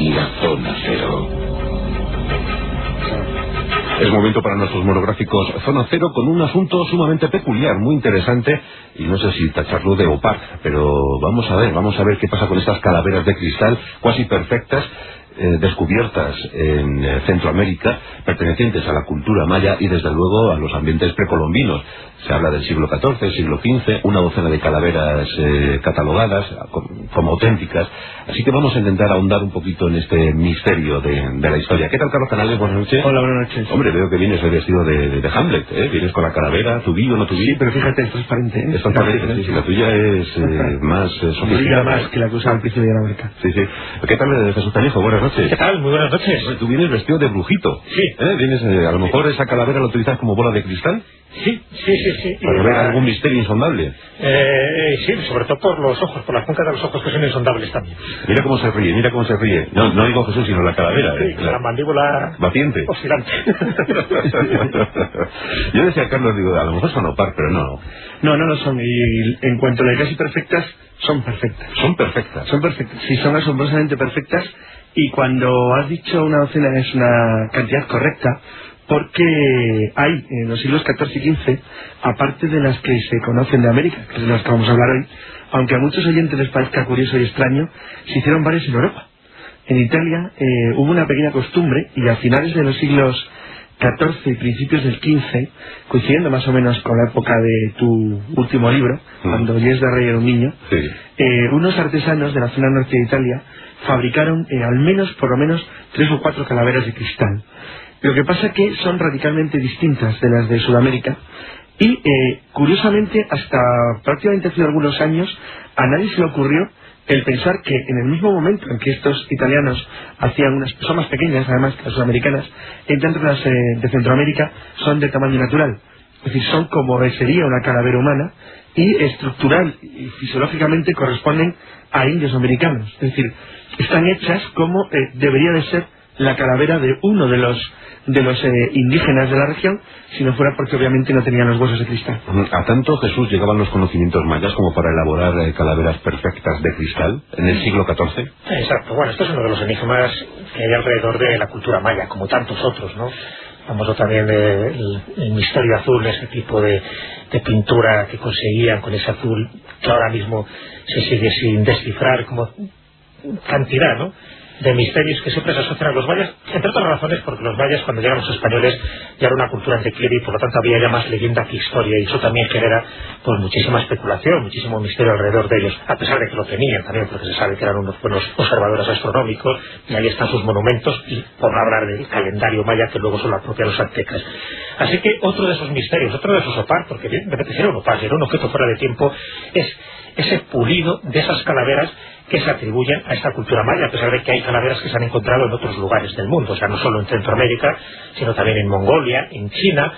la zona cero. Es momento para nuestros monográficos Zona Cero con un asunto sumamente peculiar, muy interesante, y no sé si tacharlo de opac, pero vamos a ver, vamos a ver qué pasa con estas calaveras de cristal cuasi perfectas eh, descubiertas en eh, Centroamérica, pertenecientes a la cultura maya y desde luego a los ambientes precolombinos. Se habla del siglo XIV, siglo XV, una docena de calaveras eh, catalogadas como auténticas. Así que vamos a intentar ahondar un poquito en este misterio de, la historia. ¿Qué tal, Carlos Canales? Buenas noches. Hola, buenas noches. Hombre, veo que vienes vestido de, de, Hamlet, ¿eh? Vienes con la calavera, tu o no tu Sí, pero fíjate, es transparente. Es transparente, sí, La tuya es más sofisticada. más que la que usa el príncipe de América. Sí, sí. ¿Qué tal, Jesús Tanejo? Buenas noches. ¿Qué tal? Muy buenas noches. Tú vienes vestido de brujito. Sí. ¿Eh? Vienes, a lo mejor esa calavera la utilizas como bola de cristal. Sí, sí, sí, sí. Para ver algún misterio insondable. Eh, sí, sobre todo por los ojos, por las cuencas de los ojos que son insondables también. Mira cómo se ríe, mira cómo se ríe. No, no digo Jesús, sino la calavera. Sí, eh, la, mandíbula... Batiente. Oscilante. Yo decía a Carlos, digo, a lo mejor son opar, pero no. No, no lo son. Y en cuanto a las casi perfectas, son perfectas. Son perfectas. Son perfectas. Sí, son asombrosamente perfectas. Y cuando has dicho una docena es una cantidad correcta, porque hay en los siglos XIV y XV, aparte de las que se conocen de América, que es de las que vamos a hablar hoy, aunque a muchos oyentes les parezca curioso y extraño, se hicieron varias en Europa. En Italia eh, hubo una pequeña costumbre y a finales de los siglos XIV y principios del XV, coincidiendo más o menos con la época de tu último libro, mm. cuando Yes de Rey era un niño, eh, unos artesanos de la zona norte de Italia fabricaron eh, al menos, por lo menos, tres o cuatro calaveras de cristal. Lo que pasa que son radicalmente distintas de las de Sudamérica y, eh, curiosamente, hasta prácticamente hace algunos años, a nadie se le ocurrió el pensar que en el mismo momento en que estos italianos hacían unas, son más pequeñas además que las sudamericanas, en tanto las eh, de Centroamérica son de tamaño natural. Es decir, son como sería una calavera humana y estructural y fisiológicamente corresponden a indios americanos. Es decir, están hechas como eh, debería de ser la calavera de uno de los de los eh, indígenas de la región, si no fuera porque obviamente no tenían los huesos de cristal. A tanto Jesús llegaban los conocimientos mayas como para elaborar eh, calaveras perfectas de cristal en el siglo XIV. Exacto, bueno, esto es uno de los enigmas que hay alrededor de la cultura maya, como tantos otros, ¿no? famoso también el, misterio azul, ese tipo de, de, pintura que conseguían con ese azul que ahora mismo se sigue sin descifrar como cantidad, ¿no? de misterios que siempre se asocian a los mayas, entre otras razones porque los mayas cuando llegan los españoles ya era una cultura en y por lo tanto había ya más leyenda que historia y eso también genera pues muchísima especulación, muchísimo misterio alrededor de ellos, a pesar de que lo tenían también porque se sabe que eran unos buenos observadores astronómicos y ahí están sus monumentos y por hablar del calendario maya que luego son la propia los aztecas. Así que otro de esos misterios, otro de esos opar, porque de repente era un opar, era un objeto fuera de tiempo, es ese pulido de esas calaveras que se atribuyen a esta cultura maya, a pesar de que hay calaveras que se han encontrado en otros lugares del mundo, o sea, no solo en Centroamérica, sino también en Mongolia, en China.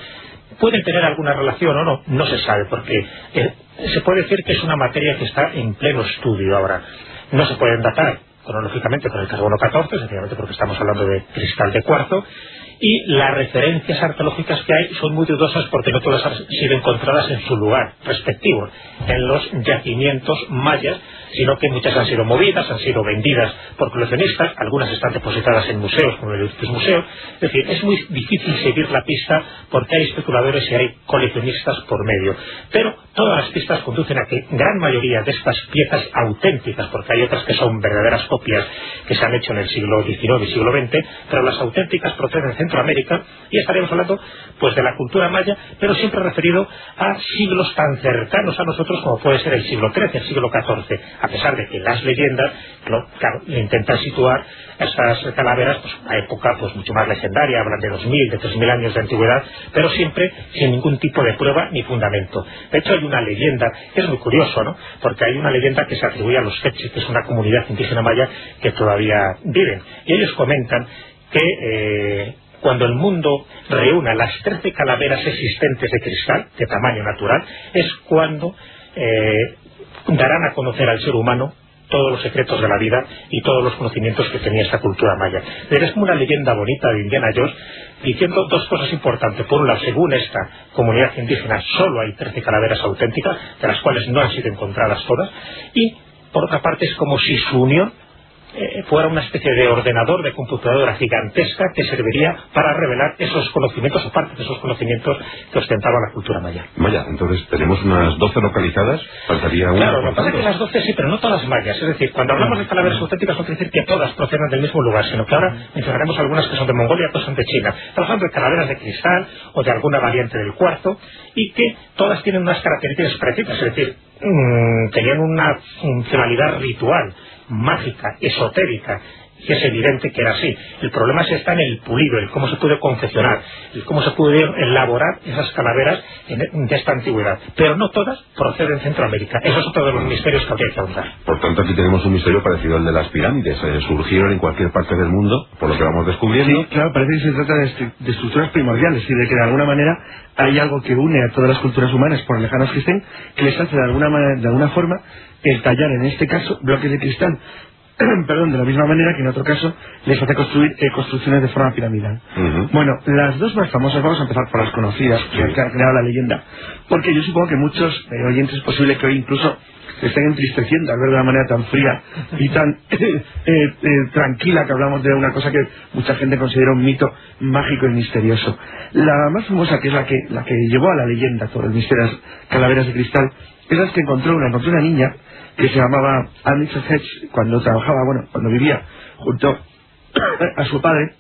¿Pueden tener alguna relación o no? No se sabe, porque eh, se puede decir que es una materia que está en pleno estudio ahora. No se pueden datar cronológicamente con el carbono 14, sencillamente porque estamos hablando de cristal de cuarzo, y las referencias arqueológicas que hay son muy dudosas porque no todas han sido encontradas en su lugar respectivo, en los yacimientos mayas, sino que muchas han sido movidas, han sido vendidas por coleccionistas, algunas están depositadas en museos como el Edificio Museo, es decir, es muy difícil seguir la pista porque hay especuladores y hay coleccionistas por medio, pero todas las pistas conducen a que gran mayoría de estas piezas auténticas, porque hay otras que son verdaderas copias que se han hecho en el siglo XIX y siglo XX, pero las auténticas proceden Centroamérica y estaríamos hablando pues de la cultura maya, pero siempre referido a siglos tan cercanos a nosotros como puede ser el siglo XIII, el siglo XIV, a pesar de que las leyendas claro, intentan situar estas calaveras pues a época pues mucho más legendaria, hablan de 2000, de 3000 años de antigüedad, pero siempre sin ningún tipo de prueba ni fundamento. De hecho hay una leyenda, es muy curioso, ¿no? Porque hay una leyenda que se atribuye a los Quechi, que es una comunidad indígena maya que todavía viven. Y ellos comentan que eh, cuando el mundo reúna las 13 calaveras existentes de cristal, de tamaño natural, es cuando eh, darán a conocer al ser humano todos los secretos de la vida y todos los conocimientos que tenía esta cultura maya. Pero es como una leyenda bonita de Indiana Jones diciendo dos cosas importantes. Por un lado, según esta comunidad indígena, solo hay 13 calaveras auténticas, de las cuales no han sido encontradas todas, y por otra parte es como si su unión eh, fuera una especie de ordenador, de computadora gigantesca que serviría para revelar esos conocimientos o parte de esos conocimientos que ostentaba la cultura maya. Vaya, entonces tenemos unas 12 localizadas, faltaría una. Claro, lo que pasa es que las 12 sí, pero no todas mayas. Es decir, cuando hablamos de calaveras auténticas no quiere decir que todas procedan del mismo lugar, sino que ahora mencionaremos algunas que son de Mongolia, otras son de China. Estamos hablando de calaveras de cristal o de alguna variante del cuarzo y que todas tienen unas características precisas, es decir, mmm, tenían una funcionalidad ritual mágica, esotérica, y es evidente que era así. El problema se está en el pulido, el cómo se puede confeccionar, el cómo se puede elaborar esas calaveras de esta antigüedad. Pero no todas proceden de Centroamérica. Eso es otro de los misterios que habría que ahondar. Por tanto, aquí tenemos un misterio parecido al de las pirámides. Eh, surgieron en cualquier parte del mundo, por lo que vamos descubriendo. Sí, claro, parece que se trata de, de estructuras primordiales y de que de alguna manera hay algo que une a todas las culturas humanas, por lejanas que estén, que les hace de alguna, manera, de alguna forma el tallar, en este caso, bloques de cristal perdón, de la misma manera que en otro caso les hace construir eh, construcciones de forma piramidal. Bueno, las dos más famosas, vamos a empezar por las conocidas, que han creado la leyenda, porque yo supongo que muchos eh, oyentes es posible que hoy incluso se estén entristeciendo al ver de una manera tan fría y tan eh, tranquila que hablamos de una cosa que mucha gente considera un mito mágico y misterioso. La más famosa, que es la que, la que llevó a la leyenda todo el misterio de las calaveras de cristal, es la que encontró una, encontró una niña que se llamaba Alex Hedge cuando trabajaba, bueno, cuando vivía junto a su padre,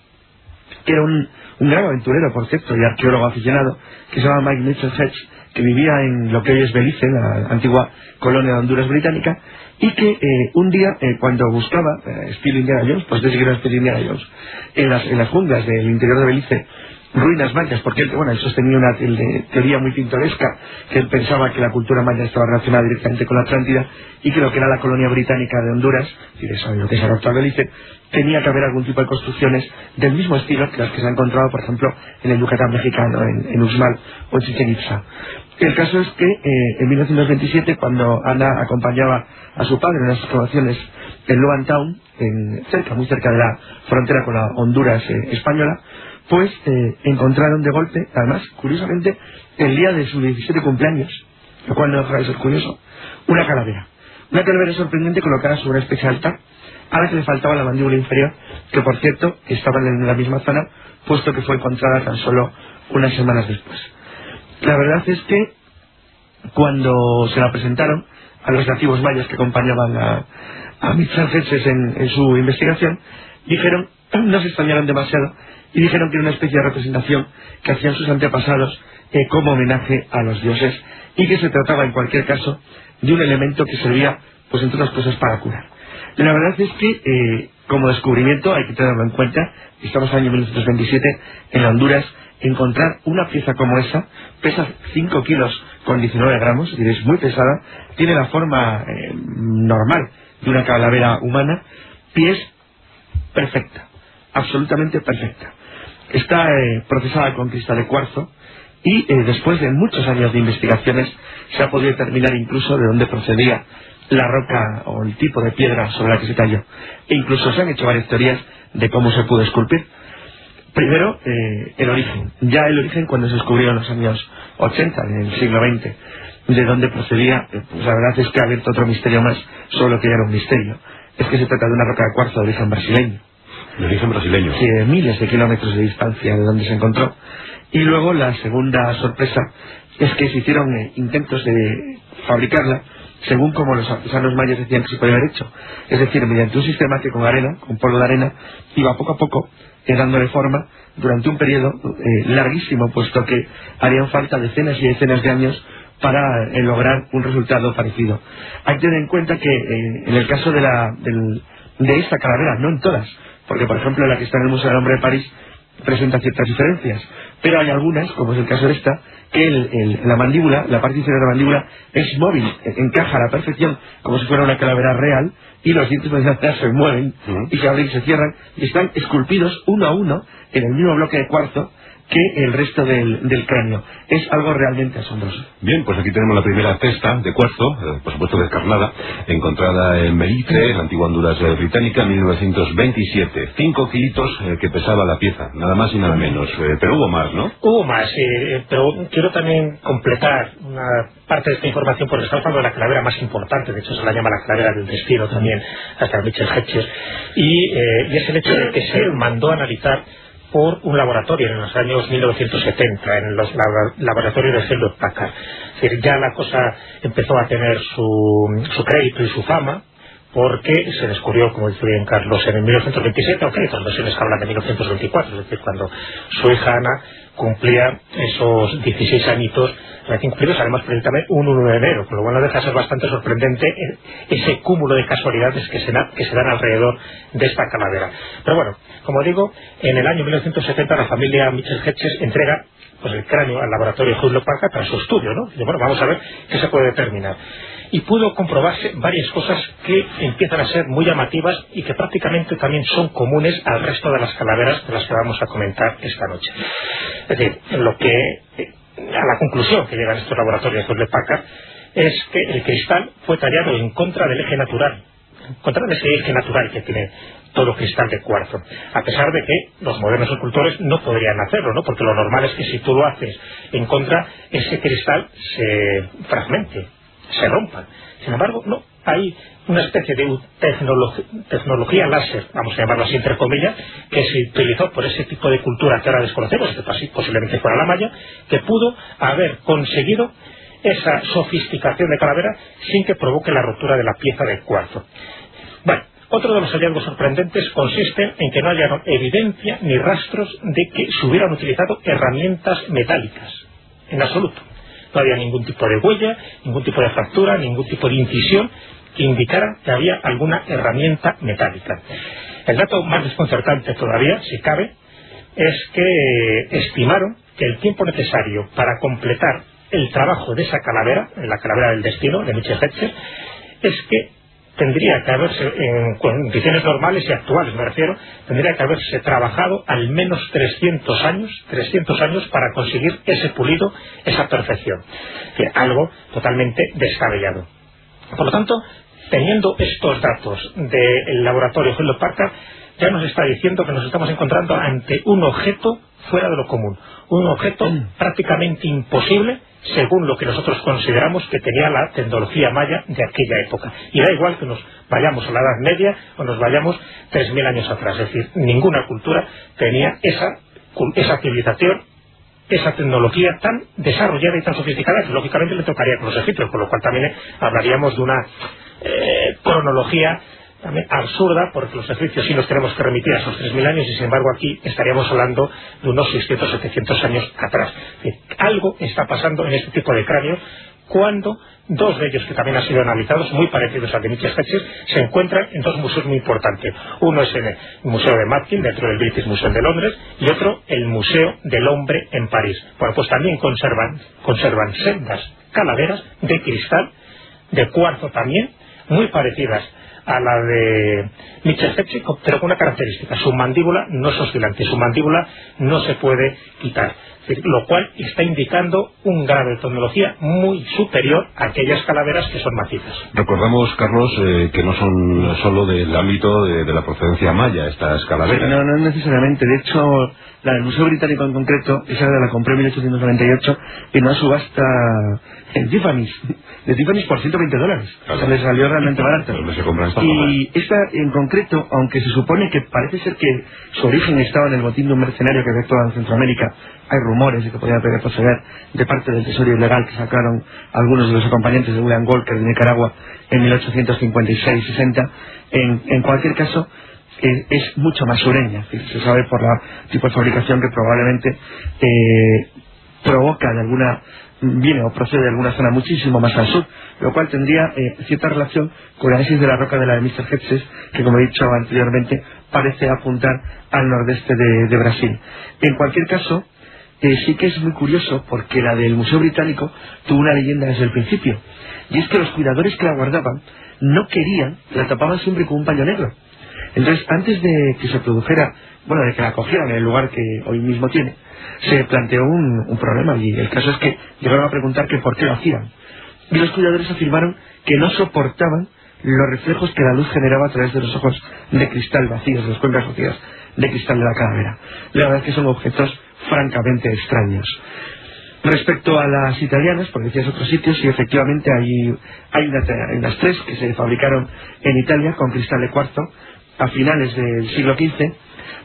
que era un, un gran aventurero, por cierto, y arqueólogo aficionado, que se llama Mike Mitchell Hedge, que vivía en lo que hoy es Belice, la antigua colonia de Honduras británica, y que eh, un día, eh, cuando buscaba, eh, estilo Indiana Jones, pues de seguir estilo Indiana Jones, en las, en las junglas del interior de Belice, ruinas mayas, porque él, bueno, él sostenía una teoría muy pintoresca, que él pensaba que la cultura maya estaba relacionada directamente con la Atlántida y que lo que era la colonia británica de Honduras, y de eso lo que es ahora actual Belice, tenía que haber algún tipo de construcciones del mismo estilo que las que se han encontrado, por ejemplo, en el Yucatán mexicano, en, en Uxmal o en Chichen Itza. El caso es que eh, en 1927, cuando Ana acompañaba a su padre en las excavaciones en Loan Town, en, cerca, muy cerca de la frontera con la Honduras eh, española, pues eh, encontraron de golpe, además, curiosamente, el día de su 17 cumpleaños, lo cual no deja de ser curioso, una calavera. Una calavera sorprendente colocada sobre una especie altar, a la que le faltaba la mandíbula inferior, que por cierto estaba en la misma zona, puesto que fue encontrada tan solo unas semanas después. La verdad es que cuando se la presentaron a los nativos mayas que acompañaban a, a en, en su investigación, dijeron, no se extrañaron demasiado y dijeron que era una especie de representación que hacían sus antepasados eh, como homenaje a los dioses y que se trataba en cualquier caso de un elemento que servía, pues entre otras cosas, para curar. La verdad es que, eh, como descubrimiento, hay que tenerlo en cuenta, estamos en el año 1927 en Honduras, encontrar una pieza como esa, pesa 5 kilos con 19 gramos, es es muy pesada, tiene la forma eh, normal de una calavera humana y es perfecta, absolutamente perfecta está eh, procesada con cristal de cuarzo y eh, después de muchos años de investigaciones se ha podido determinar incluso de dónde procedía la roca o el tipo de piedra sobre la que se talló. E incluso se han hecho varias teorías de cómo se pudo esculpir. Primero, eh, el origen. Ya el origen cuando se descubrió en los años 80, en el siglo XX, de dónde procedía, pues la verdad es que ha abierto otro misterio más sobre lo que era un misterio. Es que se trata de una roca de cuarzo de origen brasileño de origen brasileño. Sí, miles de kilómetros de distancia de donde se encontró. Y luego la segunda sorpresa es que se hicieron eh, intentos de fabricarla según como los artesanos mayas decían que se podía haber hecho. Es decir, mediante un sistema que con arena, con polvo de arena, iba poco a poco eh, dándole forma durante un periodo eh, larguísimo, puesto que harían falta decenas y decenas de años para lograr un resultado parecido. Hay que tener en cuenta que en el caso de, la, de esta calavera, no en todas, porque por ejemplo la que está en el Museo del Hombre de París presenta ciertas diferencias, pero hay algunas, como es el caso de esta, que la mandíbula, la parte inferior de la mandíbula es móvil, encaja a la perfección como si fuera una calavera real y los dientes de se mueven y se abren y se cierran y están esculpidos uno a uno en el mismo bloque de cuarzo que el resto del, del cráneo. Es algo realmente asombroso. Bien, pues aquí tenemos la primera cesta de cuarzo, eh, por supuesto descarnada, encontrada en Meritre, en la antigua Honduras eh, británica, en 1927. Cinco kilitos eh, que pesaba la pieza, nada más y nada menos. Eh, pero hubo más, ¿no? Hubo más, eh, pero quiero también completar una parte de esta información porque estamos hablando de la calavera más importante, de hecho se la llama la calavera del destino también, hasta Mitchell Hedges, y, eh, y es el hecho de que se mandó a analizar por un laboratorio en los años 1970, en los lab- laboratorios de Hewlett Packard. Es decir, ya la cosa empezó a tener su, su crédito y su fama, porque se descubrió, como dice bien Carlos, en el 1927, aunque hay que hablan de 1924, es decir, cuando su hija Ana cumplía esos 16 añitos recién cumplidos, además precisamente un 1 de enero, con lo cual no deja de ser bastante sorprendente eh, ese cúmulo de casualidades que se, que se dan alrededor de esta calavera. Pero bueno, como digo, en el año 1970 la familia Mitchell Hedges entrega pues el cráneo al laboratorio Hewlett Packard para su estudio, ¿no? Y bueno, vamos a ver qué se puede determinar. Y pudo comprobarse varias cosas que empiezan a ser muy llamativas y que prácticamente también son comunes al resto de las calaveras de las que vamos a comentar esta noche. Es decir, lo que a la conclusión que llegan estos laboratorios de Packard es que el cristal fue tallado en contra del eje natural, en contra de ese eje natural que tiene todo cristal de cuarzo, a pesar de que los modernos escultores no podrían hacerlo, ¿no? Porque lo normal es que si tú lo haces en contra, ese cristal se fragmente, se rompa. Sin embargo, no, hay una especie de tecnolo- tecnología láser, vamos a llamarlo así entre comillas, que se utilizó por ese tipo de cultura que ahora desconocemos, que posi- posiblemente fuera la maya, que pudo haber conseguido esa sofisticación de calavera sin que provoque la rotura de la pieza de cuarzo. Bueno, otro de los hallazgos sorprendentes consiste en que no hallaron evidencia ni rastros de que se hubieran utilizado herramientas metálicas, en absoluto. No había ningún tipo de huella, ningún tipo de fractura, ningún tipo de incisión que indicara que había alguna herramienta metálica. El dato más desconcertante todavía, si cabe, es que estimaron que el tiempo necesario para completar el trabajo de esa calavera, la calavera del destino de Mitchell Hedges, es que tendría que haberse, en condiciones normales y actuales me refiero, tendría que haberse trabajado al menos 300 años, 300 años para conseguir ese pulido, esa perfección. Que algo totalmente descabellado. Por lo tanto, teniendo estos datos del laboratorio Hewlett Packard, ya nos está diciendo que nos estamos encontrando ante un objeto fuera de lo común, un objeto prácticamente imposible según lo que nosotros consideramos que tenía la tecnología maya de aquella época. Y da igual que nos vayamos a la Edad Media o nos vayamos 3.000 años atrás, es decir, ninguna cultura tenía esa, esa civilización esa tecnología tan desarrollada y tan sofisticada que lógicamente le tocaría con los egipcios, con lo cual también hablaríamos de una eh, cronología también absurda, porque los egipcios sí nos tenemos que remitir a esos 3.000 años y sin embargo aquí estaríamos hablando de unos 600, 700 años atrás. Algo está pasando en este tipo de cráneos cuando dos de ellos que también han sido analizados, muy parecidos al de Mitchell Hedges, se encuentran en dos museos muy importantes. Uno es el Museo de Matkin, dentro del British Museum de Londres, y otro el Museo del Hombre en París. Bueno, pues también conservan, conservan sendas calaveras de cristal, de cuarzo también, muy parecidas a la de Mitchell Hedges, pero con una característica, su mandíbula no es oscilante, su mandíbula no se puede quitar lo cual está indicando un grado de tecnología muy superior a aquellas calaveras que son macizas. Recordamos, Carlos, eh, que no son solo del ámbito de, de la procedencia maya estas calaveras. No, no necesariamente. De hecho, la del Museo Británico en concreto, esa la compré en 1898 en una subasta en Tiffany's, de Tiffany's por 120 dólares. Claro. O sea, le salió realmente barato. Y esta en concreto, aunque se supone que parece ser que su origen estaba en el botín de un mercenario que había actuado en Centroamérica, hay rumores de que podía proceder de parte del tesoro ilegal que sacaron algunos de los acompañantes de William Walker de Nicaragua en 1856-60. En, en cualquier caso, eh, es mucho más sureña. Es Se sabe por la tipo de fabricación que probablemente eh, provoca de alguna viene o procede de alguna zona muchísimo más al sur, lo cual tendría eh, cierta relación con el análisis de la roca de la de Mr. Hedges, que como he dicho anteriormente, parece apuntar al nordeste de, de Brasil. En cualquier caso, eh, sí que es muy curioso porque la del Museo Británico tuvo una leyenda desde el principio, y es que los cuidadores que la guardaban no querían, la tapaban siempre con un paño negro. Entonces, antes de que se produjera, bueno, de que la cogieran en el lugar que hoy mismo tiene, se planteó un, problema y el caso es que llegaron a preguntar que por qué lo hacían. Y los cuidadores afirmaron que no soportaban los reflejos que la luz generaba a través de los ojos de cristal vacíos, de las cuencas vacías de cristal de la calavera. La verdad es que son objetos francamente extraños. Respecto a las italianas, porque decías otros sitios, sí, efectivamente hay, hay, unas tres que se fabricaron en Italia con cristal de cuarzo a finales del siglo XV,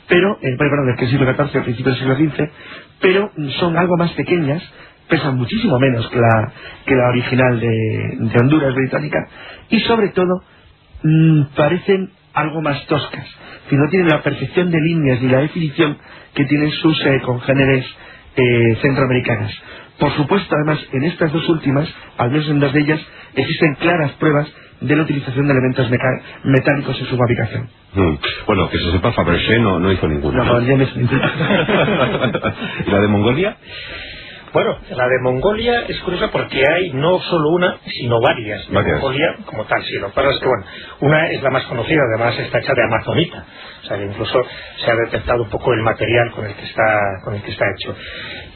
pero, eh, perdón, del siglo XIV, a principios del siglo XV, pero son algo más pequeñas, pesan muchísimo menos que la, que la original de, Honduras británica, y sobre todo mm, parecen algo más toscas, que no tienen la perfección de líneas ni la definición que tienen sus eh, congéneres eh, centroamericanas. Por supuesto, además, en estas dos últimas, al menos en dos de ellas, existen claras pruebas de la utilización de elementos metálicos en su fabricación. Mm. Bueno, que se sepa, Fabergé no, no hizo ninguna. No, ¿no? ¿Y la de Mongolia? Bueno, la de Mongolia es curiosa porque hay no solo una, sino varias de Mongolia como tal. Sí, lo que pasa es que, bueno, una es la más conocida, además está hecha de amazonita. O sea, que incluso se ha detectado un poco el material con el que está, con el que está hecho.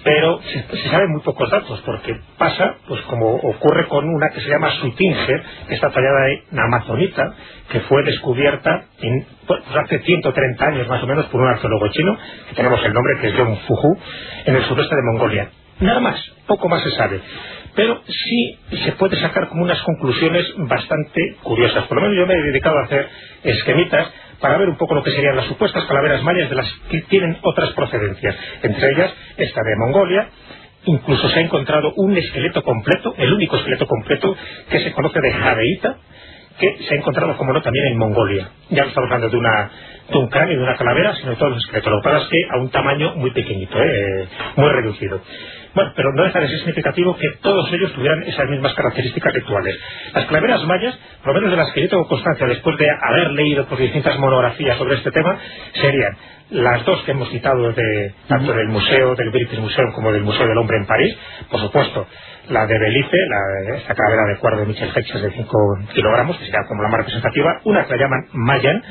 Pero se, saben muy pocos datos, porque pasa, pues como ocurre con una que se llama Suitinger, que está tallada en amazonita, que fue descubierta en, pues, hace 130 años más o menos por un arqueólogo chino, que tenemos el nombre que es John Fuhu, en el sureste de Mongolia. Nada más, poco más se sabe. Pero sí se puede sacar como unas conclusiones bastante curiosas. Por lo menos yo me he dedicado a hacer esquemitas para ver un poco lo que serían las supuestas calaveras mayas de las que tienen otras procedencias. Entre ellas, esta de Mongolia, incluso se ha encontrado un esqueleto completo, el único esqueleto completo que se conoce de Jadeita, que se ha encontrado, como no, también en Mongolia. Ya no estamos hablando de, una, de un cráneo, de una calavera, sino de todos los esqueletos. Lo que pasa es que a un tamaño muy pequeñito, ¿eh? muy reducido. Bueno, pero no deja de ser significativo que todos ellos tuvieran esas mismas características rituales. Las calaveras mayas, por lo menos de las que yo tengo constancia después de haber leído por distintas monografías sobre este tema, serían las dos que hemos citado de, tanto del museo, del British Museum como del Museo del Hombre en París, por supuesto, la de Belice, la, esta calavera de cuerdo de Michel Hedges de 5 kilogramos, que sería como la más representativa, una que la llaman Mayan,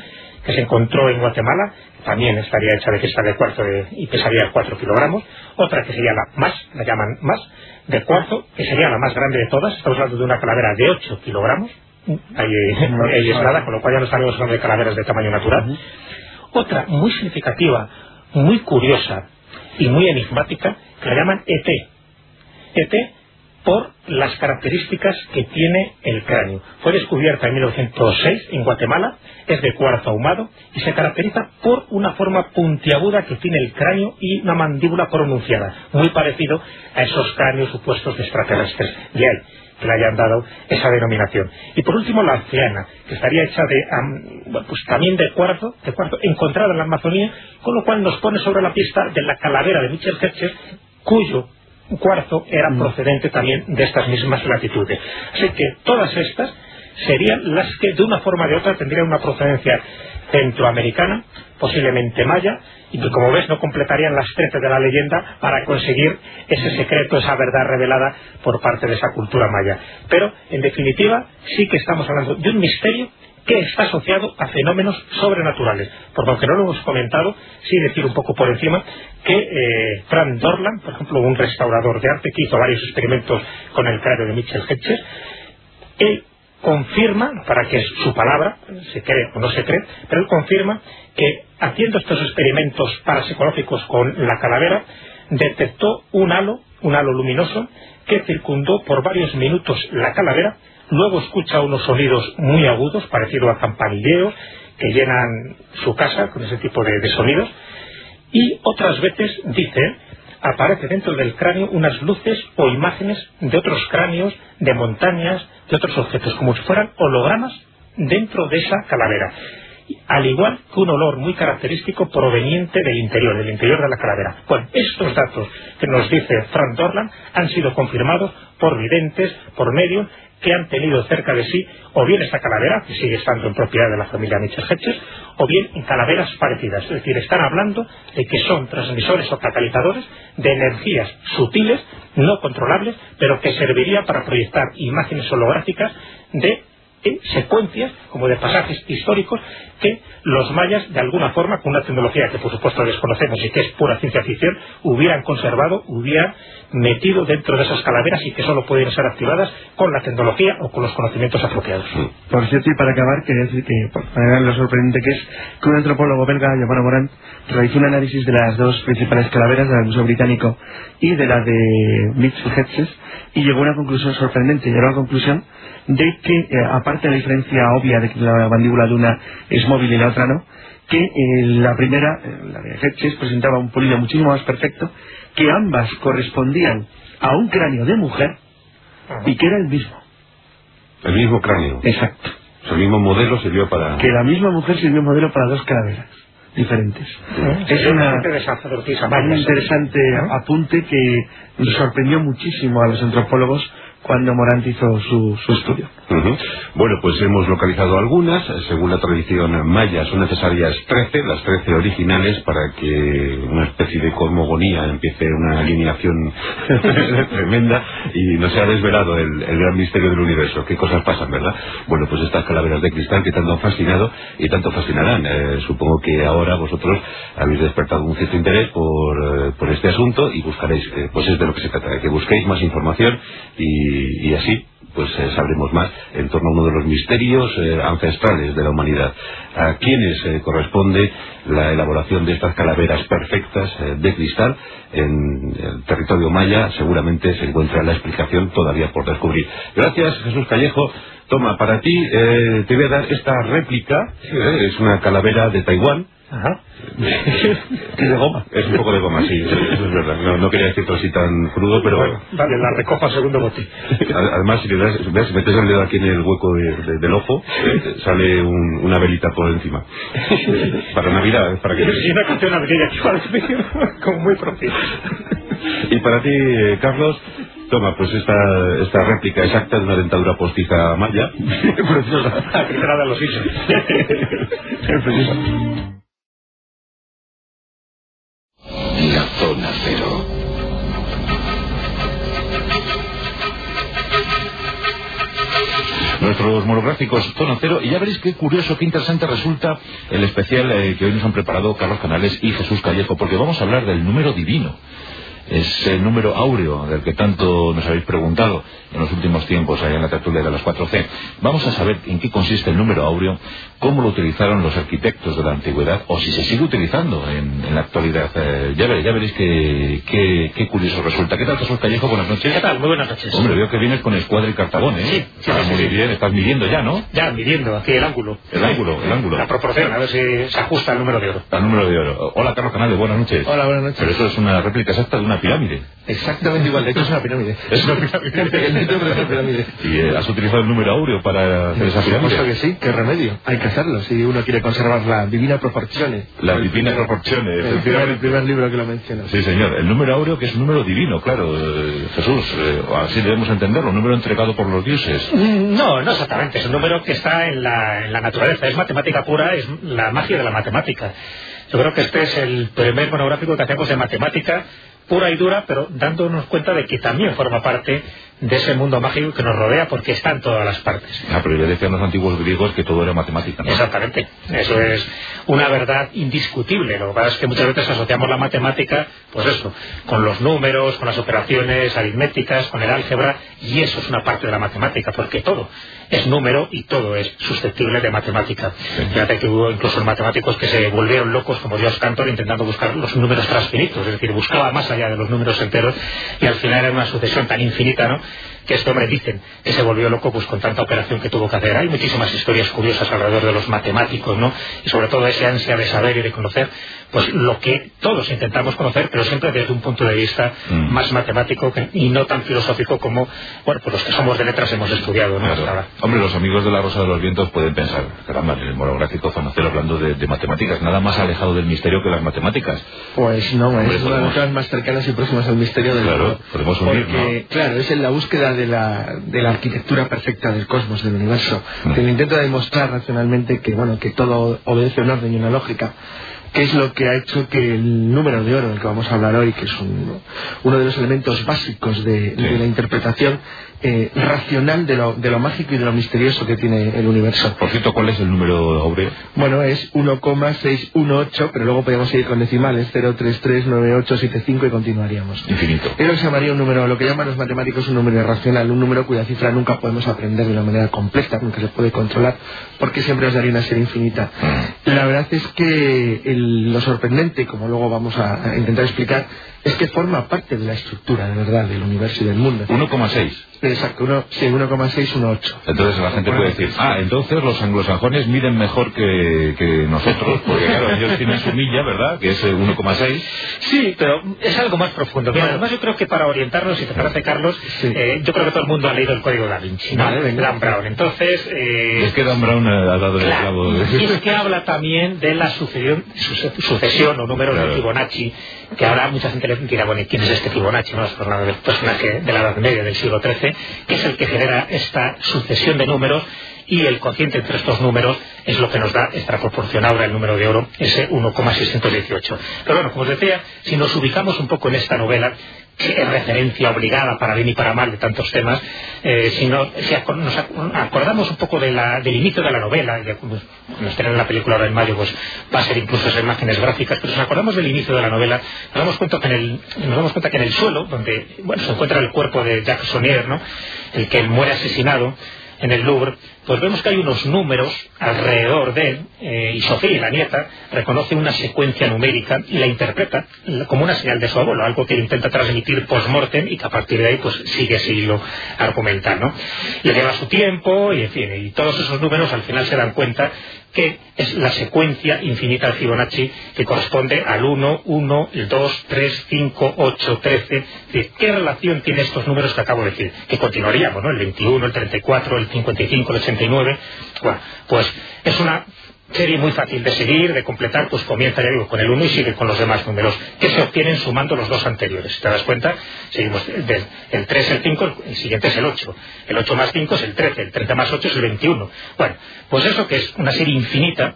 que se encontró en Guatemala, también estaría hecha de cristal de cuarzo y pesaría 4 kilogramos, otra que sería la más, la llaman más, de cuarzo, que sería la más grande de todas, estamos hablando de una calavera de 8 kilogramos, ahí, ahí es nada, con lo cual ya no estamos hablando de calaveras de tamaño natural. Otra muy significativa, muy curiosa y muy enigmática, que la llaman ET. ET por las características que tiene el cráneo. Fue descubierta en 1906 en Guatemala, es de cuarzo ahumado y se caracteriza por una forma puntiaguda que tiene el cráneo y una mandíbula pronunciada, muy parecido a esos cráneos supuestos de extraterrestres. De ahí que le hayan dado esa denominación. Y por último la anciana, que estaría hecha de, pues también de cuarzo, de cuarzo encontrada en la Amazonía, con lo cual nos pone sobre la pista de la calavera de Michel Hedges, cuyo cuarzo era mm. procedente también de estas mismas latitudes. Así que todas estas serían las que de una forma o de otra tendrían una procedencia centroamericana, posiblemente maya, y que como ves no completarían las trece de la leyenda para conseguir ese secreto, esa verdad revelada por parte de esa cultura maya. Pero, en definitiva, sí que estamos hablando de un misterio que está asociado a fenómenos sobrenaturales. Porque aunque no lo hemos comentado, sí decir un poco por encima que eh, Frank Dorland, por ejemplo, un restaurador de arte que hizo varios experimentos con el cráneo de Mitchell Hedges, él confirma, para que su palabra se cree o no se cree, pero él confirma que haciendo estos experimentos parapsicológicos con la calavera, detectó un halo, un halo luminoso, que circundó por varios minutos la calavera luego escucha unos sonidos muy agudos, parecido a campanilleos, que llenan su casa con ese tipo de, sonidos, y otras veces, dice, aparece dentro del cráneo unas luces o imágenes de otros cráneos, de montañas, de otros objetos, como si fueran hologramas dentro de esa calavera. Al igual que un olor muy característico proveniente del interior, del interior de la calavera. Bueno, estos datos que nos dice Frank Dorland han sido confirmados por videntes, por medios, que han tenido cerca de sí o bien esta calavera, que sigue estando en propiedad de la familia Mitchell Hedges, o bien en calaveras parecidas. Es decir, están hablando de que son transmisores o catalizadores de energías sutiles, no controlables, pero que servirían para proyectar imágenes holográficas de eh, secuencias, como de pasajes históricos, que los mayas, de alguna forma, con una tecnología que por supuesto desconocemos y que es pura ciencia ficción, hubieran conservado, hubieran metido dentro de esas calaveras y que solo pueden ser activadas con la tecnología o con los conocimientos apropiados. Por cierto, y para acabar, quería decir que, por lo sorprendente que es, que un antropólogo belga, Giovanni Morant, realizó un análisis de las dos principales calaveras, del Museo Británico y de la de Mitchell Hedges, y llegó a una conclusión sorprendente. Llegó a la conclusión de que, eh, aparte de la diferencia obvia de que la mandíbula de una es móvil y la otra no, que eh, la primera, eh, la de Hedges, presentaba un pulido muchísimo más perfecto, que ambas correspondían a un cráneo de mujer y que era el mismo. El mismo cráneo. Exacto. El mismo modelo sirvió para... Que la misma mujer sirvió modelo para dos calaveras diferentes. Es una, un interesante apunte que sorprendió muchísimo a los antropólogos cuando Morant hizo su, su estudio. Bueno, pues hemos localizado algunas. Según la tradición maya, son necesarias 13, las 13 originales, para que una especie de cosmogonía empiece una alineación tremenda y no se ha desvelado el, gran misterio del universo. ¿Qué cosas pasan, verdad? Bueno, pues estas calaveras de cristal que tanto han fascinado y tanto fascinarán. Eh, supongo que ahora vosotros habéis despertado un cierto interés por, eh, por este asunto y buscaréis, eh, pues es de lo que se trata, que busquéis más información y, y así pues eh, sabremos más en torno a uno de los misterios eh, ancestrales de la humanidad. ¿A quiénes eh, corresponde la elaboración de estas calaveras perfectas de cristal en el territorio maya? Seguramente se encuentra la explicación todavía por descubrir. Gracias, Jesús Callejo. Toma, para ti te voy a dar esta réplica. es una calavera de Taiwán Ajá. es de goma. Es un poco de goma, sí, es verdad. No, quería decirlo así tan crudo, pero... Bueno, vale, la recojo al segundo bote. Además, si, le das, si metes el dedo aquí en el hueco del ojo, eh, sale una velita por encima. Para Navidad, para que... Sí, una canción navideña como muy propia. Y para ti, eh, Carlos, Toma, pues esta, esta réplica exacta de una dentadura postiza maya. Preciosa. Aplicada a los hijos. Zona cero. Nuestros monográficos Zona Cero, y ya veréis qué curioso, qué interesante resulta el especial eh, que hoy nos han preparado Carlos Canales y Jesús Callejo, porque vamos a hablar del número divino es el número áureo del que tanto nos habéis preguntado en los últimos tiempos allá en la tertulia de las 4C. Vamos a saber en qué consiste el número áureo, cómo lo utilizaron los arquitectos de la antigüedad o si se sigue utilizando en, la actualidad. Eh, ya, veréis qué, curioso resulta. ¿Qué tal, Jesús Callejo? Buenas noches. ¿Qué tal? Muy buenas noches. Hombre, veo que vienes con escuadra y cartabón, ¿eh? Sí, sí, muy bien. Estás midiendo ya, ¿no? Ya, midiendo aquí el ángulo. El ángulo, el ángulo. La proporción, a ver si se ajusta al número de oro. Al número de oro. Hola, Carlos Canales, buenas noches. Hola, buenas noches. Pero eso es una réplica exacta de una pirámide. Exactamente igual, de hecho es una pirámide. Es una pirámide. ¿Y eh, has utilizado el número áureo para hacer esa pirámide? Supuesto que sí, qué remedio. Hay que hacerlo si uno quiere conservar la divina proporciones. La divina proporciones, el primer, el primer libro que lo menciona. Sí, señor. El número áureo que es un número divino, claro. Eh, Jesús, eh, así debemos entenderlo, un número entregado por los dioses. No, no exactamente. Es un número que está en la, en la naturaleza. Es matemática pura, es la magia de la matemática. Yo creo que este es el primer monográfico que hacemos de matemática pura y dura, pero dándonos cuenta de que también forma parte de ese mundo mágico que nos rodea porque está en todas las partes. Ah, pero decían los antiguos griegos que todo era matemática. ¿no? Exactamente, eso es una verdad indiscutible. Lo que pasa es que muchas veces asociamos la matemática, pues eso, con los números, con las operaciones aritméticas, con el álgebra, y eso es una parte de la matemática, porque todo es número y todo es susceptible de matemática. Fíjate que hubo incluso matemáticos que se volvieron locos como Dios Cantor intentando buscar los números transfinitos, es decir, buscaba más allá de los números enteros y al final era una sucesión tan infinita, ¿no? que este hombre dicen que se volvió loco pues con tanta operación que tuvo que hacer. Hay muchísimas historias curiosas alrededor de los matemáticos, ¿no? Y sobre todo esa ansia de saber y de conocer, pues lo que todos intentamos conocer, pero siempre desde un punto de vista mm. más matemático y no tan filosófico como, bueno, pues los que somos de letras hemos estudiado, ¿no? Hombre, los amigos de la Rosa de los Vientos pueden pensar, caramba, en el monográfico Zonacero hablando de, matemáticas, nada más alejado del misterio que las matemáticas. Pues no, es una de las cosas más cercanas y próximas al misterio del Claro, podemos unir, Porque, claro, es en la búsqueda de la, de la arquitectura perfecta del cosmos, del universo. Mm. Que intento demostrar racionalmente que, bueno, que todo obedece a un orden y una lógica que es lo que ha hecho que el número de oro del que vamos a hablar hoy, que es uno de los elementos básicos de, la interpretación, eh, racional de lo, de lo mágico y de lo misterioso que tiene el universo. Por cierto, ¿cuál es el número áureo? Bueno, es 1,618, pero luego podemos seguir con decimales, 0339875 y continuaríamos. Infinito. Eso se llamaría un número, lo que llaman los matemáticos un número irracional, un número cuya cifra nunca podemos aprender de una manera completa, nunca se puede controlar, porque siempre nos daría una serie infinita. Mm. La verdad es que el- lo sorprendente, como luego vamos a, a intentar explicar, es que forma parte de la estructura, de verdad, del universo y del mundo. 1,6. Exacto, uno, sí, 1,618. Entonces la gente puede decir, ah, entonces los anglosajones miden mejor que, que nosotros, porque claro, ellos tienen su milla, ¿verdad? Que es eh, 1,6. Sí, pero es algo más profundo. Además yo creo que para orientarnos, si te parece, Carlos, Sí. eh, yo creo que todo el mundo ha leído el Código Da Vinci, ¿no? Vale, venga. Dan Brown. Entonces, eh, Es que Dan Brown ha dado el clavo. Claro. Y es que habla también de la sucesión, suce- sucesión o números Claro. de Fibonacci, que ahora mucha gente le dirá, bueno, ¿y quién es este Fibonacci? No, es del personaje de la Edad Media del siglo XIII, que es el que genera esta sucesión de números y el cociente entre estos números es lo que nos da esta proporción ahora el número de oro, ese 1,618. Pero bueno, como os decía, si nos ubicamos un poco en esta novela, referencia obligada para bien y para mal de tantos temas, eh, si, nos ac- acordamos un poco de la- del inicio de la novela, ya pues, nos tienen la película ahora en mayo, pues va a ser incluso esas imágenes gráficas, pero si nos acordamos del inicio de la novela, nos damos cuenta que en el, nos damos cuenta que en el suelo, donde bueno, se encuentra el cuerpo de Jacques Sonnier, ¿no? el que muere asesinado, en el Louvre, pues vemos que hay unos números alrededor de él, eh, y Sofía, la nieta, reconoce una secuencia numérica y la interpreta como una señal de su abuelo, algo que intenta transmitir post-mortem y que a partir de ahí pues sigue ese hilo argumental, ¿no? Le lleva su tiempo y en fin, y todos esos números al final se dan cuenta que es la secuencia infinita de Fibonacci que corresponde al 1, 1, el 2, 3, 5, 8, 13. Es decir, ¿qué relación tiene estos números que acabo de decir? Que continuaríamos, ¿no? El 21, el 34, el 55, el 89. Bueno, pues es una serie muy fácil de seguir, de completar, pues comienza, ya digo, con el 1 y sigue con los demás números que se obtienen sumando los dos anteriores. Si te das cuenta, seguimos del el 3, el 5, el, el siguiente es el 8. El 8 más 5 es el 13, el 30 más 8 es el 21. Bueno, pues eso que es una serie infinita,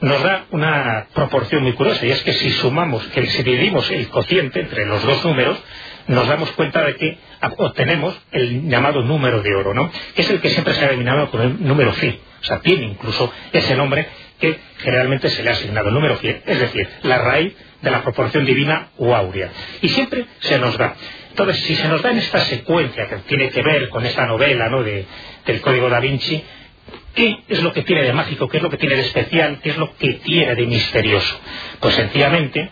nos da una proporción muy curiosa, y es que si sumamos, que si dividimos el cociente entre los dos números, nos damos cuenta de que obtenemos el llamado número de oro, ¿no? Que es el que siempre se ha denominado con el número phi. O sea, tiene incluso ese nombre que generalmente se le ha asignado el número phi, es decir, la raíz de la proporción divina o áurea. Y siempre se nos da. Entonces, si se nos da en esta secuencia que tiene que ver con esta novela ¿no? de, del Código da Vinci, ¿Qué es lo que tiene de mágico? ¿Qué es lo que tiene de especial? ¿Qué es lo que tiene de misterioso? Pues sencillamente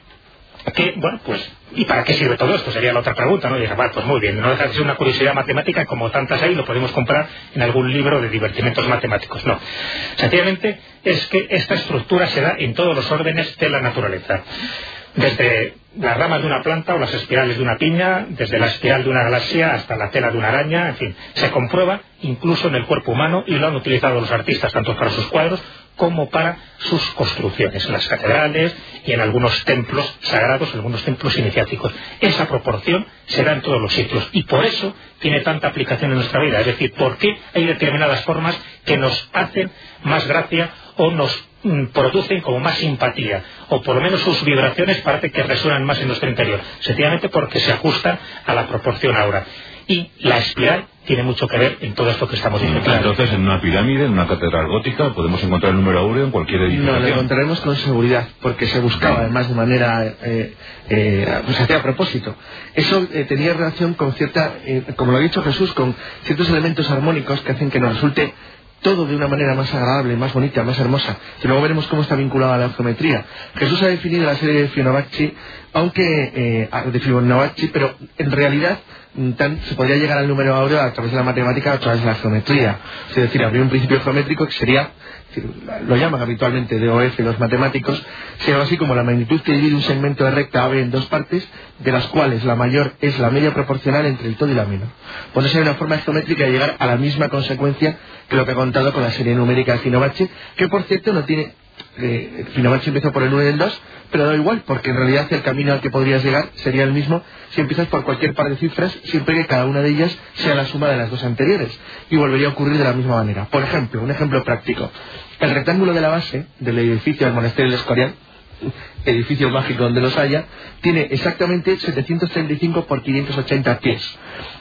que, bueno, pues, ¿y para qué sirve todo esto? Sería la otra pregunta, ¿no? Y dices, vale, pues muy bien, no deja de ser una curiosidad matemática como tantas hay, lo podemos comprar en algún libro de divertimentos matemáticos. No. Sencillamente es que esta estructura se da en todos los órdenes de la naturaleza. Desde las ramas de una planta o las espirales de una piña, desde la espiral de una galaxia hasta la tela de una araña, en fin, se comprueba incluso en el cuerpo humano y lo han utilizado los artistas tanto para sus cuadros como para sus construcciones, en las catedrales y en algunos templos sagrados, algunos templos iniciáticos. Esa proporción se da en todos los sitios y por eso tiene tanta aplicación en nuestra vida. Es decir, ¿por qué hay determinadas formas que nos hacen más gracia o nos mm, producen como más simpatía o por lo menos sus vibraciones parece que resuenan más en nuestro interior? Sencillamente porque se ajustan a la proporción ahora. Y la espiral tiene mucho que ver en todo esto que estamos diciendo. Entonces, en una pirámide, en una catedral gótica, podemos encontrar el número áureo en cualquier No, lo encontraremos con seguridad, porque se buscaba además de manera, eh, eh, pues hacía a propósito. Eso eh, tenía relación con cierta, eh, como lo ha dicho Jesús, con ciertos elementos armónicos que hacen que nos resulte todo de una manera más agradable, más bonita, más hermosa. Que luego veremos cómo está vinculada a la geometría. Jesús ha definido la serie de Fibonacci, aunque eh, de Fibonacci, pero en realidad mm, se podría llegar al número áureo a través de la matemática, a través de la geometría. Es decir, habría un principio geométrico que sería, lo llaman habitualmente de OF los matemáticos, sería así como la magnitud que divide un segmento de recta AB en dos partes, de las cuales la mayor es la media proporcional entre el todo y la menor. Pues esa es una forma geométrica de llegar a la misma consecuencia lo que he contado con la serie numérica de Fibonacci, que por cierto no tiene eh, Fibonacci empezó por el 1 y el 2, pero da igual, porque en realidad el camino al que podrías llegar sería el mismo si empiezas por cualquier par de cifras, siempre que cada una de ellas sea la suma de las dos anteriores, y volvería a ocurrir de la misma manera. Por ejemplo, un ejemplo práctico. El rectángulo de la base del edificio del monasterio del Escorial edificio mágico donde los haya, tiene exactamente 735 por 580 pies.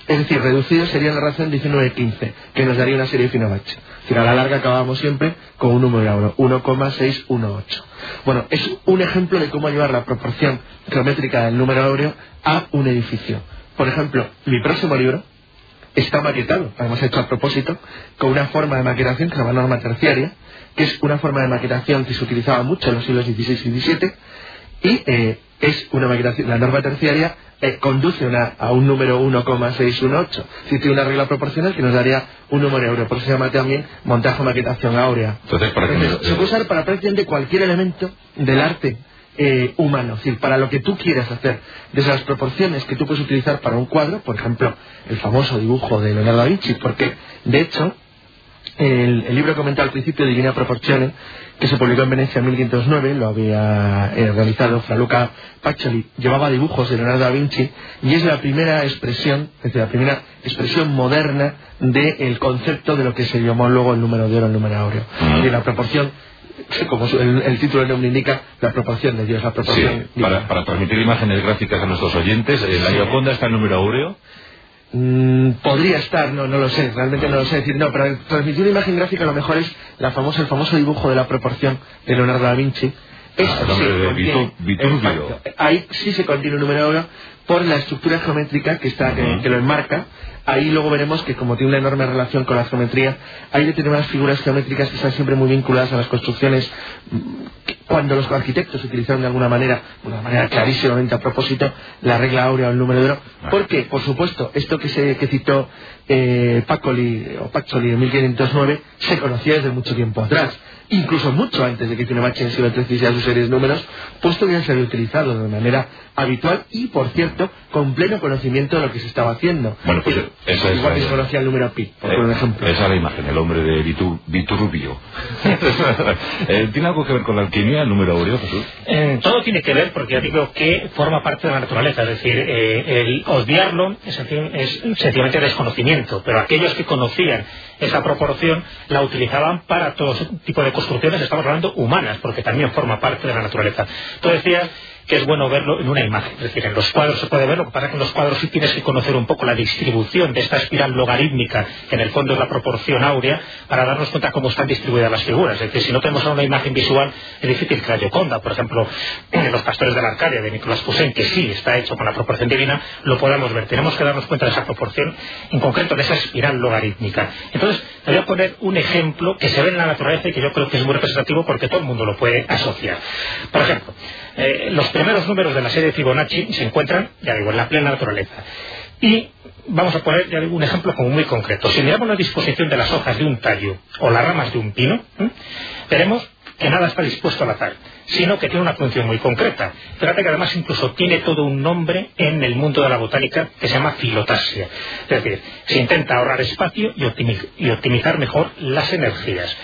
Es decir, reducido sería la razón 19-15, que nos daría una serie de Fibonacci. Es a la larga acabamos siempre con un número euro, 1,618. Bueno, es un ejemplo de cómo llevar la proporción geométrica del número áureo a un edificio. Por ejemplo, mi próximo libro está maquetado, hemos hecho a propósito, con una forma de maquetación que se llama norma terciaria, que es una forma de maquetación que se utilizaba mucho en los siglos XVI y XVII, y eh, es una maquetación, la norma terciaria eh, conduce a un número 1,618. Si tiene una regla proporcional que nos daría un número euro. Por eso se llama también montaje maquetación áurea. Entonces, se puede usar para prácticamente cualquier elemento del arte eh, humano, es decir, para lo que tú quieras hacer, desde las proporciones que tú puedes utilizar para un cuadro, por ejemplo, el famoso dibujo de Leonardo da Vinci, porque de hecho el, el libro que comentaba al principio, Divina Proporciones, que se publicó en Venecia en 1509, lo había eh, realizado Fra Luca Pacioli, llevaba dibujos de Leonardo da Vinci y es la primera expresión, es decir, la primera expresión moderna del concepto de lo que se llamó luego el número de oro, el número áureo. Mm. Y la proporción, como el, el título del nombre indica, la proporción de Dios, la Sí, proporción divina. para, para transmitir imágenes gráficas a nuestros oyentes, eh, la Gioconda está en número áureo. Mm, podría estar, no, no lo sé, realmente no lo sé decir, no, pero transmitir una imagen gráfica lo mejor es la famosa, el famoso dibujo de la proporción de Leonardo da Vinci. Esto Ah, de contiene- Vitu-. Ahí sí se contiene un número oro por la estructura geométrica que está, que lo enmarca. Ahí luego veremos que como tiene una enorme relación con la geometría, hay determinadas figuras geométricas que están siempre muy vinculadas a las construcciones mm, cuando los arquitectos utilizaron de alguna manera, de una manera clarísimamente a propósito, la regla áurea o el número de oro. Porque, por supuesto, esto que, se, que citó eh, Pacoli, o Pazzoli en 1509 se conocía desde mucho tiempo atrás. Incluso mucho antes de que Fibonacci en el siglo XIII hiciera sus series de números, puesto que ya se había utilizado de manera habitual y, por cierto, con pleno conocimiento de lo que se estaba haciendo. Bueno, pues, Eh, esa es Igual la- que se conocía el número pi, por poner un Eh, ejemplo. Esa es la imagen, el hombre de Vitu-. Eh, ¿Tiene algo que ver con la alquimia, el número áureo, Jesús? Eh, todo tiene que ver porque ya digo que forma parte de la naturaleza, es decir, eh, el odiarlo es, es sencillamente desconocimiento, pero aquellos que conocían esa proporción la utilizaban para todo tipo de construcciones, estamos hablando humanas, porque también forma parte de la naturaleza. Que es bueno verlo en una imagen, es decir, en los cuadros se puede ver, lo que pasa es que en los cuadros sí tienes que conocer un poco la distribución de esta espiral logarítmica, que en el fondo es la proporción áurea, para darnos cuenta cómo están distribuidas las figuras. Es decir, si no tenemos una imagen visual, es difícil que la Gioconda, por ejemplo, en los pastores de la Arcadia de Nicolás Poussin, que sí está hecho con la proporción divina, lo podamos ver. Tenemos que darnos cuenta de esa proporción, en concreto de esa espiral logarítmica. Entonces, te voy a poner un ejemplo que se ve en la naturaleza y que yo creo que es muy representativo porque todo el mundo lo puede asociar. Por ejemplo, eh, los primeros números de la serie Fibonacci se encuentran, ya digo, en la plena naturaleza. Y vamos a poner, ya un ejemplo como muy concreto. Si miramos la disposición de las hojas de un tallo o las ramas de un pino, ¿eh? veremos que nada está dispuesto al azar, sino que tiene una función muy concreta. Fíjate que además incluso tiene todo un nombre en el mundo de la botánica que se llama filotasia. Es decir, se intenta ahorrar espacio y optimizar mejor las energías.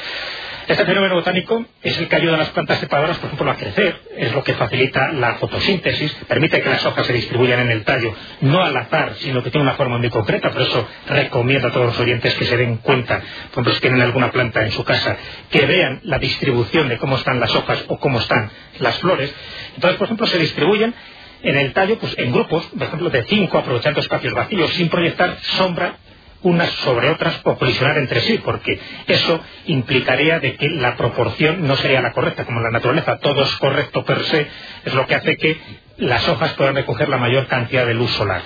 Este fenómeno botánico es el que ayuda a las plantas trepadoras, por ejemplo, a crecer, es lo que facilita la fotosíntesis, permite que las hojas se distribuyan en el tallo, no al azar, sino que tiene una forma muy concreta, por eso recomiendo a todos los oyentes que se den cuenta, por ejemplo, si tienen alguna planta en su casa, que vean la distribución de cómo están las hojas o cómo están las flores. Entonces, por ejemplo, se distribuyen en el tallo pues, en grupos, por ejemplo, de cinco, aprovechando espacios vacíos, sin proyectar sombra unas sobre otras o colisionar entre sí, porque eso implicaría de que la proporción no sería la correcta, como en la naturaleza todo es correcto per se, es lo que hace que las hojas puedan recoger la mayor cantidad de luz solar.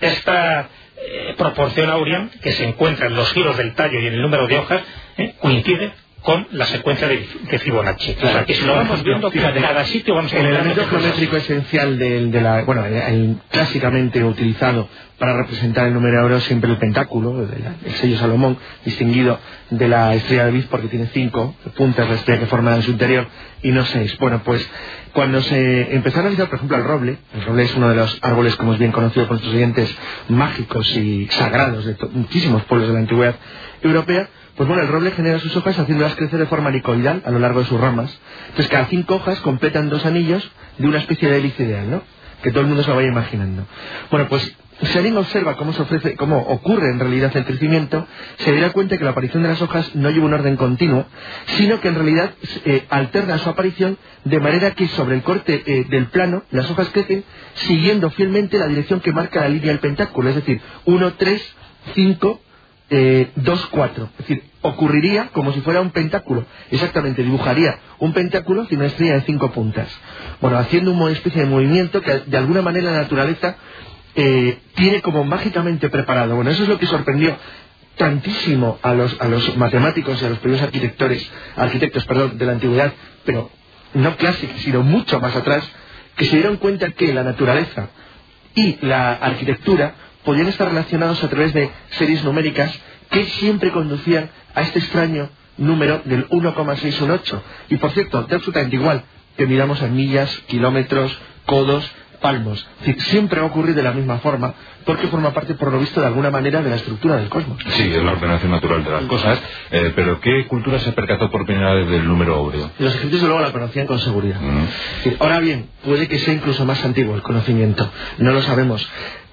Esta eh, proporción áurea que se encuentra en los giros del tallo y en el número de hojas eh, coincide con la secuencia de, de Fibonacci. O sea que si lo vamos viendo, cada sitio vamos a El elemento geométrico esencial del, de la, bueno, el, el clásicamente utilizado para representar el número oro es siempre el pentáculo, el, el sello Salomón, distinguido de la estrella de David porque tiene cinco puntas la estrella que forma en su interior y no seis. Bueno, pues cuando se empezó a analizar, por ejemplo, el roble, el roble es uno de los árboles, como es bien conocido por nuestros oyentes, mágicos y sagrados de muchísimos pueblos de la antigüedad europea, pues bueno, el roble genera sus hojas haciéndolas crecer de forma helicoidal a lo largo de sus ramas. Entonces cada cinco hojas completan dos anillos de una especie de hélice ideal, ¿no? que todo el mundo se lo vaya imaginando. Bueno, pues si alguien observa cómo se ofrece, cómo ocurre en realidad el crecimiento, se dará cuenta que la aparición de las hojas no lleva un orden continuo, sino que en realidad eh, alterna su aparición de manera que sobre el corte eh, del plano las hojas crecen siguiendo fielmente la dirección que marca la línea del pentáculo, es decir, 1, 3, 5, 2, 4. Es decir, ocurriría como si fuera un pentáculo. Exactamente, dibujaría un pentáculo sin una estrella de cinco puntas. Bueno, haciendo una especie de movimiento que de alguna manera la naturaleza eh, tiene como mágicamente preparado. Bueno, eso es lo que sorprendió tantísimo a los, a los matemáticos y a los primeros arquitectores, arquitectos perdón, de la antigüedad, pero no clásicos, sino mucho más atrás, que se dieron cuenta que la naturaleza y la arquitectura podían estar relacionados a través de series numéricas que siempre conducían a este extraño número del 1,618. Y por cierto, de absolutamente igual que miramos en millas, kilómetros, codos, palmos. siempre ocurrir de la misma forma, porque forma parte, por lo visto, de alguna manera de la estructura del cosmos. Sí, es la ordenación natural de las cosas. Eh, pero ¿qué cultura se percató por primera vez del número áureo? Los egipcios luego la conocían con seguridad. Mm. Ahora bien, puede que sea incluso más antiguo el conocimiento. No lo sabemos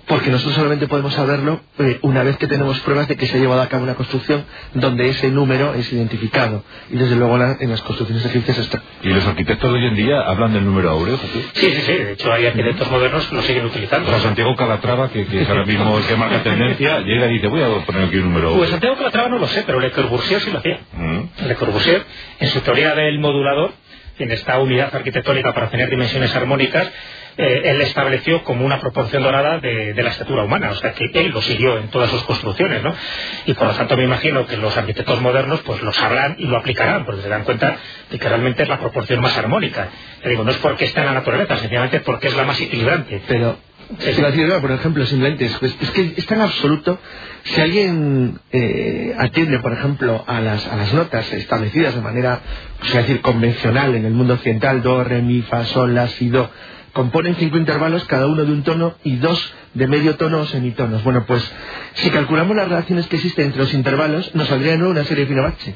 porque nosotros solamente podemos saberlo eh, una vez que tenemos pruebas de que se ha llevado a cabo una construcción donde ese número es identificado. Y desde luego en las construcciones egipcias está. ¿Y los arquitectos de hoy en día hablan del número áureo? Sí, sí, sí. De hecho, hay arquitectos modernos que lo siguen utilizando. O Santiago Calatrava, que, es ahora mismo el que marca tendencia, llega y dice, voy a poner aquí un número áureo. Pues Santiago Calatrava no lo sé, pero Le Corbusier sí lo hacía. Mm. Le Corbusier, en su teoría del modulador, en esta unidad arquitectónica para tener dimensiones armónicas, eh, él estableció como una proporción dorada de, la estatura humana, o sea que él lo siguió en todas sus construcciones, ¿no? Y por lo tanto me imagino que los arquitectos modernos pues lo sabrán y lo aplicarán, porque se dan cuenta de que realmente es la proporción más armónica. Le digo, no es porque está en la naturaleza, sencillamente porque es la más equilibrante. Pero por ejemplo, simplemente es, es, que es tan absoluto. Si alguien eh, atiende, por ejemplo, a las, a las notas establecidas de manera, pues, decir, convencional en el mundo occidental, do, re, mi, fa, sol, la, si, do, componen cinco intervalos, cada uno de un tono y dos de medio tono o semitonos. Bueno, pues si calculamos las relaciones que existen entre los intervalos, nos saldría de nuevo una serie de Fibonacci.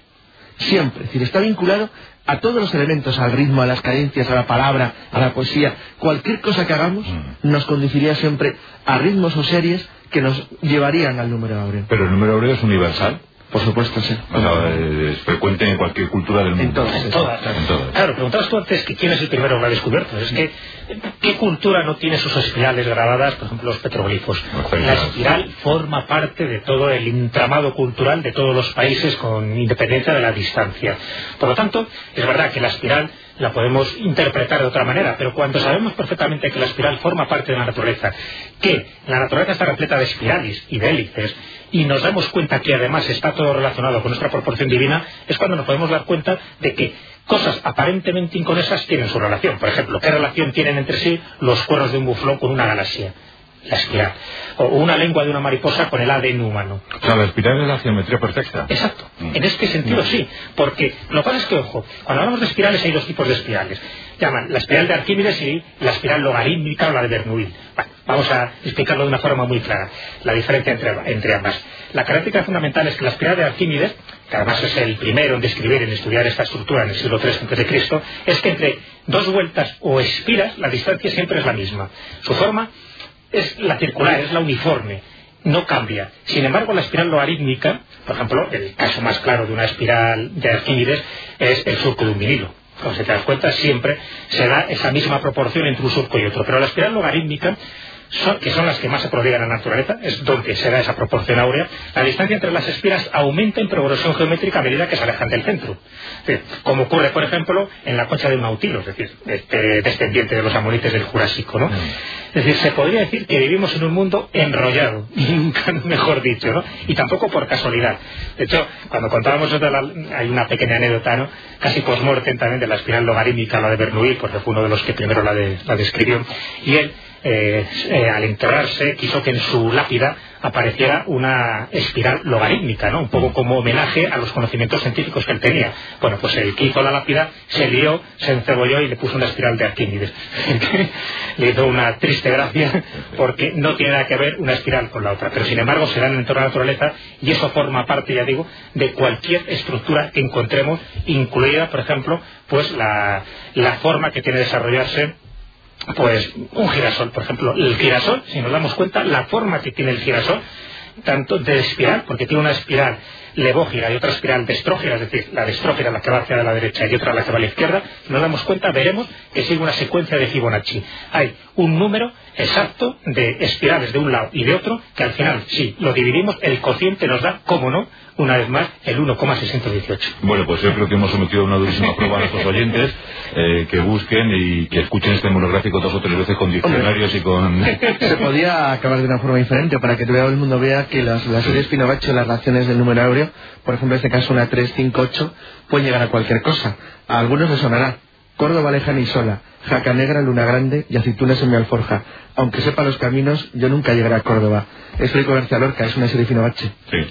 Siempre. Es decir, está vinculado a todos los elementos, al ritmo, a las cadencias, a la palabra, a la poesía. Cualquier cosa que hagamos mm. nos conduciría siempre a ritmos o series que nos llevarían al número áureo. Pero el número áureo es universal. Por supuesto, sí. es frecuente en cualquier cultura del mundo. En todas. Claro, preguntabas tú antes que quién es el primero que lo ha descubierto. Es que, ¿qué cultura no tiene sus espirales grabadas? Por ejemplo, los petroglifos. La espiral forma parte de todo el entramado cultural de todos los países con independencia de la distancia. Por lo tanto, es verdad que la espiral la podemos interpretar de otra manera, pero cuando sabemos perfectamente que la espiral forma parte de la naturaleza, que la naturaleza está repleta de espirales y de hélices, y nos damos cuenta que además está todo relacionado con nuestra proporción divina, es cuando nos podemos dar cuenta de que cosas aparentemente inconexas tienen su relación. Por ejemplo, ¿qué relación tienen entre sí los cuernos de un buflón con una galaxia? la espiral. O una lengua de una mariposa con el ADN humano. O sea, la espiral es la geometría perfecta. Exacto. Mm. En este sentido, mm. sí. Porque lo que pasa es que, ojo, cuando hablamos de espirales hay dos tipos de espirales. Llaman la espiral de Arquímedes y la espiral logarítmica o la de Bernoulli. vamos a explicarlo de una forma muy clara, la diferencia entre, entre ambas. La característica fundamental es que la espiral de Arquímedes, que además es el primero en describir, en estudiar esta estructura en el siglo III a.C., es que entre dos vueltas o espiras la distancia siempre es la misma. Su forma es la circular, es la uniforme, no cambia. Sin embargo, la espiral logarítmica, por ejemplo, el caso más claro de una espiral de Arquímedes es el surco de un vinilo. Como se te das cuenta, siempre se da esa misma proporción entre un surco y otro. Pero la espiral logarítmica que son las que más se prodigan en la naturaleza, es donde se da esa proporción áurea, la distancia entre las espiras aumenta en progresión geométrica a medida que se alejan del centro. como ocurre, por ejemplo, en la concha de un nautilo, es decir, este descendiente de los amonites del Jurásico, ¿no? Mm. Es decir, se podría decir que vivimos en un mundo enrollado, nunca mejor dicho, ¿no? Y tampoco por casualidad. De hecho, cuando contábamos de la, hay una pequeña anécdota, ¿no? Casi post-mortem también de la espiral logarítmica, la de Bernoulli, porque fue uno de los que primero la, la describió. Y él eh, eh, al enterrarse quiso que en su lápida apareciera una espiral logarítmica, ¿no? Un poco como homenaje a los conocimientos científicos que él tenía. Bueno, pues el que la lápida se lió, se encebolló y le puso una espiral de Arquímedes. le hizo una triste gracia porque no tiene nada que ver una espiral con la otra. Pero sin embargo se dan en torno a la naturaleza y eso forma parte, ya digo, de cualquier estructura que encontremos, incluida, por ejemplo, pues la, la forma que tiene que desarrollarse pues un girasol, por ejemplo, el girasol, si nos damos cuenta, la forma que tiene el girasol, tanto de espiral, porque tiene una espiral levógira y otra espiral destrógira, es decir, la destrógira la que va hacia la derecha y otra la que va a la izquierda, si nos damos cuenta, veremos que sigue una secuencia de Fibonacci. Hay un número exacto de espirales de un lado y de otro, que al final, si lo dividimos, el cociente nos da, como no, una vez más, el 1,618. Bueno, pues yo creo que hemos sometido una durísima prueba a nuestros oyentes eh, que busquen y que escuchen este monográfico dos o tres veces con diccionarios y con... Se podía acabar de una forma diferente para que todo el mundo vea que las, las series Fibonacci, las relaciones del número áureo, por ejemplo, en este caso una 3, 5, 8, pueden llegar a cualquier cosa. A algunos les sonará. Córdoba lejana y sola, Jaca Negra, Luna Grande y aceitunas en mi alforja. Aunque sepa los caminos, yo nunca llegaré a Córdoba. Es Federico García Lorca, es una serie Finovache. Sí.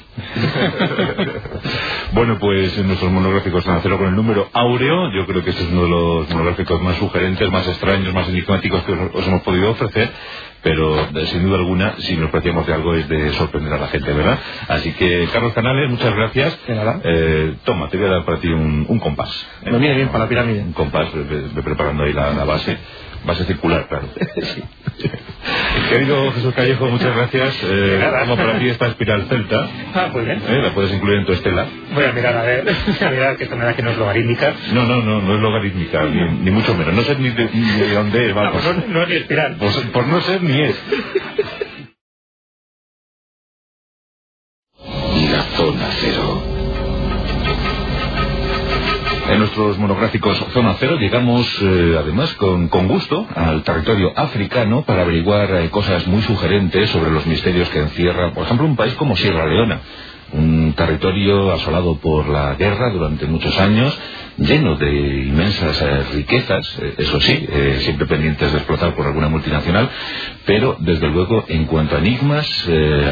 bueno, pues nuestros monográficos van a hacerlo con el número áureo. Yo creo que este es uno de los monográficos más sugerentes, más extraños, más enigmáticos que os hemos podido ofrecer. Pero eh, sin duda alguna, si nos preciamos de algo es de sorprender a la gente, ¿verdad? Así que, Carlos Canales, muchas gracias. De nada. Eh, toma, te voy a dar para ti un, un compás. Me viene bien para la pirámide. Un compás, ve, ve- ve preparando ahí la, la base. Base circular, claro. Querido Jesús Callejo, muchas gracias. Eh, como para ti esta espiral celta. Ah, muy bien. ¿eh? La puedes incluir en tu estela. Voy a mirar a ver, voy a mirar que esta manera que no es logarítmica. No, no, no, no es logarítmica, ni, ni mucho menos. No sé ni de, ni de dónde es, vamos. No, no es ni espiral. Por, por no ser ni es. La zona cero. En nuestros monográficos Zona Cero llegamos, eh, además, con, gusto al territorio africano para averiguar eh, cosas muy sugerentes sobre los misterios que encierra, por ejemplo, un país como Sierra Leona. Un territorio asolado por la guerra durante muchos años, lleno de inmensas eh, riquezas, eh, eso sí, eh, siempre pendientes de explotar por alguna multinacional, pero desde luego en cuanto a enigmas,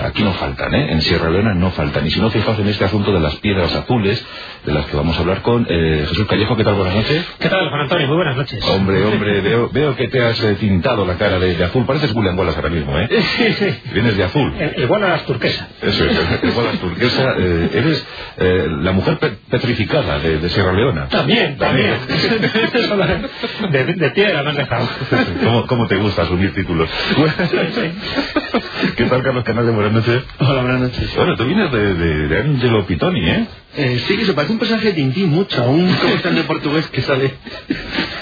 aquí no faltan, ¿eh? en Sierra Leona no faltan. Y si no, fijaos en este asunto de las piedras azules, de las que vamos a hablar con eh, Jesús Callejo, ¿qué tal? Buenas noches. ¿Qué tal, Juan Antonio? Muy buenas noches. Hombre, hombre, veo, veo que te has tintado la cara de, de azul. Pareces William Wallace ahora mismo, ¿eh? Sí, sí. Vienes de azul. Eh, Igual a las turquesas. Eso es, el Wallace turquesa. eres eh, la mujer pe- petrificada de, de Sierra Leona. También, también. de, de piedra me has dejado. ¿Cómo, ¿Cómo te gusta asumir títulos? ¿Qué tal, Carlos Canales? Buenas noches. Hola, buenas noches. Bueno, tú vienes de, de, de Angelo Pitoni, ¿eh? Eh, sí, que se parece un personaje de Tintín mucho, a un comediante portugués que sale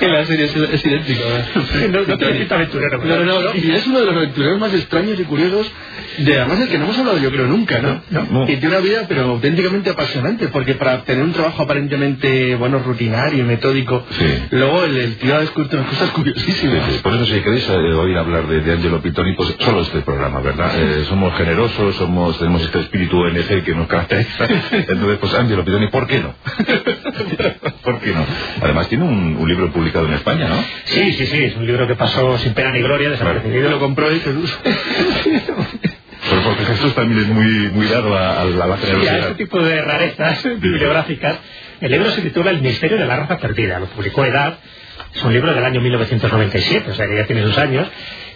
en la serie, es, es idéntico. ¿verdad? No, no te necesito aventurero. No, no, no, y es uno de los aventureros más extraños y curiosos de además el que no hemos hablado yo creo nunca, ¿no? No. Y tiene una vida pero auténticamente apasionante porque para tener un trabajo aparentemente bueno rutinario y metódico, Sí. luego el, el tío ha descubierto unas cosas curiosísimas. Sí, sí. Por eso si queréis eh, oír hablar de, de Angelo Pitoni, pues solo este programa, ¿verdad? Eh, somos generosos, somos tenemos este espíritu ONG que nos caracteriza. Entonces, pues Angelo Pitoni, ¿por qué no? ¿Por qué no? Además tiene un, un libro publicado en España, ¿no? Sí, sí, sí. Es un libro que pasó sin pena ni gloria, desapercibido. Lo compró él, Jesús. Porque Jesús también es muy, muy dado a, a a la Y a este generosidad. tipo de rarezas bibliográficas, el libro se titula El misterio de la raza perdida. Lo publicó Edad. Es un libro del año 1997, o sea que ya tiene sus años.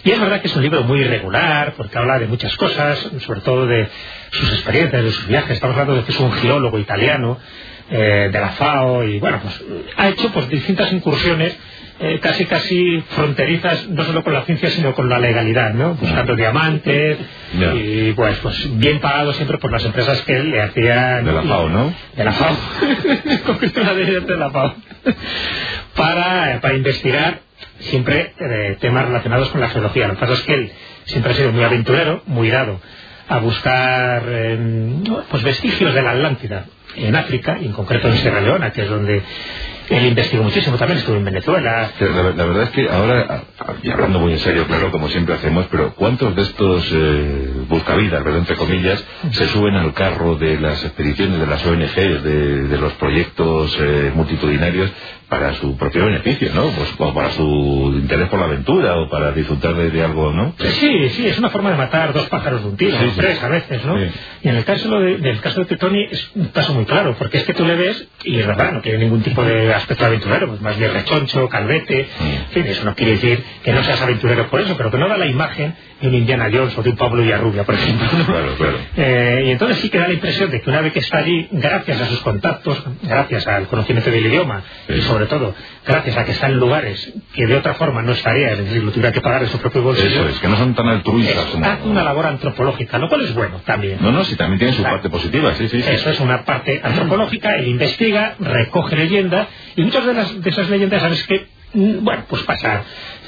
Y es verdad que es un libro muy irregular, porque habla de muchas cosas, sobre todo de sus experiencias, de sus viajes. Estamos hablando de que es un geólogo italiano, eh, de la FAO, y bueno, pues ha hecho pues distintas incursiones eh, casi casi fronterizas, no solo con la ciencia, sino con la legalidad, ¿no? Buscando diamantes y pues, pues bien pagado siempre por las empresas que le hacían... De la FAO, ¿no? De la FAO. De la FAO. para, para investigar siempre eh, temas relacionados con la geología. Lo que pasa es que él siempre ha sido muy aventurero, muy dado a buscar eh, pues vestigios de la Atlántida en África, y en concreto en Sierra Leona, que es donde él investigó muchísimo. También estuvo en Venezuela. La, verdad es que ahora, y hablando muy en serio, claro, como siempre hacemos, pero ¿cuántos de estos eh, buscavidas, verdad, entre comillas, se suben al carro de las expediciones de las ONG, de, de los proyectos eh, multitudinarios para su propio beneficio, ¿no? Pues o para su interés por la aventura o para disfrutar de, de algo, ¿no? Sí, sí, es una forma de matar dos pájaros de un tiro, Sí, o sí. tres a veces, ¿no? Sí. Y en el caso de, del caso de Tetoni es un caso muy claro, porque es que tú le ves, y es verdad, no tiene ningún tipo de aspecto aventurero, pues más bien rechoncho, calvete, en fin, eso no quiere decir que no seas aventurero por eso, pero que no da la imagen de un Indiana Jones o de un Pablo Villarrubia, por ejemplo. Claro, claro. Eh, y entonces sí que da la impresión de que una vez que está allí, gracias a sus contactos, gracias al conocimiento del idioma y sobre todo gracias a que está en lugares que de otra forma no estaría, es decir, lo tuviera que pagar en su propio bolsillo. Eso es, que no son tan altruistas como... Hace una labor antropológica, lo cual es bueno también. No, no, sí, también tiene su Claro. parte positiva, sí, sí. sí. Eso es una parte antropológica, él investiga, recoge leyendas, y muchas de, las, de esas leyendas, sabes que, mm, bueno, pues pasa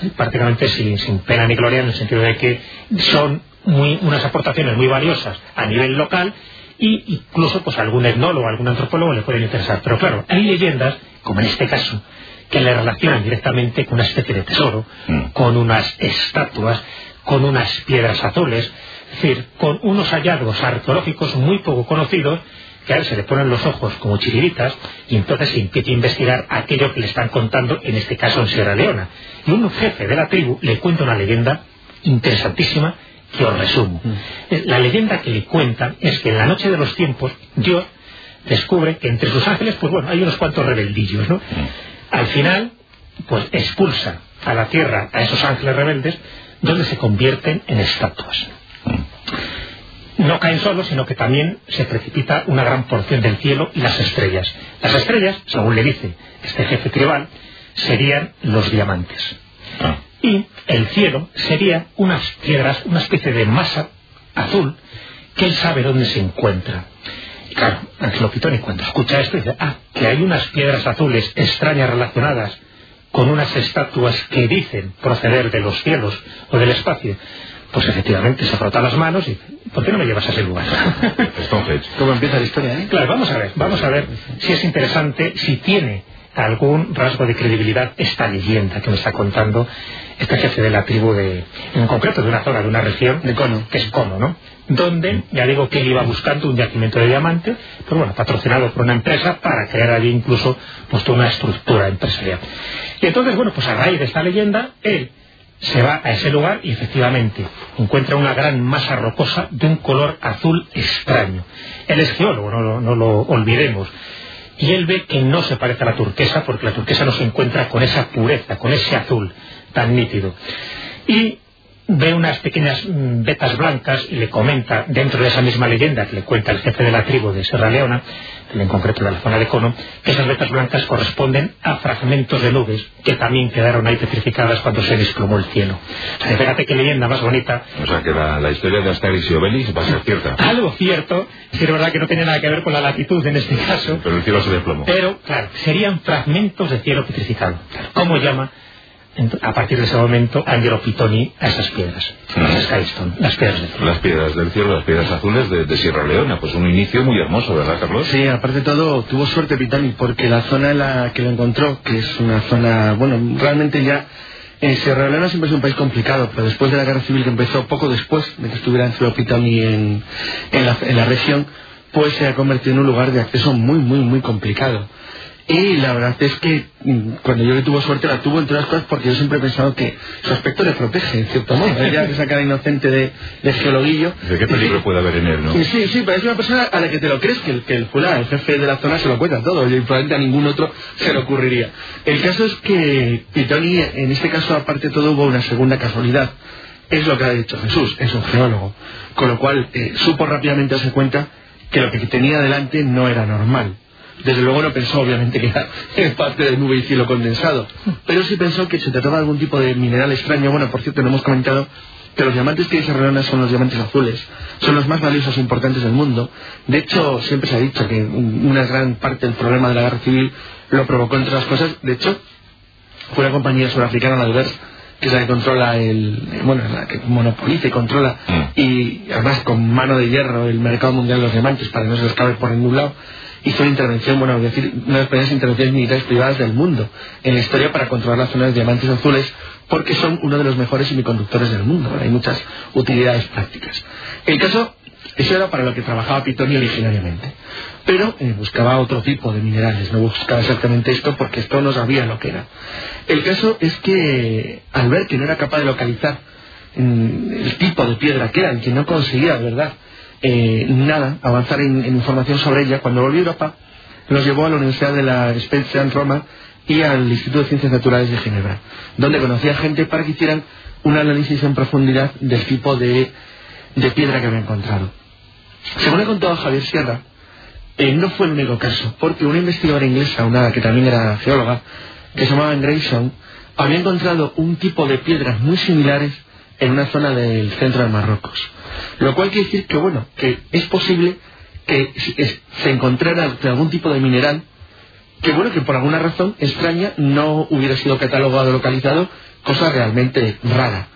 prácticamente sin, sin pena ni gloria, en el sentido de que son muy, unas aportaciones muy valiosas a nivel local, y incluso pues algún etnólogo, algún antropólogo le pueden interesar. Pero claro, hay leyendas, como en este caso, que le relacionan directamente con una especie de tesoro, Mm. con unas estatuas, con unas piedras azules, es decir, con unos hallazgos arqueológicos muy poco conocidos que a él se le ponen los ojos como chiriritas y entonces se empieza a investigar aquello que le están contando, en este caso en Sierra Leona. Y un jefe de la tribu le cuenta una leyenda interesantísima que os resumo. Eh, La leyenda que le cuenta es que en la noche de los tiempos Dios descubre que entre sus ángeles, pues bueno, hay unos cuantos rebeldillos, ¿no? Al final, pues expulsa a la tierra a esos ángeles rebeldes, donde se convierten en estatuas. No caen solos, sino que también se precipita una gran porción del cielo y las estrellas. Las estrellas, según le dice este jefe tribal, serían los diamantes. Ah. Y el cielo sería unas piedras, una especie de masa azul que él sabe dónde se encuentra. Y claro, Ángelo Pitoni cuando escucha esto dice, ah, que hay unas piedras azules extrañas relacionadas con unas estatuas que dicen proceder de los cielos o del espacio. Pues efectivamente se frota las manos y ¿por qué no me llevas a ese lugar? Stonehenge. ¿Cómo empieza la historia, eh? Claro, vamos a ver, vamos a ver si es interesante, si tiene algún rasgo de credibilidad esta leyenda que me está contando este jefe de la tribu de, en concreto de una zona, de una región, de Cono, que es Cono, ¿no? Donde, ya digo que él iba buscando un yacimiento de diamantes, pero bueno, patrocinado por una empresa para crear allí incluso pues toda una estructura empresarial. Y entonces, bueno, pues a raíz de esta leyenda, él se va a ese lugar y efectivamente encuentra una gran masa rocosa de un color azul extraño. Él es geólogo, no, lo- no lo olvidemos. Y él ve que no se parece a la turquesa porque la turquesa no se encuentra con esa pureza, con ese azul tan nítido. Y ve unas pequeñas mm, vetas blancas y le comenta, dentro de esa misma leyenda que le cuenta el jefe de la tribu de Sierra Leona, en concreto de la zona de Cono, que esas vetas blancas corresponden a fragmentos de nubes que también quedaron ahí petrificadas cuando se desplomó el cielo. O sea, fíjate qué leyenda más bonita. O sea que la, la historia de Asterix y Obelix va a ser cierta. Algo cierto, si es verdad que no tiene nada que ver con la latitud en este caso, Pero el cielo se desplomó. pero, claro, serían fragmentos de cielo petrificado. ¿Cómo llama a partir de ese momento Angelo Pitoni a esas piedras? Las Skystone, las piedras de cielo. Las piedras del cielo, las piedras azules de, de Sierra Leona. Pues un inicio muy hermoso, ¿verdad, Carlos? Sí, aparte de todo, tuvo suerte Pitani, porque la zona en la que lo encontró, que es una zona, bueno, realmente ya, en Sierra Leona siempre es un país complicado, pero después de la guerra civil que empezó poco después de que estuviera Angelo Pitani en, en, la, en la región, pues se ha convertido en un lugar de acceso muy, muy, muy complicado. Y la verdad es que mm, cuando yo le tuvo suerte la tuvo entre otras cosas porque yo siempre he pensado que su aspecto le protege, en cierto modo. Ella que saca inocente de, de geologuillo. ¿De qué peligro puede haber en él, no? Sí, sí, pero es una persona a la que te lo crees que el, que el fulano, el jefe de la zona, se lo cuenta todo y probablemente a ningún otro se le ocurriría. El caso es que Pitoni, en este caso, aparte de todo, hubo una segunda casualidad. Es lo que ha dicho Jesús, es un geólogo. Con lo cual, eh, supo rápidamente darse cuenta que lo que tenía delante no era normal. Desde luego no pensó, obviamente, que era en parte de nube y cielo condensado. Pero sí pensó que se trataba de algún tipo de mineral extraño. Bueno, por cierto, no hemos comentado que los diamantes que Reona son los diamantes azules. Son los más valiosos e importantes del mundo. De hecho, siempre se ha dicho que un- una gran parte del problema de la guerra civil lo provocó, entre otras cosas. De hecho, fue la compañía surafricana la Devers que es la que controla el bueno la que monopoliza y controla Mm. y además con mano de hierro el mercado mundial de los diamantes para que no se les cabe por ningún lado hizo una intervención bueno decir una de las primeras intervenciones militares privadas del mundo en la historia para controlar las zonas de diamantes azules porque son uno de los mejores semiconductores del mundo hay muchas utilidades prácticas el caso eso era para lo que trabajaba Pitoni originariamente. Pero eh, buscaba otro tipo de minerales, no buscaba exactamente esto porque esto no sabía lo que era. El caso es que al ver que no era capaz de localizar mm, el tipo de piedra que era, que no conseguía, verdad, eh, nada, avanzar en, información sobre ella, cuando volvió a Europa, nos llevó a la Universidad de la Spezia en Roma y al Instituto de Ciencias Naturales de Ginebra, donde conocía gente para que hicieran un análisis en profundidad del tipo de, de piedra que había encontrado. Según he contado Javier Sierra, eh, no fue el único caso, porque una investigadora inglesa, una que también era geóloga, que se llamaba Grayson, había encontrado un tipo de piedras muy similares en una zona del centro de Marruecos. Lo cual quiere decir que, bueno, que es posible que se encontrara algún tipo de mineral que, bueno, que por alguna razón extraña no hubiera sido catalogado localizado, cosa realmente rara.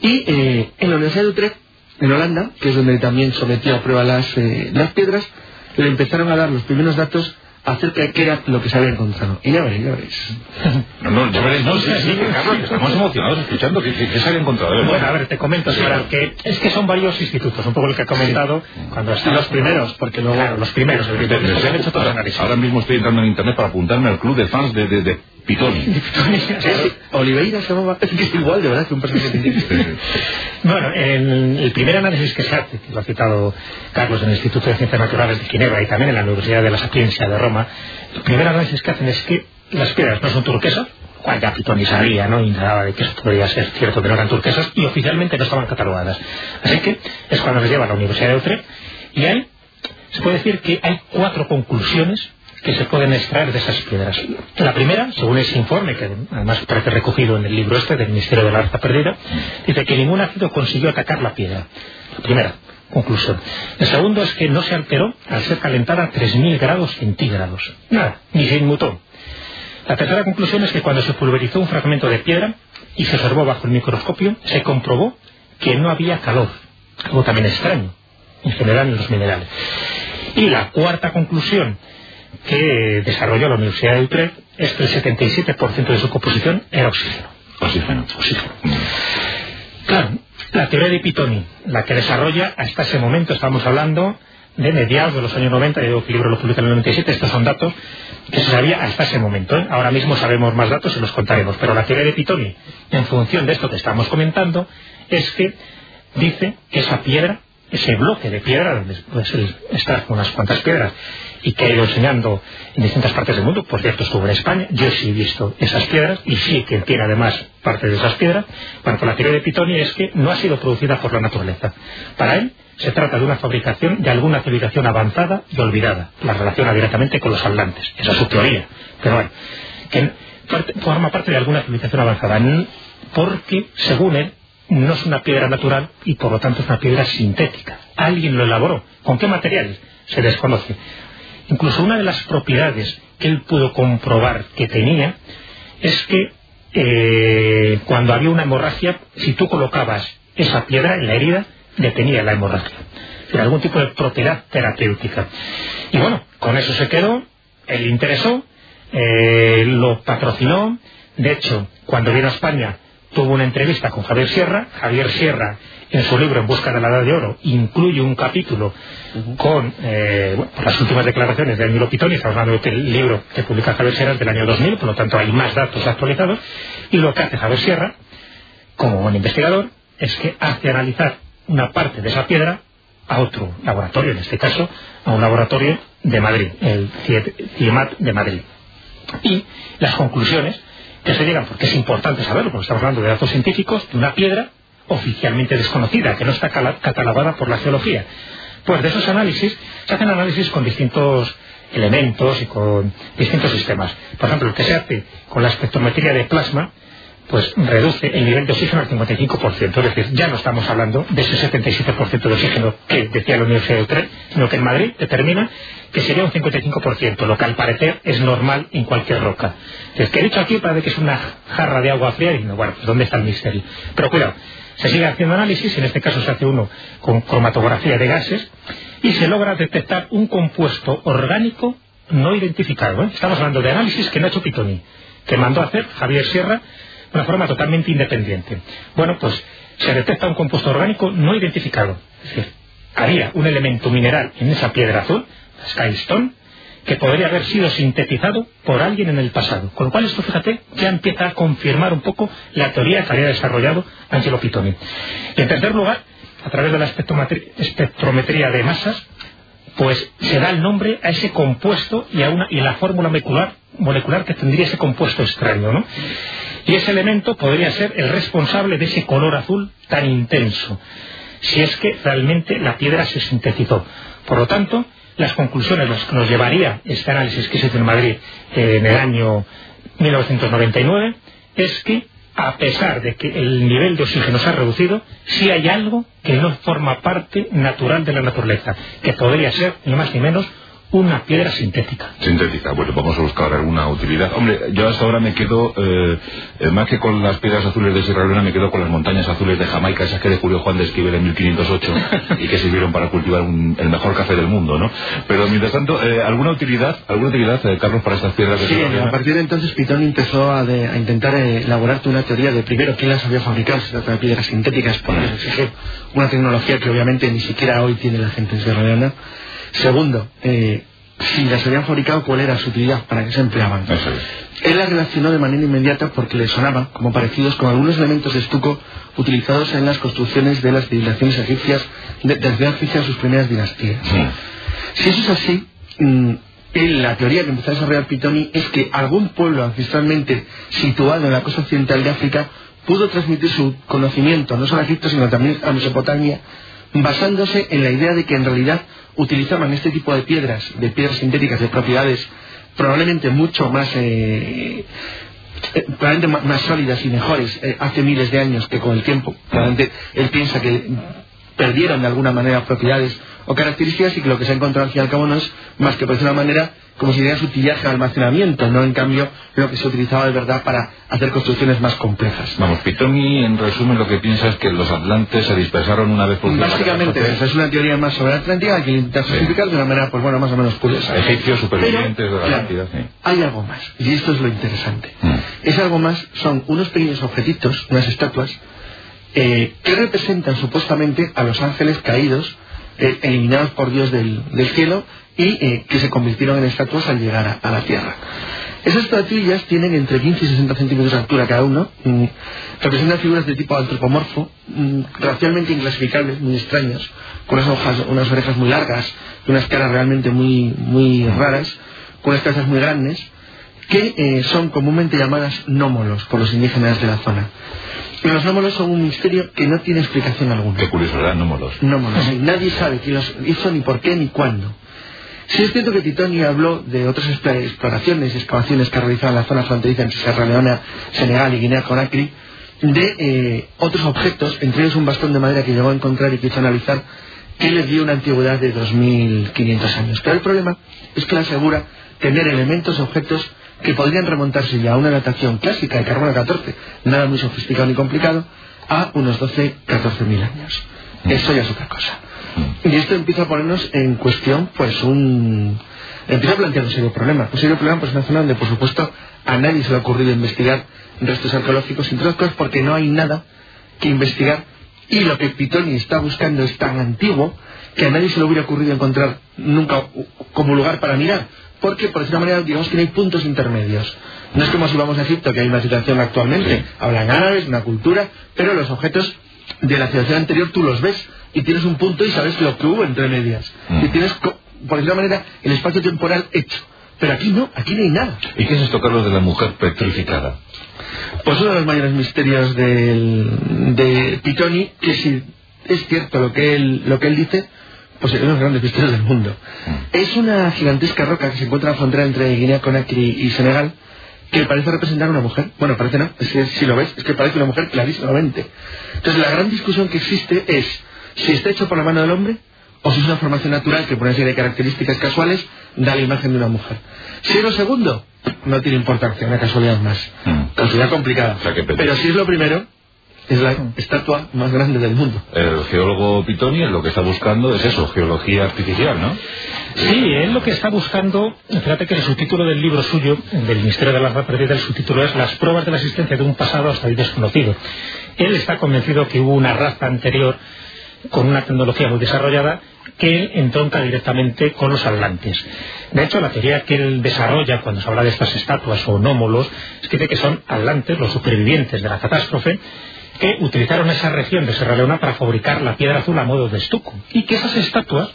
Y eh, en la Universidad de Utrecht, en Holanda, que es donde también sometió a prueba las, eh, las piedras, le empezaron a dar los primeros datos acerca de qué era lo que se había encontrado. Y ya veréis, ya veréis. No, no, ya veréis, no, sí, sí, Carlos, estamos emocionados escuchando qué, se había encontrado. Bueno, a ver, te comento, Sara, que es que son varios institutos, un poco lo que ha comentado, cuando están los primeros, porque luego los primeros, se han hecho Ahora mismo estoy entrando en internet para apuntarme al club de fans de, de, de Pitoni. Oliveira se llamaba, es que es igual, de verdad, que un personaje Bueno, en el primer análisis que se hace, que lo ha citado Carlos en el Instituto de Ciencias Naturales de Ginebra y también en la Universidad de la Sapiencia de Roma, el primer análisis que hacen es que las piedras no son turquesas, cual ya Pitoni sabía, ¿no? Indagaba de que eso podría ser cierto que no eran turquesas y oficialmente no estaban catalogadas. Así que es cuando les lleva a la Universidad de Utrecht y ahí se puede decir que hay cuatro conclusiones que se pueden extraer de esas piedras. La primera, según ese informe, que además parece recogido en el libro este del Ministerio de la Arza Perdida, dice que ningún ácido consiguió atacar la piedra. La primera conclusión. El segundo es que no se alteró al ser calentada a 3.000 grados centígrados. Nada, ni se inmutó. La tercera conclusión es que cuando se pulverizó un fragmento de piedra y se observó bajo el microscopio, se comprobó que no había calor. Algo también extraño, en general en los minerales. Y la cuarta conclusión que desarrolló la Universidad de Utrecht es que el 77% de su composición era oxígeno. Oxígeno. Oxígeno. Claro, la teoría de Pitoni, la que desarrolla hasta ese momento, estamos hablando de mediados de los años 90, yo digo que el libro lo publica en el 97, estos son datos que se sabía hasta ese momento. ¿eh? Ahora mismo sabemos más datos y los contaremos, pero la teoría de Pitoni, en función de esto que estamos comentando, es que dice que esa piedra, ese bloque de piedra, donde puede estar unas cuantas piedras, y que ha ido enseñando en distintas partes del mundo, por cierto estuvo en España, yo sí he visto esas piedras y sí que tiene además parte de esas piedras, bueno, con la teoría de Pitoni es que no ha sido producida por la naturaleza. Para él se trata de una fabricación de alguna civilización avanzada y olvidada, la relaciona directamente con los hablantes, esa es su teoría, pero bueno, que forma parte de alguna civilización avanzada, porque según él no es una piedra natural y por lo tanto es una piedra sintética. Alguien lo elaboró. ¿Con qué materiales? Se desconoce. Incluso una de las propiedades que él pudo comprobar que tenía es que eh, cuando había una hemorragia, si tú colocabas esa piedra en la herida, detenía la hemorragia. Era algún tipo de propiedad terapéutica. Y bueno, con eso se quedó, él interesó, eh, lo patrocinó. De hecho, cuando vino a España, tuvo una entrevista con Javier Sierra. Javier Sierra en su libro En busca de la edad de oro incluye un capítulo con eh, las últimas declaraciones de Emilio Pitoni, estamos hablando del libro que publica Javier Sierra del año 2000, por lo tanto hay más datos actualizados, y lo que hace Javier Sierra, como un investigador, es que hace analizar una parte de esa piedra a otro laboratorio, en este caso a un laboratorio de Madrid, el CIEMAT de Madrid. Y las conclusiones que se llegan, porque es importante saberlo, porque estamos hablando de datos científicos, de una piedra oficialmente desconocida, que no está catalogada por la geología. Pues de esos análisis se hacen análisis con distintos elementos y con distintos sistemas. Por ejemplo, el que se hace con la espectrometría de plasma, pues reduce el nivel de oxígeno al 55%. Es decir, ya no estamos hablando de ese 77% de oxígeno que decía la Universidad de Utrecht, sino que en Madrid determina que sería un 55%, lo que al parecer es normal en cualquier roca. Entonces, que he dicho aquí parece que es una jarra de agua fría y no, bueno, pues ¿dónde está el misterio? Pero cuidado, se sigue haciendo análisis, en este caso se hace uno con cromatografía de gases, y se logra detectar un compuesto orgánico no identificado. ¿eh? Estamos hablando de análisis que no ha hecho Pitoni, que mandó a hacer Javier Sierra una forma totalmente independiente. Bueno, pues se detecta un compuesto orgánico no identificado. Es decir, había un elemento mineral en esa piedra azul, Skystone, que podría haber sido sintetizado por alguien en el pasado. Con lo cual esto, fíjate, ya empieza a confirmar un poco la teoría que había desarrollado Angelo Pitoni. Y en tercer lugar, a través de la espectrometría de masas, pues se da el nombre a ese compuesto y a, una, y la fórmula molecular molecular que tendría ese compuesto extraño, ¿no? Y ese elemento podría ser el responsable de ese color azul tan intenso, si es que realmente la piedra se sintetizó. Por lo tanto, las conclusiones las que nos llevaría este análisis que se hizo en Madrid eh, en el año 1999 es que a pesar de que el nivel de oxígeno se ha reducido, sí hay algo que no forma parte natural de la naturaleza, que podría ser ni más ni menos una piedra sintética. Sintética, bueno, vamos a buscar alguna utilidad. Hombre, yo hasta ahora me quedo, eh, eh, más que con las piedras azules de Sierra Leona, me quedo con las montañas azules de Jamaica, esas que descubrió Juan de Esquivel en 1508 y que sirvieron para cultivar el mejor café del mundo, ¿no? Pero mientras tanto, eh, ¿alguna utilidad, alguna utilidad, Carlos, para estas piedras de sí, a partir de entonces Pitón empezó a, intentar elaborar una teoría de primero quién las había fabricado, se trata de piedras sintéticas, por exigir una tecnología que obviamente ni siquiera hoy tiene la gente en Sierra Leona Segundo, eh, si las habían fabricado, cuál era su utilidad, para qué se empleaban. Él las relacionó de manera inmediata porque le sonaban como parecidos con algunos elementos de estuco utilizados en las construcciones de las civilizaciones egipcias, de, desde Egipcia a sus primeras dinastías. Si eso es así, mm, la teoría que empezó a desarrollar Pitoni es que algún pueblo ancestralmente situado en la costa occidental de África pudo transmitir su conocimiento no solo a Egipto sino también a Mesopotamia basándose en la idea de que en realidad utilizaban este tipo de piedras, de piedras sintéticas de propiedades probablemente mucho más eh, eh, probablemente más sólidas y mejores eh, hace miles de años que con el tiempo. Probablemente él piensa que perdieron de alguna manera propiedades o características y que lo que se ha encontrado al fin y al cabo no es más que por decirlo de una manera como si diera su tillaje de almacenamiento, no en cambio lo que se utilizaba de verdad para hacer construcciones más complejas. Vamos, Pitoni en resumen lo que piensa es que los atlantes se dispersaron una vez por Básicamente esa es una teoría más sobre Atlántica que intenta justificar de una manera pues bueno más o menos curiosa. Egipcios supervivientes de la Atlántida, Hay algo más, y esto es lo interesante. Mm. Es algo más, son unos pequeños objetitos, unas estatuas, eh, que representan supuestamente a los ángeles caídos eh, eliminados por Dios del, cielo y eh, que se convirtieron en estatuas al llegar a, la tierra. Esas estatuillas tienen entre 15 y 60 centímetros de altura cada uno, mm, representan figuras de tipo antropomorfo, mm, racialmente inclasificables, muy extrañas, con unas, hojas, unas orejas muy largas y unas caras realmente muy, muy raras, con unas cabezas muy grandes, que eh, son comúnmente llamadas nómolos por los indígenas de la zona. Los nómolos son un misterio que no tiene explicación alguna. Qué curioso, ¿verdad? Nómolos. Nómolos. Nadie sabe quién los hizo, ni por qué, ni cuándo. Sí es cierto que Titoni habló de otras exploraciones excavaciones que ha realizado en la zona fronteriza entre Sierra Leona, Senegal y Guinea-Conakry, de eh, otros objetos, entre ellos un bastón de madera que llegó a encontrar y que hizo analizar, que les dio una antigüedad de 2.500 años. Pero el problema es que le asegura tener elementos, objetos que podrían remontarse ya a una datación clásica de carbono 14, nada muy sofisticado ni complicado, a unos 12, 14 mil años. Mm. Eso ya es otra cosa. Mm. Y esto empieza a ponernos en cuestión, pues, un... Empieza a plantear un serio problema. Un serio problema, pues, una zona donde, por supuesto, a nadie se le ha ocurrido investigar restos arqueológicos, entre otras cosas porque no hay nada que investigar y lo que Pitoni está buscando es tan antiguo que a nadie se le hubiera ocurrido encontrar nunca como lugar para mirar porque por decirlo manera digamos que no hay puntos intermedios. No es como si vamos a Egipto, que hay una situación actualmente, hablan árabes, una cultura, pero los objetos de la situación anterior tú los ves y tienes un punto y sabes lo que hubo entre medias. Mm. Y tienes, por decirlo manera, el espacio temporal hecho. Pero aquí no, aquí no hay nada. ¿Y qué es esto, Carlos, de la mujer petrificada? Pues uno de los mayores misterios de Pitoni, que si es cierto lo que él, lo que él dice, pues uno de los grandes misterios del mundo. Mm. Es una gigantesca roca que se encuentra en la frontera entre Guinea-Conakry y Senegal, que parece representar a una mujer. Bueno, parece no, es que si lo ves, es que parece una mujer clarísimamente. Entonces la gran discusión que existe es si está hecho por la mano del hombre o si es una formación natural que por una serie de características casuales da la imagen de una mujer. Si es lo segundo, no tiene importancia, una casualidad más. Mm. Casualidad complicada. Pero si es lo primero, es la estatua más grande del mundo. El geólogo Pitoni lo que está buscando es eso, geología artificial, ¿no? Sí, él lo que está buscando, fíjate que el subtítulo del libro suyo, del Misterio de la Raza Perdida, el subtítulo es Las pruebas de la existencia de un pasado hasta hoy desconocido. Él está convencido que hubo una raza anterior con una tecnología muy desarrollada que entronca directamente con los atlantes. De hecho, la teoría que él desarrolla cuando se habla de estas estatuas o nómolos es que dice que son atlantes, los supervivientes de la catástrofe, que utilizaron esa región de Sierra Leona para fabricar la piedra azul a modo de estuco y que esas estatuas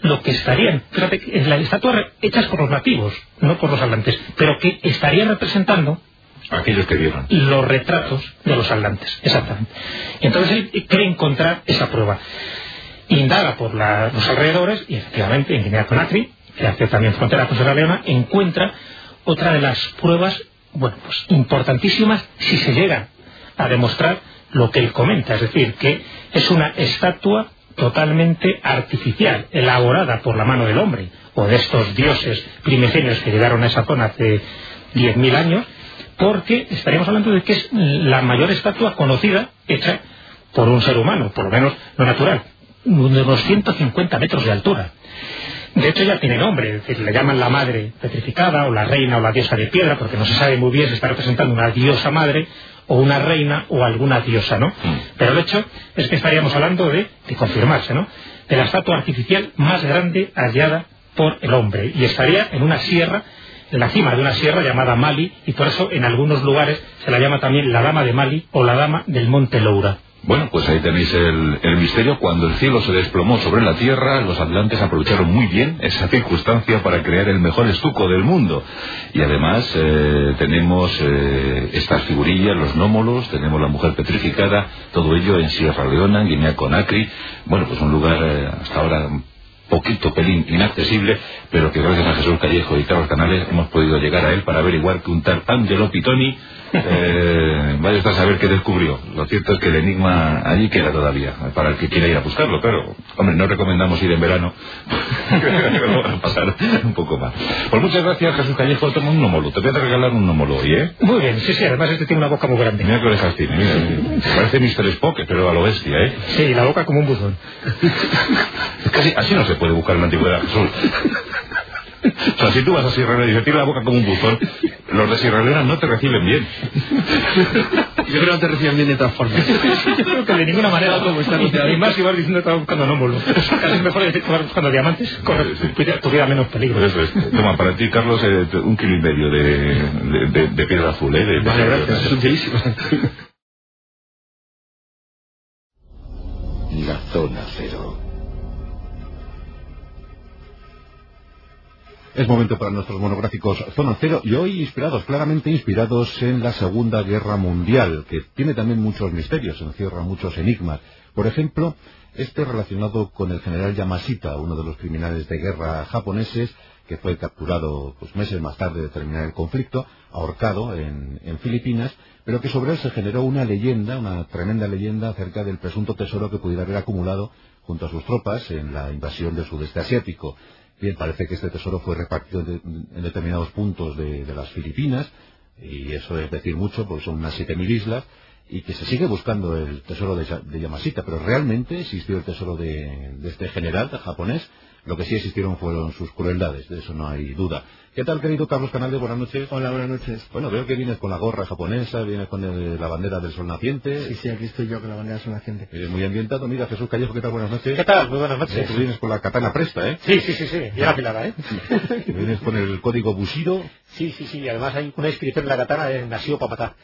lo que estarían, fíjate, en la estatua hechas por los nativos, no por los atlantes, pero que estaría representando aquellos que vieron los retratos de los atlantes, exactamente. Entonces él cree encontrar esa prueba. Indaga por los alrededores y efectivamente en Guinea Conakry, que hace también frontera con Sierra Leona, encuentra otra de las pruebas, bueno, pues importantísimas si se llega a demostrar lo que él comenta, es decir, que es una estatua totalmente artificial, elaborada por la mano del hombre, o de estos dioses primigenios que llegaron a esa zona hace 10.000 años, porque estaríamos hablando de que es la mayor estatua conocida hecha por un ser humano, por lo menos no natural, de unos 150 metros de altura. De hecho ya tiene nombre, es decir, le llaman la madre petrificada o la reina o la diosa de piedra, porque no se sabe muy bien si está representando una diosa madre o una reina o alguna diosa, ¿no? Mm. Pero el hecho es que estaríamos hablando de, de confirmarse, ¿no? De la estatua artificial más grande hallada por el hombre y estaría en una sierra en la cima de una sierra llamada Mali y por eso en algunos lugares se la llama también la Dama de Mali o la Dama del Monte Loura. Bueno, pues ahí tenéis el, misterio. Cuando el cielo se desplomó sobre la tierra, los atlantes aprovecharon muy bien esa circunstancia para crear el mejor estuco del mundo. Y además eh, tenemos eh, estas figurillas, los nómolos, tenemos la mujer petrificada, todo ello en Sierra Leona, en Guinea Conakry. Bueno, pues un lugar eh, hasta ahora poquito, pelín, inaccesible, pero que gracias a Jesús Callejo y Carlos Canales hemos podido llegar a él para averiguar que un tal Angelo Pitoni eh, vaya a saber qué descubrió. Lo cierto es que el enigma allí queda todavía, para el que quiera ir a buscarlo, pero, hombre, no recomendamos ir en verano, lo van a pasar un poco más. Pues muchas gracias, Jesús Callejo, toma un nómolo, te voy a regalar un nómolo hoy, ¿eh? Muy bien, sí, sí, además este tiene una boca muy grande. Mira que orejas tiene, mira, parece Mr. Spock, pero a lo bestia, ¿eh? Sí, la boca como un buzón. Casi, así no se puede buscar en la antigüedad, Jesús. O sea, si tú vas a Sierra Leona y te tira la boca como un buzón, los de Sierra Leona no te reciben bien. Yo creo que no te reciben bien de todas formas. Yo creo que de ninguna manera todo está Y más si vas diciendo que estás buscando nómbulos. Casi mejor decir que vas buscando diamantes, corre, sí. tuviera menos peligro. Eso es. Toma, para ti, Carlos, eh, un kilo y medio de, de, de, piedra azul, ¿eh? De, vale, gracias. Es utilísimo. La zona cero. Es momento para nuestros monográficos Zona Cero y hoy inspirados, claramente inspirados en la Segunda Guerra Mundial, que tiene también muchos misterios, encierra muchos enigmas. Por ejemplo, este relacionado con el general Yamashita, uno de los criminales de guerra japoneses, que fue capturado pues, meses más tarde de terminar el conflicto, ahorcado en, en Filipinas, pero que sobre él se generó una leyenda, una tremenda leyenda acerca del presunto tesoro que pudiera haber acumulado junto a sus tropas en la invasión del sudeste asiático. Bien, parece que este tesoro fue repartido en, determinados puntos de, las Filipinas, y eso es decir mucho, porque son unas 7.000 islas, y que se sigue buscando el tesoro de, de Yamashita, pero realmente existió el tesoro de, de este general japonés, lo que sí existieron fueron sus crueldades, de eso no hay duda. ¿Qué tal, querido Carlos Canales? Buenas noches. Hola, buenas noches. Bueno, veo que vienes con la gorra japonesa, vienes con la bandera del sol naciente. Sí, sí, aquí estoy yo con la bandera del sol naciente. Eres muy ambientado. Mira, Jesús Callejo, ¿qué tal? Buenas noches. ¿Qué tal? Muy buenas noches. Eh, tú vienes con la katana presta, ¿eh? Sí, sí, sí, sí. Y la afilada, ¿eh? vienes con el código Bushido. Sí, sí, sí. Y además hay una inscripción en la katana de nació para matar.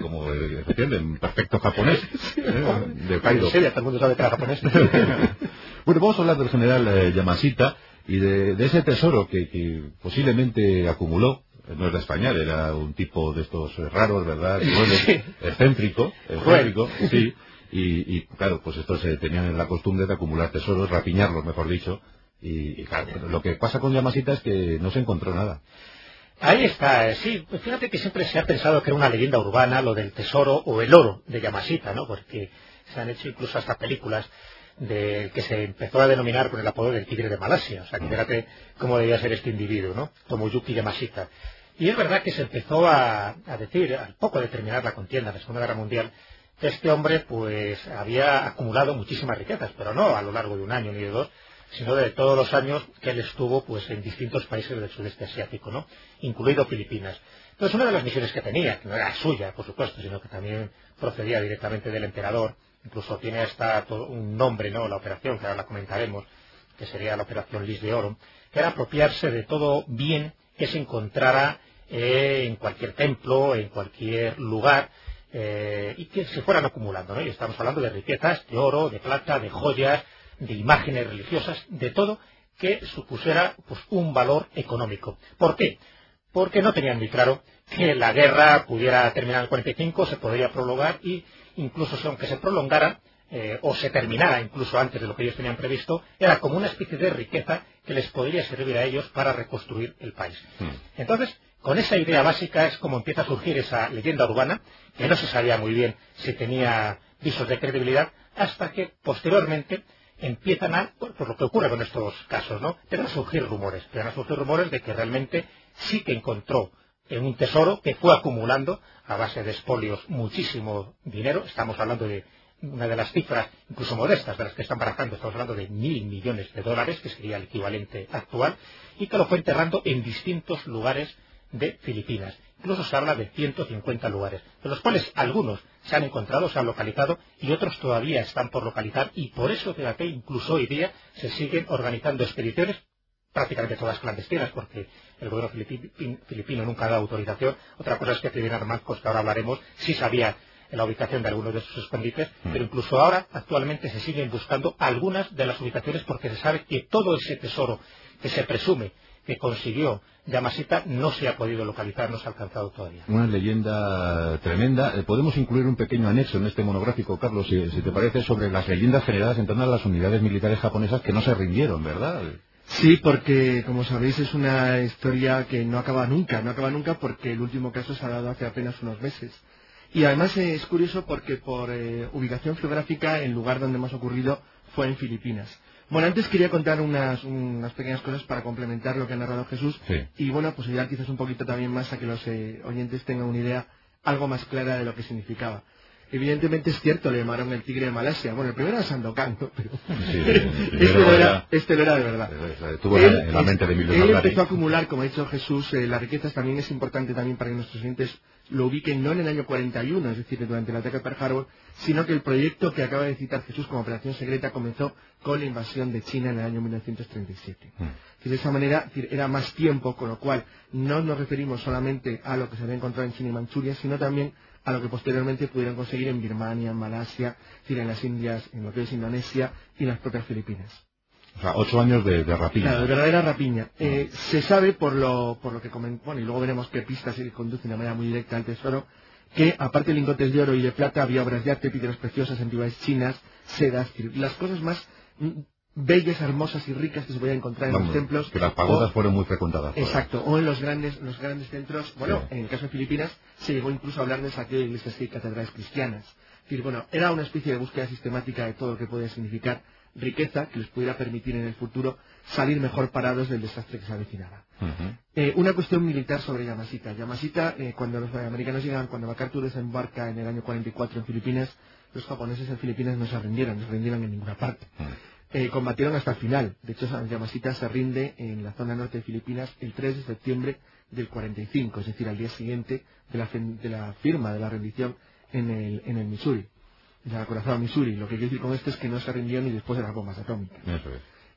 como entienden, perfecto japonés. ¿eh? De Cairo. todo el mundo sabe que era japonés. bueno, vamos a hablar del general eh, Yamashita y de, ese tesoro que, posiblemente acumuló. No era español, era un tipo de estos raros, ¿verdad? excéntrico, excéntrico, sí. Y, claro, pues estos eh, tenían la costumbre de acumular tesoros, rapiñarlos, mejor dicho. Y, claro, lo que pasa con Yamashita es que no se encontró nada. Ahí está, eh, sí. Pues fíjate que siempre se ha pensado que era una leyenda urbana lo del tesoro o el oro de Yamashita, ¿no? Porque se han hecho incluso hasta películas de que se empezó a denominar con el apodo del tigre de Malasia. O sea, que fíjate cómo debía ser este individuo, ¿no? Tomoyuki Yamashita. Y es verdad que se empezó a, decir, al poco de terminar la contienda la Segunda Guerra Mundial, que este hombre pues había acumulado muchísimas riquezas, pero no a lo largo de un año ni de dos, sino de todos los años que él estuvo pues en distintos países del sudeste asiático, ¿no? incluido Filipinas. Entonces una de las misiones que tenía, que no era suya, por supuesto, sino que también procedía directamente del emperador, incluso tiene hasta un nombre, ¿no? La operación, que ahora la comentaremos, que sería la operación Lis de Oro, que era apropiarse de todo bien que se encontrara eh, en cualquier templo, en cualquier lugar, eh, y que se fueran acumulando, ¿no? Y estamos hablando de riquezas, de oro, de plata, de joyas, de imágenes religiosas, de todo que supusiera pues, un valor económico. ¿Por qué? Porque no tenían muy claro que la guerra pudiera terminar en el 45, se podría prolongar y incluso aunque se prolongara eh, o se terminara incluso antes de lo que ellos tenían previsto, era como una especie de riqueza que les podría servir a ellos para reconstruir el país. Hmm. Entonces, con esa idea básica es como empieza a surgir esa leyenda urbana, que no se sabía muy bien si tenía visos de credibilidad, hasta que posteriormente empiezan a, por, lo que ocurre con estos casos, ¿no? Empiezan a surgir rumores, empiezan a surgir rumores de que realmente sí que encontró en un tesoro que fue acumulando a base de espolios muchísimo dinero, estamos hablando de una de las cifras, incluso modestas, de las que están barajando, estamos hablando de mil millones de dólares, que sería el equivalente actual, y que lo fue enterrando en distintos lugares de Filipinas. Incluso se habla de 150 lugares, de los cuales algunos se han encontrado, se han localizado y otros todavía están por localizar y por eso, fíjate, incluso hoy día se siguen organizando expediciones prácticamente todas clandestinas, porque el gobierno filipino nunca ha dado autorización. Otra cosa es que Ferdinand Marcos, que ahora hablaremos, sí sabía la ubicación de algunos de sus escondites, mm. pero incluso ahora, actualmente, se siguen buscando algunas de las ubicaciones porque se sabe que todo ese tesoro que se presume que consiguió Yamasita no se ha podido localizar, no se ha alcanzado todavía. Una leyenda tremenda. Eh, podemos incluir un pequeño anexo en este monográfico, Carlos, si, te parece, sobre las leyendas generadas en torno a las unidades militares japonesas que no se rindieron, ¿verdad? Sí, porque como sabéis es una historia que no acaba nunca, no acaba nunca porque el último caso se ha dado hace apenas unos meses. Y además es curioso porque por eh, ubicación geográfica el lugar donde más ha ocurrido fue en Filipinas. Bueno, antes quería contar unas, unas pequeñas cosas para complementar lo que ha narrado Jesús. Y bueno, pues ya quizás un poquito también más a que los eh, oyentes tengan una idea algo más clara de lo que significaba. Evidentemente es cierto, le llamaron el tigre de Malasia. Bueno, el primero era Sandokan, ¿no? Pero este, no era, este era de verdad. Tuvo en la mente de Él empezó a acumular, como ha dicho Jesús, eh, las riquezas también es importante también para que nuestros oyentes lo ubiquen no en el año 41, es decir, durante el ataque a Pearl Harbor, sino que el proyecto que acaba de citar Jesús como operación secreta comenzó con la invasión de China en el año 1937. Mm. de esa manera era más tiempo, con lo cual no nos referimos solamente a lo que se había encontrado en China y Manchuria, sino también a lo que posteriormente pudieron conseguir en Birmania, en Malasia, en las Indias, en lo que es Indonesia y en las propias Filipinas. O sea, ocho años de, rapiña. Claro, de verdadera rapiña. Eh, se sabe por lo, por lo que comentó, bueno, y luego veremos qué pistas se conducen de manera muy directa al tesoro, que aparte de lingotes de oro y de plata había obras de arte, piedras preciosas, antigüedades chinas, sedas, las cosas más bellas, hermosas y ricas que se podían encontrar en los templos. Que las pagodas fueron muy frecuentadas. Exacto, o en los grandes, los grandes centros, bueno, en el caso de Filipinas se llegó incluso a hablar de saqueo de iglesias y catedrales cristianas. Es decir, bueno, era una especie de búsqueda sistemática de todo lo que podía significar riqueza que les pudiera permitir en el futuro salir mejor parados del desastre que se avecinaba. Eh, una cuestión militar sobre Yamasita. Yamasita, eh, cuando los americanos llegan, cuando MacArthur desembarca en el año 44 en Filipinas, los japoneses en Filipinas no se rindieron, no se rindieron en ninguna parte. Eh, combatieron hasta el final. De hecho, Yamasita se rinde en la zona norte de Filipinas el 3 de septiembre del 45, es decir, al día siguiente de la, firma de la rendición en el, en el Missouri, de la corazón de Missouri. Lo que quiero decir con esto es que no se rindió ni después de las bombas atómicas.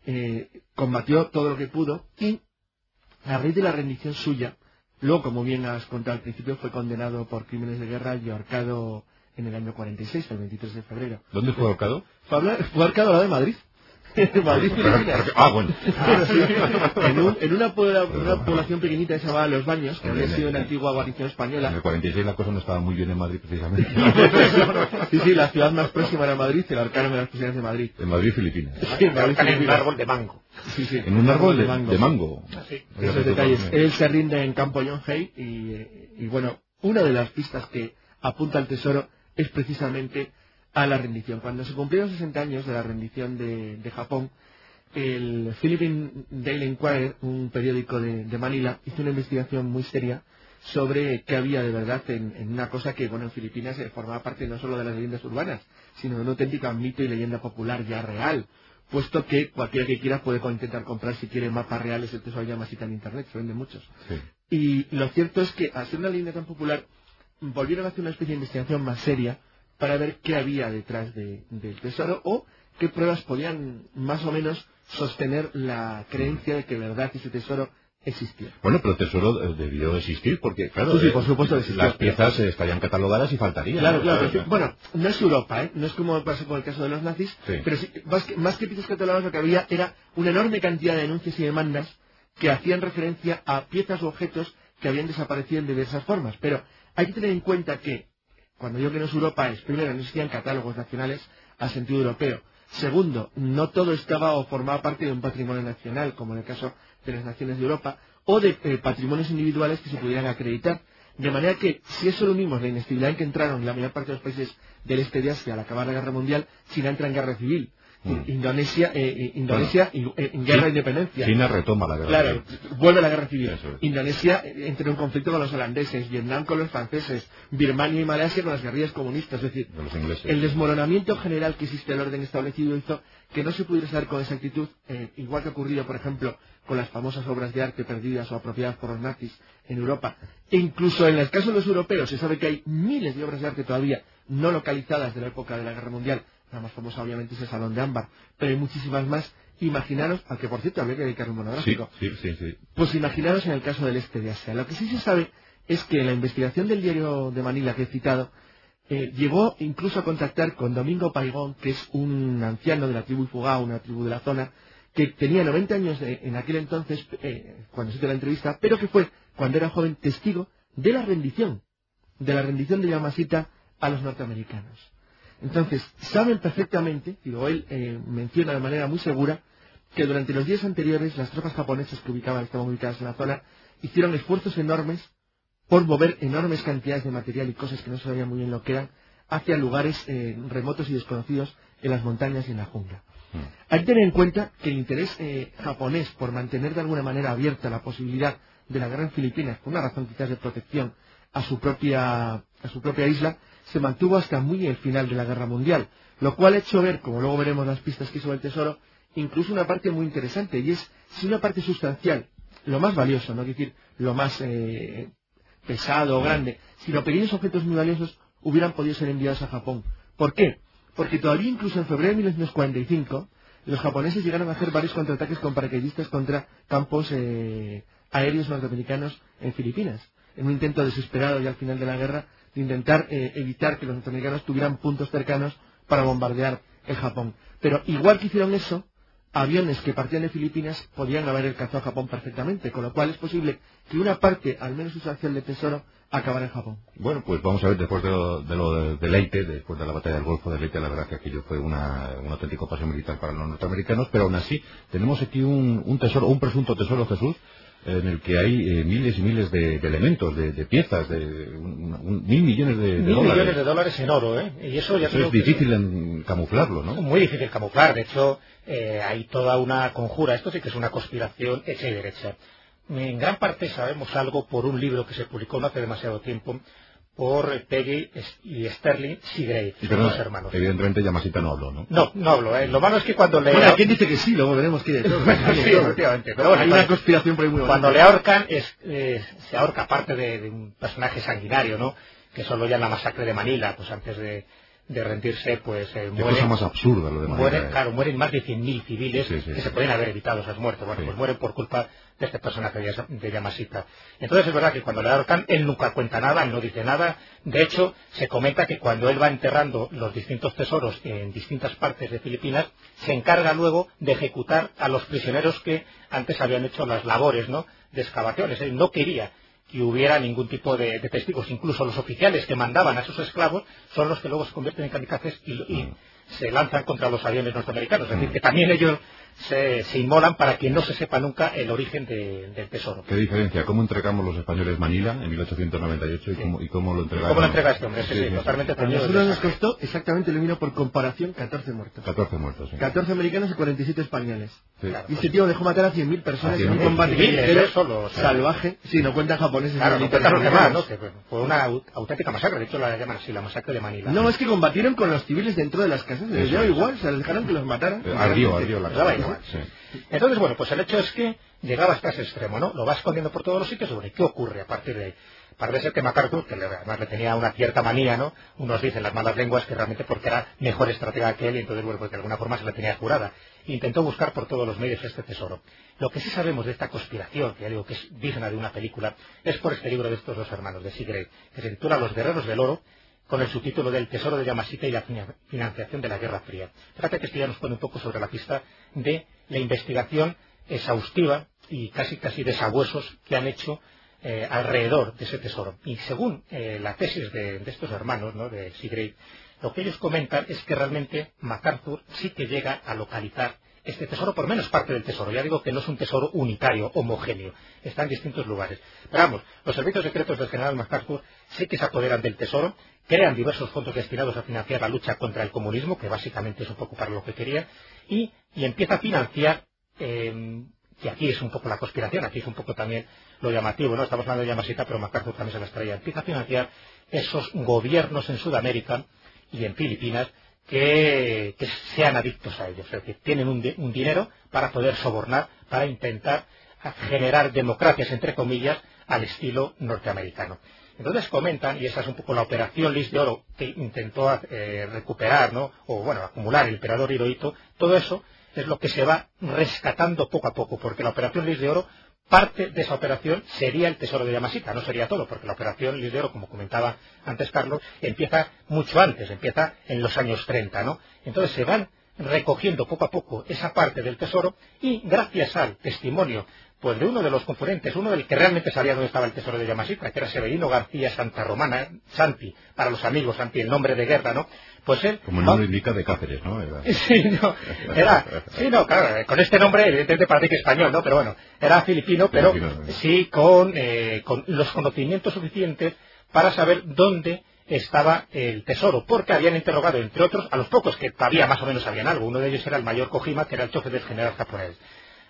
Eh, combatió todo lo que pudo y a raíz de la rendición suya, luego, como bien has contado al principio, fue condenado por crímenes de guerra y ahorcado en el año 46, el 23 de febrero. ¿Dónde fue ahorcado? Fue, ahorcado a la de Madrid. Madrid, Ah, bueno. en, una, población pequeñita que se llamaba Los Baños, que había sido una antigua guarnición española. En el 46 la cosa no estaba muy bien en Madrid, precisamente. sí, sí, la ciudad más próxima era Madrid, el arcano de las prisiones de Madrid. En Madrid, Filipinas. Sí, en Madrid, en un árbol de mango. Sí, sí. En un árbol de, mango. De mango. Esos detalles. Él se rinde en Campo Yonhei y, y bueno, una de las pistas que apunta al tesoro es precisamente a la rendición. Cuando se cumplieron 60 años de la rendición de, Japón, el Philippine Daily Inquirer, un periódico de, Manila, hizo una investigación muy seria sobre qué había de verdad en, una cosa que, bueno, en Filipinas eh, formaba parte no solo de las leyendas urbanas, sino de un auténtico mito y leyenda popular ya real, puesto que cualquiera que quiera puede intentar comprar si quiere mapas reales, el tesoro llama así en internet, se venden muchos. Y lo cierto es que, al ser una leyenda tan popular, volvieron a hacer una especie de investigación más seria para ver qué había detrás del tesoro o qué pruebas podían más o menos sostener la creencia de que verdad ese tesoro existió. Bueno, pero el tesoro eh, debió existir porque, claro, Sí, sí, eh, por supuesto existió. las piezas estarían catalogadas y faltarían. Claro, ¿no? claro. bueno, no es Europa, ¿eh? No es como pasó con el caso de los nazis, Sí. pero sí, más que, más que piezas catalogadas lo que había era una enorme cantidad de denuncias y demandas que hacían referencia a piezas o objetos que habían desaparecido en diversas formas. Pero hay que tener en cuenta que, cuando que no es Europa, es primero, no existían catálogos nacionales al sentido europeo. Segundo, no todo estaba o formaba parte de un patrimonio nacional, como en el caso de las naciones de Europa, o de eh, patrimonios individuales que se pudieran acreditar. De manera que, si eso lo unimos la inestabilidad en que entraron la mayor parte de los países del este de Asia al acabar la guerra mundial, China entra en guerra civil. Mm. Indonesia, eh, eh, Indonesia eh, en guerra de independencia. China retoma la guerra. Claro, vuelve la guerra civil. Es. Indonesia entra en un conflicto con los holandeses, Vietnam con los franceses, Birmania y Malasia con las guerrillas comunistas. Es decir, los el desmoronamiento general que existe del orden establecido hizo que no se pudiera saber con exactitud, eh, igual que ha ocurrido, por ejemplo, con las famosas obras de arte perdidas o apropiadas por los nazis en Europa. E incluso en el caso de los europeos se sabe que hay miles de obras de arte todavía no localizadas de la época de la Guerra Mundial. La más famosa obviamente es el Salón de Ámbar, pero hay muchísimas más. Imaginaros, al que por cierto habría que dedicar un monográfico. sí, sí, sí. Pues imaginaros en el caso del este de Asia. Lo que sí se sabe es que la investigación del diario de Manila que he citado eh, llegó incluso a contactar con Domingo Paigón, que es un anciano de la tribu Ifugá, una tribu de la zona, que tenía 90 años de- en aquel entonces, eh, cuando se hizo la entrevista, pero que fue, cuando era joven, testigo de la rendición, de la rendición de Yamashita a los norteamericanos. Entonces, saben perfectamente, digo, él eh, menciona de manera muy segura, que durante los días anteriores las tropas japonesas que ubicaban, estaban ubicadas en la zona, hicieron esfuerzos enormes por mover enormes cantidades de material y cosas que no se sabía muy bien lo que eran hacia lugares eh, remotos y desconocidos en las montañas y en la jungla. Hay que tener en cuenta que el interés eh, japonés por mantener de alguna manera abierta la posibilidad de la guerra en Filipinas, por una razón quizás de protección a su propia, a su propia isla, se mantuvo hasta muy el final de la guerra mundial, lo cual ha hecho ver, como luego veremos las pistas que hizo el tesoro, incluso una parte muy interesante, y es si una parte sustancial, lo más valioso, no quiero decir lo más eh, pesado o grande, sino pequeños objetos muy valiosos hubieran podido ser enviados a Japón. ¿Por qué? Porque todavía incluso en febrero de 1945 los japoneses llegaron a hacer varios contraataques con paracaidistas contra campos eh, aéreos norteamericanos en Filipinas, en un intento desesperado ya al final de la guerra de intentar eh, evitar que los norteamericanos tuvieran puntos cercanos para bombardear el Japón. Pero igual que hicieron eso, aviones que partían de Filipinas podían haber alcanzado a Japón perfectamente, con lo cual es posible que una parte, al menos sustancial del tesoro, acabara en Japón. Bueno, pues vamos a ver, después de lo, de lo de, Leyte, después de la batalla del Golfo de Leyte, la verdad que aquello fue una, un auténtico paso militar para los norteamericanos, pero aún así tenemos aquí un tesoro, un presunto tesoro, Jesús, en el que hay eh, miles y miles de, de elementos, de, de piezas, de un- un- mil millones de, de Mil dólares. millones de dólares en oro, ¿eh? Y eso ya Eso es que- difícil en camuflarlo, ¿no? Muy difícil camuflar. De hecho, eh, hay toda una conjura. Esto sí que es una conspiración hecha y derecha. En gran parte sabemos algo por un libro que se publicó no hace demasiado tiempo por Peggy y Sterling Seagrave, dos hermanos. evidentemente Yamasita no habló, ¿no? No, no hablo. ¿eh? Lo malo es que cuando le... Bueno, ¿quién dice que sí? Luego veremos todo. Sí, efectivamente. Pero bueno, hay una cuando- conspiración por ahí muy Cuando bonita. le ahorcan, es, eh, se ahorca parte de, de un personaje sanguinario, ¿no? Que solo ya en la masacre de Manila, pues antes de, de rendirse, pues eh, Qué muere. cosa más absurda lo de Mueren, ¿eh? claro, mueren más de 100.000 civiles Sí, sí, que se pueden haber evitado esas muertes. Bueno, pues mueren por culpa de este personaje de Yamashita. Entonces es verdad que cuando le ahorcan, él nunca cuenta nada, él no dice nada. De hecho, se comenta que cuando él va enterrando los distintos tesoros en distintas partes de Filipinas, se encarga luego de ejecutar a los prisioneros que antes habían hecho las labores ¿no? de excavaciones. Él no quería que hubiera ningún tipo de, de testigos. Incluso los oficiales que mandaban a esos esclavos son los que luego se convierten en kamikazes y, y Mm. se lanzan contra los aviones norteamericanos. Es decir, que también ellos se, se inmolan para que no se sepa nunca el origen de- del tesoro. ¿Qué diferencia? ¿Cómo entregamos los españoles Manila en 1898 y, Sí. cómo, y cómo lo entregaron? ¿Cómo lo entrega este hombre? Sí, Sí, sí, sí. totalmente A nosotros nos costó exactamente lo mismo por comparación 14 muertos. 14 muertos, sí. 14 americanos y 47 españoles. Sí. Claro. Y este tío dejó matar a 100.000 personas A en un 100.000 combate. Solo, o sea, salvaje. Sí, no cuentan japoneses. Claro, no cuentan los demás, ¿no? Que fue una au- auténtica masacre. De hecho, la llaman así, la masacre de Manila. No, es que combatieron con los civiles dentro de las casas. Les es. igual, se les dejaron que los mataran. Eh, Ardió, ardió la casa. Igual. Sí. Entonces, bueno, pues el hecho es que llegaba hasta ese extremo, ¿no? Lo va escondiendo por todos los sitios. Bueno, ¿y qué ocurre a partir de ahí? Parece ser que MacArthur, que además le tenía una cierta manía, ¿no? Unos dicen las malas lenguas que realmente porque era mejor estratega que él y entonces, bueno, pues de alguna forma se la tenía jurada. Intentó buscar por todos los medios este tesoro. Lo que sí sabemos de esta conspiración, que ya digo que es digna de una película, es por este libro de estos dos hermanos, de Sigrid, que se titula Los Guerreros del Oro, con el subtítulo del Tesoro de Yamasita y la financiación de la Guerra Fría. Fíjate que esto ya nos pone un poco sobre la pista de la investigación exhaustiva y casi casi de sabuesos que han hecho eh, alrededor de ese tesoro. Y según eh, la tesis de, estos hermanos, ¿no? de Sigrid, lo que ellos comentan es que realmente MacArthur sí que llega a localizar este tesoro, por menos parte del tesoro. Ya digo que no es un tesoro unitario, homogéneo, está en distintos lugares. Pero vamos, los servicios secretos del general MacArthur sí que se apoderan del tesoro, crean diversos fondos destinados a financiar la lucha contra el comunismo, que básicamente es un poco para lo que quería, y, empieza a financiar, eh, que aquí es un poco la conspiración, aquí es un poco también lo llamativo, ¿no? Estamos hablando de Yamasita, pero MacArthur también se las traía. Empieza a financiar esos gobiernos en Sudamérica y en Filipinas que, sean adictos a ellos, es decir, tienen un, dinero para poder sobornar, para intentar generar democracias, entre comillas, al estilo norteamericano. Entonces comentan, y esa es un poco la operación Lis de Oro que intentó eh, recuperar, ¿no? o bueno, acumular el emperador Hirohito, todo eso es lo que se va rescatando poco a poco, porque la operación Lis de Oro parte de esa operación sería el tesoro de Yamasita, no sería todo, porque la operación Lidero, como comentaba antes Carlos, empieza mucho antes, empieza en los años 30, ¿no? Entonces se van recogiendo poco a poco esa parte del tesoro y gracias al testimonio pues de uno de los componentes, uno del que realmente sabía dónde estaba el tesoro de Yamasita, que era Severino García Santa Romana, Santi, para los amigos, Santi, el nombre de guerra, ¿no? Pues él... Como el nombre indica de Cáceres, ¿no? Sí, no, era, sí, no, claro, con este nombre evidentemente parece que español, ¿no? Pero bueno, era filipino, pero sí con, eh, con los conocimientos suficientes para saber dónde estaba el tesoro, porque habían interrogado, entre otros, a los pocos que todavía más o menos sabían algo. Uno de ellos era el mayor Kojima, que era el chofer del general japonés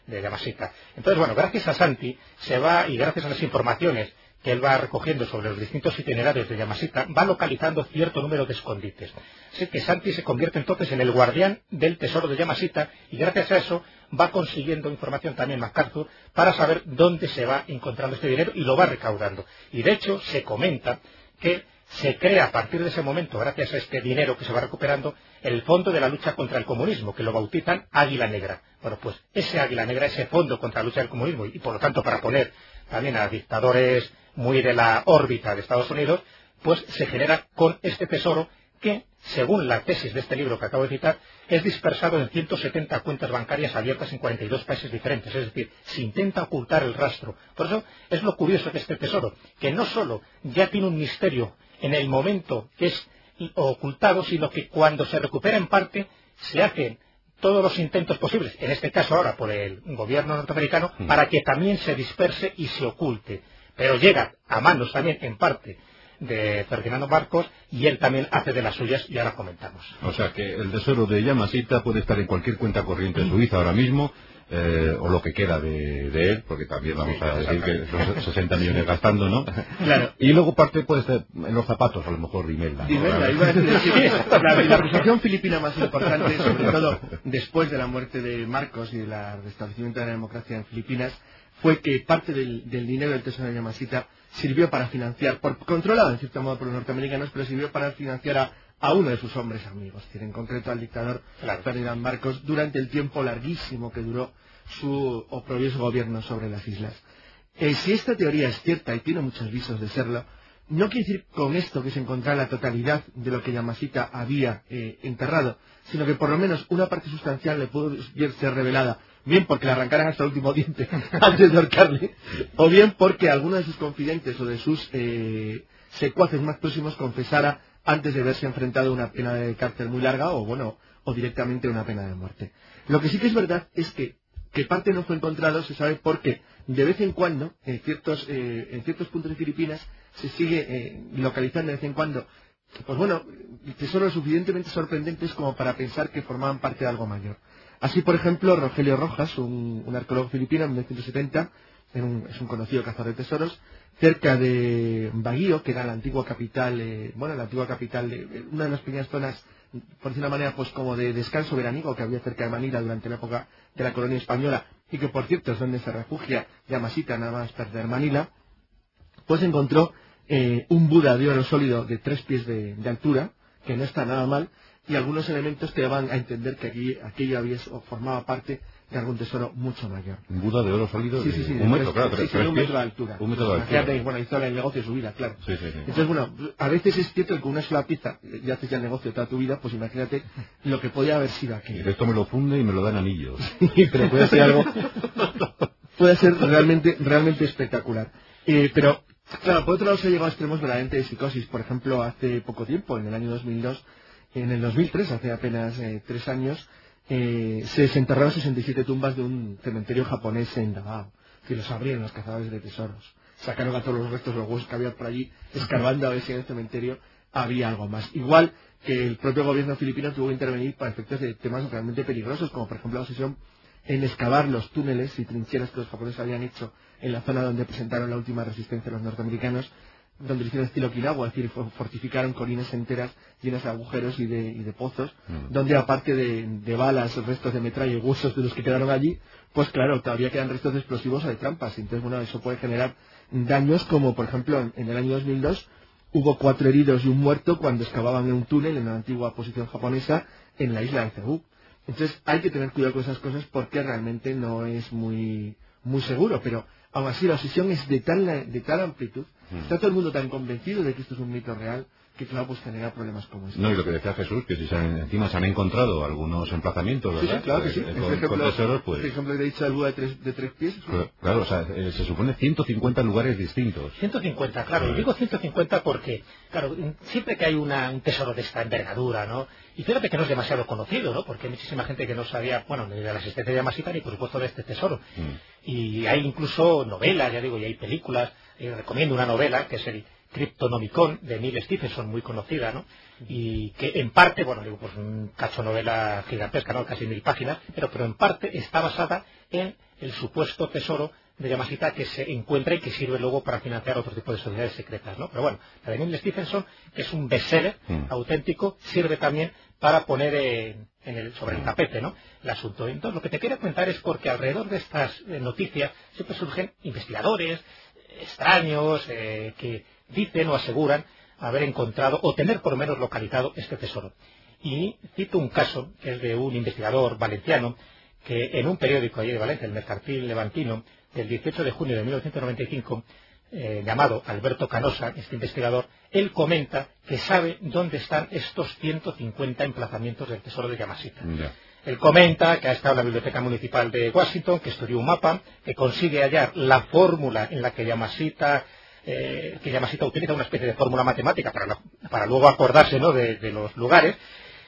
de Yamashita. Entonces, bueno, gracias a Santi se va, y gracias a las informaciones que él va recogiendo sobre los distintos itinerarios de Yamashita, va localizando cierto número de escondites. Así que Santi se convierte entonces en el guardián del tesoro de Yamashita y gracias a eso va consiguiendo información también MacArthur para saber dónde se va encontrando este dinero y lo va recaudando. Y de hecho se comenta que se crea a partir de ese momento, gracias a este dinero que se va recuperando, el Fondo de la Lucha contra el Comunismo, que lo bautizan Águila Negra. Bueno, pues ese Águila Negra, ese Fondo contra la Lucha del Comunismo, y por lo tanto para poner también a dictadores muy de la órbita de Estados Unidos, pues se genera con este tesoro que, según la tesis de este libro que acabo de citar, es dispersado en 170 cuentas bancarias abiertas en 42 países diferentes. Es decir, se intenta ocultar el rastro. Por eso es lo curioso de este tesoro, que no solo ya tiene un misterio en el momento que es ocultado, sino que cuando se recupera en parte, se hacen todos los intentos posibles, en este caso ahora por el gobierno norteamericano, mm. para que también se disperse y se oculte. Pero llega a manos también, en parte, de Ferdinando Marcos y él también hace de las suyas y ahora comentamos. O sea que el tesoro de Yamasita puede estar en cualquier cuenta corriente suiza ahora mismo eh, o lo que queda de, él, porque también vamos a decir que son 60 millones gastando, ¿no? Y luego parte puede estar en los zapatos, a lo mejor de Imelda. la, la acusación filipina más importante, sobre todo después de la muerte de Marcos y del restablecimiento de la democracia en Filipinas, fue que parte del, dinero del Tesoro de Yamasita sirvió para financiar, por, controlado en cierto modo por los norteamericanos, pero sirvió para financiar a a uno de sus hombres amigos, en concreto al dictador Ferdinand Marcos, durante el tiempo larguísimo que duró su oprobioso gobierno sobre las islas. Eh, si esta teoría es cierta y tiene muchos visos de serlo, no quiere decir con esto que se encontrara la totalidad de lo que Yamasita había eh, enterrado, sino que por lo menos una parte sustancial le pudo ser revelada, bien porque le arrancaran hasta el último diente antes de ahorcarle, o bien porque alguno de sus confidentes o de sus eh, secuaces más próximos confesara antes de verse enfrentado a una pena de cárcel muy larga o, bueno, o directamente una pena de muerte. Lo que sí que es verdad es que, que parte no fue encontrado se sabe porque de vez en cuando, en ciertos, eh, en ciertos puntos de Filipinas, se sigue eh, localizando de vez en cuando, pues bueno, tesoros suficientemente sorprendentes como para pensar que formaban parte de algo mayor. Así, por ejemplo, Rogelio Rojas, un, arqueólogo filipino en 1970, es un conocido cazador de tesoros, cerca de Baguio, que era la antigua capital, eh, bueno, la antigua capital, de, una de las pequeñas zonas, por decir una manera, pues como de descanso veraniego que había cerca de Manila durante la época de la colonia española, y que por cierto es donde se refugia Yamasita nada más perder Manila, pues encontró eh, un Buda de oro sólido de tres pies de, altura, que no está nada mal, y algunos elementos que van a entender que aquí, aquello había, formaba parte de algún tesoro mucho mayor. Un Buda de oro sólido Sí, sí, sí, un metro, claro. sí, sí, un metro de altura. Un metro de Imagínate, altura. bueno, hizo el negocio de su vida, claro. Sí, sí, sí. Entonces, bueno, a veces es cierto que con una sola pieza ya haces ya el negocio toda tu vida, pues imagínate lo que podía haber sido Y aquello. esto me lo funde y me lo dan anillos. pero puede ser algo puede ser realmente realmente espectacular Eh, pero claro por otro lado se ha llegado a extremos verdaderamente de psicosis por ejemplo hace poco tiempo en el año 2002 en el 2003 hace apenas eh, tres años eh, se desenterraron 67 tumbas de un cementerio japonés en Davao que los abrieron los cazadores de tesoros. Sacaron a todos los restos de los huesos que había por allí escarbando a ver si en el cementerio había algo más. Igual que el propio gobierno filipino tuvo que intervenir para efectos de temas realmente peligrosos como por ejemplo la obsesión en excavar los túneles y trincheras que los japoneses habían hecho en la zona donde presentaron la última resistencia los norteamericanos, donde hicieron estilo Okinawa, es decir, fo- fortificaron colinas enteras llenas de agujeros y de, y de pozos, Mm. donde aparte de, de balas, restos de metralla y huesos de los que quedaron allí, pues claro, todavía quedan restos de explosivos o de trampas. Entonces, bueno, eso puede generar daños como, por ejemplo, en, en el año 2002 hubo cuatro heridos y un muerto cuando excavaban en un túnel en la antigua posición japonesa en la isla de Cebú. Entonces hay que tener cuidado con esas cosas porque realmente no es muy, muy seguro, pero aún así la obsesión es de tal, de tal amplitud. Está todo el mundo tan convencido de que esto es un mito real, que claro, pues genera problemas como este. No, y lo que decía Jesús, que si se han- encima se han encontrado algunos emplazamientos, Sí, ¿verdad? sí, claro que sí. Eh, Este Con, ejemplo, con tesoros, pues... este ejemplo he dicho de tres, de tres pies, Claro, Claro, o sea, eh, se supone 150 lugares distintos. 150, claro. Y digo 150 porque, claro, siempre que hay una- un tesoro de esta envergadura, ¿no? Y fíjate que no es demasiado conocido, ¿no? Porque hay muchísima gente que no sabía, bueno, ni de la existencia de Yamasita ni por supuesto de este tesoro. Mm. Y hay incluso novelas, ya digo, y hay películas. Eh, recomiendo una novela que es el Cryptonomicon de Neil Stephenson, muy conocida, ¿no? Y que en parte, bueno, digo, pues un cacho novela gigantesca, ¿no? Casi mil páginas, pero, pero en parte está basada en el supuesto tesoro de Yamashita que se encuentra y que sirve luego para financiar otro tipo de sociedades secretas, ¿no? Pero bueno, la de Neil Stephenson, que es un bestseller Mm. auténtico, sirve también para poner en el, sobre el tapete, ¿no? El asunto. Entonces, lo que te quiero comentar es porque alrededor de estas eh, noticias siempre surgen investigadores extraños eh, que dicen o aseguran haber encontrado o tener por lo menos localizado este tesoro. Y cito un caso que es de un investigador valenciano que en un periódico allí de Valencia, el Mercantil Levantino, del 18 de junio de 1995, eh, llamado Alberto Canosa, este investigador, él comenta que sabe dónde están estos 150 emplazamientos del tesoro de Yamashita. Ya. Él comenta que ha estado en la Biblioteca Municipal de Washington, que estudió un mapa, que consigue hallar la fórmula en la que Yamashita, eh, que utiliza una especie de fórmula matemática para, para luego acordarse ¿no? de, los lugares,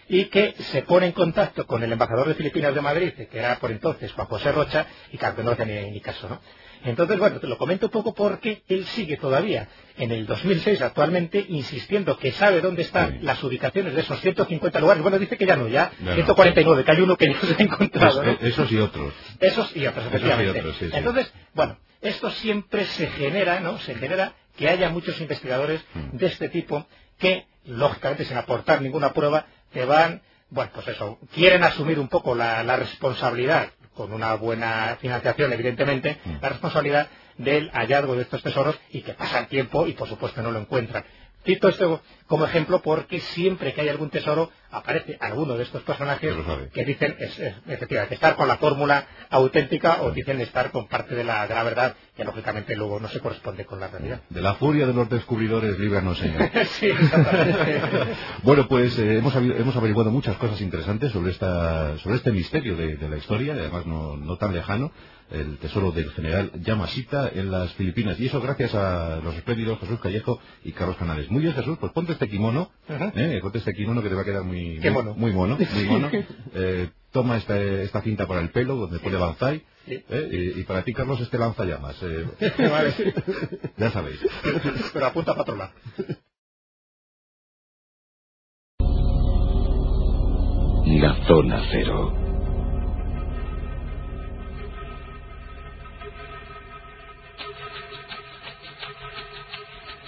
y que se pone en contacto con el embajador de Filipinas de Madrid, que era por entonces Juan José Rocha, y que no ni, ni caso, ¿no? Entonces, bueno, te lo comento un poco porque él sigue todavía en el 2006 actualmente insistiendo que sabe dónde están Sí. las ubicaciones de esos 150 lugares. Bueno, dice que ya no, ya Ya no. 149, que hay uno que no se ha encontrado. Pues, ¿no? eh, esos y otros. Esos y otros, Esos y efectivamente. otros, sí, sí. Entonces, bueno, esto siempre se genera, ¿no? Se genera que haya muchos investigadores Mm. de este tipo que, lógicamente, sin aportar ninguna prueba, te van, bueno, pues eso, quieren asumir un poco la, la responsabilidad, con una buena financiación, evidentemente, Mm. la responsabilidad del hallazgo de estos tesoros y que pasan tiempo y, por supuesto, no lo encuentran. Cito esto como ejemplo porque siempre que hay algún tesoro aparece alguno de estos personajes Que dicen es, es, efectivamente estar con la fórmula auténtica o dicen estar con parte de la, de la verdad que lógicamente luego no se corresponde con la realidad. De la furia de los descubridores, líbranos, Señor. sí. Bueno, pues eh, hemos, hemos averiguado muchas cosas interesantes sobre esta sobre este misterio de, de la historia, además no, no tan lejano, el tesoro del general Yamashita en las Filipinas. Y eso gracias a los espléndidos Jesús Callejo y Carlos Canales. Muy bien, Jesús, pues ponte este kimono. ¿eh? ponte este kimono que te va a quedar muy, muy, mono. muy mono. Muy mono. Eh, toma esta, esta cinta para el pelo, donde pone Banzai. Sí. ¿eh? Y, y para ti, Carlos, este lanzallamas. Eh, Vale. ya sabéis. Pero apunta lado. La zona cero.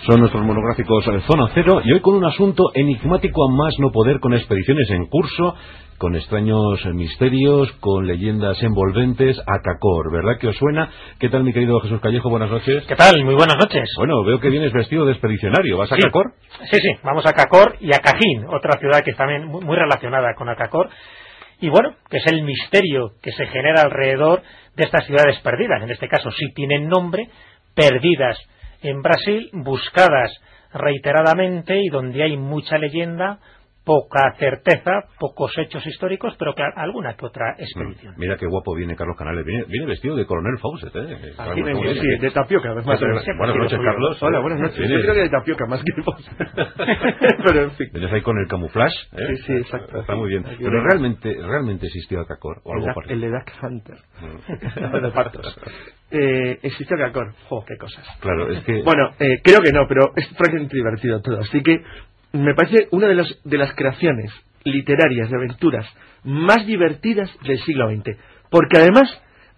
Son nuestros monográficos de Zona Cero y hoy con un asunto enigmático a más no poder con expediciones en curso, con extraños misterios, con leyendas envolventes, a Cacor, ¿verdad que os suena? ¿Qué tal mi querido Jesús Callejo? Buenas noches. ¿Qué tal? Muy buenas noches. Bueno, veo que vienes vestido de expedicionario. ¿Vas a. Cacor? Sí, sí, vamos a Cacor y a Cajín, otra ciudad que está también muy muy relacionada con Acacor. Y bueno, que es el misterio que se genera alrededor de estas ciudades perdidas. En este caso sí tienen nombre, perdidas en Brasil, buscadas reiteradamente y donde hay mucha leyenda, poca certeza, pocos hechos históricos, pero que alguna que otra expedición. Mira qué guapo viene Carlos Canales. Viene, viene vestido de coronel Fawcett, ¿eh? Vengo, ¿cómo sí, de tapioca, además. Buenas siempre buenas noches. Carlos. Hola, buenas noches. Yo creo que de tapioca más que de Fawcett. Pero en fin. Vienes ahí con el camuflaje, ¿eh? Sí, sí, exacto. Está muy bien. Aquí Pero realmente, realmente existió Acacor o algo parecido. el de Duck Hunter. Mm. de partos. Eh, ¿Existió Cacor? Jo, qué cosas. Claro, es que... Bueno, eh, creo que no, pero es francamente divertido todo. Así que me parece una de, los, de las creaciones literarias de aventuras más divertidas del siglo XX. Porque además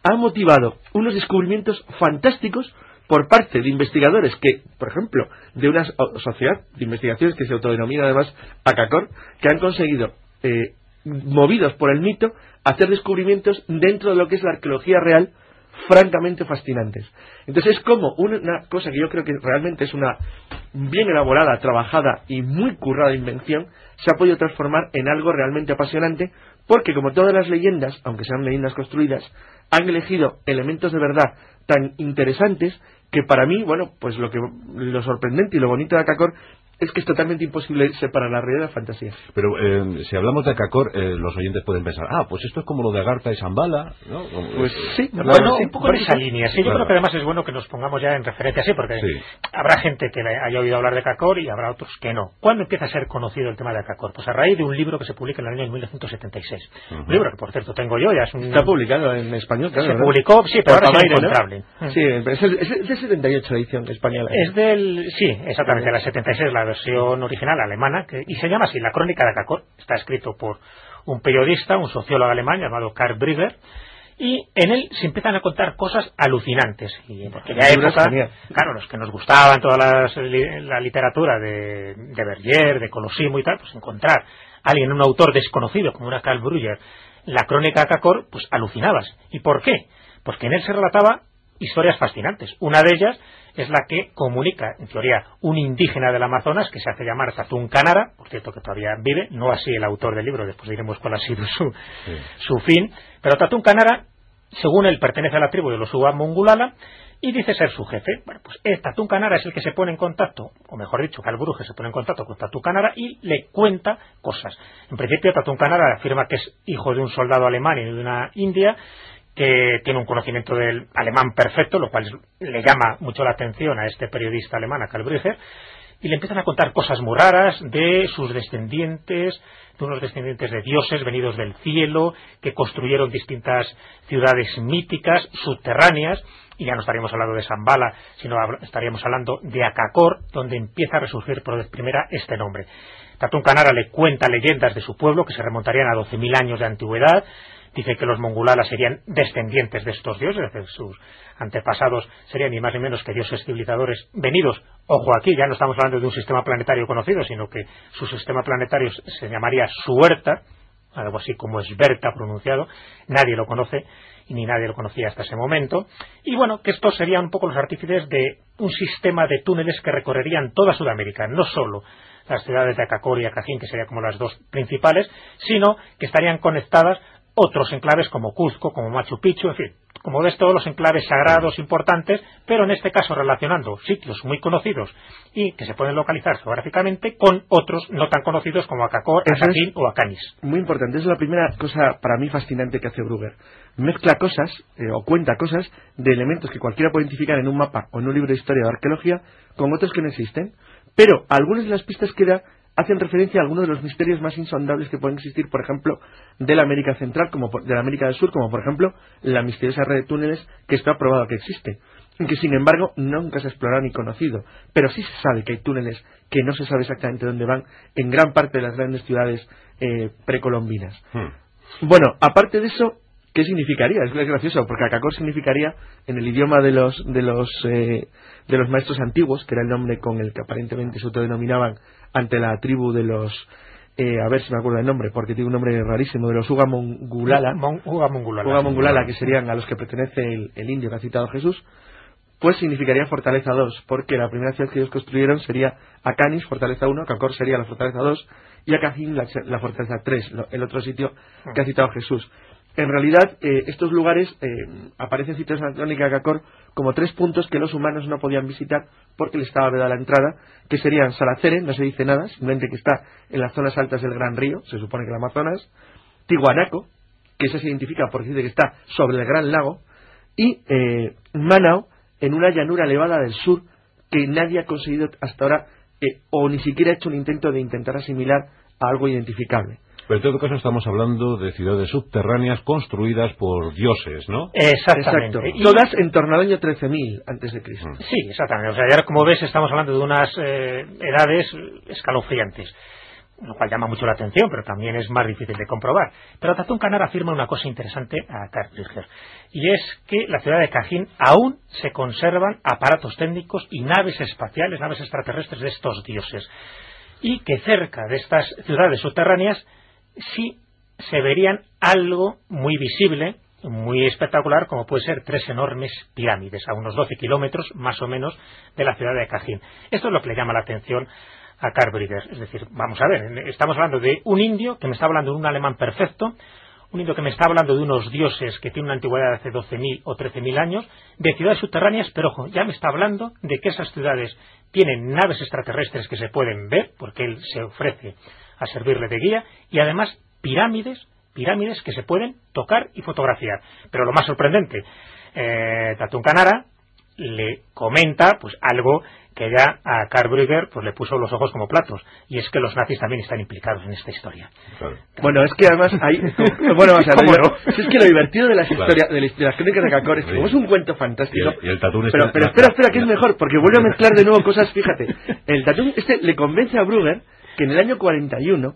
ha motivado unos descubrimientos fantásticos por parte de investigadores que, por ejemplo, de una so- sociedad de investigaciones que se autodenomina además ACACOR, que han conseguido, eh, movidos por el mito, hacer descubrimientos dentro de lo que es la arqueología real francamente fascinantes. Entonces es como una, cosa que yo creo que realmente es una bien elaborada, trabajada y muy currada invención, se ha podido transformar en algo realmente apasionante, porque como todas las leyendas, aunque sean leyendas construidas, han elegido elementos de verdad tan interesantes que para mí, bueno, pues lo que lo sorprendente y lo bonito de Acacor es que es totalmente imposible separar la realidad de la fantasía. Pero eh, si hablamos de Acacor, eh, los oyentes pueden pensar, ah, pues esto es como lo de Agartha y Zambala, ¿no? Como- Pues eh, sí, Bueno, sí, un poco en esa línea. Sí, yo creo que además es bueno que nos pongamos ya en referencia así, porque Sí. habrá gente que le haya oído hablar de Cacor y habrá otros que no. ¿Cuándo empieza a ser conocido el tema de Cacor? Pues a raíz de un libro que se publica en el año 1976. Ujú. Un libro que, por cierto, tengo yo, ya es un... Está publicado en español, claro. se ¿verdad? publicó, sí, pero Por ahora es inencontrable. Sí, el- es de 78 la edición española. Es del, sí, exactamente, la 76, la versión original alemana, que- y se llama así, La Crónica de Cacor. Está escrito por un periodista, un sociólogo alemán llamado Karl Brügger, y en él se empiezan a contar cosas alucinantes. Y en aquella época, claro, los que nos gustaban toda li- la literatura de, de Berger, de Colosimo y tal, pues encontrar a alguien, un autor desconocido como era Karl Brügger, la Crónica de Cacor, pues alucinabas. ¿Y por qué? Pues que en él se relataba historias fascinantes. Una de ellas es la que comunica, en teoría, un indígena del Amazonas que se hace llamar Tatún Canara, por cierto que todavía vive, no así el autor del libro, después diremos cuál ha sido su, su fin, pero Tatún Canara, según él, pertenece a la tribu de los Uba Mongulala y dice ser su jefe. Bueno, pues eh, Tatún Canara es el que se pone en contacto, o mejor dicho, que Bruje se pone en contacto con Tatún Canara y le cuenta cosas. En principio, Tatún Canara afirma que es hijo de un soldado alemán y de una india, que tiene un conocimiento del alemán perfecto, lo cual le llama mucho la atención a este periodista alemán, a Karl Brügger, y le empiezan a contar cosas muy raras de sus descendientes, de unos descendientes de dioses venidos del cielo, que construyeron distintas ciudades míticas, subterráneas, y ya no estaríamos hablando de Zambala, sino estaríamos hablando de Acacor, donde empieza a resurgir por vez primera este nombre. Tatún Canara le cuenta leyendas de su pueblo que se remontarían a 12.000 años de antigüedad, dice que los mongulalas serían descendientes de estos dioses, es decir, sus antepasados serían ni más ni menos que dioses civilizadores venidos, ojo aquí, ya no estamos hablando de un sistema planetario conocido, sino que su sistema planetario se llamaría Suerta, algo así como Esberta pronunciado, nadie lo conoce y ni nadie lo conocía hasta ese momento, y bueno, que estos serían un poco los artífices de un sistema de túneles que recorrerían toda Sudamérica, no solo las ciudades de Acacor y Acajín, que serían como las dos principales, sino que estarían conectadas otros enclaves como Cuzco, como Machu Picchu, en fin, como ves todos los enclaves sagrados importantes, pero en este caso relacionando sitios muy conocidos y que se pueden localizar geográficamente con otros no tan conocidos como Acacor, Acajín o Acanis. Muy importante, es la primera cosa para mí fascinante que hace Brugger. Mezcla cosas, eh, o cuenta cosas, de elementos que cualquiera puede identificar en un mapa o en un libro de historia o arqueología, con otros que no existen. Pero algunas de las pistas que da hacen referencia a algunos de los misterios más insondables que pueden existir, por ejemplo, de la América Central, como por- de la América del Sur, como por ejemplo la misteriosa red de túneles que está probado que existe. y que sin embargo nunca se ha explorado ni conocido. Pero sí se sabe que hay túneles que no se sabe exactamente dónde van en gran parte de las grandes ciudades eh, precolombinas. Hmm. Bueno, aparte de eso, ¿Qué significaría? Es gracioso, porque Akakor significaría, en el idioma de los, de los, eh, de los maestros antiguos, que era el nombre con el que aparentemente se autodenominaban ante la tribu de los, eh, a ver si me acuerdo el nombre, porque tiene un nombre rarísimo, de los Ugamongulala, Ugamongulala, Ugamongulala que serían a los que pertenece el, el indio que ha citado Jesús, pues significaría Fortaleza 2, porque la primera ciudad que ellos construyeron sería Acanis, Fortaleza 1, Akakor sería la Fortaleza 2, y Acajin, la, la Fortaleza 3, el otro sitio que ha citado Jesús. En realidad, eh, estos lugares eh, aparecen citados en la crónica Akakor como tres puntos que los humanos no podían visitar porque les estaba vedada la entrada, que serían Salacere, no se dice nada, simplemente que está en las zonas altas del Gran Río, se supone que el Amazonas, Tihuanaco, que se identifica porque dice que está sobre el Gran Lago, y eh, Manao, en una llanura elevada del sur que nadie ha conseguido hasta ahora eh, o ni siquiera ha hecho un intento de intentar asimilar a algo identificable. Pero en todo caso estamos hablando de ciudades subterráneas construidas por dioses, ¿no? Exactamente. Exacto. Todas en torno al año 13.000 antes de Cristo. Sí, exactamente. O sea, ya como ves estamos hablando de unas eh, edades escalofriantes lo cual llama mucho la atención, pero también es más difícil de comprobar. Pero Tatún Canar afirma una cosa interesante a Carl y es que la ciudad de Cajín aún se conservan aparatos técnicos y naves espaciales, naves extraterrestres de estos dioses, y que cerca de estas ciudades subterráneas sí se verían algo muy visible, muy espectacular, como puede ser tres enormes pirámides, a unos 12 kilómetros más o menos de la ciudad de Cajín. Esto es lo que le llama la atención a Carbriger. Es decir, vamos a ver, estamos hablando de un indio que me está hablando de un alemán perfecto, un indio que me está hablando de unos dioses que tienen una antigüedad de hace 12.000 o 13.000 años, de ciudades subterráneas, pero ojo, ya me está hablando de que esas ciudades tienen naves extraterrestres que se pueden ver, porque él se ofrece a servirle de guía, y además pirámides, pirámides que se pueden tocar y fotografiar. Pero lo más sorprendente, eh, Tatún Canara le comenta pues algo que ya a Karl Brügger pues le puso los ojos como platos y es que los nazis también están implicados en esta historia. Bueno es que además hay bueno o sea, es que lo divertido de las historias de, las crónicas de Cacor es que como es un cuento fantástico y el, tatún pero, pero espera espera que es mejor porque vuelve a mezclar de nuevo cosas fíjate. El tatún este le convence a Brugger que en el año 41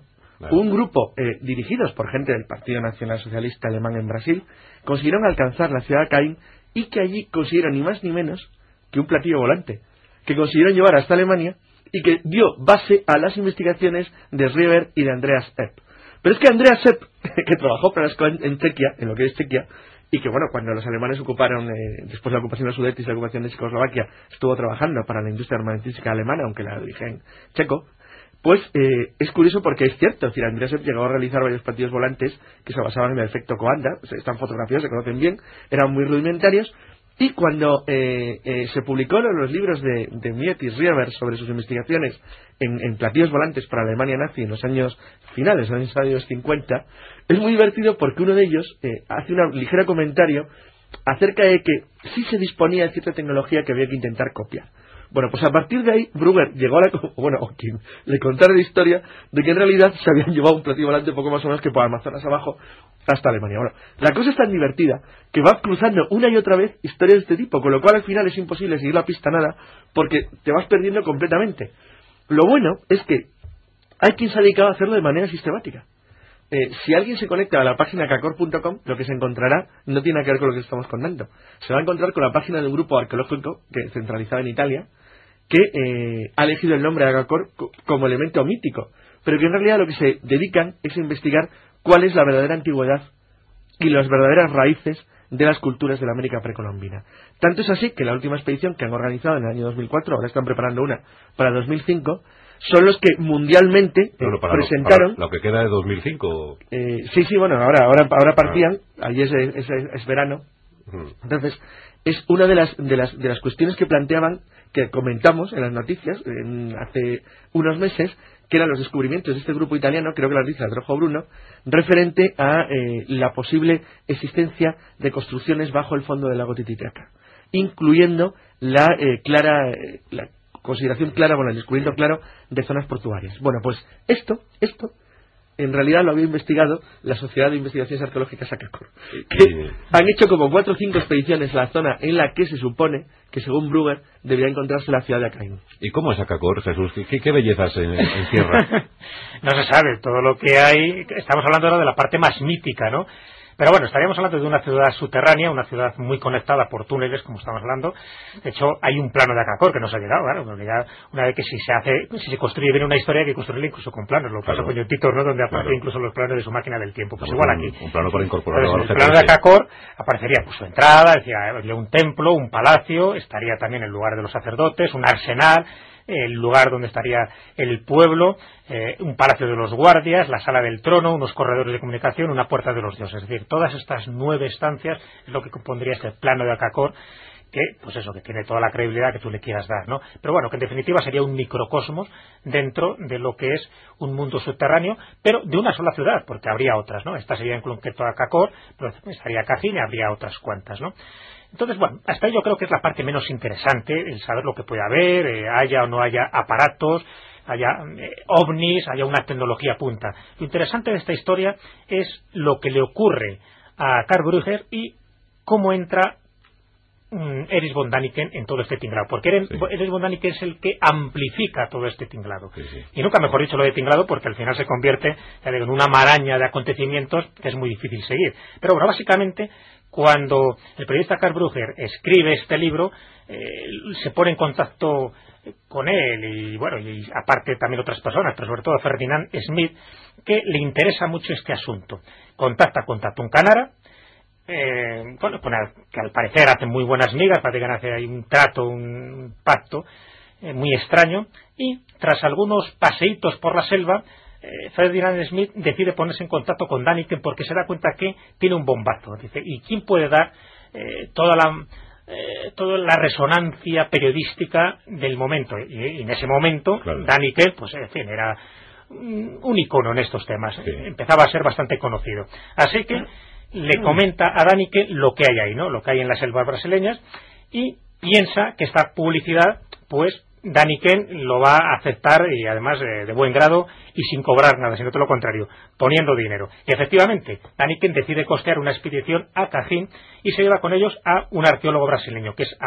un grupo eh, dirigidos por gente del Partido Nacional Socialista Alemán en Brasil consiguieron alcanzar la ciudad de Caín y que allí consiguieron ni más ni menos que un platillo volante, que consiguieron llevar hasta Alemania y que dio base a las investigaciones de River y de Andreas Epp. Pero es que Andreas Epp, que trabajó para en Chequia, en lo que es Chequia, y que bueno, cuando los alemanes ocuparon, eh, después de la ocupación de Sudetis y la ocupación de Checoslovaquia, estuvo trabajando para la industria armamentística alemana, aunque la origen checo, pues eh, es curioso porque es cierto, es decir, Andreas Epp llegó a realizar varios platillos volantes que se basaban en el efecto Coanda, están fotografiados, se conocen bien, eran muy rudimentarios, y cuando eh, eh, se publicaron los libros de, de Mietis Rieber sobre sus investigaciones en, en, platillos volantes para Alemania nazi en los años finales, en los años 50, es muy divertido porque uno de ellos eh, hace un ligero comentario acerca de que sí se disponía de cierta tecnología que había que intentar copiar. Bueno, pues a partir de ahí, Brugger llegó a la. Bueno, le contara la historia de que en realidad se habían llevado un platillo volante poco más o menos que por Amazonas abajo hasta Alemania. Bueno, la cosa es tan divertida que va cruzando una y otra vez historias de este tipo, con lo cual al final es imposible seguir la pista nada porque te vas perdiendo completamente. Lo bueno es que hay quien se ha dedicado a hacerlo de manera sistemática. Eh, si alguien se conecta a la página cacor.com, lo que se encontrará no tiene que ver con lo que estamos contando. Se va a encontrar con la página de un grupo arqueológico que centralizado en Italia, que eh, ha elegido el nombre de Cacor como elemento mítico, pero que en realidad lo que se dedican es a investigar cuál es la verdadera antigüedad y las verdaderas raíces de las culturas de la América precolombina. Tanto es así que la última expedición que han organizado en el año 2004, ahora están preparando una para 2005, son los que mundialmente eh, presentaron. Lo, que queda de 2005. Eh, sí, sí, bueno, ahora, ahora, ahora partían, allí es, es, verano. Entonces, es una de las, de, las, de las cuestiones que planteaban, que comentamos en las noticias hace unos meses, que eran los descubrimientos de este grupo italiano, creo que las dice Rojo Bruno, referente a eh, la posible existencia de construcciones bajo el fondo del lago Titicaca, incluyendo la eh, clara eh, la consideración clara, bueno, el descubrimiento claro de zonas portuarias. Bueno, pues esto, esto en realidad lo había investigado la Sociedad de Investigaciones Arqueológicas Acacor, que han hecho como cuatro o cinco expediciones en la zona en la que se supone que, según Brugger, debería encontrarse la ciudad de Acaín. ¿Y cómo es Acacor, Jesús? ¿Qué, qué bellezas encierra? no se sabe, todo lo que hay... Estamos hablando ahora de la parte más mítica, ¿no? Pero bueno, estaríamos hablando de una ciudad subterránea, una ciudad muy conectada por túneles, como estamos hablando. De hecho, hay un plano de Acacor que nos ha llegado, claro, una vez que si se hace, si se construye bien una historia hay que construirla incluso con planos. Lo pasa con Tito, ¿no? Donde aparecen incluso los planos de su máquina del tiempo. Pues igual aquí. Un plano para incorporar El plano de Acacor aparecería pues, su entrada, decía, un templo, un palacio, estaría también el lugar de los sacerdotes, un arsenal, el lugar donde estaría el pueblo, eh, un palacio de los guardias, la sala del trono, unos corredores de comunicación, una puerta de los dioses. Es decir, todas estas nueve estancias es lo que compondría este plano de Acacor que, pues eso, que tiene toda la credibilidad que tú le quieras dar, ¿no? Pero bueno, que en definitiva sería un microcosmos dentro de lo que es un mundo subterráneo, pero de una sola ciudad, porque habría otras, ¿no? Esta sería en concreto Acacor, pero estaría Cajín y habría otras cuantas, ¿no? Entonces, bueno, hasta ahí yo creo que es la parte menos interesante, el saber lo que puede haber, eh, haya o no haya aparatos, haya eh, ovnis, haya una tecnología punta. Lo interesante de esta historia es lo que le ocurre a Karl Brügger y cómo entra mm, Erich von Daniken en todo este tinglado, porque Erich von Daniken es el que amplifica todo este tinglado. y nunca mejor dicho lo de tinglado, porque al final se convierte en una maraña de acontecimientos que es muy difícil seguir. Pero bueno, básicamente cuando el periodista Karl Brugger escribe este libro, eh, se pone en contacto con él y bueno, y aparte también otras personas, pero sobre todo Ferdinand Smith, que le interesa mucho este asunto. Contacta con Tatún Canara, eh, bueno, que al parecer hacen muy buenas migas, parece que hace ahí un trato, un pacto eh, muy extraño, y tras algunos paseitos por la selva, eh, Ferdinand Smith decide ponerse en contacto con Daniken porque se da cuenta que tiene un bombazo. Dice, ¿y quién puede dar eh, toda la eh, toda la resonancia periodística del momento? Y, en ese momento, Daniken, pues en fin, era un icono en estos temas. Empezaba a ser bastante conocido. Así que le comenta a Daniken lo que hay ahí, ¿no? Lo que hay en las selvas brasileñas y piensa que esta publicidad, pues Daniken lo va a aceptar y además eh, de buen grado y sin cobrar nada, sino todo lo contrario, poniendo dinero. Y efectivamente, Daniken decide costear una expedición a Cajín y se lleva con ellos a un arqueólogo brasileño, que es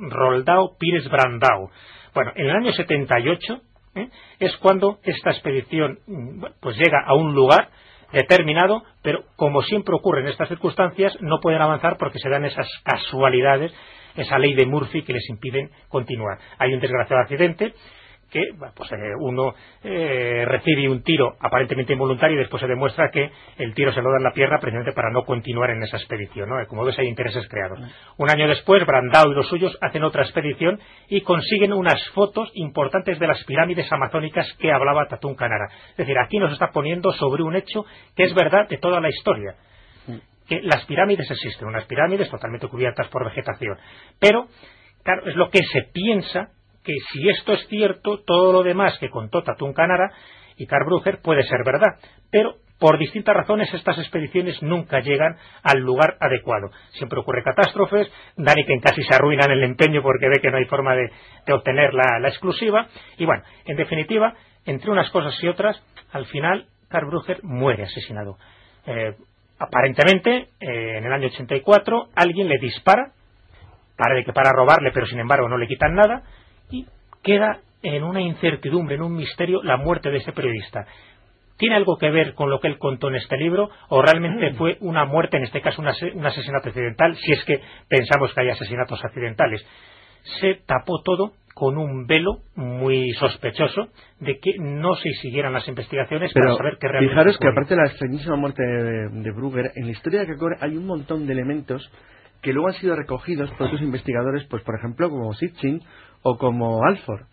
Roldao Pires Brandao. Bueno, en el año 78 ¿eh? es cuando esta expedición mm, pues llega a un lugar determinado, pero como siempre ocurre en estas circunstancias, no pueden avanzar porque se dan esas casualidades esa ley de Murphy que les impiden continuar. Hay un desgraciado accidente que pues, eh, uno eh, recibe un tiro aparentemente involuntario y después se demuestra que el tiro se lo da en la pierna precisamente para no continuar en esa expedición. ¿no? Como ves, hay intereses creados. Un año después, Brandao y los suyos hacen otra expedición y consiguen unas fotos importantes de las pirámides amazónicas que hablaba Tatún Canara. Es decir, aquí nos está poniendo sobre un hecho que es verdad de toda la historia que las pirámides existen, unas pirámides totalmente cubiertas por vegetación. Pero, claro, es lo que se piensa que si esto es cierto, todo lo demás que contó Canara y Carl Brugger puede ser verdad. Pero por distintas razones estas expediciones nunca llegan al lugar adecuado. Siempre ocurre catástrofes, Daniken casi se arruina en el empeño porque ve que no hay forma de, obtener la, exclusiva. Y bueno, en definitiva, entre unas cosas y otras, al final Carl Brugger muere asesinado. Eh, Aparentemente, eh, en el año 84, alguien le dispara, parece que para robarle, pero sin embargo no le quitan nada, y queda en una incertidumbre, en un misterio, la muerte de ese periodista. ¿Tiene algo que ver con lo que él contó en este libro? ¿O realmente mm. fue una muerte, en este caso un asesinato accidental, si es que pensamos que hay asesinatos accidentales? Se tapó todo con un velo muy sospechoso de que no se siguieran las investigaciones para saber qué realmente Fijaros que aparte de la extrañísima muerte de, de, Brugger, en la historia de Kakor hay un montón de elementos que luego han sido recogidos por otros investigadores, pues por ejemplo como Sitchin o como Alford.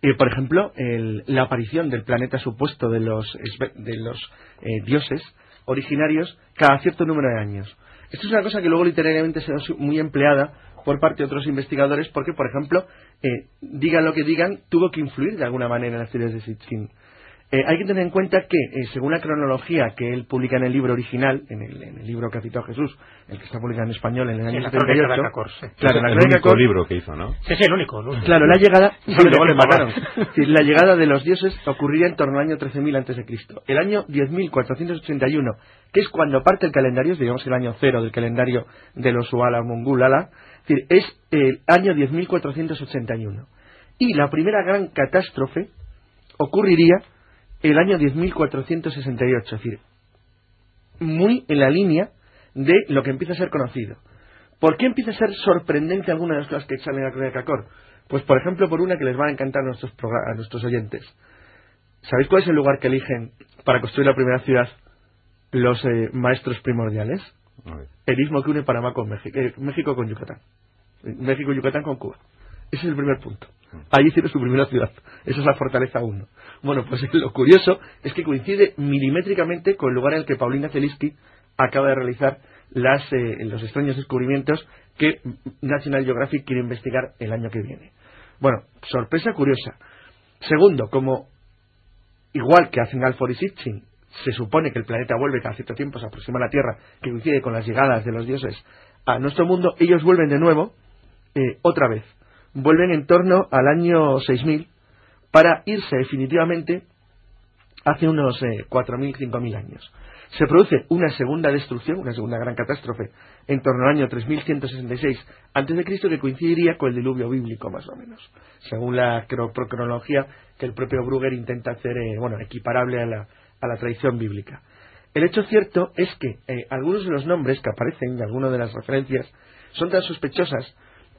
y por ejemplo, la aparición del planeta supuesto de los, de los eh, dioses originarios cada cierto número de años. Esto es una cosa que luego literariamente se ha muy empleada por parte de otros investigadores porque, por ejemplo, eh, digan lo que digan, tuvo que influir de alguna manera en las teorías de Sitchin. Eh, hay que tener en cuenta que, eh, según la cronología que él publica en el libro original, en el, libro que ha citado Jesús, el que está publicado en español en el año 78, claro, el único libro que hizo, ¿no? Sí, sí, el único. Claro, la llegada, luego le mataron. la llegada de los dioses ocurriría en torno al año 13.000 antes de Cristo. El año 10.481, que es cuando parte el calendario, digamos el año cero del calendario de los Uala Mongulala, decir, es el año 10.481. Y la primera gran catástrofe ocurriría el año 10.468, es decir, muy en la línea de lo que empieza a ser conocido. ¿Por qué empieza a ser sorprendente alguna de las cosas que salen en la de Cacor? Pues, por ejemplo, por una que les va a encantar a nuestros, a nuestros oyentes. ¿Sabéis cuál es el lugar que eligen para construir la primera ciudad los eh, maestros primordiales? El istmo que une Panamá con México, eh, México con Yucatán. México y Yucatán con Cuba. Ese es el primer punto. Ahí hicieron su primera ciudad. Esa es la fortaleza 1. Bueno, pues lo curioso es que coincide milimétricamente con el lugar en el que Paulina Zeliski acaba de realizar las, eh, los extraños descubrimientos que National Geographic quiere investigar el año que viene. Bueno, sorpresa curiosa. Segundo, como igual que hacen Alford y Sitchin, se supone que el planeta vuelve cada cierto tiempo, se aproxima a la Tierra, que coincide con las llegadas de los dioses a nuestro mundo, ellos vuelven de nuevo, eh, otra vez. Vuelven en torno al año 6000 para irse definitivamente hace unos eh, 4.000, 5.000 años se produce una segunda destrucción, una segunda gran catástrofe, en torno al año 3166 a.C., que coincidiría con el diluvio bíblico, más o menos, según la cronología que el propio Brugger intenta hacer, eh, bueno, equiparable a la, a la, tradición bíblica. El hecho cierto es que eh, algunos de los nombres que aparecen, y algunas de las referencias, son tan sospechosas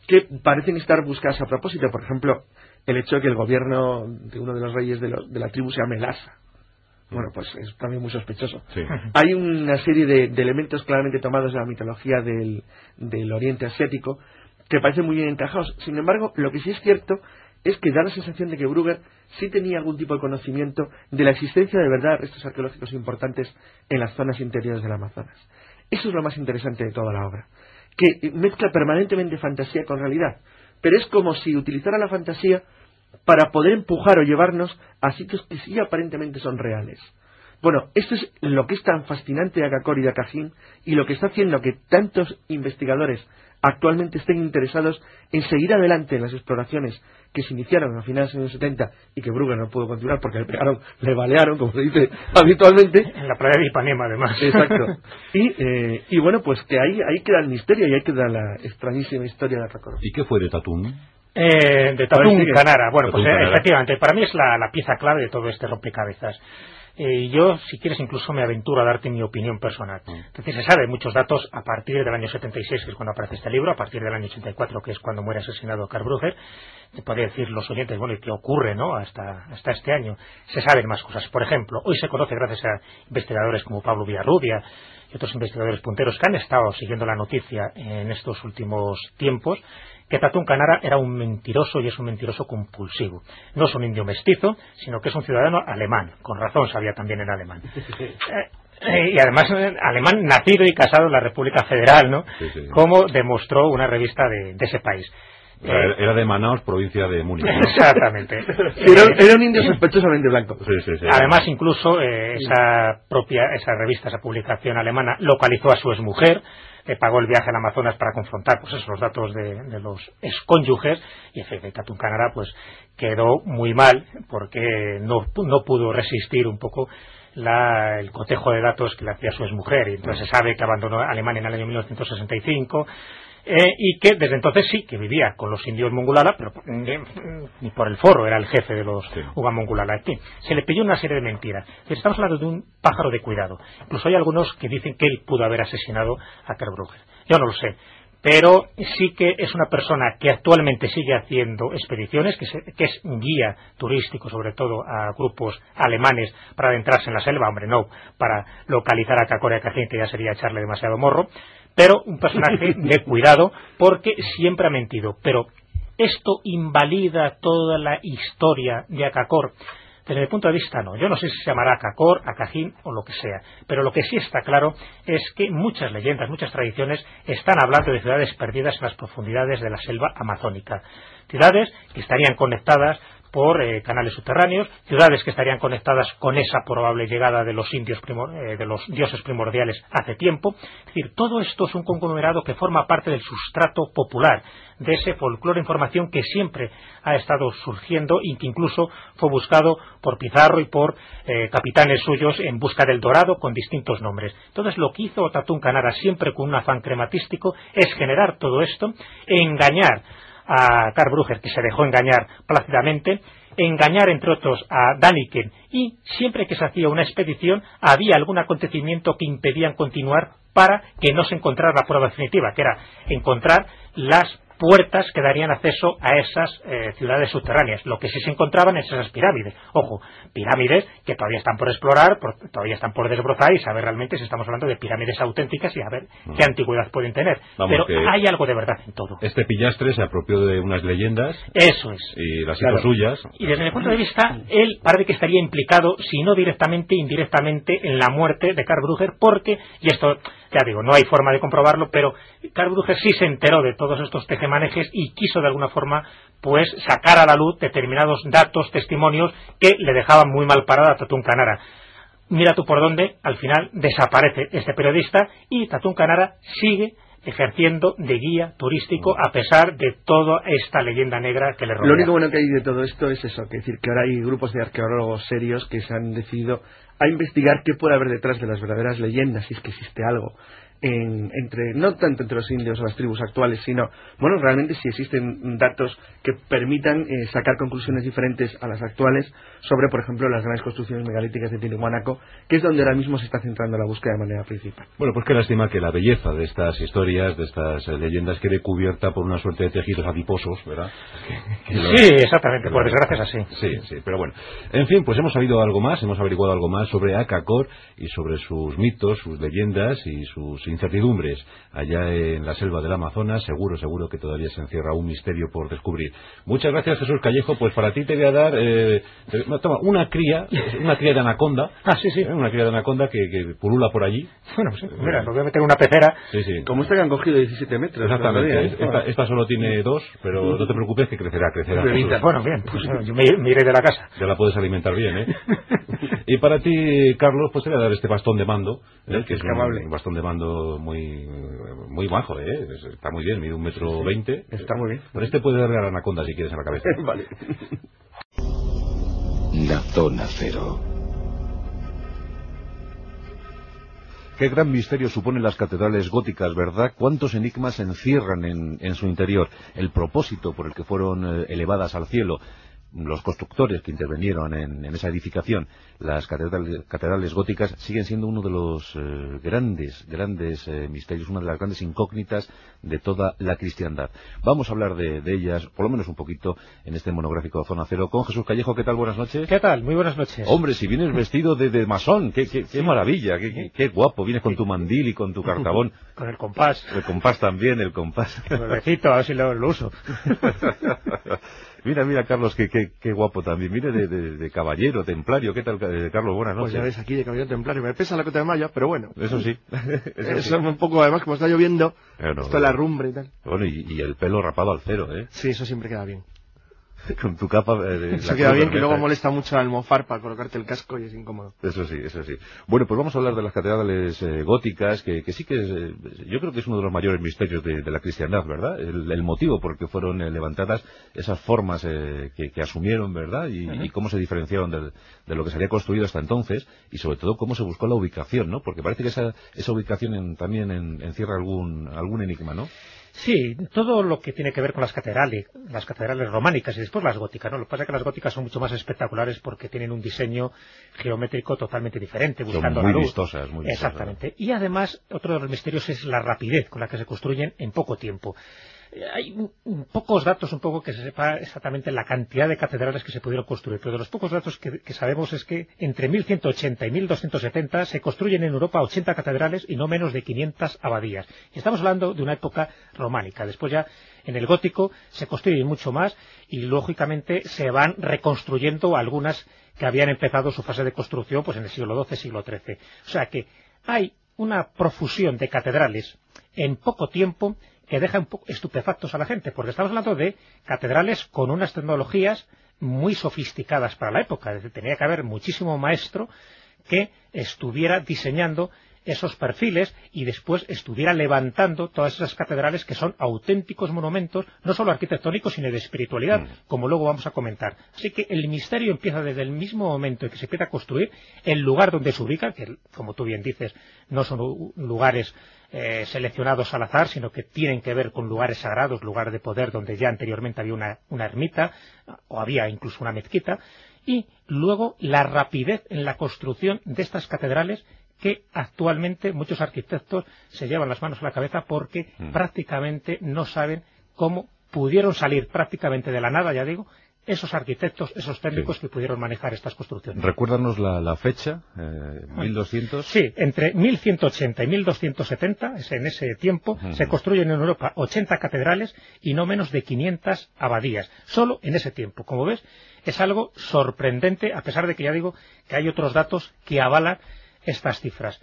que parecen estar buscadas a propósito. Por ejemplo, el hecho de que el gobierno de uno de los reyes de, lo, de la tribu se llame Lhasa bueno, pues es también muy sospechoso. Hay una serie de, elementos claramente tomados de la mitología del, del, Oriente Asiático que parecen muy bien encajados. Sin embargo, lo que sí es cierto es que da la sensación de que Brugger sí tenía algún tipo de conocimiento de la existencia de verdad de restos arqueológicos importantes en las zonas interiores del Amazonas. Eso es lo más interesante de toda la obra, que mezcla permanentemente fantasía con realidad, pero es como si utilizara la fantasía para poder empujar o llevarnos a sitios que sí aparentemente son reales. Bueno, esto es lo que es tan fascinante de Akakor y de Akajín y lo que está haciendo que tantos investigadores actualmente estén interesados en seguir adelante en las exploraciones que se iniciaron a finales de los años 70 y que Brugger no pudo continuar porque le pegaron, le balearon, como se dice habitualmente. En la playa de Ipanema, además. Exacto. Y, eh, y bueno, pues que ahí, ahí queda el misterio y ahí queda la extrañísima historia de Akakor. ¿Y qué fue de Tatún? Eh, de Tatún Canara. Bueno, pues eh, efectivamente, para mí es la, la, pieza clave de todo este rompecabezas. Eh, yo, si quieres, incluso me aventuro a darte mi opinión personal. Mm. Entonces, se sabe muchos datos a partir del año 76, que es cuando aparece este libro, a partir del año 84, que es cuando muere asesinado Karl Brugger. Te podría decir los oyentes, bueno, ¿y qué ocurre, no? Hasta, hasta este año. Se saben más cosas. Por ejemplo, hoy se conoce, gracias a investigadores como Pablo Villarrubia y otros investigadores punteros que han estado siguiendo la noticia en estos últimos tiempos, que Tatún Canara era un mentiroso y es un mentiroso compulsivo. No es un indio mestizo, sino que es un ciudadano alemán. Con razón sabía también en alemán. Eh, eh, y además eh, alemán nacido y casado en la República Federal, ¿no? Como demostró una revista de, ese país. Era, de Manaus, provincia de Múnich. Exactamente. Era, un indio sospechosamente blanco. Además, incluso esa propia, esa revista, esa publicación alemana, localizó a su exmujer, que pagó el viaje al Amazonas para confrontar pues esos datos de, los excónyuges y en Tatún Canara pues quedó muy mal porque no, no pudo resistir un poco el cotejo de datos que le hacía su exmujer y entonces se sabe que abandonó Alemania en el año 1965 eh, y que desde entonces sí, que vivía con los indios mongulala, pero ni por el foro era el jefe de los sí. mongulala. se le pilló una serie de mentiras. Estamos hablando de un pájaro de cuidado. Incluso hay algunos que dicen que él pudo haber asesinado a Kerbrugger. Yo no lo sé. Pero sí que es una persona que actualmente sigue haciendo expediciones, que, que es guía turístico, sobre todo a grupos alemanes para adentrarse en la selva, hombre, no, para localizar a Cacoria que ya sería echarle demasiado morro, pero un personaje de cuidado porque siempre ha mentido. Pero esto invalida toda la historia de Acacor. Desde mi punto de vista, no. Yo no sé si se llamará Acacor, Acajín o lo que sea. Pero lo que sí está claro es que muchas leyendas, muchas tradiciones están hablando de ciudades perdidas en las profundidades de la selva amazónica. Ciudades que estarían conectadas por eh, canales subterráneos, ciudades que estarían conectadas con esa probable llegada de los indios eh, de los dioses primordiales hace tiempo. Es decir, todo esto es un conglomerado que forma parte del sustrato popular, de ese folclore información que siempre ha estado surgiendo y que incluso fue buscado por Pizarro y por eh, capitanes suyos en busca del dorado con distintos nombres. Entonces lo que hizo Tatún Canara siempre con un afán crematístico es generar todo esto, engañar a Karl Brugger, que se dejó engañar plácidamente, engañar entre otros a Daniken. Y siempre que se hacía una expedición había algún acontecimiento que impedían continuar para que no se encontrara la prueba definitiva, que era encontrar las puertas que darían acceso a esas eh, ciudades subterráneas. Lo que sí se encontraban es esas pirámides. Ojo, pirámides que todavía están por explorar, todavía están por desbrozar y saber realmente si estamos hablando de pirámides auténticas y a ver qué antigüedad pueden tener. Pero hay algo de verdad en todo. Este pillastre se apropió de unas leyendas. Eso es. Y las hizo suyas. Y desde mi punto de vista, él parece que estaría implicado, si no directamente, indirectamente, en la muerte de Karl Brugger, porque, y esto ya digo, no hay forma de comprobarlo, pero Karl Brugger sí se enteró de todos estos tejemanejes y quiso de alguna forma pues sacar a la luz determinados datos, testimonios que le dejaban muy mal parada a Tatún Canara. Mira tú por dónde, al final desaparece este periodista y Tatún Canara sigue ejerciendo de guía turístico a pesar de toda esta leyenda negra que le rodea. Lo único bueno que hay de todo esto es eso, que decir que ahora hay grupos de arqueólogos serios que se han decidido a investigar qué puede haber detrás de las verdaderas leyendas, si es que existe algo entre no tanto entre los indios o las tribus actuales, sino, bueno, realmente si existen datos que permitan eh, sacar conclusiones diferentes a las actuales sobre, por ejemplo, las grandes construcciones megalíticas de Tiwanaku, que es donde ahora mismo se está centrando la búsqueda de manera principal. Bueno, pues qué lástima que la belleza de estas historias, de estas eh, leyendas, quede cubierta por una suerte de tejidos adiposos, ¿verdad? sí, exactamente, por desgracia es así. Sí, sí, pero bueno. En fin, pues hemos sabido algo más, hemos averiguado algo más sobre Akakor y sobre sus mitos, sus leyendas y sus incertidumbres allá en la selva del Amazonas. Seguro, seguro que todavía se encierra un misterio por descubrir. Muchas gracias, Jesús Callejo. Pues para ti te voy a dar eh, toma, una cría, una cría de anaconda. Ah, sí, sí. Eh, una cría de anaconda que, pulula por allí. Bueno, pues, mira, nos voy a meter una pecera. Sí, sí. Como esta que han cogido 17 metros. Exactamente. Esta, esta, solo tiene dos, pero no te preocupes que crecerá, crecerá. Bueno, bien, pues yo me, iré de la casa. Ya la puedes alimentar bien, ¿eh? y para ti, Carlos, pues te voy a dar este bastón de mando, ¿eh? que es un bastón de mando muy muy bajo, ¿eh? Está muy bien, mide un metro veinte. está muy bien. Pero este puede darle a la anaconda si quieres a la cabeza. vale. La zona cero. Qué gran misterio suponen las catedrales góticas, ¿verdad? ¿Cuántos enigmas se encierran en, en, su interior? El propósito por el que fueron eh, elevadas al cielo, los constructores que intervinieron en, esa edificación, las catedrales, góticas, siguen siendo uno de los eh, grandes, grandes eh, misterios, una de las grandes incógnitas de toda la cristiandad. Vamos a hablar de, ellas, por lo menos un poquito, en este monográfico Zona Cero con Jesús Callejo. ¿Qué tal? Buenas noches. ¿Qué tal? Muy buenas noches. Hombre, si vienes vestido de, masón, qué, maravilla, qué, guapo. Vienes con tu mandil y con tu cartabón. Con el compás. El compás también, el compás. El a ver si lo, lo uso. Mira, mira, Carlos, qué, qué, guapo también. Mire, de, caballero, templario. ¿Qué tal, eh, Carlos? Buenas noches. Pues ya ves, aquí de caballero templario. Me pesa la cota de malla, pero bueno. Eso sí. Eso, es un poco, además, como está lloviendo, esto es la rumbre y tal. Bueno, y, el pelo rapado al cero, ¿eh? Sí, eso siempre queda bien. con tu capa. Eh, se queda bien, que luego molesta mucho al mofar para colocarte el casco y es incómodo. Eso sí, eso sí. Bueno, pues vamos a hablar de las catedrales eh, góticas, que, sí que eh, yo creo que es uno de los mayores misterios de, la cristiandad, ¿verdad? El, motivo por qué fueron levantadas esas formas que, asumieron, ¿verdad? Y, cómo se diferenciaron de, lo que se había construido hasta entonces, y sobre todo cómo se buscó la ubicación, ¿no? Porque parece que esa, esa ubicación también encierra algún, algún enigma, ¿no? Sí, todo lo que tiene que ver con las catedrales, las catedrales románicas y después las góticas, ¿no? Lo que pasa es que las góticas son mucho más espectaculares porque tienen un diseño geométrico totalmente diferente, buscando muy la luz. Vistosas, muy vistosas. Exactamente. Y además, otro de los misterios es la rapidez con la que se construyen en poco tiempo hay pocos datos un poco que se sepa exactamente la cantidad de catedrales que se pudieron construir, pero de los pocos datos que, sabemos es que entre 1180 y 1270 se construyen en Europa 80 catedrales y no menos de 500 abadías. Y estamos hablando de una época románica. Después ya en el gótico se construyen mucho más y lógicamente se van reconstruyendo algunas que habían empezado su fase de construcción pues en el siglo XII, siglo XIII. O sea que hay una profusión de catedrales en poco tiempo que deja un poco estupefactos a la gente, porque estamos hablando de catedrales con unas tecnologías muy sofisticadas para la época. Es decir, tenía que haber muchísimo maestro que estuviera diseñando esos perfiles y después estuviera levantando todas esas catedrales que son auténticos monumentos, no solo arquitectónicos, sino de espiritualidad, mm. como luego vamos a comentar. Así que el misterio empieza desde el mismo momento en que se empieza a construir el lugar donde se ubica, que como tú bien dices, no son lugares eh, seleccionados al azar, sino que tienen que ver con lugares sagrados, lugares de poder donde ya anteriormente había una, una ermita o había incluso una mezquita, y luego la rapidez en la construcción de estas catedrales que actualmente muchos arquitectos se llevan las manos a la cabeza porque mm. prácticamente no saben cómo pudieron salir prácticamente de la nada, ya digo, esos arquitectos, esos técnicos que pudieron manejar estas construcciones. Recuérdanos la, fecha, eh, 1200. Sí, entre 1180 y 1270, es en ese tiempo, se construyen en Europa 80 catedrales y no menos de 500 abadías, solo en ese tiempo. Como ves, es algo sorprendente, a pesar de que ya digo que hay otros datos que avalan estas cifras.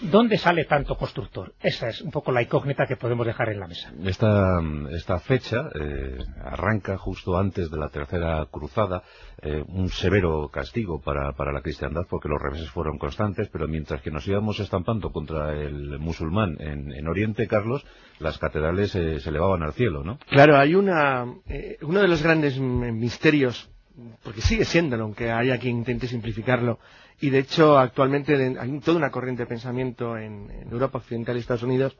¿Dónde sale tanto constructor? Esa es un poco la incógnita que podemos dejar en la mesa. Esta, esta fecha eh, arranca justo antes de la Tercera Cruzada, eh, un severo castigo para, para, la cristiandad porque los reveses fueron constantes, pero mientras que nos íbamos estampando contra el musulmán en, en Oriente, Carlos, las catedrales eh, se elevaban al cielo, ¿no? Claro, hay una, uno de los grandes misterios porque sigue siéndolo, aunque haya quien intente simplificarlo, y de hecho actualmente hay toda una corriente de pensamiento en, Europa Occidental y Estados Unidos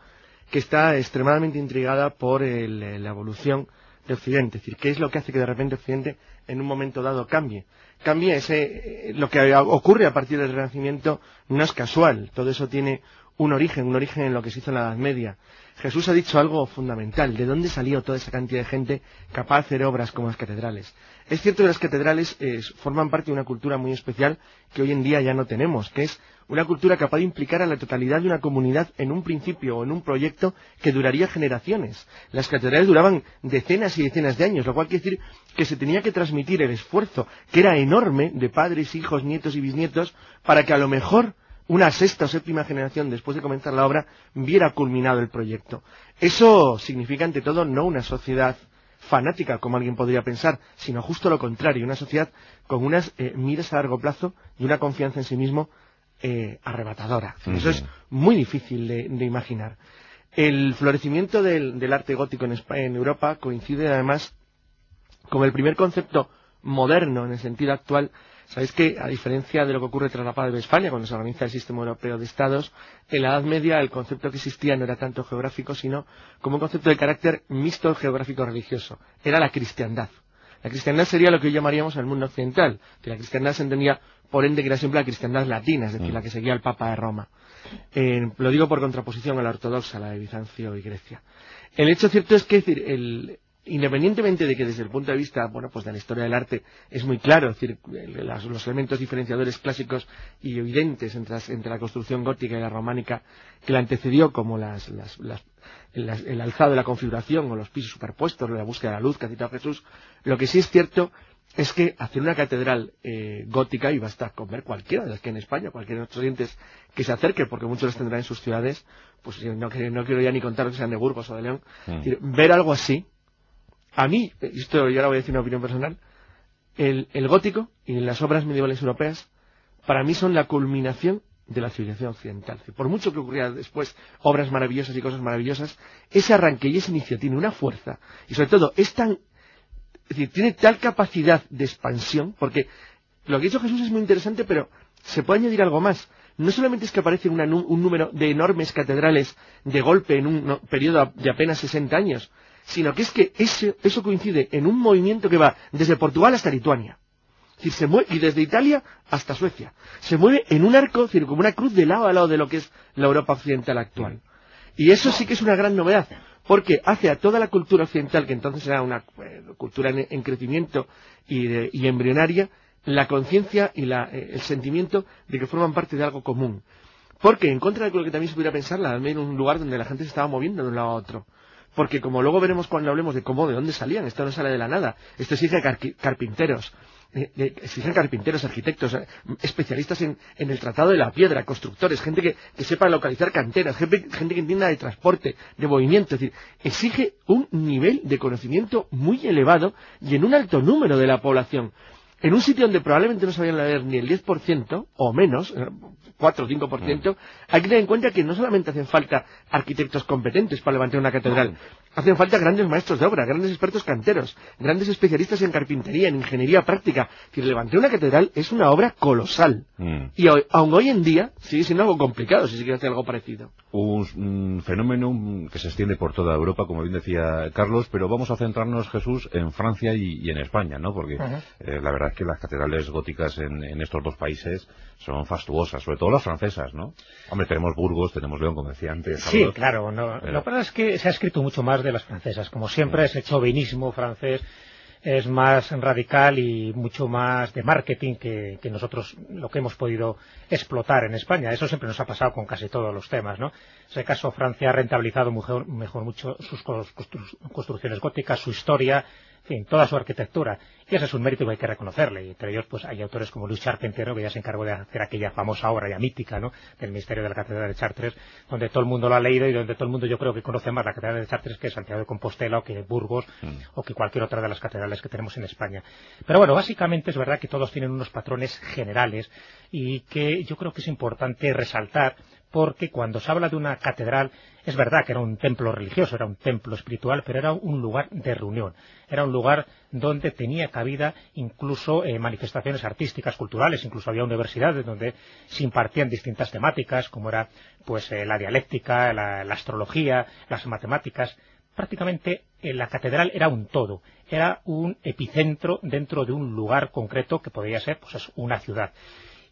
que está extremadamente intrigada por la evolución de Occidente, es decir, qué es lo que hace que de repente Occidente en un momento dado cambie. Cambie ese, eh, lo que ocurre a partir del Renacimiento no es casual, todo eso tiene un origen, un origen en lo que se hizo en la Edad Media. Jesús ha dicho algo fundamental, ¿de dónde salió toda esa cantidad de gente capaz de hacer obras como las catedrales? Es cierto que las catedrales eh, forman parte de una cultura muy especial que hoy en día ya no tenemos, que es una cultura capaz de implicar a la totalidad de una comunidad en un principio o en un proyecto que duraría generaciones. Las catedrales duraban decenas y decenas de años, lo cual quiere decir que se tenía que transmitir el esfuerzo, que era enorme, de padres, hijos, nietos y bisnietos, para que a lo mejor una sexta o séptima generación después de comenzar la obra viera culminado el proyecto. Eso significa ante todo no una sociedad fanática, como alguien podría pensar, sino justo lo contrario, una sociedad con unas eh, miras a largo plazo y una confianza en sí mismo eh, arrebatadora. Eso es muy difícil de, imaginar. El florecimiento del, arte gótico en, en Europa coincide además con el primer concepto moderno en el sentido actual Sabéis que, a diferencia de lo que ocurre tras la paz de Westfalia, cuando se organiza el sistema europeo de estados, en la Edad Media el concepto que existía no era tanto geográfico, sino como un concepto de carácter mixto geográfico-religioso. Era la cristiandad. La cristiandad sería lo que hoy llamaríamos el mundo occidental. Que la cristiandad se entendía, por ende, que era siempre la cristiandad latina, es decir, la que seguía al Papa de Roma. Eh, lo digo por contraposición a la ortodoxa, la de Bizancio y Grecia. El hecho cierto es que decir, el, independientemente de que desde el punto de vista bueno pues de la historia del arte es muy claro es decir los elementos diferenciadores clásicos y evidentes entre, la construcción gótica y la románica que la antecedió como las, el, alzado de la configuración o los pisos superpuestos la búsqueda de la luz que ha citado Jesús lo que sí es cierto es que hacer una catedral eh, gótica y basta con ver cualquiera de las que en España, cualquiera de nuestros dientes que se acerque, porque muchos las tendrán en sus ciudades, pues no, no quiero ya ni contar que sean de Burgos o de León, mm. ver algo así, a mí, esto yo ahora voy a decir una opinión personal, el, gótico y las obras medievales europeas, para mí son la culminación de la civilización occidental. Por mucho que ocurriera después obras maravillosas y cosas maravillosas, ese arranque y ese inicio tiene una fuerza y sobre todo es tan, tiene tal capacidad de expansión, porque lo que dicho Jesús es muy interesante, pero se puede añadir algo más. No solamente es que aparece un número de enormes catedrales de golpe en un periodo de apenas 60 años, sino que es que eso coincide en un movimiento que va desde Portugal hasta Lituania. se mueve, y desde Italia hasta Suecia. Se mueve en un arco, como una cruz de lado a lado de lo que es la Europa occidental actual. Y eso sí que es una gran novedad, porque hace a toda la cultura occidental, que entonces era una eh, cultura en, crecimiento y, embrionaria, la conciencia y eh, el sentimiento de que forman parte de algo común. Porque, en contra de lo que también se pudiera pensar, la en un lugar donde la gente se estaba moviendo de un lado a otro porque como luego veremos cuando hablemos de cómo, de dónde salían, esto no sale de la nada, esto exige carpinteros, eh, exigen carpinteros, arquitectos, eh, especialistas en, el tratado de la piedra, constructores, gente que, sepa localizar canteras, gente, gente, que entienda de transporte, de movimiento, es decir, exige un nivel de conocimiento muy elevado y en un alto número de la población. En un sitio donde probablemente no sabían leer ni el 10% o menos, eh, 4 o 5%, Mm. hay que tener en cuenta que no solamente hacen falta arquitectos competentes para levantar una catedral, hacen falta grandes maestros de obra, grandes expertos canteros, grandes especialistas en carpintería, en ingeniería práctica. Es decir, levantar una catedral es una obra colosal. Mm. Y hoy- aun hoy en día sigue siendo algo complicado si se quiere hacer algo parecido. Un, un fenómeno mm, que se extiende por toda Europa, como bien decía Carlos, pero vamos a centrarnos, Jesús, en Francia y, y en España, ¿no? Porque eh, la verdad es que las catedrales góticas en, en estos dos países son fastuosas, sobre todo las francesas, ¿no? Hombre, tenemos Burgos, tenemos León, como decía antes. Sí, Carlos. claro. No, Pero- Lo que pasa es que se ha escrito mucho más de las francesas. Como siempre, ese chauvinismo francés es más radical y mucho más de marketing que, que nosotros lo que hemos podido explotar en España. Eso siempre nos ha pasado con casi todos los temas, ¿no? En ese caso, Francia ha rentabilizado mejor, mejor mucho sus constru- construcciones góticas, su historia, en fin, toda su arquitectura. Y ese es un mérito que hay que reconocerle. Y entre ellos, pues hay autores como Luis Charpentier, ¿no? que ya se encargó de hacer aquella famosa obra ya mítica, ¿no? Del misterio de la Catedral de Chartres, donde todo el mundo lo ha leído y donde todo el mundo yo creo que conoce más la Catedral de Chartres que Santiago de Compostela o que Burgos o que cualquier otra de las catedrales que tenemos en España. Pero bueno, básicamente es verdad que todos tienen unos patrones generales y que yo creo que es importante resaltar porque cuando se habla de una catedral, es verdad que era un templo religioso, era un templo espiritual, pero era un lugar de reunión, era un lugar donde tenía cabida incluso eh, manifestaciones artísticas, culturales, incluso había universidades donde se impartían distintas temáticas, como era pues eh, la dialéctica, la, la astrología, las matemáticas, prácticamente eh, la catedral era un todo, era un epicentro dentro de un lugar concreto que podría ser pues, una ciudad.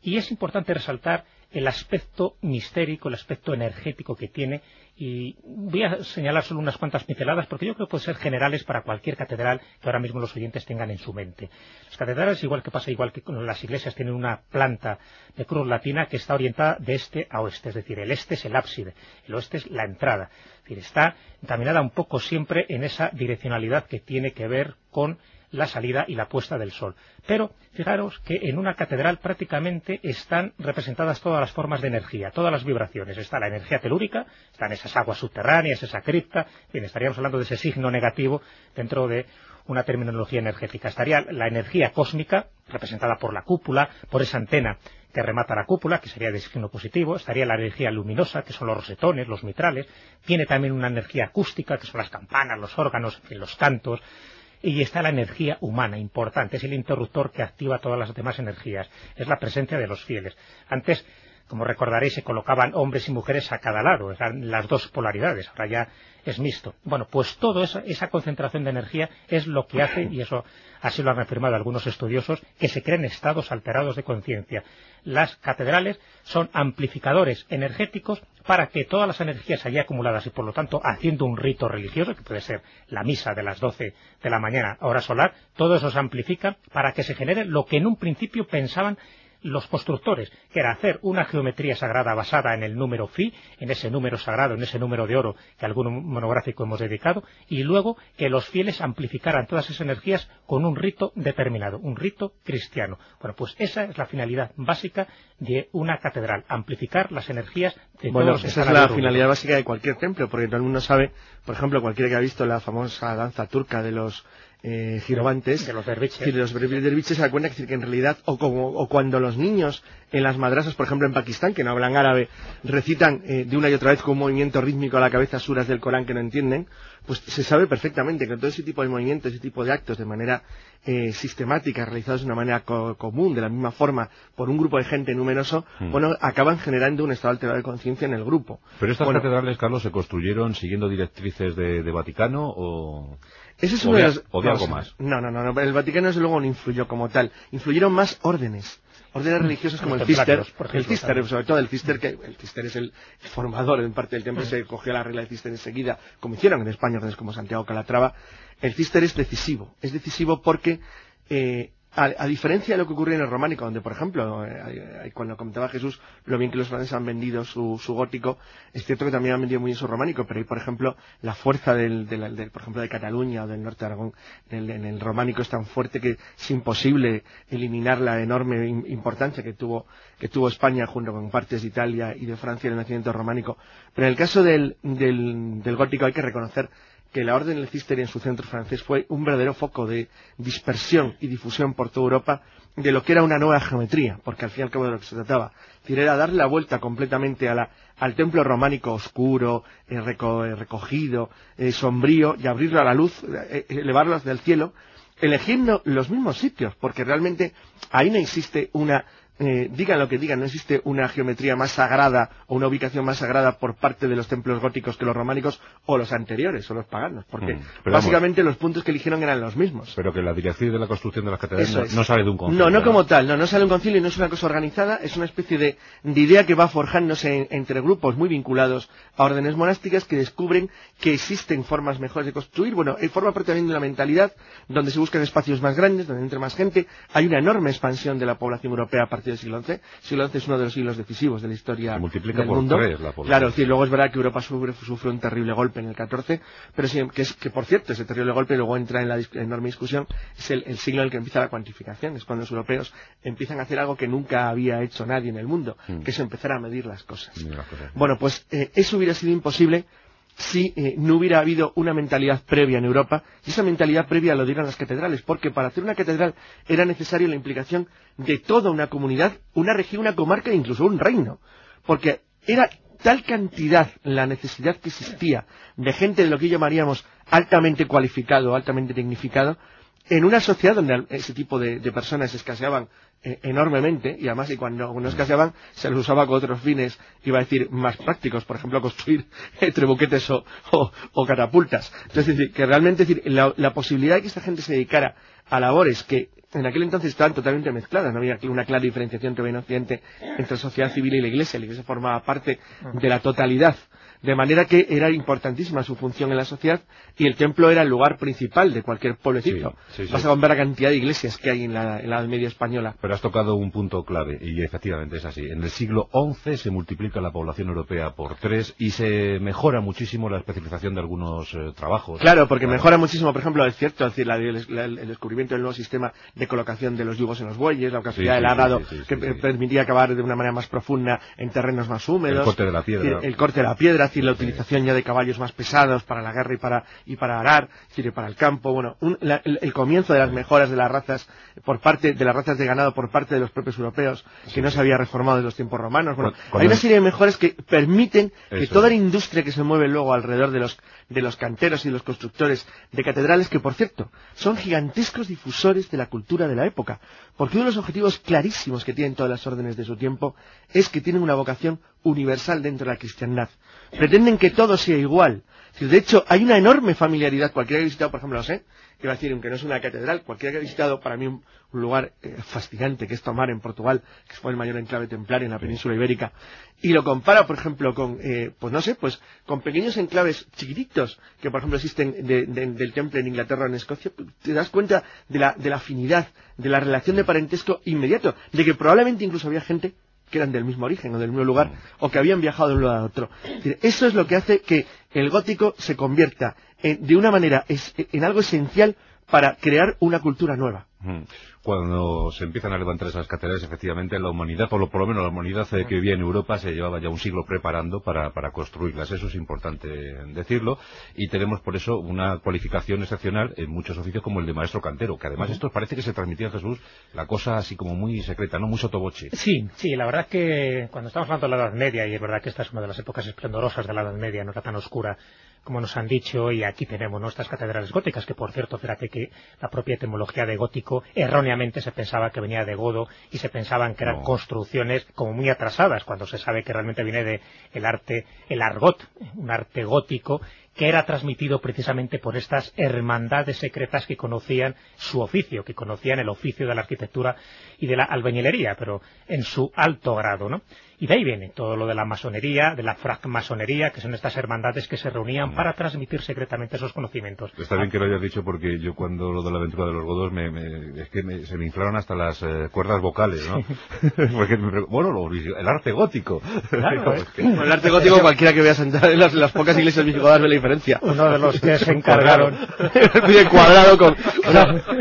Y es importante resaltar el aspecto mistérico, el aspecto energético que tiene y voy a señalar solo unas cuantas pinceladas porque yo creo que pueden ser generales para cualquier catedral que ahora mismo los oyentes tengan en su mente. Las catedrales, igual que pasa igual que con las iglesias, tienen una planta de cruz latina que está orientada de este a oeste, es decir, el este es el ábside, el oeste es la entrada. Es decir, está encaminada un poco siempre en esa direccionalidad que tiene que ver con la salida y la puesta del sol. Pero fijaros que en una catedral prácticamente están representadas todas las formas de energía, todas las vibraciones. Está la energía telúrica, están esas aguas subterráneas, esa cripta, bien, estaríamos hablando de ese signo negativo dentro de una terminología energética. Estaría la energía cósmica, representada por la cúpula, por esa antena que remata la cúpula, que sería de signo positivo, estaría la energía luminosa, que son los rosetones, los mitrales, tiene también una energía acústica, que son las campanas, los órganos, los cantos, y está la energía humana, importante, es el interruptor que activa todas las demás energías, es la presencia de los fieles. Antes, como recordaréis, se colocaban hombres y mujeres a cada lado, eran las dos polaridades, ahora ya es mixto. Bueno, pues toda esa, esa concentración de energía es lo que hace, y eso así lo han afirmado algunos estudiosos, que se creen estados alterados de conciencia. Las catedrales son amplificadores energéticos para que todas las energías allí acumuladas y por lo tanto haciendo un rito religioso, que puede ser la misa de las 12 de la mañana, hora solar, todo eso se amplifica para que se genere lo que en un principio pensaban los constructores, que era hacer una geometría sagrada basada en el número phi, en ese número sagrado, en ese número de oro que algún monográfico hemos dedicado, y luego que los fieles amplificaran todas esas energías con un rito determinado, un rito cristiano. Bueno, pues esa es la finalidad básica de una catedral, amplificar las energías de Bueno, todos los esa es la finalidad básica de cualquier templo, porque todo el mundo sabe, por ejemplo, cualquiera que ha visto la famosa danza turca de los eh, girobantes, de los derviches. de los dervi- derviches se da cuenta que, que en realidad, o, como- o cuando los niños en las madrasas, por ejemplo en Pakistán, que no hablan árabe, recitan eh, de una y otra vez con un movimiento rítmico a la cabeza suras del Corán que no entienden, pues se sabe perfectamente que todo ese tipo de movimientos, ese tipo de actos de manera eh, sistemática, realizados de una manera co- común, de la misma forma, por un grupo de gente numeroso, Mm. bueno, acaban generando un estado alterado de conciencia en el grupo. Pero estas Bueno, catedrales, Carlos, se construyeron siguiendo directrices de, de Vaticano o... Ese es uno de- los... o de algo más. No, no, no, no, el Vaticano desde luego no influyó como tal. Influyeron más órdenes. Órdenes religiosas como el Cister, el Cister, sobre todo el Cister, que el Cister es el formador en parte del templo, se cogió la regla del Cister enseguida, como hicieron en España, órdenes como Santiago Calatrava. El Cister es decisivo, es decisivo porque eh, a, a diferencia de lo que ocurrió en el románico, donde, por ejemplo, cuando comentaba Jesús lo bien que los franceses han vendido su, su gótico, es cierto que también han vendido muy bien su románico, pero ahí, por ejemplo, la fuerza del, por ejemplo, de Cataluña o del norte de Aragón en el, románico es tan fuerte que es imposible eliminar la enorme im- importancia que tuvo, que tuvo España junto con partes de Italia y de Francia en el nacimiento románico. Pero en el caso del, del gótico hay que reconocer que la Orden del Cister en su centro francés fue un verdadero foco de dispersión y difusión por toda Europa de lo que era una nueva geometría, porque al fin y al cabo de lo que se trataba, era darle la vuelta completamente al templo románico oscuro, eh, eh, recogido, eh, sombrío, y abrirlo a la luz, elevarlo del cielo, eligiendo los mismos sitios, porque realmente ahí no existe una eh, digan lo que digan, no existe una geometría más sagrada o una ubicación más sagrada por parte de los templos góticos que los románicos o los anteriores o los paganos, porque mm, básicamente los puntos que eligieron eran los mismos. Pero que la dirección de la construcción de las catedrales no, sale de un concilio. No, no como tal, no, no sale de un concilio y no es una cosa organizada, es una especie de, idea que va forjándose entre grupos muy vinculados a órdenes monásticas que descubren que existen formas mejores de construir. Bueno, forma parte también de una mentalidad donde se buscan espacios más grandes, donde entre más gente. Hay una enorme expansión de la población europea a partir del siglo XI. El siglo XI es uno de los siglos decisivos de la historia multiplica del por mundo. Tres la claro, sí, luego es verdad que Europa sufre, sufre, un terrible golpe en el XIV, pero sí, que, es, que por cierto, ese terrible golpe luego entra en la enorme discusión, es el, siglo en el que empieza la cuantificación, es cuando los europeos empiezan a hacer algo que nunca había hecho nadie en el mundo, mm. que es empezar a medir las cosas. Bueno, pues eh, eso hubiera sido imposible si eh, no hubiera habido una mentalidad previa en Europa, y esa mentalidad previa lo dirán las catedrales, porque para hacer una catedral era necesaria la implicación de toda una comunidad, una región, una comarca e incluso un reino, porque era tal cantidad la necesidad que existía de gente de lo que llamaríamos altamente cualificado, altamente dignificado, en una sociedad donde ese tipo de, personas escaseaban eh, enormemente y además y cuando no escaseaban se los usaba con otros fines iba a decir más prácticos por ejemplo construir eh, trebuquetes o, o, catapultas. Entonces decir, que realmente decir, la, la, posibilidad de que esta gente se dedicara a labores que en aquel entonces estaban totalmente mezcladas no había una clara diferenciación entre el occidente entre la sociedad civil y la iglesia. La iglesia formaba parte de la totalidad de manera que era importantísima su función en la sociedad y el templo era el lugar principal de cualquier pueblecito. Vas a ver la cantidad de iglesias que hay en la, Edad Media española. Pero has tocado un punto clave y efectivamente es así. En el siglo XI se multiplica la población europea por tres y se mejora muchísimo la especialización de algunos eh, trabajos. Claro, porque mejora muchísimo, por ejemplo, es cierto, decir, el, descubrimiento del nuevo sistema de colocación de los yugos en los bueyes, la capacidad del arado que permitía acabar de una manera más profunda en terrenos más húmedos. El corte de la piedra. El, corte de la piedra, decir, la utilización ya de caballos más pesados para la guerra y para, y para arar, decir, para el campo. Bueno, el, comienzo de las mejoras de las razas por parte de las razas de ganado por parte de los propios europeos, que no se había reformado en los tiempos romanos. Bueno, hay una serie de mejoras que permiten que toda la industria que se mueve luego alrededor de los, de los canteros y los constructores de catedrales, que por cierto, son gigantescos difusores de la cultura de la época, porque uno de los objetivos clarísimos que tienen todas las órdenes de su tiempo es que tienen una vocación universal dentro de la cristiandad. Pretenden que todo sea igual. De hecho, hay una enorme familiaridad. Cualquiera que haya visitado, por ejemplo, no sé, que va a decir, aunque no es una catedral, cualquiera que haya visitado para mí un, lugar eh, fascinante que es Tomar en Portugal, que fue el mayor enclave templario en la península ibérica, y lo compara, por ejemplo, con, eh, pues no sé, pues con pequeños enclaves chiquititos que, por ejemplo, existen del temple en Inglaterra o en Escocia, te das cuenta de la, de la afinidad, de la relación de parentesco inmediato, de que probablemente incluso había gente que eran del mismo origen o del mismo lugar, o que habían viajado de un lugar a otro. Eso es lo que hace que el gótico se convierta de una manera en algo esencial para crear una cultura nueva cuando se empiezan a levantar esas catedrales, efectivamente la humanidad, por lo, por lo menos la humanidad eh, que vivía en Europa, se llevaba ya un siglo preparando para, para construirlas. Eso es importante decirlo. Y tenemos por eso una cualificación excepcional en muchos oficios como el de maestro cantero, que además esto parece que se transmitía a Jesús la cosa así como muy secreta, ¿no? Muy sotoboche. Sí, sí, la verdad que cuando estamos hablando de la Edad Media, y es verdad que esta es una de las épocas esplendorosas de la Edad Media, no era tan oscura como nos han dicho, y aquí tenemos nuestras catedrales góticas, que por cierto, fíjate que la propia etimología de gótico erróneamente se pensaba que venía de godo y se pensaban que eran construcciones como muy atrasadas, cuando se sabe que realmente viene de el arte, el argot, un arte gótico que era transmitido precisamente por estas hermandades secretas que conocían su oficio, que conocían el oficio de la arquitectura y de la albañilería, pero en su alto grado, ¿no? Y de ahí viene todo lo de la masonería, de la francmasonería, que son estas hermandades que se reunían mm. para transmitir secretamente esos conocimientos. Está bien que lo hayas dicho porque yo cuando lo de la aventura de los godos me, es que se me inflaron hasta las eh, cuerdas vocales, ¿no? porque, bueno, el arte gótico. Claro, el arte gótico cualquiera que vea sentar en las, pocas iglesias visigodas ve la diferencia. Uno de los que se encargaron. Bien cuadrado con.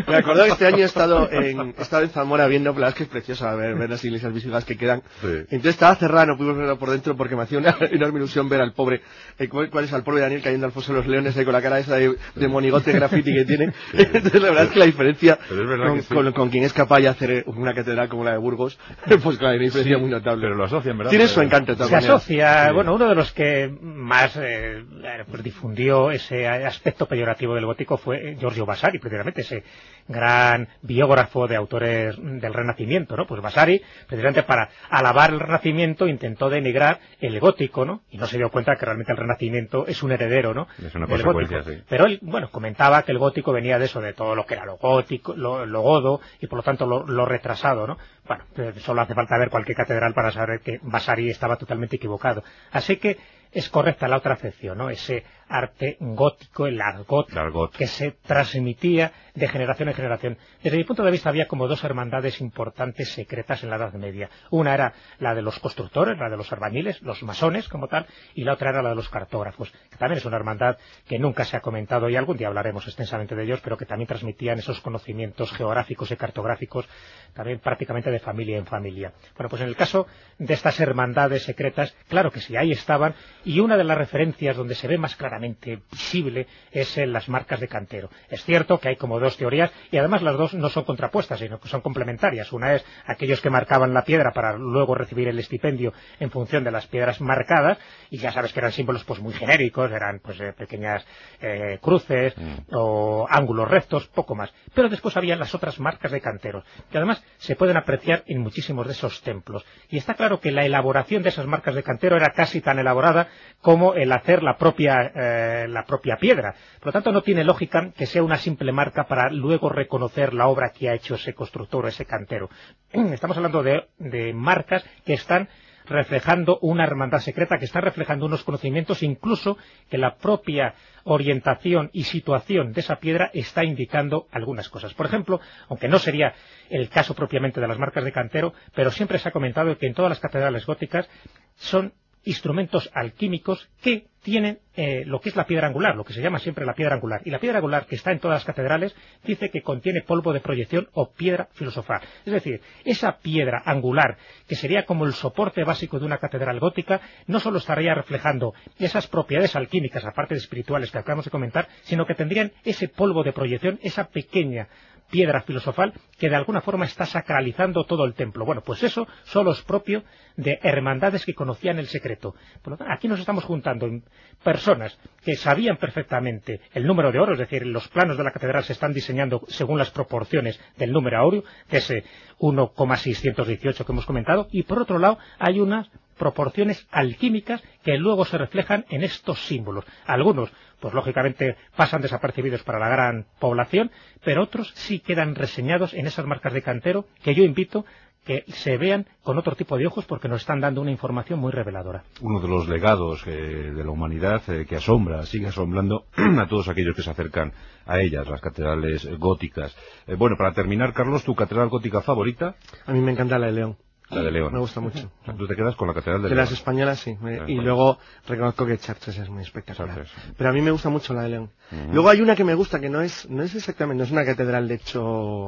me acuerdo que este año he estado en, he estado en Zamora viendo, la verdad es que es precioso ver, ver las iglesias visigodas que quedan. Entonces estaba cerrada, no pudimos verlo por dentro porque me hacía una enorme ilusión ver al pobre, eh, ¿cuál, es al pobre Daniel cayendo al foso de los leones ahí con la cara esa de, de monigote graffiti que tiene? Entonces la verdad es que la diferencia con, que sí. con- con quien es capaz de hacer una catedral como la de Burgos, pues claro, hay una diferencia muy notable. Pero lo asocian, ¿verdad? Tiene su encanto Se maneras. asocia, Sí. bueno, uno de los que más eh, pues difundió ese aspecto peyorativo del gótico fue Giorgio Vasari, precisamente ese gran biógrafo de autores del Renacimiento, ¿no? Pues Vasari, precisamente para alabar el Renacimiento, intentó denigrar el gótico, ¿no? Y no se dio cuenta que realmente el Renacimiento es un heredero, ¿no? Es una del consecuencia, gótico. sí. Pero él, bueno, comentaba que el gótico venía de eso, de todo lo que era lo gótico, lo, lo godo, y por lo tanto lo, lo retrasado, ¿no? Bueno, eh, solo hace falta ver cualquier catedral para saber que Vasari estaba totalmente equivocado. Así que es correcta la otra acepción, ¿no? Ese arte gótico, el argot, El argot. que se transmitía de generación en generación. Desde mi punto de vista había como dos hermandades importantes secretas en la Edad Media. Una era la de los constructores, la de los albañiles, los masones como tal, y la otra era la de los cartógrafos, que también es una hermandad que nunca se ha comentado y algún día hablaremos extensamente de ellos, pero que también transmitían esos conocimientos geográficos y cartográficos también prácticamente de familia en familia. Bueno, pues en el caso de estas hermandades secretas, claro que sí, ahí estaban, y una de las referencias donde se ve más claramente visible es en las marcas de cantero. Es cierto que hay como dos teorías, y además las dos no son contrapuestas, sino que son complementarias. Una es aquellos que marcaban la piedra para luego recibir el estipendio en función de las piedras marcadas, y ya sabes que eran símbolos pues muy genéricos, eran pues eh, pequeñas eh, cruces o ángulos rectos, poco más. Pero después había las otras marcas de canteros, que además se pueden apreciar en muchísimos de esos templos. Y está claro que la elaboración de esas marcas de cantero era casi tan elaborada como el hacer la propia, eh, la propia piedra. Por lo tanto, no tiene lógica que sea una simple marca para luego reconocer la obra que ha hecho ese constructor, ese cantero. Estamos hablando de marcas que están reflejando una hermandad secreta, que están reflejando unos conocimientos, incluso que la propia orientación y situación de esa piedra está indicando algunas cosas. Por ejemplo, aunque no sería el caso propiamente de las marcas de cantero, pero siempre se ha comentado que en todas las catedrales góticas son instrumentos alquímicos que tienen eh, lo que es la piedra angular, lo que se llama siempre la piedra angular. Y la piedra angular que está en todas las catedrales dice que contiene polvo de proyección o piedra filosofal. Es decir, esa piedra angular, que sería como el soporte básico de una catedral gótica, no solo estaría reflejando esas propiedades alquímicas, aparte de espirituales que acabamos de comentar, sino que tendrían ese polvo de proyección, esa pequeña piedra filosofal que de alguna forma está sacralizando todo el templo. Bueno, pues eso solo es propio de hermandades que conocían el secreto. Por lo tanto, aquí nos estamos juntando en personas que sabían perfectamente el número de oro, es decir, los planos de la catedral se están diseñando según las proporciones del número áureo, de ese 1,618 que hemos comentado, y por otro lado hay unas proporciones alquímicas que luego se reflejan en estos símbolos. Algunos, pues lógicamente, pasan desapercibidos para la gran población, pero otros sí quedan reseñados en esas marcas de cantero que yo invito que se vean con otro tipo de ojos porque nos están dando una información muy reveladora. Uno de los legados eh, de la humanidad eh, que asombra, sigue asombrando a todos aquellos que se acercan a ellas, las catedrales góticas. Eh, bueno, para terminar, Carlos, ¿tu catedral gótica favorita? A mí me encanta la de León. La de León. Me gusta mucho. O sea, tú te quedas con la catedral de, De León. las españolas sí. Me- y luego reconozco que Chartres es muy espectacular. Chartres. Pero a mí me gusta mucho la de León. Luego hay una que me gusta que no es, no es exactamente, no es una catedral de hecho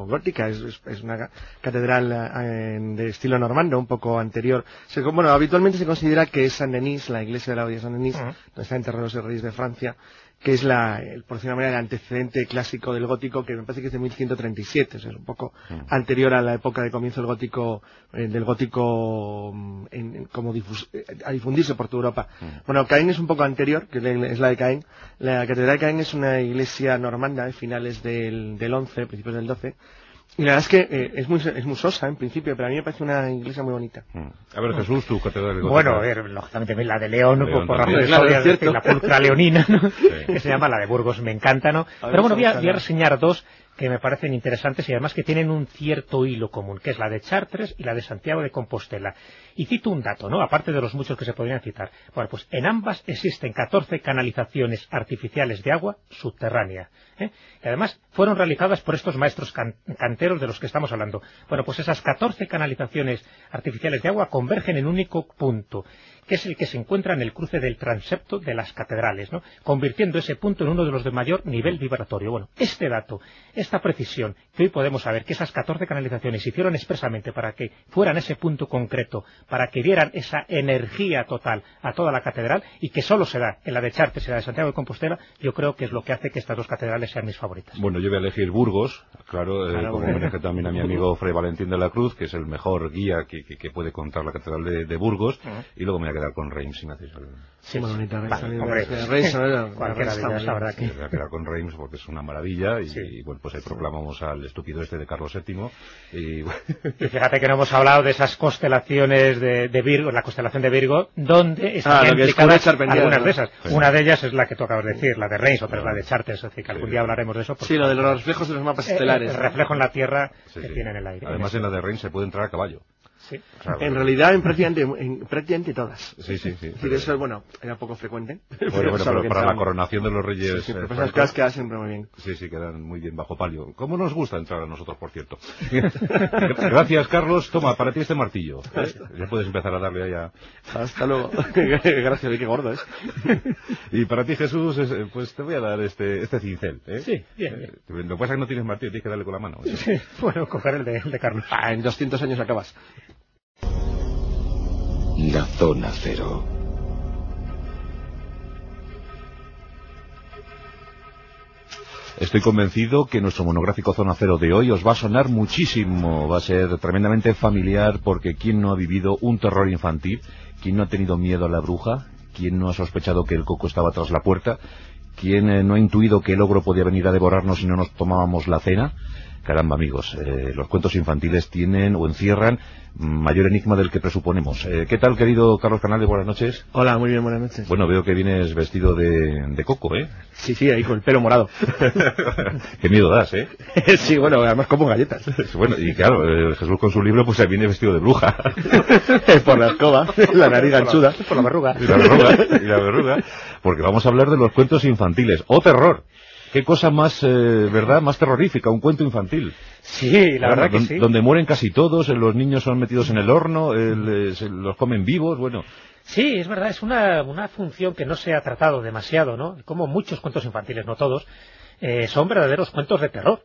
gótica, es, es- una ca- catedral eh, de estilo normando, un poco anterior. Se- bueno, habitualmente se considera que es Saint-Denis, la iglesia de la de Saint-Denis, Ujú. donde están enterrados los reyes de Francia, que es la, por decirlo de una manera, el antecedente clásico del gótico, que me parece que es de 1137, o sea, es un poco anterior a la época de comienzo del gótico, eh, del gótico mm, en- en- como difus- eh, a difundirse por toda Europa. Bueno, Caen es un poco anterior, que es la de Caen. La catedral de Caen es una iglesia normanda de finales del, del 11, principios del 12. Y la verdad es que eh, es, muy, es muy sosa en principio, pero a mí me parece una iglesia muy bonita. Mm. A ver, Jesús, tu catedral gótica. Bueno, eh, lógicamente la de León, León por, por razones Claro, obvias, es la pulcra leonina, ¿no? que se llama la de Burgos, me encanta, ¿no? ver, Pero bueno, voy a, voy a reseñar dos que me parecen interesantes y además que tienen un cierto hilo común, que es la de Chartres y la de Santiago de Compostela. Y cito un dato, ¿no? Aparte de los muchos que se podrían citar. Bueno, pues en ambas existen 14 canalizaciones artificiales de agua subterránea. ¿eh? Y además fueron realizadas por estos maestros canteros de los que estamos hablando. Bueno, pues esas 14 canalizaciones artificiales de agua convergen en un único punto que es el que se encuentra en el cruce del transepto de las catedrales, ¿no? convirtiendo ese punto en uno de los de mayor nivel vibratorio. Bueno, este dato, esta precisión, que hoy podemos saber que esas 14 canalizaciones se hicieron expresamente para que fueran ese punto concreto, para que dieran esa energía total a toda la catedral y que solo se da en la de Chartres y la de Santiago de Compostela, yo creo que es lo que hace que estas dos catedrales sean mis favoritas. Bueno, yo voy a elegir Burgos, claro, eh, como homenaje también a mi amigo Fray Valentín de la Cruz, que es el mejor guía que, puede contar la catedral de, Burgos, y luego me quedar con Reims, si me hacéis Sí, muy bonita Reims. De la verdad que... Me voy a quedar con Reims porque es una maravilla y, bueno, pues ahí proclamamos al estúpido este de Carlos VII y... fíjate que no hemos hablado de esas constelaciones de, de Virgo, la constelación de Virgo, donde están ah, implicadas algunas de esas. Una de ellas es la que tú acabas de decir, la de Reims, otra es la de Chartres, es decir, que algún día hablaremos de eso. Sí, lo de los reflejos de los mapas estelares. el reflejo en la Tierra que tiene en el aire. Además en la de Reims se puede entrar a caballo. Sí. en realidad, en prácticamente, en prácticamente todas. Sí, sí, sí. Es eso, bueno, era poco frecuente. Bueno, bueno, pero para la coronación de los reyes... Sí, pero esas cosas quedan siempre muy bien. Sí, sí, quedan muy bien bajo palio. ¿Cómo nos gusta entrar a nosotros, por cierto? Gracias, Carlos. Toma, para ti este martillo. Ya puedes empezar a darle ahí a... Hasta luego. Gracias, qué gordo es. y para ti, Jesús, pues te voy a dar este, este cincel. ¿eh? Sí, bien, bien. Lo que pasa es que no tienes martillo, tienes que darle con la mano. Sí, bueno, coger el de, el de Carlos. Ah, en 200 años acabas. La zona cero. Estoy convencido que nuestro monográfico Zona Cero de hoy os va a sonar muchísimo, va a ser tremendamente familiar porque ¿quién no ha vivido un terror infantil? ¿Quién no ha tenido miedo a la bruja? ¿Quién no ha sospechado que el coco estaba tras la puerta? ¿Quién eh, no ha intuido que el ogro podía venir a devorarnos si no nos tomábamos la cena? Caramba, amigos, eh, los cuentos infantiles tienen o encierran mayor enigma del que presuponemos. Eh, ¿Qué tal, querido Carlos Canales? Buenas noches. Hola, muy bien, buenas noches. Bueno, veo que vienes vestido de, coco, ¿eh? Sí, sí, ahí con el pelo morado. Qué miedo das, ¿eh? sí, bueno, además como galletas. bueno, y claro, eh, Jesús con su libro pues viene vestido de bruja. Por la escoba, la nariz ganchuda. Por la verruga. Y la verruga, y la verruga. Porque vamos a hablar de los cuentos infantiles. ¡Oh, terror! Qué cosa más, eh, ¿verdad?, más terrorífica, un cuento infantil. Sí, la verdad que sí. Donde mueren casi todos, los niños son metidos en el horno, los comen vivos, bueno. Sí, es verdad, es una, una función que no se ha tratado demasiado, ¿no? Como muchos cuentos infantiles, no todos, eh, son verdaderos cuentos de terror.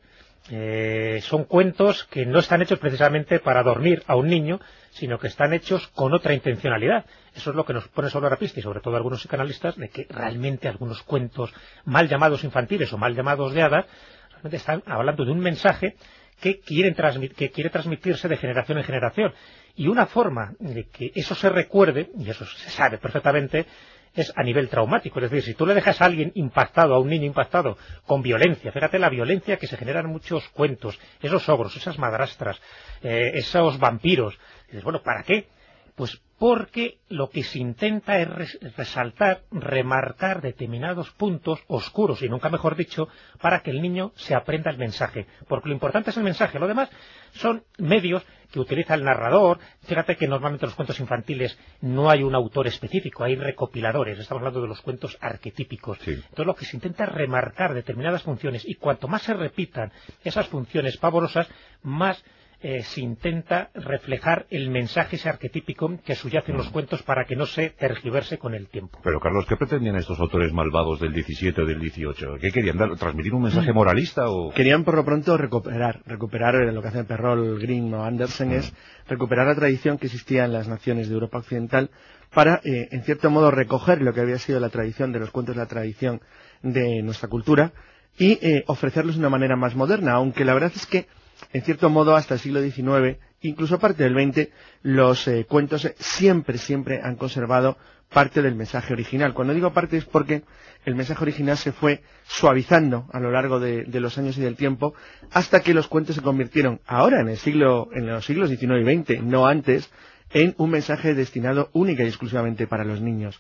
Eh, son cuentos que no están hechos precisamente para dormir a un niño, sino que están hechos con otra intencionalidad. Eso es lo que nos pone sobre la pista y sobre todo algunos psicanalistas de que realmente algunos cuentos mal llamados infantiles o mal llamados de hadas realmente están hablando de un mensaje que, quieren que quiere transmitirse de generación en generación. Y una forma de que eso se recuerde, y eso se sabe perfectamente, es a nivel traumático. Es decir, si tú le dejas a alguien impactado, a un niño impactado, con violencia, fíjate la violencia que se genera en muchos cuentos, esos ogros, esas madrastras, eh, esos vampiros. dices, bueno, ¿para qué? Pues porque lo que se intenta es resaltar, remarcar determinados puntos oscuros, y nunca mejor dicho, para que el niño se aprenda el mensaje. Porque lo importante es el mensaje, lo demás son medios que utiliza el narrador. Fíjate que normalmente en los cuentos infantiles no hay un autor específico, hay recopiladores, estamos hablando de los cuentos arquetípicos. Entonces lo que se intenta es remarcar determinadas funciones, y cuanto más se repitan esas funciones pavorosas, más eh, se intenta reflejar el mensaje ese arquetípico que subyace en los mm. cuentos para que no se tergiverse con el tiempo. Pero Carlos, ¿qué pretendían estos autores malvados del 17 o del 18? ¿Qué querían dar? ¿Transmitir un mensaje mm. moralista o...? Querían por lo pronto recuperar, recuperar eh, lo que hace Perrol, Grimm o Andersen es mm. recuperar la tradición que existía en las naciones de Europa Occidental para, eh, en cierto modo, recoger lo que había sido la tradición de los cuentos la tradición de nuestra cultura y ofrecerlos de una manera más moderna, aunque la verdad es que en cierto modo, hasta el siglo XIX, incluso parte del XX, los eh, cuentos siempre, siempre han conservado parte del mensaje original. Cuando digo parte es porque el mensaje original se fue suavizando a lo largo de, los años y del tiempo hasta que los cuentos se convirtieron ahora en el siglo, en los siglos XIX y XX, no antes, en un mensaje destinado única y exclusivamente para los niños.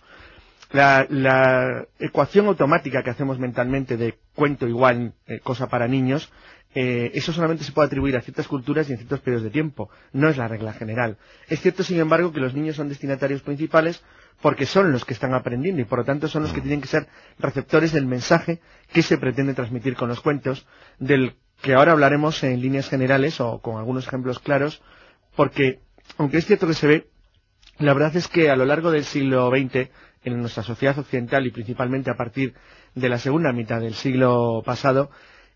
La, ecuación automática que hacemos mentalmente de cuento igual eh, cosa para niños, eh, eso solamente se puede atribuir a ciertas culturas y en ciertos periodos de tiempo. No es la regla general. Es cierto, sin embargo, que los niños son destinatarios principales porque son los que están aprendiendo y por lo tanto son los que tienen que ser receptores del mensaje que se pretende transmitir con los cuentos, del que ahora hablaremos en líneas generales o con algunos ejemplos claros, porque aunque es cierto que se ve, la verdad es que a lo largo del siglo XX, en nuestra sociedad occidental y principalmente a partir de la segunda mitad del siglo pasado,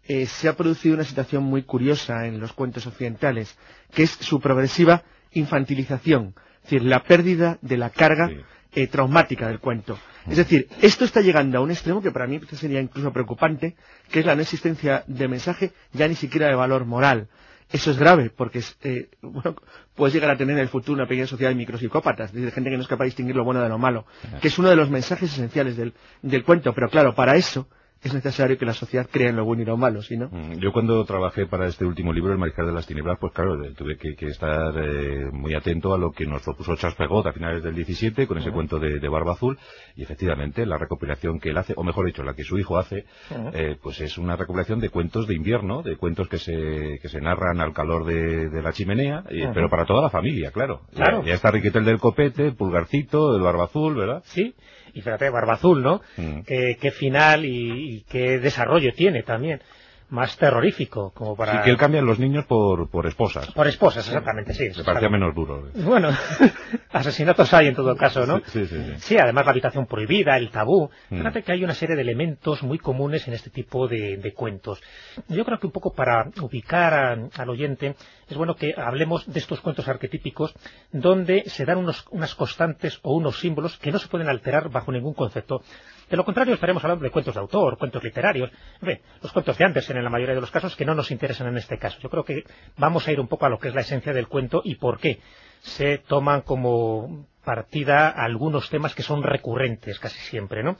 eh, se ha producido una situación muy curiosa en los cuentos occidentales, que es su progresiva infantilización, es decir, la pérdida de la carga eh, traumática del cuento. Es decir, esto está llegando a un extremo que para mí sería incluso preocupante, que es la no existencia de mensaje ya ni siquiera de valor moral. Eso es grave, porque eh, bueno, puedes llegar a tener en el futuro una pequeña sociedad de micropsicópatas, de gente que no es capaz de distinguir lo bueno de lo malo, que es uno de los mensajes esenciales del, del cuento. Pero claro, para eso es necesario que la sociedad crea en lo bueno y lo malo, ¿sí no? Mm, yo cuando trabajé para este último libro, El Mariscal de las Tinieblas, pues claro, tuve que, estar eh, muy atento a lo que nos propuso Charles Perrault a finales del 17 con ese cuento de, Barba Azul y efectivamente la recopilación que él hace, o mejor dicho, la que su hijo hace, eh, pues es una recopilación de cuentos de invierno, de cuentos que se, que se narran al calor de, la chimenea, pero para toda la familia, claro. claro. Ya, está Riquetel del Copete, Pulgarcito, el Barba Azul, ¿verdad? Sí, y fíjate, Barba Azul, ¿no? Mm. Qué, final y, qué desarrollo tiene también más terrorífico, como para... Sí, que él cambia los niños por, por esposas. Por esposas, exactamente, sí. Me parecía menos duro. Bueno, asesinatos hay en todo caso, ¿no? Sí, sí, sí. Sí, además la habitación prohibida, el tabú. Mm. Fíjate que hay una serie de elementos muy comunes en este tipo de, cuentos. Yo creo que un poco para ubicar al oyente, es bueno que hablemos de estos cuentos arquetípicos donde se dan unos, unas constantes o unos símbolos que no se pueden alterar bajo ningún concepto. De lo contrario, estaremos hablando de cuentos de autor, cuentos literarios, los cuentos de Andersen en la mayoría de los casos que no nos interesan en este caso. Yo creo que vamos a ir un poco a lo que es la esencia del cuento y por qué se toman como partida algunos temas que son recurrentes casi siempre, ¿no?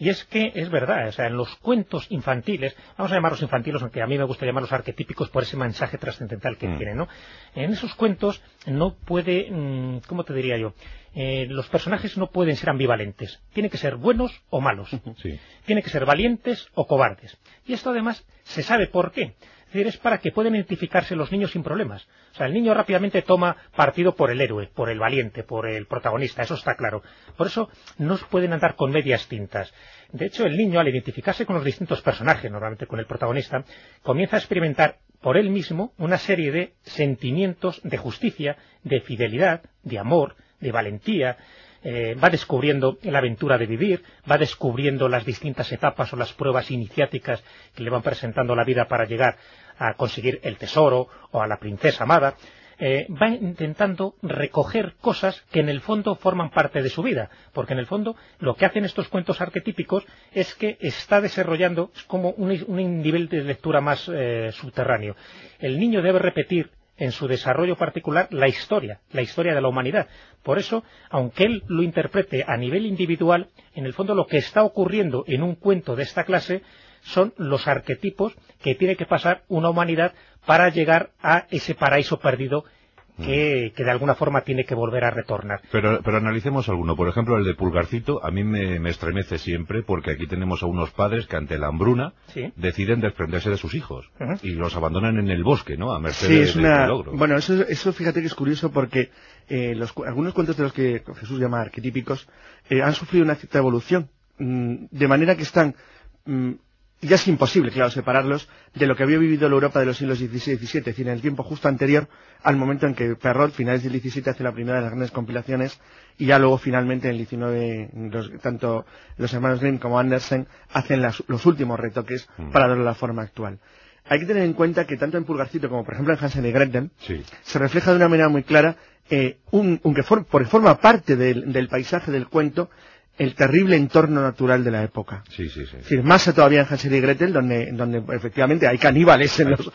Y es que es verdad, o sea, en los cuentos infantiles, vamos a llamarlos infantiles, aunque a mí me gusta llamarlos arquetípicos por ese mensaje trascendental que mm. tienen, ¿no? En esos cuentos no puede, mm, ¿cómo te diría yo? Eh, los personajes no pueden ser ambivalentes. Tienen que ser buenos o malos. Sí. Tienen que ser valientes o cobardes. Y esto además se sabe por qué. Es para que puedan identificarse los niños sin problemas. O sea, el niño rápidamente toma partido por el héroe, por el valiente, por el protagonista, eso está claro. Por eso no pueden andar con medias tintas. De hecho, el niño, al identificarse con los distintos personajes, normalmente con el protagonista, comienza a experimentar por él mismo una serie de sentimientos de justicia, de fidelidad, de amor, de valentía, eh, va descubriendo la aventura de vivir, va descubriendo las distintas etapas o las pruebas iniciáticas que le van presentando la vida para llegar a conseguir el tesoro o a la princesa amada, eh, va intentando recoger cosas que en el fondo forman parte de su vida, porque en el fondo lo que hacen estos cuentos arquetípicos es que está desarrollando como un, nivel de lectura más eh, subterráneo. El niño debe repetir en su desarrollo particular la historia, la historia de la humanidad. Por eso, aunque él lo interprete a nivel individual, en el fondo lo que está ocurriendo en un cuento de esta clase son los arquetipos que tiene que pasar una humanidad para llegar a ese paraíso perdido que, de alguna forma tiene que volver a retornar. Pero, pero analicemos alguno. Por ejemplo, el de Pulgarcito, a mí me, estremece siempre porque aquí tenemos a unos padres que ante la hambruna deciden desprenderse de sus hijos y los abandonan en el bosque, ¿no? A merced sí, es una... Bueno, eso, eso fíjate que es curioso porque eh, los, algunos cuentos de los que Jesús llama arquetípicos eh, han sufrido una cierta evolución, mm, de manera que están mm, ya es imposible, claro, separarlos de lo que había vivido la Europa de los siglos XVI y XVII, es decir, en el tiempo justo anterior al momento en que Perrault, finales del XVII, hace la primera de las grandes compilaciones, y ya luego finalmente en el XIX, tanto los hermanos Grimm como Andersen hacen los últimos retoques mm. para darle la forma actual. Hay que tener en cuenta que tanto en Pulgarcito como por ejemplo en Hansen y Gretel se refleja de una manera muy clara eh, un, que porque forma parte del paisaje del cuento el terrible entorno natural de la época. Sí, sí, sí. Es decir, más todavía en Hansel y Gretel, donde, donde efectivamente hay caníbales, en los,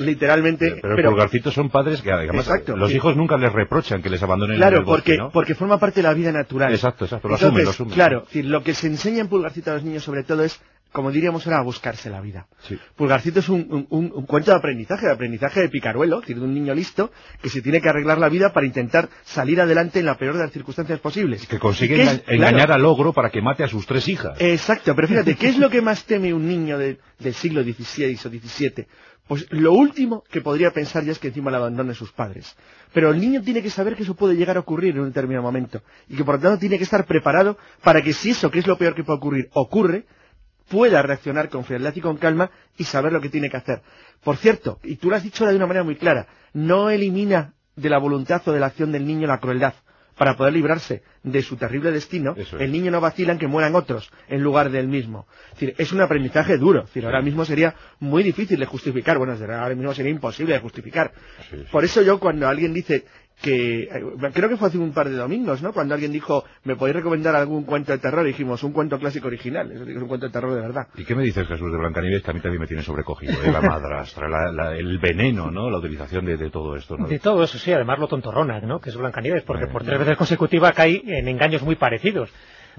literalmente. Pero, pero Pulgarcito son padres que además los hijos nunca les reprochan que les abandonen claro, el porque, porque forma parte de la vida natural. Exacto, exacto, lo asumen, lo Claro, lo que se enseña en Pulgarcito a los niños sobre todo es como diríamos ahora, a buscarse la vida. Sí. Pulgarcito es un, un- un cuento de aprendizaje, de aprendizaje de picaruelo, es decir, de un niño listo que se tiene que arreglar la vida para intentar salir adelante en la peor de las circunstancias posibles. Que consigue engañar Claro. al ogro para que mate a sus tres hijas. Exacto, pero fíjate, ¿qué es lo que más teme un niño de- del siglo XVI o XVII? Pues lo último que podría pensar ya es que encima le abandonen sus padres. Pero el niño tiene que saber que eso puede llegar a ocurrir en un determinado momento. Y que por lo tanto tiene que estar preparado para que si eso, que es lo peor que puede ocurrir, ocurre, pueda reaccionar con frialdad y con calma y saber lo que tiene que hacer. Por cierto, y tú lo has dicho de una manera muy clara, no elimina de la voluntad o de la acción del niño la crueldad. Para poder librarse de su terrible destino, es. el niño no vacila en que mueran otros en lugar del mismo. Es, decir, es un aprendizaje duro. Es decir, ahora mismo sería muy difícil de justificar. Bueno, ahora mismo sería imposible de justificar. Sí, sí. Por eso yo cuando alguien dice que, eh, creo que fue hace un par de domingos, ¿no? Cuando alguien dijo, ¿me podéis recomendar algún cuento de terror? Y dijimos, un cuento clásico original. Es un cuento de terror de verdad. ¿Y qué me dices, Jesús de Blancanieves? Que a mí también me tiene sobrecogido. ¿eh? La madrastra, la- la- el veneno, ¿no? La utilización de, de todo esto, ¿no? De todo eso, sí, además lo tontorrona, ¿no? Que es Blancanieves, porque Bueno. por tres veces consecutivas cae en engaños muy parecidos.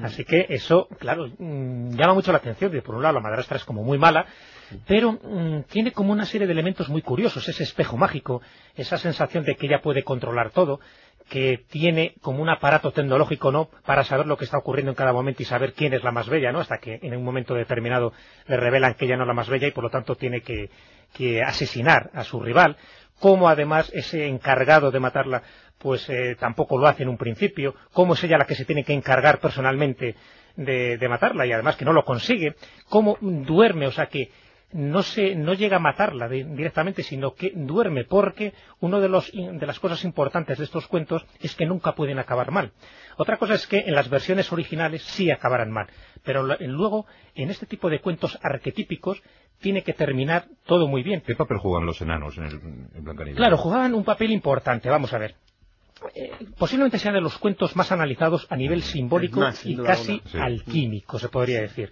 Así que eso, claro, mm, llama mucho la atención. De por un lado, la madrastra es como muy mala, pero mm, tiene como una serie de elementos muy curiosos. Ese espejo mágico, esa sensación de que ella puede controlar todo, que tiene como un aparato tecnológico, ¿no? Para saber lo que está ocurriendo en cada momento y saber quién es la más bella, ¿no? Hasta que en un momento determinado le revelan que ella no es la más bella y por lo tanto tiene que, que asesinar a su rival. Como además ese encargado de matarla, pues eh, tampoco lo hace en un principio. Cómo es ella la que se tiene que encargar personalmente de, de matarla y además que no lo consigue. Cómo duerme, o sea que no se no llega a matarla de- directamente, sino que duerme, porque una de, los, de las cosas importantes de estos cuentos es que nunca pueden acabar mal. Otra cosa es que en las versiones originales sí acabarán mal, pero luego en este tipo de cuentos arquetípicos tiene que terminar todo muy bien. ¿Qué papel juegan los enanos en, el, en Blancanieves? Claro, jugaban un papel importante, vamos a ver. Eh, posiblemente sean de los cuentos más analizados a nivel simbólico más, y casi alguna. Sí. alquímico, se podría decir.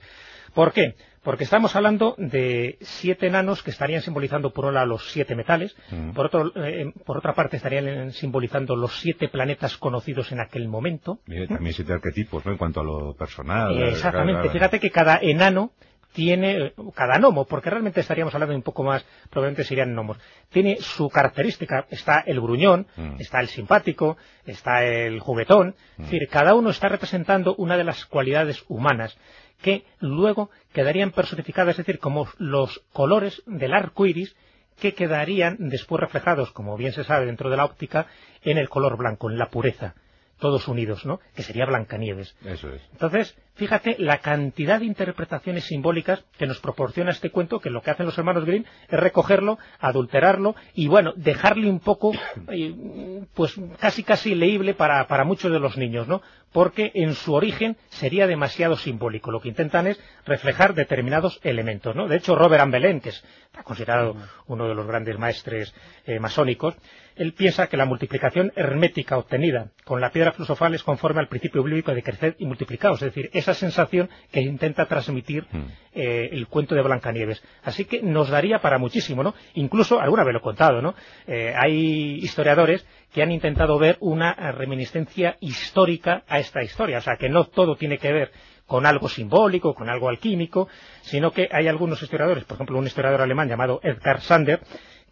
¿Por qué? Porque estamos hablando de siete enanos que estarían simbolizando por un lado los siete metales, Mm. por, otro, eh, por otra parte estarían simbolizando los siete planetas conocidos en aquel momento. Mire, también siete arquetipos, ¿no? En cuanto a lo personal. Eh, eh, Exactamente. Fíjate que cada enano tiene, eh, cada gnomo, porque realmente estaríamos hablando un poco más, probablemente serían gnomos, tiene su característica. Está el gruñón, Mm. está el simpático, está el juguetón. Es decir, cada uno está representando una de las cualidades humanas que luego quedarían personificadas, es decir, como los colores del arco iris que quedarían después reflejados, como bien se sabe dentro de la óptica, en el color blanco, en la pureza, todos unidos, ¿no? Que sería Blancanieves. Eso es. Entonces, fíjate la cantidad de interpretaciones simbólicas que nos proporciona este cuento, que lo que hacen los hermanos Grimm es recogerlo, adulterarlo y, bueno, dejarle un poco, eh, pues casi casi leíble para, para muchos de los niños, ¿no? Porque en su origen sería demasiado simbólico. Lo que intentan es reflejar determinados elementos, ¿no? De hecho, Robert Ambelén, que es- está considerado uno de los grandes maestres eh, masónicos, él piensa que la multiplicación hermética obtenida con la piedra filosofal es conforme al principio bíblico de crecer y multiplicados, es decir, esa sensación que intenta transmitir Mm. eh, el cuento de Blancanieves. Así que nos daría para muchísimo, ¿no? Incluso, alguna vez lo he contado, ¿no? Eh, hay historiadores que han intentado ver una reminiscencia histórica a esta historia, o sea, que no todo tiene que ver con algo simbólico, con algo alquímico, sino que hay algunos historiadores, por ejemplo, un historiador alemán llamado Edgar Sander,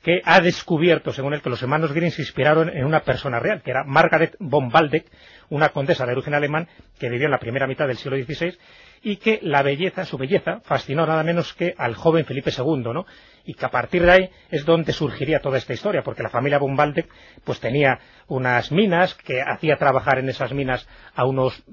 que ha descubierto, según él, que los hermanos Grimm se inspiraron en una persona real, que era Margaret von Waldeck, una condesa de origen alemán que vivió en la primera mitad del siglo XVI y que la belleza, su belleza, fascinó nada menos que al joven Felipe II, ¿no? Y que a partir de ahí es donde surgiría toda esta historia, porque la familia von pues tenía unas minas que hacía trabajar en esas minas a unos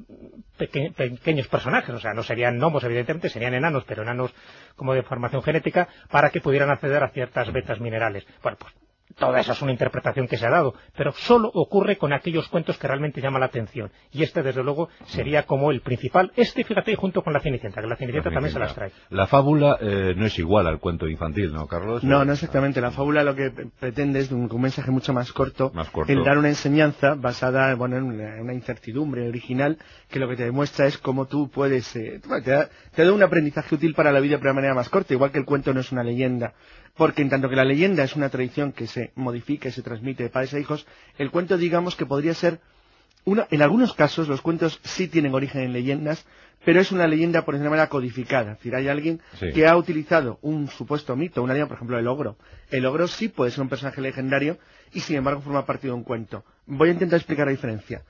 peque- pequeños personajes, o sea, no serían gnomos evidentemente, serían enanos, pero enanos como de formación genética, para que pudieran acceder a ciertas vetas minerales. Bueno, pues toda esa es una interpretación que se ha dado, pero solo ocurre con aquellos cuentos que realmente llaman la atención. Y este, desde luego, sería como el principal. Este, fíjate, junto con la Cenicienta, que la Cenicienta también se las trae. La fábula eh, no es igual al cuento infantil, ¿no, Carlos? No, no exactamente. La fábula lo que pretende es un, un mensaje mucho más corto, Más corto. el dar una enseñanza basada bueno, en una, en una incertidumbre original que lo que te demuestra es cómo tú puedes... eh, te, da, te da un aprendizaje útil para la vida pero de manera más corta, igual que el cuento no es una leyenda. Porque en tanto que la leyenda es una tradición que se modifica y se transmite de padres a hijos, el cuento digamos que podría ser una, en algunos casos los cuentos sí tienen origen en leyendas, pero es una leyenda por manera codificada. Es decir, hay alguien Sí. que ha utilizado un supuesto mito, una leyenda, por ejemplo, el ogro. El ogro sí puede ser un personaje legendario y sin embargo forma parte de un cuento. Voy a intentar explicar la diferencia.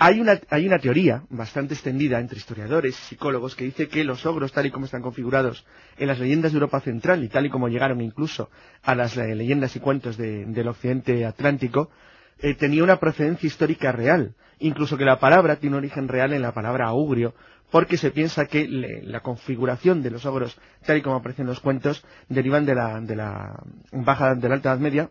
Hay una, hay una teoría bastante extendida entre historiadores y psicólogos que dice que los ogros, tal y como están configurados en las leyendas de Europa Central y tal y como llegaron incluso a las eh, leyendas y cuentos de- del occidente atlántico, eh, tenía una procedencia histórica real. Incluso que la palabra tiene un origen real en la palabra augrio, porque se piensa que la configuración de los ogros, tal y como aparecen en los cuentos, derivan de la, de la baja de la Alta Edad Media,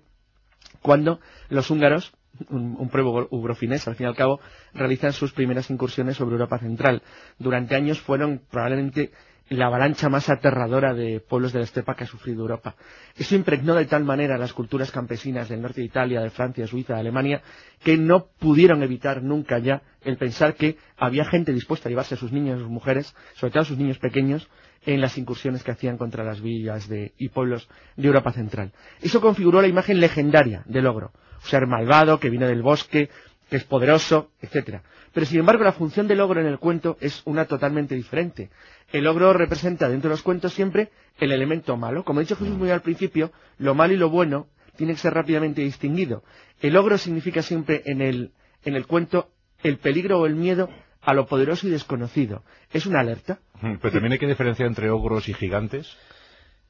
cuando los húngaros, un, un pueblo ugrofinés al fin y al cabo, realizan sus primeras incursiones sobre Europa Central. Durante años fueron probablemente la avalancha más aterradora de pueblos de la estepa que ha sufrido Europa. Eso impregnó de tal manera las culturas campesinas del norte de Italia, de Francia, Suiza, de Alemania, que no pudieron evitar nunca ya el pensar que había gente dispuesta a llevarse a sus niños y sus mujeres, sobre todo a sus niños pequeños, en las incursiones que hacían contra las villas de- y pueblos de Europa Central. Eso configuró la imagen legendaria del ogro, ser malvado que viene del bosque, que es poderoso, etcétera. Pero sin embargo la función del ogro en el cuento es una totalmente diferente. El ogro representa dentro de los cuentos siempre el elemento malo. Como ha dicho Jesús muy al principio, lo malo y lo bueno tiene que ser rápidamente distinguido. El ogro significa siempre en el, en el cuento el peligro o el miedo a lo poderoso y desconocido. Es una alerta. Pero también hay que diferenciar entre ogros y gigantes.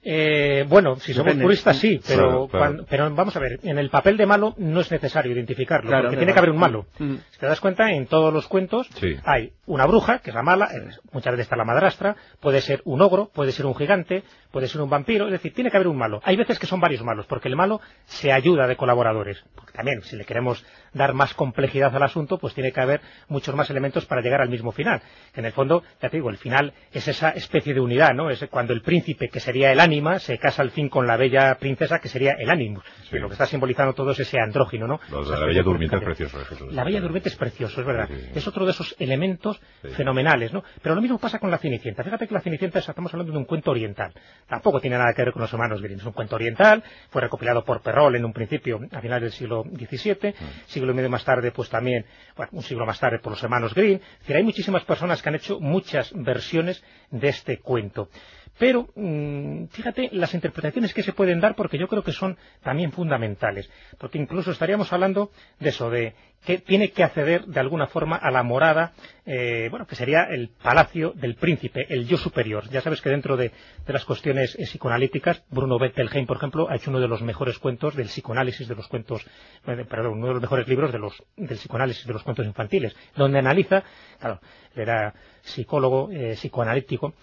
Eh, bueno, si somos Depende. puristas sí, pero, Claro, claro. cuando- pero vamos a ver, en el papel de malo no es necesario identificarlo, Claro, porque tiene que haber un malo. Mm. Si te das cuenta, en todos los cuentos Sí. hay una bruja, que es la mala, eh, muchas veces está la madrastra, puede ser un ogro, puede ser un gigante, puede ser un vampiro, es decir, tiene que haber un malo. Hay veces que son varios malos, porque el malo se ayuda de colaboradores. Porque también, si le queremos dar más complejidad al asunto, pues tiene que haber muchos más elementos para llegar al mismo final. Que en el fondo, ya te digo, el final es esa especie de unidad, ¿no? Es cuando el príncipe, que sería el ánima, se casa al fin con la bella princesa, que sería el ánimo. Sí. Lo que está simbolizando todo es ese andrógino, ¿no? Los la Bella Durmiente es precioso. Jesús. la Bella Durmiente es precioso, es verdad. Sí, sí. Es otro de esos elementos fenomenales, ¿no? Pero lo mismo pasa con la Cenicienta. Fíjate que la Cenicienta es- estamos hablando de un cuento oriental. Tampoco tiene nada que ver con los hermanos Grimm. Es un cuento oriental, fue recopilado por Perrol en un principio, a finales del siglo XVII. Siglo y medio más tarde, pues también, un siglo más tarde por los hermanos Grimm. Es decir, hay muchísimas personas que han hecho muchas versiones de este cuento. Pero, mm, fíjate las interpretaciones que se pueden dar porque yo creo que son también fundamentales. Porque incluso estaríamos hablando de eso, de que tiene que acceder de alguna forma a la morada, eh, bueno, que sería el palacio del príncipe, el yo superior. Ya sabes que dentro de, de las cuestiones eh, psicoanalíticas, Bruno Bettelheim, por ejemplo, ha hecho uno de los mejores cuentos del psicoanálisis de los cuentos, eh, perdón, uno de los mejores libros de los, del psicoanálisis de los cuentos infantiles, donde analiza, claro, era psicólogo, eh, psicoanalítico,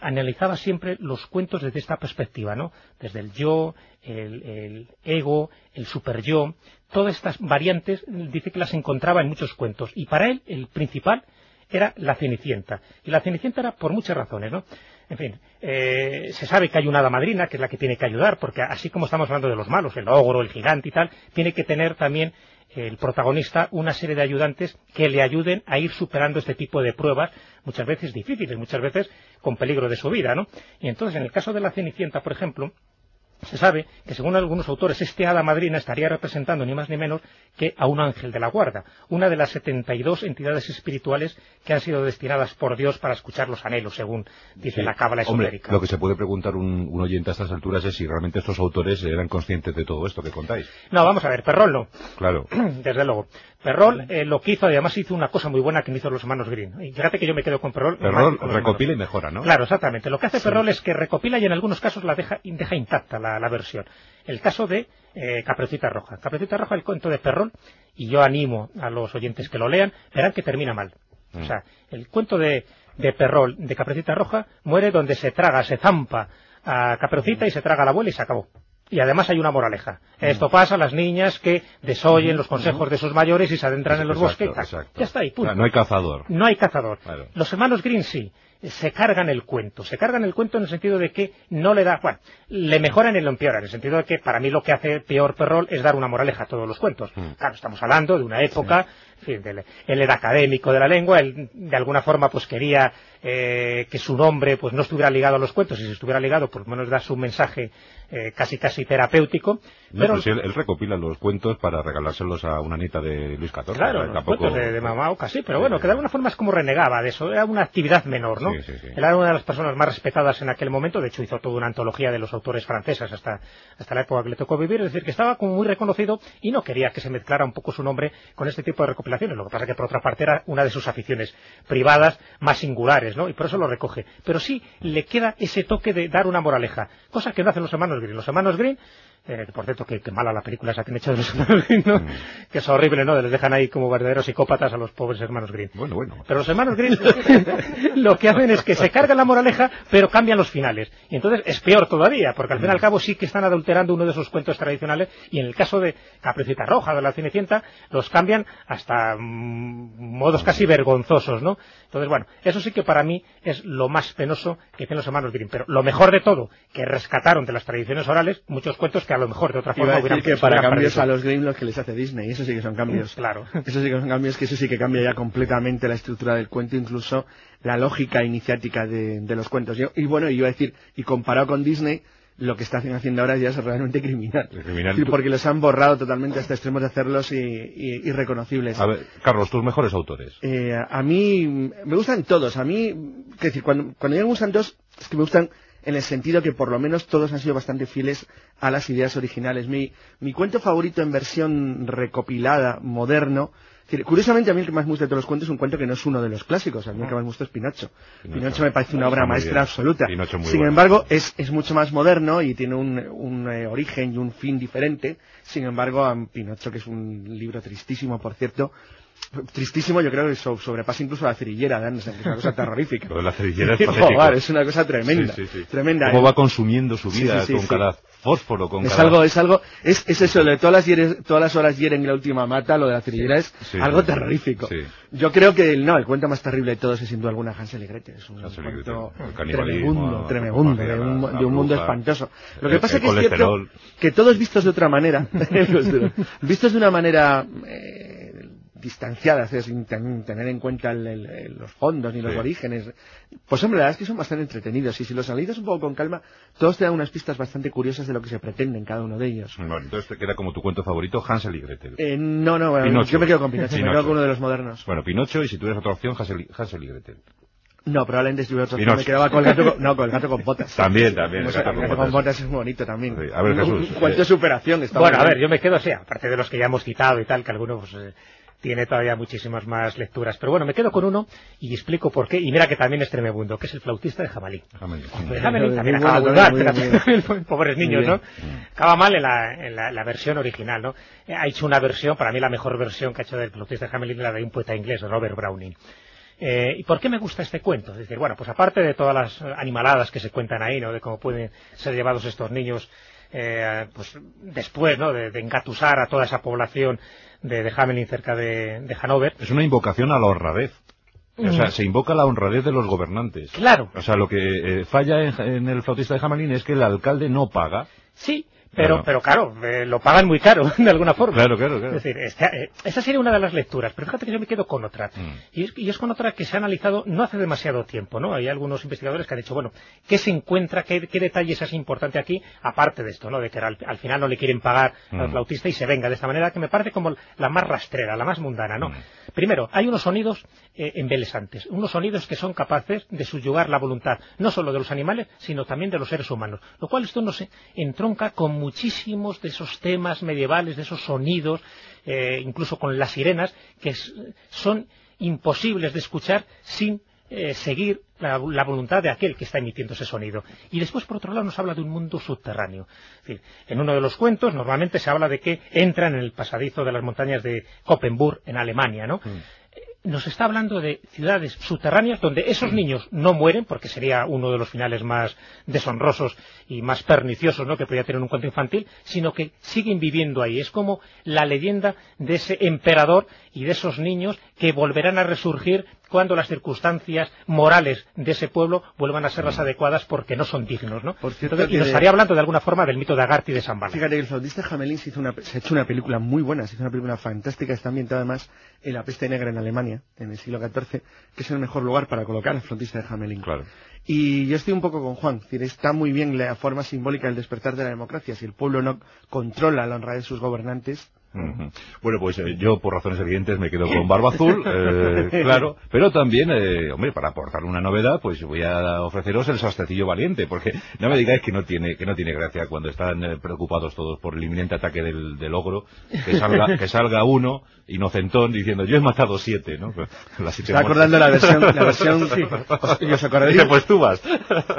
analizaba siempre los cuentos desde esta perspectiva, ¿no? Desde el yo, el, ego, el superyo, todas estas variantes, dice que las encontraba en muchos cuentos. Y para él, el principal era la Cenicienta. Y la Cenicienta era por muchas razones, ¿no? En fin, eh, se sabe que hay una hada madrina, que es la que tiene que ayudar, porque así como estamos hablando de los malos, el ogro, el gigante y tal, tiene que tener también el protagonista una serie de ayudantes que le ayuden a ir superando este tipo de pruebas, muchas veces difíciles, muchas veces con peligro de su vida, ¿no? Y entonces, en el caso de la Cenicienta, por ejemplo, se sabe que según algunos autores este hada madrina estaría representando ni más ni menos que a un ángel de la guarda, una de las 72 entidades espirituales que han sido destinadas por Dios para escuchar los anhelos, según dice Sí. la cábala Hombre, esotérica. lo que se puede preguntar un, un oyente a estas alturas es si realmente estos autores eran conscientes de todo esto que contáis. No, vamos a ver, Perrol no. Claro. Desde luego. Perrol eh, lo que hizo, además hizo una cosa muy buena que no hizo los hermanos Green. Y fíjate que yo me quedo con Perrol. Perrol con recopila y mejora, ¿no? Claro, exactamente. Lo que hace Perrol es que recopila y en algunos casos la deja, deja intacta la, la versión. El caso de eh, Caperucita Roja. Caperucita Roja, el cuento de Perrol, y yo animo a los oyentes que lo lean, verán que termina mal. O sea, el cuento de, de Perrol, de Caperucita Roja, muere donde se traga, se zampa a Caperucita y se traga a la abuela y se acabó. Y además hay una moraleja. Esto pasa a las niñas que desoyen los consejos de sus mayores y se adentran en los Exacto, bosques. exacto. Ya está ahí, punto. No hay cazador. No hay cazador. Claro. Los hermanos Green sí. Se cargan el cuento. Se cargan el cuento en el sentido de que no le da, bueno, le mejoran y lo empeoran, en el sentido de que para mí lo que hace peor Perrol es dar una moraleja a todos los cuentos. Mm. Claro, estamos hablando de una época, en fin, del- él era académico de la lengua, él de alguna forma pues quería eh, que su nombre pues no estuviera ligado a los cuentos, y si estuviera ligado, por lo menos das un mensaje eh, casi casi terapéutico. No, pero pues él, él recopila los cuentos para regalárselos a una nieta de Luis XIV. Claro, O sea, los tampoco- cuentos de, de Mamao casi, pero Sí, bueno, sí, que de sí. alguna forma es como renegaba de eso, era una actividad menor, ¿no? Sí, sí, sí. Él era una de las personas más respetadas en aquel momento, de hecho hizo toda una antología de los autores franceses hasta, hasta la época que le tocó vivir, es decir, que estaba como muy reconocido y no quería que se mezclara un poco su nombre con este tipo de recopilaciones, lo que pasa que por otra parte era una de sus aficiones privadas más singulares, ¿no? Y por eso lo recoge. Pero sí le queda ese toque de dar una moraleja, cosa que no hacen los hermanos Green. Los hermanos Green eh, por cierto, que, que mala la película esa que han hecho de los hermanos Green, ¿no? Que es horrible, ¿no? Les dejan ahí como verdaderos psicópatas a los pobres hermanos Green. Bueno, bueno. Pero los hermanos Green lo que hacen es que se cargan la moraleja, pero cambian los finales. Y entonces es peor todavía, porque al fin y al cabo sí que están adulterando uno de sus cuentos tradicionales, y en el caso de Capricita Roja, de la Cenicienta, los cambian hasta mm, modos casi vergonzosos, ¿no? Entonces, bueno, eso sí que para mí es lo más penoso que tienen los hermanos Grimm. Pero lo mejor de todo, que rescataron de las tradiciones orales muchos cuentos que a lo mejor de otra Iba forma a decir hubieran que para cambios perdido. a los Grimm los que les hace Disney, eso sí que son cambios. Claro. Eso sí que son cambios que eso sí que cambia ya completamente la estructura del cuento, incluso la lógica iniciática de, de los cuentos. Yo- y bueno, y iba a decir, y comparado con Disney, lo que están haciendo ahora ya es realmente criminal. Criminal. Sí, porque los han borrado totalmente hasta extremos de hacerlos i- i- irreconocibles. A ver, Carlos, tus mejores autores. Eh, a mí me gustan todos. A mí, es decir, cuando, cuando digo me gustan es que me gustan en el sentido que por lo menos todos han sido bastante fieles a las ideas originales. Mi, mi cuento favorito en versión recopilada, moderno, decir, curiosamente a mí el que más me gusta de todos los cuentos es un cuento que no es uno de los clásicos, a mí el que más me gusta es Pinocho. Pinocho. Pinocho, me parece una obra maestra bien. absoluta. Sin bueno. embargo, es, es mucho más moderno y tiene un, un, eh, origen y un fin diferente. Sin embargo, a Pinocho, que es un libro tristísimo, por cierto, tristísimo, yo creo que so- sobrepasa incluso la cerillera que es una cosa terrorífica. Lo de la cerillera es joder, es una cosa tremenda, Sí, sí, sí. tremenda. Cómo ¿eh? va consumiendo su vida con cada fósforo, con Es cada... algo, es algo, es, es eso, lo de todas las, hieres- todas las horas hieren la última mata, lo de la cerillera es algo terrorífico. Yo creo que el, no, el cuento más terrible de todos es sin duda alguna Hansel y Gretel. Es un Hansel cuento tremebundo, tremebundo, de un, de un mundo espantoso. Lo el- que pasa el que es cierto que todos vistos de otra manera, vistos de una manera eh, distanciada, es decir, sin ten- tener en cuenta el- el- los fondos ni los Sí. orígenes, pues hombre, la verdad es que son bastante entretenidos y si los analizas un poco con calma, todos te dan unas pistas bastante curiosas de lo que se pretende en cada uno de ellos. Bueno, entonces te queda como tu cuento favorito Hansel y Gretel. Eh, no, no, bueno, Pinocho. yo me quedo con Pinocho, me Pinocho. quedo con uno de los modernos. Bueno, Pinocho y si tuvieras otra opción, Hansel y, Hansel y Gretel. No, probablemente si hubiera otro me quedaba con el gato con, no, con el gato con botas. También, también, el gato el con gato botas. con botas es muy bonito también. Sí, a ver, Jesús, Un cuento de eh, superación. Está Bueno, a ver, bien. yo me quedo así, aparte de los que ya hemos citado y tal, que alguno pues, eh, tiene todavía muchísimas más lecturas. Pero bueno, me quedo con uno y explico por qué. Y mira que también es tremebundo, que es el flautista de Jamalí. De Muy también acaba fíjate, pobres niños. ¿no? Acaba mal en la, en la, la versión original, ¿no? Eh, Ha hecho una versión, para mí la mejor versión que ha hecho del flautista de Hamelin, la de un poeta inglés, de Robert Browning. Eh, ¿Y por qué me gusta este cuento? Es decir, bueno, pues aparte de todas las animaladas que se cuentan ahí, ¿no? De cómo pueden ser llevados estos niños, eh, pues después, ¿no? De, de engatusar a toda esa población de, de Hamelin cerca de, de Hanover. Es una invocación a la honradez. O sea, se invoca la honradez de los gobernantes. Claro, O sea, lo que eh, falla en, en el flautista de Jamalín es que el alcalde no paga. sí, pero, Claro. pero claro, eh, lo pagan muy caro, de alguna forma. Claro, claro, claro. Es decir, esta, eh, esa sería una de las lecturas, pero fíjate que yo me quedo con otra. Mm. Y, es, y es con otra que se ha analizado no hace demasiado tiempo, ¿no? Hay algunos investigadores que han dicho, bueno, ¿qué se encuentra, qué, qué detalles es importante aquí, aparte de esto, ¿no? De que al, al final no le quieren pagar al Mm. flautista y se venga de esta manera, que me parece como la más rastrera, la más mundana, ¿no? Mm. Primero, hay unos sonidos eh, embelesantes, unos sonidos que son capaces de subyugar la voluntad, no solo de los animales, sino también de los seres humanos. Lo cual esto nos entronca con muchísimos de esos temas medievales, de esos sonidos, eh, incluso con las sirenas, que son imposibles de escuchar sin eh, seguir la, voluntad de aquel que está emitiendo ese sonido. Y después, por otro lado, nos habla de un mundo subterráneo. Es decir, en uno de los cuentos, normalmente se habla de que entran en el pasadizo de las montañas de Koppenburg, en Alemania, ¿no? Nos está hablando de ciudades subterráneas donde esos niños no mueren, porque sería uno de los finales más deshonrosos y más perniciosos ¿no? que podría tener un cuento infantil, sino que siguen viviendo ahí. Es como la leyenda de ese emperador y de esos niños que volverán a resurgir cuando las circunstancias morales de ese pueblo vuelvan a ser las adecuadas porque no son dignos, ¿no? Por cierto Entonces, y nos estaría hablando de alguna forma del mito de Agartha y de Zambala. Fíjate que el flautista Hamelin se, hizo una, se ha hecho una película muy buena, se hizo una película fantástica, está ambientada además en la peste negra en Alemania, en el siglo XIV, que es el mejor lugar para colocar al flautista de Hamelin. Claro. Y yo estoy un poco con Juan, es decir, está muy bien la forma simbólica del despertar de la democracia. Si el pueblo no controla la honra de sus gobernantes, Bueno, pues eh, yo por razones evidentes me quedo con Barba Azul, eh, claro, pero también, eh, hombre, para aportar una novedad, pues voy a ofreceros el sastrecillo valiente, porque no me digáis que no tiene que no tiene gracia cuando están eh, preocupados todos por el inminente ataque del, del ogro, que salga que salga uno inocentón diciendo yo he matado siete, ¿no? Las siete está acordando la versión, la versión, os, y os acordaréis, Dice, pues tú vas.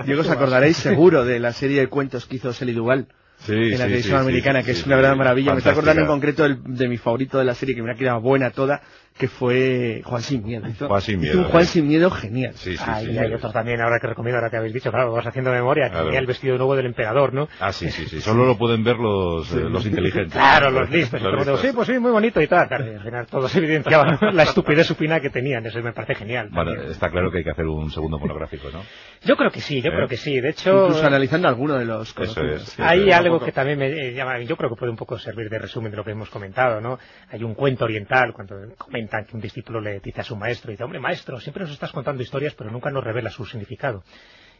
y os acordaréis seguro de la serie de cuentos que hizo Shelley Duvall Sí, en la sí, televisión sí, americana, que es una verdadera maravilla. Me está acordando en concreto de mi favorito de la serie, que me ha quedado buena toda, que fue Juan Sin Miedo. Hizo, Juan Sin Miedo, un Juan. Sin Miedo genial. Sí, sí, Ay, sí, y hay sí. otros también ahora que recomiendo, ahora te habéis dicho, claro, vas haciendo memoria, que Claro. tenía el vestido nuevo del emperador, ¿no? Ah, sí, sí, sí. Solo lo pueden ver los, eh, los inteligentes. Claro, los listos. Los listos. sí, pues sí, muy bonito y tal. Claro, y al final todos evidenciaban la estupidez supina que tenían. Eso me parece genial. Bueno, también. está claro que hay que hacer un segundo monográfico, ¿no? Yo creo que sí, yo ¿Eh? creo que sí. De hecho, Incluso analizando alguno de los es. sí, hay algo que también me eh, llama, yo creo que puede un poco servir de resumen de lo que hemos comentado, ¿no? Hay un cuento oriental cuando comentan que un discípulo le dice a su maestro, dice, hombre, maestro, siempre nos estás contando historias, pero nunca nos revela su significado.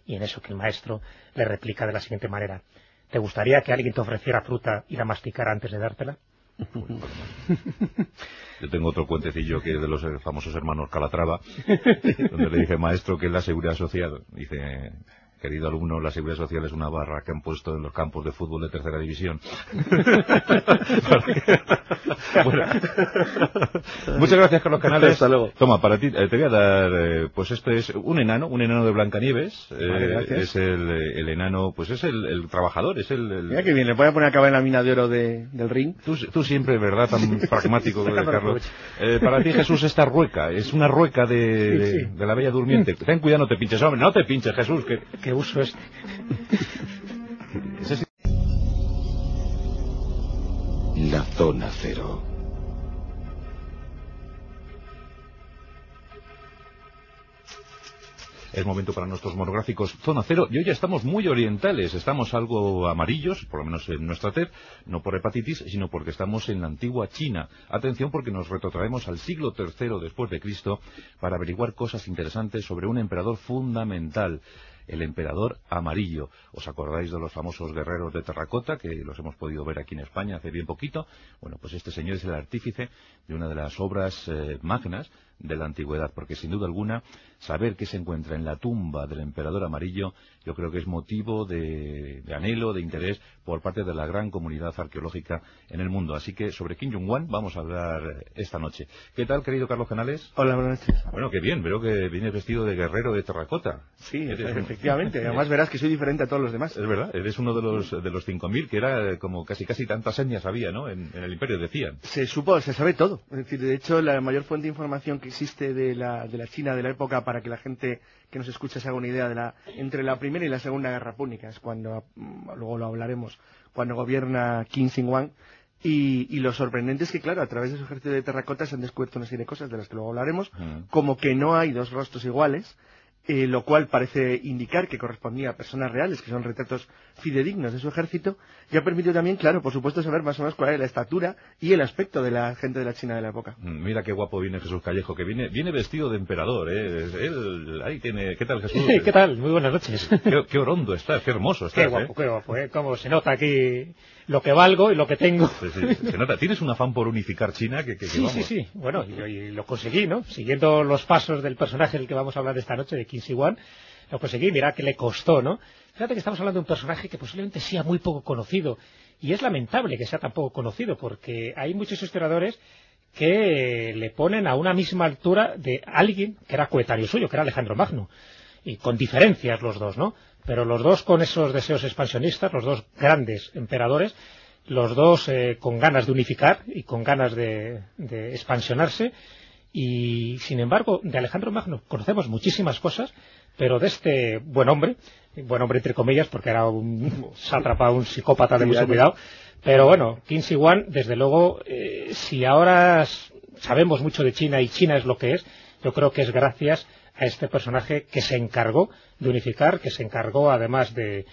Y en eso que el maestro le replica de la siguiente manera, ¿te gustaría que alguien te ofreciera fruta y la masticara antes de dártela? Yo tengo otro cuentecillo que es de los famosos hermanos Calatrava, donde le dice maestro que es la seguridad social. Dice, querido alumno, la seguridad social es una barra que han puesto en los campos de fútbol de tercera división. Bueno. Muchas gracias, Carlos Canales. Hasta luego. Toma, para ti, eh, te voy a dar, eh, pues este es un enano, un enano de Blancanieves. eh, Vale, es el, eh, el enano, pues es el, el trabajador, es el... el- Mira que bien, le voy a poner a acabar en la mina de oro de- del ring. Tú, tú siempre, ¿verdad? Tan pragmático, Sácalo Carlos. Eh, para ti, Jesús, esta rueca. Es una rueca de, de, Sí, sí. de la Bella Durmiente. Ten cuidado, no te pinches, hombre. No te pinches, Jesús. Que... ¿Qué uso es? ese sí- La zona cero. Es momento para nuestros monográficos Zona Cero. Y hoy ya estamos muy orientales. Estamos algo amarillos, por lo menos en nuestra TED, no por hepatitis, sino porque estamos en la antigua China. Atención porque nos retrotraemos al siglo III después de Cristo para averiguar cosas interesantes sobre un emperador fundamental. El emperador amarillo. ¿Os acordáis de los famosos guerreros de terracota que los hemos podido ver aquí en España hace bien poquito? Bueno, pues este señor es el artífice de una de las obras eh, magnas de la antigüedad, porque sin duda alguna saber qué se encuentra en la tumba del emperador amarillo yo creo que es motivo de, de anhelo, de interés por parte de la gran comunidad arqueológica en el mundo. Así que sobre Kim Jong-un vamos a hablar esta noche. ¿Qué tal, querido Carlos Canales? Hola, buenas noches. Bueno, qué bien, veo que vienes vestido de guerrero de terracota. Sí, Eres- efectivamente. Además verás que soy diferente a todos los demás. Es verdad, eres uno de los de los 5.000 que era como casi casi tantas señas había, ¿no? En, en el imperio decían. Se supo, se sabe todo. Es decir, de hecho, la mayor fuente de información que existe de la, de la China de la época, para que la gente que nos escucha se haga una idea de la, entre la primera y la segunda guerra púnica, es cuando, mm, luego lo hablaremos, cuando gobierna Qin Shi Huang. Y, y lo sorprendente es que, claro, a través de su ejército de terracota se han descubierto una serie de cosas de las que luego hablaremos, como que no hay dos rostros iguales, eh, lo cual parece indicar que correspondía a personas reales, que son retratos fidedignos de su ejército, y ha permitido también, claro, por supuesto, saber más o menos cuál era la estatura y el aspecto de la gente de la China de la época. Mm, Mira qué guapo viene Jesús Callejo, que viene viene vestido de emperador, ¿eh? Él, ahí tiene... ¿Qué tal, Jesús? ¿Qué tal? Muy buenas noches. Qué, qué orondo estás, qué hermoso estás, Qué guapo, ¿eh? qué guapo, ¿eh? Cómo se nota aquí lo que valgo y lo que tengo. Sí, sí, se nota. Tienes un afán por unificar China que, que, que Sí, vamos. sí, sí. Bueno, y, y lo conseguí, ¿no? Siguiendo los pasos del personaje del que vamos a hablar esta noche, de Shi Huang, lo conseguí. Mira que le costó, ¿no? Fíjate que estamos hablando de un personaje que posiblemente sea muy poco conocido. Y es lamentable que sea tan poco conocido, porque hay muchos historiadores que le ponen a una misma altura de alguien que era coetáneo suyo, que era Alejandro Magno. Y con diferencias los dos, ¿no? Pero los dos con esos deseos expansionistas, los dos grandes emperadores, los dos eh, con ganas de unificar y con ganas de, de expansionarse. Y sin embargo, de Alejandro Magno conocemos muchísimas cosas, pero de este buen hombre, buen hombre entre comillas, porque era un sátrapa, un psicópata de mucho cuidado, pero bueno, Shi Huang, desde luego, eh, si ahora sabemos mucho de China y China es lo que es, Yo creo que es gracias a este personaje que se encargó de unificar, que se encargó además de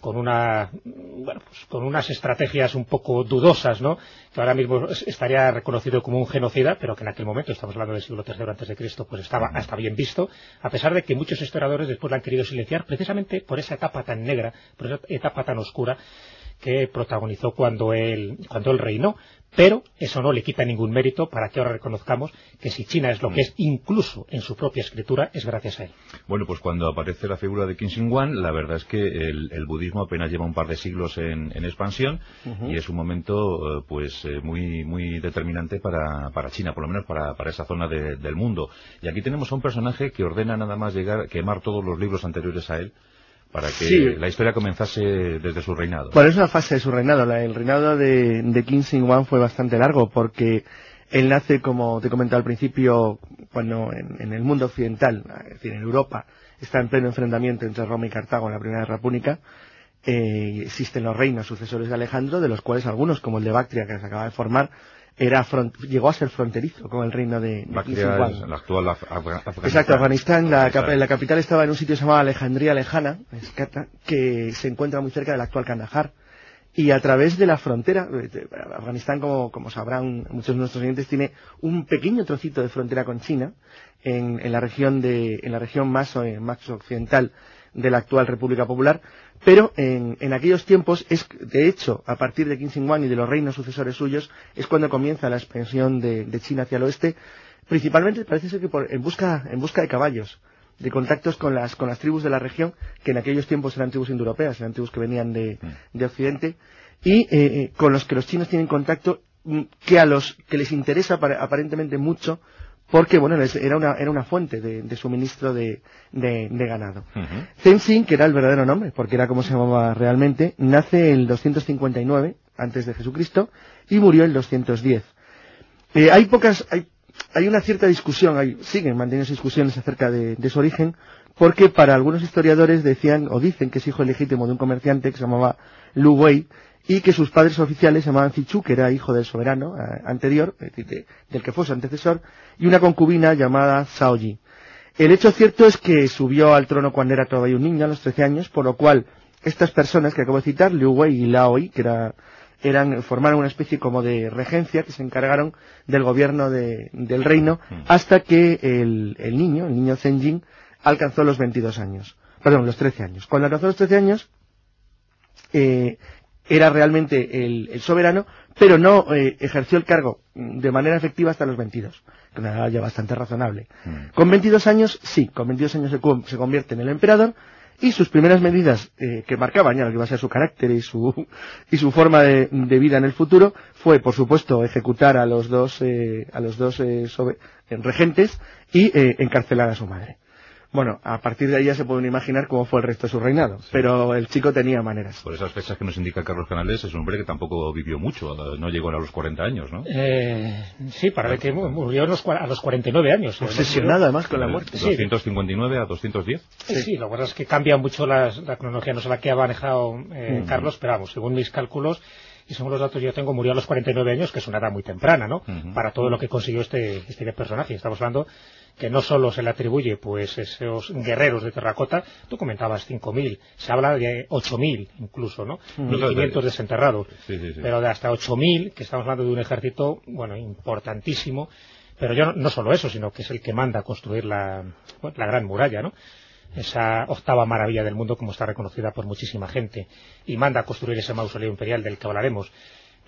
con una bueno, pues con unas estrategias un poco dudosas, ¿no? Que ahora mismo estaría reconocido como un genocida, pero que en aquel momento, estamos hablando del siglo III antes de Cristo, pues estaba hasta bien visto, a pesar de que muchos historiadores después la han querido silenciar precisamente por esa etapa tan negra, por esa etapa tan oscura que protagonizó cuando él, cuando él reinó. Pero eso no le quita ningún mérito para que ahora reconozcamos que si China es lo que es, incluso en su propia escritura, es gracias a él. Bueno, pues cuando aparece la figura de Qin Wan, la verdad es que el, budismo apenas lleva un par de siglos en, expansión y es un momento eh, pues eh, muy muy determinante para, para China, por lo menos para, para esa zona del mundo. Y aquí tenemos a un personaje que ordena nada más llegar, quemar todos los libros anteriores a él para que la historia comenzase desde su reinado. Bueno, es una fase de su reinado. el reinado de, de Huang fue bastante largo porque él nace, como te comentaba al principio, cuando en, el mundo occidental, es decir, en Europa, está en pleno enfrentamiento entre Roma y Cartago en la Primera Guerra Púnica. Eh, existen los reinos sucesores de Alejandro, de los cuales algunos, como el de Bactria, que se acaba de formar, era llegó a ser fronterizo con el reino de, de la actual Afganistán. Exacto, Afganistán, la, la, capital estaba en un sitio llamado Alejandría Lejana, que se encuentra muy cerca del actual Kandahar. Y a través de la frontera, eh, Afganistán, como, como sabrán muchos de nuestros oyentes, tiene un pequeño trocito de frontera con China, en, en la región de, en la región más, eh, más occidental de la actual República Popular, pero en, en, aquellos tiempos es, de hecho, a partir de Qin y de los reinos sucesores suyos, es cuando comienza la expansión de, de China hacia el oeste, principalmente parece ser que por, en, busca, en busca de caballos, de contactos con las, con las tribus de la región, que en aquellos tiempos eran tribus indoeuropeas, eran tribus que venían de, mm. de Occidente, y eh, eh, con los que los chinos tienen contacto mm, que a los que les interesa aparentemente mucho porque bueno era una, era una fuente de, suministro de, ganado. Uh que era el verdadero nombre, porque era como se llamaba realmente, nace el 259 antes de Jesucristo y murió el 210. Eh, hay pocas, hay, hay una cierta discusión, hay, siguen manteniendo discusiones acerca de, de, su origen, porque para algunos historiadores decían o dicen que es hijo legítimo de un comerciante que se llamaba Lu Wei, y que sus padres oficiales se llamaban Zichu, que era hijo del soberano eh, anterior, del que fue su antecesor, y una concubina llamada Yi. El hecho cierto es que subió al trono cuando era todavía un niño, a los 13 años, por lo cual estas personas que acabo de citar, Liu Wei y Lao Yi, que era, eran, formaron una especie como de regencia que se encargaron del gobierno del reino mm. hasta que el, niño, el niño Zenjin, alcanzó los 22 años. Perdón, los 13 años. Cuando alcanzó los 13 años, eh, era realmente el, soberano, pero no eh, ejerció el cargo de manera efectiva hasta los 22, que una edad ya bastante razonable. Mm. Con 22 años, sí, con 22 años se, convierte en el emperador, y sus primeras medidas eh, que marcaban ya lo que iba a ser su carácter y su y su forma de, vida en el futuro fue por supuesto ejecutar a los dos eh, a los dos regentes y encarcelar a su madre bueno, a partir de ahí ya se pueden imaginar cómo fue el resto de su reinado, pero el chico tenía maneras. Por esas fechas que nos indica Carlos Canales, es un hombre que tampoco vivió mucho, no llegó a los 40 años, ¿no? Eh, sí, para ver que murió a los, a los 49 años. Obsesionado además con la muerte. 259 a 210. Sí, sí, lo verdad es que cambia mucho la cronología, no sé la que ha manejado eh, mm. Carlos, pero vamos, según mis cálculos, y según los datos que yo tengo, murió a los 49 años, que es una edad muy temprana, ¿no? Para todo lo que consiguió este, este personaje. Estamos hablando que no solo se le atribuye pues esos guerreros de terracota, tú comentabas 5.000, se habla de 8.000 incluso, ¿no? 1.500 desenterrados, pero de hasta 8.000, que estamos hablando de un ejército, bueno, importantísimo, pero yo no, solo eso, sino que es el que manda a construir la, la gran muralla, ¿no? esa octava maravilla del mundo como está reconocida por muchísima gente y manda a construir ese mausoleo imperial del que hablaremos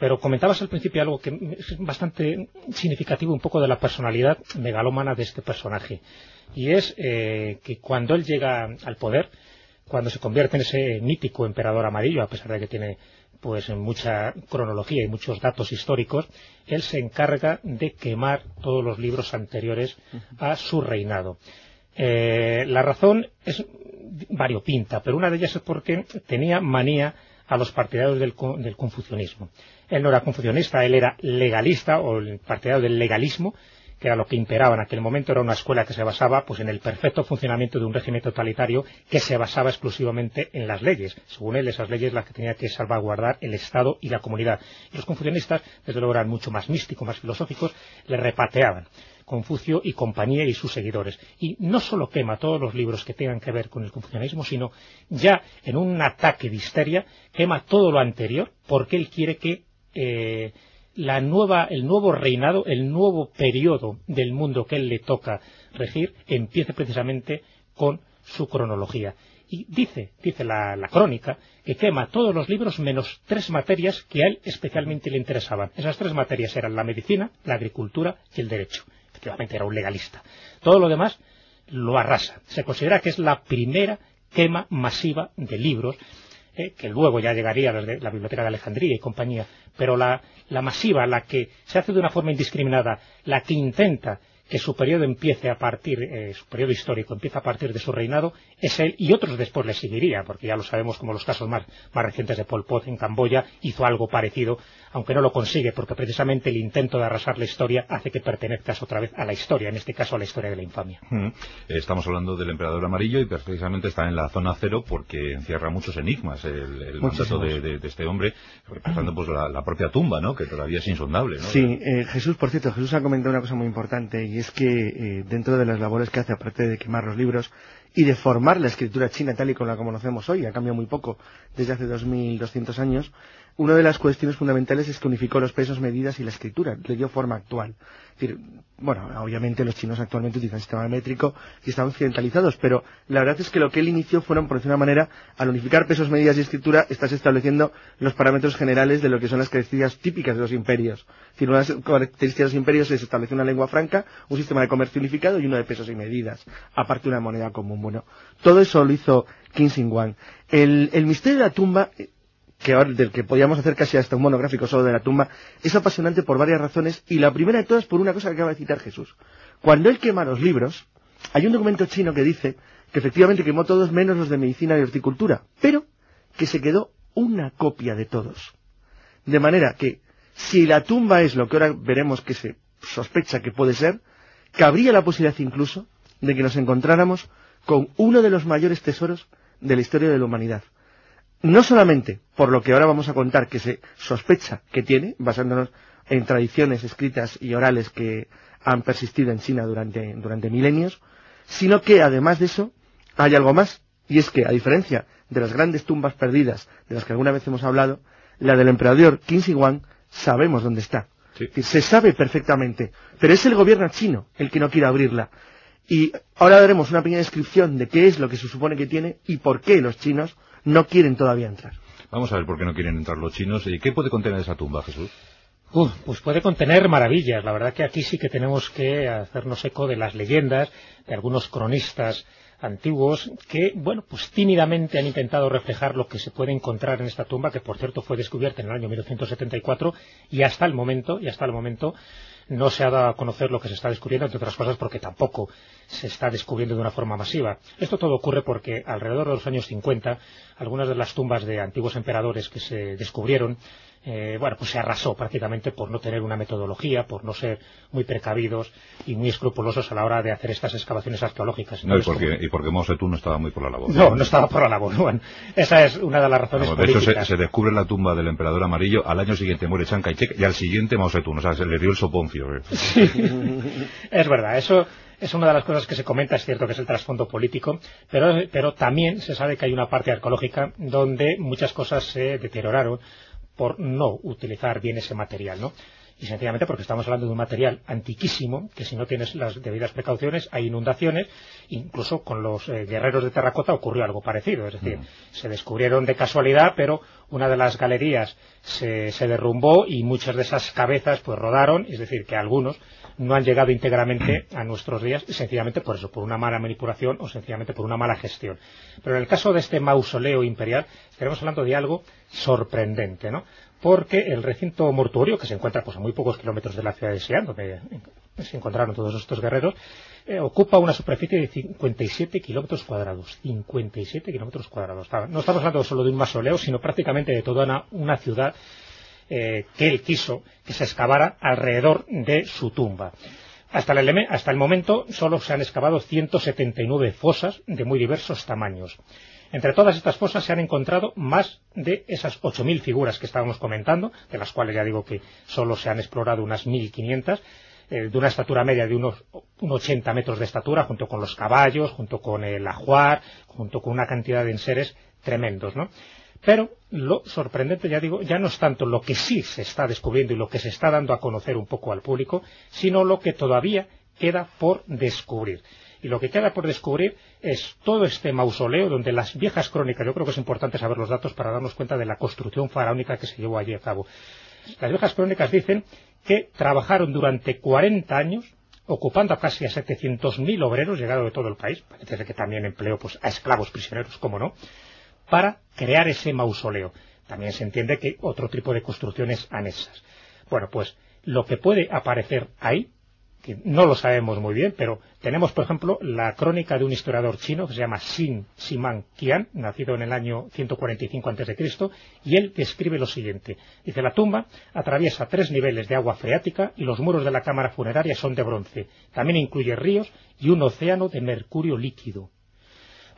pero comentabas al principio algo que es bastante significativo un poco de la personalidad megalómana de este personaje. Y es eh, que cuando él llega al poder, cuando se convierte en ese mítico emperador amarillo, a pesar de que tiene pues mucha cronología y muchos datos históricos, él se encarga de quemar todos los libros anteriores a su reinado. Eh, la razón es variopinta, pero una de ellas es porque tenía manía a los partidarios del, del confucianismo. Él no era confucionista, él era legalista o partidario del legalismo, que era lo que imperaba en aquel momento, era una escuela que se basaba pues en el perfecto funcionamiento de un régimen totalitario que se basaba exclusivamente en las leyes. Según él, esas leyes las que tenía que salvaguardar el Estado y la comunidad. Y los confucianistas, desde luego, eran mucho más místicos, más filosóficos, le repateaban. Confucio y compañía y sus seguidores. Y no solo quema todos los libros que tengan que ver con el confucianismo, sino ya en un ataque de histeria quema todo lo anterior porque él quiere que eh, la nueva, el nuevo reinado, el nuevo periodo del mundo que él le toca regir, empiece precisamente con su cronología. Y dice, dice la, crónica, que quema todos los libros menos tres materias que a él especialmente le interesaban. Esas tres materias eran la medicina, la agricultura y el derecho. Efectivamente era un legalista. Todo lo demás lo arrasa. Se considera que es la primera quema masiva de libros eh, que luego ya llegaría la Biblioteca de Alejandría y compañía, pero la masiva, la que se hace de una forma indiscriminada, la que intenta que su periodo empiece a partir, eh, su periodo histórico empieza a partir de su reinado, es él y otros después le seguiría, porque ya lo sabemos como los casos más, más recientes de Pol Pot en Camboya hizo algo parecido, aunque no lo consigue, porque precisamente el intento de arrasar la historia hace que pertenezcas otra vez a la historia, en este caso a la historia de la infamia. Mm. Estamos hablando del emperador amarillo y precisamente está en la zona cero porque encierra muchos enigmas el, el mandato de, este hombre, empezando pues la, propia tumba, ¿no? que todavía es insondable. ¿no? Sí, eh, Jesús, por cierto, Jesús ha comentado una cosa muy importante y es que eh, dentro de las labores que hace, aparte de quemar los libros y de formar la escritura china tal y como la conocemos hoy, ha cambiado muy poco desde hace 2.200 años, una de las cuestiones fundamentales es que unificó los pesos, medidas y la escritura, le dio forma actual. decir, bueno, obviamente los chinos actualmente utilizan sistema métrico y están occidentalizados, pero la verdad es que lo que él inició fueron, por decir una manera, al unificar pesos, medidas y escritura, estás estableciendo los parámetros generales de lo que son las características típicas de los imperios. Es decir, una características de los imperios es establecer una lengua franca, un sistema de comercio unificado y uno de pesos y medidas, aparte de una moneda común. Bueno, todo eso lo hizo Huang. El, el misterio de la tumba que del que podíamos hacer casi hasta un monográfico solo de la tumba, es apasionante por varias razones y la primera de todas por una cosa que acaba de citar Jesús. Cuando él quema los libros, hay un documento chino que dice que efectivamente quemó todos menos los de medicina y horticultura, pero que se quedó una copia de todos. De manera que, si la tumba es lo que ahora veremos que se sospecha que puede ser, cabría la posibilidad incluso de que nos encontráramos con uno de los mayores tesoros de la historia de la humanidad no solamente por lo que ahora vamos a contar que se sospecha que tiene, basándonos en tradiciones escritas y orales que han persistido en China durante, durante milenios, sino que además de eso hay algo más, y es que a diferencia de las grandes tumbas perdidas de las que alguna vez hemos hablado, la del emperador Qin Shi Huang sabemos dónde está. Se sabe perfectamente, pero es el gobierno chino el que no quiere abrirla. Y ahora daremos una pequeña descripción de qué es lo que se supone que tiene y por qué los chinos no quieren todavía entrar. Vamos a ver por qué no quieren entrar los chinos. ¿Y qué puede contener esa tumba, Jesús? pues puede contener maravillas. La verdad que aquí sí que tenemos que hacernos eco de las leyendas, de algunos cronistas antiguos que, bueno, pues tímidamente han intentado reflejar lo que se puede encontrar en esta tumba, que por cierto fue descubierta en el año 1974 y hasta el momento, y hasta el momento no se ha dado a conocer lo que se está descubriendo, entre otras cosas porque tampoco se está descubriendo de una forma masiva. Esto todo ocurre porque alrededor de los años 50, algunas de las tumbas de antiguos emperadores que se descubrieron eh, bueno, pues se arrasó prácticamente por no tener una metodología, por no ser muy precavidos y muy escrupulosos a la hora de hacer estas excavaciones arqueológicas. No, y porque, y porque Mao Zedong no estaba muy por la labor. No, no estaba por la labor. Bueno, esa es una de las razones De hecho, se, descubre la tumba del emperador amarillo, al año siguiente muere Chiang Kai-shek y al siguiente Mao Zedong. O sea, se le dio el soponcio. Eh. es verdad, eso es una de las cosas que se comenta, es cierto que es el trasfondo político, pero, pero también se sabe que hay una parte arqueológica donde muchas cosas se deterioraron por no utilizar bien ese material, ¿no? Y sencillamente porque estamos hablando de un material antiquísimo, que si no tienes las debidas precauciones, hay inundaciones, incluso con los eh, guerreros de terracota ocurrió algo parecido, es decir, mm. se descubrieron de casualidad, pero una de las galerías se, se derrumbó y muchas de esas cabezas pues rodaron, es decir, que algunos no han llegado íntegramente a nuestros días, sencillamente por eso, por una mala manipulación o sencillamente por una mala gestión. Pero en el caso de este mausoleo imperial, estaremos hablando de algo sorprendente, ¿no? Porque el recinto mortuorio, que se encuentra pues, a muy pocos kilómetros de la ciudad de Xi'an, donde se encontraron todos estos guerreros, eh, ocupa una superficie de 57 kilómetros cuadrados. 57 kilómetros cuadrados. No estamos hablando solo de un mausoleo, sino prácticamente de toda una ciudad eh, que él quiso que se excavara alrededor de su tumba. Hasta el, momento solo se han excavado 179 fosas de muy diversos tamaños. Entre todas estas fosas se han encontrado más de esas 8.000 figuras que estábamos comentando, de las cuales ya digo que solo se han explorado unas 1.500, eh, de una estatura media de unos un 80 metros de estatura, junto con los caballos, junto con el ajuar, junto con una cantidad de enseres tremendos, ¿no? Pero lo sorprendente, ya digo, ya no es tanto lo que sí se está descubriendo y lo que se está dando a conocer un poco al público, sino lo que todavía queda por descubrir. Y lo que queda por descubrir es todo este mausoleo donde las viejas crónicas, yo creo que es importante saber los datos para darnos cuenta de la construcción faraónica que se llevó allí a cabo. Las viejas crónicas dicen que trabajaron durante 40 años ocupando casi a 700.000 obreros llegados de todo el país, parece que también empleó pues, a esclavos prisioneros, como no, para crear ese mausoleo. También se entiende que otro tipo de construcciones anexas. Bueno, pues lo que puede aparecer ahí, que no lo sabemos muy bien, pero tenemos, por ejemplo, la crónica de un historiador chino que se llama Xin Siman Qian, nacido en el año 145 a.C., y él describe lo siguiente. Dice, la tumba atraviesa tres niveles de agua freática y los muros de la cámara funeraria son de bronce. También incluye ríos y un océano de mercurio líquido.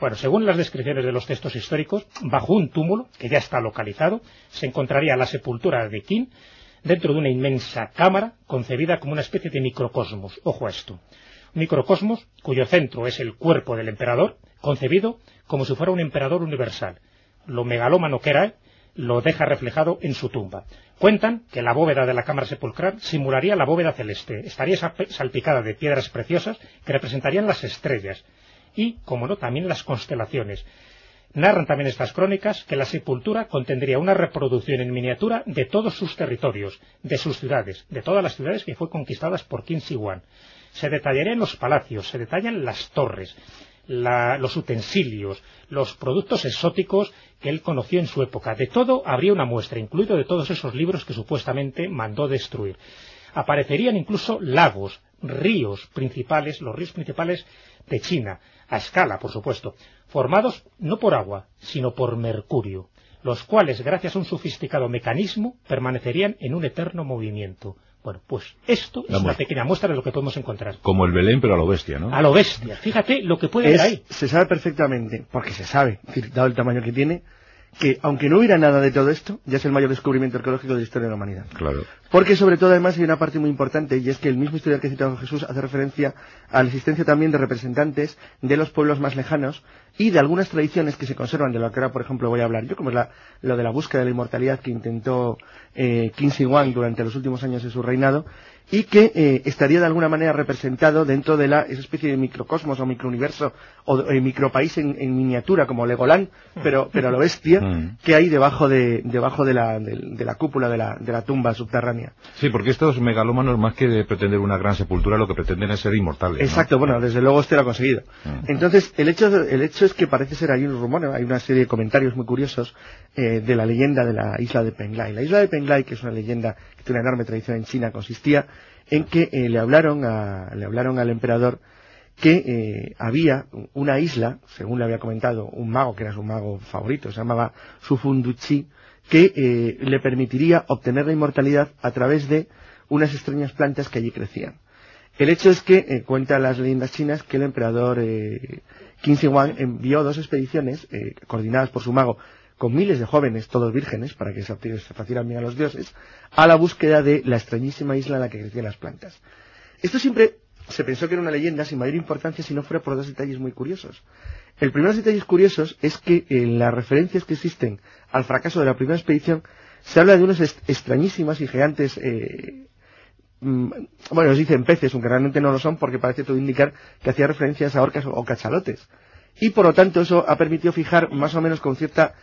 Bueno, según las descripciones de los textos históricos, bajo un túmulo, que ya está localizado, se encontraría la sepultura de Qin dentro de una inmensa cámara concebida como una especie de microcosmos. Ojo a esto. Microcosmos cuyo centro es el cuerpo del emperador, concebido como si fuera un emperador universal. Lo megalómano que era, lo deja reflejado en su tumba. Cuentan que la bóveda de la cámara sepulcral simularía la bóveda celeste, estaría salpicada de piedras preciosas que representarían las estrellas y, como no, también las constelaciones. Narran también estas crónicas que la sepultura contendría una reproducción en miniatura de todos sus territorios, de sus ciudades, de todas las ciudades que fue conquistadas por Qin Shi Huang. Se detallarían los palacios, se detallan las torres, los utensilios, los productos exóticos que él conoció en su época. De todo habría una muestra, incluido de todos esos libros que supuestamente mandó destruir. Aparecerían incluso lagos, ríos principales, los ríos principales de China, a escala, por supuesto, formados no por agua, sino por mercurio, los cuales, gracias a un sofisticado mecanismo, permanecerían en un eterno movimiento. Bueno, pues esto es Vamos. una pequeña muestra de lo que podemos encontrar. Como el Belén, pero a lo bestia, ¿no? A lo bestia. Fíjate lo que puede Es- haber ahí. se sabe perfectamente, porque se sabe, dado el tamaño que tiene, que aunque no hubiera nada de todo esto, ya es el mayor descubrimiento arqueológico de la historia de la humanidad. Claro. Porque sobre todo además hay una parte muy importante y es que el mismo historiador que citado Jesús hace referencia a la existencia también de representantes de los pueblos más lejanos y de algunas tradiciones que se conservan, de lo que ahora por ejemplo voy a hablar yo, como es la, lo de la búsqueda de la inmortalidad que intentó eh, Qin Shi Huang durante los últimos años de su reinado y que eh, estaría de alguna manera representado dentro de la, esa especie de microcosmos o microuniverso o eh, micropaís en, en miniatura como Legoland, pero, pero a lo bestia, Mm. que hay debajo de, debajo de la, de, de la cúpula de la, de la tumba subterránea. Sí, porque estos megalómanos, más que de pretender una gran sepultura, lo que pretenden es ser inmortales. ¿no? Exacto, bueno, desde luego este lo ha conseguido. Mm. Entonces, el hecho, el hecho es que parece ser, hay un rumor, hay una serie de comentarios muy curiosos eh, de la leyenda de la isla de Penglai. La isla de Penglai, que es una leyenda que una enorme tradición en China, consistía en que eh, le, hablaron a, le hablaron al emperador que eh, había una isla, según le había comentado un mago, que era su mago favorito, se llamaba Sufunduchi, que eh, le permitiría obtener la inmortalidad a través de unas extrañas plantas que allí crecían. El hecho es que, eh, cuentan las leyendas chinas, que el emperador Qin Shi Huang envió dos expediciones, coordinadas por su mago, con miles de jóvenes, todos vírgenes, para que satisfacieran bien a los dioses, a la búsqueda de la extrañísima isla en la que crecían las plantas. Esto siempre se pensó que era una leyenda sin mayor importancia si no fuera por dos detalles muy curiosos. El primero de los detalles curiosos es que en las referencias que existen al fracaso de la primera expedición se habla de est- extrañísimas y gigantes eh, mm, bueno, os dicen peces, aunque realmente no lo son, porque parece todo indicar que hacía referencias a orcas o cachalotes. Y por lo tanto eso ha permitido fijar más o menos con cierta,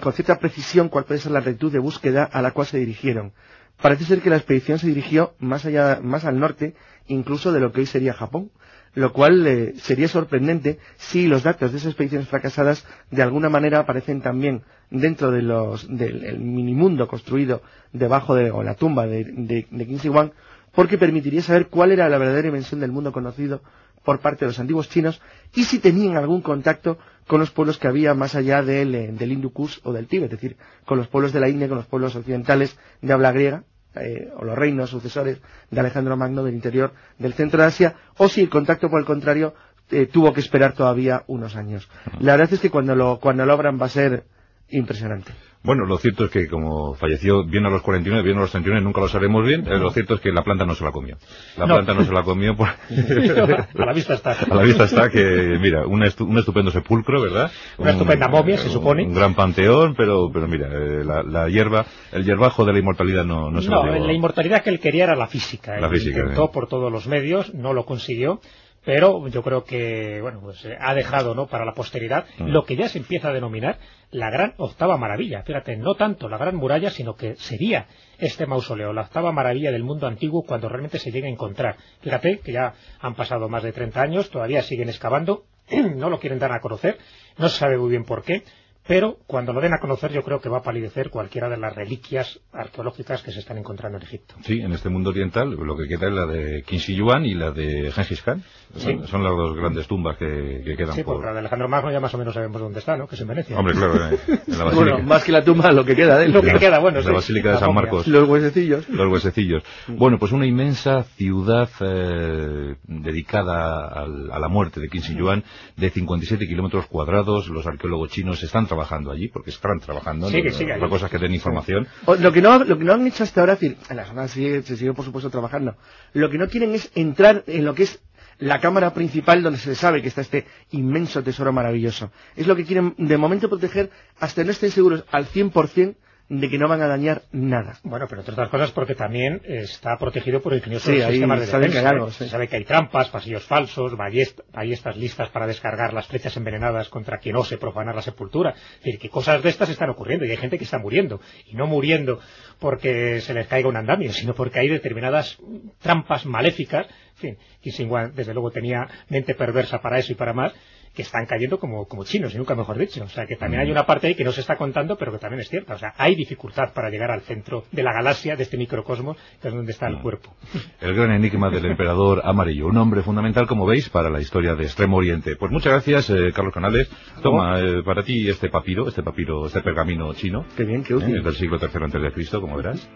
con cierta precisión cuál puede ser la rectitud de búsqueda a la cual se dirigieron. Parece ser que la expedición se dirigió más allá, más al norte, incluso de lo que hoy sería Japón, lo cual eh, sería sorprendente si los datos de esas expediciones fracasadas de alguna manera aparecen también dentro de los, del el minimundo construido debajo de o la tumba de, de, de Huang, porque permitiría saber cuál era la verdadera dimensión del mundo conocido por parte de los antiguos chinos y si tenían algún contacto con los pueblos que había más allá del, eh, del Hindu Kush o del Tíbet, es decir, con los pueblos de la India, con los pueblos occidentales de habla griega, eh, o los reinos sucesores de Alejandro Magno del interior del centro de Asia, o si el contacto, por el contrario, eh, tuvo que esperar todavía unos años. La verdad es que cuando lo, cuando lo abran va a ser impresionante. Bueno, lo cierto es que como falleció bien a los 49, bien a los 39, nunca lo sabemos bien, eh, lo cierto es que la planta no se la comió. La No. planta no se la comió por... a la vista está. A la vista está que, mira, un, estu- un estupendo sepulcro, ¿verdad? Una Un- estupenda momia, se supone. Un gran panteón, pero, pero mira, eh, la, la hierba, el hierbajo de la inmortalidad no, no se No, la inmortalidad que él quería era la física. La Él física, Intentó sí. por todos los medios, no lo consiguió. Pero yo creo que, bueno, pues eh, ha dejado, ¿no? Para la posteridad Mm. lo que ya se empieza a denominar la gran octava maravilla. Fíjate, no tanto la gran muralla, sino que sería este mausoleo, la octava maravilla del mundo antiguo cuando realmente se llegue a encontrar. Fíjate que ya han pasado más de 30 años, todavía siguen excavando, no lo quieren dar a conocer, no se sabe muy bien por qué, pero cuando lo den a conocer yo creo que va a palidecer cualquiera de las reliquias arqueológicas que se están encontrando en Egipto. Sí, en este mundo oriental lo que queda es la de Qinshi Yuan y la de Gengis Khan. Sí. Son, son las dos grandes tumbas que, que quedan Sí, por... porque la de Alejandro Magno ya más o menos sabemos dónde está, ¿no? Que es en Venecia. Hombre, claro, eh, en la Bueno, más que la tumba, lo que queda de él. Lo que queda, bueno, en la sí. basílica de La San. Marcos. Los huesecillos. Los huesecillos. Bueno, pues una inmensa ciudad eh, dedicada al- a la muerte de Qin Shi Yuan de 57 kilómetros cuadrados. Los arqueólogos chinos están trabajando allí, porque están trabajando. Sigue, ¿no? sigue Otra allí. cosa es que den información. O- Lo que, no, lo que no han hecho hasta ahora, es decir, en la zona sigue- se sigue por supuesto trabajando, lo que no quieren es entrar en lo que es la cámara principal donde se sabe que está este inmenso tesoro maravilloso. Es lo que quieren de momento proteger hasta no estén seguros al 100% de que no van a dañar nada. Bueno, pero entre otras cosas porque también está protegido por Sí, ahí sistemas de defensa. que algo, ¿eh? sí. Se sabe que hay trampas, pasillos falsos, ballest- ballestas listas para descargar las flechas envenenadas contra quien ose profanar la sepultura. Es decir, que cosas de estas están ocurriendo y hay gente que está muriendo. Y no muriendo porque se les caiga un andamio, sino porque hay determinadas trampas maléficas. En fin, Kissinger desde luego tenía mente perversa para eso y para más que están cayendo como, como chinos, y nunca mejor dicho. O sea, que también hay una parte ahí que no se está contando, pero que también es cierta. O sea, hay dificultad para llegar al centro de la galaxia, de este microcosmos, que es donde está el cuerpo. El gran enigma del emperador amarillo. Un hombre fundamental, como veis, para la historia de Extremo Oriente. Pues muchas gracias, eh, Carlos Canales. Toma, eh, para ti este papiro, este papiro, este pergamino chino. Qué bien, qué ¿eh? útil. Es del siglo III antes de Cristo, como verás.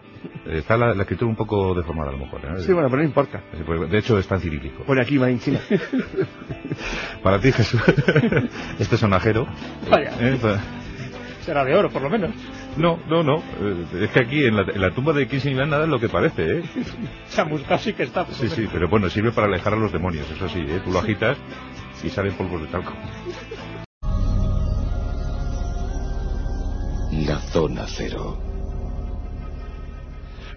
Eh, Está la, la escritura un poco deformada a lo mejor. ¿eh? Sí, bueno, pero no importa. Pues, De hecho, está en cirílico. Pone aquí, va en China. Para ti, Jesús, este sonajero. Vaya. ¿eh? Pa- Será de oro, por lo menos. No, no, no. eh, Es que aquí en la, en la tumba de Kissinger nada es lo que parece, ¿eh? Chamuscado sí que está. por Sí, sí, pero bueno, sirve para alejar a los demonios, eso sí, ¿eh? Tú lo agitas y salen polvos de talco. La zona cero.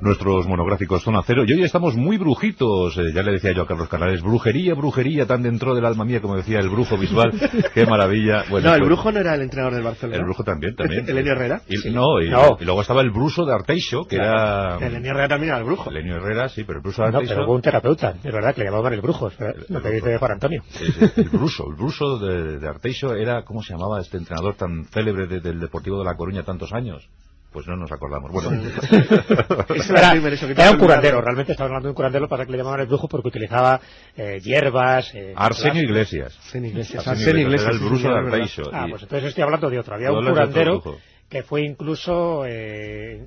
Nuestros monográficos Zona Cero. Y hoy estamos muy brujitos. Eh, ya le decía yo a Carlos Canales, brujería, brujería, tan dentro del alma mía, como decía el brujo visual. Qué maravilla. Bueno, no, el pues, brujo no era el entrenador del Barcelona. El brujo también, también. ¿Elenio Herrera? Y, Sí. No, y, No. y luego estaba el bruso de Arteixo, que era... Elenio Herrera también era el brujo. Elenio Herrera, sí, pero el bruso de No, pero hubo un terapeuta, es verdad, que le llamaban el brujo, lo que dice Juan Antonio. Sí, sí, el bruso, el bruso de, de Arteixo era, ¿cómo se llamaba este entrenador tan célebre de- del Deportivo de La Coruña tantos años? Pues no nos acordamos. Bueno, era un curandero, realmente estaba hablando de un curandero, para que le llamaban el brujo porque utilizaba eh, hierbas... eh, Arsenio Iglesias. Arsenio Iglesias. Arsenio Arsenio Iglesias, era el sí, de. Arteixo. Ah, pues entonces estoy hablando de otro. Había un curandero brujo. que fue incluso, eh,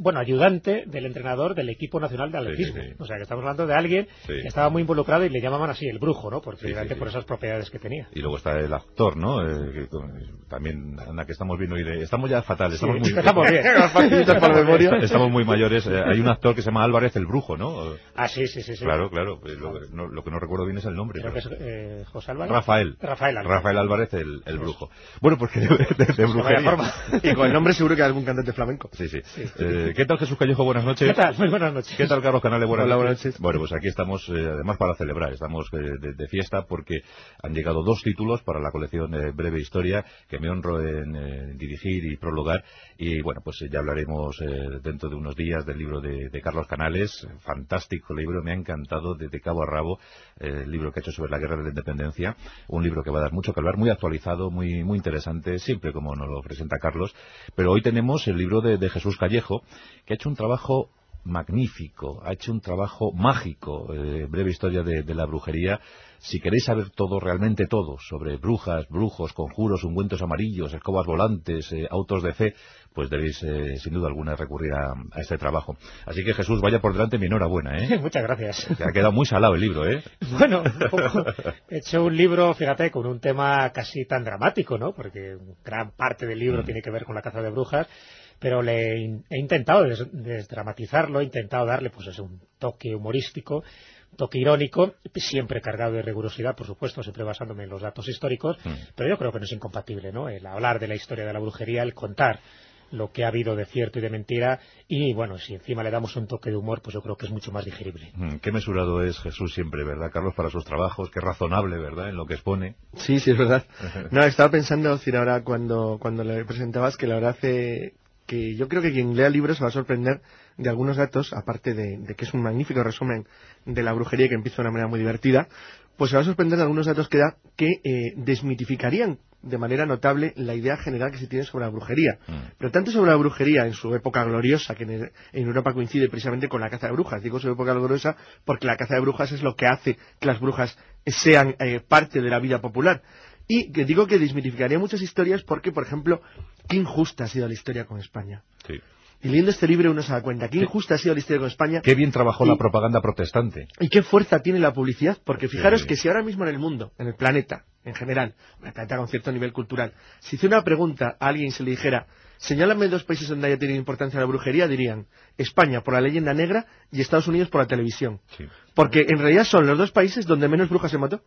bueno, ayudante del entrenador del equipo nacional de atletismo. sí, sí. O sea, que estamos hablando de alguien Sí. que estaba muy involucrado y le llamaban así el brujo, ¿no? Sí. por esas propiedades que tenía. Y luego está el actor, ¿no? Eh, que con- también, anda, que estamos viendo hoy de... Estamos ya fatal, estamos Sí, muy... empezamos bien. Estamos muy mayores. Eh, hay un actor que se llama Álvarez el Brujo, ¿no? Ah, sí, sí, sí. sí. Claro, claro. pues lo, no, lo que no recuerdo bien es el nombre. Creo pero- que es eh, José Álvarez. Rafael. Rafael Álvarez. Rafael Álvarez el, el Brujo. Bueno, porque de, de- de vaya brujería. Y con el nombre seguro que hay algún cantante flamenco. Sí, sí. Eh, ¿Qué tal Jesús Callejo? Buenas noches. ¿Qué tal? Muy buenas noches. ¿Qué tal, Carlos Canales? Buenas Hola, noches. buenas noches. Bueno, pues aquí estamos, eh, además, para celebrar. Estamos eh, de, de fiesta porque han llegado dos títulos para la colección Breve Historia que me honro en eh, dirigir y prologar. Y bueno, pues ya hablaremos dentro de unos días del libro de, de Carlos Canales. Fantástico libro, me ha encantado de, de cabo a rabo el libro que ha hecho sobre la guerra de la independencia. Un libro que va a dar mucho que hablar, muy actualizado, muy, muy interesante, siempre como nos lo presenta Carlos. Pero hoy tenemos el libro de, de Jesús Callejo, que ha hecho un trabajo magnífico, ha hecho un trabajo mágico, eh, breve historia de, de la brujería. Si queréis saber todo, realmente todo, sobre brujas, brujos, conjuros, ungüentos amarillos, escobas volantes, eh, autos de fe, pues debéis eh, sin duda alguna recurrir a, a este trabajo. Así que Jesús, vaya por delante mi enhorabuena, ¿eh? Muchas gracias. Ha quedado muy salado el libro, ¿eh? Bueno, he hecho un libro, fíjate, con un tema casi tan dramático, ¿no? Porque gran parte del libro Mm. tiene que ver con la caza de brujas, pero le he, intentado des- desdramatizarlo, he intentado darle pues un toque humorístico, toque irónico, siempre cargado de rigurosidad, por supuesto, siempre basándome en los datos históricos, Mm. pero yo creo que no es incompatible, ¿no? El hablar de la historia de la brujería, el contar lo que ha habido de cierto y de mentira, y bueno, si encima le damos un toque de humor, pues yo creo que es mucho más digerible. Mm, Qué mesurado es Jesús siempre, ¿verdad, Carlos, para sus trabajos? Qué razonable, ¿verdad?, en lo que expone. Sí, sí, es verdad. No, estaba pensando, decir ahora cuando, cuando le presentabas que la verdad eh, que yo creo que quien lea el libro se va a sorprender de algunos datos, aparte de, de que es un magnífico resumen de la brujería que empieza de una manera muy divertida, pues se va a sorprender de algunos datos que da que eh, desmitificarían de manera notable la idea general que se tiene sobre la brujería. Mm. Pero tanto sobre la brujería en su época gloriosa, que en, en Europa coincide precisamente con la caza de brujas. Digo su época gloriosa porque la caza de brujas es lo que hace que las brujas sean eh, parte de la vida popular. Y que digo que desmitificaría muchas historias porque, por ejemplo, qué injusta ha sido la historia con España. Sí. Y leyendo este libro uno se da cuenta, qué injusta ha sido la historia con España Qué bien trabajó Y- la propaganda protestante. y qué fuerza tiene la publicidad. Porque fijaros Sí. que si ahora mismo en el mundo, en el planeta, en general, en el planeta con cierto nivel cultural, si hiciera una pregunta a alguien y se le dijera, señálame dos países donde haya tenido importancia la brujería, dirían España por la leyenda negra y Estados Unidos por la televisión. Sí. Porque en realidad son los dos países donde menos brujas se mató.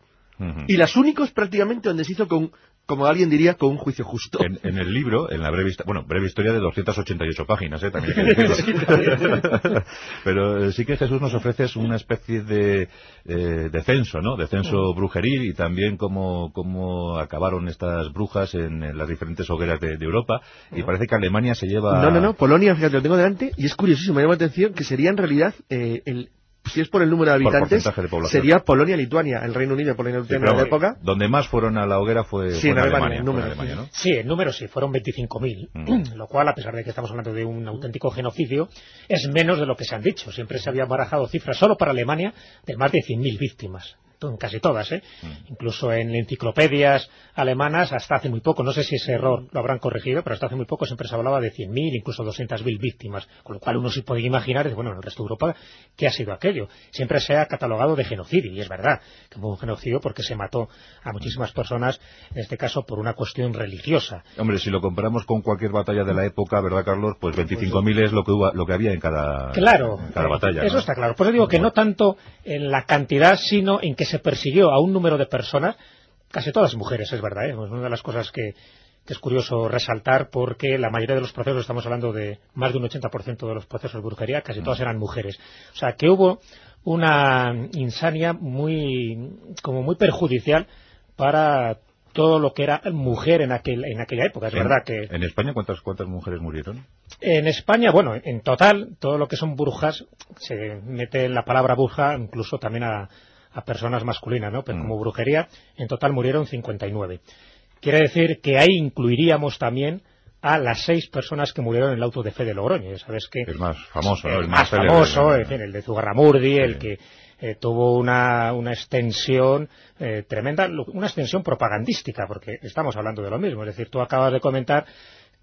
Y las únicos prácticamente donde se hizo con, como alguien diría, con un juicio justo. En, en el libro, en la breve, bueno, breve historia de 288 páginas, ¿eh? También hay que decirlo. Pero eh, sí que Jesús nos ofrece una especie de, eh, de censo, ¿no? De censo brujeril y también cómo, cómo acabaron estas brujas en, en las diferentes hogueras de, de Europa. Y parece que Alemania se lleva... No, no, no, Polonia, fíjate, lo tengo delante, y es curiosísimo, me llama la atención que sería en realidad, eh, el, si es por el número de habitantes, de sería Polonia-Lituania, el Reino Unido, Polonia Sí, Lituania pero en la época. Donde más fueron a la hoguera fue, Sí, fue en Alemania, en números, Alemania, ¿no? Sí, en números sí, fueron 25.000, Mm. lo cual, a pesar de que estamos hablando de un auténtico genocidio, es menos de lo que se han dicho. Siempre se habían barajado cifras solo para Alemania de más de 100.000 víctimas. En casi todas, ¿eh? Mm. Incluso en enciclopedias alemanas, hasta hace muy poco, no sé si ese error lo habrán corregido, pero hasta hace muy poco siempre se hablaba de 100.000, incluso 200.000 víctimas, con lo cual uno se puede imaginar, bueno, en el resto de Europa, ¿qué ha sido aquello? Siempre se ha catalogado de genocidio, y es verdad que fue un genocidio porque se mató a muchísimas personas, en este caso por una cuestión religiosa. Hombre, si lo comparamos con cualquier batalla de la época, ¿verdad, Carlos? Pues 25.000 es lo que, hubo- lo que había en cada, Claro, en cada batalla. eso ¿no? está claro. Por eso digo que no tanto en la cantidad, sino en que se persiguió a un número de personas, casi todas mujeres, es verdad, ¿eh? es una de las cosas que, que es curioso resaltar porque la mayoría de los procesos, estamos hablando de más de un 80% de los procesos de brujería, casi todas eran mujeres. O sea, que hubo una insania muy, como muy perjudicial para todo lo que era mujer en aquel en aquella época. Es En- verdad que ¿En España cuántas, cuántas mujeres murieron? en España, bueno, en total, todo lo que son brujas, se mete en la palabra bruja incluso también a, a personas masculinas, ¿no? Pero Mm. como brujería, en total murieron 59. Quiere decir que ahí incluiríamos también a las seis personas que murieron en el auto de fe de Logroño. Ya sabes que El más famoso, ¿no? el más famoso, en fin, el de Zugarramurdi, el que eh, tuvo una, una extensión eh, tremenda, una extensión propagandística, porque estamos hablando de lo mismo. Es decir, tú acabas de comentar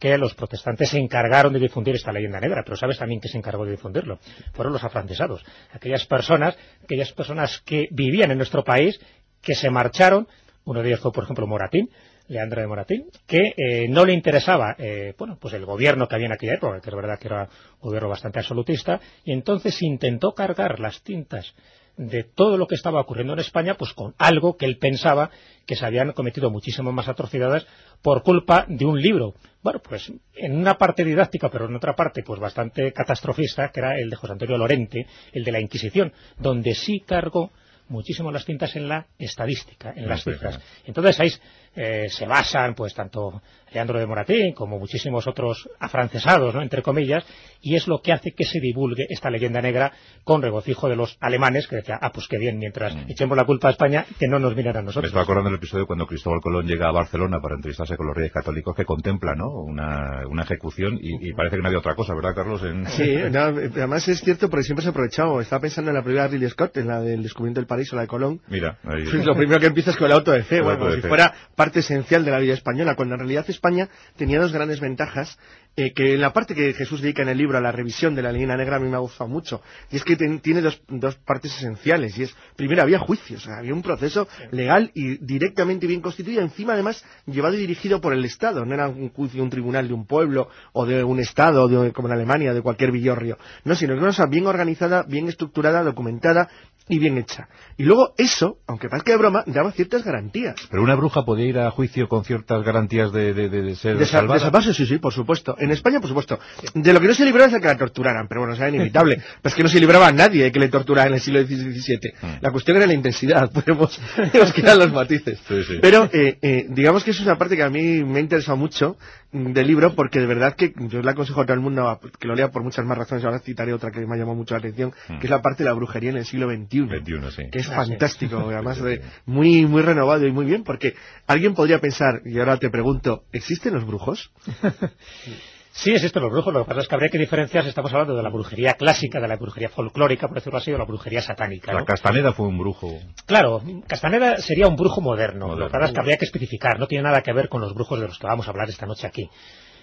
que los protestantes se encargaron de difundir esta leyenda negra, pero sabes también que se encargó de difundirlo. Fueron los afrancesados, aquellas personas, aquellas personas que vivían en nuestro país, que se marcharon, uno de ellos fue, por ejemplo, Moratín, Leandro de Moratín, que eh, no le interesaba eh, bueno, pues el gobierno que había en aquella época, que es verdad que era un gobierno bastante absolutista, y entonces intentó cargar las tintas de todo lo que estaba ocurriendo en España, pues con algo que él pensaba que se habían cometido muchísimas más atrocidades por culpa de un libro. Bueno, pues en una parte didáctica, pero en otra parte pues bastante catastrofista, que era el de José Antonio Lorente, el de la Inquisición, donde sí cargó muchísimo las tintas en la estadística, en las cifras. Entonces ahí eh, se basan, pues tanto Leandro de Moratín como muchísimos otros afrancesados, ¿no? entre comillas, y es lo que hace que se divulgue esta leyenda negra con regocijo de los alemanes, que decían, ah, pues qué bien, mientras Mm. echemos la culpa a España, que no nos miren a Me nosotros. estaba acordando del episodio cuando Cristóbal Colón llega a Barcelona para entrevistarse con los reyes católicos que contempla ¿no? una, una ejecución y, y parece que no había otra cosa, ¿verdad, Carlos? En... Sí, no, además es cierto porque siempre se ha aprovechado. Estaba pensando en la primera de Ridley Scott, en la del descubrimiento del paraíso, la de Colón. Mira, ahí- lo primero que empieza es con el auto de fe, El bueno, como si fuera parte esencial de la vida española, cuando en realidad España tenía dos grandes ventajas, eh, que en la parte que Jesús dedica en el libro a la revisión de la leyenda negra a mí me ha gustado mucho, y es que tiene dos, dos partes esenciales, y es, primero había juicios, había un proceso legal y directamente bien constituido, encima además llevado y dirigido por el Estado, no era un juicio, un tribunal de un pueblo, o de un Estado, de- como en Alemania, de cualquier villorrio, no, sino que era una cosa bien organizada, bien estructurada, documentada y bien hecha. Y luego eso, aunque parezca de broma, daba ciertas garantías. Pero una bruja podía ir a juicio con ciertas garantías de, de- de- de ser De, sa- salvada. de salvarse, sí, sí, por supuesto. En España, por supuesto. De lo que no se libraba es de que la torturaran, pero bueno, o sea, inevitable. Pero es que no se libraba a nadie de que le torturaran en el siglo XVII. Mm. La cuestión era la intensidad, podemos, nos quedan los matices. Sí, sí. Pero, eh, eh, digamos que eso es una parte que a mí me ha interesado mucho del libro, porque de verdad que yo le aconsejo a todo el mundo a- que lo lea por muchas más razones. Ahora citaré otra que me ha llamado mucho la atención, Mm. que es la parte de la brujería en el siglo XXI. 21, sí. que es Ah, sí. fantástico, además de- muy muy renovado y muy bien, porque alguien podría pensar, y ahora te pregunto, ¿existen los brujos? Sí, existen los brujos, lo que pasa es que habría que diferenciar si estamos hablando de la brujería clásica, de la brujería folclórica, por decirlo así, o la brujería satánica. La. Castaneda fue un brujo. Claro, Castaneda sería un brujo moderno, Moderno. lo que pasa es que habría que especificar, no tiene nada que ver con los brujos de los que vamos a hablar esta noche aquí.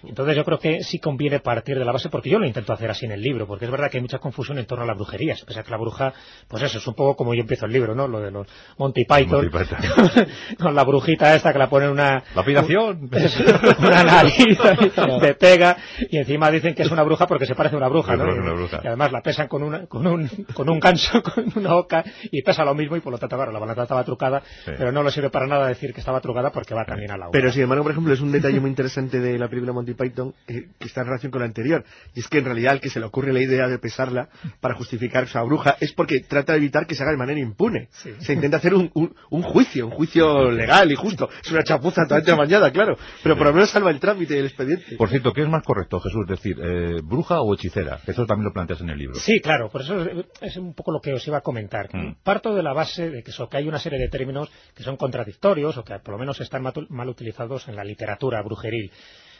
Entonces yo creo que sí conviene partir de la base, porque yo lo intento hacer así en el libro, porque es verdad que hay mucha confusión en torno a la brujería, se piensa que la bruja, pues eso, es un poco como yo empiezo el libro, ¿no? Lo de los Monty Python, Monty Python. con la brujita esta que la pone una... Lapidación. una nariz de pega y encima dicen que es una bruja porque se parece a una bruja, Se ¿no? parece a Y, una bruja. y además la pesan con, una, con, un, con un ganso, con una oca y pesa lo mismo y por lo tanto, claro, la balata estaba trucada, Sí. pero no le sirve para nada decir que estaba trucada porque va también a la oca. Pero sin embargo, por ejemplo, es un detalle muy interesante de la película Monty Python eh, que está en relación con la anterior. Y es que en realidad al que se le ocurre la idea de pesarla para justificar esa bruja es porque trata de evitar que se haga de manera impune. Sí. Se intenta hacer un, un- un juicio, un juicio legal y justo. Es una chapuza totalmente amañada, claro. Pero por lo menos salva el trámite y el expediente. Por cierto, ¿qué es más correcto, Jesús? Es decir, eh, bruja o hechicera? Eso también lo planteas en el libro. Sí, claro, por eso es, es un poco lo que os iba a comentar. Mm. Parto de la base de que, eso, que hay una serie de términos que son contradictorios o que por lo menos están mal utilizados en la literatura brujeril.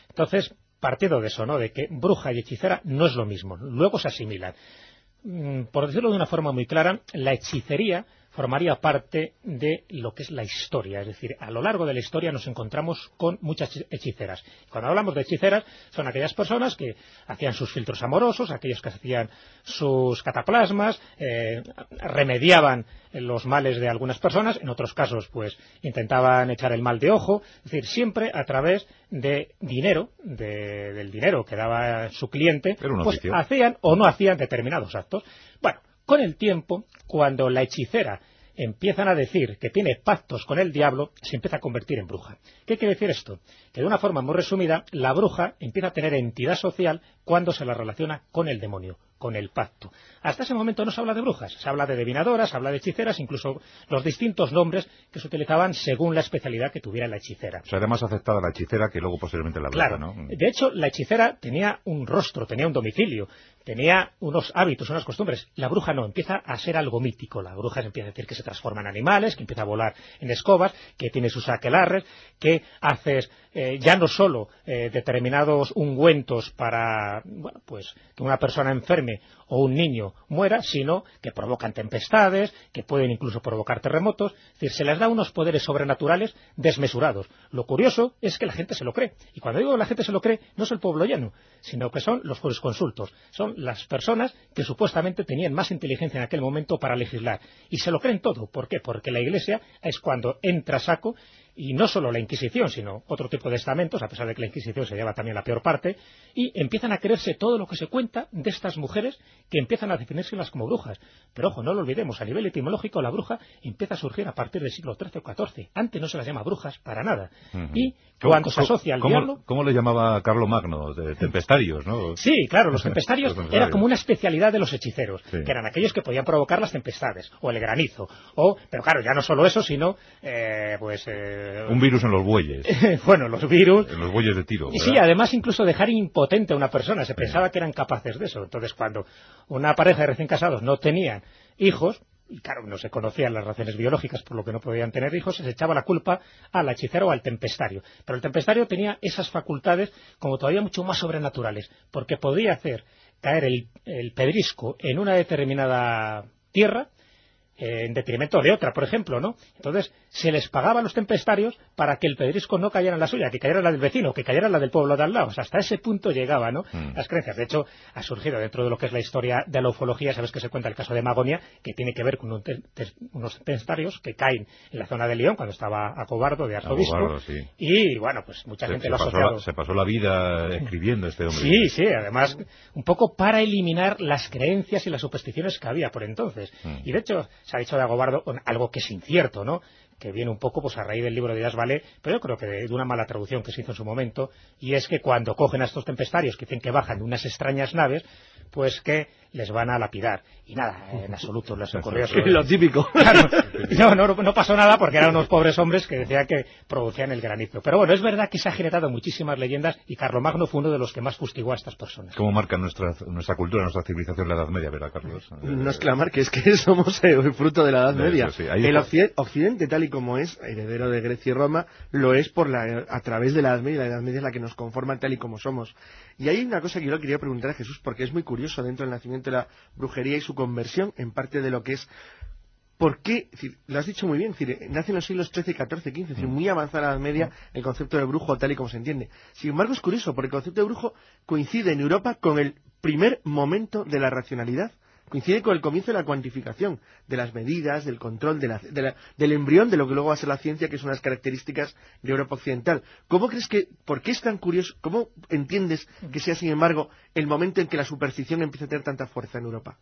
Entonces, partido de eso, ¿no? De que bruja y hechicera no es lo mismo, luego se asimilan. Mm, Por decirlo de una forma muy clara, la hechicería formaría parte de lo que es la historia. Es decir, a lo largo de la historia nos encontramos con muchas hechi- hechiceras. Cuando hablamos de hechiceras, son aquellas personas que hacían sus filtros amorosos, aquellos que hacían sus cataplasmas, eh, remediaban los males de algunas personas, en otros casos, pues, intentaban echar el mal de ojo. Es decir, siempre a través de dinero, de- del dinero que daba su cliente, pues oficio. hacían o no hacían determinados actos. Bueno, con el tiempo, cuando la hechicera empiezan a decir que tiene pactos con el diablo, se empieza a convertir en bruja. ¿Qué quiere decir esto? Que de una forma muy resumida, la bruja empieza a tener entidad social cuando se la relaciona con el demonio, con el pacto. Hasta ese momento no se habla de brujas, se habla de adivinadoras, se habla de hechiceras, incluso los distintos nombres que se utilizaban según la especialidad que tuviera la hechicera. O sea, era más aceptada la hechicera que luego posteriormente la bruja, Claro. ¿no? De hecho, la hechicera tenía un rostro, tenía un domicilio, tenía unos hábitos, unas costumbres. La bruja no, empieza a ser algo mítico. La bruja se empieza a decir que se transforma en animales, que empieza a volar en escobas, que tiene sus aquelarres, que haces eh, ya no solo eh, determinados ungüentos para, bueno, pues que una persona o un niño muera, sino que provocan tempestades, que pueden incluso provocar terremotos. Es decir, se les da unos poderes sobrenaturales desmesurados. Lo curioso es que la gente se lo cree. Y cuando digo la gente se lo cree, no es el pueblo llano, sino que son los jurisconsultos. Son las personas que supuestamente tenían más inteligencia en aquel momento para legislar. Y se lo creen todo. ¿Por qué? Porque la Iglesia es cuando entra saco y no solo la Inquisición, sino otro tipo de estamentos, a pesar de que la Inquisición se lleva también la peor parte, y empiezan a creerse todo lo que se cuenta de estas mujeres que empiezan a definírselas como brujas. Pero ojo, no lo olvidemos, a nivel etimológico la bruja empieza a surgir a partir del siglo XIII o XIV. Antes no se las llama brujas para nada. Y ¿Cómo- cuando se asocia al cómo, diablo... ¿Cómo le llamaba Carlo Magno? De tempestarios, ¿no? Sí, claro, los tempestarios Los era como una especialidad de los hechiceros, Sí. que eran aquellos que podían provocar las tempestades, o el granizo, o, pero claro, ya no solo eso, sino, eh, pues, Eh, Un virus en los bueyes. bueno, los virus... En los bueyes de tiro. Y sí, además incluso dejar impotente a una persona. Se pensaba que eran capaces de eso. Entonces, cuando una pareja de recién casados no tenían hijos, y claro, no se conocían las razones biológicas por lo que no podían tener hijos, se echaba la culpa al hechicero o al tempestario. Pero el tempestario tenía esas facultades como todavía mucho más sobrenaturales, porque podía hacer caer el, el pedrisco en una determinada tierra eh, en detrimento de otra, por ejemplo, ¿no? Entonces, se les pagaba a los tempestarios para que el pedrisco no cayera en la suya, que cayera en la del vecino, que cayera en la del pueblo de al lado. O sea, hasta ese punto llegaba, ¿no? Mm. Las creencias. De hecho, ha surgido dentro de lo que es la historia de la ufología, sabes que se cuenta el caso de Magonia, que tiene que ver con un te- te- unos tempestarios que caen en la zona de León, cuando estaba Acobardo de arzobispo. Acobardo, sí. Y, bueno, pues mucha Se, gente se lo ha pasó asociado. la, se pasó la vida escribiendo este hombre. Sí, sí, además, un poco para eliminar las creencias y las supersticiones que había por entonces. Mm. Y de hecho, se ha dicho de Agobardo algo que es incierto, ¿no? Que viene un poco pues a raíz del libro de Díaz Vale, pero yo creo que de una mala traducción que se hizo en su momento, y es que cuando cogen a estos tempestarios que dicen que bajan de unas extrañas naves, pues que les van a lapidar. Y nada, en absoluto les ocurrió eso. Lo típico. Claro. No, no, no pasó nada porque eran unos pobres hombres que decían que producían el granizo. Pero bueno, es verdad que se ha generado muchísimas leyendas y Carlomagno fue uno de los que más fustigó a estas personas. ¿Cómo marca nuestra, nuestra cultura, nuestra civilización la Edad Media, verdad, Carlos? No es clamar, que es que somos eh, el fruto de la Edad Media. eso, sí. Ahí el occidente, tal y como es, heredero de Grecia y Roma, lo es por la, a través de la Edad Media. La Edad Media es la que nos conforma tal y como somos. Y hay una cosa que yo le quería preguntar a Jesús, porque es muy curioso dentro del nacimiento la brujería y su conversión en parte de lo que es ¿Por qué? Decir, lo has dicho muy bien, decir, nace en los siglos XIII, XIV, XV, es decir, muy avanzada la Edad Media el concepto de brujo tal y como se entiende. Sin embargo, es curioso, porque el concepto de brujo coincide en Europa con el primer momento de la racionalidad. Coincide con el comienzo de la cuantificación, de las medidas, del control, de la- de la- del embrión de lo que luego va a ser la ciencia, que son las características de Europa Occidental. ¿Cómo crees que, por qué es tan curioso, cómo entiendes que sea, sin embargo, el momento en que la superstición empieza a tener tanta fuerza en Europa?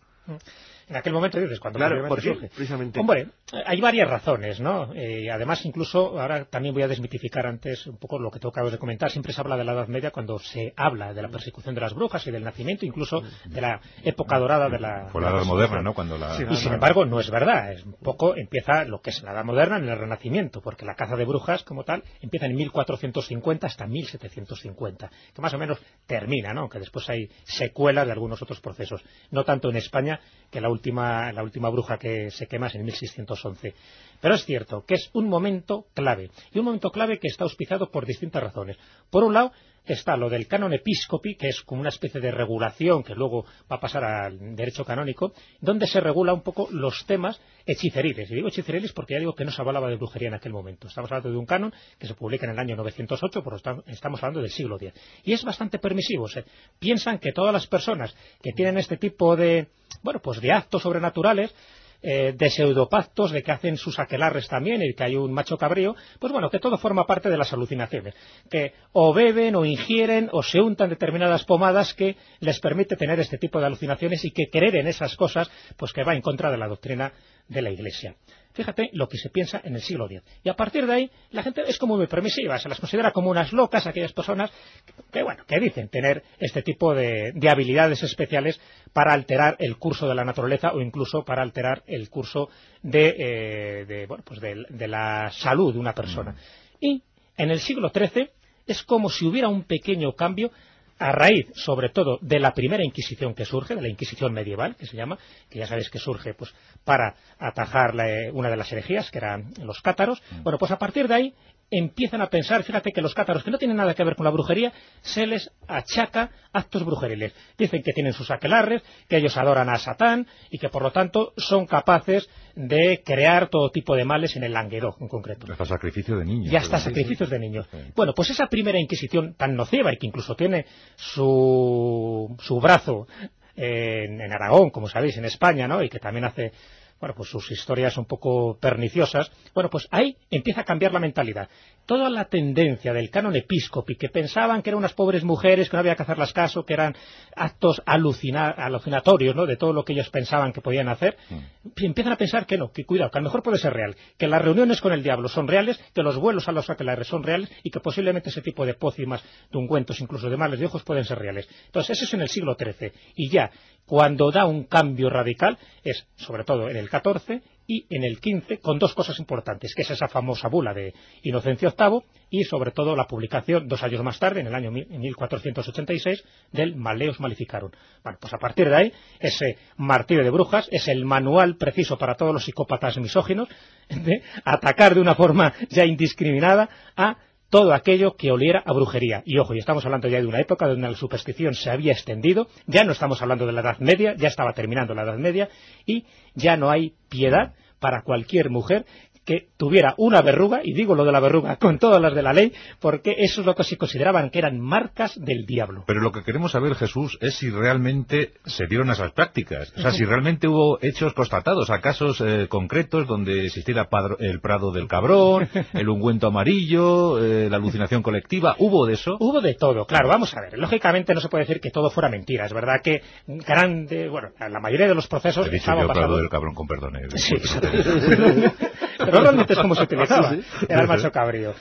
En aquel momento dices, cuando Claro, ¿por surge. Precisamente. Hombre, hay varias razones, ¿no? Eh, además, incluso, ahora también voy a desmitificar antes un poco lo que tú acabas de comentar. Siempre se habla de la Edad Media cuando se habla de la persecución de las brujas y del nacimiento, incluso de la época dorada de la. Fue de la Edad. Moderna, ¿no? Cuando la... Sí, Y sin embargo, no es verdad. Es un poco empieza lo que es la Edad Moderna en el Renacimiento, porque la caza de brujas, como tal, empieza en 1450 hasta 1750, que más o menos termina, ¿no? Aunque después hay secuelas de algunos otros procesos. No tanto en España, que la última, la última bruja que se quema es en 1611. Pero es cierto que es un momento clave, y un momento clave que está auspiciado por distintas razones. Por un lado, está lo del canon episcopi, que es como una especie de regulación que luego va a pasar al derecho canónico, donde se regula un poco los temas hechiceriles. Y digo hechiceriles porque ya digo que no se hablaba de brujería en aquel momento. Estamos hablando de un canon que se publica en el año 908, por lo estamos hablando del siglo X. Y es bastante permisivo. Piensan que todas las personas que tienen este tipo de, bueno, pues de actos sobrenaturales, eh, de pseudopactos, de que hacen sus aquelarres también y que hay un macho cabrío, pues bueno, que todo forma parte de las alucinaciones. Que o beben o ingieren o se untan determinadas pomadas que les permite tener este tipo de alucinaciones y que creer en esas cosas, pues que va en contra de la doctrina de la Iglesia. Fíjate lo que se piensa en el siglo X. Y a partir de ahí, la gente es como muy permisiva, se las considera como unas locas aquellas personas que, bueno, que dicen tener este tipo de, de habilidades especiales para alterar el curso de la naturaleza o incluso para alterar el curso de, eh, de, bueno, pues de, de la salud de una persona. Y en el siglo XIII es como si hubiera un pequeño cambio a raíz, sobre todo, de la primera Inquisición que surge, de la Inquisición medieval, que se llama, que ya sabéis que surge pues para atajar la- eh, una de las herejías, que eran los cátaros. Bueno, pues a partir de ahí empiezan a pensar, fíjate que los cátaros, que no tienen nada que ver con la brujería, se les achaca actos brujeriles. Dicen que tienen sus aquelarres, que ellos adoran a Satán y que por lo tanto son capaces de crear todo tipo de males en el Languedoc en concreto. Hasta sacrificio de niños. Y hasta sacrificios de niños. Sí. Bueno, pues esa primera Inquisición tan nociva y que incluso tiene su, su brazo en, en Aragón, como sabéis, en España, ¿no? Y que también hace, bueno, pues sus historias un poco perniciosas. Bueno, pues ahí empieza a cambiar la mentalidad. Toda la tendencia del canon episcopi, que pensaban que eran unas pobres mujeres, que no había que hacerlas caso, que eran actos alucina- alucinatorios, ¿no? De todo lo que ellos pensaban que podían hacer, empiezan a pensar que no, que cuidado, que a lo mejor puede ser real, que las reuniones con el diablo son reales, que los vuelos a los aquelarres son reales y que posiblemente ese tipo de pócimas, de ungüentos, incluso de males de ojos pueden ser reales. Entonces, eso es en el siglo XIII. Y ya Cuando da un cambio radical es, sobre todo, en el 14 y en el 15, con dos cosas importantes, que es esa famosa bula de Inocencio VIII y, sobre todo, la publicación, dos años más tarde, en el año 1486, del Maleus Maleficarum. Bueno, pues a partir de ahí, ese martirio de brujas es el manual preciso para todos los psicópatas misóginos de atacar de una forma ya indiscriminada a todo aquello que oliera a brujería. Y ojo, y estamos hablando ya de una época donde la superstición se había extendido, ya no estamos hablando de la Edad Media, ya estaba terminando la Edad Media, y ya no hay piedad para cualquier mujer que tuviera una verruga, y digo lo de la verruga con todas las de la ley, porque eso es lo que se consideraban que eran marcas del diablo. Pero lo que queremos saber, Jesús, es si realmente se dieron esas prácticas. O sea, si realmente hubo hechos constatados, a casos eh, concretos donde existiera el prado del cabrón, el ungüento amarillo, eh, la alucinación colectiva. ¿Hubo de eso? Hubo de todo, claro. Vamos a ver. Lógicamente no se puede decir que todo fuera mentira. Es verdad que grande, bueno, la mayoría de los procesos... He dicho yo prado del cabrón, con perdón. Eh, sí, normalmente es como se utilizaba, era el macho cabrío.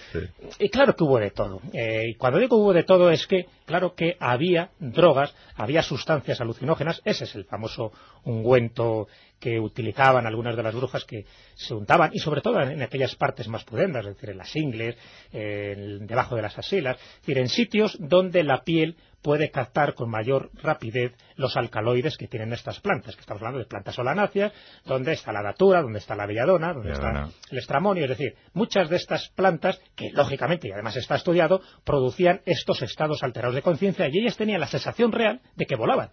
Y claro que hubo de todo. Eh, y cuando digo hubo de todo es que, claro que había drogas, había sustancias alucinógenas, ese es el famoso ungüento que utilizaban algunas de las brujas que se untaban, y sobre todo en, aquellas partes más pudendas, es decir, en las ingles, debajo de las asilas, es decir, en sitios donde la piel puede captar con mayor rapidez los alcaloides que tienen estas plantas, que estamos hablando de plantas solanáceas, donde está la datura, donde está la belladona, donde está el estramonio, es decir, muchas de estas plantas, que lógicamente y además está estudiado, producían estos estados alterados de conciencia y ellas tenían la sensación real de que volaban.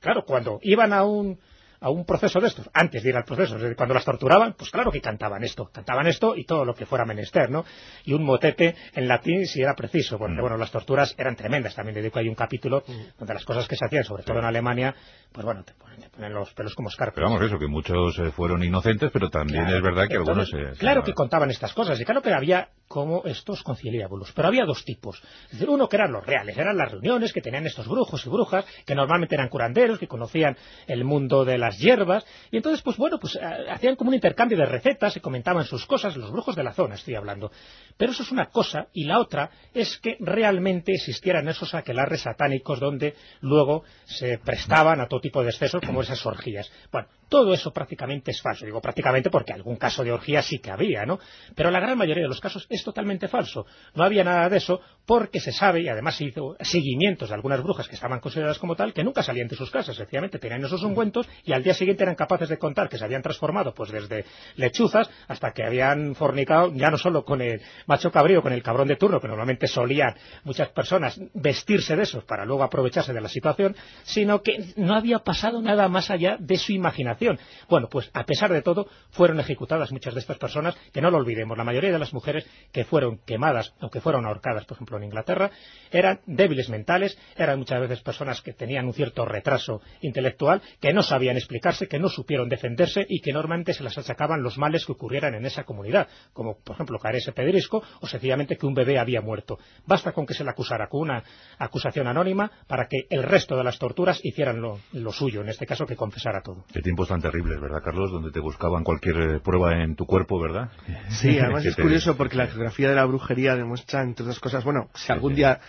Claro, cuando iban a un a un proceso de estos, antes de ir al proceso, cuando las torturaban, pues claro que cantaban esto, cantaban esto y todo lo que fuera menester, ¿no? Y un motete en latín si era preciso, porque mm. bueno, las torturas eran tremendas, también dedico ahí un capítulo mm. donde las cosas que se hacían, sobre todo en Alemania, pues bueno, te ponen, los pelos como escarpas. Pero vamos, eso, que muchos eh, fueron inocentes, pero también es verdad que algunos... se, claro que contaban estas cosas, y claro que había como estos conciliábulos, pero había dos tipos. Es decir, uno que eran los reales, eran las reuniones que tenían estos brujos y brujas, que normalmente eran curanderos, que conocían el mundo de las hierbas, y entonces, pues bueno, pues eh, hacían como un intercambio de recetas, se comentaban sus cosas, los brujos de la zona estoy hablando. Pero eso es una cosa, y la otra es que realmente existieran esos aquelarres satánicos donde luego se prestaban a todo tipo de excesos como esas orgías. Bueno, todo eso prácticamente es falso. Digo prácticamente porque algún caso de orgía sí que había, ¿no? Pero la gran mayoría de los casos es totalmente falso. No había nada de eso porque se sabe, y además se hizo seguimientos de algunas brujas que estaban consideradas como tal, que nunca salían de sus casas. Sencillamente tenían esos ungüentos y al día siguiente eran capaces de contar que se habían transformado pues desde lechuzas hasta que habían fornicado ya no solo con el macho cabrío, con el cabrón de turno, que normalmente solían muchas personas vestirse de esos para luego aprovecharse de la situación, sino que no había pasado nada más allá de su imaginación bueno, pues a pesar de todo, fueron ejecutadas muchas de estas personas, que no lo olvidemos, la mayoría de las mujeres que fueron quemadas o que fueron ahorcadas, por ejemplo, en Inglaterra, eran débiles mentales, eran muchas veces personas que tenían un cierto retraso intelectual, que no sabían explicarse, que no supieron defenderse y que normalmente se las achacaban los males que ocurrieran en esa comunidad, como por ejemplo caer ese pedrisco o sencillamente que un bebé había muerto. Basta con que se le acusara con una acusación anónima para que el resto de las torturas hicieran lo, suyo, en este caso que confesara todo tan terribles, ¿verdad, Carlos? Donde te buscaban cualquier eh, prueba en tu cuerpo, ¿verdad? Sí, además es curioso porque la geografía de la brujería demuestra, entre otras cosas, bueno, si algún día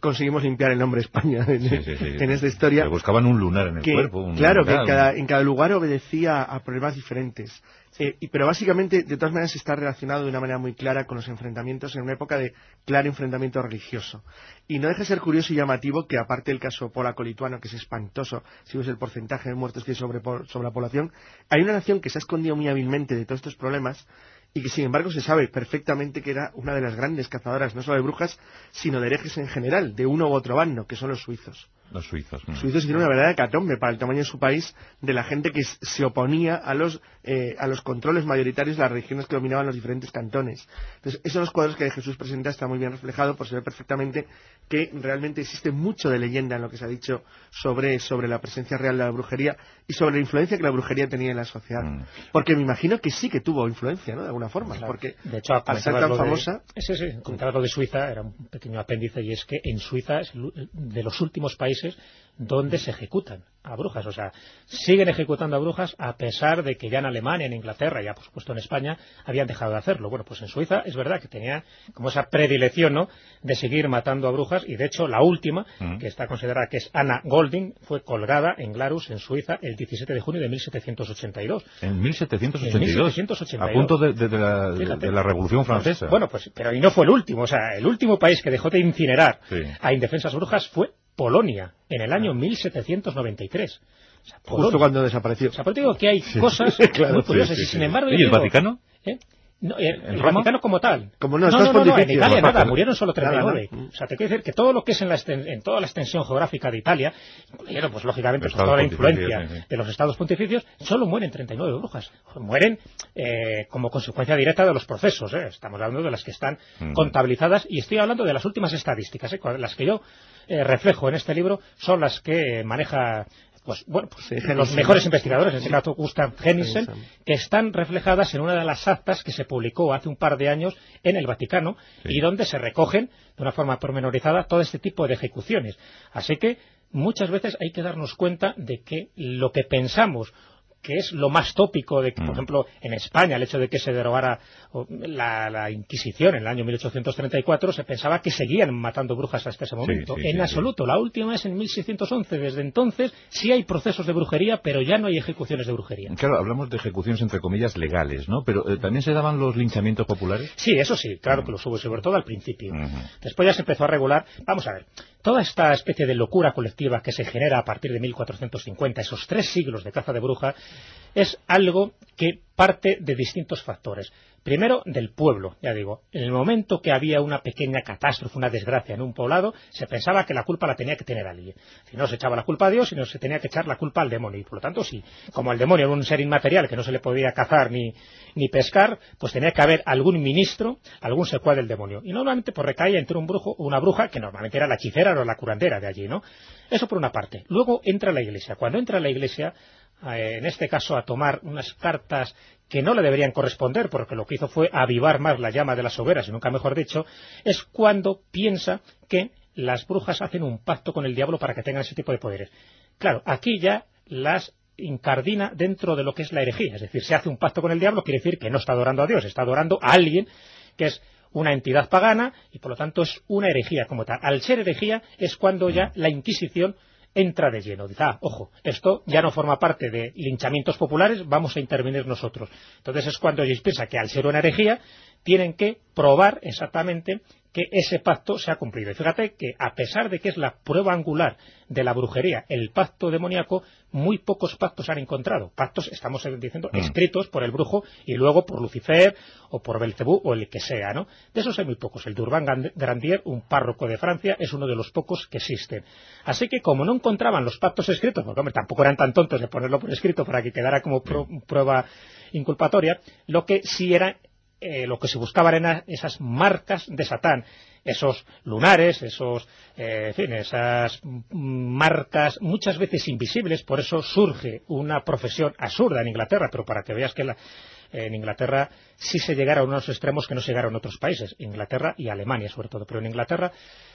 conseguimos limpiar el nombre España en, esta historia... Te buscaban un lunar en el cuerpo. claro, que en cada lugar obedecía a problemas diferentes. Eh, pero básicamente, de todas maneras, está relacionado de una manera muy clara con los enfrentamientos en una época de claro enfrentamiento religioso. Y no deja de ser curioso y llamativo que, aparte del caso polaco-lituano, que es espantoso, si ves el porcentaje de muertos que hay sobre, sobre la población, hay una nación que se ha escondido muy hábilmente de todos estos problemas y que sin embargo se sabe perfectamente que era una de las grandes cazadoras no solo de brujas, sino de herejes en general, de uno u otro bando, que son los suizos. Los suizos. Los suizos hicieron una verdadera catombe para el tamaño de su país de la gente que se oponía a los, eh, a los controles mayoritarios de las regiones que dominaban los diferentes cantones. Entonces, esos los cuadros que Jesús presenta, está muy bien reflejado, por se ve perfectamente que realmente existe mucho de leyenda en lo que se ha dicho sobre, sobre la presencia real de la brujería y sobre la influencia que la brujería tenía en la sociedad. Mm. Porque me imagino que sí que tuvo influencia, ¿no? De alguna forma. Porque de hecho, al ser tan famosa... Sí, sí, de Suiza, era un pequeño apéndice, y es que en Suiza es de los últimos países países donde se ejecutan a brujas. O sea, siguen ejecutando a brujas a pesar de que ya en Alemania, en Inglaterra, ya por supuesto en España, habían dejado de hacerlo. Bueno, pues en Suiza es verdad que tenía como esa predilección, ¿no?, de seguir matando a brujas y de hecho la última, que está considerada que es Anna Golding, fue colgada en Glarus, en Suiza, el 17 de junio de 1782. En 1782. En 1782. A punto de, de- de la, de la Revolución Francesa. Bueno, pues, pero y no fue el último. O sea, el último país que dejó de incinerar Sí. a indefensas brujas fue Polonia, en el año 1793. O sea, Justo cuando desapareció. O sea, por eso digo que hay cosas Claro, muy curiosas. sí, y sí, sin sí. embargo, ¿Y el digo, Vaticano? ¿eh? No, el, el Roma? Vaticano como tal. Como no, no, estos no, no, en. Italia nada, Nada. murieron solo Nada, 39. O sea, te quiero decir que todo lo que es en, la en toda la extensión geográfica de Italia, incluyendo, pues lógicamente pues, toda la influencia pontificios, sí, sí. de los estados pontificios, solo mueren 39 brujas. Mueren eh, como consecuencia directa de los procesos. ¿eh? Estamos hablando de las que están Ujú. contabilizadas y estoy hablando de las últimas estadísticas. ¿eh? Las que yo eh, reflejo en este libro son las que maneja pues bueno pues Sí, los mejores investigadores, en este caso Gustav Henningsen, que están reflejadas en una de las actas que se publicó hace un par de años en el Vaticano y donde se recogen de una forma pormenorizada todo este tipo de ejecuciones. Así que muchas veces hay que darnos cuenta de que lo que pensamos que es lo más tópico de que, por Mm. ejemplo, en España, el hecho de que se derogara la, la Inquisición en el año 1834, se pensaba que seguían matando brujas hasta ese momento. sí, en sí, absoluto. La última es en 1611. Desde entonces sí hay procesos de brujería, pero ya no hay ejecuciones de brujería. Claro, hablamos de ejecuciones entre comillas legales, ¿no? Pero eh, también se daban los linchamientos populares. Sí, eso sí, claro que lo subo, sobre todo al principio. Después ya se empezó a regular. Vamos a ver, toda esta especie de locura colectiva que se genera a partir de 1450, esos tres siglos de caza de bruja, es algo que parte de distintos factores. Primero, del pueblo, ya digo. En el momento que había una pequeña catástrofe, una desgracia en un poblado, se pensaba que la culpa la tenía que tener alguien. Si no se echaba la culpa a Dios, sino se tenía que echar la culpa al demonio. Y por lo tanto, si como el demonio era un ser inmaterial que no se le podía cazar ni, ni pescar, pues tenía que haber algún ministro, algún secuaz del demonio. Y normalmente pues recaía entre un brujo o una bruja, que normalmente era la hechicera o la curandera de allí, ¿no? Eso por una parte. Luego entra la iglesia. Cuando entra la iglesia, en este caso a tomar unas cartas que no le deberían corresponder, porque lo que hizo fue avivar más la llama de las hogueras, y nunca mejor dicho, es cuando piensa que las brujas hacen un pacto con el diablo para que tengan ese tipo de poderes. Claro, aquí ya las incardina dentro de lo que es la herejía, es decir, se hace un pacto con el diablo, quiere decir que no está adorando a Dios, está adorando a alguien que es una entidad pagana y por lo tanto es una herejía como tal. Al ser herejía es cuando ya la Inquisición entra de lleno. Dice, ah, ojo, esto ya no forma parte de linchamientos populares, vamos a intervenir nosotros. Entonces es cuando ellos piensan que al ser una herejía tienen que probar exactamente que ese pacto se ha cumplido. Y fíjate que a pesar de que es la prueba angular de la brujería, el pacto demoníaco, muy pocos pactos han encontrado. Pactos, estamos diciendo, Mm. escritos por el brujo y luego por Lucifer o por Belcebú o el que sea, ¿no? De esos hay muy pocos. El Gand- Grandier, un párroco de Francia, es uno de los pocos que existen. Así que como no encontraban los pactos escritos, porque hombre, tampoco eran tan tontos de ponerlo por escrito para que quedara como pro- prueba inculpatoria, lo que sí era eh, lo que se buscaban eran esas marcas de Satán, esos lunares, esos, eh, en fin, esas marcas muchas veces invisibles, por eso surge una profesión absurda en Inglaterra, pero para que veas que la- en Inglaterra sí se llegara a unos extremos que no se llegaron en otros países, Inglaterra y Alemania sobre todo, pero en Inglaterra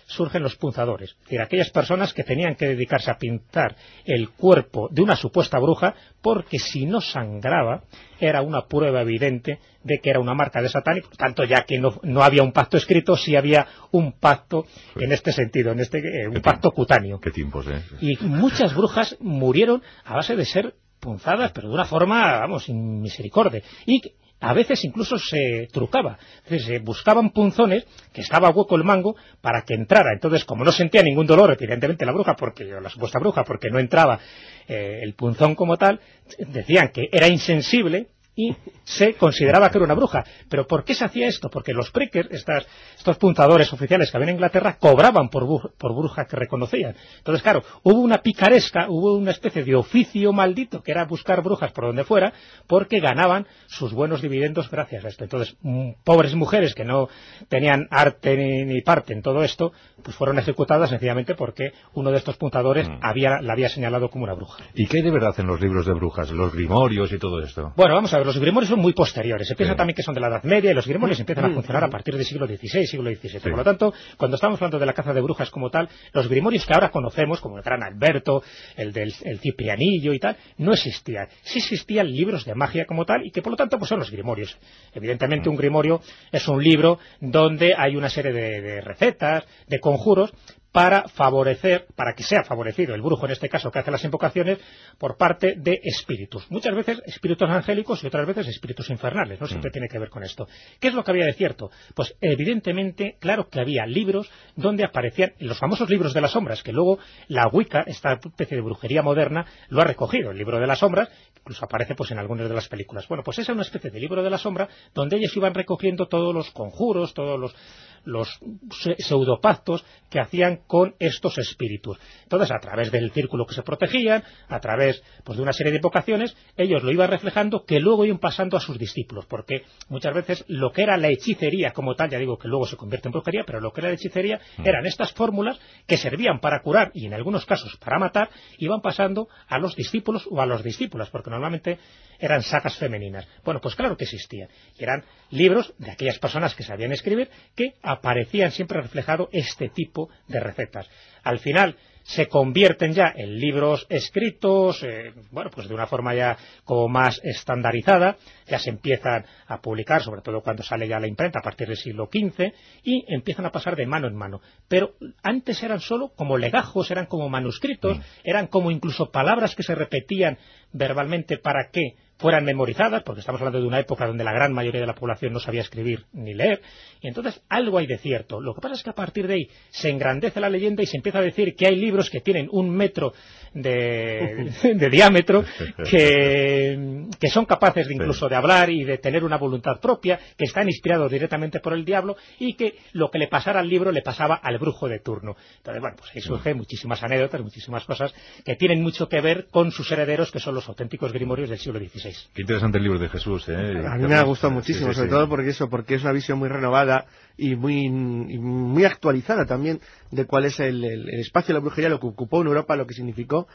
surgen los punzadores, es decir, aquellas personas que tenían que dedicarse a pintar el cuerpo de una supuesta bruja porque si no sangraba era una prueba evidente de que era una marca de Satán y por tanto ya que no, no había un pacto escrito, sí había un pacto en este sentido, en este eh, un pacto cutáneo. Qué tiempos, ¿eh? Y muchas brujas murieron a base de ser punzadas, pero de una forma, vamos, sin misericordia. Y a veces incluso se trucaba. Es decir, se buscaban punzones, que estaba hueco el mango, para que entrara. Entonces, como no sentía ningún dolor, evidentemente la bruja, porque la supuesta bruja, porque no entraba eh, el punzón como tal, decían que era insensible y se consideraba que era una bruja. ¿Pero por qué se hacía esto? Porque los prickers, estas, estos punzadores oficiales que había en Inglaterra, cobraban por, por bruja que reconocían. Entonces, claro, hubo una picaresca, hubo una especie de oficio maldito que era buscar brujas por donde fuera, porque ganaban sus buenos dividendos gracias a esto. Entonces, mm, pobres mujeres que no tenían arte ni, ni parte en todo esto, pues fueron ejecutadas sencillamente porque uno de estos punzadores había, la había señalado como una bruja. ¿Y qué hay de verdad en los libros de brujas, los grimorios y todo esto? Bueno, vamos a ver. Los grimorios son muy posteriores. Se piensa Sí. también que son de la Edad Media y los grimorios empiezan a funcionar a partir del siglo XVI, siglo XVII. Por lo tanto, cuando estamos hablando de la caza de brujas como tal, los grimorios que ahora conocemos, como el Gran Alberto, el del el Ciprianillo y tal, no existían. Sí existían libros de magia como tal y que por lo tanto pues son los grimorios. Evidentemente un grimorio es un libro donde hay una serie de, de recetas, de conjuros, para favorecer, para que sea favorecido el brujo en este caso que hace las invocaciones por parte de espíritus. Muchas veces espíritus angélicos y otras veces espíritus infernales, no siempre tiene que ver con esto. ¿Qué es lo que había de cierto? Pues evidentemente, claro que había libros donde aparecían los famosos libros de las sombras, que luego la Wicca, esta especie de brujería moderna, lo ha recogido, el libro de las sombras, incluso aparece pues en algunas de las películas. Bueno, pues esa es una especie de libro de la sombra donde ellos iban recogiendo todos los conjuros, todos los los se- pseudopactos que hacían con estos espíritus. Entonces, a través del círculo que se protegían, a través pues, de una serie de invocaciones, ellos lo iban reflejando que luego iban pasando a sus discípulos, porque muchas veces lo que era la hechicería como tal, ya digo que luego se convierte en brujería, pero lo que era la hechicería eran estas fórmulas que servían para curar y en algunos casos para matar, iban pasando a los discípulos o a los discípulas, porque normalmente eran sagas femeninas. Bueno, pues claro que existían. Y eran libros de aquellas personas que sabían escribir que aparecían siempre reflejado este tipo de recetas. Al final se convierten ya en libros escritos, eh, bueno, pues de una forma ya como más estandarizada, ya se empiezan a publicar, sobre todo cuando sale ya la imprenta a partir del siglo XV, y empiezan a pasar de mano en mano. Pero antes eran solo como legajos, eran como manuscritos, eran como incluso palabras que se repetían verbalmente para que fueran memorizadas, porque estamos hablando de una época donde la gran mayoría de la población no sabía escribir ni leer, y entonces algo hay de cierto. Lo que pasa es que a partir de ahí se engrandece la leyenda y se empieza a decir que hay libros que tienen un metro de, de diámetro, que, que son capaces de incluso de hablar y de tener una voluntad propia, que están inspirados directamente por el diablo, y que lo que le pasara al libro le pasaba al brujo de turno. Entonces, bueno, pues ahí surgen muchísimas anécdotas, muchísimas cosas que tienen mucho que ver con sus herederos, que son los auténticos grimorios del siglo XVI. Qué interesante el libro de Jesús, ¿eh? A mí me ha gustado muchísimo, Sí, sí, sobre sí. todo porque eso, porque es una visión muy renovada y muy, y muy actualizada también de cuál es el, el- el espacio de la brujería, lo que ocupó en Europa, lo que significó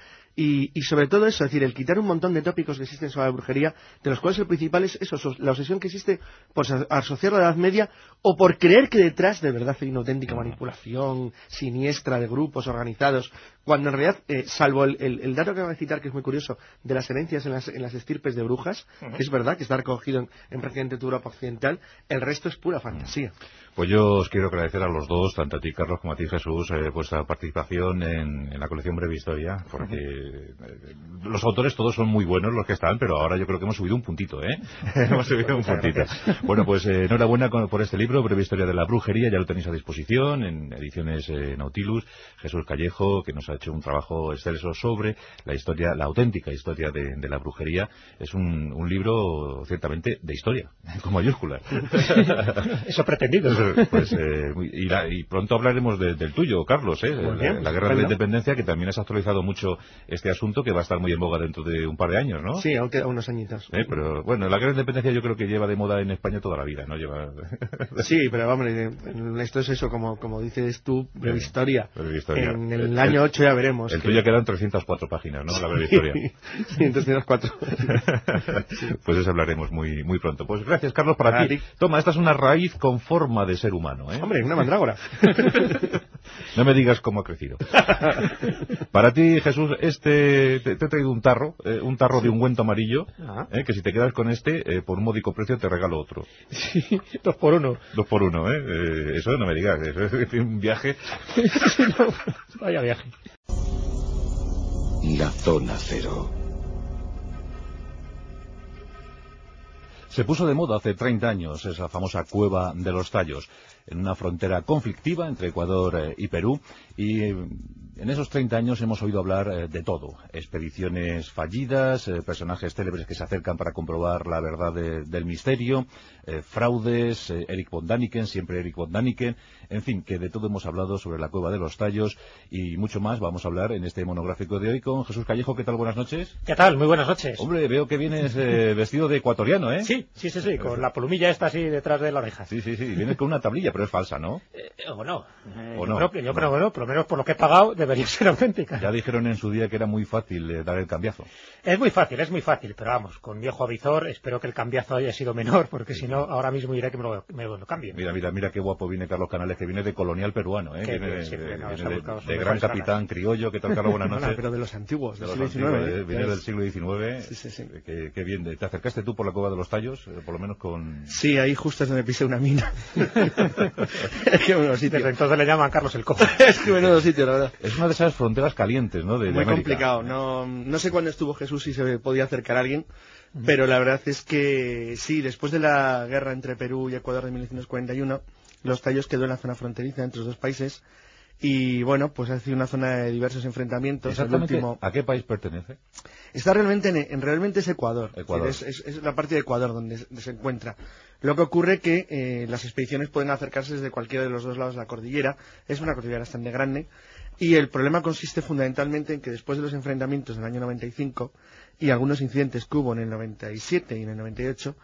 y, y sobre todo eso, es decir, el quitar un montón de tópicos que existen sobre la brujería, de los cuales el principal es eso, so- la obsesión que existe por as- asociar la Edad Media o por creer que detrás de verdad hay una auténtica manipulación siniestra de grupos organizados, cuando en realidad, eh, salvo el, el- el dato que voy a citar, que es muy curioso, de las herencias en las, en las estirpes de brujas, que es verdad que está recogido en, en prácticamente toda Europa Occidental, el resto es pura fantasía. Pues yo os quiero agradecer a los dos, tanto a ti Carlos como a ti Jesús, eh, vuestra participación en, en la colección Breve Historia, porque eh, los autores todos son muy buenos los que están, pero ahora yo creo que hemos subido un puntito, ¿eh? hemos subido un puntito. Bueno, pues eh, enhorabuena con- por este libro, Breve Historia de la Brujería, ya lo tenéis a disposición en ediciones eh, Nautilus. Jesús Callejo, que nos ha hecho un trabajo excelso sobre la historia, la auténtica historia de, de la brujería. Es un, un libro ciertamente de historia, con mayúsculas. Eso pretendido. Pues, eh, y, la- y pronto hablaremos de- del tuyo, Carlos, ¿eh? la, bien, la guerra de la independencia, que también has actualizado mucho este asunto, que va a estar muy en boga dentro de un par de años, ¿no? Sí, aún queda unos añitos. ¿Eh? Pero bueno, la la independencia yo creo que lleva de moda en España toda la vida, ¿no? Lleva... Sí, pero hombre, eh, esto es eso, como, como dices tú, breve historia. breve historia. En el, El- año el- 8 ya veremos. El que- tuyo quedan 304 páginas, ¿no? La breve historia. sí, tienes cuatro. pues eso hablaremos muy muy pronto. Pues gracias, Carlos, para A ti. Toma, esta es una raíz con forma de ser humano, ¿eh? Hombre, una mandrágora. No me digas cómo ha crecido. Para ti, Jesús, este te, te he traído un tarro, eh, un tarro de ungüento amarillo, Ah. eh, que si te quedas con este, eh, por un módico precio te regalo otro. Sí, dos por uno. Dos por uno, ¿eh? Eh, eso no me digas, eso es un viaje. Vaya viaje. La zona cero. Se puso de moda hace 30 años esa famosa cueva de los tallos, en una frontera conflictiva entre Ecuador y Perú, y eh, en esos 30 años hemos oído hablar eh, de todo. Expediciones fallidas, eh, personajes célebres que se acercan para comprobar la verdad de- del misterio, fraudes, Eric von Daniken, siempre Eric von Daniken, en fin, que de todo hemos hablado sobre la cueva de los tallos y mucho más vamos a hablar en este monográfico de hoy con Jesús Callejo. ¿Qué tal? Buenas noches. ¿Qué tal? Muy buenas noches. Hombre, veo que vienes eh, vestido de ecuatoriano, ¿eh? Sí, sí, sí, sí, con la plumilla esta así detrás de la oreja. Sí, sí, sí. Vienes con una tablilla, pero es falsa, ¿no? Eh, o no. Eh, O yo no. creo que, yo No. creo que no, por lo menos por lo que he pagado, debería ser auténtica. Ya dijeron en su día que era muy fácil eh, dar el cambiazo. Es muy fácil, es muy fácil, pero vamos, con viejo avizor espero que el cambiazo haya sido menor, porque si no, ahora mismo iré que me lo, me lo cambien. Mira, mira, mira qué guapo viene Carlos Canales, que viene de colonial peruano, ¿eh? Qué Viene bien, sí, no, viene de- de gran capitán criollo. ¿Qué tal, Carlos? Buenas Bueno, noches. pero de los antiguos, De del los siglo antiguos, XIX. eh, viene ya del ves. siglo XIX. Sí, sí, sí. Eh, Qué, qué bien. ¿Te acercaste tú por la cueva de los tallos? Eh, por lo menos con... Sí, ahí justo es donde pisé una mina. es que menudo sitio. Desde entonces le llaman Carlos el Cojo. Es que menudo sitio, la verdad. Es una de esas fronteras calientes, ¿no? De, de Muy América. complicado. No, no sé cuándo estuvo Jesús y se podía acercar a alguien, pero la verdad es que sí, después de la guerra entre Perú y Ecuador de 1941, los tallos quedó en la zona fronteriza entre los dos países y bueno, pues ha sido una zona de diversos enfrentamientos. El último ¿a qué país pertenece? está realmente en, en- realmente es Ecuador. Ecuador. Es, es- es la parte de Ecuador donde, se- donde se encuentra. Lo que ocurre que eh, las expediciones pueden acercarse desde cualquiera de los dos lados de la cordillera. Es una cordillera bastante grande. Y el problema consiste fundamentalmente en que después de los enfrentamientos del año 95 y algunos incidentes que hubo en el 97 y en el 98,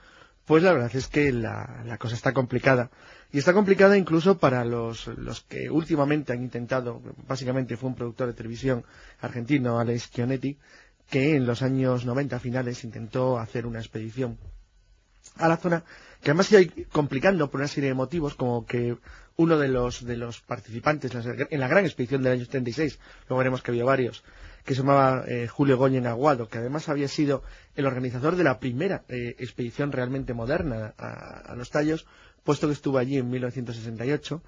pues la verdad es que la, la cosa está complicada. Y está complicada incluso para los, los que últimamente han intentado, básicamente fue un productor de televisión argentino, Alex Chionetti, que en los años 90 finales intentó hacer una expedición a la zona, que además se iba complicando por una serie de motivos, como que uno de los, de los participantes en la- gran expedición del año 76, luego veremos que había varios, que se llamaba eh, Julio Goñen Aguado, que además había sido el organizador de la primera eh, expedición realmente moderna a los tallos, puesto que estuvo allí en 1968.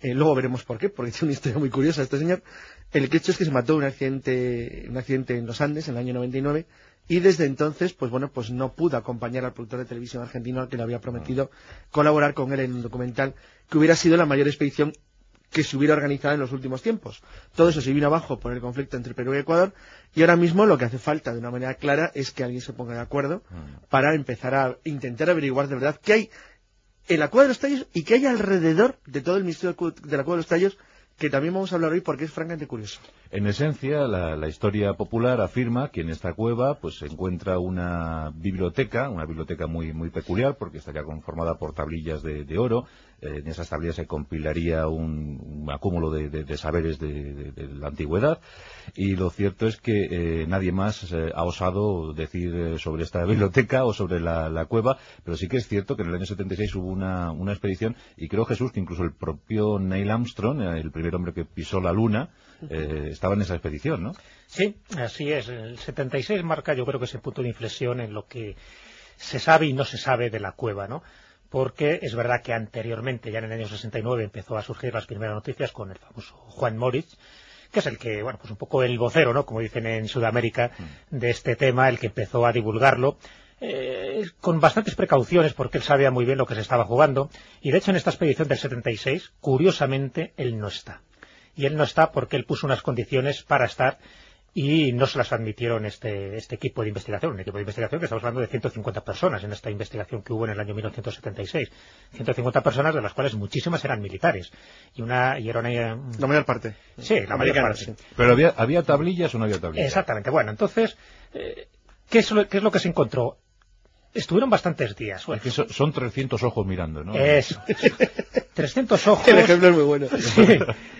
Eh, luego veremos por qué, porque tiene una historia muy curiosa este señor. El que hecho es que se mató en un accidente, un accidente en los Andes en el año 99 y desde entonces, pues bueno, pues no pudo acompañar al productor de televisión argentino al que le había prometido colaborar con él en un documental que hubiera sido la mayor expedición que se hubiera organizado en los últimos tiempos. Todo eso se vino abajo por el conflicto entre Perú y Ecuador y ahora mismo lo que hace falta de una manera clara es que alguien se ponga de acuerdo para empezar a intentar averiguar de verdad qué hay en la de los Tallos y qué hay alrededor de todo el misterio de la de los Tallos que también vamos a hablar hoy porque es francamente curioso. En esencia, la, historia popular afirma que en esta cueva pues se encuentra una biblioteca, una biblioteca muy muy peculiar porque estaría conformada por tablillas de, oro. Eh, en esas tablillas se compilaría un, un acúmulo de, saberes de, la antigüedad. Y lo cierto es que eh, nadie más eh, ha osado decir sobre esta biblioteca o sobre la, la cueva, pero sí que es cierto que en el año 76 hubo una, una expedición y creo Jesús que incluso el propio Neil Armstrong, el primer hombre que pisó la luna, eh, estaba en esa expedición, ¿no? Sí, así es. El 76 marca yo creo que ese punto de inflexión en lo que se sabe y no se sabe de la cueva, ¿no? Porque es verdad que anteriormente, ya en el año 69, empezó a surgir las primeras noticias con el famoso Juan Moritz, que es el que, bueno, pues un poco el vocero, ¿no? Como dicen en Sudamérica, de este tema, el que empezó a divulgarlo. Eh, con bastantes precauciones porque él sabía muy bien lo que se estaba jugando y de hecho en esta expedición del 76 curiosamente él no está y él no está porque él puso unas condiciones para estar y no se las admitieron este, este equipo de investigación, un equipo de investigación que estamos hablando de 150 personas en esta investigación que hubo en el año 1976. 150 personas de las cuales muchísimas eran militares. Y una, y era una, La mayor parte. sí, la mayor parte. sí. Pero había, había tablillas o no había tablillas. Exactamente. Bueno, entonces, eh, ¿qué, es lo, ¿qué es lo que se encontró? Estuvieron bastantes días. Bueno, Es que so- son 300 ojos mirando, ¿no? eso. 300 ojos. El ejemplo es muy bueno. Sí.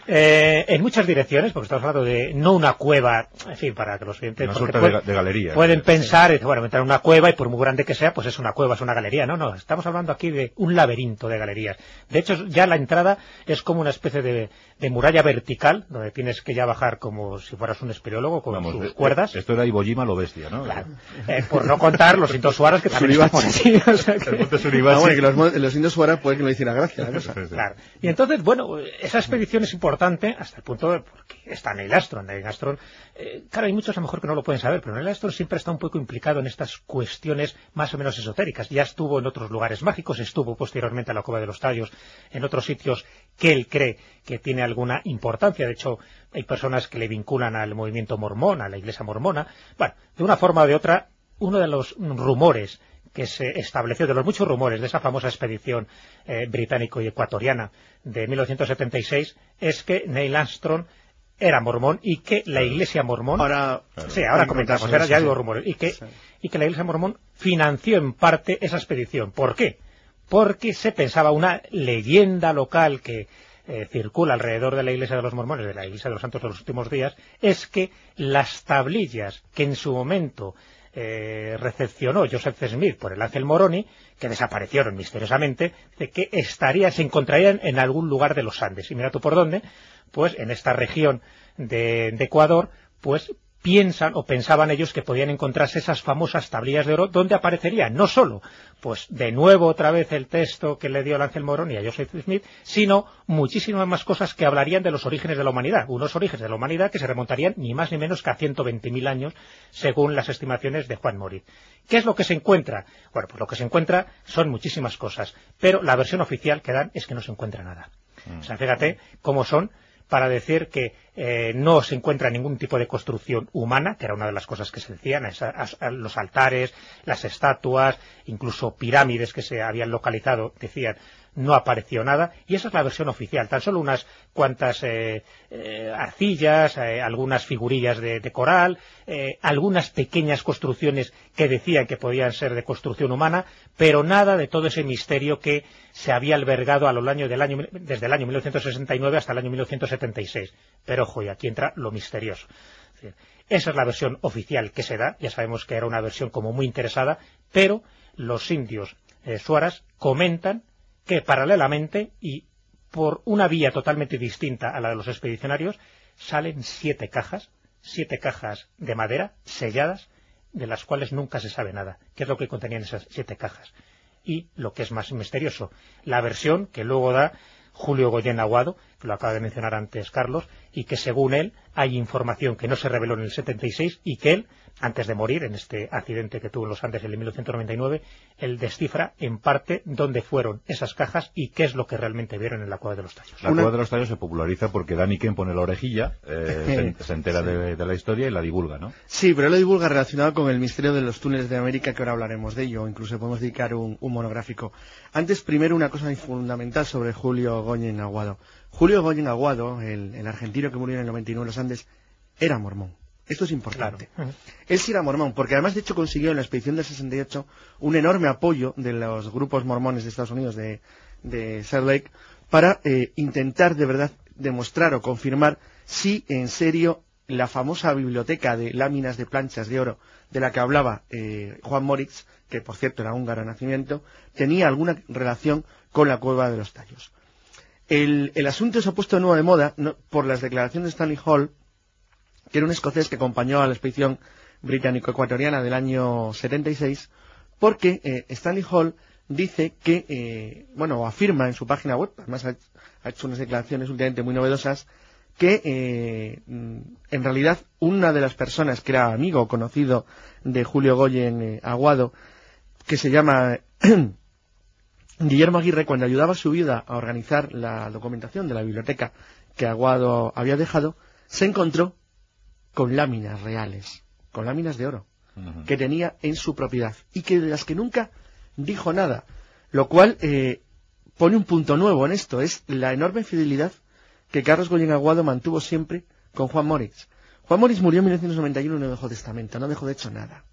Eh, en muchas direcciones, porque estamos hablando de no una cueva, en fin, para que los oyentes Una suerte de, ga- de galería. pueden pensar, dice, bueno, entrar en una cueva y por muy grande que sea, pues es una cueva, es una galería. No, no, estamos hablando aquí de un laberinto de galerías. De hecho, ya la entrada es como una especie de, de muralla vertical, donde tienes que ya bajar como si fueras un espeleólogo con Vamos, sus eh, cuerdas. Esto era Iwo Jima lo bestia, ¿no? Claro. Eh, por no contar los indosuaras que también allí. o sea que- El monte Ah, Suribachi. bueno, que los, los indios fuera puede que no hiciera gracia la cosa. Sí, sí. Claro. Y entonces, bueno, esa expedición es importante hasta el punto de porque está Neil Armstrong. Neil Armstrong, eh, claro, hay muchos a lo mejor que no lo pueden saber, pero Neil Armstrong siempre está un poco implicado en estas cuestiones más o menos esotéricas. Ya estuvo en otros lugares mágicos, estuvo posteriormente a la Cueva de los Tallos, en otros sitios que él cree que tiene alguna importancia. De hecho, hay personas que le vinculan al movimiento mormón, a la iglesia mormona. Bueno, de una forma o de otra, uno de los rumores que se estableció, de los muchos rumores de esa famosa expedición eh, británico y ecuatoriana de 1976, es que Neil Armstrong era mormón y que la iglesia mormón... Ahora, sí, ahora comentamos, ahora ya digo rumores. Y que, Sí. y que la iglesia mormón financió en parte esa expedición. ¿Por qué? Porque se pensaba una leyenda local que eh, circula alrededor de la Iglesia de los Mormones, de la Iglesia de los Santos de los Últimos Días, es que las tablillas que en su momento eh, recepcionó Joseph Smith por el ángel Moroni, que desaparecieron misteriosamente, de que estarían, se encontrarían en algún lugar de los Andes. Y mira tú por dónde, pues en esta región de, de Ecuador, pues piensan o pensaban ellos que podían encontrarse esas famosas tablillas de oro donde aparecería no solo, pues de nuevo otra vez el texto que le dio el ángel Morón y a Joseph Smith, sino muchísimas más cosas que hablarían de los orígenes de la humanidad, unos orígenes de la humanidad que se remontarían ni más ni menos que a 120.000 años según las estimaciones de Juan Moritz. ¿Qué es lo que se encuentra? Bueno, pues lo que se encuentra son muchísimas cosas, pero la versión oficial que dan es que no se encuentra nada. O sea, fíjate cómo son para decir que eh, no se encuentra ningún tipo de construcción humana, que era una de las cosas que se decían, los altares, las estatuas, incluso pirámides que se habían localizado, decían, no apareció nada, y esa es la versión oficial, tan solo unas cuantas eh, eh, arcillas, algunas figurillas de, coral, algunas pequeñas construcciones que decían que podían ser de construcción humana, pero nada de todo ese misterio que se había albergado a lo largo del año, desde el año 1969 hasta el año 1976. Pero ojo, y aquí entra lo misterioso. Esa es la versión oficial que se da, ya sabemos que era una versión como muy interesada, pero los indios eh, suaras comentan que paralelamente y por una vía totalmente distinta a la de los expedicionarios, salen siete cajas, siete cajas de madera selladas, de las cuales nunca se sabe nada. ¿Qué es lo que contenían esas siete cajas? y lo que es más misterioso, la versión que luego da Julio Goyen Aguado, que lo acaba de mencionar antes Carlos, y que según él hay información que no se reveló en el 76 y que él, antes de morir en este accidente que tuvo en los Andes en el 1999, él descifra en parte dónde fueron esas cajas y qué es lo que realmente vieron en la Cueva de los Tallos. La Cueva de los Tallos se populariza porque Danny Ken pone la orejilla, eh, se, entera de, la historia y la divulga, ¿no? Sí, pero él la divulga relacionado con el misterio de los túneles de América, que ahora hablaremos de ello, incluso podemos dedicar un, monográfico. Antes, primero, una cosa fundamental sobre Julio Goyen Aguado. Julio Goyen Aguado, el, argentino que murió en el 99 en los Andes, era mormón. Esto es importante. Él sí era mormón, porque además de hecho consiguió en la expedición del 68 un enorme apoyo de los grupos mormones de Estados Unidos, de, de Salt Lake, para eh, intentar de verdad demostrar o confirmar si en serio la famosa biblioteca de láminas de planchas de oro de la que hablaba eh, Juan Moritz, que por cierto era húngaro de nacimiento, tenía alguna relación con la cueva de los tallos. El, asunto se ha puesto de nuevo de moda por las declaraciones de Stanley Hall, que era un escocés que acompañó a la expedición británico-ecuatoriana del año 76, porque eh, Stanley Hall dice que, eh, bueno, afirma en su página web, además ha, hecho unas declaraciones últimamente muy novedosas, que eh, en realidad una de las personas que era amigo o conocido de Julio Goyen Aguado, que se llama Guillermo Aguirre, cuando ayudaba a su viuda a organizar la documentación de la biblioteca que Aguado había dejado, se encontró con láminas reales, con láminas de oro, que tenía en su propiedad y que de las que nunca dijo nada, lo cual eh, pone un punto nuevo en esto, es la enorme fidelidad que Carlos Goyen Aguado mantuvo siempre con Juan Moritz. Juan Moritz murió en 1991 y no dejó testamento, no dejó de hecho nada.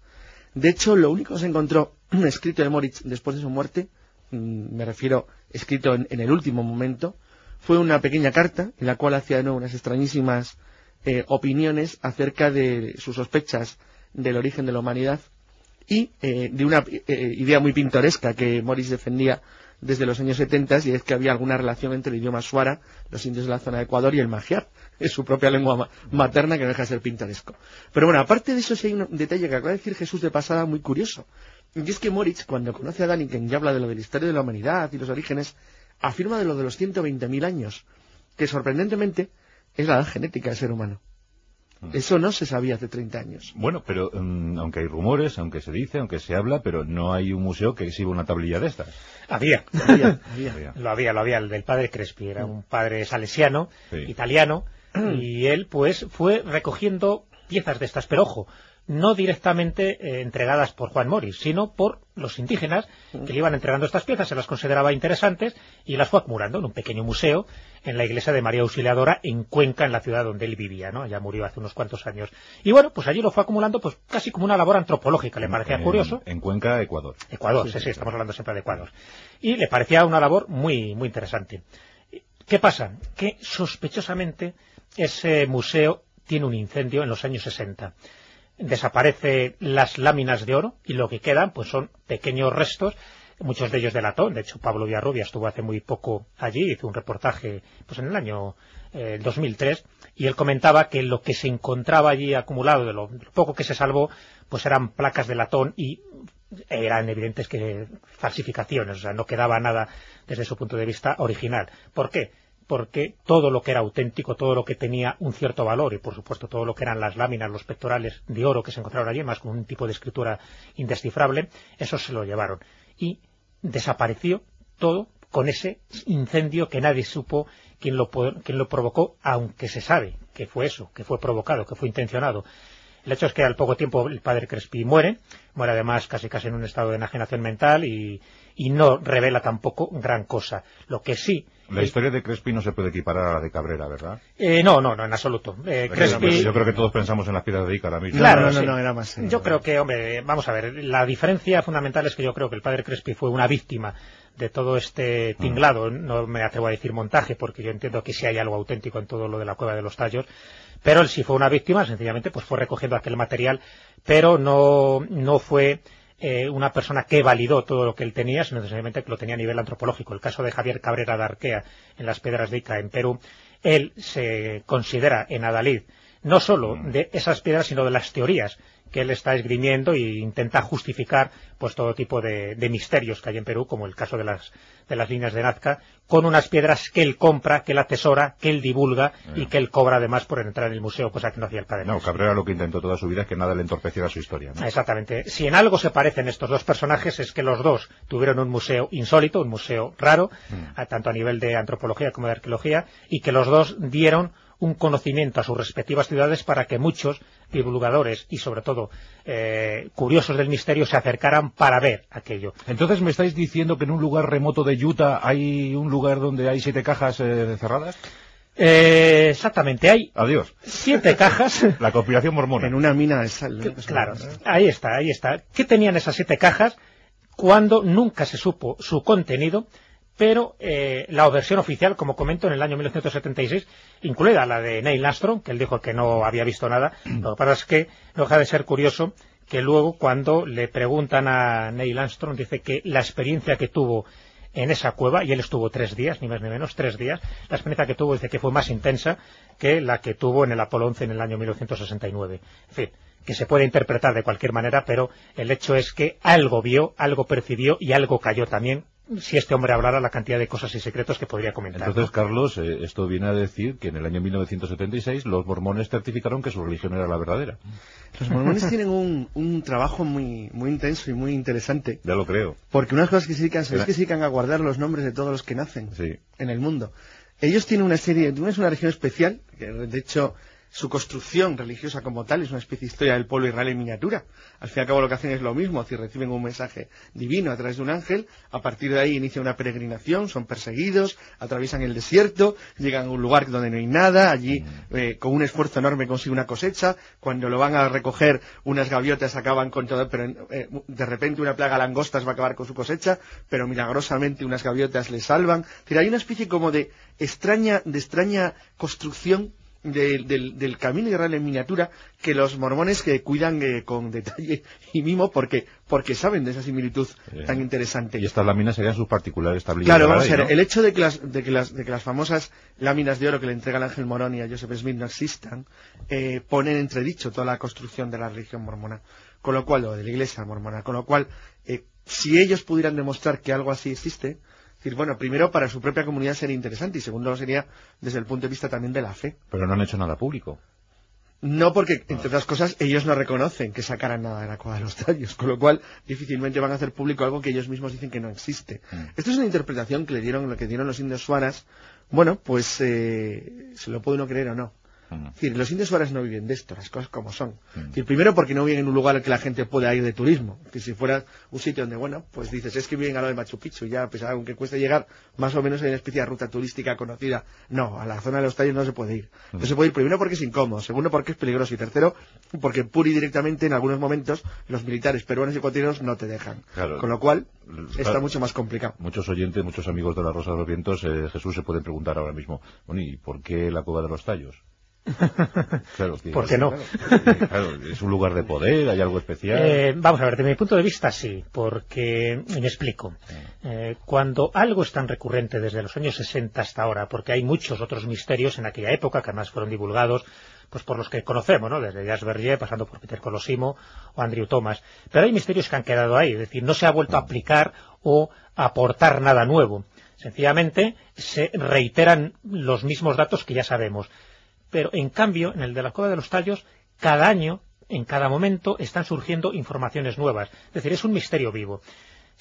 De hecho, lo único que se encontró escrito de Moritz después de su muerte Mm, me refiero escrito en, el último momento, fue una pequeña carta en la cual hacía de nuevo unas extrañísimas eh, opiniones acerca de sus sospechas del origen de la humanidad y eh, de una eh, idea muy pintoresca que Morris defendía desde los años 70 y es que había alguna relación entre el idioma suara, los indios de la zona de Ecuador y el magiar, es su propia lengua materna que no deja de ser pintoresco. Pero bueno, aparte de eso sí hay un detalle que acaba de decir Jesús de pasada muy curioso. Y es que Moritz, cuando conoce a Daniken y habla de lo del historia de la humanidad y los orígenes, afirma de lo de los 120.000 años, que sorprendentemente es la edad genética del ser humano. Mm. Eso no se sabía hace 30 años. Bueno, pero mm, aunque hay rumores, aunque se dice, aunque se habla, pero no hay un museo que exhiba una tablilla de estas. Había, había, lo había, lo había, el del padre Crespi, era un padre salesiano, italiano, y él pues fue recogiendo piezas de estas, pero ojo, no directamente eh, entregadas por Juan Moris, sino por los indígenas que le iban entregando estas piezas, se las consideraba interesantes y las fue acumulando en un pequeño museo en la iglesia de María Auxiliadora en Cuenca, en la ciudad donde él vivía, ¿no? Ya murió hace unos cuantos años. Y bueno, pues allí lo fue acumulando pues casi como una labor antropológica, le parecía curioso. En Cuenca, Ecuador. Ecuador, sí, sí, estamos hablando siempre de Ecuador. Y le parecía una labor muy, muy interesante. ¿Qué pasa? Que sospechosamente ese museo tiene un incendio en los años 60. Desaparecen las láminas de oro y lo que quedan pues son pequeños restos muchos de ellos de latón. De hecho, Pablo Villarrubia estuvo hace muy poco allí, hizo un reportaje pues en el año 2003, eh, y él comentaba que lo que se encontraba allí acumulado, de lo, poco que se salvó, pues eran placas de latón y eran evidentes que falsificaciones, o sea, no quedaba nada desde su punto de vista original. ¿Por qué? Porque todo lo que era auténtico, todo lo que tenía un cierto valor, y por supuesto todo lo que eran las láminas, los pectorales de oro que se encontraron allí, más con un tipo de escritura indescifrable, eso se lo llevaron. Y desapareció todo con ese incendio que nadie supo quién lo, quién lo provocó, aunque se sabe que fue eso, que fue provocado, que fue intencionado. El hecho es que al poco tiempo el padre Crespi muere, muere además casi casi en un estado de enajenación mental y, y no revela tampoco gran cosa. Lo que sí la historia de Crespi no se puede equiparar a la de Cabrera, ¿verdad? Eh, no, no, no, en absoluto. Eh, Crespi... Yo creo que todos pensamos en la piedra de Ica mismo. Claro, no, no, era más... Eh, yo creo que, hombre, vamos a ver, la diferencia fundamental es que yo creo que el padre Crespi fue una víctima de todo este mm. tinglado, no me atrevo a decir montaje, porque yo entiendo que sí hay algo auténtico en todo lo de la cueva de los tallos, pero él sí fue una víctima, sencillamente pues fue recogiendo aquel material, pero no, no fue eh, una persona que validó todo lo que él tenía, sino necesariamente que lo tenía a nivel antropológico. El caso de Javier Cabrera de Arquea en las Piedras de Ica, en Perú, él se considera en Adalid no solo mm. de esas piedras, sino de las teorías que él está esgrimiendo e intenta justificar pues todo tipo de, misterios que hay en Perú, como el caso de las, de las líneas de Nazca, con unas piedras que él compra, que él atesora, que él divulga y que él cobra además por entrar en el museo, cosa que no hacía el padre. No, Cabrera lo que intentó toda su vida es que nada le entorpeciera su historia. Exactamente. Si en algo se parecen estos dos personajes es que los dos tuvieron un museo insólito, un museo raro, mm. tanto a nivel de antropología como de arqueología, y que los dos dieron un conocimiento a sus respectivas ciudades para que muchos divulgadores y sobre todo eh, curiosos del misterio se acercaran para ver aquello. Entonces me estáis diciendo que en un lugar remoto de Utah hay un lugar donde hay siete cajas eh, cerradas? Eh, exactamente, hay Adiós. siete cajas. La conspiración mormona. En una mina de sal. Claro, ahí está, ahí está. ¿Qué tenían esas siete cajas cuando nunca se supo su contenido? Pero eh, la versión oficial, como comento, en el año 1976, incluida la de Neil Armstrong, que él dijo que no había visto nada, lo que pasa es que no deja de ser curioso que luego cuando le preguntan a Neil Armstrong, dice que la experiencia que tuvo en esa cueva, y él estuvo tres días, ni más ni menos, tres días, la experiencia que tuvo dice que fue más intensa que la que tuvo en el Apolo 11 en el año 1969. En fin, que se puede interpretar de cualquier manera, pero el hecho es que algo vio, algo percibió y algo cayó también si este hombre hablara la cantidad de cosas y secretos que podría comentar. Entonces, Carlos, eh, esto viene a decir que en el año 1976 los mormones certificaron que su religión era la verdadera. Los mormones tienen un, trabajo muy, muy intenso y muy interesante. Ya lo creo. Porque unas cosas que se dedican, es que se dedican a guardar los nombres de todos los que nacen en el mundo. Ellos tienen una serie, es una región especial, que de hecho su construcción religiosa como tal es una especie de historia del pueblo israel en miniatura. Al fin y al cabo lo que hacen es lo mismo, si reciben un mensaje divino a través de un ángel, a partir de ahí inicia una peregrinación, son perseguidos, atraviesan el desierto, llegan a un lugar donde no hay nada, allí mm. eh, con un esfuerzo enorme consiguen una cosecha, cuando lo van a recoger unas gaviotas acaban con todo, pero eh, de repente una plaga de langostas va a acabar con su cosecha, pero milagrosamente unas gaviotas le salvan. hay una especie como de extraña, de extraña construcción del, camino israel en miniatura que los mormones que cuidan eh, con detalle y mimo porque porque saben de esa similitud tan interesante. Y estas láminas serían sus particulares tablillas. Claro, vamos a ver, el hecho de que, las, de, que las, de que las famosas láminas de oro que le entrega el ángel Morón y a Joseph Smith no existan, eh, ponen entredicho toda la construcción de la religión mormona. Con lo cual, o de la iglesia mormona, con lo cual, eh, si ellos pudieran demostrar que algo así existe, decir, bueno, primero para su propia comunidad sería interesante y segundo sería desde el punto de vista también de la fe. Pero no han hecho nada público. No, porque, entre otras cosas, ellos no reconocen que sacaran nada de la cueva de los tallos, con lo cual difícilmente van a hacer público algo que ellos mismos dicen que no existe. Mm. Esto es una interpretación que le dieron, lo que dieron los indios suanas. Bueno, pues eh, se lo puede uno creer o no. Mm. Es decir, los indios suárez no viven de esto, las cosas como son. Mm. Es decir, primero porque no viven en un lugar al que la gente pueda ir de turismo. Decir, si fuera un sitio donde, bueno, pues dices, es que viven a lo de Machu Picchu, ya, pues aunque cueste llegar, más o menos hay una especie de ruta turística conocida. No, a la zona de los tallos no se puede ir. No se puede ir primero porque es incómodo, segundo porque es peligroso y tercero porque pura y directamente en algunos momentos los militares peruanos y ecuatorianos no te dejan. Claro. Con lo cual, está Claro. mucho más complicado. Muchos oyentes, muchos amigos de la Rosa de los Vientos, eh, Jesús, se pueden preguntar ahora mismo, bueno, ¿y por qué la Cueva de los Tallos? Claro, que- ¿Por qué no? Claro, es un lugar de poder, hay algo especial. Eh, vamos a ver, de mi punto de vista sí, porque me explico. Eh, cuando algo es tan recurrente desde los años 60 hasta ahora, porque hay muchos otros misterios en aquella época que además fueron divulgados pues por los que conocemos, ¿no? Desde Jacques Berger, pasando por Peter Colosimo o Andrew Thomas. Pero hay misterios que han quedado ahí, es decir, no se ha vuelto a aplicar o a aportar nada nuevo. Sencillamente se reiteran los mismos datos que ya sabemos. Pero en cambio, en el de la Cueva de los Tallos, cada año, en cada momento, están surgiendo informaciones nuevas. Es decir, es un misterio vivo.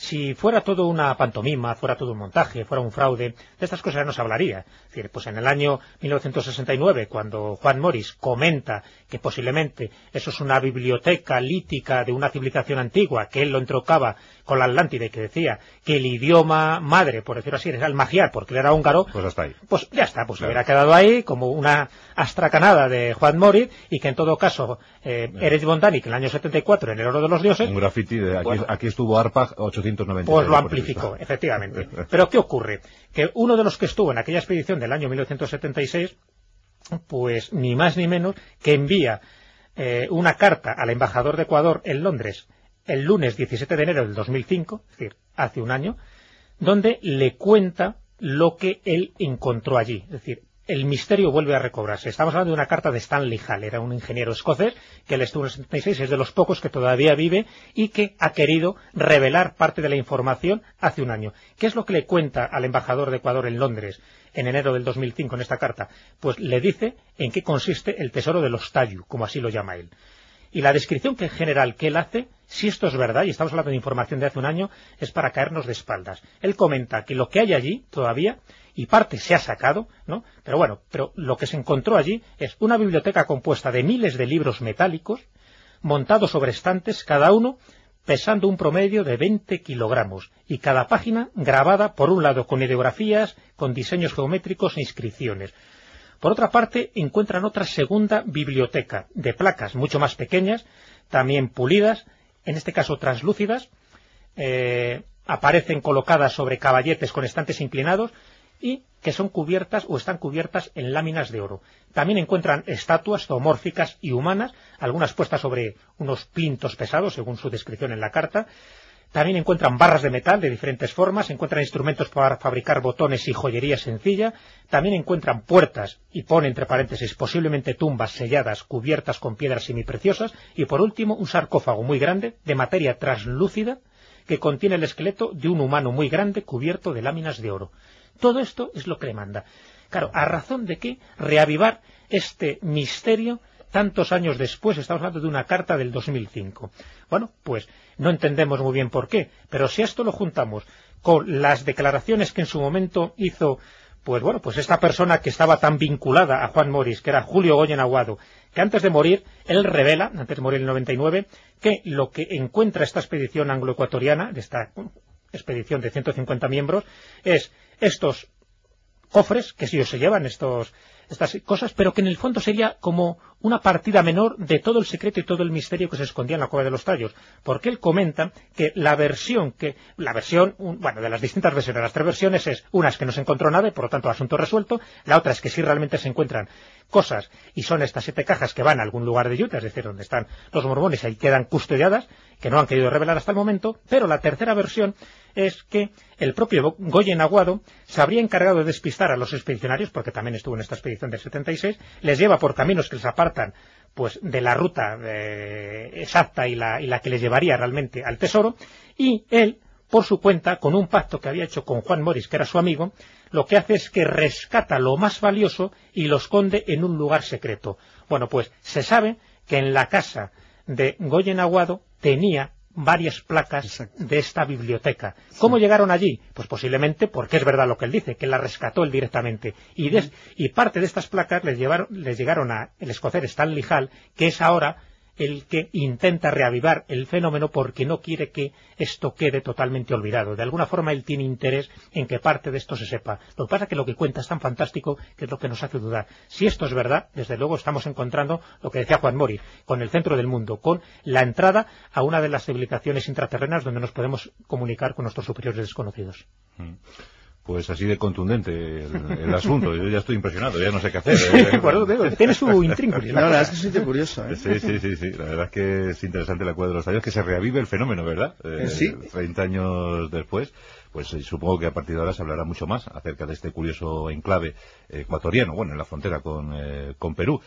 Si fuera todo una pantomima, fuera todo un montaje, fuera un fraude, de estas cosas no se hablaría. Es decir, pues en el año 1969, cuando Juan Morris comenta que posiblemente eso es una biblioteca lítica de una civilización antigua, que él lo entrocaba con la Atlántida y que decía que el idioma madre, por decirlo así, era el magiar, porque él era húngaro, Pues hasta ahí. pues ya está, pues Claro. hubiera quedado ahí como una astracanada de Juan Moritz y que en todo caso eh, Erich von Däniken en el año 74 en el oro de los dioses Un graffiti de aquí, Bueno. aquí estuvo ARPAG 890. pues lo amplificó, efectivamente. Pero ¿qué ocurre? Que uno de los que estuvo en aquella expedición del año 1976, pues ni más ni menos que envía eh, una carta al embajador de Ecuador en Londres el lunes 17 de enero del 2005, es decir, hace un año, donde le cuenta lo que él encontró allí. Es decir, el misterio vuelve a recobrarse. Estamos hablando de una carta de Stanley Hall, era un ingeniero escocés que él estuvo en el 76, es de los pocos que todavía vive y que ha querido revelar parte de la información hace un año. ¿Qué es lo que le cuenta al embajador de Ecuador en Londres en enero del 2005 en esta carta? Pues le dice en qué consiste el tesoro de los Tayu, como así lo llama él. Y la descripción que en general que él hace, si esto es verdad, y estamos hablando de información de hace un año, es para caernos de espaldas. Él comenta que lo que hay allí todavía, y parte se ha sacado, ¿no? Pero bueno, pero lo que se encontró allí es una biblioteca compuesta de miles de libros metálicos, montados sobre estantes, cada uno pesando un promedio de 20 kilogramos, y cada página grabada, por un lado, con ideografías, con diseños geométricos e inscripciones. Por otra parte, encuentran otra segunda biblioteca de placas mucho más pequeñas, también pulidas, en este caso translúcidas, eh, aparecen colocadas sobre caballetes con estantes inclinados y que son cubiertas o están cubiertas en láminas de oro. También encuentran estatuas zoomórficas y humanas, algunas puestas sobre unos plintos pesados, según su descripción en la carta, también encuentran barras de metal de diferentes formas, encuentran instrumentos para fabricar botones y joyería sencilla, también encuentran puertas y pone entre paréntesis posiblemente tumbas selladas cubiertas con piedras semipreciosas y por último un sarcófago muy grande de materia translúcida que contiene el esqueleto de un humano muy grande cubierto de láminas de oro. Todo esto es lo que le manda. Claro, ¿a razón de qué reavivar este misterio tantos años después? Estamos hablando de una carta del 2005. Bueno, pues no entendemos muy bien por qué, pero si esto lo juntamos con las declaraciones que en su momento hizo pues bueno, pues esta persona que estaba tan vinculada a Juan Morris, que era Julio Goyen Aguado, que antes de morir, él revela, antes de morir en el 99, que lo que encuentra esta expedición anglo-ecuatoriana, de esta expedición de 150 miembros, es estos cofres que sí se llevan estos estas cosas, pero que en el fondo sería como una partida menor de todo el secreto y todo el misterio que se escondía en la cueva de los tallos, porque él comenta que la versión que la versión, bueno, de las distintas versiones, las tres versiones es una es que no se encontró nada por lo tanto asunto resuelto, la otra es que sí realmente se encuentran cosas y son estas siete cajas que van a algún lugar de Utah, es decir, donde están los mormones ahí quedan custodiadas, que no han querido revelar hasta el momento, pero la tercera versión es que el propio Goyen Aguado se habría encargado de despistar a los expedicionarios, porque también estuvo en esta expedición del 76, les lleva por caminos que les apartan pues de la ruta eh, exacta y la, y la que les llevaría realmente al tesoro, y él, por su cuenta, con un pacto que había hecho con Juan Morris, que era su amigo, lo que hace es que rescata lo más valioso y lo esconde en un lugar secreto. Bueno, pues se sabe que en la casa de Goyen Aguado tenía varias placas Exacto. de esta biblioteca. ¿Cómo llegaron allí? Pues posiblemente porque es verdad lo que él dice, que la rescató él directamente. Y, des- y parte de estas placas les, llevaron, les llegaron a el escocés Stanley Hall, que es ahora el que intenta reavivar el fenómeno porque no quiere que esto quede totalmente olvidado. De alguna forma él tiene interés en que parte de esto se sepa. Lo que pasa es que lo que cuenta es tan fantástico que es lo que nos hace dudar. Si esto es verdad, desde luego estamos encontrando lo que decía Juan Mori, con el centro del mundo, con la entrada a una de las civilizaciones intraterrenas donde nos podemos comunicar con nuestros superiores desconocidos. Pues así de contundente el, el asunto. Yo ya estoy impresionado, ya no sé qué hacer. ¿eh? Tiene su intrínculis. No, la verdad es que es un sitio curioso, ¿eh? Sí, sí, sí, sí. La verdad es que es interesante la cuadra de los tallos, que se reavive el fenómeno, ¿verdad? Eh, sí. 30 años después, pues eh, supongo que a partir de ahora se hablará mucho más acerca de este curioso enclave ecuatoriano, bueno, en la frontera con, eh, con Perú.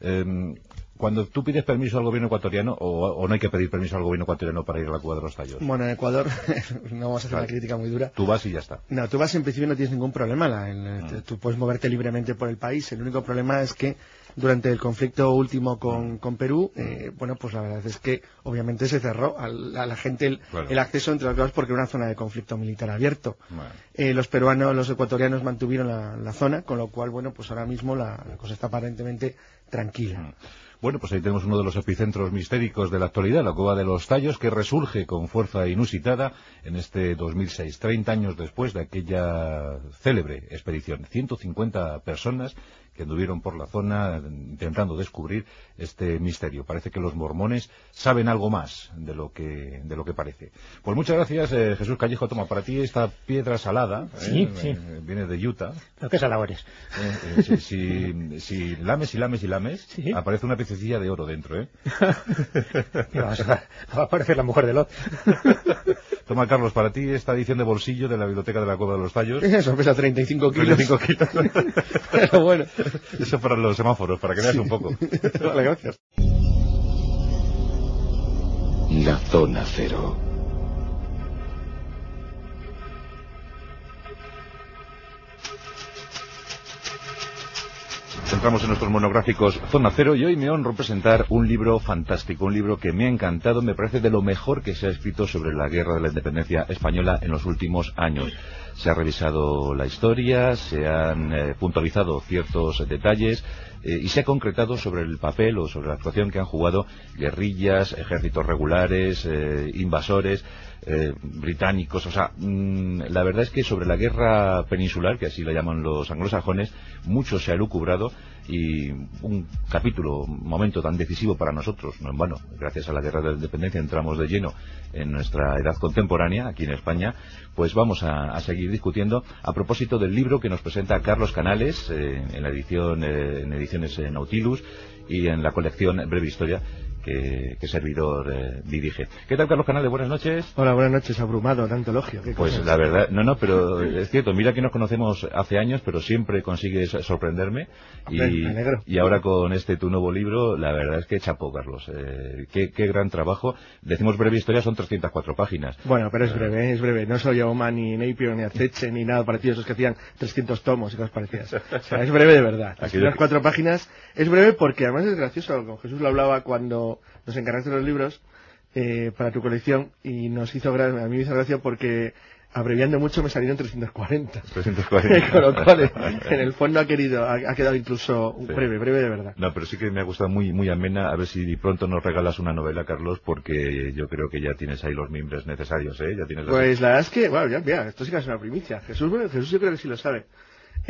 Eh, cuando tú pides permiso al gobierno ecuatoriano, o, o no hay que pedir permiso al gobierno ecuatoriano para ir a la cuadra de los tallos, Bueno, en Ecuador, no vamos a hacer una crítica muy dura. tú vas y ya está. No, tú vas en principio no tienes ningún problema. la- el- te- Tú puedes moverte libremente por el país. El único problema es que durante el conflicto último con, con Perú, eh, bueno, pues la verdad es que obviamente se cerró a la gente el, acceso entre las cosas porque era una zona de conflicto militar abierto. Bueno. Eh, los peruanos, los ecuatorianos mantuvieron la, la zona, con lo cual, bueno, pues ahora mismo la, la cosa está aparentemente tranquila. Bueno, pues ahí tenemos uno de los epicentros mistéricos de la actualidad, la Cueva de los Tallos, que resurge con fuerza inusitada en este 2006, 30 años después de aquella célebre expedición. 150 personas que anduvieron por la zona intentando descubrir este misterio. Parece que los mormones saben algo más de lo que, de lo que parece. Pues muchas gracias, eh, Jesús Callejo. Toma para ti esta piedra salada. Sí, eh, sí. viene de Utah. Lo que es alabores. Eh, eh, si, si- si lames y lames y lames, Sí. aparece una pececilla de oro dentro, ¿eh? Y va, a- va a aparecer la mujer de Lot. Toma, Carlos, para ti esta edición de bolsillo de la Biblioteca de la Cueva de los Tallos. Eso pesa 35 kilos. 35 kilos. Pero bueno. Eso para los semáforos, para que veas un poco. Vale, gracias. La zona cero. Entramos en nuestros monográficos Zona Cero y hoy me honro presentar un libro fantástico, un libro que me ha encantado, me parece de lo mejor que se ha escrito sobre la guerra de la independencia española en los últimos años. Se ha revisado la historia, se han eh, puntualizado ciertos detalles eh, y se ha concretado sobre el papel o sobre la actuación que han jugado guerrillas, ejércitos regulares, eh, invasores, eh, británicos. O sea, mm, la verdad es que sobre la guerra peninsular, que así la llaman los anglosajones, mucho se ha lucubrado y un capítulo, un momento tan decisivo para nosotros, no en vano, gracias a la guerra de la independencia entramos de lleno en nuestra edad contemporánea, aquí en España, pues vamos a, seguir discutiendo a propósito del libro que nos presenta Carlos Canales eh, en la edición, eh, en ediciones Nautilus y en la colección Breve Historia que, que servidor eh, dirige. ¿Qué tal, Carlos Canales? Buenas noches. Hola, buenas noches, abrumado, tanto elogio. ¿qué Pues la verdad, no, no, pero es cierto, mira que nos conocemos hace años, pero siempre consigues sorprenderme. Y, y ahora con este tu nuevo libro, la verdad es que chapó, Carlos. Eh, qué, qué gran trabajo. Decimos breve historia, son 304 páginas. Bueno, pero es Eh, breve, es breve. No soy Oman, ni Napier, ni Aceche, ni nada parecido. Esos que hacían 300 tomos y cosas parecidas. O sea, es breve de verdad. Las primeras cuatro páginas es breve porque además es gracioso. Con Jesús lo hablaba cuando nos encargaste los libros eh, para tu colección y nos hizo a mí me hizo gracia porque abreviando mucho me salieron 340. 340. Con lo cual, en el fondo ha querido, ha, quedado incluso Sí. breve, breve de verdad. No, pero sí que me ha gustado muy, muy amena. A ver si pronto nos regalas una novela, Carlos, porque yo creo que ya tienes ahí los mimbres necesarios, ¿eh? Ya tienes Pues la verdad es que, bueno, ya, mira, esto sí que es una primicia. Jesús, bueno, Jesús yo creo que sí lo sabe.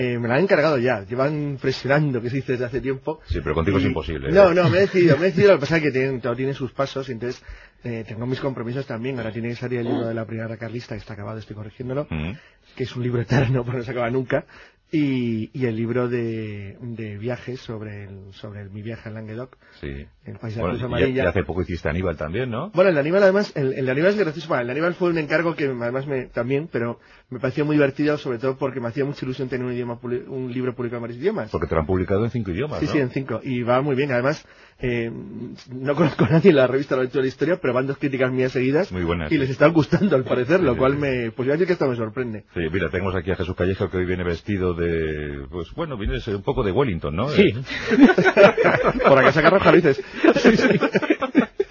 Eh, me la han encargado ya, llevan presionando, que se dice desde hace tiempo. Sí, pero contigo es imposible. ¿eh? No, no, me he decidido, me he decidido, lo que pasa es que tiene, todo tiene sus pasos, y entonces eh, tengo mis compromisos también. Ahora tiene que salir el libro de la primera carlista, que está acabado, estoy corrigiéndolo, Mm. que es un libro eterno, porque no se acaba nunca. Y, y el libro de, de viajes sobre, el, sobre el- mi viaje a Languedoc, Sí. el país de la Bueno, Amarilla. y hace poco hiciste Aníbal también, ¿no? Bueno, el Aníbal además, el, el Aníbal es gracioso. Bueno, el Aníbal fue un encargo que además me, también, pero me pareció muy divertido, sobre todo porque me hacía mucha ilusión tener un idioma, un libro publicado en varios idiomas. Porque te lo han publicado en cinco idiomas, Sí, ¿no? sí, en cinco. Y va muy bien. Además, eh, no conozco a nadie en la revista La Lectura de la Historia, pero van dos críticas mías seguidas. Muy buenas, Y sí. les está gustando al parecer, Sí, lo sí, cual sí. me, pues ya decir que esto me sorprende. Sí, mira, tenemos aquí a Jesús Callejo que hoy viene vestido de, pues bueno, viene un poco de Wellington, ¿no? Sí. Eh, Por acá saca roja, dices.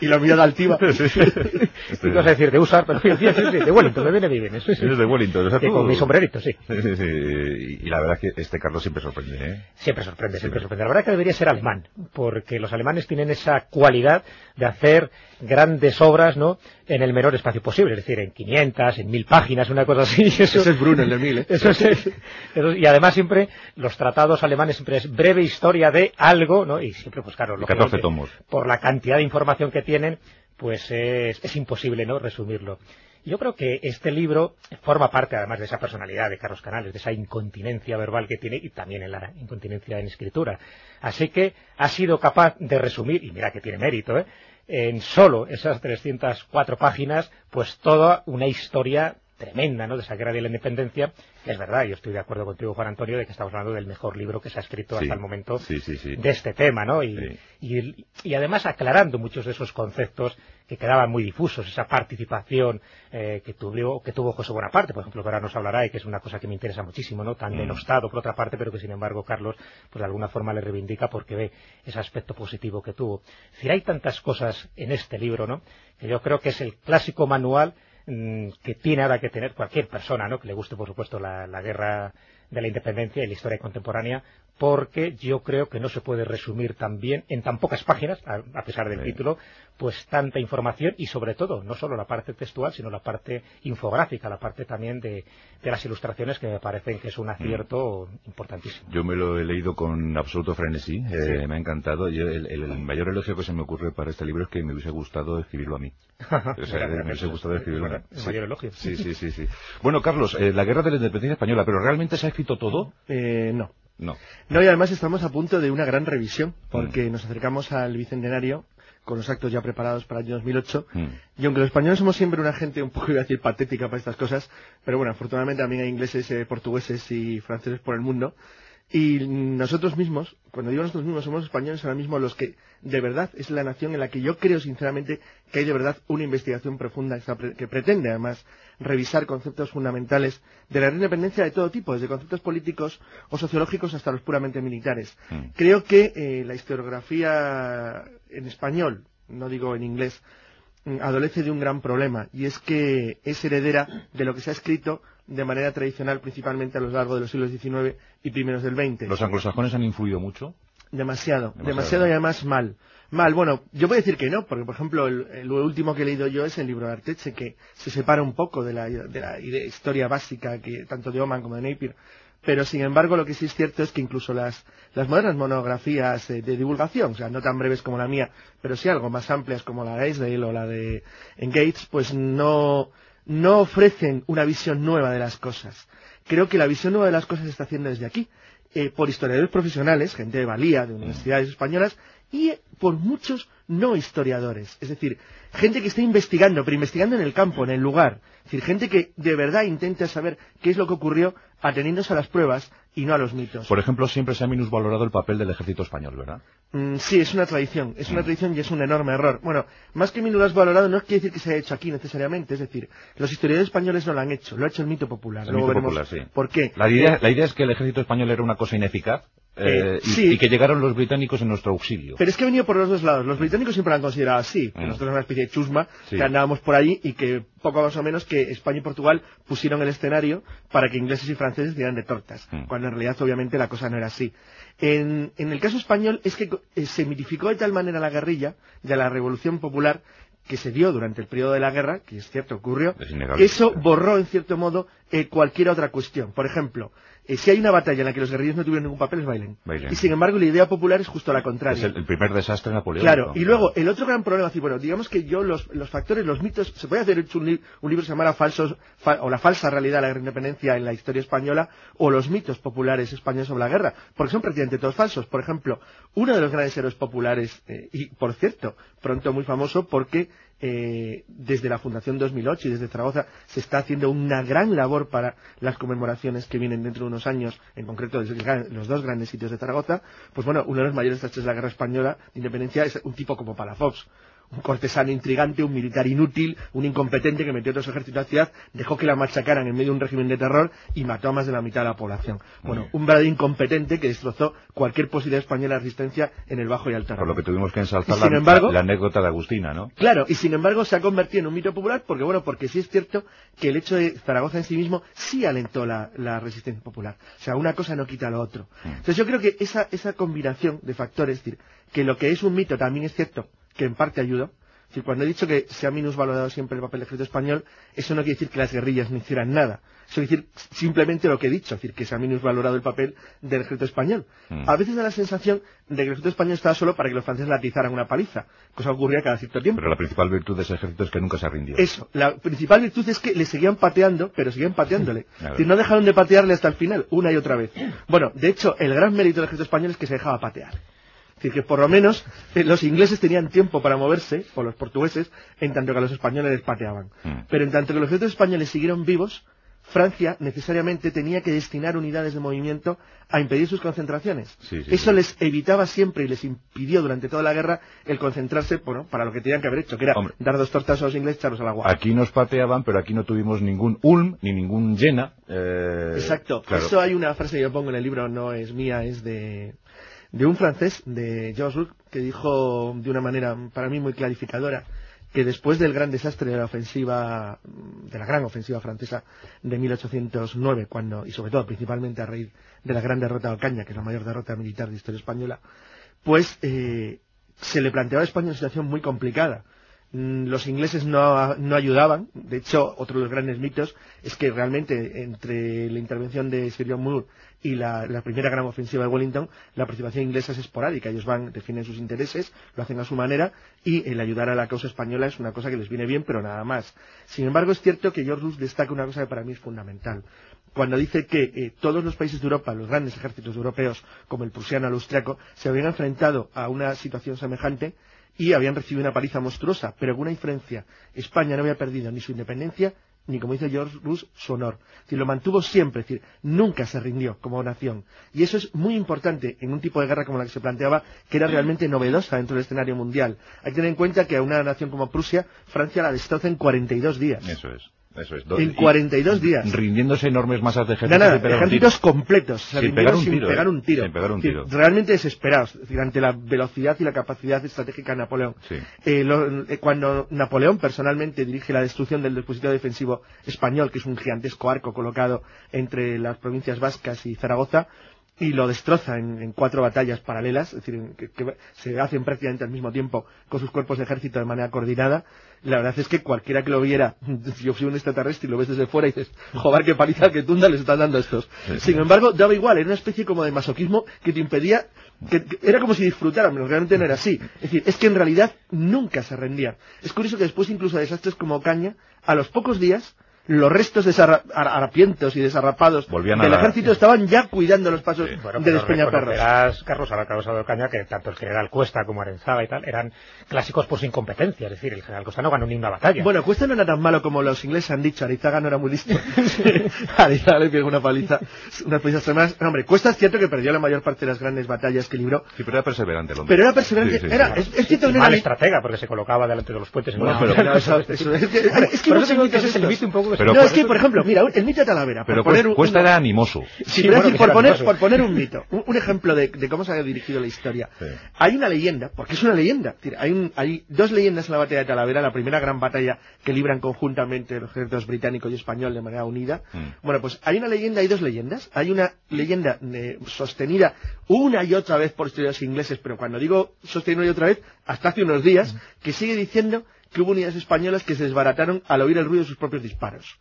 Y la mirada altiva. Sí. Ibas a decir de usar, pero sí, sí, sí, de Wellington, me viene bien. Sí, sí. Eres de Wellington, o sea, Que tú- con mi sombrerito, sí. Sí, sí, sí. Y, la verdad es que este Carlos siempre sorprende, ¿eh? Siempre sorprende, siempre sorprende. La verdad que debería ser alemán, porque los alemanes tienen esa cualidad de hacer grandes obras, ¿no? En el menor espacio posible, es decir, en 500, en 1000 páginas, una cosa así. Eso, Ese es Bruno, el de mil, ¿eh? Eso es, eso- y además siempre los tratados alemanes siempre es breve historia de algo, ¿no? Y siempre, pues claro, Y 14 lógicamente, tomos. por la cantidad de información que tienen, pues es, es imposible, ¿no? Resumirlo. Yo creo que este libro forma parte, además de esa personalidad de Carlos Canales, de esa incontinencia verbal que tiene y también en la incontinencia en escritura. Así que ha sido capaz de resumir, y mira que tiene mérito, ¿eh? En solo esas 304 páginas, pues toda una historia tremenda, ¿no? De esa guerra de la independencia. que Es verdad, yo estoy de acuerdo contigo, Juan Antonio, de que estamos hablando del mejor libro que se ha escrito Sí. hasta el momento Sí, sí, sí. de este tema, ¿no? Y, y, y además aclarando muchos de esos conceptos que quedaban muy difusos, esa participación eh, que, tuvo, que tuvo José Bonaparte, por ejemplo, que ahora nos hablará y que es una cosa que me interesa muchísimo, ¿no? Tan Mm. denostado por otra parte, pero que sin embargo Carlos, pues de alguna forma le reivindica porque ve ese aspecto positivo que tuvo. Es decir, hay tantas cosas en este libro, ¿no? Que yo creo que es el clásico manual mm, que tiene ahora que tener cualquier persona, ¿no? Que le guste, por supuesto, la, la guerra de la independencia y la historia contemporánea, porque yo creo que no se puede resumir tan bien en tan pocas páginas, a, a pesar del Sí. título, pues tanta información y sobre todo, no solo la parte textual, sino la parte infográfica, la parte también de, de las ilustraciones que me parecen que es un acierto importantísimo. Yo me lo he leído con absoluto frenesí, eh, me ha encantado. Yo, el, el- el mayor elogio que se me ocurre para este libro es que me hubiese gustado escribirlo a mí. O sea, me hubiese gustado escribirlo a mí. El mayor elogio. Sí, sí, sí, sí. Bueno, Carlos, eh, la guerra de la independencia española, ¿pero realmente se ha escrito todo? Eh, no. No. No, y además estamos a punto de una gran revisión, porque nos acercamos al bicentenario con los actos ya preparados para el año 2008. Mm. Y aunque los españoles somos siempre una gente un poco, iba a decir, patética para estas cosas, pero bueno, afortunadamente también hay ingleses, eh, portugueses y franceses por el mundo. Y nosotros mismos, cuando digo nosotros mismos, somos españoles ahora mismo los que de verdad es la nación en la que yo creo sinceramente que hay de verdad una investigación profunda que pretende además revisar conceptos fundamentales de la independencia de todo tipo, desde conceptos políticos o sociológicos hasta los puramente militares. Mm. Creo que eh, la historiografía en español, no digo en inglés, mm, adolece de un gran problema y es que es heredera de lo que se ha escrito de manera tradicional principalmente a lo largo de los siglos XIX y primeros del XX. ¿Los anglosajones han influido mucho? Demasiado, Demasiado, demasiado, y además mal. Mal, bueno, yo voy a decir que no, porque por ejemplo el último que he leído yo es el libro de Arteche, que se separa un poco de la, de la historia básica que tanto de Oman como de Napier. Pero sin embargo lo que sí es cierto es que incluso las, las modernas monografías eh, de divulgación, o sea, no tan breves como la mía, pero sí algo más amplias como la de Esdale o la de Engage, pues no, no ofrecen una visión nueva de las cosas. Creo que la visión nueva de las cosas se está haciendo desde aquí, eh, por historiadores profesionales, gente de valía, de universidades españolas, y eh, por muchos no historiadores. Es decir, gente que está investigando, pero investigando en el campo, en el lugar. Es decir, gente que de verdad intenta saber qué es lo que ocurrió ateniéndose a las pruebas y no a los mitos. Por ejemplo, siempre se ha minusvalorado el papel del ejército español, ¿verdad? Mm, sí, es una tradición, es Mm. una tradición y es un enorme error. Bueno, más que lo has valorado no quiere decir que se haya hecho aquí necesariamente, es decir, los historiadores españoles no lo han hecho, lo ha hecho el mito popular. El Luego mito veremos popular, sí. por qué. La idea, la idea es que el ejército español era una cosa ineficaz eh, Eh, y, sí. y que llegaron los británicos en nuestro auxilio. Pero es que ha venido por los dos lados. Los británicos siempre lo han considerado así, que Mm. nosotros una especie de chusma, Sí. que andábamos por allí y que poco más o menos que España y Portugal pusieron el escenario para que ingleses y franceses dieran de tortas, Mm. cuando en realidad obviamente la cosa no era así. En, en el caso español es que eh, se mitificó de tal manera la guerrilla de la revolución popular que se dio durante el periodo de la guerra, que es cierto, ocurrió, Es eso borró en cierto modo eh, cualquier otra cuestión. Por ejemplo, eh, si hay una batalla en la que los guerrilleros no tuvieron ningún papel es bailen. Bailen. Y sin embargo la idea popular es justo la Es contraria. el, el primer desastre napoleónico. Claro, y luego el otro gran problema, así, bueno, digamos que yo los, los factores, los mitos, se puede hacer hecho un, li- un libro que se llama Falsos, fa- o la falsa realidad de la guerra de independencia en la historia española, o los mitos populares españoles sobre la guerra, porque son prácticamente todos falsos. Por ejemplo, uno de los grandes héroes populares, eh, y por cierto, pronto muy famoso porque eh, desde la Fundación 2008 y desde Zaragoza se está haciendo una gran labor para las conmemoraciones que vienen dentro de unos años, en concreto desde los dos grandes sitios de Zaragoza, pues bueno, uno de los mayores hechos de la guerra española de independencia es un tipo como Palafox. Un cortesano intrigante, un militar inútil, un incompetente que metió a su ejército a la ciudad, dejó que la machacaran en medio de un régimen de terror y mató a más de la mitad de la población. Bueno, un verdadero incompetente que destrozó cualquier posibilidad española de resistencia en el Bajo y Alto Por lo que tuvimos que ensalzar la, embargo- la anécdota de Agustina, ¿no? Claro, y sin embargo se ha convertido en un mito popular porque, bueno, porque sí es cierto que el hecho de Zaragoza en sí mismo sí alentó la, la resistencia popular. O sea, una cosa no quita lo otro. Entonces yo creo que esa, esa combinación de factores, es decir, que lo que es un mito también es cierto que en parte decir, cuando he dicho que se ha minusvalorado siempre el papel del ejército español, eso no quiere decir que las guerrillas no hicieran nada. Eso quiere decir simplemente lo que he dicho, es decir, que se ha minusvalorado el papel del ejército español. Mm. A veces da la sensación de que el ejército español estaba solo para que los franceses le atizaran una paliza, cosa que ocurría cada cierto tiempo. Pero la principal virtud de ese ejército es que nunca se rindió. Eso, la principal virtud es que le seguían pateando, pero seguían pateándole. Decir, no dejaron de patearle hasta el final, una y otra vez. Bueno, de hecho, el gran mérito del ejército español es que se dejaba patear. Es decir, que por lo menos eh, los ingleses tenían tiempo para moverse, o los portugueses, en tanto que a los españoles les pateaban. Mm. Pero en tanto que los ejércitos españoles siguieron vivos, Francia necesariamente tenía que destinar unidades de movimiento a impedir sus concentraciones. Sí, sí, Eso sí. les evitaba siempre y les impidió durante toda la guerra el concentrarse bueno, para lo que tenían que haber hecho, que era Hombre. dar dos tortazos a los ingleses y echarlos al agua. Aquí nos pateaban, pero aquí no tuvimos ningún Ulm ni ningún Jena. eh, Exacto. claro. Eso hay una frase que yo pongo en el libro, no es mía, es de, de un francés, de Georges Roux, que dijo de una manera para mí muy clarificadora que después del gran desastre de la ofensiva, de la gran ofensiva francesa de 1809, cuando, y sobre todo principalmente a raíz de la gran derrota de Ocaña, que es la mayor derrota militar de historia española, pues eh, se le planteaba a España una situación muy complicada. Mm, Los ingleses no, no ayudaban. De hecho, otro de los grandes mitos es que realmente entre la intervención de Sir John Moore y la, primera gran ofensiva de Wellington, la participación inglesa es esporádica. Ellos van, defienden sus intereses, lo hacen a su manera y el ayudar a la causa española es una cosa que les viene bien, pero nada más. Sin embargo, es cierto que George Bush destaca una cosa que para mí es fundamental. Cuando dice que eh, todos los países de Europa, los grandes ejércitos europeos, como el prusiano, el austriaco, se habían enfrentado a una situación semejante y habían recibido una paliza monstruosa, pero con una diferencia. España no había perdido ni su independencia, ni como dice George Bush, su honor. Decir, lo mantuvo siempre, es decir, nunca se rindió como nación. Y eso es muy importante en un tipo de guerra como la que se planteaba, que era realmente novedosa dentro del escenario mundial. Hay que tener en cuenta que a una nación como Prusia, Francia la destroza en 42 días. Eso es. Eso es. En Y- 42 días. Rindiéndose enormes masas de Nada, ejércitos. nada, un ejércitos completos, se Sin rindieron pegar un sin tiro, pegar ¿eh? un tiro. Sin pegar un decir, tiro. Realmente desesperados, es decir, ante la velocidad y la capacidad estratégica de Napoleón. Sí. Eh, lo- eh, cuando Napoleón personalmente dirige la destrucción del dispositivo defensivo español, que es un gigantesco arco colocado entre las provincias vascas y Zaragoza, y lo destroza en, en cuatro batallas paralelas, es decir, que, que se hacen prácticamente al mismo tiempo con sus cuerpos de ejército de manera coordinada. La verdad es que cualquiera que lo viera, si yo soy un extraterrestre y lo ves desde fuera y dices, joder, qué paliza que tunda les están dando a estos. Sin embargo, daba igual, era una especie como de masoquismo que te impedía, que, que era como si disfrutaran, pero realmente no era así. Es decir, es que en realidad nunca se rendían. Es curioso que después incluso de desastres como Caña, a los pocos días, los restos har- harapientos y desarrapados Volvían del la- ejército estaban ya cuidando los pasos Bueno, de Despeñaperros. Carlos, a la causa de Ocaña, que tanto el general Cuesta como Arenzaga y tal eran clásicos por su incompetencia. Es decir, el general Cuesta no ganó ni una batalla. Bueno, Cuesta no era tan malo como los ingleses han dicho. Arizaga no era muy listo. Arizaga le pegó una paliza, unas palizas tremendas. No, hombre, Cuesta es cierto que perdió la mayor parte de las grandes batallas que libró. Sí, pero era perseverante el hombre. Pero era perseverante. Sí, sí, sí. era, es, es cierto que no mal era... estratega, porque se colocaba delante de los puentes. pero no, eso- eso- es que, es que Por no eso sé digo mitos que ese es el estos. mito un poco... Pero no, es que, por ejemplo, mira, el mito de Talavera, Pero por poner un, Cuesta un- era animoso. Sí, bueno, decir, por poner, animoso. por poner un mito, un, un ejemplo de, de cómo se ha dirigido la historia. Sí. Hay una leyenda, porque es una leyenda. Hay, un- hay dos leyendas en la batalla de Talavera, la primera gran batalla que libran conjuntamente los ejércitos británico y español de manera unida. Mm. Bueno, pues hay una leyenda, hay dos leyendas. Hay una leyenda eh, sostenida una y otra vez por historiadores ingleses, pero cuando digo sostenida una y otra vez, hasta hace unos días, que sigue diciendo que hubo unidades españolas que se desbarataron al oír el ruido de sus propios disparos.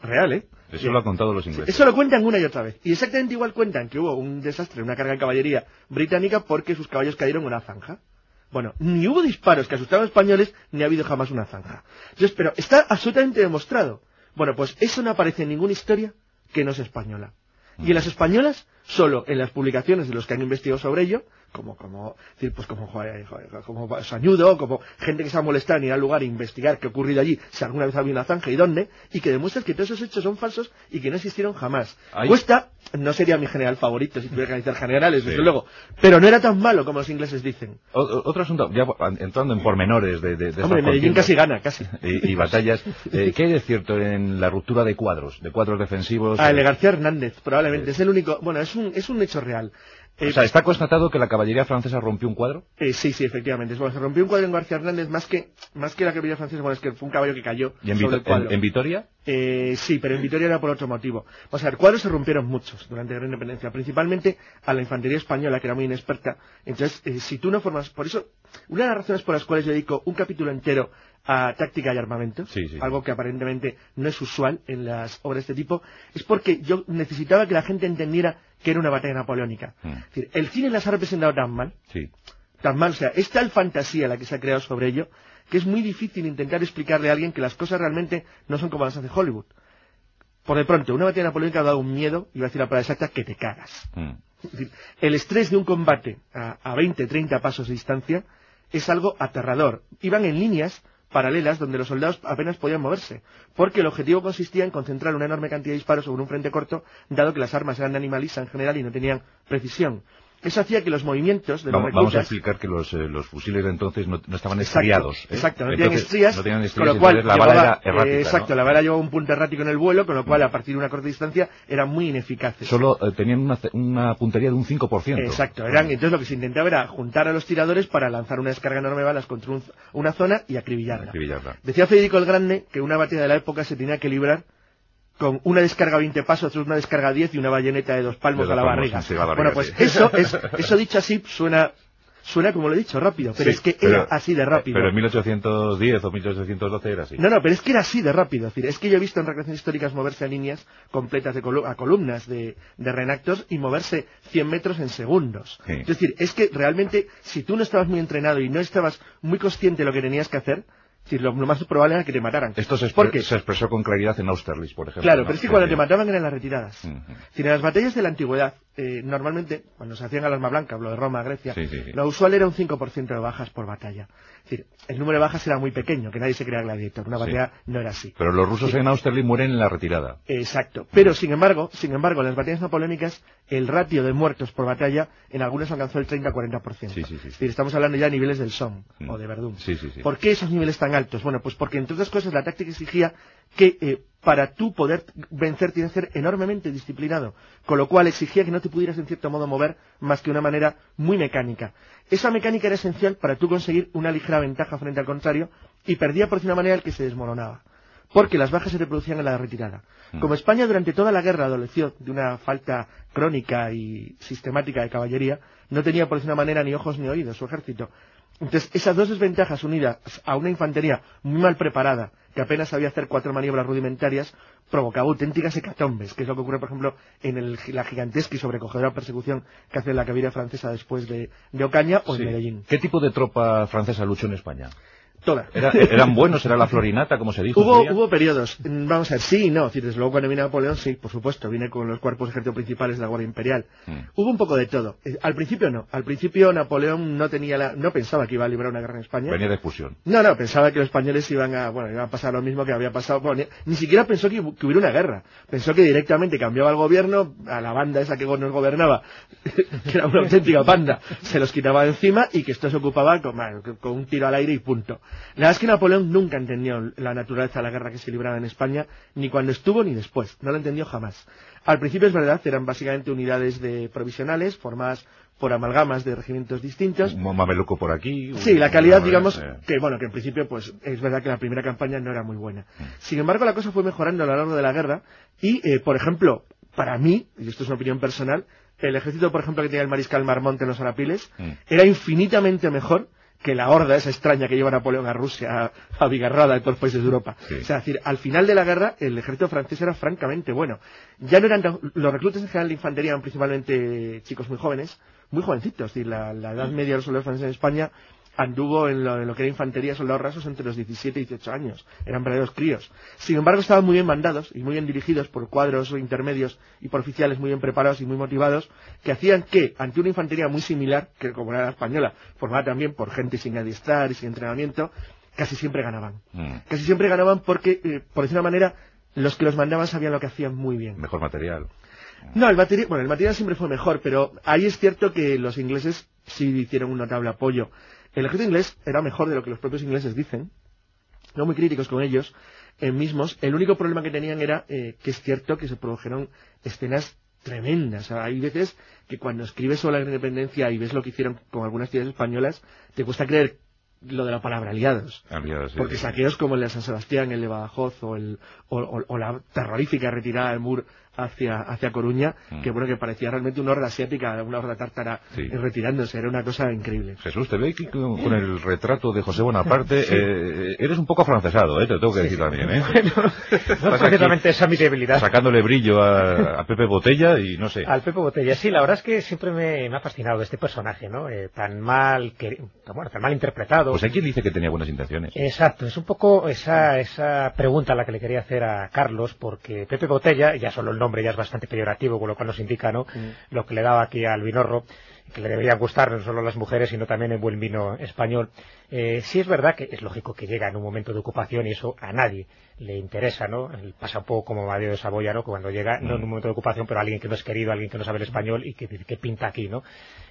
Real, ¿eh? Eso lo han contado los ingleses. Eso lo cuentan una y otra vez. Y exactamente igual cuentan que hubo un desastre, una carga de caballería británica porque sus caballos cayeron en una zanja. Bueno, ni hubo disparos que asustaban a los españoles, ni ha habido jamás una zanja. Entonces, pero está absolutamente demostrado. Bueno, pues eso no aparece en ninguna historia que no sea española. Y en las españolas solo en las publicaciones de los que han investigado sobre ello, como, como, decir, pues como, como Sañudo, como gente que se ha molestado en ir al lugar e investigar qué ha ocurrido allí, si alguna vez había una zanja y dónde, y que demuestras que todos esos hechos son falsos y que no existieron jamás. Ahí- Cuesta, no sería mi general favorito si tuviera que analizar generales, desde luego, pero no era tan malo como los ingleses dicen. O- otro asunto, ya entrando en pormenores de, de, Hombre, Medellín casi gana, casi. y, y batallas, eh, ¿qué hay de cierto en la ruptura de cuadros, de cuadros defensivos? Ah, el de Eh, García Hernández, probablemente, Sí. es el único, bueno, es un, es un hecho real. o Eh, sea, ¿está constatado que la caballería francesa rompió un cuadro? Eh, sí, sí, efectivamente. Bueno, se rompió un cuadro en García Hernández más que, más que la caballería francesa, bueno, es que fue un caballo que cayó ¿Y en, sobre Vito- el cuadro. en- en Vitoria? Eh, sí, pero en Vitoria era por otro motivo. O sea, cuadros se rompieron muchos durante la Gran Independencia, principalmente a la infantería española, que era muy inexperta. Entonces, eh, si tú no formas... Por eso, una de las razones por las cuales yo dedico un capítulo entero a táctica y armamento, Sí, algo que aparentemente no es usual en las obras de este tipo, es porque yo necesitaba que la gente entendiera que era una batalla napoleónica. Mm. Es decir, el cine las ha representado tan mal, Sí. tan mal, o sea, es tal fantasía la que se ha creado sobre ello, que es muy difícil intentar explicarle a alguien que las cosas realmente no son como las hace Hollywood. Por de pronto, una batalla napoleónica ha dado un miedo, iba a decir la palabra exacta, que te cagas. Mm. Es decir, el estrés de un combate a, a 20, 30 pasos de distancia es algo aterrador. Iban en líneas paralelas donde los soldados apenas podían moverse, porque el objetivo consistía en concentrar una enorme cantidad de disparos sobre un frente corto, dado que las armas eran de animalisa en general y no tenían precisión. Eso hacía que los movimientos de los Vamos, vamos a explicar que los, eh, los fusiles de entonces no, no estaban Exacto, estriados. ¿eh? Exacto, no tenían estrías, no tenían con estrías, lo cual la bala era errática, eh, exacto, ¿no? la bala llevaba un punto errático en el vuelo, con lo cual a partir de una corta distancia eran muy ineficaces. Solo eh, tenían una, una puntería de un 5%. Exacto, eran, entonces lo que se intentaba era juntar a los tiradores para lanzar una descarga enorme de balas contra un- una zona y acribillarla. Acribillarla. Decía Federico el Grande que una batalla de la época se tenía que librar con una descarga a 20 pasos, una descarga a 10 y una bayoneta de dos palmos De a la barriga. bueno, pues eso es, eso dicho así suena, suena como lo he dicho, rápido, pero Sí, es que pero- era así de rápido. Pero en 1810 o 1812 era así. No, no, pero es que era así de rápido. Es decir, es que yo he visto en recreaciones históricas moverse a líneas completas de colu- a columnas de, de renactos y moverse 100 metros en segundos. Sí. Es decir, es que realmente, si tú no estabas muy entrenado y no estabas muy consciente de lo que tenías que hacer, decir, lo, lo más probable era que te mataran. Esto se, se expresó con claridad en Austerlitz, por ejemplo. Claro, pero es que cuando te mataban eran las retiradas. Decir, en las batallas de la antigüedad, eh, normalmente, cuando se hacían al arma blanca, hablo de Roma, Grecia, Sí, sí, sí. lo usual era un 5% de bajas por batalla. Es decir, el número de bajas era muy pequeño, que nadie se crea gladiator. Una Sí. batalla no era así. Pero los rusos en Austerlitz mueren en la retirada. Exacto. Pero sin embargo, sin embargo, en las batallas napoleónicas, el ratio de muertos por batalla en algunas alcanzó el 30-40%. Sí, sí, sí, sí. Es decir, estamos hablando ya de niveles del Somme Mm. o de Verdún. Sí, sí, sí. ¿Por qué esos niveles tan altos? Bueno, pues porque entre otras cosas la táctica exigía que eh, para tú poder vencer tienes que ser enormemente disciplinado, con lo cual exigía que no te pudieras en cierto modo mover más que de una manera muy mecánica. Esa mecánica era esencial para tú conseguir una ligera ventaja frente al contrario y perdía por una manera el que se desmoronaba porque las bajas se reproducían en la retirada. Mm. Como España durante toda la guerra adoleció de una falta crónica y sistemática de caballería, no tenía por una manera ni ojos ni oídos su ejército. Entonces, esas dos desventajas unidas a una infantería muy mal preparada, que apenas sabía hacer cuatro maniobras rudimentarias, provocaba auténticas hecatombes, que es lo que ocurre, por ejemplo, en el- la gigantesca y sobrecogedora persecución que hace la caballería francesa después de, de Ocaña o Sí. en Medellín. ¿Qué tipo de tropa francesa luchó en España? Toda. Era- ¿Eran buenos? ¿Era la florinata, como se dijo? Hubo, hubo periodos, vamos a ver, sí y no, desde luego cuando vino Napoleón, sí, por supuesto, vine con los cuerpos de ejército principales de la Guardia Imperial. Mm. Hubo un poco de todo. Eh, Al principio no, al principio Napoleón no tenía la, no pensaba que iba a librar una guerra en España. Venía de expulsión. No, no, pensaba que los españoles iban a, bueno, iban a pasar lo mismo que había pasado, bueno, ni, ni siquiera pensó que, que hubiera una guerra. Pensó que directamente cambiaba el gobierno, a la banda esa que nos gobernaba, que era una auténtica panda, se los quitaba encima y que esto se ocupaba con, con un tiro al aire y punto. La verdad es que Napoleón nunca entendió la naturaleza de la guerra que se libraba en España, ni cuando estuvo ni después. No lo entendió jamás. Al principio es verdad, eran básicamente unidades de provisionales, formadas por amalgamas de regimientos distintos, Un mameluco por aquí. Sí, la calidad, digamos, eh, que bueno, que en principio, pues es verdad que la primera campaña no era muy buena. Sin embargo, la cosa fue mejorando a lo largo de la guerra y, eh, por ejemplo, para mí, y esto es una opinión personal, el ejército, por ejemplo, que tenía el mariscal Marmont en los Arapiles, Mm. era infinitamente mejor que la horda esa extraña que lleva Napoleón a Rusia, a, a a todos los países de Europa. Sí. O sea, es decir, al final de la guerra, el ejército francés era francamente bueno. Ya no eran los reclutas en general de infantería eran principalmente chicos muy jóvenes, muy jovencitos. Es decir, la, la edad media de los soldados franceses en España anduvo en lo, en lo que era infantería soldados rasos entre los 17 y 18 años. Eran verdaderos críos. Sin embargo, estaban muy bien mandados y muy bien dirigidos por cuadros intermedios y por oficiales muy bien preparados y muy motivados, que hacían que, ante una infantería muy similar, que como era la española, formada también por gente sin adiestrar y sin entrenamiento, casi siempre ganaban. Mm. Casi siempre ganaban porque, eh, por decir una manera, los que los mandaban sabían lo que hacían muy bien. Mejor material. No, el material, bueno, el material siempre fue mejor, pero ahí es cierto que los ingleses sí hicieron un notable apoyo. El ejército inglés era mejor de lo que los propios ingleses dicen, no muy críticos con ellos eh, mismos. El único problema que tenían era eh, que es cierto que se produjeron escenas tremendas. O sea, hay veces que cuando escribes sobre la independencia y ves lo que hicieron con algunas ciudades españolas, te cuesta creer lo de la palabra aliados. Aliados, sí, Porque sí. saqueos como el de San Sebastián, el de Badajoz o, el, o, o- o la terrorífica retirada del Mur hacia, hacia Coruña, Mm. que bueno, que parecía realmente una horda asiática, una horda tártara Sí. eh, retirándose, era una cosa increíble. Jesús, te veo aquí con, con el retrato de José Bonaparte. Eh, eres un poco afrancesado, ¿eh? te lo tengo que decir también. ¿eh? No Estás aquí precisamente esa mi debilidad. sacándole brillo a, a Pepe Botella y no sé. Al Pepe Botella, sí, la verdad es que siempre me, me ha fascinado este personaje, ¿no? Eh, tan mal que, tan, bueno, tan mal interpretado. Pues hay quien dice que tenía buenas intenciones. Exacto, es un poco esa, esa pregunta la que le quería hacer a Carlos, porque Pepe Botella, ya solo el nombre ya es bastante peyorativo, con lo cual nos indica, ¿no? Lo que le daba aquí al vinorro, que le deberían gustar no solo las mujeres, sino también el buen vino español. Eh, sí es verdad que es lógico que llega en un momento de ocupación y eso a nadie le interesa, ¿no? Él Pasa un poco como Madeo de Saboya, ¿no? Cuando llega, no en un momento de ocupación, pero alguien que no es querido, alguien que no sabe el español y que que pinta aquí, ¿no?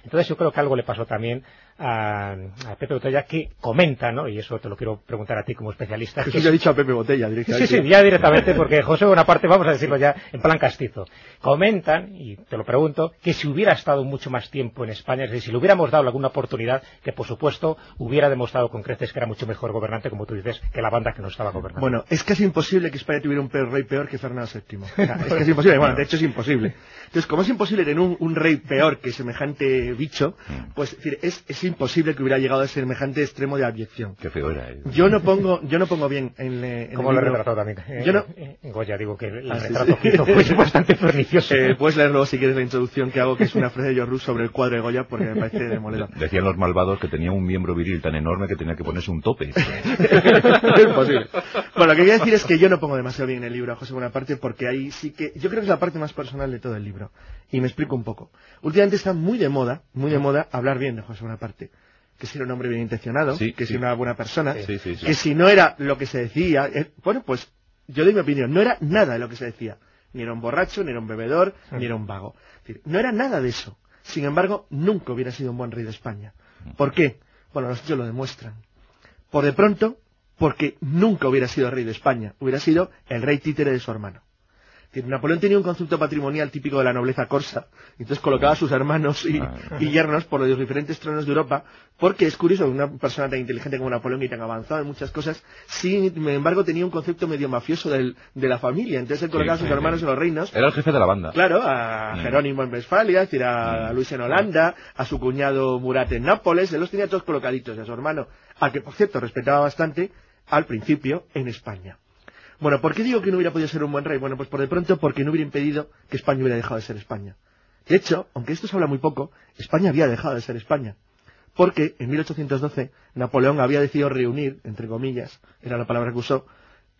Entonces yo creo que algo le pasó también a, a Pepe Botella que comenta, ¿no? Y eso te lo quiero preguntar a ti como especialista. Jesús que- ya ha dicho a Pepe Botella Sí, directamente. sí, ya directamente, porque José Bonaparte, vamos a decirlo ya en plan castizo, comentan, y te lo pregunto, que si hubiera estado mucho más tiempo en España, es decir, si le hubiéramos dado alguna oportunidad, que por supuesto hubiera demostrado con creces que era mucho mejor gobernante, como tú dices, que la banda que no estaba gobernando. Bueno, es casi imposible que España tuviera un peor rey peor que Fernando VII. O sea, es que es imposible. Bueno, de hecho es imposible. Entonces, como es imposible tener un, un rey peor que semejante bicho, pues es, decir, es, es imposible que hubiera llegado a semejante extremo de abyección. Qué feo era. ¿eh? Yo no pongo, yo no pongo bien en, eh, en como el lo he libro- retratado también. eh, Yo no- eh, Goya, digo que el Ah, sí, retrato sí. que hizo fue bastante pernicioso. Eh, puedes leer luego si quieres la introducción que hago, que es una frase de George sobre el cuadro de Goya, porque me parece demoledor. Decían los malvados que tenía un miembro viril tan enorme que tenía que ponerse un tope. es imposible. Bueno, lo que quiero decir es que yo no pongo demasiado bien en el libro a José Bonaparte porque ahí sí que... Yo creo que es la parte más personal de todo el libro. Y me explico un poco. Últimamente está muy de moda, muy de moda hablar bien de José Bonaparte. Que si era un hombre bien intencionado, Sí, que si sí. era una buena persona, Sí, sí, sí. que si no era lo que se decía... eh, bueno, pues yo doy mi opinión. No era nada de lo que se decía. Ni era un borracho, ni era un bebedor, ni era un vago. Es decir, no era nada de eso. Sin embargo, nunca hubiera sido un buen rey de España. ¿Por qué? Bueno, los hechos lo demuestran. Por de pronto, porque nunca hubiera sido rey de España, hubiera sido el rey títere de su hermano. Napoleón tenía un concepto patrimonial típico de la nobleza corsa, entonces colocaba a sus hermanos y, y yernos por los diferentes tronos de Europa, porque es curioso, una persona tan inteligente como Napoleón y tan avanzado en muchas cosas, sin embargo tenía un concepto medio mafioso del- de la familia, entonces él colocaba Sí, a sus sí, hermanos sí. en los reinos, Era el jefe de la banda. Claro, a Mm. Jerónimo en Westfalia, es decir, a Mm. Luis en Holanda, a su cuñado Murat en Nápoles, él los tenía todos colocaditos, y a su hermano, al que por cierto respetaba bastante, al principio en España. Bueno, ¿por qué digo que no hubiera podido ser un buen rey? Bueno, pues por de pronto porque no hubiera impedido que España hubiera dejado de ser España. De hecho, aunque esto se habla muy poco, España había dejado de ser España. Porque en 1812 Napoleón había decidido reunir, entre comillas, era la palabra que usó,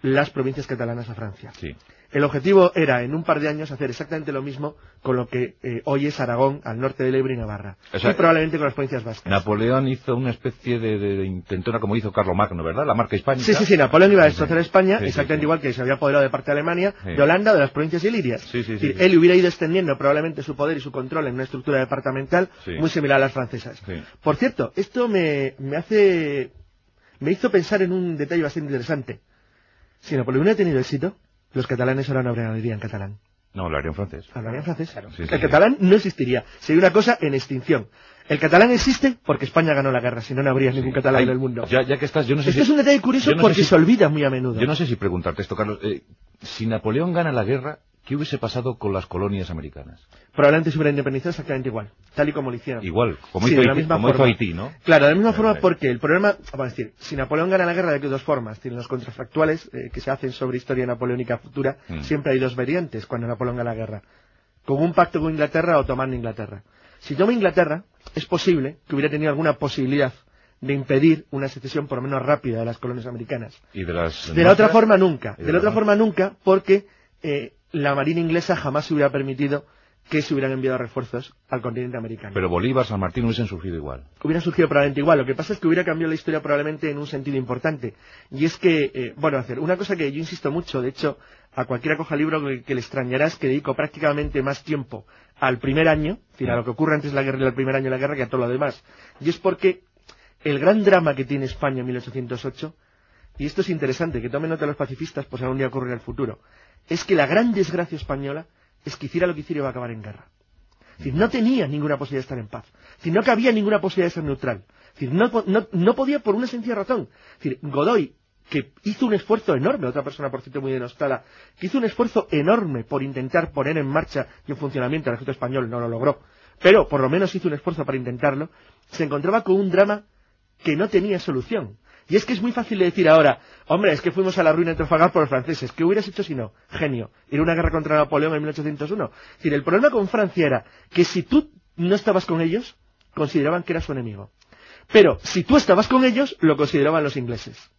las provincias catalanas a Francia. Sí. El objetivo era, en un par de años, hacer exactamente lo mismo con lo que eh, hoy es Aragón, al norte del Ebro y Navarra. O sea, y probablemente con las provincias vascas. Napoleón hizo una especie de, de- de intentona como hizo Carlomagno, ¿verdad? La marca hispánica. Sí, sí, sí, Napoleón iba a destrozar España, Sí, exactamente sí. igual que se había apoderado de parte de Alemania, de Holanda, de las provincias ilirias. Sí, sí, Es sí, decir. Él hubiera ido extendiendo probablemente su poder y su control en una estructura departamental muy similar a las francesas. Por cierto, esto me, me hace... me hizo pensar en un detalle bastante interesante. Si Napoleón hubiera tenido éxito, los catalanes ahora no hablarían catalán. No, en francés. Hablarían francés. Sí, sí, el sí. catalán no existiría. Sería una cosa en extinción. El catalán existe porque España ganó la guerra, si no, no habría ningún catalán Ay, en el mundo. Ya, ya que estás, yo no sé Esto si... es un detalle curioso no porque si- se olvida muy a menudo. Yo no sé si preguntarte esto, Carlos. Eh, si Napoleón gana la guerra, ¿qué hubiese pasado con las colonias americanas? Probablemente se hubiera independizado exactamente igual, tal y como lo hicieron. Igual, como, Sí, hizo, de la Haití, misma como hizo. Haití, ¿no? Claro, de la misma Sí, forma sí. porque el problema, vamos a decir, si Napoleón gana la guerra, hay dos formas. Tienen los contrafactuales eh, que se hacen sobre historia napoleónica futura. Mm. Siempre hay dos variantes cuando Napoleón gana la guerra. Con un pacto con Inglaterra o tomando Inglaterra. Si toma Inglaterra, es posible que hubiera tenido alguna posibilidad de impedir una secesión por lo menos rápida de las colonias americanas. ¿Y de las De la otra forma nunca. ¿Y De de la otra forma nunca, porque eh, la Marina inglesa jamás se hubiera permitido que se hubieran enviado refuerzos al continente americano. Pero Bolívar, San Martín hubiesen surgido igual. hubiera surgido probablemente igual. Lo que pasa es que hubiera cambiado la historia probablemente en un sentido importante. Y es que, eh, bueno, hacer una cosa que yo insisto mucho, de hecho, a cualquiera coja libro que, que le extrañará es que dedico prácticamente más tiempo al primer año, es decir, a lo que ocurre antes de la guerra y al primer año de la guerra que a todo lo demás. Y es porque el gran drama que tiene España en 1808, y esto es interesante, que tomen nota los pacifistas, pues algún día ocurre en el futuro, es que la gran desgracia española es que hiciera lo que hiciera iba a acabar en guerra. Es decir, no tenía ninguna posibilidad de estar en paz. No cabía ninguna posibilidad de ser neutral. No podía por una sencilla razón. Es decir, Godoy, que hizo un esfuerzo enorme, otra persona por cierto muy denostada, que hizo un esfuerzo enorme por intentar poner en marcha y en funcionamiento el ejército español, no lo logró, pero por lo menos hizo un esfuerzo para intentarlo, se encontraba con un drama que no tenía solución. Y es que es muy fácil de decir ahora, hombre, es que fuimos a la ruina de Trafalgar por los franceses. ¿Qué hubieras hecho si no? Genio. Era una guerra contra Napoleón en 1801. Es decir, el problema con Francia era que si tú no estabas con ellos, consideraban que era su enemigo. Pero si tú estabas con ellos, lo consideraban los ingleses.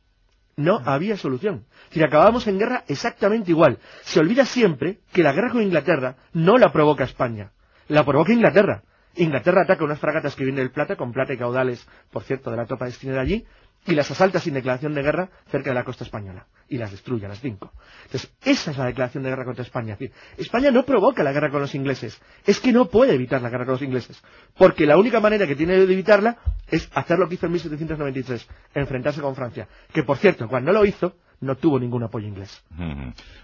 No había solución. Decir, acabábamos en guerra exactamente igual. Se olvida siempre que la guerra con Inglaterra no la provoca España. La provoca Inglaterra. Inglaterra ataca unas fragatas que vienen del Plata, con plata y caudales, por cierto, de la tropa destinada allí, y las asalta sin declaración de guerra cerca de la costa española. Y las destruye a las cinco. Entonces, esa es la declaración de guerra contra España. Es decir, España no provoca la guerra con los ingleses. Es que no puede evitar la guerra con los ingleses. Porque la única manera que tiene de evitarla es hacer lo que hizo en 1793, enfrentarse con Francia. Que, por cierto, cuando lo hizo, no tuvo ningún apoyo inglés.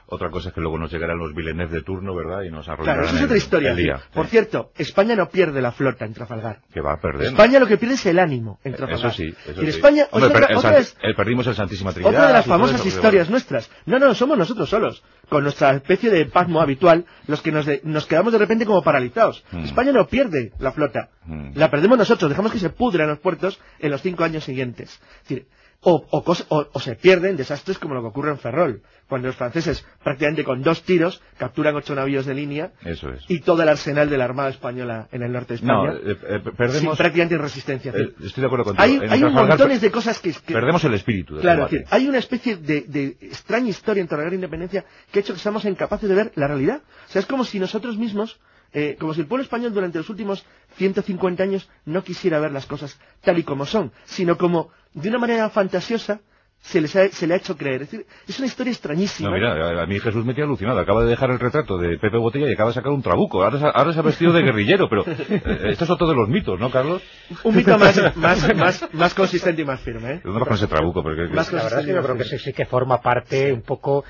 Otra cosa es que luego nos llegarán los Villeneuve de turno, ¿verdad? Y nos arruinarán Claro, eso es otra historia. el día. Sí. Por Sí. cierto, España no pierde la flota en Trafalgar. Que va a perder. España lo que pierde es el ánimo en Trafalgar. Eso sí, eso Y en sí. España, Hombre, otra, el otra Santi- vez- el perdimos el Santísima Trinidad. otra de las famosas historias bueno. nuestras. No, no, somos nosotros solos, con nuestra especie de pasmo habitual, los que nos, de- nos quedamos de repente como paralizados. Mm. España no pierde la flota, Mm. la perdemos nosotros, dejamos que se pudra en los puertos en los cinco años siguientes. Es decir, o, o cos- o- o se pierden desastres como lo que ocurre en Ferrol, cuando los franceses prácticamente con dos tiros capturan ocho navíos de línea Eso es. y todo el arsenal de la Armada Española en el norte de No, España. eh, eh, sin perdemos... prácticamente resistencia. Es eh, estoy de acuerdo contigo. hay hay un montones de cosas que, que- Perdemos el espíritu del Claro, decir, hay una especie de, de extraña historia en Torregar Independencia que ha hecho que seamos incapaces de ver la realidad. O sea, es como si nosotros mismos, eh, como si el pueblo español durante los últimos 150 años no quisiera ver las cosas tal y como son, sino como de una manera fantasiosa se, les ha- se le ha hecho creer. Es decir, es una historia extrañísima. No, mira, a- a mí Jesús me tiene alucinado. Acaba de dejar el retrato de Pepe Botella y acaba de sacar un trabuco. Ahora se, ha- ahora se ha vestido de guerrillero, pero eh, esto es otro de los mitos, ¿no, Carlos? Un mito más, más, más, más consistente y más firme. ¿eh? ¿Dónde vas con ese trabuco? Porque, Más La verdad es que yo creo que Sí. sí, sí que forma parte un poco,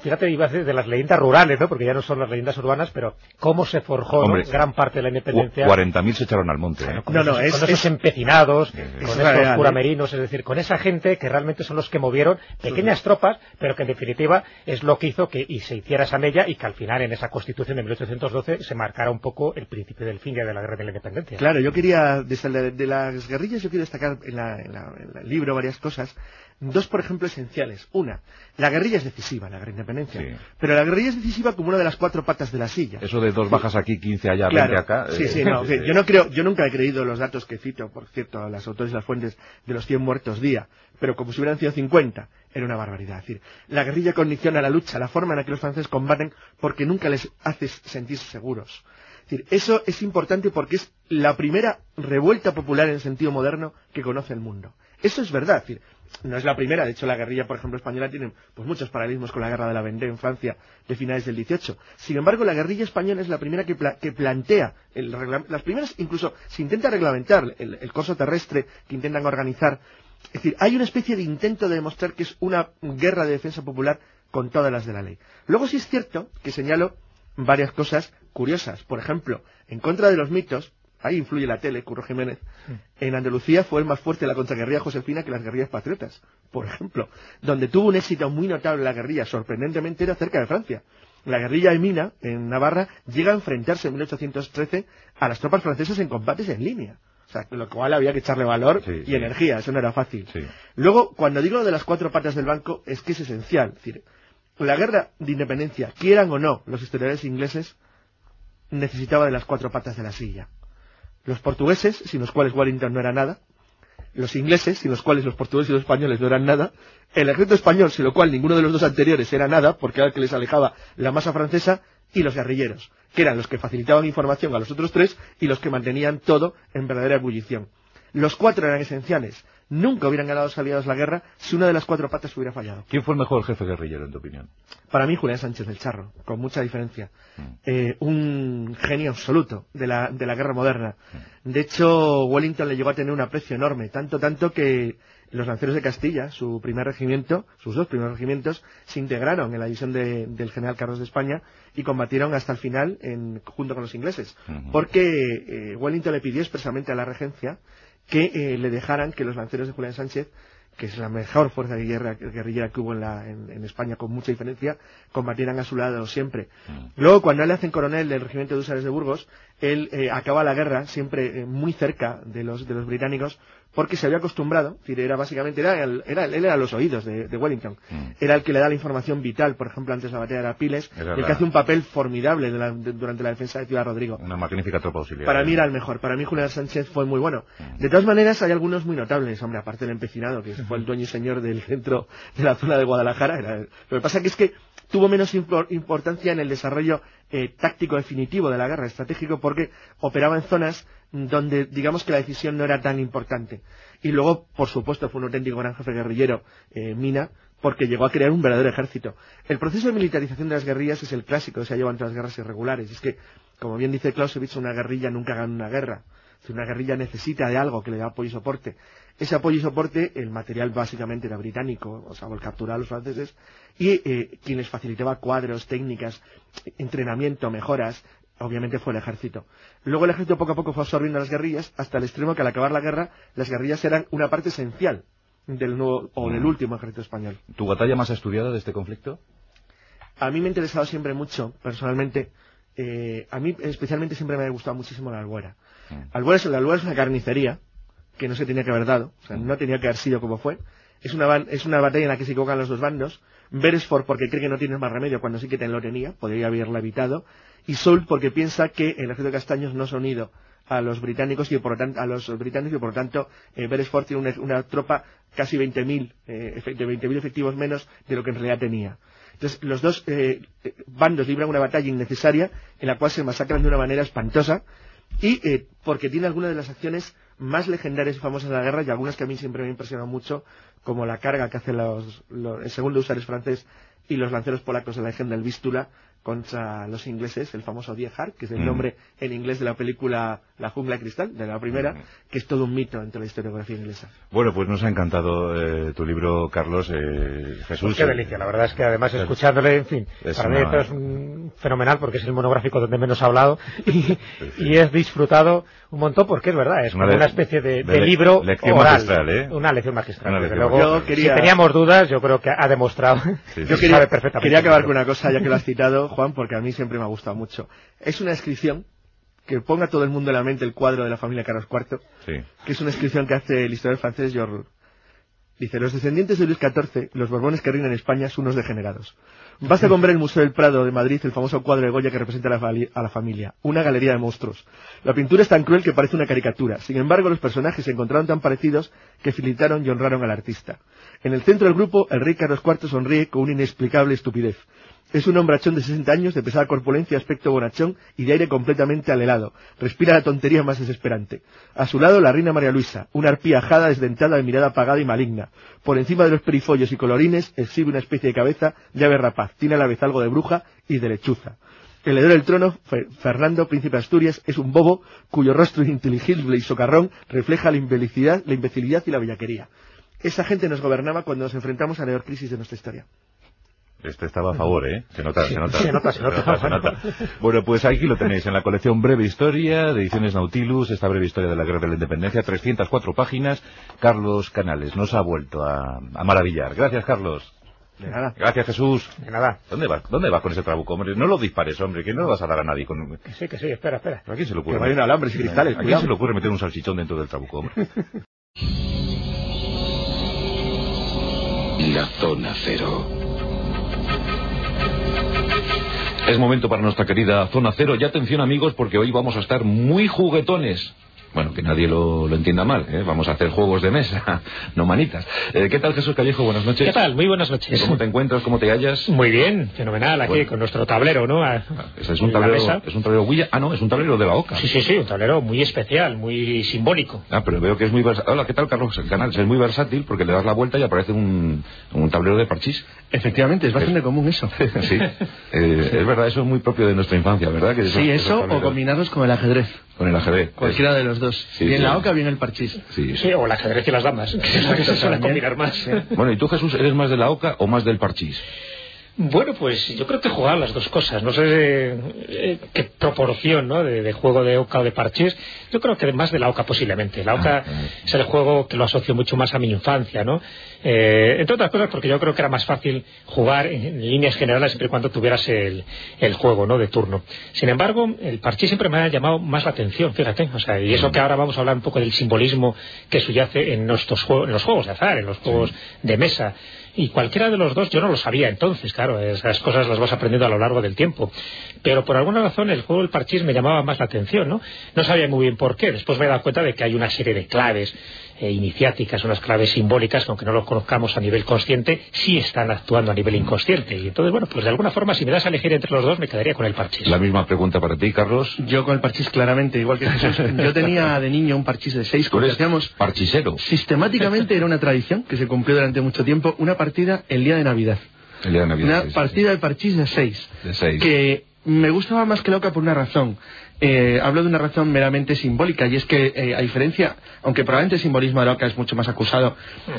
fíjate, iba a decir de las leyendas rurales, ¿no? Porque ya no son las leyendas urbanas, pero cómo se forjó gran parte de la independencia. 40.000 se echaron al monte. ¿eh? con No, no, esos, es- con esos es- empecinados, es con estos real, ¿eh? puramerinos, es decir, con esa gente que realmente son los que movieron pequeñas tropas, pero que en definitiva es lo que hizo que y se hiciera esa mella y que al final en esa constitución de 1812 se marcara un poco el principio del fin ya de la guerra de la independencia. Claro, yo quería, desde la- de las guerrillas, yo quiero destacar en, la- en la- en el libro varias cosas. Dos, por ejemplo, esenciales. Una, la guerrilla es decisiva, la guerra de independencia. Sí. Pero la guerrilla es decisiva como una de las cuatro patas de la silla. Eso de dos bajas aquí, 15 allá, Claro. 20 acá. Sí, eh, sí, no, yo no creo, yo nunca he creído los datos que cito, por cierto, a las autores y las fuentes de los 100 muertos día, pero como si hubieran sido 50, era una barbaridad. Es decir, la guerrilla condiciona la lucha, la forma en la que los franceses combaten, porque nunca les hace sentirse seguros. Es decir, eso es importante porque es la primera revuelta popular en sentido moderno que conoce el mundo. Eso es verdad, no es la primera, de hecho la guerrilla, por ejemplo, española tiene pues, muchos paralelismos con la guerra de la Vendée en Francia de finales del 18. Sin embargo, la guerrilla española es la primera que, pla- que plantea, el las primeras incluso se intenta reglamentar el, el corso terrestre que intentan organizar. Es decir, hay una especie de intento de demostrar que es una guerra de defensa popular con todas las de la ley. Luego sí es cierto que señalo varias cosas curiosas. Por ejemplo, en contra de los mitos, ahí influye la tele, Curro Jiménez, en Andalucía fue más fuerte la contraguerrilla josefina que las guerrillas patriotas, por ejemplo, donde tuvo un éxito muy notable la guerrilla, sorprendentemente era cerca de Francia. La guerrilla de Mina, en Navarra, llega a enfrentarse en 1813 a las tropas francesas en combates en línea. O sea, lo cual había que echarle valor Sí, y sí. energía, eso no era fácil. Sí. Luego, cuando digo lo de las cuatro patas del banco, es que es esencial. Es decir, la guerra de independencia, quieran o no los historiadores ingleses, necesitaba de las cuatro patas de la silla. Los portugueses, sin los cuales Wellington no era nada, los ingleses, sin los cuales los portugueses y los españoles no eran nada, el ejército español, sin lo cual ninguno de los dos anteriores era nada, porque era el que les alejaba la masa francesa, y los guerrilleros, que eran los que facilitaban información a los otros tres y los que mantenían todo en verdadera ebullición. Los cuatro eran esenciales. Nunca hubieran ganado los aliados la guerra si una de las cuatro patas hubiera fallado. ¿Quién fue el mejor jefe guerrillero, en tu opinión? Para mí, Julián Sánchez del Charro, con mucha diferencia. Mm. Eh, un genio absoluto de la, de la guerra moderna. De hecho, Wellington le llegó a tener un aprecio enorme, tanto, tanto que los lanceros de Castilla, su primer regimiento, sus dos primeros regimientos, se integraron en la división de- del general Carlos de España y combatieron hasta el final en- junto con los ingleses. Porque eh, Wellington le pidió expresamente a la regencia que eh, le dejaran que los lanceros de Julián Sánchez que es la mejor fuerza de guerra, guerrillera que hubo en, la- en- en España con mucha diferencia, combatieran a su lado siempre. Mm. Luego, cuando él le hacen coronel del regimiento de Húsares de Burgos, él eh, acaba la guerra siempre eh, muy cerca de los, de los británicos porque se había acostumbrado, es decir, era básicamente, era, el- era, él era los oídos de, de Wellington, Mm. era el que le da la información vital, por ejemplo, antes de la batalla de Arapiles, Era el la- que hace un papel formidable de la- de- durante la defensa de Ciudad Rodrigo. Una magnífica tropa auxiliar. Para mí era el mejor, para mí Julián Sánchez fue muy bueno. Mm. De todas maneras, hay algunos muy notables, hombre, aparte del empecinado, que fue el dueño y señor del centro de la zona de Guadalajara. Era, lo que pasa que es que tuvo menos impor- importancia en el desarrollo eh, táctico definitivo de la guerra, estratégico, porque operaba en zonas donde, digamos que la decisión no era tan importante. Y luego, por supuesto, fue un auténtico gran jefe guerrillero, eh, Mina, porque llegó a crear un verdadero ejército. El proceso de militarización de las guerrillas es el clásico que se ha llevado en todas las guerras irregulares. Es que, como bien dice Clausewitz, una guerrilla nunca gana una guerra. Si una guerrilla necesita de algo que le dé apoyo y soporte. Ese apoyo y soporte, el material básicamente era británico, o sea, el capturar a los franceses, y eh, quien les facilitaba cuadros, técnicas, entrenamiento, mejoras, obviamente fue el ejército. Luego el ejército poco a poco fue absorbiendo las guerrillas hasta el extremo que al acabar la guerra las guerrillas eran una parte esencial del nuevo o del Mm. último ejército español. ¿Tu batalla más estudiada de este conflicto? A mí me ha interesado siempre mucho, personalmente, eh, a mí especialmente siempre me ha gustado muchísimo la albuera. Mm. Albuera es, la albuera es una carnicería que no se tenía que haber dado, o sea, no tenía que haber sido como fue. Es una, es una batalla en la que se equivocan los dos bandos. Beresford porque cree que no tiene más remedio cuando sí que te lo tenía, podría haberla evitado. Y Soult porque piensa que el ejército de Castaños no se ha unido a los británicos y por lo tanto, a los británicos y por lo tanto eh, Beresford tiene una, una tropa casi 20.000 eh, de 20.000 efectivos menos de lo que en realidad tenía. Entonces, los dos eh, eh, bandos libran una batalla innecesaria en la cual se masacran de una manera espantosa y eh, porque tiene algunas de las acciones más legendarias y famosas de la guerra y algunas que a mí siempre me han impresionado mucho, como la carga que hacen los, los- el segundo usares francés y los lanceros polacos de la Legión del Vístula contra los ingleses, el famoso Die Hard, que es el Mm. nombre en inglés de la película La jungla de cristal, de la primera, Mm. que es todo un mito entre la historiografía inglesa. Bueno, pues nos ha encantado eh, tu libro, Carlos. eh, Jesús. Pues qué eh, delicia, la verdad es que además es- escuchándole, en fin, es para mí una- esto es un fenomenal porque es el monográfico donde menos ha hablado y, y he disfrutado un montón porque es verdad, es Una como le- una especie de, de de le- libro lección oral, magistral, ¿eh? una lección magistral. Una lección luego, magistral. Yo quería- si teníamos dudas, yo creo que ha demostrado Sí, que sí. Yo quería, sabe perfectamente. quería acabar con una cosa, ya que lo has citado, Juan, porque a mí siempre me ha gustado mucho. Es una descripción que ponga a todo el mundo en la mente el cuadro de la familia Carlos IV, Sí. que es una descripción que hace el historiador francés Georges. Dice, los descendientes de Luis XIV, los borbones que reinan en España, son unos degenerados. Basta con ver el Museo del Prado de Madrid el famoso cuadro de Goya que representa a la, a la familia, una galería de monstruos. La pintura es tan cruel que parece una caricatura. Sin embargo, los personajes se encontraron tan parecidos que felicitaron y honraron al artista. En el centro del grupo, el rey Carlos IV sonríe con una inexplicable estupidez. Es un hombrachón de 60 años, de pesada corpulencia, aspecto bonachón y de aire completamente alelado. Respira la tontería más desesperante. A su lado, la reina María Luisa, una arpía ajada, desdentada, de mirada apagada y maligna. Por encima de los perifollos y colorines, exhibe una especie de cabeza de rapaz. Tiene a la vez algo de bruja y de lechuza. El heredero del trono, Fe- Fernando, príncipe de Asturias, es un bobo cuyo rostro ininteligible y socarrón refleja la imbecilidad, la imbecilidad y la bellaquería. Esa gente nos gobernaba cuando nos enfrentamos a la peor crisis de nuestra historia. Este estaba a favor, ¿eh? Se nota, se nota. se nota, se nota. se nota. Bueno, pues aquí lo tenéis, en la colección Breve Historia, de Ediciones Nautilus, esta breve historia de la Guerra de la Independencia, 304 páginas. Carlos Canales nos ha vuelto a, a maravillar. Gracias, Carlos. De nada. Gracias, Jesús. De nada. ¿Dónde vas? ¿Dónde vas con ese trabuco, hombre? No lo dispares, hombre, que no lo vas a dar a nadie. Con... Que sí, que sí, espera, espera. ¿A quién se le ocurre? Que vayan alambres y cristales, ¿A quién se le ocurre meter un salchichón dentro del trabuco, hombre? La zona cero. Es momento para nuestra querida Zona Cero. Y atención amigos, porque hoy vamos a estar muy juguetones. Bueno, que nadie lo, lo entienda mal, ¿eh? vamos a hacer juegos de mesa, no manitas. Eh, ¿Qué tal Jesús Callejo? Buenas noches. ¿Qué tal? Muy buenas noches. ¿Cómo te encuentras? ¿Cómo te hallas? Muy bien, fenomenal, aquí Bueno. con nuestro tablero, ¿no? A- Ese es un tablero, mesa. es un tablero Ouija. Ah, no, es un tablero de la OCA. Sí, sí, sí, un tablero muy especial, muy simbólico. Ah, pero veo que es muy versátil. Hola, ¿qué tal, Carlos? El canal es muy versátil porque le das la vuelta y aparece un, un tablero de parchís. Efectivamente, es bastante común eso. sí. Eh, Es verdad, eso es muy propio de nuestra infancia, ¿verdad? Que esos- Sí, eso o combinarlos con el ajedrez. Con el ajedrez. Cualquiera de los dos. Sí, bien sí. la oca, bien el parchís. Sí, sí. Sí, o el ajedrez y las damas, que es lo que se suele combinar más. Bueno, ¿y tú, Jesús, eres más de la OCA o más del parchís? Bueno, pues yo creo que he jugado las dos cosas. No sé eh, qué proporción ¿no? de, de juego de Oca o de parchís. Yo creo que más de la Oca posiblemente. La Oca Ah, es el juego que lo asocio mucho más a mi infancia, ¿no? Eh, entre otras cosas porque yo creo que era más fácil jugar en, en líneas generales siempre y cuando tuvieras el, el juego, ¿no? De turno. Sin embargo, el parchís siempre me ha llamado más la atención, fíjate. O sea, y eso que ahora vamos a hablar un poco del simbolismo que subyace en, nuestros juegos, en los juegos de azar, en los juegos de mesa. Y cualquiera de los dos yo no lo sabía entonces, claro, esas cosas las vas aprendiendo a lo largo del tiempo. Pero por alguna razón el juego del parchís me llamaba más la atención, ¿no? No sabía muy bien por qué. Después me he dado cuenta de que hay una serie de claves eh, iniciáticas, unas claves simbólicas que aunque no lo conozcamos a nivel consciente, sí están actuando a nivel inconsciente. Y entonces, bueno, pues de alguna forma si me das a elegir entre los dos me quedaría con el parchís. La misma pregunta para ti, Carlos. Yo con el parchís claramente, igual que Jesús. Yo tenía de niño un parchís de seis, eres hacíamos parchisero. sistemáticamente, era una tradición que se cumplió durante mucho tiempo, una partida el día de Navidad. El día de Navidad. Una sí, sí, partida de parchís de seis. De seis. Que me gustaba más que la oca por una razón. Eh, hablo de una razón meramente simbólica y es que, eh, a diferencia, aunque probablemente el simbolismo de la oca es mucho más acusado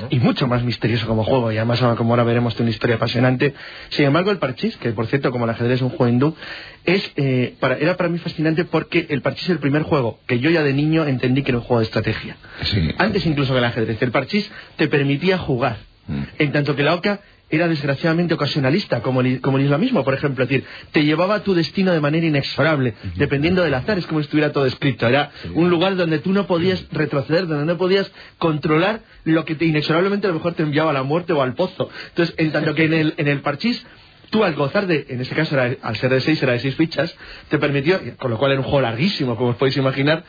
y mucho más misterioso como juego, y además ahora- como ahora veremos tiene una historia apasionante, sin embargo el parchís, que por cierto como el ajedrez es un juego hindú, es, eh, para- era para mí fascinante porque el parchís es el primer juego que yo ya de niño entendí que era un juego de estrategia. Sí. Antes incluso que el ajedrez. El parchís te permitía jugar. Mm. En tanto que la OCA era desgraciadamente ocasionalista, como el, como el islamismo, por ejemplo. Es decir, te llevaba a tu destino de manera inexorable, dependiendo del azar. Es como si estuviera todo escrito. Era un lugar donde tú no podías retroceder, donde no podías controlar lo que te, inexorablemente a lo mejor te enviaba a la muerte o al pozo. Entonces, en tanto que en el, en el parchís tú al gozar de, en ese caso era- al ser de seis, era de seis fichas, te permitió, con lo cual era un juego larguísimo, como os podéis imaginar,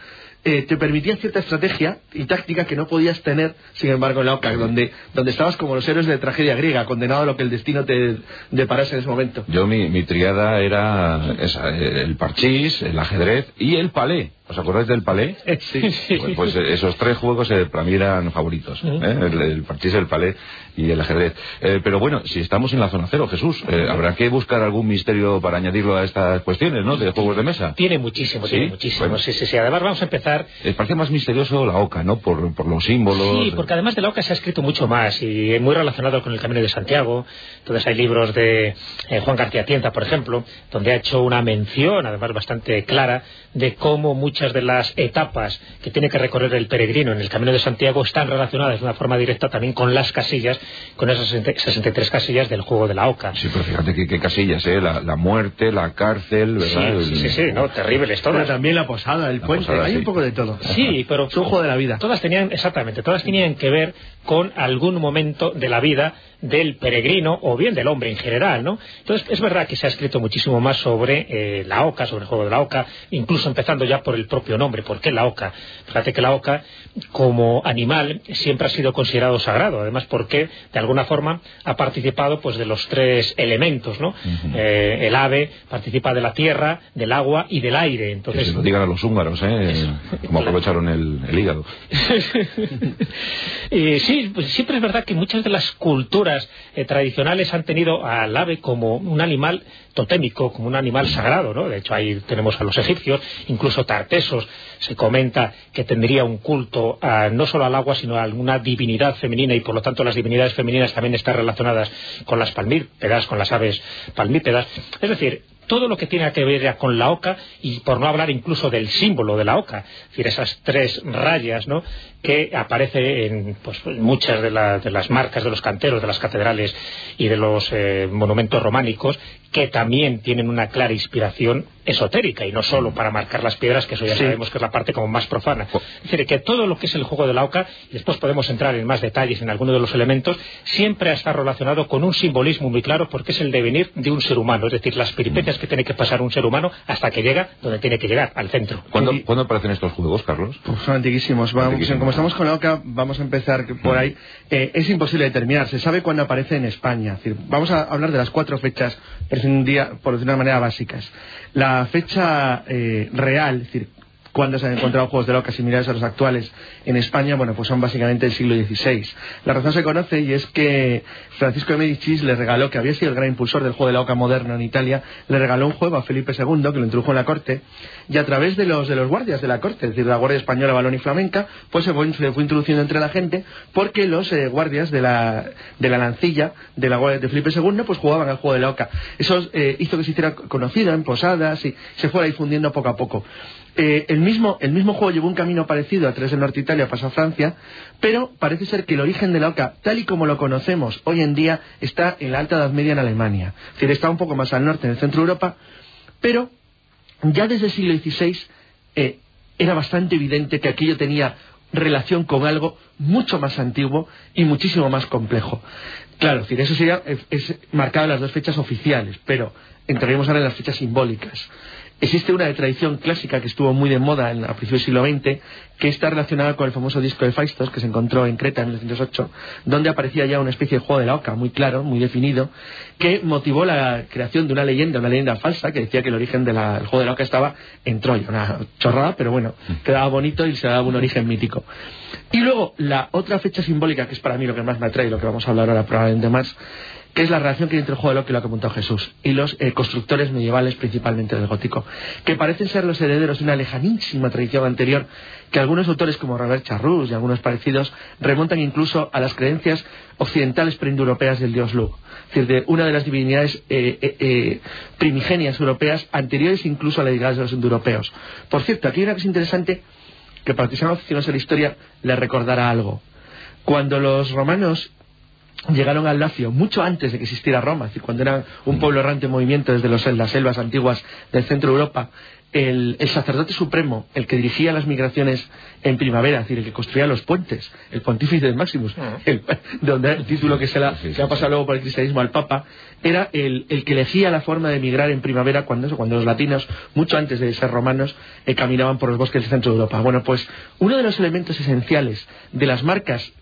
eh, te permitía cierta estrategia y táctica que no podías tener, sin embargo, en la OCA, donde, donde estabas como los héroes de tragedia griega, condenado a lo que el destino te deparase en ese momento. Yo, mi, mi triada era esa, el parchís, el ajedrez y el palé. ¿Os acordáis del palé? Sí. Pues, pues, eh, esos tres juegos eh, para mí eran favoritos. ¿eh? El, el parchís, el palé y el ajedrez. Eh, pero bueno, si estamos en la zona cero, Jesús, habrá que buscar algún misterio para añadirlo a estas cuestiones, ¿no? De juegos de mesa. Tiene muchísimo, ¿Sí? tiene muchísimo. Bueno. Sí, sí, sí. Además vamos a empezar Eh, parece más misterioso la oca, ¿no? Por, por los símbolos. Sí, porque además de la OCA se ha escrito mucho más y muy relacionado con el Camino de Santiago. Entonces hay libros de Juan García Tienta, por ejemplo, donde ha hecho una mención, además bastante clara, de cómo muchas de las etapas que tiene que recorrer el peregrino en el Camino de Santiago están relacionadas de una forma directa también con las casillas, con esas 60 63 casillas del juego de la OCA. Sí, pero fíjate qué, qué casillas, ¿eh? La, la muerte, la cárcel, ¿verdad? Sí, El- sí, sí, no, terribles Pero todas. también la posada, el La puente, posada, hay sí. un poco de todo. Sí, pero Es un juego de la vida. Todas tenían, exactamente, todas tenían que ver con algún momento de la vida del peregrino o bien del hombre en general, ¿no? Entonces, es verdad que se ha escrito muchísimo más sobre eh, la oca, sobre el juego de la oca, incluso empezando ya por el propio nombre. ¿Por qué la oca? Fíjate que la oca, como animal, siempre ha sido considerado sagrado, además porque, de alguna forma, ha participado pues de los tres elementos, ¿no? Eh, el ave participa de la tierra, del agua y del aire. Que Entonces, se lo digan a los húngaros, ¿eh? Como aprovecharon el, el hígado. Eh, sí, pues siempre es verdad que muchas de las culturas eh, tradicionales han tenido al ave como un animal totémico, como un animal sagrado, ¿no? De hecho, ahí tenemos a los egipcios, incluso Tartesos, se comenta que tendría un culto a- no solo al agua, sino a alguna divinidad femenina y por lo tanto las divinidades femeninas también están relacionadas con las palmípedas, con las aves palmípedas. Es decir, todo lo que tiene que ver con la oca y por no hablar incluso del símbolo de la oca, es decir, esas tres rayas ¿no? que aparece en pues, muchas de, de las marcas de los canteros, de las catedrales y de los eh, monumentos románicos que también tienen una clara inspiración esotérica y no solo para marcar las piedras, que eso ya sabemos que es la parte como más profana. Es decir, que todo lo que es el juego de la oca, y después podemos entrar en más detalles en alguno de los elementos, siempre está relacionado con un simbolismo muy claro porque es el devenir de un ser humano, es decir, las peripecias que tiene que pasar un ser humano hasta que llega donde tiene que llegar, al centro. ¿Cuándo, aparecen estos juegos, Carlos? Pues son antiquísimos. Vamos, como estamos con la oca, vamos a empezar por ahí. Eh, es imposible determinar, se sabe cuándo aparece en España. Es decir, vamos a hablar de las cuatro fechas, por de una manera básicas. La fecha eh, real, cuando se han encontrado juegos de loca similares a los actuales en España, bueno, pues son básicamente del siglo XVI. La razón se conoce y es que Francisco de Medicis le regaló, que había sido el gran impulsor del juego de la oca moderno en Italia, le regaló un juego a Felipe II, que lo introdujo en la corte, y a través de los, de los guardias de la corte, es decir, de la Guardia Española, Balón y Flamenca, pues se fue, se fue introduciendo entre la gente, porque los eh, guardias de la, de la lancilla de la Guardia de Felipe II, pues jugaban al juego de la oca. Eso eh, hizo que se hiciera conocido en posadas y se fuera difundiendo poco a poco. Eh, el, mismo, el mismo juego llevó un camino parecido a través de Norte Italia, pasó a Francia, pero parece ser que el origen de la oca, tal y como lo conocemos hoy en día, está en la Alta Edad Media en Alemania. Es decir, está un poco más al norte, en el centro de Europa, pero ya desde el siglo XVI eh, era bastante evidente que aquello tenía relación con algo mucho más antiguo y muchísimo más complejo. Claro, es decir, eso sería es, marcado en las dos fechas oficiales, pero entraremos ahora en las fechas simbólicas. Existe una tradición clásica que estuvo muy de moda en, a principios del siglo XX, que está relacionada con el famoso disco de Faistos que se encontró en Creta en 1908, donde aparecía ya una especie de juego de la oca muy claro, muy definido, que motivó la creación de una leyenda, una leyenda falsa, que decía que el origen del juego de la oca estaba en Troya. Una chorrada, pero bueno, quedaba bonito y se daba un origen mítico. Y luego, la otra fecha simbólica, que es para mí lo que más me atrae y lo que vamos a hablar ahora probablemente más, que es la relación que hay entre el juego de lo que ha comentado Jesús y los eh, constructores medievales, principalmente del gótico, que parecen ser los herederos de una lejanísima tradición anterior que algunos autores como Robert Charrus y algunos parecidos remontan incluso a las creencias occidentales preindoeuropeas del dios Lu, es decir, de una de las divinidades eh, eh, primigenias europeas anteriores incluso a la deidad de los indoeuropeos. Por cierto, aquí hay una cosa interesante que para los aficionados a la historia le recordará algo. Cuando los romanos llegaron al Lacio mucho antes de que existiera Roma, es decir, cuando era un pueblo errante en movimiento desde las selvas antiguas del centro de Europa, el, sacerdote supremo, el que dirigía las migraciones en primavera, es decir, el que construía los puentes, el pontífice de Maximus, ah. el, donde el título que se, la, ha pasado luego por el cristianismo al Papa, era el, que elegía la forma de migrar en primavera cuando, cuando los latinos, mucho antes de ser romanos, eh, caminaban por los bosques del centro de Europa. Bueno, pues uno de los elementos esenciales de las marcas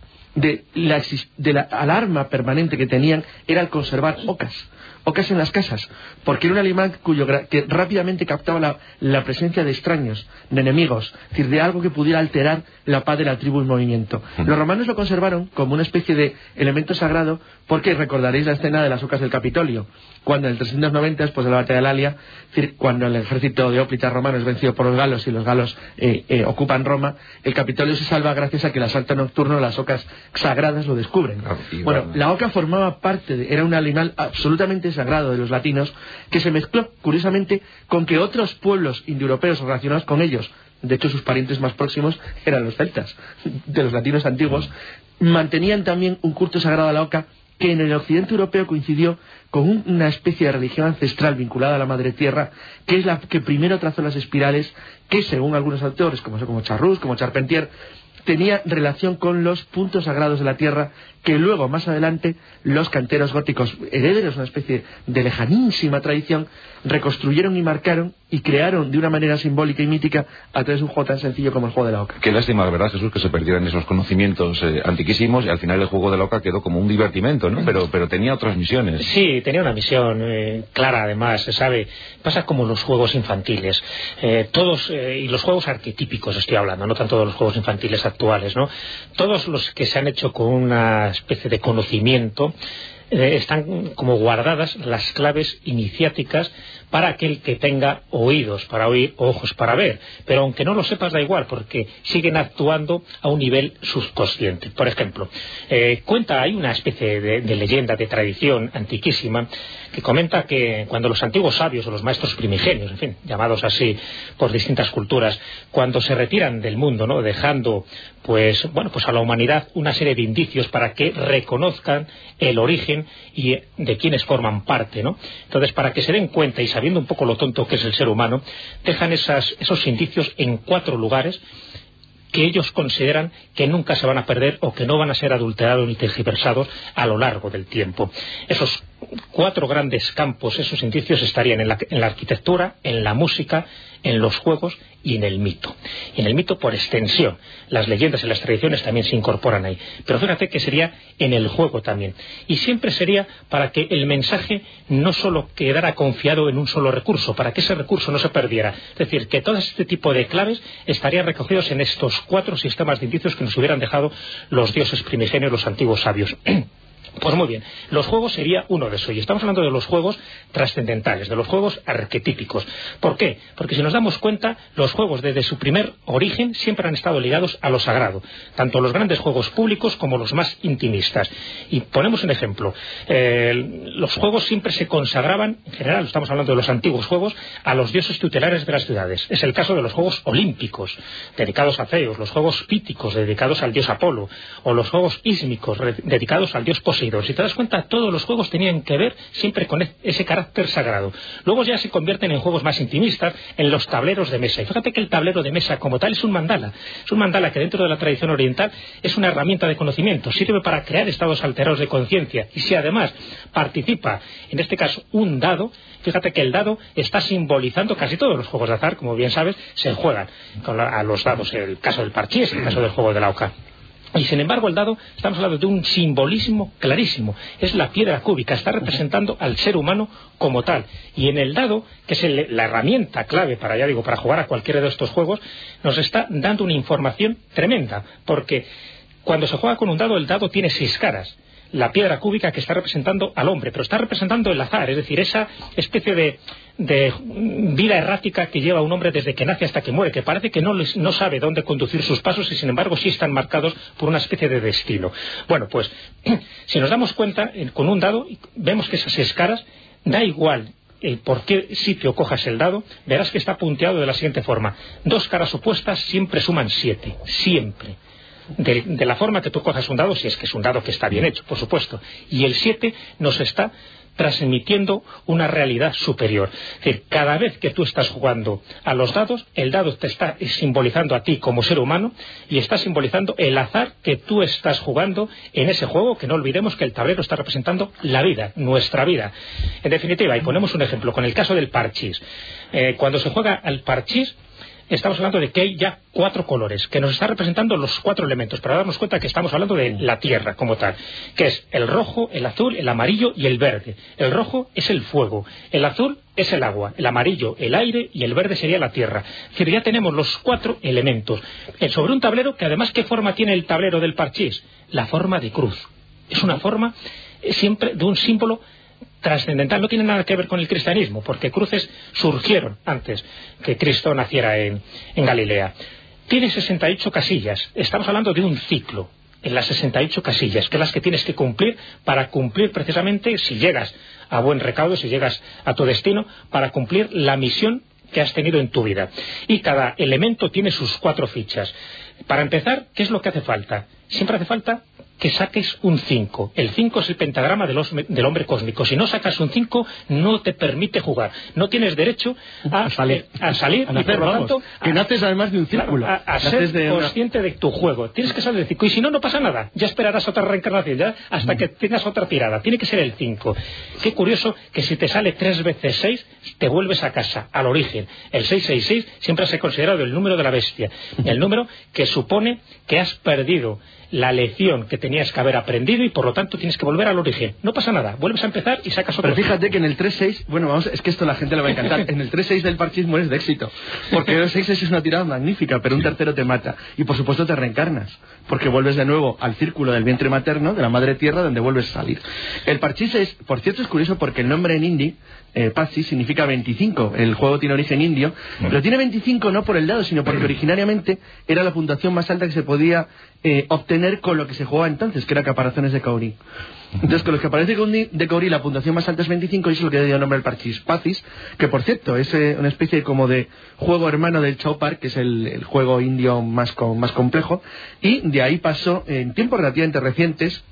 de la, de la alarma permanente que tenían era el conservar ocas, ocas en las casas, porque era un animal cuyo que rápidamente captaba la, presencia de extraños, de enemigos, es decir, de algo que pudiera alterar la paz de la tribu en movimiento. Los romanos lo conservaron como una especie de elemento sagrado porque recordaréis la escena de las ocas del Capitolio, cuando en el 390, después de la batalla de Lalia, cuando el ejército de Óplitas romano es vencido por los galos y los galos eh, eh, ocupan Roma, el Capitolio se salva gracias a que el asalto nocturno, las ocas sagradas lo descubren. Ah, bueno, la oca formaba parte, de, era un animal absolutamente sagrado de los latinos, que se mezcló, curiosamente, con que otros pueblos indoeuropeos relacionados con ellos, de hecho sus parientes más próximos eran los celtas, de los latinos antiguos, mantenían también un culto sagrado a la oca que en el occidente europeo coincidió con una especie de religión ancestral vinculada a la madre tierra, que es la que primero trazó las espirales, que según algunos autores, como, como Charrus, como Charpentier, tenía relación con los puntos sagrados de la tierra que luego, más adelante, los canteros góticos, herederos de una especie de lejanísima tradición, reconstruyeron y marcaron y crearon de una manera simbólica y mítica a través de un juego tan sencillo como el juego de la oca. Qué lástima, ¿verdad, Jesús, que se perdieran esos conocimientos eh, antiquísimos y al final el juego de la oca quedó como un divertimento, ¿no? Pero, pero tenía otras misiones. Sí, tenía una misión eh, clara, además, se sabe. Pasa como los juegos infantiles. Eh, todos, y los juegos arquetípicos estoy hablando, no tanto de los juegos infantiles actuales, ¿no? Todos los que se han hecho con una especie de conocimiento, eh, están como guardadas las claves iniciáticas para aquel que tenga oídos para oír, ojos para ver. Pero aunque no lo sepas da igual, porque siguen actuando a un nivel subconsciente. Por ejemplo, eh, cuenta, hay una especie de, de, leyenda, de tradición antiquísima, que comenta que cuando los antiguos sabios o los maestros primigenios, en fin, llamados así por distintas culturas, cuando se retiran del mundo, ¿no? dejando pues, bueno, pues a la humanidad una serie de indicios para que reconozcan el origen y de quiénes forman parte, ¿no? Entonces, para que se den cuenta y sabiendo un poco lo tonto que es el ser humano, dejan esos indicios en cuatro lugares que ellos consideran que nunca se van a perder o que no van a ser adulterados ni tergiversados a lo largo del tiempo. Esos cuatro grandes campos, esos indicios estarían en la, en la arquitectura, en la música, en los juegos y en el mito. Y en el mito por extensión. Las leyendas y las tradiciones también se incorporan ahí. Pero fíjate que sería en el juego también. Y siempre sería para que el mensaje no solo quedara confiado en un solo recurso, para que ese recurso no se perdiera. Es decir, que todo este tipo de claves estarían recogidos en estos cuatro sistemas de indicios que nos hubieran dejado los dioses primigenios, los antiguos sabios. Pues muy bien, los juegos sería uno de esos. Y estamos hablando de los juegos trascendentales, de los juegos arquetípicos. ¿Por qué? Porque si nos damos cuenta, los juegos desde su primer origen siempre han estado ligados a lo sagrado, tanto los grandes juegos públicos como los más intimistas. Y ponemos un ejemplo. Eh, los juegos siempre se consagraban, en general, estamos hablando de los antiguos juegos, a los dioses tutelares de las ciudades. Es el caso de los juegos olímpicos, dedicados a Zeus, los juegos píticos, dedicados al dios Apolo, o los juegos ísmicos, dedicados al dios Poseidón si te das cuenta, todos los juegos tenían que ver siempre con e-, ese carácter sagrado. Luego ya se convierten en juegos más intimistas, en los tableros de mesa. Y fíjate que el tablero de mesa como tal es un mandala. Es un mandala que dentro de la tradición oriental es una herramienta de conocimiento. Sirve para crear estados alterados de conciencia. Y si además participa, en este caso, un dado, fíjate que el dado está simbolizando casi todos los juegos de azar, como bien sabes, se juegan a los dados. El caso del parchís, el caso del juego de la oca. Y sin embargo el dado, estamos hablando de un simbolismo clarísimo. Es la piedra cúbica, está representando al ser humano como tal. Y en el dado, que es la herramienta clave para, ya digo, para jugar a cualquiera de estos juegos, nos está dando una información tremenda. Porque cuando se juega con un dado, el dado tiene seis caras la piedra cúbica que está representando al hombre, pero está representando el azar, es decir, esa especie de, vida errática que lleva un hombre desde que nace hasta que muere, que parece que no, no sabe dónde conducir sus pasos y sin embargo sí están marcados por una especie de destino. Bueno, pues si nos damos cuenta, con un dado, vemos que esas escaras, da igual eh, por qué sitio cojas el dado, verás que está punteado de la siguiente forma. Dos caras opuestas siempre suman siete, siempre de, la forma que tú cojas un dado, si es que es un dado que está bien hecho, por supuesto. Y el 7 nos está transmitiendo una realidad superior. Es decir, cada vez que tú estás jugando a los dados, el dado te está simbolizando a ti como ser humano y está simbolizando el azar que tú estás jugando en ese juego, que no olvidemos que el tablero está representando la vida, nuestra vida. En definitiva, y ponemos un ejemplo, con el caso del parchís. Eh, cuando se juega al parchís, estamos hablando de que hay ya cuatro colores, que nos está representando los cuatro elementos, para darnos cuenta que estamos hablando de la Tierra como tal, que es el rojo, el azul, el amarillo y el verde. El rojo es el fuego, el azul es el agua, el amarillo el aire y el verde sería la Tierra. Es decir, ya tenemos los cuatro elementos. Sobre un tablero que además, ¿qué forma tiene el tablero del parchís? La forma de cruz. Es una forma eh, siempre de un símbolo trascendental no tiene nada que ver con el cristianismo, porque cruces surgieron antes que Cristo naciera en, Galilea. Tiene 68 casillas, estamos hablando de un ciclo, en las 68 casillas, que es las que tienes que cumplir para cumplir precisamente, si llegas a buen recaudo, si llegas a tu destino, para cumplir la misión que has tenido en tu vida. Y cada elemento tiene sus cuatro fichas. Para empezar, ¿qué es lo que hace falta? Siempre hace falta que saques un 5. El 5 es el pentagrama del, hombre cósmico. Si no sacas un 5, no te permite jugar. No tienes derecho a, salir, a salir y por lo tanto... Que naces además de un círculo. a, ser consciente de tu juego. Tienes que salir del 5. Y si no, no pasa nada. Ya esperarás otra reencarnación, ya hasta que tengas otra tirada. Tiene que ser el 5. Qué curioso que si te sale tres veces 6, te vuelves a casa, al origen. El 666 siempre se ha considerado el número de la bestia. El número que supone que has perdido la lección que tenías que haber aprendido y por lo tanto tienes que volver al origen. No pasa nada, vuelves a empezar y sacas otro. Pero fíjate que en el 3-6, bueno, vamos, es que esto a la gente le va a encantar. En el 3-6 del parchismo eres de éxito. Porque el 6 es una tirada magnífica, pero un tercero te mata. Y por supuesto te reencarnas. Porque vuelves de nuevo al círculo del vientre materno, de la madre tierra, donde vuelves a salir. El parchís es, por cierto, es curioso porque el nombre en hindi eh, significa 25. El juego tiene origen indio, pero tiene 25 no por el dado, sino porque originariamente era la puntuación más alta que se podía eh, obtener con lo que se jugaba entonces, que era caparazones de Kauri. Entonces, con los caparazones de Kauri la puntuación más alta es 25 y eso es lo que dio nombre al parchís Pazis, que por cierto es eh, una especie como de juego hermano del Chaupar, que es el, juego indio más, más complejo, y de ahí pasó en tiempos relativamente recientes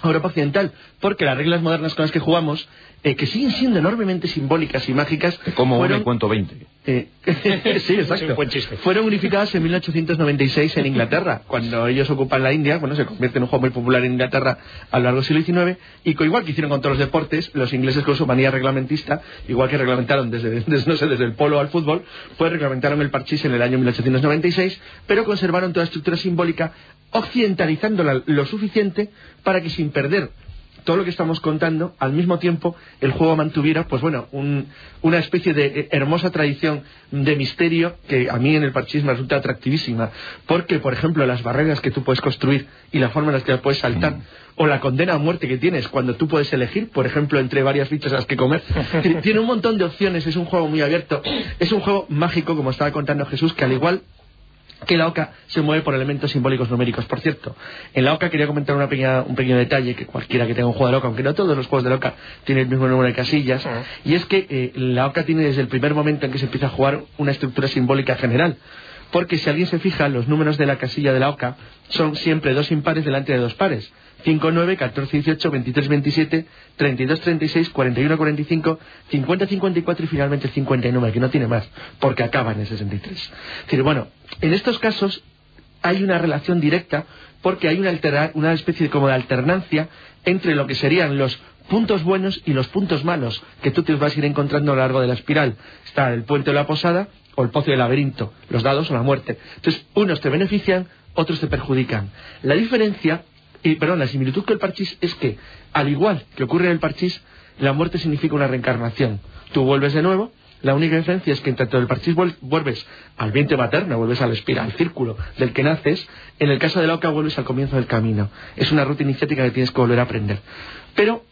a Europa Occidental, porque las reglas modernas con las que jugamos, eh, que siguen siendo enormemente simbólicas y mágicas, Como una fueron, y cuento 20. Eh, sí, exacto. Fueron unificadas en 1896 en Inglaterra, cuando ellos ocupan la India, bueno, se convierte en un juego muy popular en Inglaterra a lo largo del siglo XIX, y igual que hicieron con todos los deportes, los ingleses con su manía reglamentista, igual que reglamentaron desde, desde, no sé, desde el polo al fútbol, pues reglamentaron el parchís en el año 1896, pero conservaron toda estructura simbólica, occidentalizándola lo suficiente para que sin perder todo lo que estamos contando, al mismo tiempo el juego mantuviera, pues bueno, un- una especie de eh, hermosa tradición de misterio que a mí en el parchís me resulta atractivísima. Porque, por ejemplo, las barreras que tú puedes construir y la forma en la que las puedes saltar, o la condena a muerte que tienes cuando tú puedes elegir, por ejemplo, entre varias fichas a las que comer, tiene un montón de opciones, es un juego muy abierto, es un juego mágico, como estaba contando Jesús, que al igual que la OCA se mueve por elementos simbólicos numéricos. Por cierto, en la OCA quería comentar una pequeña- un pequeño detalle que cualquiera que tenga un juego de la OCA, aunque no todos los juegos de la OCA tienen el mismo número de casillas, y es que eh, la OCA tiene desde el primer momento en que se empieza a jugar una estructura simbólica general. Porque si alguien se fija, los números de la casilla de la OCA son siempre dos impares delante de dos pares. 5, 9, 14, 18, 23, 27, 32, 36, 41, 45, 50, 54 y finalmente 59, que no tiene más, porque acaba en el 63. Es decir, bueno, en estos casos hay una relación directa porque hay una, altera- una especie de, como de alternancia entre lo que serían los puntos buenos y los puntos malos que tú te vas a ir encontrando a lo largo de la espiral. Está el puente de la posada o el pozo del laberinto, los dados o la muerte. Entonces, unos te benefician, otros te perjudican. La diferencia, y perdón, la similitud con el parchís es que, al igual que ocurre en el parchís, la muerte significa una reencarnación. Tú vuelves de nuevo, la única diferencia es que en tanto el parchís vuel- vuelves al vientre materno, vuelves a la al círculo del que naces, en el caso de la OCA vuelves al comienzo del camino. Es una ruta iniciática que tienes que volver a aprender. Pero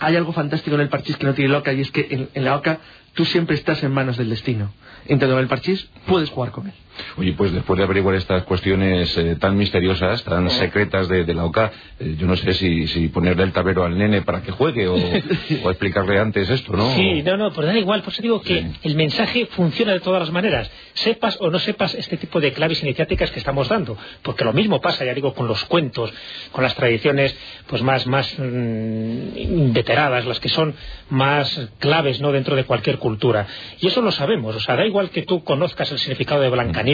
hay algo fantástico en el parchís que no tiene la OCA y es que en, en la OCA tú siempre estás en manos del destino. En tanto el parchís puedes jugar con él. Oye, pues después de averiguar estas cuestiones eh, tan misteriosas, tan secretas de, de la OCA, eh, yo no sé si, si ponerle el tablero al nene para que juegue o, o explicarle antes esto, ¿no? Sí, no, no, pues da igual, por eso digo que Sí. el mensaje funciona de todas las maneras, sepas o no sepas este tipo de claves iniciáticas que estamos dando, porque lo mismo pasa, ya digo, con los cuentos, con las tradiciones pues más, más mm, inveteradas, las que son más claves no dentro de cualquier cultura. Y eso lo sabemos, o sea, da igual que tú conozcas el significado de Blancanieves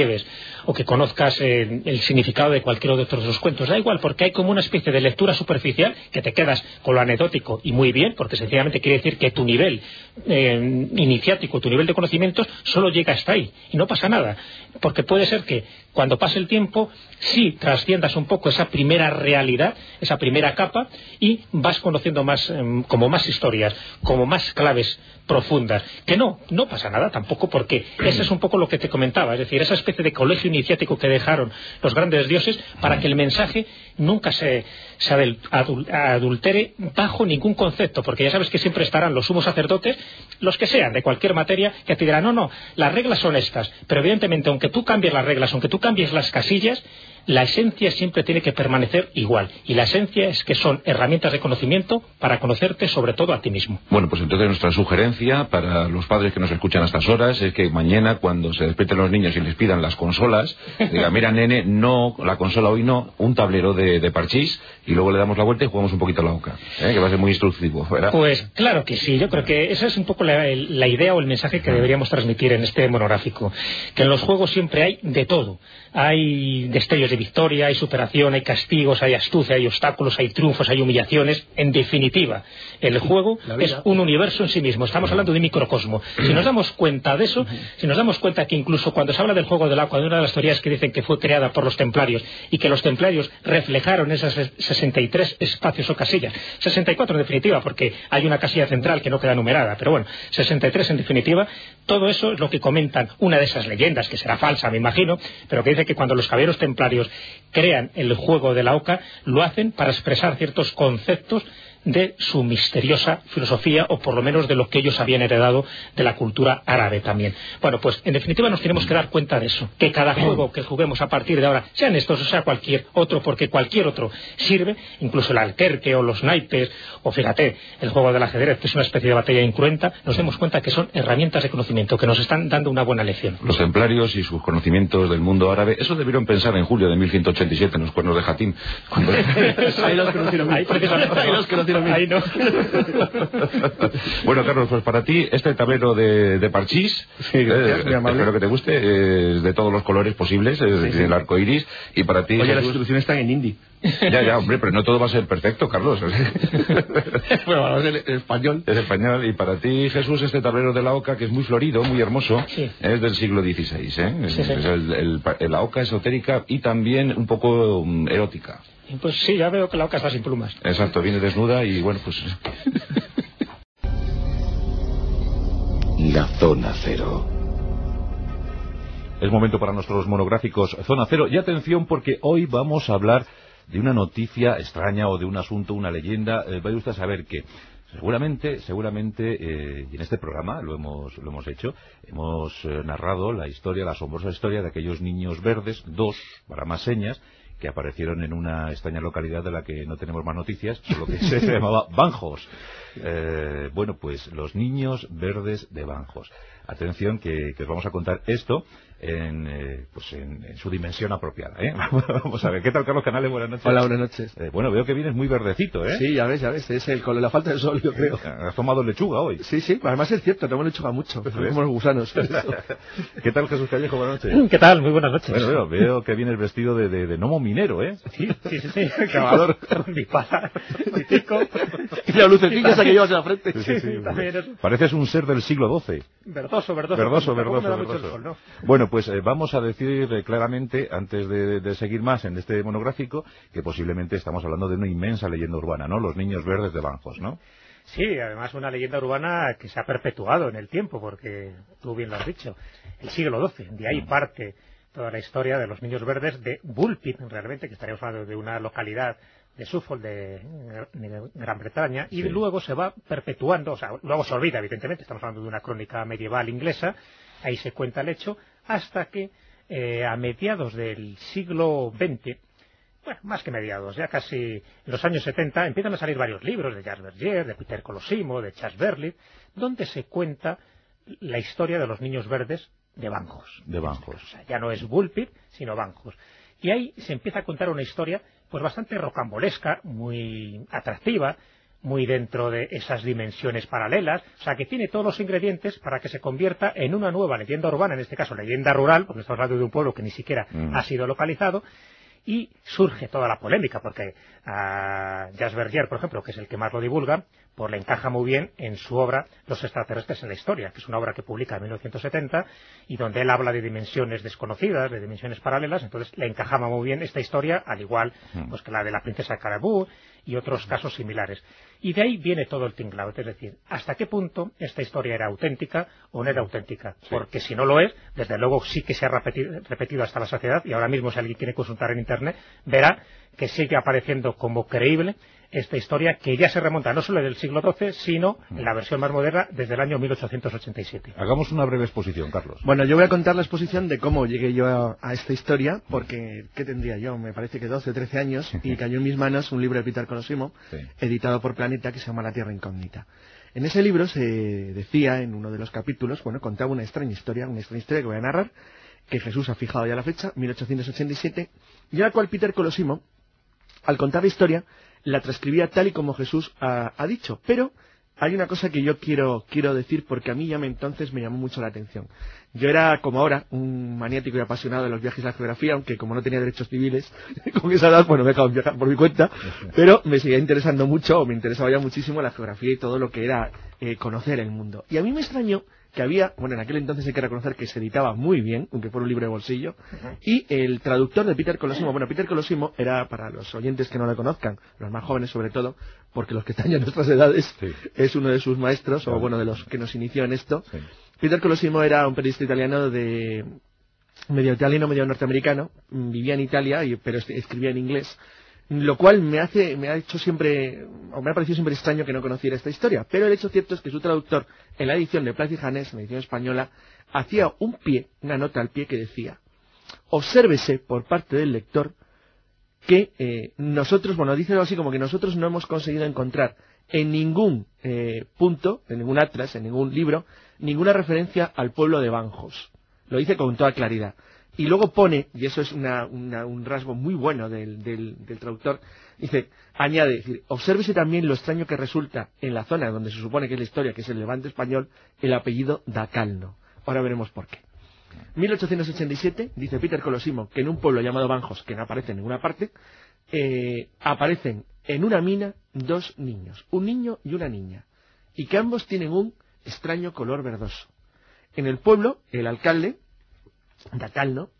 o que conozcas eh, el significado de cualquiera de otros los cuentos, da igual, porque hay como una especie de lectura superficial que te quedas con lo anecdótico y muy bien, porque sencillamente quiere decir que tu nivel eh, iniciático, tu nivel de conocimientos solo llega hasta ahí y no pasa nada, porque puede ser que cuando pase el tiempo sí trasciendas un poco esa primera realidad, esa primera capa y vas conociendo más em, como más historias, como más claves profundas, que no, no pasa nada tampoco porque eso es un poco lo que te comentaba, es decir, esa especie de colegio iniciático que dejaron los grandes dioses para que el mensaje nunca se, se adul- adul- adultere bajo ningún concepto, porque ya sabes que siempre estarán los sumos sacerdotes, los que sean, de cualquier materia, que te dirán, no, no, las reglas son estas, pero evidentemente, aunque tú cambies las reglas, aunque tú cambies las casillas, la esencia siempre tiene que permanecer igual. Y la esencia es que son herramientas de conocimiento para conocerte sobre todo a ti mismo. Bueno, pues entonces nuestra sugerencia para los padres que nos escuchan a estas horas es que mañana cuando se despierten los niños y les pidan las consolas, diga, mira nene, no, la consola hoy no, un tablero de, de parchís y luego le damos la vuelta y jugamos un poquito a la oca, ¿eh? que va a ser muy instructivo, ¿verdad? Pues claro que sí, yo creo que esa es un poco la idea o el mensaje que deberíamos transmitir en este monográfico, que en los juegos siempre hay de todo. Hay destellos de victoria, hay superación, hay castigos, hay astucia, hay obstáculos, hay triunfos, hay humillaciones. En definitiva, el juego es un universo en sí mismo. Estamos hablando de un microcosmo. Si nos damos cuenta de eso, si nos damos cuenta que incluso cuando se habla del juego del agua, de una de las teorías que dicen que fue creada por los templarios y que los templarios reflejaron esas 63 espacios o casillas, 64 en definitiva, porque hay una casilla central que no queda numerada, pero bueno, 63 en definitiva, todo eso es lo que comentan una de esas leyendas, que será falsa, me imagino, pero que dice que cuando los caballeros templarios crean el juego de la oca, lo hacen para expresar ciertos conceptos de su misteriosa filosofía o por lo menos de lo que ellos habían heredado de la cultura árabe también. Bueno, pues en definitiva nos tenemos que dar cuenta de eso, que cada juego que juguemos a partir de ahora, sean estos o sea cualquier otro, porque cualquier otro sirve, incluso el alquerque o los naipes, o fíjate, el juego del ajedrez, que es una especie de batalla incruenta, nos demos cuenta que son herramientas de conocimiento, que nos están dando una buena lección. Los templarios y sus conocimientos del mundo árabe, eso debieron pensar en julio de 1187 en los cuernos de Jatín. Cuando... ahí los conocieron Ahí precisamente. Ahí los conocieron Ahí no. bueno, Carlos, pues para ti este tablero de, de parchís, Sí, eh, gracias, espero que te guste, es de todos los colores posibles, es el arco iris, y para ti... Oye, las instrucciones están en hindi. Ya, ya, hombre, pero no todo va a ser perfecto, Carlos. bueno, vamos en en español. Es español. Y para ti, Jesús, este tablero de la oca, que es muy florido, muy hermoso, Sí. es del siglo XVI. ¿eh? Sí, es sí. el- el- el- la oca esotérica y también un poco mm, erótica. Pues sí, ya veo que la oca está sin plumas. Exacto, viene desnuda y bueno, pues... La zona cero. Es momento para nuestros monográficos Zona Cero. Y atención porque hoy vamos a hablar de una noticia extraña o de un asunto, una leyenda. Eh, vaya usted a saber que seguramente, seguramente, eh, y en este programa lo hemos, lo hemos hecho, hemos eh, narrado la historia, la asombrosa historia de aquellos niños verdes, dos, para más señas, que aparecieron en una extraña localidad de la que no tenemos más noticias, solo que se llamaba Banjos. Eh, bueno, pues los niños verdes de Banjos. Atención que, que os vamos a contar esto en, eh, pues en, en su dimensión apropiada. ¿eh? vamos a ver, ¿qué tal Carlos Canales? Buenas noches. Hola, buenas noches. Eh, bueno, veo que vienes muy verdecito, ¿eh? Sí, ya ves, ya ves, es el, con la falta de sol, yo creo. Has tomado lechuga hoy. Sí, sí, además es cierto, tomo lechuga mucho, como los gusanos. ¿Qué tal Jesús Callejo? Buenas noches. ¿Qué tal? Muy buenas noches. Bueno, veo, veo que vienes vestido de, de, de gnomo minero, ¿eh? Sí, sí, sí, sí. Cavador. Mi pala, mi pico. y la lucecilla esa que llevas en la frente. Sí, sí, sí. Pareces un ser del siglo XII. verdoso, verdoso. Verdoso, verdoso, verdoso. sol, ¿no? Bueno, pues eh, vamos a decir eh, claramente, antes de, de seguir más en este monográfico, que posiblemente estamos hablando de una inmensa leyenda urbana, ¿no? Los niños verdes de Banjos, ¿no? Sí, además una leyenda urbana que se ha perpetuado en el tiempo, porque tú bien lo has dicho, el siglo XII, de ahí parte toda la historia de los niños verdes de Bulpit, realmente, que estaríamos hablando de una localidad de Suffolk, de, de Gran Bretaña, y Sí. luego se va perpetuando, o sea, luego se olvida, evidentemente, estamos hablando de una crónica medieval inglesa, ahí se cuenta el hecho, hasta que eh, a mediados del siglo XX, bueno, más que mediados, ya casi en los años 70 empiezan a salir varios libros de Jacques Berger, de Peter Colosimo, de Charles Berlitz, donde se cuenta la historia de los niños verdes de Banjos. De Banjos. O sea, ya no es Bulpit, sino Banjos. Y ahí se empieza a contar una historia pues bastante rocambolesca, muy atractiva, muy dentro de esas dimensiones paralelas, o sea, que tiene todos los ingredientes para que se convierta en una nueva leyenda urbana, en este caso leyenda rural, porque estamos hablando de un pueblo que ni siquiera ha sido localizado, y surge toda la polémica, porque a Jas Berger, por ejemplo, que es el que más lo divulga, pues le encaja muy bien en su obra Los extraterrestres en la historia, que es una obra que publica en 1970 y donde él habla de dimensiones desconocidas, de dimensiones paralelas, entonces le encajaba muy bien esta historia, al igual pues que la de la princesa Carabú y otros casos similares. Y de ahí viene todo el tinglado, es decir, hasta qué punto esta historia era auténtica o no era auténtica, porque si no lo es, desde luego sí que se ha repetido, repetido hasta la saciedad y ahora mismo si alguien quiere consultar en internet verá que sigue apareciendo como creíble esta historia que ya se remonta no solo del siglo XII, sino en la versión más moderna desde el año 1887. Hagamos una breve exposición, Carlos. Bueno, yo voy a contar la exposición de cómo llegué yo a, a esta historia, porque, ¿qué tendría yo? Me parece que 12 o 13 años, y cayó en mis manos un libro de Peter Colosimo, Sí. editado por Planeta, que se llama La Tierra Incógnita. En ese libro se decía, en uno de los capítulos, bueno, contaba una extraña historia, una extraña historia que voy a narrar, que Jesús ha fijado ya la fecha, 1887, y a la cual Peter Colosimo, al contar la historia, la transcribía tal y como Jesús ha, dicho. Pero hay una cosa que yo quiero, quiero decir porque a mí ya me, entonces me llamó mucho la atención. Yo era, como ahora, un maniático y apasionado de los viajes y la geografía, aunque como no tenía derechos civiles, con esa edad, bueno, me he dejado viajar por mi cuenta, pero me seguía interesando mucho, o me interesaba ya muchísimo la geografía y todo lo que era eh, conocer el mundo. Y a mí me extrañó que había, bueno, en aquel entonces hay que reconocer que se editaba muy bien, aunque fuera un libro de bolsillo, y el traductor de Peter Colosimo, bueno, Peter Colosimo era, para los oyentes que no lo conozcan, los más jóvenes sobre todo, porque los que están ya en nuestras edades, Sí. es uno de sus maestros, o bueno, de los que nos inició en esto. Sí. Peter Colosimo era un periodista italiano de medio italiano, medio norteamericano, vivía en Italia, pero es- escribía en inglés. Lo cual me hace, me ha hecho siempre, o me ha parecido siempre extraño que no conociera esta historia. Pero el hecho cierto es que su traductor, en la edición de y Janés, en la edición española, hacía un pie, una nota al pie que decía, obsérvese por parte del lector que eh, nosotros, bueno, dice así como que nosotros no hemos conseguido encontrar en ningún eh, punto, en ningún atlas, en ningún libro, ninguna referencia al pueblo de Banjos. Lo dice con toda claridad. Y luego pone, y eso es una, una, un rasgo muy bueno del, del, traductor, dice, añade, decir, obsérvese también lo extraño que resulta en la zona donde se supone que es la historia, que es el levante español, el apellido Dacalno. Ahora veremos por qué. 1887, dice Peter Colosimo, que en un pueblo llamado Banjos, que no aparece en ninguna parte, eh, aparecen en una mina dos niños, un niño y una niña, y que ambos tienen un extraño color verdoso. En el pueblo, el alcalde, Dacalno,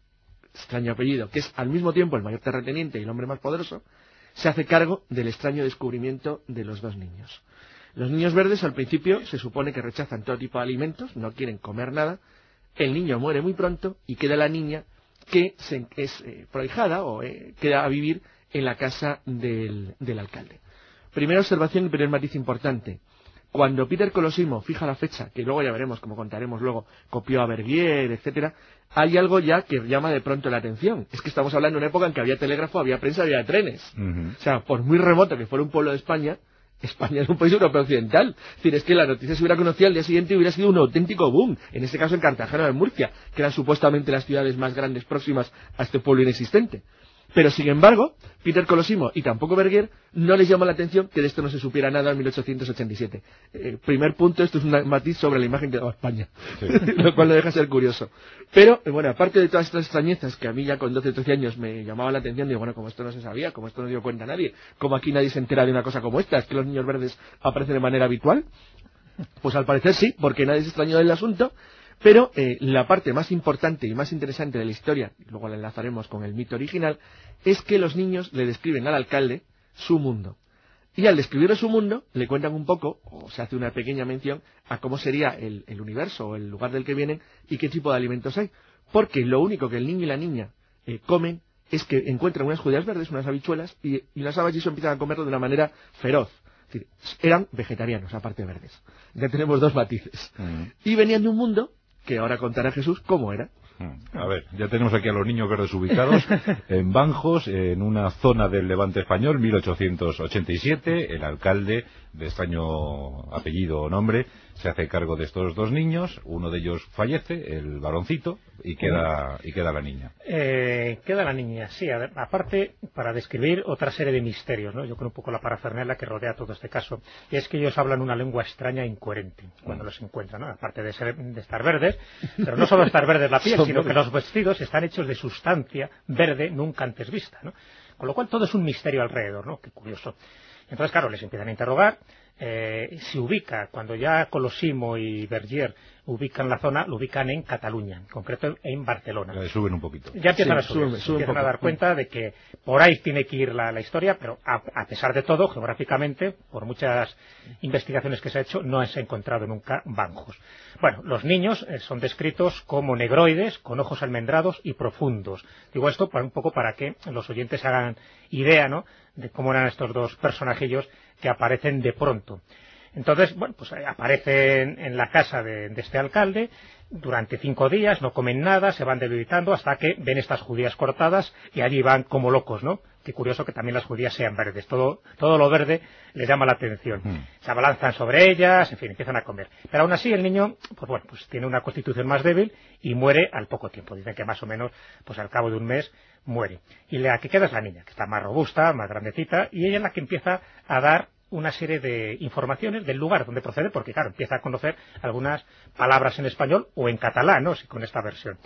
extraño apellido, que es al mismo tiempo el mayor terrateniente y el hombre más poderoso, se hace cargo del extraño descubrimiento de los dos niños. Los niños verdes al principio se supone que rechazan todo tipo de alimentos, no quieren comer nada, el niño muere muy pronto y queda la niña que es eh, prohijada o eh, queda a vivir en la casa del, del alcalde. Primera observación y primer matiz importante. Cuando Peter Colosimo fija la fecha, que luego ya veremos, como contaremos luego, copió a Bergier, etcétera, hay algo ya que llama de pronto la atención. Es que estamos hablando de una época en que había telégrafo, había prensa, había trenes. O sea, por muy remoto que fuera un pueblo de España, España es un país europeo occidental. Es decir, es que la noticia se hubiera conocido al día siguiente y hubiera sido un auténtico boom. En este caso en Cartagena o en Murcia, que eran supuestamente las ciudades más grandes próximas a este pueblo inexistente. Pero sin embargo, Peter Colosimo y tampoco Berger no les llamó la atención que de esto no se supiera nada en 1887. Eh, primer punto, esto es un matiz sobre la imagen que daba España, lo cual no deja de ser curioso. Pero, eh, bueno, aparte de todas estas extrañezas que a mí ya con 12 o 13 años me llamaban la atención, digo, bueno, como esto no se sabía, como esto no dio cuenta nadie, como aquí nadie se entera de una cosa como esta, es que los niños verdes aparecen de manera habitual, pues al parecer sí, porque nadie se extrañó del asunto, pero eh, la parte más importante y más interesante de la historia, y luego la enlazaremos con el mito original, es que los niños le describen al alcalde su mundo. Y al describirle su mundo, le cuentan un poco, o se hace una pequeña mención, a cómo sería el, el universo o el lugar del que vienen y qué tipo de alimentos hay. Porque lo único que el niño y la niña eh, comen es que encuentran unas judías verdes, unas habichuelas, y, y las habas y eso empiezan a comerlo de una manera feroz. Es decir, eran vegetarianos, aparte de verdes. Ya tenemos dos matices. Mm. Y venían de un mundo que ahora contará Jesús cómo era. Mm. A ver, ya tenemos aquí a los niños verdes ubicados en Banjos, en una zona del Levante español, 1887. El alcalde, de extraño apellido o nombre, se hace cargo de estos dos niños. Uno de ellos fallece, el varoncito, y queda, y queda la niña. Eh, queda la niña, sí. a aparte, para describir otra serie de misterios, ¿no? Yo creo un poco la parafernalia que rodea todo este caso. Y es que ellos hablan una lengua extraña e incoherente cuando los encuentran, ¿no? Aparte de, ser- de estar verdes, pero no solo estar verdes la piel, sino que los vestidos están hechos de sustancia verde nunca antes vista, ¿no? Con lo cual todo es un misterio alrededor, ¿no? Qué curioso. Entonces, claro, les empiezan a interrogar, eh, se ubica, cuando ya Colosimo y Bergier ubican la zona, lo ubican en Cataluña, en concreto en Barcelona. Eh, suben un poquito. Ya empiezan Sí, a subir, sube- se sube un empiezan a dar cuenta de que por ahí tiene que ir la, la historia, pero a, a pesar de todo, geográficamente, por muchas investigaciones que se ha hecho, no se ha encontrado nunca banjos. Bueno, los niños eh, son descritos como negroides, con ojos almendrados y profundos. Digo esto para un poco para que los oyentes se hagan idea, ¿no?, de cómo eran estos dos personajillos que aparecen de pronto. Entonces, bueno, pues eh, aparecen en la casa de, de este alcalde durante cinco días, no comen nada, se van debilitando hasta que ven estas judías cortadas y allí van como locos, ¿no? Qué curioso que también las judías sean verdes. Todo, todo lo verde les llama la atención. Mm. Se abalanzan sobre ellas, en fin, empiezan a comer. Pero aún así el niño, pues bueno, pues tiene una constitución más débil y muere al poco tiempo. Dicen que más o menos, pues al cabo de un mes, muere. Y la que queda es la niña, que está más robusta, más grandecita, y ella es la que empieza a dar una serie de informaciones del lugar donde procede, porque claro, empieza a conocer algunas palabras en español o en catalán, ¿no? Con esta versión.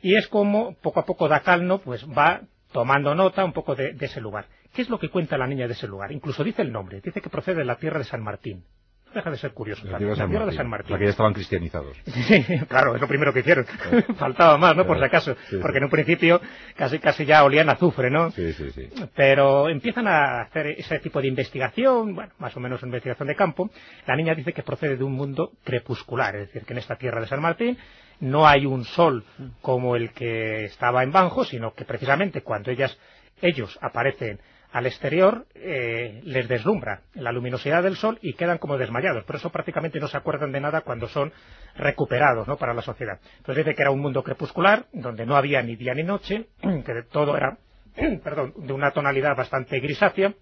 Y es como poco a poco Dacalno pues va tomando nota un poco de ese lugar. ¿Qué es lo que cuenta la niña de ese lugar? Incluso dice el nombre, dice que procede de la tierra de San Martín. Deja de ser curioso. La tierra de San tierra de Martín, San Martín. La que ya estaban cristianizados. Sí, claro, es lo primero que hicieron. Faltaba más, ¿no? Por si acaso. Sí. Porque en un principio casi casi ya olían azufre, ¿no? Sí, sí, sí. Pero empiezan a hacer ese tipo de investigación, bueno, más o menos investigación de campo. La niña dice que procede de un mundo crepuscular, es decir, que en esta tierra de San Martín no hay un sol como el que estaba en Banjo, sino que precisamente cuando ellas, ellos aparecen al exterior eh, les deslumbra la luminosidad del sol y quedan como desmayados. Por eso prácticamente no se acuerdan de nada cuando son recuperados ¿no? para la sociedad. Entonces dice que era un mundo crepuscular, donde no había ni día ni noche, que todo era perdón, de una tonalidad bastante grisácea,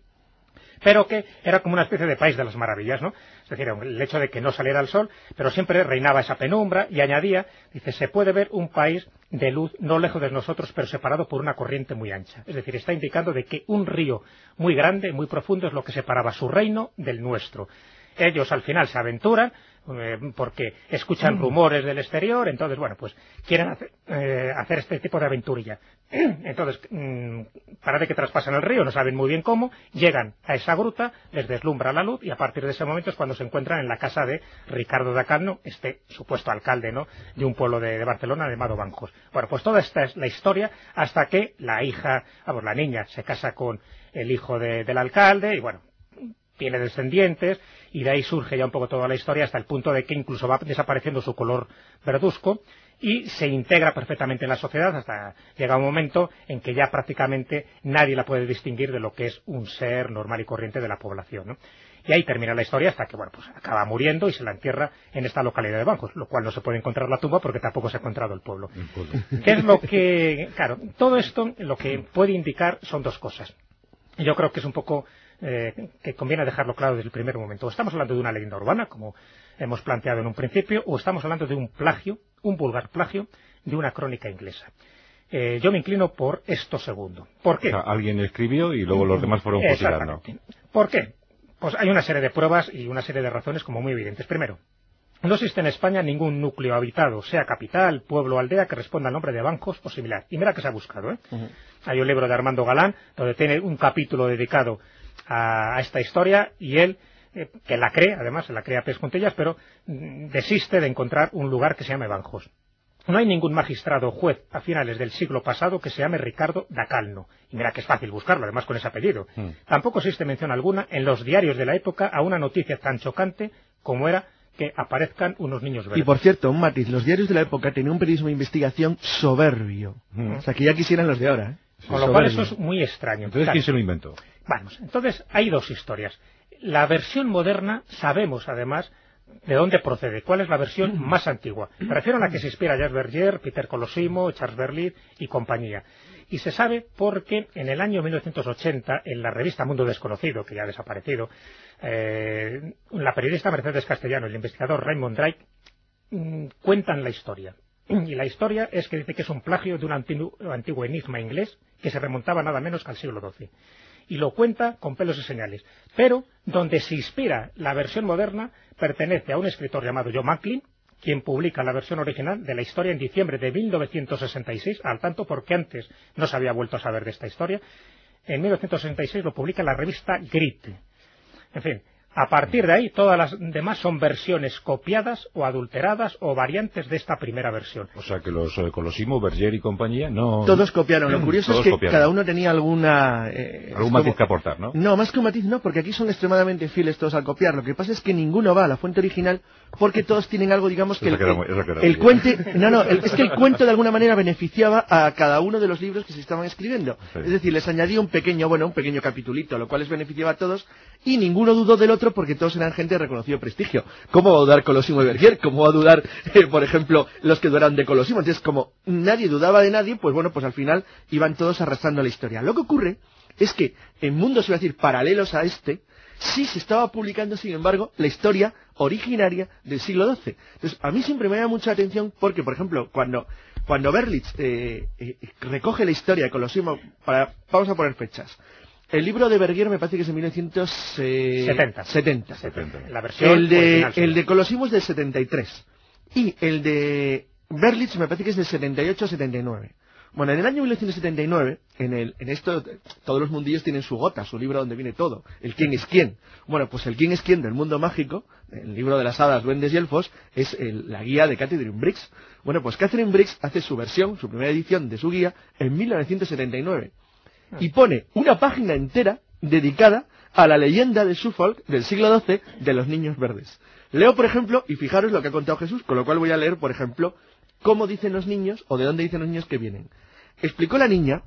pero que era como una especie de país de las maravillas, ¿no? Es decir, el hecho de que no saliera el sol, pero siempre reinaba esa penumbra y añadía, dice, se puede ver un país de luz no lejos de nosotros, pero separado por una corriente muy ancha. Es decir, está indicando de que un río muy grande, muy profundo, es lo que separaba su reino del nuestro. Ellos al final se aventuran, porque escuchan mm. rumores del exterior, entonces, bueno, pues quieren hacer, eh, hacer este tipo de aventurilla. Entonces, mm, para de que traspasan el río, no saben muy bien cómo, llegan a esa gruta, les deslumbra la luz y a partir de ese momento es cuando se encuentran en la casa de Ricardo de Acalno, este supuesto alcalde, ¿no?, de un pueblo de, Barcelona llamado Banjos. Bueno, pues toda esta es la historia hasta que la hija, vamos, la niña se casa con el hijo del alcalde y bueno, tiene descendientes y de ahí surge ya un poco toda la historia hasta el punto de que incluso va desapareciendo su color verduzco y se integra perfectamente en la sociedad hasta llega un momento en que ya prácticamente nadie la puede distinguir de lo que es un ser normal y corriente de la población. Y ahí termina la historia hasta que, bueno, pues acaba muriendo y se la entierra en esta localidad de Bancos, lo cual no se puede encontrar la tumba porque tampoco se ha encontrado el pueblo. ¿Qué es lo que, claro, todo esto lo que puede indicar son dos cosas. Yo creo que es un poco eh, que conviene dejarlo claro desde el primer momento. O estamos hablando de una leyenda urbana, como hemos planteado en un principio, o estamos hablando de un plagio, un vulgar plagio, de una crónica inglesa. Eh, yo me inclino por esto segundo. ¿Por qué? alguien escribió y luego los demás fueron fusilando. ¿Por qué? Pues hay una serie de pruebas y una serie de razones como muy evidentes. Primero, no existe en España ningún núcleo habitado, sea capital, pueblo o aldea, que responda al nombre de bancos o similar. Y mira que se ha buscado. ¿eh? Hay un libro de Armando Galán donde tiene un capítulo dedicado a, esta historia y él eh, que la cree, además, la crea a pies juntillas, pero mm, desiste de encontrar un lugar que se llame Banjos. No hay ningún magistrado o juez a finales del siglo pasado que se llame Ricardo Dacalno. Y mira que es fácil buscarlo, además con ese apellido. Hmm. Tampoco existe mención alguna en los diarios de la época a una noticia tan chocante como era que aparezcan unos niños verdes. Y por cierto, un matiz, los diarios de la época tenían un periodismo de investigación soberbio. Hmm. O sea, que ya quisieran los de ahora. ¿eh? Con lo cual eso es muy extraño. Entonces, ¿quién se lo inventó? Vamos, entonces hay dos historias. La versión moderna, sabemos además de dónde procede, cuál es la versión más antigua. Me refiero a la que se inspira Jacques Berger, Peter Colosimo, Charles Berlitz y compañía. Y se sabe porque en el año 1980, en la revista Mundo Desconocido, que ya ha desaparecido, eh, la periodista Mercedes Castellano y el investigador Raymond Drake mm, cuentan la historia. Y la historia es que dice que es un plagio de un antiguo, enigma inglés que se remontaba nada menos que al siglo XII. Y lo cuenta con pelos y señales. Pero donde se inspira la versión moderna pertenece a un escritor llamado Joe Macklin, quien publica la versión original de la historia en diciembre de 1966, al tanto porque antes no se había vuelto a saber de esta historia. En 1966 lo publica la revista Grit. En fin, a partir de ahí, todas las demás son versiones copiadas o adulteradas o variantes de esta primera versión. O sea que los eh, Colosimo, Berger y compañía no... Todos copiaron. Lo curioso es que cada uno tenía alguna... Eh, Algún matiz que aportar, ¿no? No, más que un matiz no, porque aquí son extremadamente fieles todos al copiar. Lo que pasa es que ninguno va a la fuente original porque todos tienen algo, digamos, que el, el, cuente... No, no, es que el cuento de alguna manera beneficiaba a cada uno de los libros que se estaban escribiendo. Es decir, les añadía un pequeño, bueno, un pequeño capitulito, lo cual les beneficiaba a todos y ninguno dudó del otro porque todos eran gente de reconocido prestigio. ¿Cómo va a dudar Colosimo y Berger? ¿Cómo va a dudar, por ejemplo, los que dudaron de Colosimo? Entonces, como nadie dudaba de nadie, pues bueno, pues al final iban todos arrastrando la historia. Lo que ocurre es que en mundos, iba a decir, paralelos a este, sí se estaba publicando, sin embargo, la historia originaria del siglo XII. Entonces, a mí siempre me da mucha atención porque, por ejemplo, cuando, cuando Berlitz eh, eh, recoge la historia de Colosimo, para, vamos a poner fechas, el libro de Berger me parece que es de 1970. 70. La versión el de, el de Colosimo es del 73. Y el de Berlitz me parece que es del 78-79. Bueno, en el año 1979, en, el, en esto, todos los mundillos tienen su gota, su libro donde viene todo, el quién es quién. Bueno, pues el quién es quién del mundo mágico, el libro de las hadas, duendes y elfos, es la guía de Catherine Briggs. Bueno, pues Catherine Briggs hace su versión, su primera edición de su guía, en 1979 y pone una página entera dedicada a la leyenda de Suffolk del siglo XII de los niños verdes. Leo, por ejemplo, y fijaros lo que ha contado Jesús, con lo cual voy a leer, por ejemplo, cómo dicen los niños o de dónde dicen los niños que vienen. Explicó la niña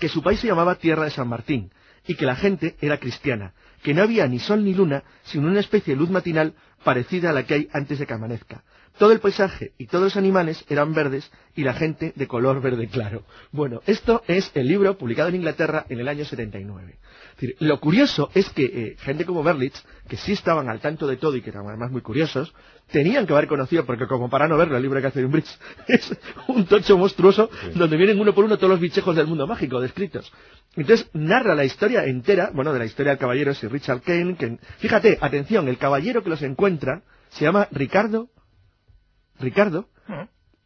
que su país se llamaba Tierra de San Martín y que la gente era cristiana, que no había ni sol ni luna, sino una especie de luz matinal parecida a la que hay antes de que amanezca. Todo el paisaje y todos los animales eran verdes y la gente de color verde claro. Bueno, esto es el libro publicado en Inglaterra en el año 79. Es decir, lo curioso es que eh, gente como Berlitz, que sí estaban al tanto de todo y que eran además muy curiosos, tenían que haber conocido, porque como para no verlo, el libro de Catherine Bridge es un tocho monstruoso donde vienen uno por uno todos los bichejos del mundo mágico descritos. Entonces narra la historia entera, bueno, de la historia del caballero es Richard Kane, que, fíjate, atención, el caballero que los encuentra se llama Ricardo Ricardo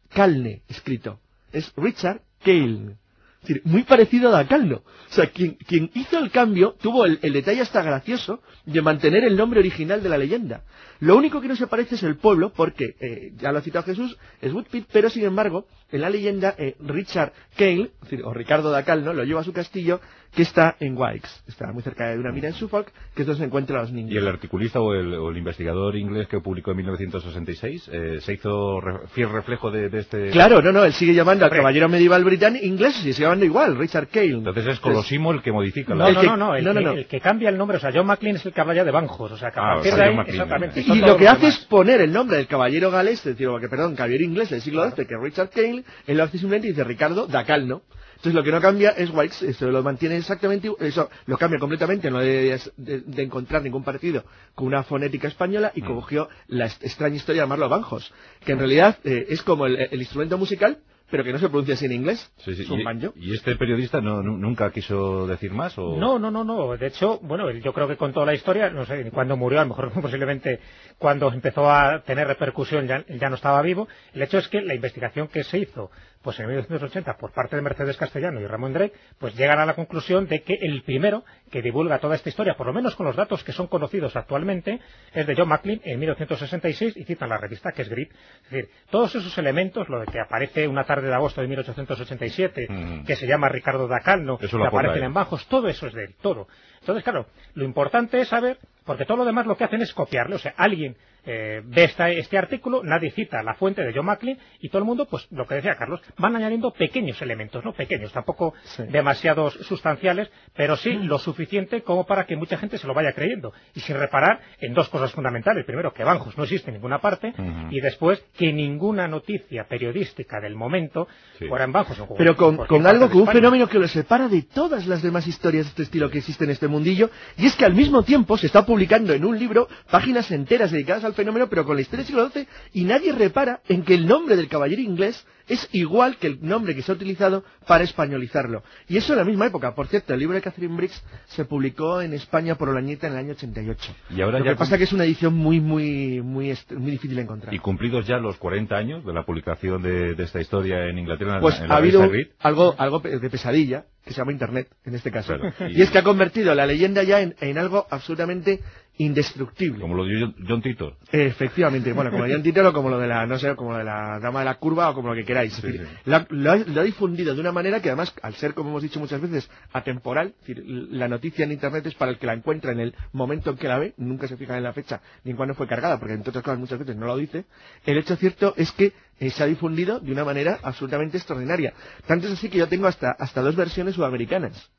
Calne, escrito. Es Richard Cale. Es decir, muy parecido a Calno. O sea, quien, quien hizo el cambio tuvo el, el, detalle hasta gracioso de mantener el nombre original de la leyenda. Lo único que no se parece es el pueblo, porque, eh, ya lo ha citado Jesús, es Woodpit, pero sin embargo, en la leyenda, eh, Richard decir, o Ricardo de Calno, lo lleva a su castillo, que está en Wikes, está muy cerca de una mina en Suffolk, que es donde se encuentran los niños. ¿Y el articulista o el, o el investigador inglés que publicó en 1966 eh, se hizo re fiel reflejo de, de, este...? Claro, no, no, él sigue llamando al caballero medieval británico inglés y sigue igual, Richard Cale. Entonces es Colosimo el que modifica no, la... No, no, no, el, no, no, no. El, el, que cambia el nombre, o sea, John McLean es el que habla de Banjos, o sea, que Ah, o sea, de ahí, John McLean, exactamente. Y lo que hace es poner el nombre del caballero galés, es decir, que, perdón, caballero inglés del siglo XII, que es Richard Cale, él lo hace simplemente y dice Ricardo Dacalno. Entonces lo que no cambia es White, eso lo mantiene exactamente, eso lo cambia completamente, no de, de, de encontrar ningún parecido con una fonética española y Mm. cogió la extraña historia de llamarlo banjos, que en realidad eh, es como el, el instrumento musical, pero que no se pronuncia así en inglés, Sí, sí, es un y, banjo. ¿Y este periodista no, nu- nunca quiso decir más? O... No, no, no, no. De hecho, bueno, él- yo creo que contó la historia, no sé ni cuándo murió, a lo mejor posiblemente cuando empezó a tener repercusión ya, ya no estaba vivo. El hecho es que la investigación que se hizo pues en 1980 por parte de Mercedes Castellano y Ramón Drake, pues llegan a la conclusión de que el primero que divulga toda esta historia, por lo menos con los datos que son conocidos actualmente, es de John Maclean en 1966 y citan la revista que es Grit. Es decir, todos esos elementos, lo de que aparece una tarde de agosto de 1887, Mm. que se llama Ricardo Dacalno, que aparecen en bajos, todo eso es de él, todo. Entonces, claro, lo importante es saber, porque todo lo demás lo que hacen es copiarle, o sea, alguien eh, ve esta- este artículo, nadie cita la fuente de John Maclean y todo el mundo, pues lo que decía Carlos, van añadiendo pequeños elementos, no pequeños, tampoco Sí. demasiados sustanciales, pero sí lo suficiente como para que mucha gente se lo vaya creyendo y sin reparar en dos cosas fundamentales. Primero, que Banjos no existe en ninguna parte y después que ninguna noticia periodística del momento Sí. fuera en Banjos. o Pero con, algo, con un fenómeno que lo separa de todas las demás historias de este estilo que existen en este mundillo, y es que al mismo tiempo se está publicando en un libro páginas enteras dedicadas al fenómeno, pero con la historia del siglo XII, y nadie repara en que el nombre del caballero inglés es igual que el nombre que se ha utilizado para españolizarlo. Y eso en la misma época. Por cierto, el libro de Catherine Briggs se publicó en España por Olañeta en el año 88. Y ahora Lo ya que pasa cum- que es una edición muy, muy, muy, difícil de encontrar. Y cumplidos ya los 40 años de la publicación de, de esta historia en Inglaterra, en, Pues la- en la ha habido algo, algo de pesadilla, que se llama Internet, en este caso. Claro, y- Y es que ha convertido la leyenda ya en, en algo absolutamente indestructible. como lo dio John, Titor. Efectivamente, bueno, como John Titero, como lo de la, no sé, como lo de la dama de la curva o como lo que queráis. Es Sí, decir, sí. Lo, ha, lo ha- lo ha difundido de una manera que además, al ser, como hemos dicho muchas veces, atemporal, es decir, la noticia en Internet es para el que la encuentra en el momento en que la ve, nunca se fija en la fecha ni en cuándo fue cargada, porque entre otras cosas muchas veces no lo dice. El hecho cierto es que eh, se ha difundido de una manera absolutamente extraordinaria. Tanto es así que yo tengo hasta, hasta dos versiones sudamericanas.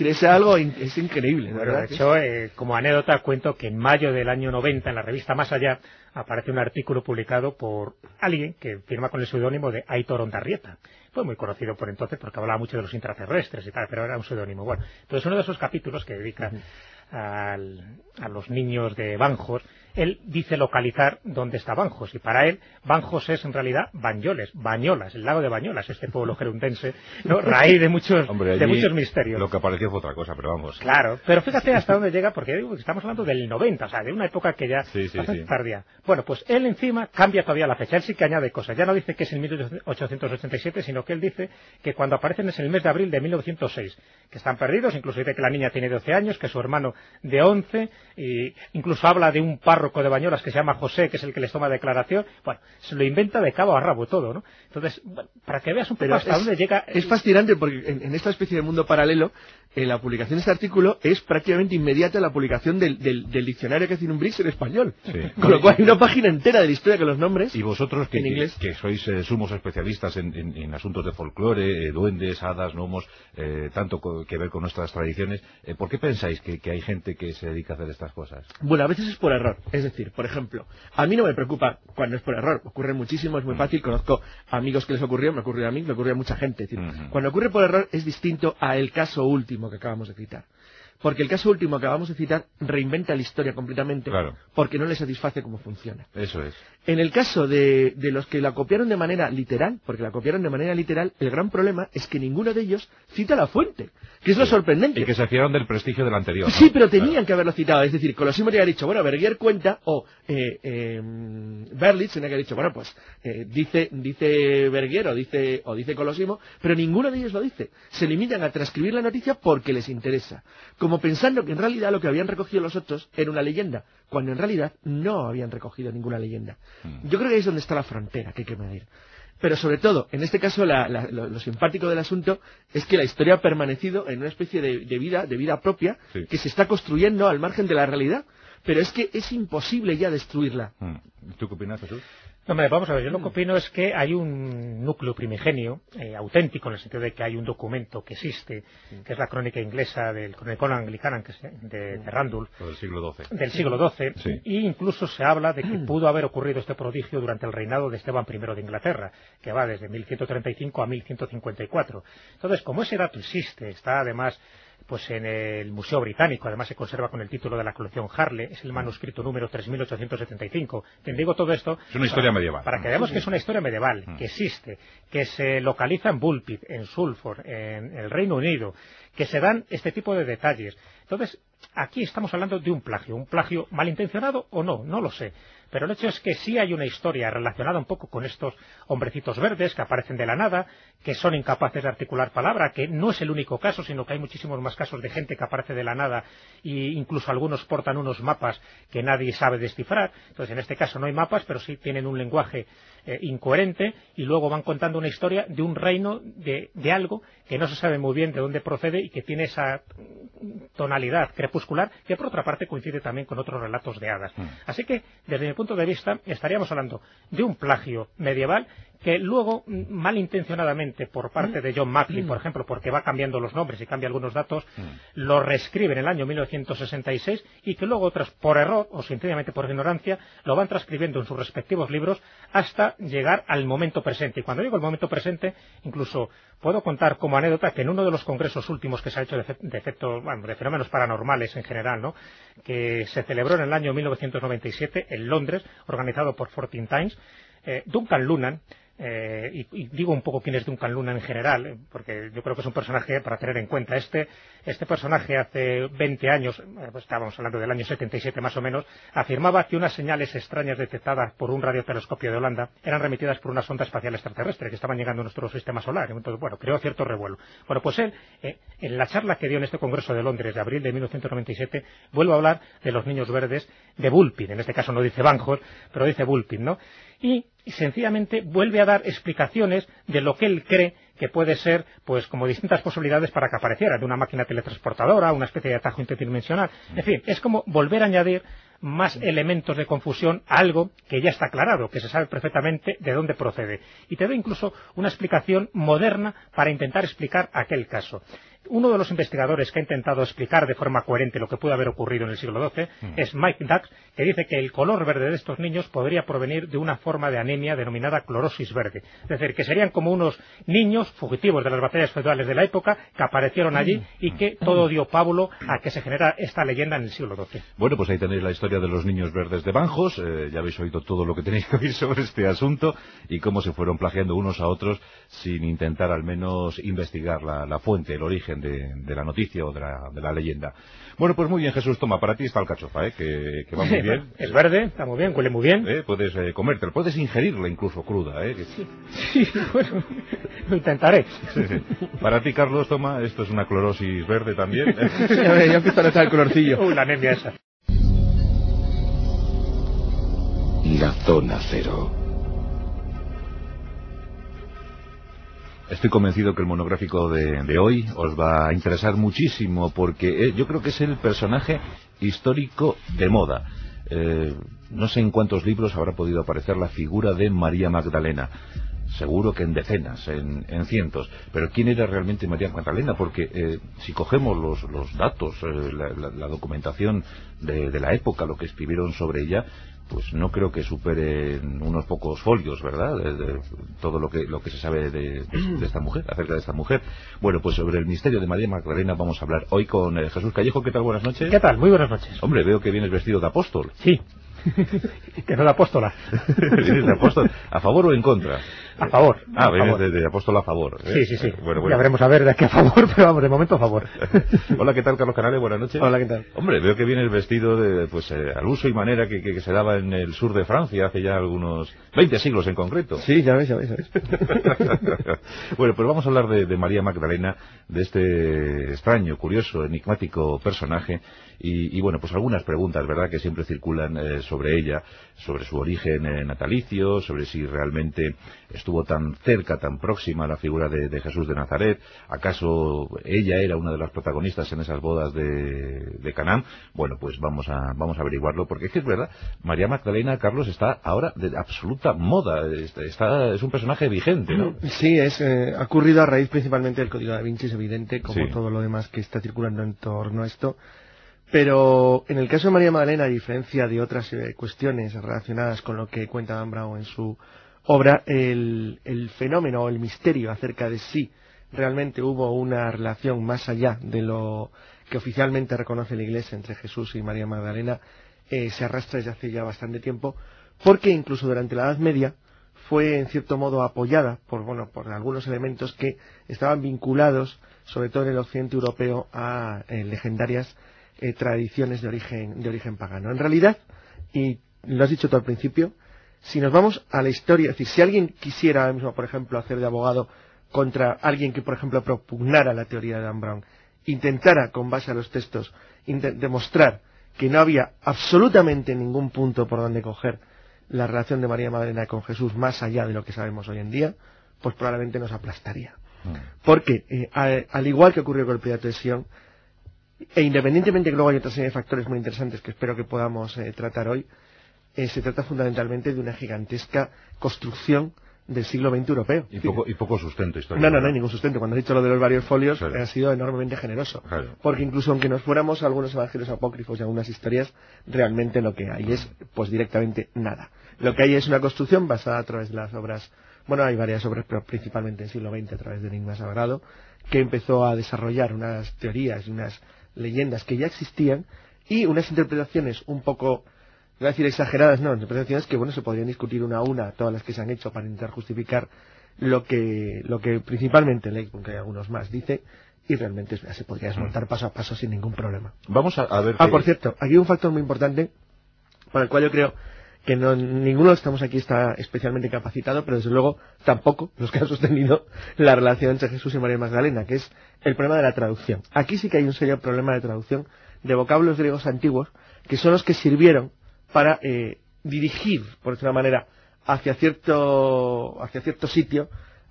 Es algo, es increíble, Bueno, de hecho, eh, como anécdota cuento que en mayo del año 90 en la revista Más Allá aparece un artículo publicado por alguien que firma con el seudónimo de Aitor Ondarrieta. Fue muy conocido por entonces porque hablaba mucho de los intraterrestres y tal, pero era un seudónimo. Bueno, entonces uno de esos capítulos que dedica al- a los niños de Banjos, él dice localizar dónde está Banjos y para él Banjos es en realidad Banyoles, Bañolas, el lago de Bañolas, este pueblo gerundense, ¿no? raíz de muchos, Hombre, de muchos misterios. Lo que apareció fue otra cosa, pero vamos. Claro, pero fíjate hasta dónde llega, porque digo que estamos hablando del 90, o sea, de una época que ya Sí, sí, bastante sí. tardía. Bueno, pues él encima cambia todavía la fecha, él sí que añade cosas. Ya no dice que es en 1887, sino que él dice que cuando aparecen es en el mes de abril de 1906, que están perdidos, incluso dice que la niña tiene 12 años, que su hermano de 11, y incluso habla de un párroco de Bañolas que se llama José, que es el que les toma declaración. Bueno, se lo inventa de cabo a rabo todo, ¿no? Entonces, bueno, para que veas un poco Pero hasta es, dónde llega... es fascinante porque en, en esta especie de mundo paralelo eh, la publicación de este artículo es prácticamente inmediata la publicación del, del, del diccionario que hace un Brix en español. Sí. Con lo cual hay una página entera de la historia con los nombres. Y vosotros que, En inglés. que, que sois eh, sumos especialistas en, en- en asuntos de folclore, eh, duendes, hadas, gnomos, eh, tanto que ver con nuestras tradiciones, ¿por qué pensáis que, que hay gente que se dedica a hacer estas cosas? Bueno, a veces es por error. Es decir, por ejemplo, a mí no me preocupa cuando es por error. Ocurre muchísimo, es muy fácil. Conozco amigos que les ocurrió, me ocurrió a mí, me ocurrió a mucha gente. Es decir, Ujú. Cuando ocurre por error es distinto a el caso último que acabamos de citar. Porque el caso último que acabamos de citar reinventa la historia completamente Claro. porque no le satisface cómo funciona. Eso es. En el caso de, de los que la copiaron de manera literal, porque la copiaron de manera literal, el gran problema es que ninguno de ellos cita la fuente, que es lo sorprendente. Y que se fiaron del prestigio del anterior. ¿no? Sí, pero tenían Claro. que haberlo citado. Es decir, Colosimo tenía dicho, bueno, Bergier cuenta, o eh, eh, Berlitz tenía que haber dicho, bueno, pues eh, dice, dice Bergier o dice, o dice Colosimo, pero ninguno de ellos lo dice. Se limitan a transcribir la noticia porque les interesa. Como pensando que en realidad lo que habían recogido los otros era una leyenda, cuando en realidad no habían recogido ninguna leyenda. Mm. Yo creo que ahí es donde está la frontera que hay que medir. Pero sobre todo, en este caso, la- la- lo, lo simpático del asunto es que la historia ha permanecido en una especie de, de vida, de vida propia, Sí. que se está construyendo al margen de la realidad. Pero es que es imposible ya destruirla. Mm. ¿Tú qué opinas, Jesús? Hombre, vamos a ver, yo lo que opino es que hay un núcleo primigenio, eh, auténtico, en el sentido de que hay un documento que existe, que es la crónica inglesa del Chronicon Anglicanum, que es de, de Randulph, Del siglo XII. del siglo XII, Sí. y incluso se habla de que pudo haber ocurrido este prodigio durante el reinado de Esteban I de Inglaterra, que va desde 1135 a 1154. Entonces, como ese dato existe, está además pues en el Museo Británico, además se conserva con el título de la colección Harley, es el manuscrito número 3875. Te digo todo esto Es una historia medieval. para que veamos que es una historia medieval, que existe, que se localiza en Bulpit, en Sulfur, en el Reino Unido, que se dan este tipo de detalles. Entonces, aquí estamos hablando de un plagio, un plagio malintencionado o no, no lo sé. Pero el hecho es que sí hay una historia relacionada un poco con estos hombrecitos verdes que aparecen de la nada, que son incapaces de articular palabra, que no es el único caso, sino que hay muchísimos más casos de gente que aparece de la nada e incluso algunos portan unos mapas que nadie sabe descifrar. Entonces, en este caso no hay mapas, pero sí tienen un lenguaje eh, incoherente y luego van contando una historia de un reino de, de algo que no se sabe muy bien de dónde procede y que tiene esa mm, tonalidad crepuscular que por otra parte coincide también con otros relatos de hadas. Así que, desde mi punto de vista, estaríamos hablando de un plagio medieval que luego, mm, malintencionadamente, por parte de John Macklin, por ejemplo, porque va cambiando los nombres y cambia algunos datos, lo reescribe en el año 1966 y que luego otros, por error o sencillamente por ignorancia, lo van transcribiendo en sus respectivos libros hasta llegar al momento presente. Y cuando digo el momento presente, incluso puedo contar como anécdota que en uno de los congresos últimos que se ha hecho de, fe- de efectos, bueno, de fenómenos paranormales en general, ¿no? que se celebró en el año 1997 en Londres, organizado por Fourteen Times, eh, Duncan Lunan, eh, y, digo un poco quién es Duncan Luna en general, eh, porque yo creo que es un personaje para tener en cuenta. Este, este personaje hace 20 años, eh, pues estábamos hablando del año 77 más o menos, afirmaba que unas señales extrañas detectadas por un radiotelescopio de Holanda eran remitidas por una sonda espacial extraterrestre que estaban llegando a nuestro sistema solar. Entonces, bueno, creó cierto revuelo. Bueno, pues él, eh, en la charla que dio en este Congreso de Londres de abril de 1997, vuelve a hablar de los niños verdes de Bulpin. En este caso no dice Banjos, pero dice Bulpin, ¿no? Y sencillamente vuelve a dar explicaciones de lo que él cree que puede ser, pues, como distintas posibilidades para que apareciera, de una máquina teletransportadora, una especie de atajo interdimensional. En fin, es como volver a añadir más elementos de confusión a algo que ya está aclarado, que se sabe perfectamente de dónde procede. Y te doy incluso una explicación moderna para intentar explicar aquel caso. Uno de los investigadores que ha intentado explicar de forma coherente lo que pudo haber ocurrido en el siglo XII es Mike Dax, que dice que el color verde de estos niños podría provenir de una forma de anemia denominada clorosis verde. Es decir, que serían como unos niños fugitivos de las batallas feudales de la época que aparecieron allí y que todo dio pábulo a que se genera esta leyenda en el siglo XII. Bueno, pues ahí tenéis la historia de los niños verdes de Banjos. eh, ya habéis oído todo lo que tenéis que oír sobre este asunto y cómo se fueron plagiando unos a otros sin intentar al menos investigar la, la fuente, el origen de, de la noticia o de la, de la leyenda. Bueno, pues muy bien, Jesús. Toma, para ti está el cachofa, ¿eh? que, que va muy bien. Es verde, está muy bien, huele muy bien. ¿Eh? Puedes eh, comértela, puedes ingerirla incluso cruda. ¿eh? Que- Sí, bueno, lo intentaré. Sí, sí. Para ti, Carlos, toma, esto es una clorosis verde también. Ya ve, ya empiezo a notar el colorcillo. Uh, la anemia esa. La zona cero. Estoy convencido que el monográfico de, hoy os va a interesar muchísimo porque eh, yo creo que es el personaje histórico de moda. Eh, no sé en cuántos libros habrá podido aparecer la figura de María Magdalena. Seguro que en decenas, en, en cientos. Pero ¿quién era realmente María Magdalena? Porque eh, si cogemos los, los datos, la documentación de, de la época, lo que escribieron sobre ella, pues no creo que superen unos pocos folios, ¿verdad? De, de todo lo que, lo que se sabe de, de- de esta mujer, acerca de esta mujer. Bueno, pues sobre el misterio de María Magdalena vamos a hablar hoy con eh, Jesús Callejo. ¿Qué tal? Buenas noches. ¿Qué tal? Muy buenas noches. Hombre, veo que vienes vestido de apóstol. Sí. que no de apóstola. ¿Vienes de apóstol? ¿A favor o en contra? A favor. Ah, A vienes favor. de, de apóstol a favor. ¿eh? Sí, sí, sí. Bueno, Ya bueno. veremos a ver de qué a favor, pero vamos, de momento a favor. Hola, ¿qué tal, Carlos Canales? Buenas noches. Hola, ¿qué tal? Hombre, veo que vienes vestido de, pues, eh, al uso y manera que, que- que se daba en el sur de Francia hace ya algunos 20 siglos en concreto. Sí, ya ves, ya ves, ya ves. bueno, pues vamos a hablar de, de María Magdalena, de este extraño, curioso, enigmático personaje y, y, bueno, pues algunas preguntas, ¿verdad?, que siempre circulan eh, sobre ella, sobre su origen eh, natalicio, sobre si realmente estuvo tan cerca, tan próxima a la figura de, de Jesús de Nazaret, acaso ella era una de las protagonistas en esas bodas de, de Canaán. Bueno, pues vamos a, vamos a averiguarlo, porque es que es verdad, María Magdalena, Carlos, está ahora de absoluta moda, está, está- es un personaje vigente, ¿no? Sí, es, eh, ha ocurrido a raíz principalmente del Código da Vinci, es evidente, como Sí. todo lo demás que está circulando en torno a esto. Pero en el caso de María Magdalena, a diferencia de otras eh, cuestiones relacionadas con lo que cuenta Dan Brown en su obra, el, fenómeno o el misterio acerca de si realmente hubo una relación más allá de lo que oficialmente reconoce la Iglesia entre Jesús y María Magdalena eh, se arrastra desde hace ya bastante tiempo, porque incluso durante la Edad Media fue en cierto modo apoyada por bueno por algunos elementos que estaban vinculados sobre todo en el occidente europeo a eh, legendarias eh, tradiciones de origen de origen pagano en realidad y lo has dicho tú al principio si nos vamos a la historia es decir si alguien quisiera ahora mismo por ejemplo hacer de abogado contra alguien que por ejemplo propugnara la teoría de Dan Brown intentara con base a los textos demostrar que no había absolutamente ningún punto por donde coger la relación de María Magdalena con Jesús más allá de lo que sabemos hoy en día, pues probablemente nos aplastaría. Porque, eh, al igual que ocurrió con el Pilato de Sion, e independientemente que luego hay otra serie de factores muy interesantes que espero que podamos eh, tratar hoy, eh, se trata fundamentalmente de una gigantesca construcción del siglo XX europeo. Y poco, y poco sustento histórico. No, no, no hay ningún sustento. Cuando has dicho lo de los varios folios, Claro. ha sido enormemente generoso. Claro. Porque incluso aunque nos fuéramos a algunos evangelios apócrifos y algunas historias, realmente lo que hay es, pues directamente nada. Lo que hay es una construcción basada a través de las obras, bueno, hay varias obras, pero principalmente en el siglo XX a través de Enigma Sagrado, que empezó a desarrollar unas teorías y unas leyendas que ya existían y unas interpretaciones un poco no voy a decir exageradas, no, interpretaciones que bueno se podrían discutir una a una, todas las que se han hecho para intentar justificar lo que, lo que principalmente Lake, aunque hay algunos más, dice, y realmente se podría desmontar paso a paso sin ningún problema. Vamos a, a ver... Ah, por cierto, aquí hay un factor muy importante para el cual yo creo que no, ninguno de los que estamos aquí está especialmente capacitado, pero desde luego tampoco los que han sostenido la relación entre Jesús y María Magdalena, que es el problema de la traducción. Aquí sí que hay un serio problema de traducción de vocablos griegos antiguos, que son los que sirvieron para eh, dirigir, por decirlo manera, hacia cierto, hacia cierto sitio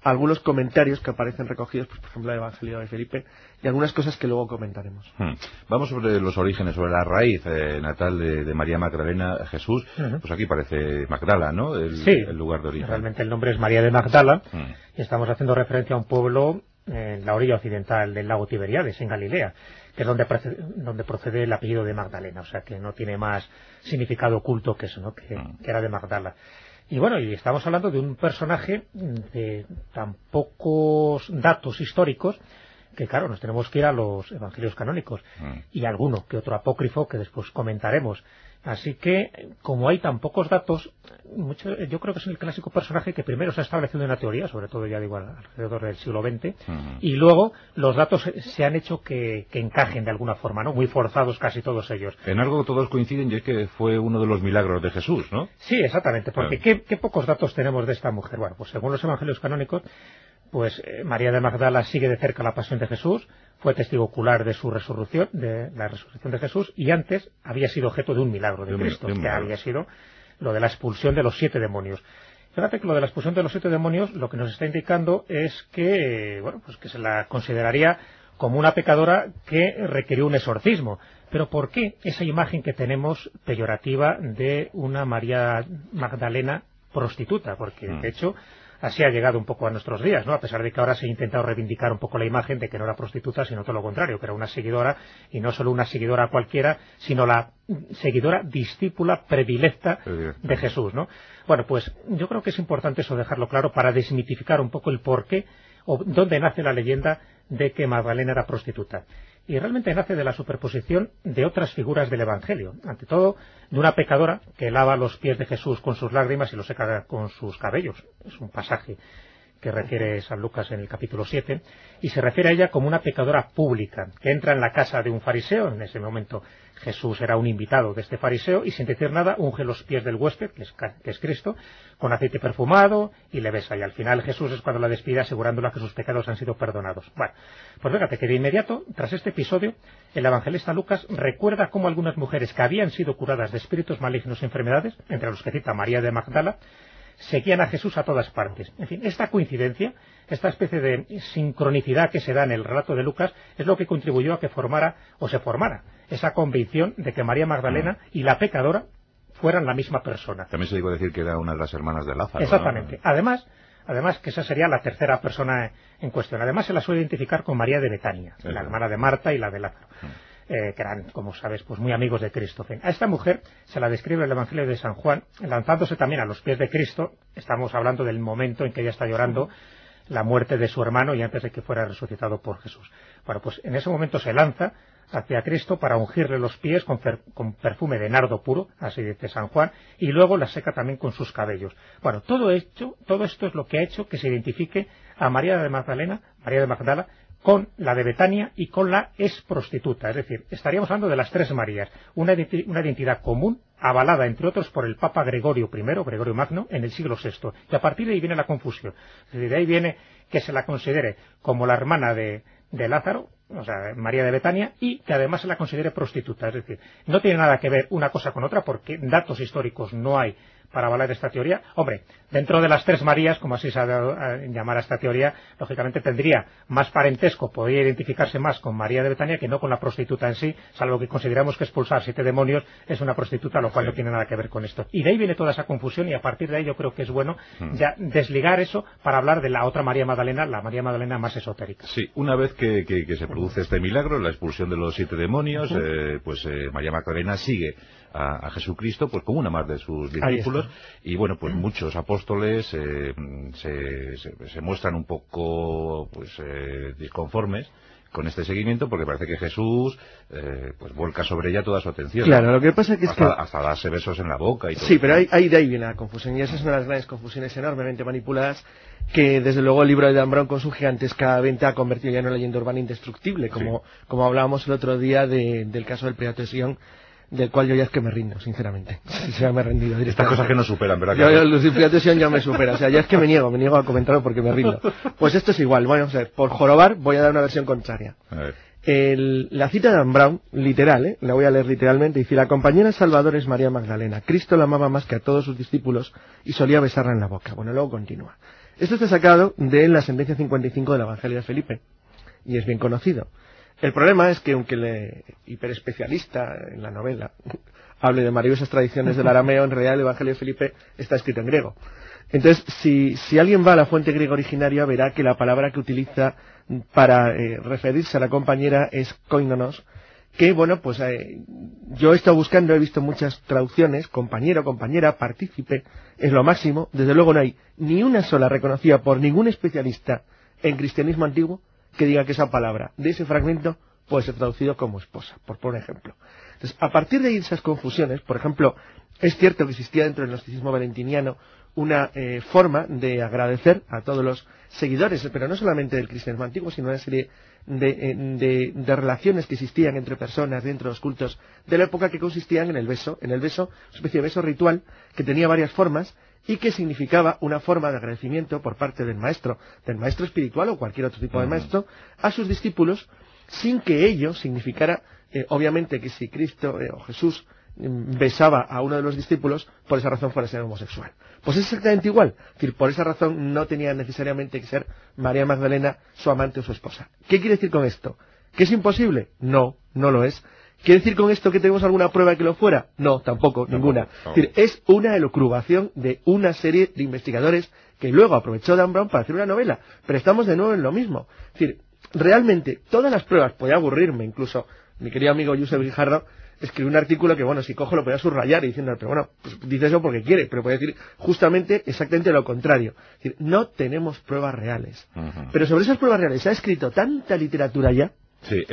algunos comentarios que aparecen recogidos, pues, por ejemplo, el Evangelio de Felipe, y algunas cosas que luego comentaremos. Hmm. Vamos sobre los orígenes, sobre la raíz eh, natal de, de María Magdalena Jesús. Pues aquí parece Magdala, ¿no? El, Sí. el lugar de origen. Realmente el nombre es María de Magdala Hmm. y estamos haciendo referencia a un pueblo en la orilla occidental del lago Tiberiades, en Galilea, que es donde procede, donde procede el apellido de Magdalena, o sea que no tiene más significado oculto que eso, ¿no? que, Mm. que era de Magdala. Y bueno, y estamos hablando de un personaje de tan pocos datos históricos que claro, nos tenemos que ir a los evangelios canónicos Mm. y alguno que otro apócrifo que después comentaremos. Así que, como hay tan pocos datos, mucho, yo creo que es el clásico personaje que primero se ha establecido en la teoría, sobre todo ya digo alrededor del siglo XX, y luego los datos se- han hecho que, que encajen de alguna forma, ¿no? Muy forzados casi todos ellos. En algo todos coinciden y es que fue uno de los milagros de Jesús, ¿no? Sí, exactamente, porque. ¿qué, qué pocos datos tenemos de esta mujer? Bueno, pues según los evangelios canónicos, pues eh, María de Magdala sigue de cerca la pasión de Jesús, fue testigo ocular de su resurrección, de la resurrección de Jesús, y antes había sido objeto de un milagro de, Cristo, de que milagro. había sido lo de la expulsión de los siete demonios. Fíjate que lo de la expulsión de los siete demonios lo que nos está indicando es que, bueno, pues que se la consideraría como una pecadora que requirió un exorcismo. Pero ¿por qué esa imagen que tenemos peyorativa de una María Magdalena prostituta? Porque, Mm. de hecho, así ha llegado un poco a nuestros días, ¿no? A pesar de que ahora se ha intentado reivindicar un poco la imagen de que no era prostituta, sino todo lo contrario, que era una seguidora, y no solo una seguidora cualquiera, sino la seguidora discípula predilecta de Jesús, ¿no? Bueno, pues yo creo que es importante eso dejarlo claro para desmitificar un poco el porqué o dónde nace la leyenda de que Magdalena era prostituta. Y realmente nace de la superposición de otras figuras del Evangelio. Ante todo, de una pecadora que lava los pies de Jesús con sus lágrimas y los seca con sus cabellos. Es un pasaje que refiere San Lucas en el capítulo 7, y se refiere a ella como una pecadora pública, que entra en la casa de un fariseo, en ese momento Jesús era un invitado de este fariseo, y sin decir nada unge los pies del huésped, que es, que es Cristo, con aceite perfumado, y le besa, y al final Jesús es cuando la despide asegurándola que sus pecados han sido perdonados. Bueno, pues fíjate que de inmediato, tras este episodio, el evangelista Lucas recuerda cómo algunas mujeres que habían sido curadas de espíritus malignos y enfermedades, entre los que cita María de Magdala, seguían a Jesús a todas partes. En fin, esta coincidencia, esta especie de sincronicidad que se da en el relato de Lucas, es lo que contribuyó a que formara o se formara esa convicción de que María Magdalena y la pecadora fueran la misma persona. También se llegó a decir que era una de las hermanas de Lázaro. ¿no? Exactamente. Además, además que esa sería la tercera persona en cuestión. Además se la suele identificar con María de Betania, Sí, la hermana de Marta y la de Lázaro. Eh, que eran, como sabes, pues muy amigos de Cristo. A esta mujer se la describe el Evangelio de San Juan, lanzándose también a los pies de Cristo. Estamos hablando del momento en que ella está llorando la muerte de su hermano y antes de que fuera resucitado por Jesús. Bueno, pues en ese momento se lanza hacia Cristo para ungirle los pies con perfume de nardo puro, así dice San Juan, y luego la seca también con sus cabellos. Bueno, todo esto, todo esto es lo que ha hecho que se identifique a María de Magdalena, María de Magdala, con la de Betania y con la ex prostituta. Es decir, estaríamos hablando de las tres Marías, una, identi- una identidad común, avalada entre otros por el Papa Gregorio I, Gregorio Magno, en el siglo VI. Y a partir de ahí viene la confusión. De ahí viene que se la considere como la hermana de, de Lázaro, o sea, María de Betania, y que además se la considere prostituta. Es decir, no tiene nada que ver una cosa con otra porque datos históricos no hay para avalar esta teoría. Hombre, dentro de las tres Marías, como así se ha dado a llamar a esta teoría, lógicamente tendría más parentesco, podría identificarse más con María de Betania que no con la prostituta en sí, salvo que consideramos que expulsar siete demonios es una prostituta, lo cual Sí. no tiene nada que ver con esto. Y de ahí viene toda esa confusión y a partir de ahí yo creo que es bueno ya desligar eso para hablar de la otra María Magdalena, la María Magdalena más esotérica. Sí, una vez que, que- que se produce este milagro, la expulsión de los siete demonios, eh, pues eh, María Magdalena sigue a, a Jesucristo pues como una más de sus discípulos. Y bueno pues muchos apóstoles eh, se, se- se muestran un poco pues eh, disconformes con este seguimiento porque parece que Jesús eh, pues vuelca sobre ella toda su atención. Claro, lo que pasa que es que... hasta darse besos en la boca y todo Sí, pero ahí, ahí de ahí viene la confusión y esa es una de las grandes confusiones enormemente manipuladas que desde luego el libro de Dan Brown con su gigantesca venta ha convertido ya en una leyenda urbana indestructible, como, como hablábamos el otro día de- del caso del Priorato de Sion, del cual yo ya es que me rindo, sinceramente. Ya me he rendido estas cosas que no superan ¿verdad? Yo, de ya me supera, o sea, ya es que me niego, me niego a comentarlo porque me rindo. Pues esto es igual, bueno, vamos a ver, por jorobar voy a dar una versión contraria. A ver. El- la cita de Dan Brown, literal, ¿eh? la voy a leer literalmente, dice, la compañera Salvador es María Magdalena. Cristo la amaba más que a todos sus discípulos y solía besarla en la boca. Bueno, luego continúa. Esto está sacado de la sentencia 55 del Evangelio de Felipe y es bien conocido. El problema es que aunque el hiperespecialista en la novela hable de maravillosas tradiciones del arameo, en realidad el Evangelio de Felipe está escrito en griego. Entonces, si, si alguien va a la fuente griega originaria, verá que la palabra que utiliza para eh, referirse a la compañera es koinonos, que, bueno, pues eh, yo he estado buscando, he visto muchas traducciones, compañero, compañera, partícipe, es lo máximo. Desde luego no hay ni una sola reconocida por ningún especialista en cristianismo antiguo que diga que esa palabra de ese fragmento puede ser traducido como esposa, por poner ejemplo. Entonces, a partir de esas confusiones, por ejemplo, es cierto que existía dentro del gnosticismo valentiniano una eh, forma de agradecer a todos los seguidores, pero no solamente del cristianismo antiguo, sino una serie de, eh, de- de relaciones que existían entre personas dentro de los cultos de la época que consistían en el beso, en el beso, una especie de beso ritual que tenía varias formas y que significaba una forma de agradecimiento por parte del maestro, del maestro espiritual o cualquier otro tipo de maestro, a sus discípulos, sin que ello significara, eh, obviamente, que si Cristo eh, o Jesús mm, besaba a uno de los discípulos, por esa razón fuera ser homosexual. Pues es exactamente igual. Es decir, por esa razón no tenía necesariamente que ser María Magdalena su amante o su esposa. ¿Qué quiere decir con esto? ¿Que es imposible? No, no lo es. ¿Quiere decir con esto que tenemos alguna prueba que lo fuera? No, tampoco, ninguna. Es, decir, es una elucubración de una serie de investigadores que luego aprovechó Dan Brown para hacer una novela. Pero estamos de nuevo en lo mismo. Es decir, realmente todas las pruebas, puede aburrirme incluso, mi querido amigo Josep Guijardo escribió un artículo que, bueno, si cojo lo podía subrayar y diciendo, pero bueno, pues dice eso porque quiere, pero puede decir justamente exactamente lo contrario. Es decir, no tenemos pruebas reales. Pero sobre esas pruebas reales se ha escrito tanta literatura ya, Sí,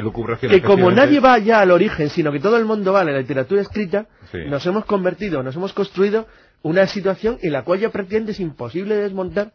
que como nadie va ya al origen, sino que todo el mundo va a la literatura escrita, Sí. nos hemos convertido, nos hemos construido una situación en la cual ya prácticamente es imposible desmontar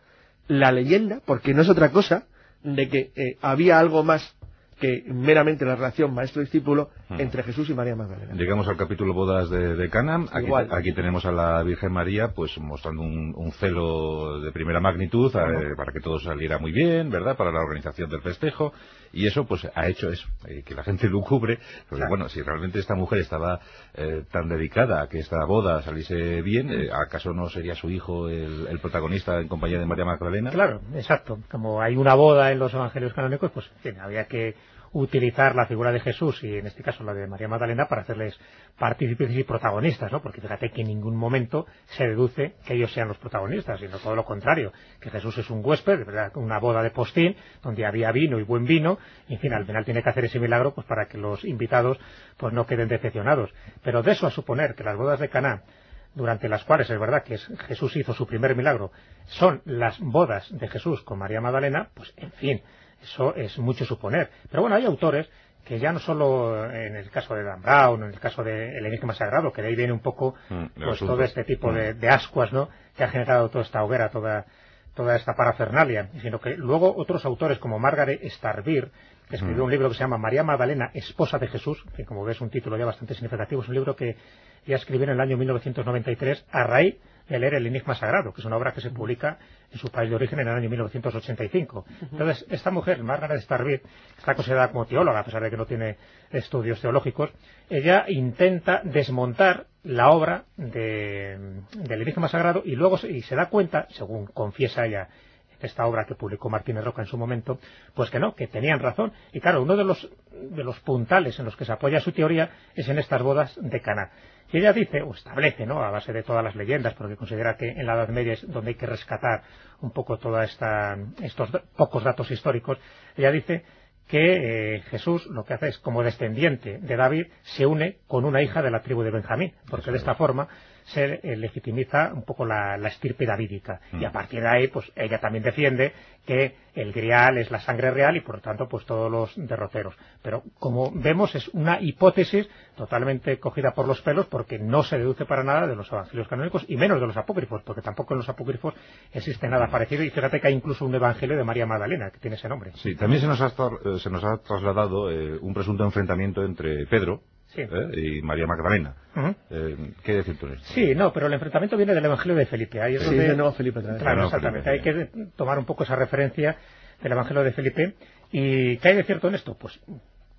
la leyenda, porque no es otra cosa, de que eh, había algo más que meramente la relación maestro-discípulo Hmm. entre Jesús y María Magdalena. Llegamos al capítulo bodas de, de Cana. Aquí tenemos a la Virgen María, pues mostrando un, un celo de primera magnitud eh, para que todo saliera muy bien, ¿verdad? Para la organización del festejo. Y eso, pues, ha hecho eso, eh, que la gente lo cubre. Porque, bueno, si realmente esta mujer estaba eh, tan dedicada a que esta boda saliese bien, eh, ¿acaso no sería su hijo el, el protagonista en compañía de María Magdalena? Claro, exacto. Como hay una boda en los evangelios canónicos, pues en fin, había que utilizar la figura de Jesús y en este caso la de María Magdalena para hacerles partícipes y protagonistas, ¿no? Porque fíjate que en ningún momento se deduce que ellos sean los protagonistas, sino todo lo contrario, que Jesús es un huésped, ¿verdad? una boda de postín, donde había vino y buen vino, y en fin, al final tiene que hacer ese milagro pues para que los invitados pues no queden decepcionados. Pero de eso a suponer que las bodas de Caná durante las cuales es verdad que es- Jesús hizo su primer milagro, son las bodas de Jesús con María Magdalena, pues en fin, eso es mucho suponer. Pero bueno, hay autores que ya no solo en el caso de Dan Brown, en el caso del Enigma Sagrado, que de ahí viene un poco Mm, el pues todo este tipo de, de ascuas, ¿no? Que ha generado toda esta hoguera, toda, toda esta parafernalia, sino que luego otros autores como Margaret Starbeer, que escribió un libro que se llama María Magdalena, esposa de Jesús, que como ves un título ya bastante significativo, es un libro que ya escribió en el año 1993 a raíz de leer El Enigma Sagrado, que es una obra que se publica en su país de origen en el año 1985. Entonces, esta mujer, Margaret Starbeer, está considerada como teóloga, a pesar de que no tiene estudios teológicos, ella intenta desmontar la obra de- del Enigma Sagrado y luego se, y se da cuenta, según confiesa ella esta obra que publicó Martínez Roca en su momento, pues que no, que tenían razón. Y claro, uno de los, de los puntales en los que se apoya su teoría es en estas bodas de Caná. Y ella dice, o establece, ¿no?, a base de todas las leyendas, porque considera que en la Edad Media es donde hay que rescatar un poco toda esta, estos pocos datos históricos, ella dice que eh, Jesús lo que hace es, como descendiente de David, se une con una hija de la tribu de Benjamín, porque de esta forma se eh, legitimiza un poco la, la estirpe davídica. Y a partir de ahí, pues ella también defiende que el grial es la sangre real y por lo tanto, pues todos los derroteros. Pero como vemos, es una hipótesis totalmente cogida por los pelos porque no se deduce para nada de los evangelios canónicos y menos de los apócrifos, porque tampoco en los apócrifos existe nada parecido. Y fíjate que hay incluso un evangelio de María Magdalena que tiene ese nombre. Sí, también se nos ha, eh, se nos ha trasladado eh, un presunto enfrentamiento entre Pedro Sí. eh, y María Magdalena. Ujú. Eh, ¿Qué decir tú de esto? Sí, no, pero el enfrentamiento viene del Evangelio de Felipe. Ahí es Sí, donde- de nuevo Felipe otra vez. Claro, exactamente. Felipe, Hay que tomar un poco esa referencia del Evangelio de Felipe. ¿Y qué hay de cierto en esto? Pues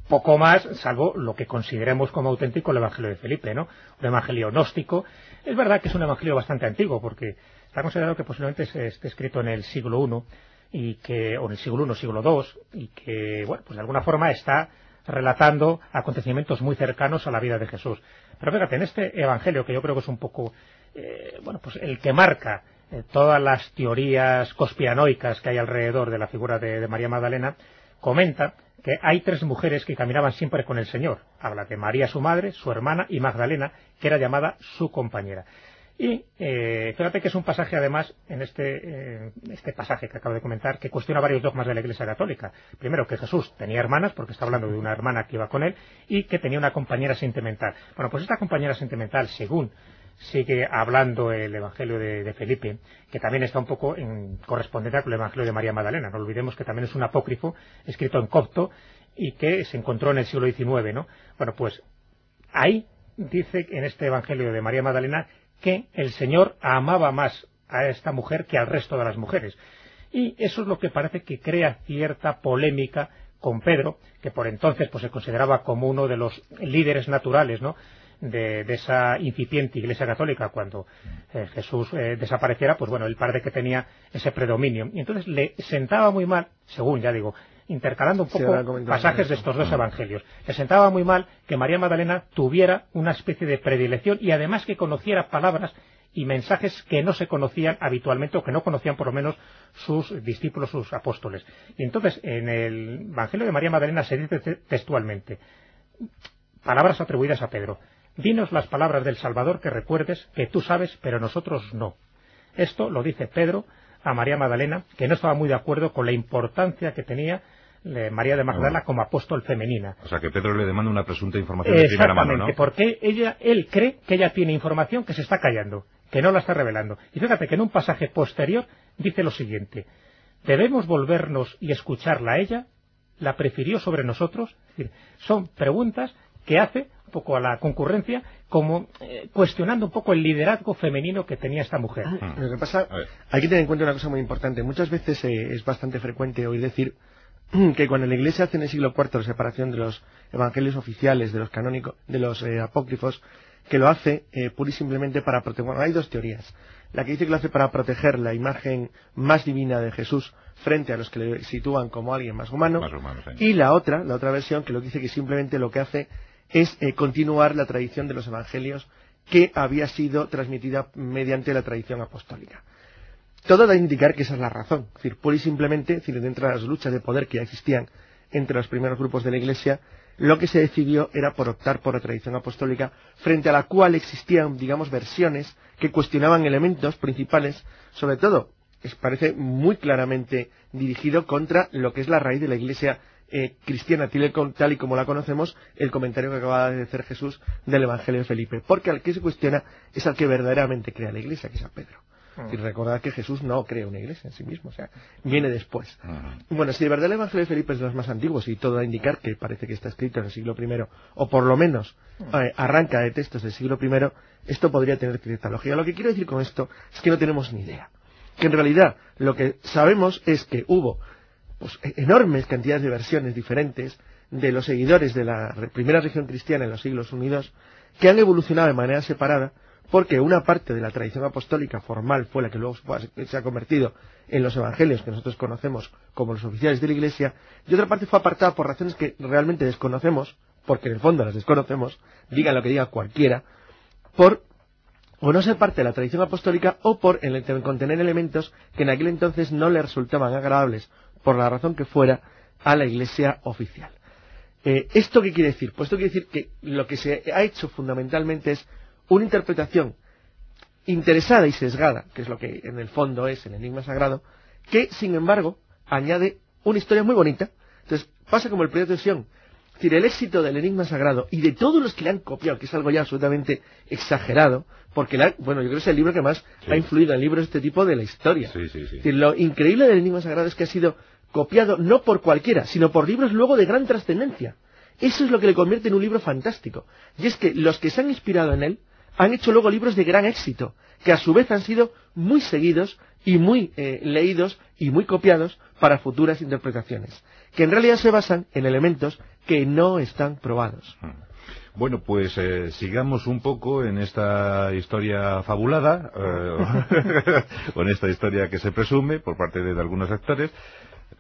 poco más, salvo lo que consideremos como auténtico el Evangelio de Felipe, ¿no? Un Evangelio gnóstico. Es verdad que es un Evangelio bastante antiguo, porque está considerado que posiblemente se- esté escrito en el siglo I, y que, o en el siglo I, siglo II, y que, bueno, pues de alguna forma está relatando acontecimientos muy cercanos a la vida de Jesús. Pero fíjate, en este Evangelio, que yo creo que es un poco, eh, bueno, pues el que marca eh, todas las teorías conspiranoicas que hay alrededor de la figura de, de María Magdalena, comenta que hay tres mujeres que caminaban siempre con el Señor. Habla de María su madre, su hermana y Magdalena, que era llamada su compañera. Y eh, fíjate que es un pasaje, además, en este, eh, este pasaje que acabo de comentar, que cuestiona varios dogmas de la Iglesia Católica. Primero, que Jesús tenía hermanas, porque está hablando de una hermana que iba con él, y que tenía una compañera sentimental. Bueno, pues esta compañera sentimental, según sigue hablando el Evangelio de, Felipe, que también está un poco en correspondencia con el Evangelio de María Magdalena. No olvidemos que también es un apócrifo escrito en copto y que se encontró en el siglo XIX, ¿no? Bueno, pues ahí dice en este Evangelio de María Magdalena que el Señor amaba más a esta mujer que al resto de las mujeres. Y eso es lo que parece que crea cierta polémica con Pedro, que por entonces pues se consideraba como uno de los líderes naturales, ¿no? de, esa incipiente Iglesia Católica cuando eh, Jesús eh, desapareciera, pues bueno, él parece que tenía ese predominio. Y entonces le sentaba muy mal, según ya digo, intercalando un poco pasajes de estos dos evangelios. Le sentaba muy mal que María Magdalena tuviera una especie de predilección y además que conociera palabras y mensajes que no se conocían habitualmente o que no conocían por lo menos sus discípulos, sus apóstoles. Y entonces en el Evangelio de María Magdalena se dice textualmente palabras atribuidas a Pedro. Dinos las palabras del Salvador que recuerdes que tú sabes, pero nosotros no. Esto lo dice Pedro a María Magdalena, que no estaba muy de acuerdo con la importancia que tenía María de Magdala como apóstol femenina. O sea, que Pedro le demanda una presunta información de primera mano, ¿no? porque ella, él cree que ella tiene información que se está callando, que no la está revelando. Y fíjate que en un pasaje posterior dice lo siguiente, ¿debemos volvernos y escucharla a ella? ¿La prefirió sobre nosotros? Es decir, son preguntas que hace un poco a la concurrencia como eh, cuestionando un poco el liderazgo femenino que tenía esta mujer. Ah, lo que pasa, hay que tener en cuenta una cosa muy importante. Muchas veces eh, es bastante frecuente oír decir que cuando la Iglesia hace en el siglo IV la separación de los evangelios oficiales, de los canónicos, de los eh, apócrifos, que lo hace eh, pura y simplemente para proteger. Bueno, hay dos teorías. La que dice que lo hace para proteger la imagen más divina de Jesús frente a los que le sitúan como alguien más humano. Y la otra, la otra versión, que lo dice que simplemente lo que hace es eh, continuar la tradición de los evangelios que había sido transmitida mediante la tradición apostólica. Todo da a indicar que esa es la razón. Es decir, y simplemente, dentro de las luchas de poder que ya existían entre los primeros grupos de la Iglesia, lo que se decidió era por optar por la tradición apostólica, frente a la cual existían, digamos, versiones que cuestionaban elementos principales, sobre todo, es, parece muy claramente dirigido contra lo que es la raíz de la Iglesia eh, cristiana, tal y como la conocemos, el comentario que acaba de hacer Jesús del Evangelio de Felipe. Porque al que se cuestiona es al que verdaderamente crea la Iglesia, que es San Pedro. Y recordad que Jesús no crea una iglesia en sí mismo, o sea, viene después. Bueno, si de verdad el Evangelio de Felipe es de los más antiguos y todo a indicar que parece que está escrito en el siglo I, o por lo menos eh, arranca de textos del siglo I, esto podría tener cierta lógica. Lo que quiero decir con esto es que no tenemos ni idea. Que en realidad lo que sabemos es que hubo pues, e-, enormes cantidades de versiones diferentes de los seguidores de la primera religión cristiana en los siglos unidos que han evolucionado de manera separada porque una parte de la tradición apostólica formal fue la que luego se ha convertido en los evangelios que nosotros conocemos como los oficiales de la Iglesia, y otra parte fue apartada por razones que realmente desconocemos, porque en el fondo las desconocemos, diga lo que diga cualquiera, por o no ser parte de la tradición apostólica o por contener elementos que en aquel entonces no le resultaban agradables, por la razón que fuera, a la Iglesia oficial. Eh, ¿Esto qué quiere decir? Pues esto quiere decir que lo que se ha hecho fundamentalmente es una interpretación interesada y sesgada, que es lo que en el fondo es el enigma sagrado, que sin embargo añade una historia muy bonita. Entonces pasa como el proyecto de Sion. Es decir, el éxito del enigma sagrado y de todos los que le han copiado, que es algo ya absolutamente exagerado, porque bueno, yo creo que es el libro que más ha influido en libros de este tipo de la historia. lo increíble del enigma sagrado es que ha sido copiado no por cualquiera, sino por libros luego de gran trascendencia. Eso es lo que le convierte en un libro fantástico. Y es que los que se han inspirado en él han hecho luego libros de gran éxito, que a su vez han sido muy seguidos y muy eh, leídos y muy copiados para futuras interpretaciones, que en realidad se basan en elementos que no están probados. Hmm. Bueno, pues eh, sigamos un poco en esta historia fabulada, eh, o en esta historia que se presume por parte de algunos actores.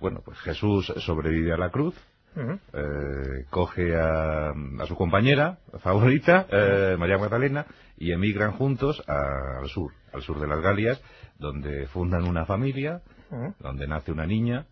Bueno, pues Jesús sobrevive a la cruz, eh, coge a, su compañera favorita, eh, María Magdalena, y emigran juntos al sur, al sur de las Galias, donde fundan una familia, donde nace una niña,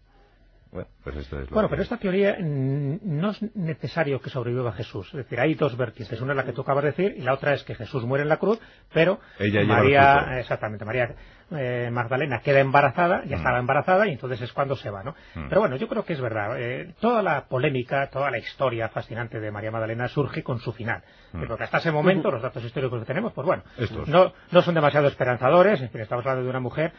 bueno, pues pero esta teoría no es necesario que sobreviva Jesús. Es decir, hay dos vértices. Una es la que tú acabas de decir y la otra es que Jesús muere en la cruz, pero María, exactamente, María eh, Magdalena queda embarazada, ya mm. estaba embarazada y entonces es cuando se va, ¿no? Mm. Pero bueno, yo creo que es verdad. Eh, toda la polémica, toda la historia fascinante de María Magdalena surge con su final. Mm. Porque hasta ese momento los datos históricos que tenemos, pues bueno, no, no son demasiado esperanzadores. En fin, estamos hablando de una mujer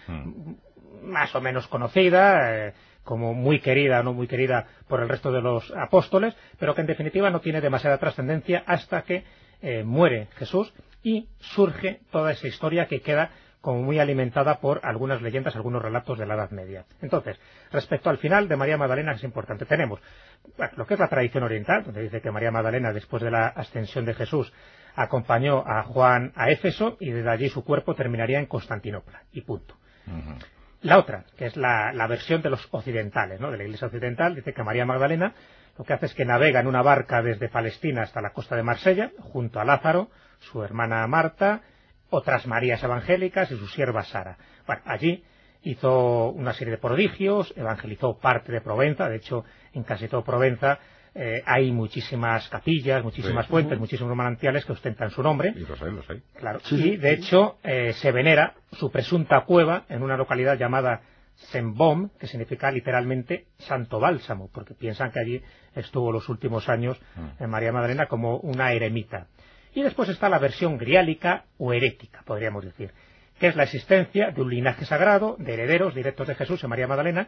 más o menos conocida. Eh, como muy querida o no muy querida por el resto de los apóstoles, pero que en definitiva no tiene demasiada trascendencia hasta que eh, muere Jesús y surge toda esa historia que queda como muy alimentada por algunas leyendas, algunos relatos de la Edad Media. Entonces, respecto al final de María Magdalena es importante. Tenemos lo que es la tradición oriental, donde dice que María Magdalena, después de la ascensión de Jesús acompañó a Juan a Éfeso y desde allí su cuerpo terminaría en Constantinopla. Y punto. La otra, que es la, versión de los occidentales, ¿no? de la Iglesia occidental, dice que María Magdalena lo que hace es que navega en una barca desde Palestina hasta la costa de Marsella, junto a Lázaro, su hermana Marta, otras Marías evangélicas y su sierva Sara. Bueno, allí hizo una serie de prodigios, evangelizó parte de Provenza, de hecho, en casi todo Provenza eh, hay muchísimas capillas, muchísimas fuentes, muchísimos manantiales que ostentan su nombre. Y los hay, los hay. Claro. y de hecho eh, se venera su presunta cueva en una localidad llamada Sembom, que significa literalmente Santo Bálsamo, porque piensan que allí estuvo los últimos años mm. en María Magdalena como una eremita. Y después está la versión griálica o herética, podríamos decir, que es la existencia de un linaje sagrado de herederos directos de Jesús en María Magdalena,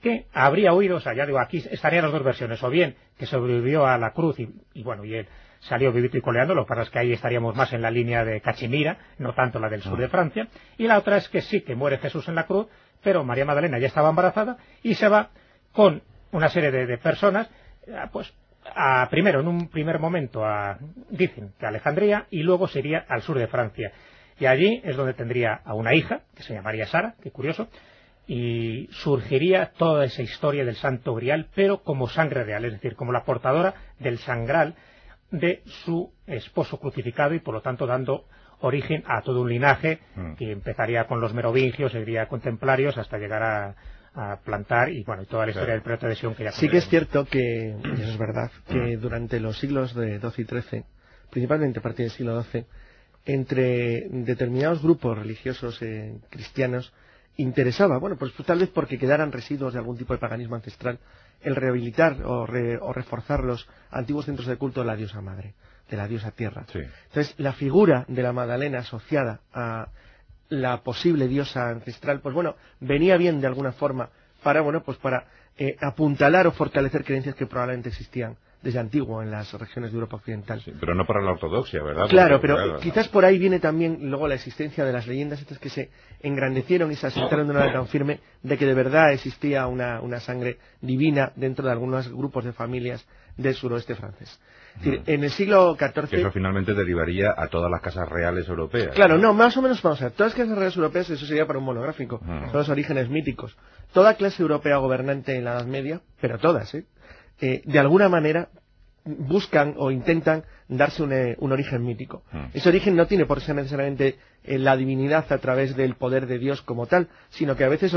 que habría oído, o sea, ya digo, aquí estarían las dos versiones, o bien que sobrevivió a la cruz y, bueno, y él salió vivito y coleando, lo que pasa es que ahí estaríamos más en la línea de Cachemira, no tanto la del sur de Francia, y la otra es que sí, que muere Jesús en la cruz, pero María Magdalena ya estaba embarazada y se va con una serie de, personas, eh, pues a, primero, en un primer momento, a, dicen que a Alejandría, y luego sería al sur de Francia. Y allí es donde tendría a una hija, que se llamaría Sara, qué curioso, y surgiría toda esa historia del Santo Grial, pero como sangre real, es decir, como la portadora del sangral de su esposo crucificado y por lo tanto dando origen a todo un linaje mm. que empezaría con los merovingios, seguiría con templarios hasta llegar a, plantar y bueno, toda la historia del periodo de adhesión que ya Sí que es cierto que, eso es verdad, que mm. durante los siglos de XII y XIII, principalmente a partir del siglo XII, entre determinados grupos religiosos eh, cristianos interesaba, bueno, pues tal vez porque quedaran residuos de algún tipo de paganismo ancestral, el rehabilitar o, reforzar los antiguos centros de culto de la diosa madre, de la diosa tierra. Entonces, la figura de la Magdalena asociada a la posible diosa ancestral, pues bueno, venía bien de alguna forma para, bueno, pues para eh, apuntalar o fortalecer creencias que probablemente existían desde antiguo en las regiones de Europa Occidental. pero no para la ortodoxia, ¿verdad? Claro, pero quizás por ahí viene también luego la existencia de las leyendas estas que se engrandecieron y se asentaron de una manera tan firme de que de verdad existía una, sangre divina dentro de algunos grupos de familias del suroeste francés. Es decir, en el siglo XIV... eso finalmente derivaría a todas las casas reales europeas. Claro, no, más o menos vamos a ver. Todas las casas reales europeas, eso sería para un monográfico. Son los orígenes míticos. Toda clase europea gobernante en la Edad Media, pero todas, ¿eh? Eh, de alguna manera buscan o intentan darse un, eh, origen mítico. Hmm. Ese origen no tiene por ser necesariamente eh, la divinidad a través del poder de Dios como tal, sino que a veces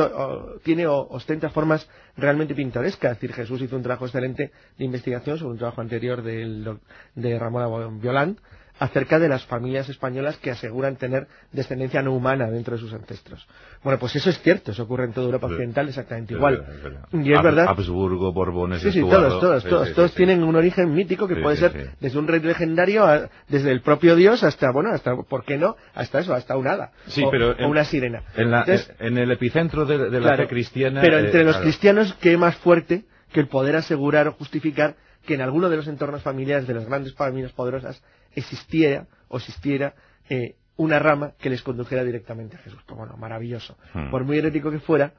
tiene o ostenta formas realmente pintorescas. Es decir, Jesús hizo un trabajo excelente de investigación sobre un trabajo anterior de Ramón Violant, acerca de las familias españolas que aseguran tener descendencia no humana dentro de sus ancestros. Bueno, pues eso es cierto, eso ocurre en toda Europa Occidental exactamente igual. y es verdad. Habsburgo, Borbones, Sí, sí, todos, todos, todos, todos tienen un origen mítico que puede ser desde un rey legendario, desde el propio Dios hasta, bueno, hasta, ¿por qué no? Hasta eso, hasta un hada. Sí, o, pero una sirena. En, el epicentro de, la fe cristiana. Pero entre eh, los cristianos, ¿qué más fuerte que el poder asegurar o justificar que en alguno de los entornos familiares de las grandes familias poderosas existiera o existiera eh, una rama que les condujera directamente a Jesús. Pues bueno, maravilloso. Hmm. Por muy herético que fuera,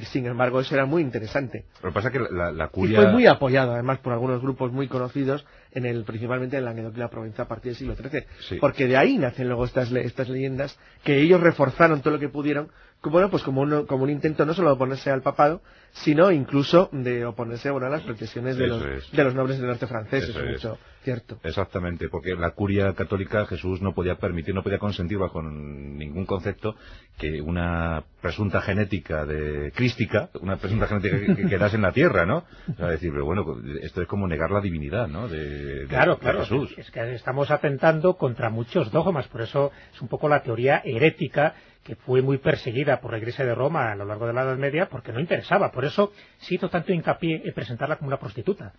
sin embargo, eso era muy interesante. Lo que pasa es que la, curia... Y fue muy apoyado, además, por algunos grupos muy conocidos, en el, principalmente en la provincia a partir del siglo XIII. Porque de ahí nacen luego estas, estas leyendas, que ellos reforzaron todo lo que pudieron bueno, pues como un, como un intento no solo de oponerse al papado, sino incluso de oponerse bueno, a las pretensiones de los, de los nobles del norte francés, eso, es mucho cierto. Exactamente, porque la curia católica Jesús no podía permitir, no podía consentir bajo ningún concepto que una presunta genética de crística, una presunta genética que, quedase en la tierra, ¿no? O sea, decir, pero bueno, esto es como negar la divinidad, ¿no? De, claro, claro, Jesús. Es que estamos atentando contra muchos dogmas, por eso es un poco la teoría herética que fue muy perseguida por la Iglesia de Roma a lo largo de la Edad Media porque no interesaba. Por eso se hizo tanto hincapié en presentarla como una prostituta.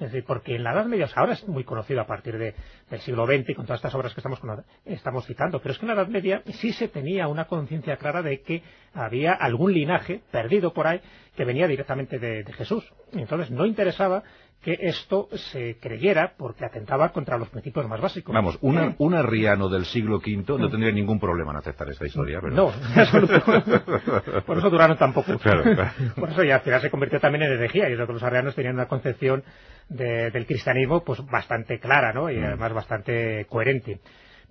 Es decir, porque en la Edad Media, ahora es muy conocido a partir del siglo XX con todas estas obras que estamos, estamos citando, pero es que en la Edad Media sí se tenía una conciencia clara de que había algún linaje perdido por ahí que venía directamente de, Jesús. entonces no interesaba que esto se creyera porque atentaba contra los principios más básicos. Vamos, una, un arriano del siglo V no tendría ningún problema en aceptar esta historia. Pero... No, por eso duraron tampoco. Claro, claro. Por eso ya al final se convirtió también en herejía. Y creo que los arrianos tenían una concepción de- del cristianismo pues bastante clara ¿no? y Mm. además bastante coherente.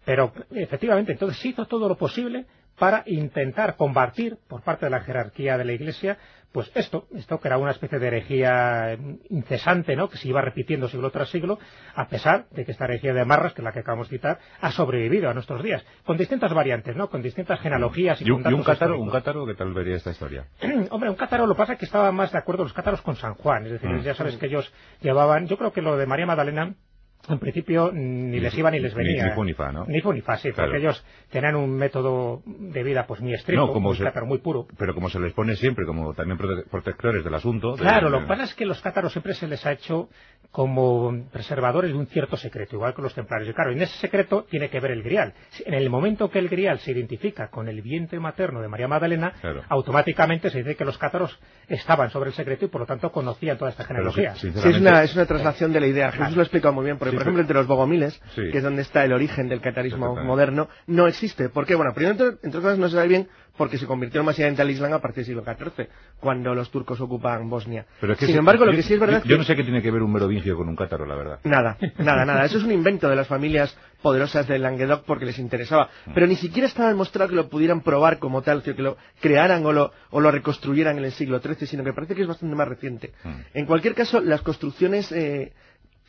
Pero efectivamente, entonces se hizo todo lo posible para intentar combatir por parte de la jerarquía de la Iglesia pues esto, esto que era una especie de herejía incesante, ¿no? que se iba repitiendo siglo tras siglo, a pesar de que esta herejía de Marras, que es la que acabamos de citar, ha sobrevivido a nuestros días, con distintas variantes, ¿no? con distintas genealogías y, ¿Y con y un cátaro, un cátaro qué tal vería esta historia? Hombre, un cátaro lo pasa que estaba más de acuerdo los cátaros con San Juan. Es decir, Mm. ya sabes que ellos llevaban. Yo creo que lo de María Magdalena, en principio, ni les iba ni les venía. ni ni fa, ¿no? Ni fu ni fa, sí, Claro. porque ellos tenían un método de vida pues muy estricto, No, como un se- cátaro muy puro. Pero como se les pone siempre como también prote- protectores del asunto... de- Claro, lo que pasa es que los cátaros siempre se les ha hecho como preservadores de un cierto secreto, igual que los templarios. Y claro, en ese secreto tiene que ver el grial. En el momento que el grial se identifica con el vientre materno de María Magdalena, Claro. automáticamente se dice que los cátaros estaban sobre el secreto y por lo tanto conocían toda esta Pero genealogía. sí, Sí, es una, es una traslación de la idea. Jesús lo ha explicado muy bien, porque, Sí, por ejemplo, entre los bogomiles, Sí. que es donde está el origen del catarismo moderno, no existe. ¿Por qué? Bueno, primero, entre, entre otras cosas, no se sabe bien porque se convirtió masivamente al Islam a partir del siglo XIV, cuando los turcos ocupan Bosnia. Pero es que Sin embargo, lo que sí es verdad yo, yo que- no sé qué tiene que ver un merovingio con un cátaro, la verdad. Nada, nada, nada. Eso es un invento de las familias poderosas del Languedoc porque les interesaba. Pero ni siquiera estaba demostrado que lo pudieran probar como tal, que lo crearan o lo, o lo reconstruyeran en el siglo XIII, sino que parece que es bastante más reciente. Mm. En cualquier caso, las construcciones eh,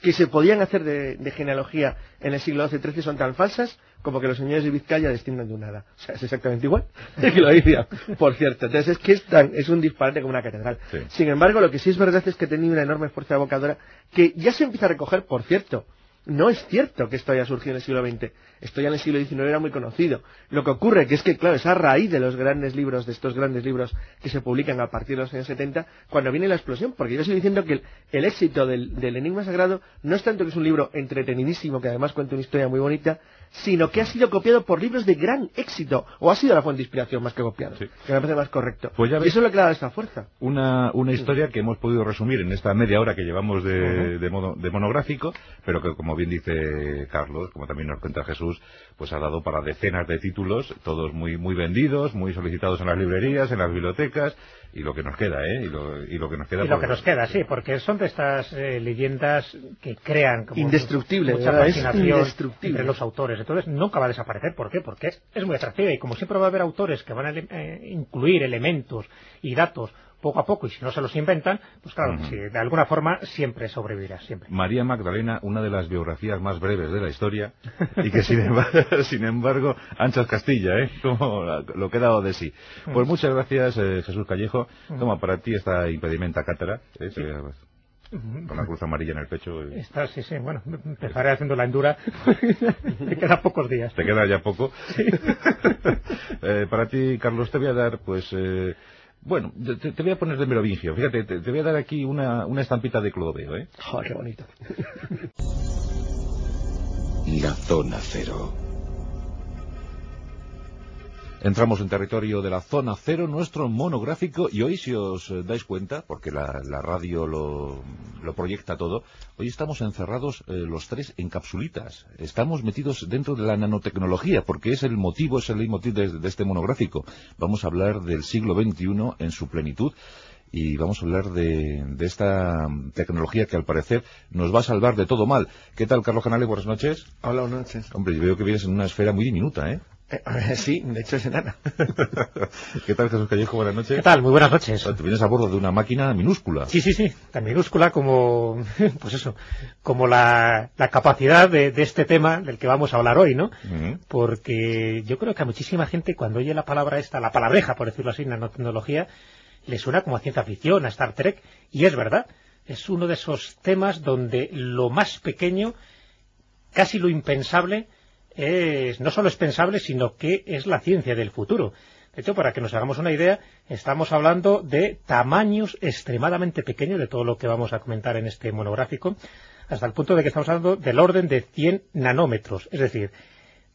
que se podían hacer de, de genealogía en el siglo XII-XIII son tan falsas como que los señores de Vizcaya descienden de un hada. O sea, es exactamente igual que lo decía, por cierto. Entonces es que es, tan, es un disparate como una catedral. Sí. Sin embargo, lo que sí es verdad es que tenía una enorme fuerza evocadora que ya se empieza a recoger, por cierto. No es cierto que esto haya surgido en el siglo XX. Esto ya en el siglo XIX era muy conocido. Lo que ocurre que es que, claro, es a raíz de los grandes libros, de estos grandes libros que se publican a partir de los años 70, cuando viene la explosión. Porque yo estoy diciendo que el, el éxito del, del Enigma Sagrado no es tanto que es un libro entretenidísimo, que además cuenta una historia muy bonita, sino que ha sido copiado por libros de gran éxito. O ha sido la fuente de inspiración más que copiado. Sí. Que me parece más correcto. Pues ya y eso es lo que le ha dado esta fuerza. Una, una historia que hemos podido resumir en esta media hora que llevamos de, de mono- de monográfico, pero que como bien dice Carlos, como también nos cuenta Jesús, pues ha dado para decenas de títulos, todos muy, muy vendidos, muy solicitados en las librerías, en las bibliotecas, y lo que nos queda, ¿eh? Y lo, y lo que nos queda. Y lo por- que nos queda, sí, porque son de estas eh, leyendas que crean como Indestructible, mucha fascinación indestructible. entre los autores. Entonces nunca va a desaparecer. ¿Por qué? Porque es, es muy atractiva y como siempre va a haber autores que van a eh, incluir elementos y datos poco a poco y si no se los inventan, pues claro, Ujú. sí, de alguna forma siempre sobrevivirá, siempre. María Magdalena, una de las biografías más breves de la historia, y que sin embargo, sin embargo anchas Castilla, ¿eh? Como lo que ha dado de sí. Pues muchas gracias, eh, Jesús Callejo. Toma para ti esta impedimenta cátara, ¿eh? Te- con la cruz amarilla en el pecho. eh. Está, sí, sí, bueno, empezaré haciendo la endura. Me quedan pocos días. Te queda ya poco. Eh, para ti, Carlos, te voy a dar, pues, eh, bueno, te, te voy a poner de merovingio. Fíjate, te, te voy a dar aquí una, una estampita de Clodoveo, ¿eh? Joder, qué bonito. La zona cero. Entramos en territorio de la zona cero, nuestro monográfico, y hoy, si os eh, dais cuenta, porque la, la radio lo, lo proyecta todo, hoy estamos encerrados eh, los tres en capsulitas. Estamos metidos dentro de la nanotecnología, porque es el motivo, es el leitmotiv de, de este monográfico. Vamos a hablar del siglo XXI en su plenitud. Y vamos a hablar de, de esta tecnología que al parecer nos va a salvar de todo mal. ¿Qué tal, Carlos Canales? Buenas noches. Hola, buenas noches. Hombre, yo veo que vienes en una esfera muy diminuta, ¿eh? Eh, sí, de hecho es enana. ¿Qué tal, Jesús Callejo? Buenas noches. ¿Qué tal? Muy buenas noches. Te vienes a bordo de una máquina minúscula. Sí, sí, sí, tan minúscula como, pues eso, como la, la capacidad de, de este tema del que vamos a hablar hoy, ¿no? Porque yo creo que a muchísima gente cuando oye la palabra esta, la palabreja, por decirlo así, nanotecnología, le suena como a ciencia ficción, a Star Trek, y es verdad, es uno de esos temas donde lo más pequeño, casi lo impensable, es, no solo es pensable, sino que es la ciencia del futuro. De hecho, para que nos hagamos una idea, estamos hablando de tamaños extremadamente pequeños de todo lo que vamos a comentar en este monográfico, hasta el punto de que estamos hablando del orden de 100 nanómetros, es decir,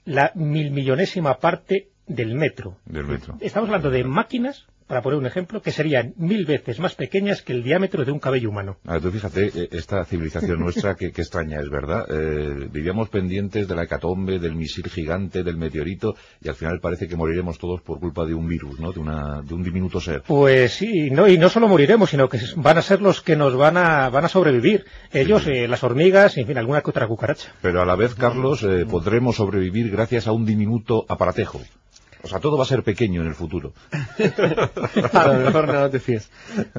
la mil millonésima parte del metro. Del metro. Estamos hablando de máquinas para poner un ejemplo, que serían mil veces más pequeñas que el diámetro de un cabello humano. A ver, tú fíjate, eh, esta civilización nuestra, que, extraña es, ¿verdad? Eh, vivíamos pendientes de la hecatombe, del misil gigante, del meteorito, y al final parece que moriremos todos por culpa de un virus, ¿no? De, una, de un diminuto ser. Pues sí, no, y no solo moriremos, sino que van a ser los que nos van a, van a sobrevivir. Ellos, eh, las hormigas, y en fin, alguna que otra cucaracha. Pero a la vez, Carlos, podremos sobrevivir gracias a un diminuto aparatejo. O sea, todo va a ser pequeño en el futuro. a lo mejor no te fíes.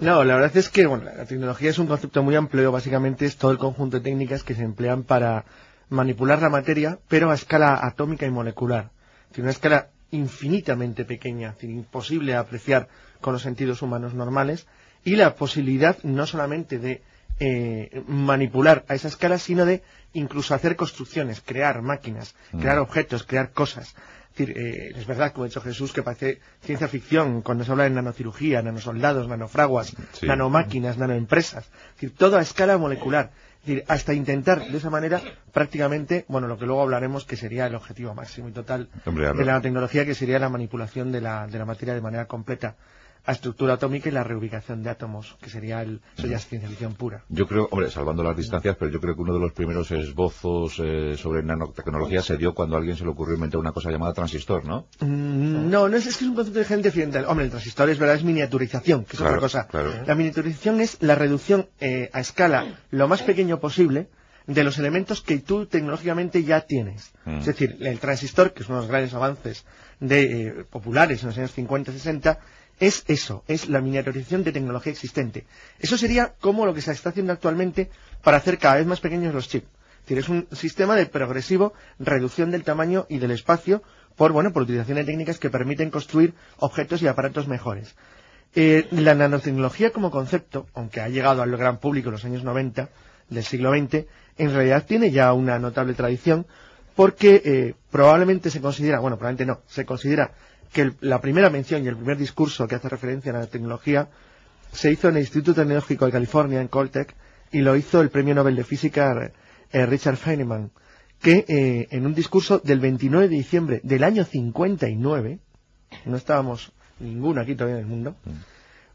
No, la verdad es que bueno, la tecnología es un concepto muy amplio. Básicamente es todo el conjunto de técnicas que se emplean para manipular la materia, pero a escala atómica y molecular. Tiene una escala infinitamente pequeña, imposible de apreciar con los sentidos humanos normales, y la posibilidad no solamente de eh, manipular a esa escala, sino de incluso hacer construcciones, crear máquinas, crear mm. objetos, crear cosas. Es, decir, eh, es verdad, como ha dicho Jesús, que parece ciencia ficción cuando se habla de nanocirugía, nanosoldados, nanofraguas, nanomáquinas, nanoempresas. Es decir, todo a escala molecular. Es decir, hasta intentar de esa manera prácticamente, bueno, lo que luego hablaremos que sería el objetivo máximo y total de la tecnología, que sería la manipulación de la, de la materia de manera completa a estructura atómica y la reubicación de átomos, que sería el, eso ya es ciencia ficción pura. Yo creo, hombre, salvando las distancias, pero yo creo que uno de los primeros esbozos eh, sobre nanotecnología se dio cuando a alguien se le ocurrió inventar una cosa llamada transistor, ¿no? Mm, no, no es, es que es un concepto de gente occidental. Hombre, el transistor es verdad, es miniaturización, que es otra cosa. La miniaturización es la reducción eh, a escala lo más pequeño posible de los elementos que tú tecnológicamente ya tienes. Mm. Es decir, el transistor, que es uno de los grandes avances de, eh, populares en los años 50-60, es eso, es la miniaturización de tecnología existente. Eso sería como lo que se está haciendo actualmente para hacer cada vez más pequeños los chips. Es decir, es un sistema de progresivo reducción del tamaño y del espacio por, bueno, por utilización de técnicas que permiten construir objetos y aparatos mejores. Eh, la nanotecnología como concepto, aunque ha llegado al gran público en los años 90 del siglo XX, en realidad tiene ya una notable tradición porque eh, probablemente se considera, bueno, probablemente no, se considera que la primera mención y el primer discurso que hace referencia a la tecnología se hizo en el Instituto Tecnológico de California, en Caltech, y lo hizo el premio Nobel de Física eh, Richard Feynman, que eh, en un discurso del 29 de diciembre del año 59, no estábamos ninguno aquí todavía en el mundo,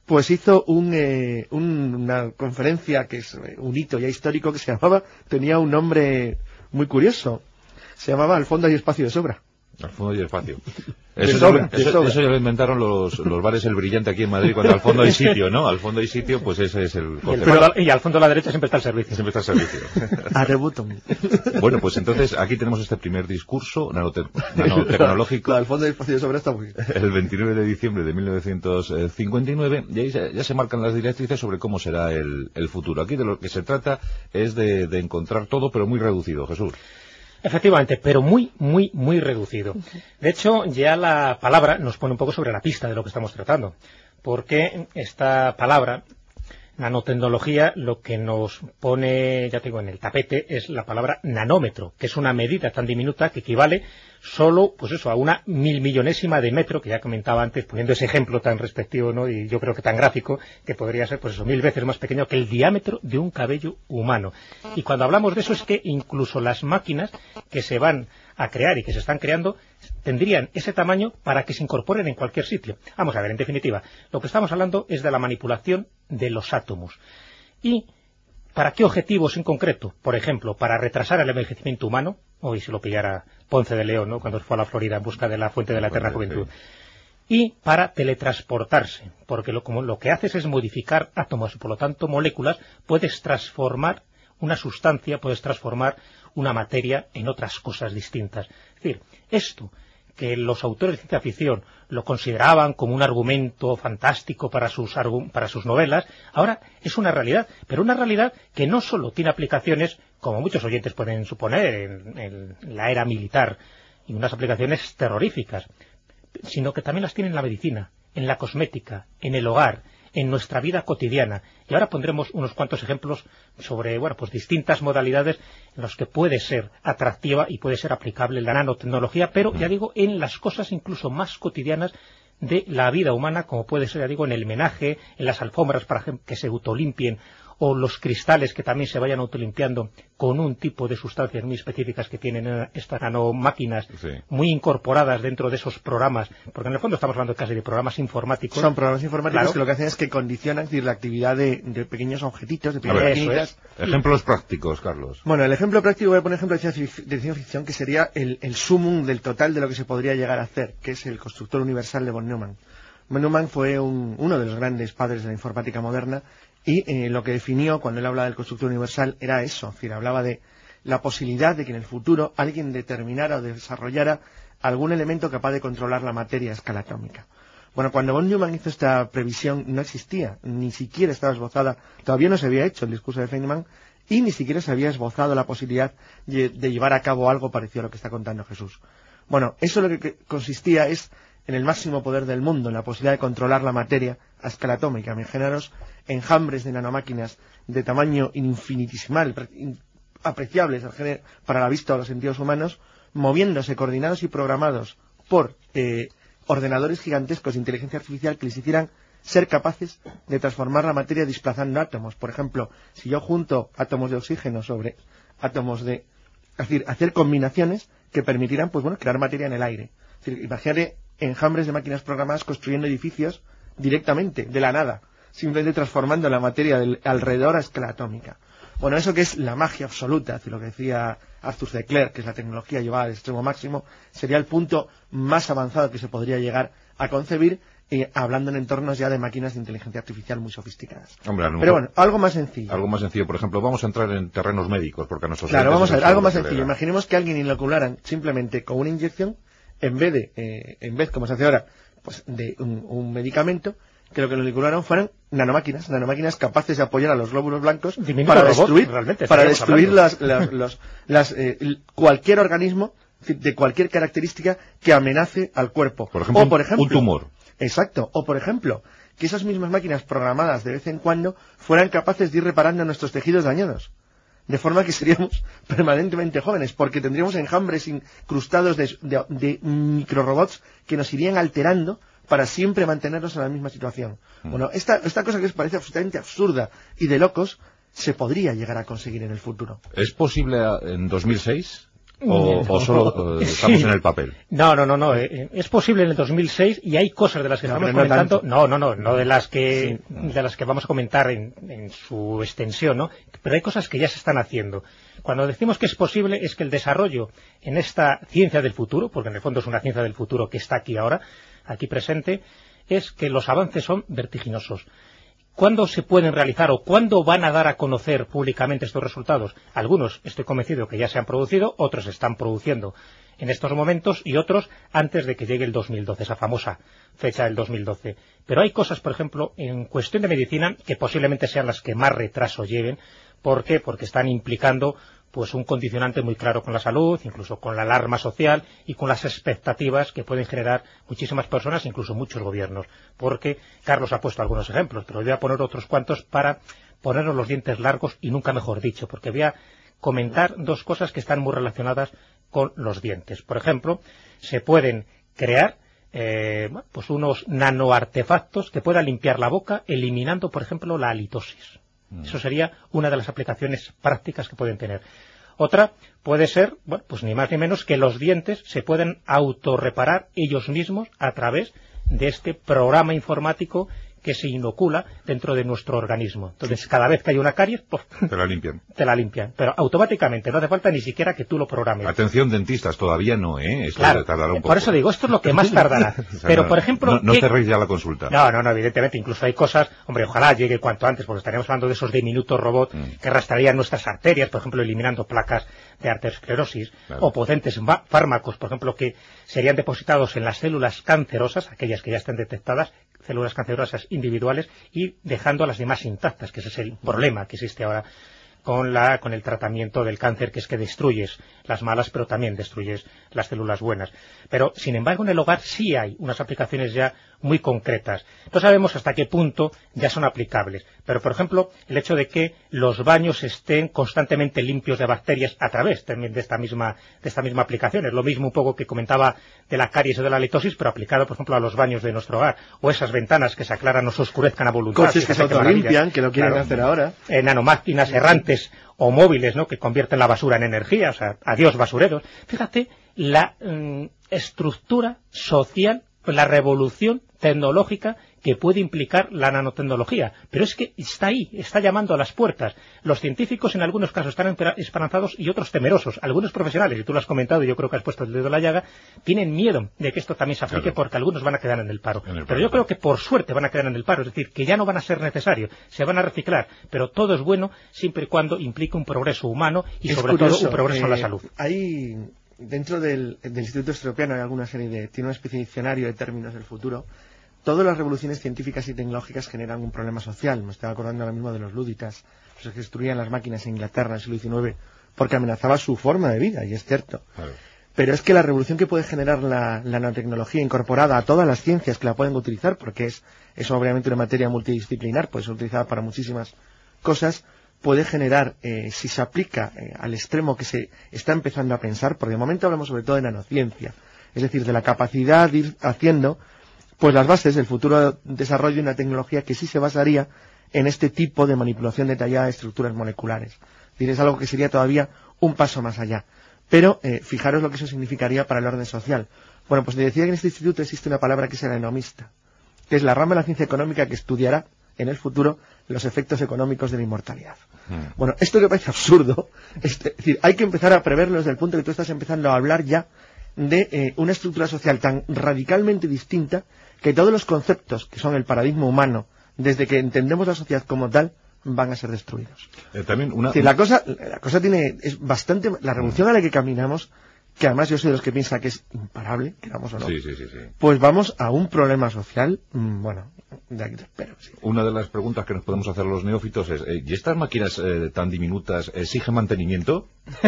pues hizo eh, una conferencia que es un hito ya histórico que se llamaba, tenía un nombre muy curioso, se llamaba Al fondo y espacio de sobra. Al fondo y espacio. Eso, ya lo inventaron los, los, bares El Brillante aquí en Madrid, cuando al fondo hay sitio, ¿no? Al fondo hay sitio, pues ese es el Y, al fondo a la derecha siempre está el servicio. Siempre está el servicio. A Bueno, pues entonces aquí tenemos este primer discurso nanotecnológico. al fondo y espacio de sobra está muy bien. El 29 de diciembre de 1959, y ahí ya se marcan las directrices sobre cómo será el, el futuro. Aquí de lo que se trata es de, de encontrar todo, pero muy reducido, Jesús. Efectivamente, pero muy, muy, muy reducido. De hecho, ya la palabra nos pone un poco sobre la pista de lo que estamos tratando, porque esta palabra nanotecnología lo que nos pone, ya tengo en el tapete, es la palabra nanómetro, que es una medida tan diminuta que equivale solo, pues eso, a una mil millonésima de metro, que ya comentaba antes, poniendo ese ejemplo tan respectivo, ¿no? Y yo creo que tan gráfico, que podría ser, pues eso, mil veces más pequeño que el diámetro de un cabello humano. Y cuando hablamos de eso es que incluso las máquinas que se van a crear y que se están creando tendrían ese tamaño para que se incorporen en cualquier sitio. Vamos a ver, en definitiva, lo que estamos hablando es de la manipulación de los átomos. Y ¿Para qué objetivos en concreto? Por ejemplo, para retrasar el envejecimiento humano, hoy se lo pillara Ponce de León, ¿no? cuando fue a la Florida en busca de la fuente de la eterna juventud. Y para teletransportarse, porque lo, como lo que haces es modificar átomos y por lo tanto moléculas, puedes transformar una sustancia, puedes transformar una materia en otras cosas distintas. Es decir, esto que los autores de ciencia ficción lo consideraban como un argumento fantástico para sus, para sus novelas, ahora es una realidad, pero una realidad que no solo tiene aplicaciones, como muchos oyentes pueden suponer, en, la era militar, y unas aplicaciones terroríficas, sino que también las tiene en la medicina, en la cosmética, en el hogar, en nuestra vida cotidiana. Y ahora pondremos unos cuantos ejemplos sobre bueno, pues distintas modalidades en las que puede ser atractiva y puede ser aplicable la nanotecnología, pero ya digo, en las cosas incluso más cotidianas de la vida humana, como puede ser, ya digo, en el menaje, en las alfombras para que se autolimpien o los cristales que también se vayan autolimpiando con un tipo de sustancias muy específicas que tienen eh, estas nanomáquinas Sí. muy incorporadas dentro de esos programas, porque en el fondo estamos hablando casi de programas informáticos. Son programas informáticos Claro. que lo que hacen es que condicionan es decir, la actividad de, de pequeños objetitos, de pequeñas ver, Eso maquinitas. es. Ejemplos prácticos, Carlos. Bueno, el ejemplo práctico, voy a poner ejemplo de ciencia, fic- de ciencia ficción, que sería el, el sumum del total de lo que se podría llegar a hacer, que es el constructor universal de von Neumann. Von Neumann fue un- uno de los grandes padres de la informática moderna y eh, lo que definió cuando él hablaba del constructor universal era eso, es decir, hablaba de la posibilidad de que en el futuro alguien determinara o desarrollara algún elemento capaz de controlar la materia a escala atómica. Bueno, cuando von Neumann hizo esta previsión no existía, ni siquiera estaba esbozada, todavía no se había hecho el discurso de Feynman y ni siquiera se había esbozado la posibilidad de, de llevar a cabo algo parecido a lo que está contando Jesús. Bueno, eso lo que que consistía es en el máximo poder del mundo, en la posibilidad de controlar la materia a escala atómica. Imaginaros enjambres de nanomáquinas de tamaño infinitesimal, pre- in- apreciables para la vista o los sentidos humanos, moviéndose, coordinados y programados por eh, ordenadores gigantescos de inteligencia artificial que les hicieran ser capaces de transformar la materia desplazando átomos. Por ejemplo, si yo junto átomos de oxígeno sobre átomos de... Es decir, hacer combinaciones que permitieran, pues bueno, crear materia en el aire. Es decir, imagínate enjambres de máquinas programadas construyendo edificios directamente, de la nada, simplemente transformando la materia del alrededor a escala atómica. Bueno, eso que es la magia absoluta, es decir, lo que decía Arthur C. Clarke, que es la tecnología llevada al extremo máximo, sería el punto más avanzado que se podría llegar a concebir, eh, hablando en entornos ya de máquinas de inteligencia artificial muy sofisticadas. Hombre, Pero bueno, algo más sencillo. Algo más sencillo, por ejemplo, vamos a entrar en terrenos médicos, porque a nuestros Claro, vamos a ver, algo más sencillo. Imaginemos que alguien inocularan simplemente con una inyección, en vez de, eh, en vez, como se hace ahora, pues de un, un medicamento, que lo que lo inocularon fueran nanomáquinas, nanomáquinas capaces de apoyar a los glóbulos blancos para destruir, realmente, para destruir las, las- los- las, eh, cualquier organismo de cualquier característica que amenace al cuerpo. Por ejemplo, o un- por ejemplo, un tumor. Exacto. O por ejemplo, que esas mismas máquinas programadas de vez en cuando fueran capaces de ir reparando nuestros tejidos dañados. De forma que seríamos permanentemente jóvenes, porque tendríamos enjambres incrustados de, de, de microrobots que nos irían alterando para siempre mantenernos en la misma situación. Mm. Bueno, esta, esta cosa que os parece absolutamente absurda y de locos, se podría llegar a conseguir en el futuro. ¿Es posible en 2006? ¿O, No. o solo eh, estamos en el papel? No, no, no, no. eh, eh, es posible en el 2006 y hay cosas de las que No, estamos comentando. tanto. No, no, no, no de las que de las que vamos a comentar en, en su extensión, ¿no? Pero hay cosas que ya se están haciendo. Cuando decimos que es posible es que el desarrollo en esta ciencia del futuro, porque en el fondo es una ciencia del futuro que está aquí ahora, aquí presente, es que los avances son vertiginosos. ¿Cuándo se pueden realizar o cuándo van a dar a conocer públicamente estos resultados? Algunos estoy convencido que ya se han producido, otros se están produciendo en estos momentos y otros antes de que llegue el 2012, esa famosa fecha del 2012. Pero hay cosas, por ejemplo, en cuestión de medicina que posiblemente sean las que más retraso lleven. ¿Por qué? Porque están implicando pues un condicionante muy claro con la salud, incluso con la alarma social y con las expectativas que pueden generar muchísimas personas, incluso muchos gobiernos. Porque Carlos ha puesto algunos ejemplos, pero voy a poner otros cuantos para ponernos los dientes largos y nunca mejor dicho, porque voy a comentar dos cosas que están muy relacionadas con los dientes. Por ejemplo, se pueden crear eh, pues unos nanoartefactos que puedan limpiar la boca eliminando, por ejemplo, la halitosis. Eso sería una de las aplicaciones prácticas que pueden tener. Otra puede ser, bueno, pues ni más ni menos que los dientes se pueden autorreparar ellos mismos a través de este programa informático que se inocula dentro de nuestro organismo. Entonces, cada vez que hay una caries, ¡puf! Te la limpian. te la limpian. Pero automáticamente, no hace falta ni siquiera que tú lo programes. Atención, dentistas, todavía no, ¿eh? Esto Claro, tardará un por poco. eso digo, esto es lo que más tardará. O sea, Pero, por ejemplo... No, no ¿qué- cerréis ya la consulta. no, no, no, evidentemente, incluso hay cosas, hombre, ojalá llegue cuanto antes, porque estaríamos hablando de esos diminutos robots Mm. que arrastrarían nuestras arterias, por ejemplo, eliminando placas de arteriosclerosis, Claro. o potentes ma- fármacos, por ejemplo, que serían depositados en las células cancerosas, aquellas que ya estén detectadas, células cancerosas individuales, y dejando a las demás intactas, que ese es el problema que existe ahora con, la, con el tratamiento del cáncer, que es que destruyes las malas, pero también destruyes las células buenas. Pero, sin embargo, en el hogar sí hay unas aplicaciones ya muy concretas. No sabemos hasta qué punto ya son aplicables. Pero, por ejemplo, el hecho de que los baños estén constantemente limpios de bacterias a través también de esta misma, de esta misma aplicación. Es lo mismo un poco que comentaba de la caries o de la litosis, pero aplicado, por ejemplo, a los baños de nuestro hogar. O esas ventanas que se aclaran o se oscurezcan a voluntad. Coches que se autolimpian, que lo quieren hacer ahora. Eh, nanomáquinas errantes o móviles, ¿no? Que convierten la basura en energía, o sea, adiós basureros. Fíjate la mm, estructura social, la revolución tecnológica que puede implicar la nanotecnología. Pero es que está ahí, está llamando a las puertas. Los científicos en algunos casos están esperanzados y otros temerosos. Algunos profesionales, y tú lo has comentado y yo creo que has puesto el dedo en la llaga, tienen miedo de que esto también se aplique porque algunos van a quedar en el, paro. Pero yo creo que por suerte van a quedar en el paro, es decir, que ya no van a ser necesarios, se van a reciclar. Pero todo es bueno siempre y cuando implique un progreso humano y sobre todo un progreso en la salud. Hay dentro del, Instituto Estropiano hay alguna serie de, tiene una especie de diccionario de términos del futuro todas las revoluciones científicas y tecnológicas generan un problema social. Me estoy acordando ahora mismo de los lúditas, los que destruían las máquinas en Inglaterra en el siglo XIX porque amenazaba su forma de vida, y es cierto. Pero es que la revolución que puede generar la, nanotecnología incorporada a todas las ciencias que la pueden utilizar, porque es, es obviamente una materia multidisciplinar, puede ser utilizada para muchísimas cosas, puede generar, eh, si se aplica eh, al extremo que se está empezando a pensar, porque de momento hablamos sobre todo de nanociencia, es decir, de la capacidad de ir haciendo pues las bases del futuro desarrollo de una tecnología que sí se basaría en este tipo de manipulación detallada de estructuras moleculares. Es algo que sería todavía un paso más allá. Pero eh, fijaros lo que eso significaría para el orden social. Bueno, pues decía que en este instituto existe una palabra que es el enomista, que es la rama de la ciencia económica que estudiará en el futuro los efectos económicos de la inmortalidad. Hmm. Bueno, esto que parece absurdo, es decir, hay que empezar a preverlo desde el punto que tú estás empezando a hablar ya de eh, una estructura social tan radicalmente distinta que todos los conceptos que son el paradigma humano, desde que entendemos la sociedad como tal, van a ser destruidos. Eh, también una... la cosa, la cosa tiene, es bastante, la revolución a la que caminamos, que además yo soy de los que piensa que es imparable, queramos o no, sí, sí, sí, pues vamos a un problema social, mm, bueno, una de las preguntas que nos podemos hacer los neófitos es, eh, ¿y estas máquinas eh, tan diminutas exigen mantenimiento?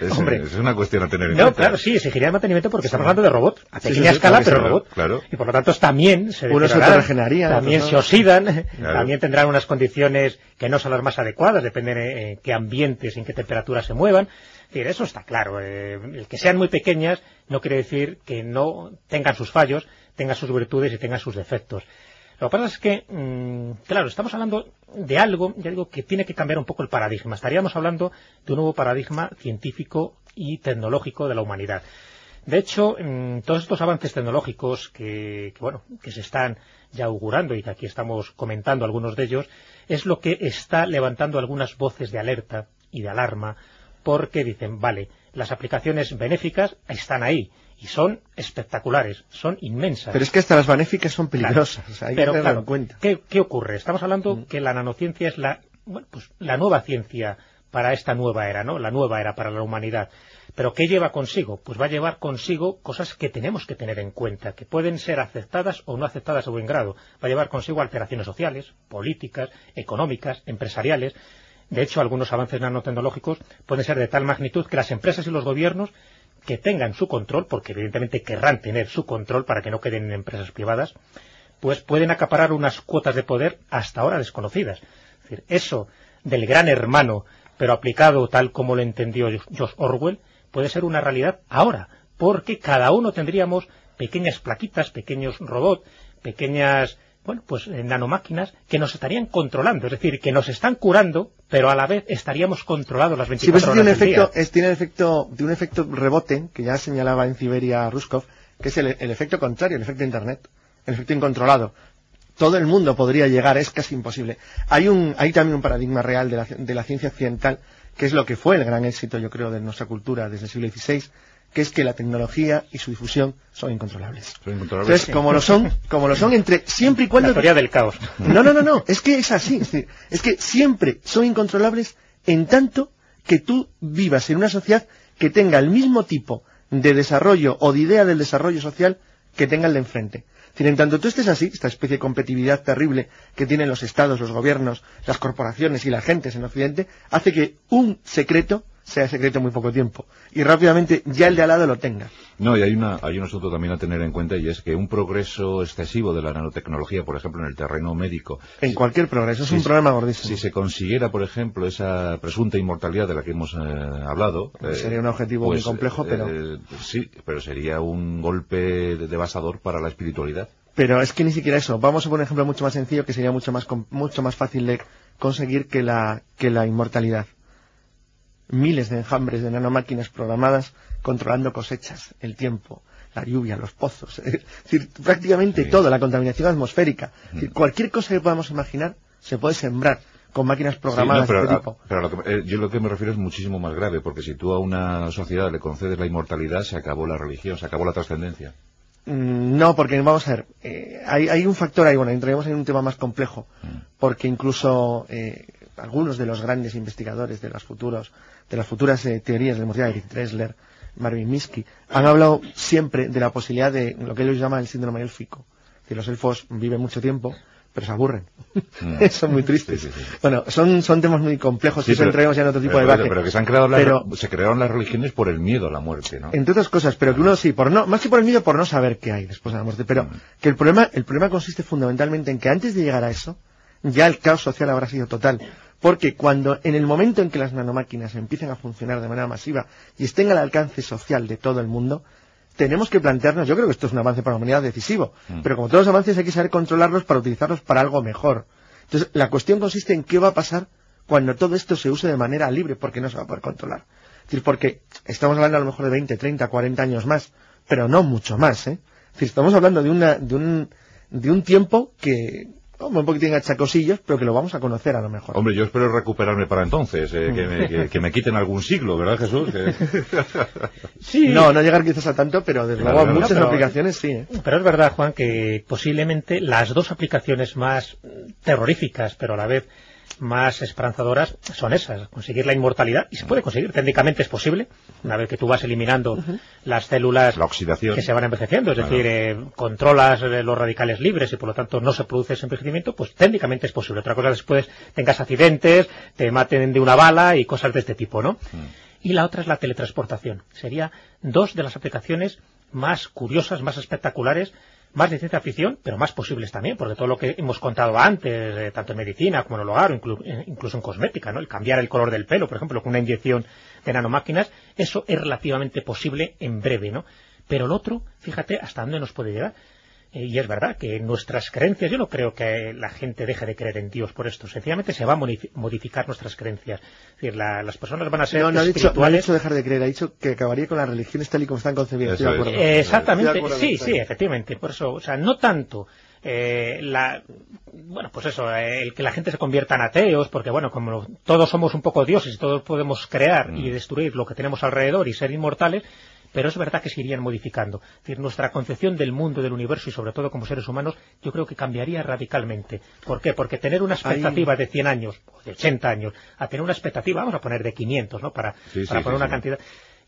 es, Hombre, es una cuestión a tener en no, cuenta. claro, sí, exigiría mantenimiento porque estamos hablando de robot, a pequeña escala, pero robot. Claro. Y por lo tanto también se también se oxidan, también tendrán unas condiciones que no son las más adecuadas, depende de qué ambientes, en qué temperatura se muevan. Eso está claro. Eh, el que sean muy pequeñas no quiere decir que no tengan sus fallos, tenga sus virtudes y tenga sus defectos. Lo que pasa es que, mm, claro, estamos hablando de algo, de algo que tiene que cambiar un poco el paradigma. Estaríamos hablando de un nuevo paradigma científico y tecnológico de la humanidad. De hecho, mm, todos estos avances tecnológicos que, bueno, que se están ya augurando y que aquí estamos comentando algunos de ellos, es lo que está levantando algunas voces de alerta y de alarma, porque dicen, vale, las aplicaciones benéficas están ahí, y son espectaculares, son inmensas. Pero es que hasta las benéficas son peligrosas, hay Pero, que claro, cuenta. ¿qué, ocurre? Estamos hablando mm. que la nanociencia es la, pues, la nueva ciencia para esta nueva era, ¿no? La nueva era para la humanidad. ¿Pero qué lleva consigo? Pues va a llevar consigo cosas que tenemos que tener en cuenta, que pueden ser aceptadas o no aceptadas a buen grado. Va a llevar consigo alteraciones sociales, políticas, económicas, empresariales. De hecho, algunos avances nanotecnológicos pueden ser de tal magnitud que las empresas y los gobiernos que tengan su control, porque evidentemente querrán tener su control para que no queden en empresas privadas, pues pueden acaparar unas cuotas de poder hasta ahora desconocidas. Es decir, eso del gran hermano, pero aplicado tal como lo entendió George Orwell, puede ser una realidad ahora, porque cada uno tendríamos pequeñas plaquitas, pequeños robots, pequeñas bueno, pues en nanomáquinas que nos estarían controlando, es decir, que nos están curando, pero a la vez estaríamos controlados las 24 sí, horas tiene del efecto, Es, tiene el efecto, de un efecto rebote, que ya señalaba en Siberia Ruskov, que es el, efecto contrario, el efecto Internet, el efecto incontrolado. Todo el mundo podría llegar, es casi imposible. Hay, un, hay también un paradigma real de la, de la ciencia occidental, que es lo que fue el gran éxito, yo creo, de nuestra cultura desde el siglo XVI, que es que la tecnología y su difusión son incontrolables. Son incontrolables. Entonces, como lo son, como lo son entre siempre y cuando la teoría del caos. No, no, no, no, es que es así, es, que siempre son incontrolables en tanto que tú vivas en una sociedad que tenga el mismo tipo de desarrollo o de idea del desarrollo social que tenga el de enfrente. En tanto tú estés así, esta especie de competitividad terrible que tienen los estados, los gobiernos, las corporaciones y las gentes en Occidente, hace que un secreto sea secreto en muy poco tiempo y rápidamente ya el de al lado lo tenga. No, y hay, una, hay un asunto también a tener en cuenta y es que un progreso excesivo de la nanotecnología, por ejemplo, en el terreno médico. En cualquier progreso, es un problema gordísimo. Si se consiguiera, por ejemplo, esa presunta inmortalidad de la que hemos eh, hablado. Pues sería un objetivo muy pues, complejo, pero. eh, sí, pero sería un golpe de- devasador para la espiritualidad. Pero es que ni siquiera eso. Vamos a poner un ejemplo mucho más sencillo que sería mucho más, mucho más fácil de conseguir que la, que la inmortalidad. Miles de enjambres de nanomáquinas programadas controlando cosechas, el tiempo, la lluvia, los pozos. Es decir, prácticamente Sí. todo, la contaminación atmosférica. Es decir, cualquier cosa que podamos imaginar se puede sembrar con máquinas programadas Sí, no, de pero, este tipo. pero a lo que- eh, yo lo que me refiero es muchísimo más grave, porque si tú a una sociedad le concedes la inmortalidad, se acabó la religión, se acabó la trascendencia. Mm, No, porque vamos a ver, eh, hay, hay un factor ahí, bueno, entraremos en un tema más complejo, porque incluso eh, algunos de los grandes investigadores de las futuros, de las futuras eh, teorías de Eric Dressler, Marvin Minsky, han hablado siempre de la posibilidad de lo que ellos llaman el síndrome élfico, que los elfos viven mucho tiempo, pero se aburren. Mm. son muy tristes. Sí, sí, sí. Bueno, son, son temas muy complejos, Sí, que entraremos ya en otro tipo de debate. Pero que se han creado se crearon las religiones por el miedo a la muerte, ¿no? entre otras cosas, pero que uno sí, por no, más que por el miedo, por no saber qué hay después de la muerte. Pero que el problema, el problema consiste fundamentalmente en que antes de llegar a eso, ya el caos social habrá sido total. Porque cuando, en el momento en que las nanomáquinas empiecen a funcionar de manera masiva y estén al alcance social de todo el mundo, tenemos que plantearnos, yo creo que esto es un avance para la humanidad decisivo, pero como todos los avances hay que saber controlarlos para utilizarlos para algo mejor. Entonces, la cuestión consiste en qué va a pasar cuando todo esto se use de manera libre, porque no se va a poder controlar. Es decir, porque estamos hablando a lo mejor de 20, 30, 40 años más, pero no mucho más, ¿eh? Es decir, estamos hablando de, una, de, un, de un tiempo que, hombre, un poquitín achacosillos, pero que lo vamos a conocer a lo mejor. Hombre, yo espero recuperarme para entonces, eh, que, me, que- que me quiten algún siglo, ¿verdad, Jesús? Que- Sí. No, no llegar quizás a tanto, pero desde luego claro. muchas No, pero- aplicaciones sí, ¿eh? Pero es verdad, Juan, que posiblemente las dos aplicaciones más terroríficas, pero a la vez más esperanzadoras, son esas. Conseguir la inmortalidad, y se puede conseguir, técnicamente es posible, una vez que tú vas eliminando las células La oxidación. que se van envejeciendo, es Claro. decir, eh, controlas eh, los radicales libres y por lo tanto no se produce ese envejecimiento, pues técnicamente es posible. Otra cosa después tengas accidentes, te maten de una bala y cosas de este tipo, ¿no? Y la otra es la teletransportación. Sería dos de las aplicaciones más curiosas, más espectaculares, más de ciencia ficción, pero más posibles también, porque todo lo que hemos contado antes, eh, tanto en medicina como en el hogar, eh, incluso en cosmética, ¿no? El cambiar el color del pelo, por ejemplo, con una inyección de nanomáquinas, eso es relativamente posible en breve, ¿no? Pero el otro, fíjate hasta dónde nos puede llegar. Eh, y es verdad que nuestras creencias, yo no creo que la gente deje de creer en Dios por esto, sencillamente se va a modifi- modificar nuestras creencias. Es decir, la- las personas van a ser No, no ha, dicho, no ha espirituales. dicho dejar de creer, ha dicho que acabaría con las religiones tal y como están concebidas. Eso Estoy de es. acuerdo. Eh, Estoy exactamente, de acuerdo sí, sí, efectivamente. Por eso, o sea, no tanto eh, la, bueno, pues eso, eh, el que la gente se convierta en ateos, porque bueno, como todos somos un poco dioses y todos podemos crear y destruir lo que tenemos alrededor y ser inmortales, pero es verdad que se irían modificando. Es decir, nuestra concepción del mundo, del universo y sobre todo como seres humanos, yo creo que cambiaría radicalmente. ¿Por qué? Porque tener una expectativa de 100 años, o de 80 años, a tener una expectativa, vamos a poner de 500, ¿no? Para, Sí, para sí, poner una cantidad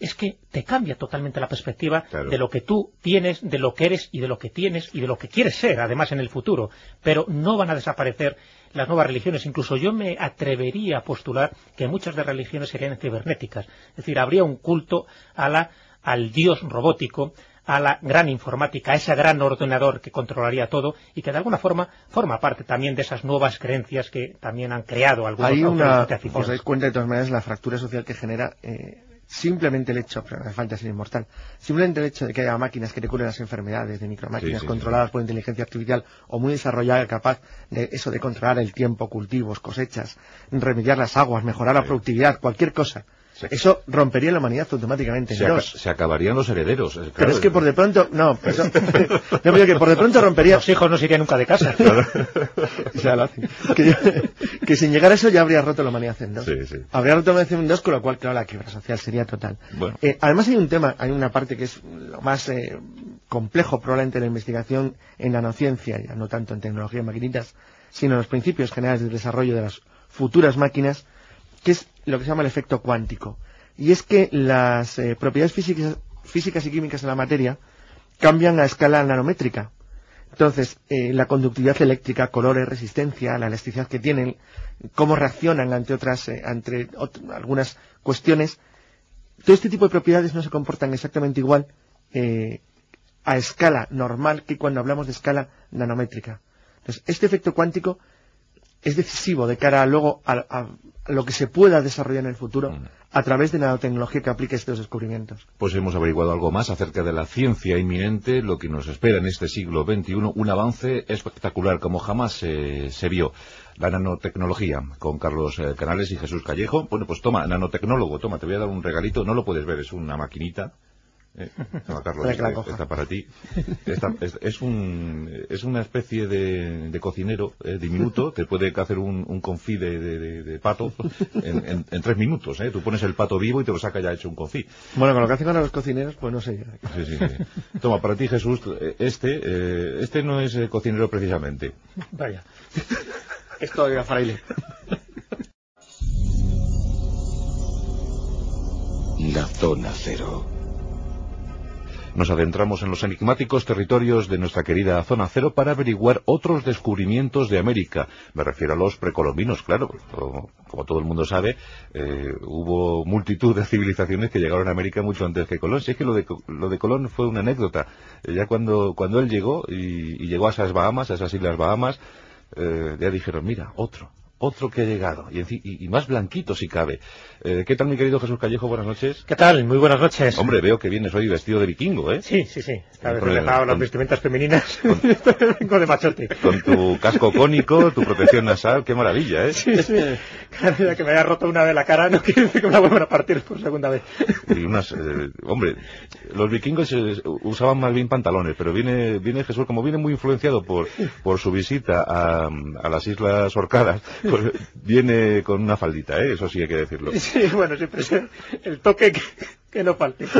es que te cambia totalmente la perspectiva Claro. de lo que tú tienes, de lo que eres y de lo que tienes y de lo que quieres ser, además en el futuro. Pero no van a desaparecer las nuevas religiones. Incluso yo me atrevería a postular que muchas de las religiones serían cibernéticas. Es decir, habría un culto a la, al dios robótico, a la gran informática, a ese gran ordenador que controlaría todo y que de alguna forma forma parte también de esas nuevas creencias que también han creado algunos Hay una, os dais cuenta de todas maneras la fractura social que genera eh, simplemente el hecho, pero no hace falta ser inmortal, simplemente el hecho de que haya máquinas que te curen las enfermedades, de micromáquinas Sí, sí, controladas por inteligencia artificial o muy desarrollada capaz de eso de controlar el tiempo, cultivos, cosechas, remediar las aguas, mejorar la productividad, cualquier cosa. Sí. Eso rompería la humanidad automáticamente en Se, aca- dos. se acabarían los herederos. Pero es que por de pronto, no, eso, no, pero que por de pronto rompería, Los hijos no se irían nunca de casa. Ya lo hacen. Que, que sin llegar a eso ya habría roto la humanidad en dos. Sí, sí. Habría roto la humanidad en dos, con lo cual, claro, la quiebra social sería total. Bueno. Eh, además hay un tema, hay una parte que es lo más eh, complejo probablemente de la investigación en nanociencia, ya no tanto en tecnología y maquinitas, sino en los principios generales del desarrollo de las futuras máquinas, que es lo que se llama el efecto cuántico. Y es que las eh, propiedades físicas, físicas y químicas de la materia cambian a escala nanométrica. Entonces, eh, la conductividad eléctrica, colores, resistencia, la elasticidad que tienen, cómo reaccionan ante otras, eh, algunas cuestiones, todo este tipo de propiedades no se comportan exactamente igual eh, a escala normal que cuando hablamos de escala nanométrica. Entonces, este efecto cuántico es decisivo de cara a luego a, a lo que se pueda desarrollar en el futuro Mm. a través de nanotecnología que aplique estos descubrimientos. Pues hemos averiguado algo más acerca de la ciencia inminente, lo que nos espera en este siglo XXI, un avance espectacular como jamás se, se vio. La nanotecnología, con Carlos eh, Canales y Jesús Callejo. Bueno, pues toma, nanotecnólogo, toma, te voy a dar un regalito, no lo puedes ver, es una maquinita. Eh, toma, Carlos, Para que la este- coja. esta para ti. Esta- es, es un, es una especie de, de cocinero eh, diminuto, te puede hacer un, un confit de, de- de- de pato en, en- en tres minutos. ¿eh? Tú pones el pato vivo y te lo saca ya hecho un confit. Bueno, con lo que hacen ahora los cocineros, pues no sé. Sí, sí, sí. Toma, para ti Jesús, eh, este, eh, este no es eh, cocinero precisamente. Vaya. Esto de fraile. La zona cero. Nos adentramos en los enigmáticos territorios de nuestra querida zona cero para averiguar otros descubrimientos de América. Me refiero a los precolombinos, claro. Como, todo el mundo sabe, eh, hubo multitud de civilizaciones que llegaron a América mucho antes que Colón. Si es que lo de, lo de Colón fue una anécdota. Eh, ya cuando, cuando él llegó y, y llegó a esas Bahamas, a esas Islas Bahamas, eh, ya dijeron, mira, otro. Otro que ha llegado, y, y- y más blanquito si cabe. Eh, ¿Qué tal, mi querido Jesús Callejo? Buenas noches. ¿Qué tal? Muy buenas noches. Hombre, veo que vienes hoy vestido de vikingo, ¿eh? Sí, sí, sí. Esta vez he Con- dejado las con- vestimentas femeninas. Vengo de machote. con tu casco cónico, tu protección nasal, qué maravilla, ¿eh? Sí, sí. Cada que me haya roto una vez la cara no quiere decir que me la vuelvan a partir por segunda vez. Y unas, eh, hombre, los vikingos eh, usaban más bien pantalones, pero viene, viene Jesús, como viene muy influenciado por, por su visita a, a las Islas Orcadas, pues viene con una faldita, ¿eh? Eso sí hay que decirlo. Sí, bueno, siempre es el toque que, que no falte.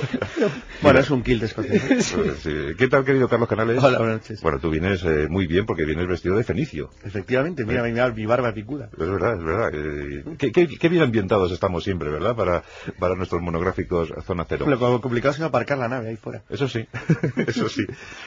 Bueno, es un kill de sí. ¿Qué tal, querido Carlos Canales? Hola, buenas noches. Bueno, tú vienes eh, muy bien porque vienes vestido de fenicio. Efectivamente, mira, mira mi barba picuda. Es verdad, es verdad. Eh, qué, qué- qué bien ambientados estamos siempre, ¿verdad? Para, para nuestros monográficos Zona Cero. Lo complicado es aparcar la nave ahí fuera. Eso sí, eso sí.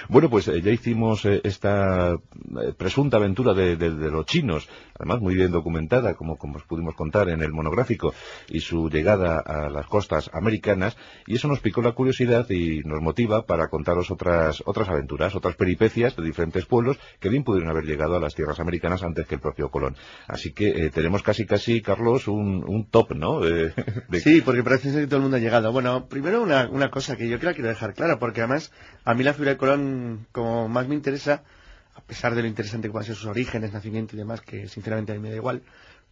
Bueno, pues eh, ya hicimos eh, esta eh, presunta aventura de, de- de los chinos, además muy bien documentada, como, como os pudimos contar en el monográfico, y su llegada a las costas americanas, y eso nos picó la curiosidad y nos motiva para contaros otras, otras aventuras, otras peripecias de diferentes pueblos que bien pudieron haber llegado a las tierras americanas antes que el propio Colón. Así que eh, tenemos casi, casi, Carlos, un, un top, ¿no? Eh, Sí, porque parece ser que todo el mundo ha llegado. Bueno, primero una, una cosa que yo creo que quiero dejar clara, porque además a mí la figura de Colón como más me interesa, a pesar de lo interesante que puedan ser sus orígenes, nacimiento y demás, que sinceramente a mí me da igual,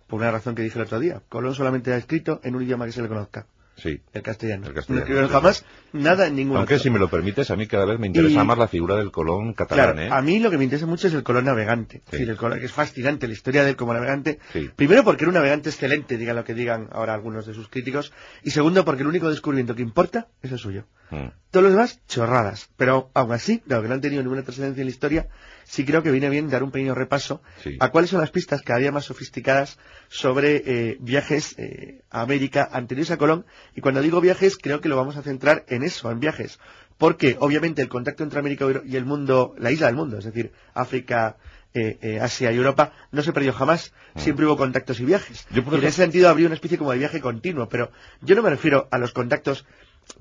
por una razón que dije el otro día. Colón solamente ha escrito en un idioma que se le conozca, Sí. el castellano. El castellano, No jamás nada en ningún Aunque otro. si me lo permites, a mí cada vez me interesa Y- más la figura del Colón catalán, Claro, ¿eh? a mí lo que me interesa mucho es el Colón navegante. Sí. Es decir, el Colón, que es fascinante la historia de él como navegante. Sí. Primero porque era un navegante excelente, digan lo que digan ahora algunos de sus críticos. Y segundo porque el único descubrimiento que importa es el suyo. Mm. Todos los demás, chorradas. Pero aún así, dado que no han tenido ninguna trascendencia en la historia, sí creo que viene bien dar un pequeño repaso Sí. a cuáles son las pistas cada día más sofisticadas sobre eh, viajes eh, a América anteriores a Colón. Y cuando digo viajes, creo que lo vamos a centrar en eso, en viajes. Porque, obviamente, el contacto entre América y el mundo, la isla del mundo, es decir, África, eh, eh, Asia y Europa, no se perdió jamás. Siempre hubo contactos y viajes. Yo, por Y en ese sentido habría una especie como de viaje continuo, pero yo no me refiero a los contactos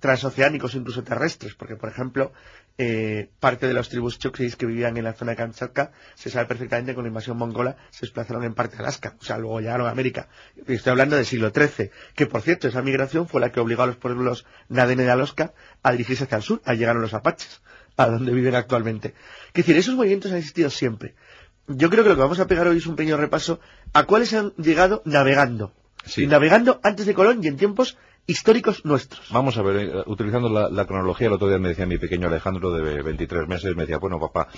transoceánicos incluso terrestres, porque por ejemplo, eh, parte de las tribus Chukchis que vivían en la zona de Kamchatka se sabe perfectamente que con la invasión mongola se desplazaron en parte a Alaska, o sea, luego llegaron a América. Y estoy hablando del siglo XIII, que por cierto, esa migración fue la que obligó a los pueblos Nadene de Alaska a dirigirse hacia el sur, a llegar a los apaches, a donde viven actualmente. Es decir, esos movimientos han existido siempre. Yo creo que lo que vamos a pegar hoy es un pequeño repaso a cuáles han llegado navegando. Sí. Y navegando antes de Colón y en tiempos históricos nuestros. Vamos a ver, eh, utilizando la, la cronología, el otro día me decía mi pequeño Alejandro de 23 meses, me decía, bueno, papá,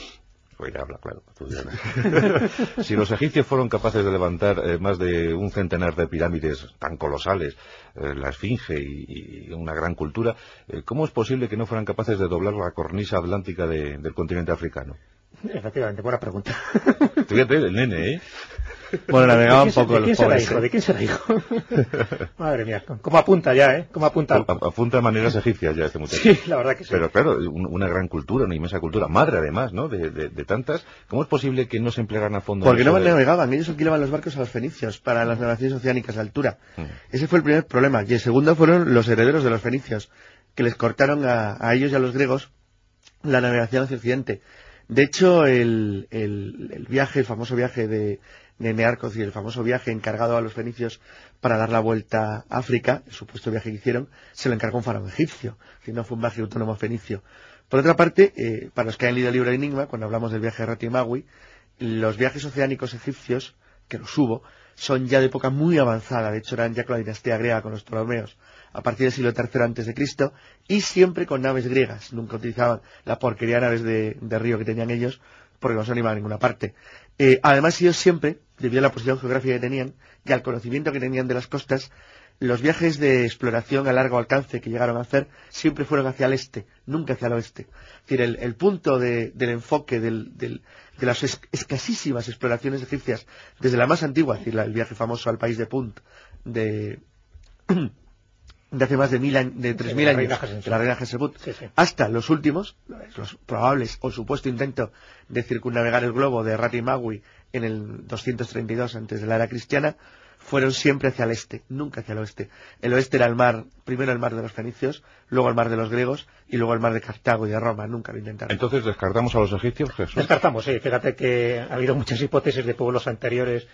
pues habla, claro. si los egipcios fueron capaces de levantar eh, más de un centenar de pirámides tan colosales, eh, la esfinge y, y una gran cultura, eh, ¿cómo es posible que no fueran capaces de doblar la cornisa atlántica de- del continente africano? Efectivamente, buena pregunta. Fíjate, el nene, ¿eh? Bueno, navegaban ¿De quién se- poco ¿De los quién será pobres, hijo? ¿De quién será hijo? Madre mía, cómo apunta ya, ¿eh? Cómo apunta. A- Apunta maneras egipcias ya este muchacho. Sí, la verdad que sí. Pero claro, un- una gran cultura, una inmensa cultura, madre además, ¿no? De, de- de tantas. ¿Cómo es posible que no se emplearan a fondo? Porque no de- navegaban, ellos alquilaban los barcos a los fenicios para las navegaciones oceánicas de altura. Mm. Ese fue el primer problema. Y el segundo fueron los herederos de los fenicios, que les cortaron a, a ellos y a los griegos la navegación hacia Occidente. De hecho, el, el- el viaje, el famoso viaje de, de Nearcos y el famoso viaje encargado a los fenicios para dar la vuelta a África, el supuesto viaje que hicieron, se lo encargó un faraón egipcio. Si no fue un viaje autónomo fenicio. Por otra parte, eh, para los que han leído el libro Enigma, cuando hablamos del viaje de Rati Magui, los viajes oceánicos egipcios, que los hubo, son ya de época muy avanzada, de hecho eran ya con la dinastía griega, con los Ptolomeos, a partir del siglo III antes de Cristo, y siempre con naves griegas, nunca utilizaban la porquería de naves de río que tenían ellos, porque no se iban a ninguna parte. Eh, además ellos siempre, debido a la posición geográfica que tenían, y al conocimiento que tenían de las costas, los viajes de exploración a largo alcance que llegaron a hacer siempre fueron hacia el este, nunca hacia el oeste. Es decir, el, punto de- del enfoque de las es- escasísimas exploraciones egipcias, desde la más antigua, es decir, el viaje famoso al país de Punt, de, de hace más de mil años, de tres de mil la años, la reina Hatshepsut, Sí, sí. hasta los últimos, los probables o supuesto intento de circunnavegar el globo de Rati Magui en el 232 antes de la era cristiana, fueron siempre hacia el este, nunca hacia el oeste. El oeste era el mar, primero el mar de los fenicios, luego el mar de los griegos y luego el mar de Cartago y de Roma, nunca lo intentaron. Entonces descartamos a los egipcios, Jesús. Descartamos, sí. Fíjate que ha habido muchas hipótesis de pueblos anteriores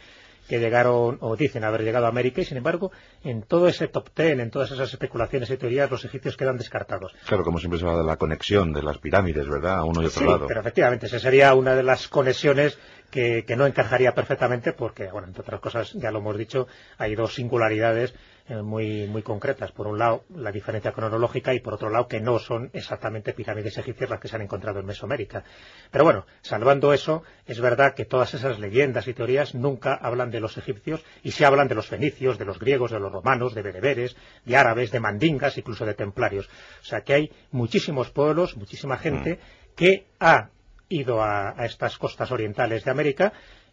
que llegaron o dicen haber llegado a América y sin embargo en todo ese top ten, en todas esas especulaciones y teorías los egipcios quedan descartados. Claro, como siempre se habla de la conexión de las pirámides, ¿verdad? A uno y otro Sí, lado. pero efectivamente esa sería una de las conexiones que, que no encajaría perfectamente porque, bueno, entre otras cosas, ya lo hemos dicho, hay dos singularidades eh, muy, muy concretas. Por un lado, la diferencia cronológica y por otro lado, que no son exactamente pirámides egipcias las que se han encontrado en Mesoamérica. Pero bueno, salvando eso, es verdad que todas esas leyendas y teorías nunca hablan de los egipcios y sí hablan de los fenicios, de los griegos, de los romanos, de bereberes, de árabes, de mandingas, incluso de templarios. O sea que hay muchísimos pueblos, muchísima gente que ha ido a, a estas costas orientales de América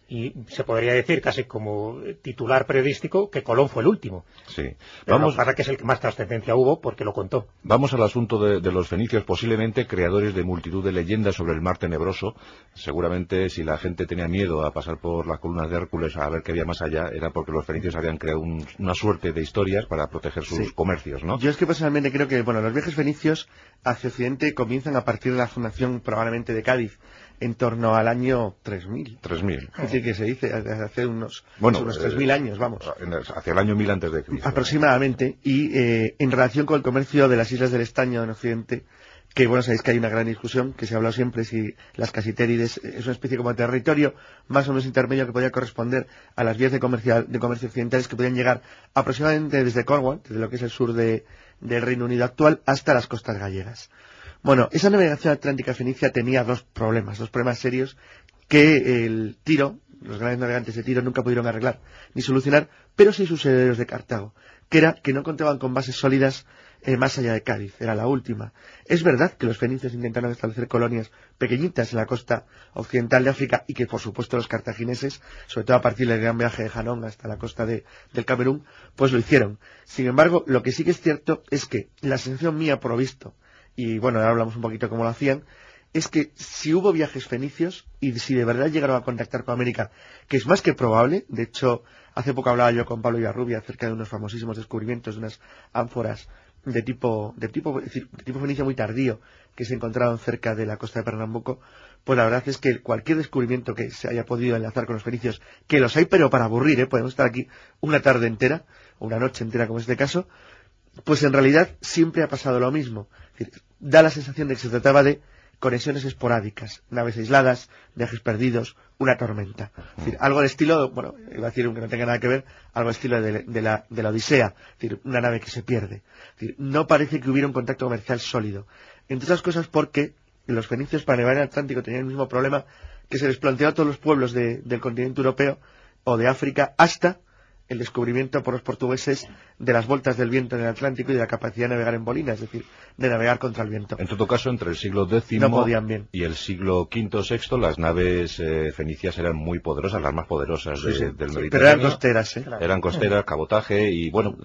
y se podría decir casi como titular periodístico que Colón fue el último. Sí. Pero Vamos, que pasa es que es el que más trascendencia hubo porque lo contó. Vamos al asunto de, de los fenicios, posiblemente creadores de multitud de leyendas sobre el mar tenebroso. Seguramente si la gente tenía miedo a pasar por las columnas de Hércules a ver qué había más allá, era porque los fenicios habían creado un- una suerte de historias para proteger sus Sí. comercios, ¿no? Yo es que personalmente creo que bueno los viajes fenicios hacia Occidente comienzan a partir de la fundación probablemente de Cádiz en torno al año 3000. 3000. Es decir, que se dice hace unos, Bueno, unos eh, 3000 años, vamos. Hacia el año 1000 antes de Cristo. aproximadamente, y eh, en relación con el comercio de las islas del estaño en Occidente, que bueno, sabéis que hay una gran discusión, que se ha hablado siempre si las casitérides es una especie como de territorio más o menos intermedio que podía corresponder a las vías de comercio, de comercio occidentales que podían llegar aproximadamente desde Cornwall, desde lo que es el sur de- del Reino Unido actual, hasta las costas gallegas. Bueno, esa navegación atlántica fenicia tenía dos problemas, dos problemas serios que el Tiro, los grandes navegantes de Tiro nunca pudieron arreglar ni solucionar, pero sí sus herederos de Cartago, que era que no contaban con bases sólidas eh, más allá de Cádiz, era la última. Es verdad que los fenicios intentaron establecer colonias pequeñitas en la costa occidental de África y que por supuesto los cartagineses, sobre todo a partir del gran viaje de Janón hasta la costa de- del Camerún, pues lo hicieron. Sin embargo, lo que sí que es cierto es que la sensación mía por visto, y bueno, ahora hablamos un poquito cómo lo hacían, es que si hubo viajes fenicios y si de verdad llegaron a contactar con América, que es más que probable, de hecho, hace poco hablaba yo con Pablo Villarrubia acerca de unos famosísimos descubrimientos de unas ánforas de tipo, de tipo, de tipo fenicio muy tardío que se encontraron cerca de la costa de Pernambuco, pues la verdad es que cualquier descubrimiento que se haya podido enlazar con los fenicios, que los hay pero para aburrir, ¿eh? podemos estar aquí una tarde entera, una noche entera como es este caso, pues en realidad siempre ha pasado lo mismo. Da la sensación de que se trataba de conexiones esporádicas, naves aisladas, viajes perdidos, una tormenta. Es decir, algo de estilo, bueno, iba a decir aunque no tenga nada que ver, algo de estilo de, de la, de la Odisea, es decir, una nave que se pierde. Es decir, no parece que hubiera un contacto comercial sólido. Entre otras cosas porque los fenicios para navegar en el Atlántico tenían el mismo problema que se les planteó a todos los pueblos de- del continente europeo o de África hasta el descubrimiento por los portugueses de las vueltas del viento en el Atlántico y de la capacidad de navegar en bolina, es decir, de navegar contra el viento. En todo caso, entre el siglo X No podían bien. y el siglo V o VI, las naves eh, fenicias eran muy poderosas, las más poderosas de- Sí, sí. del Pero Mediterráneo. eran costeras, ¿eh? Eran costeras, cabotaje y, bueno,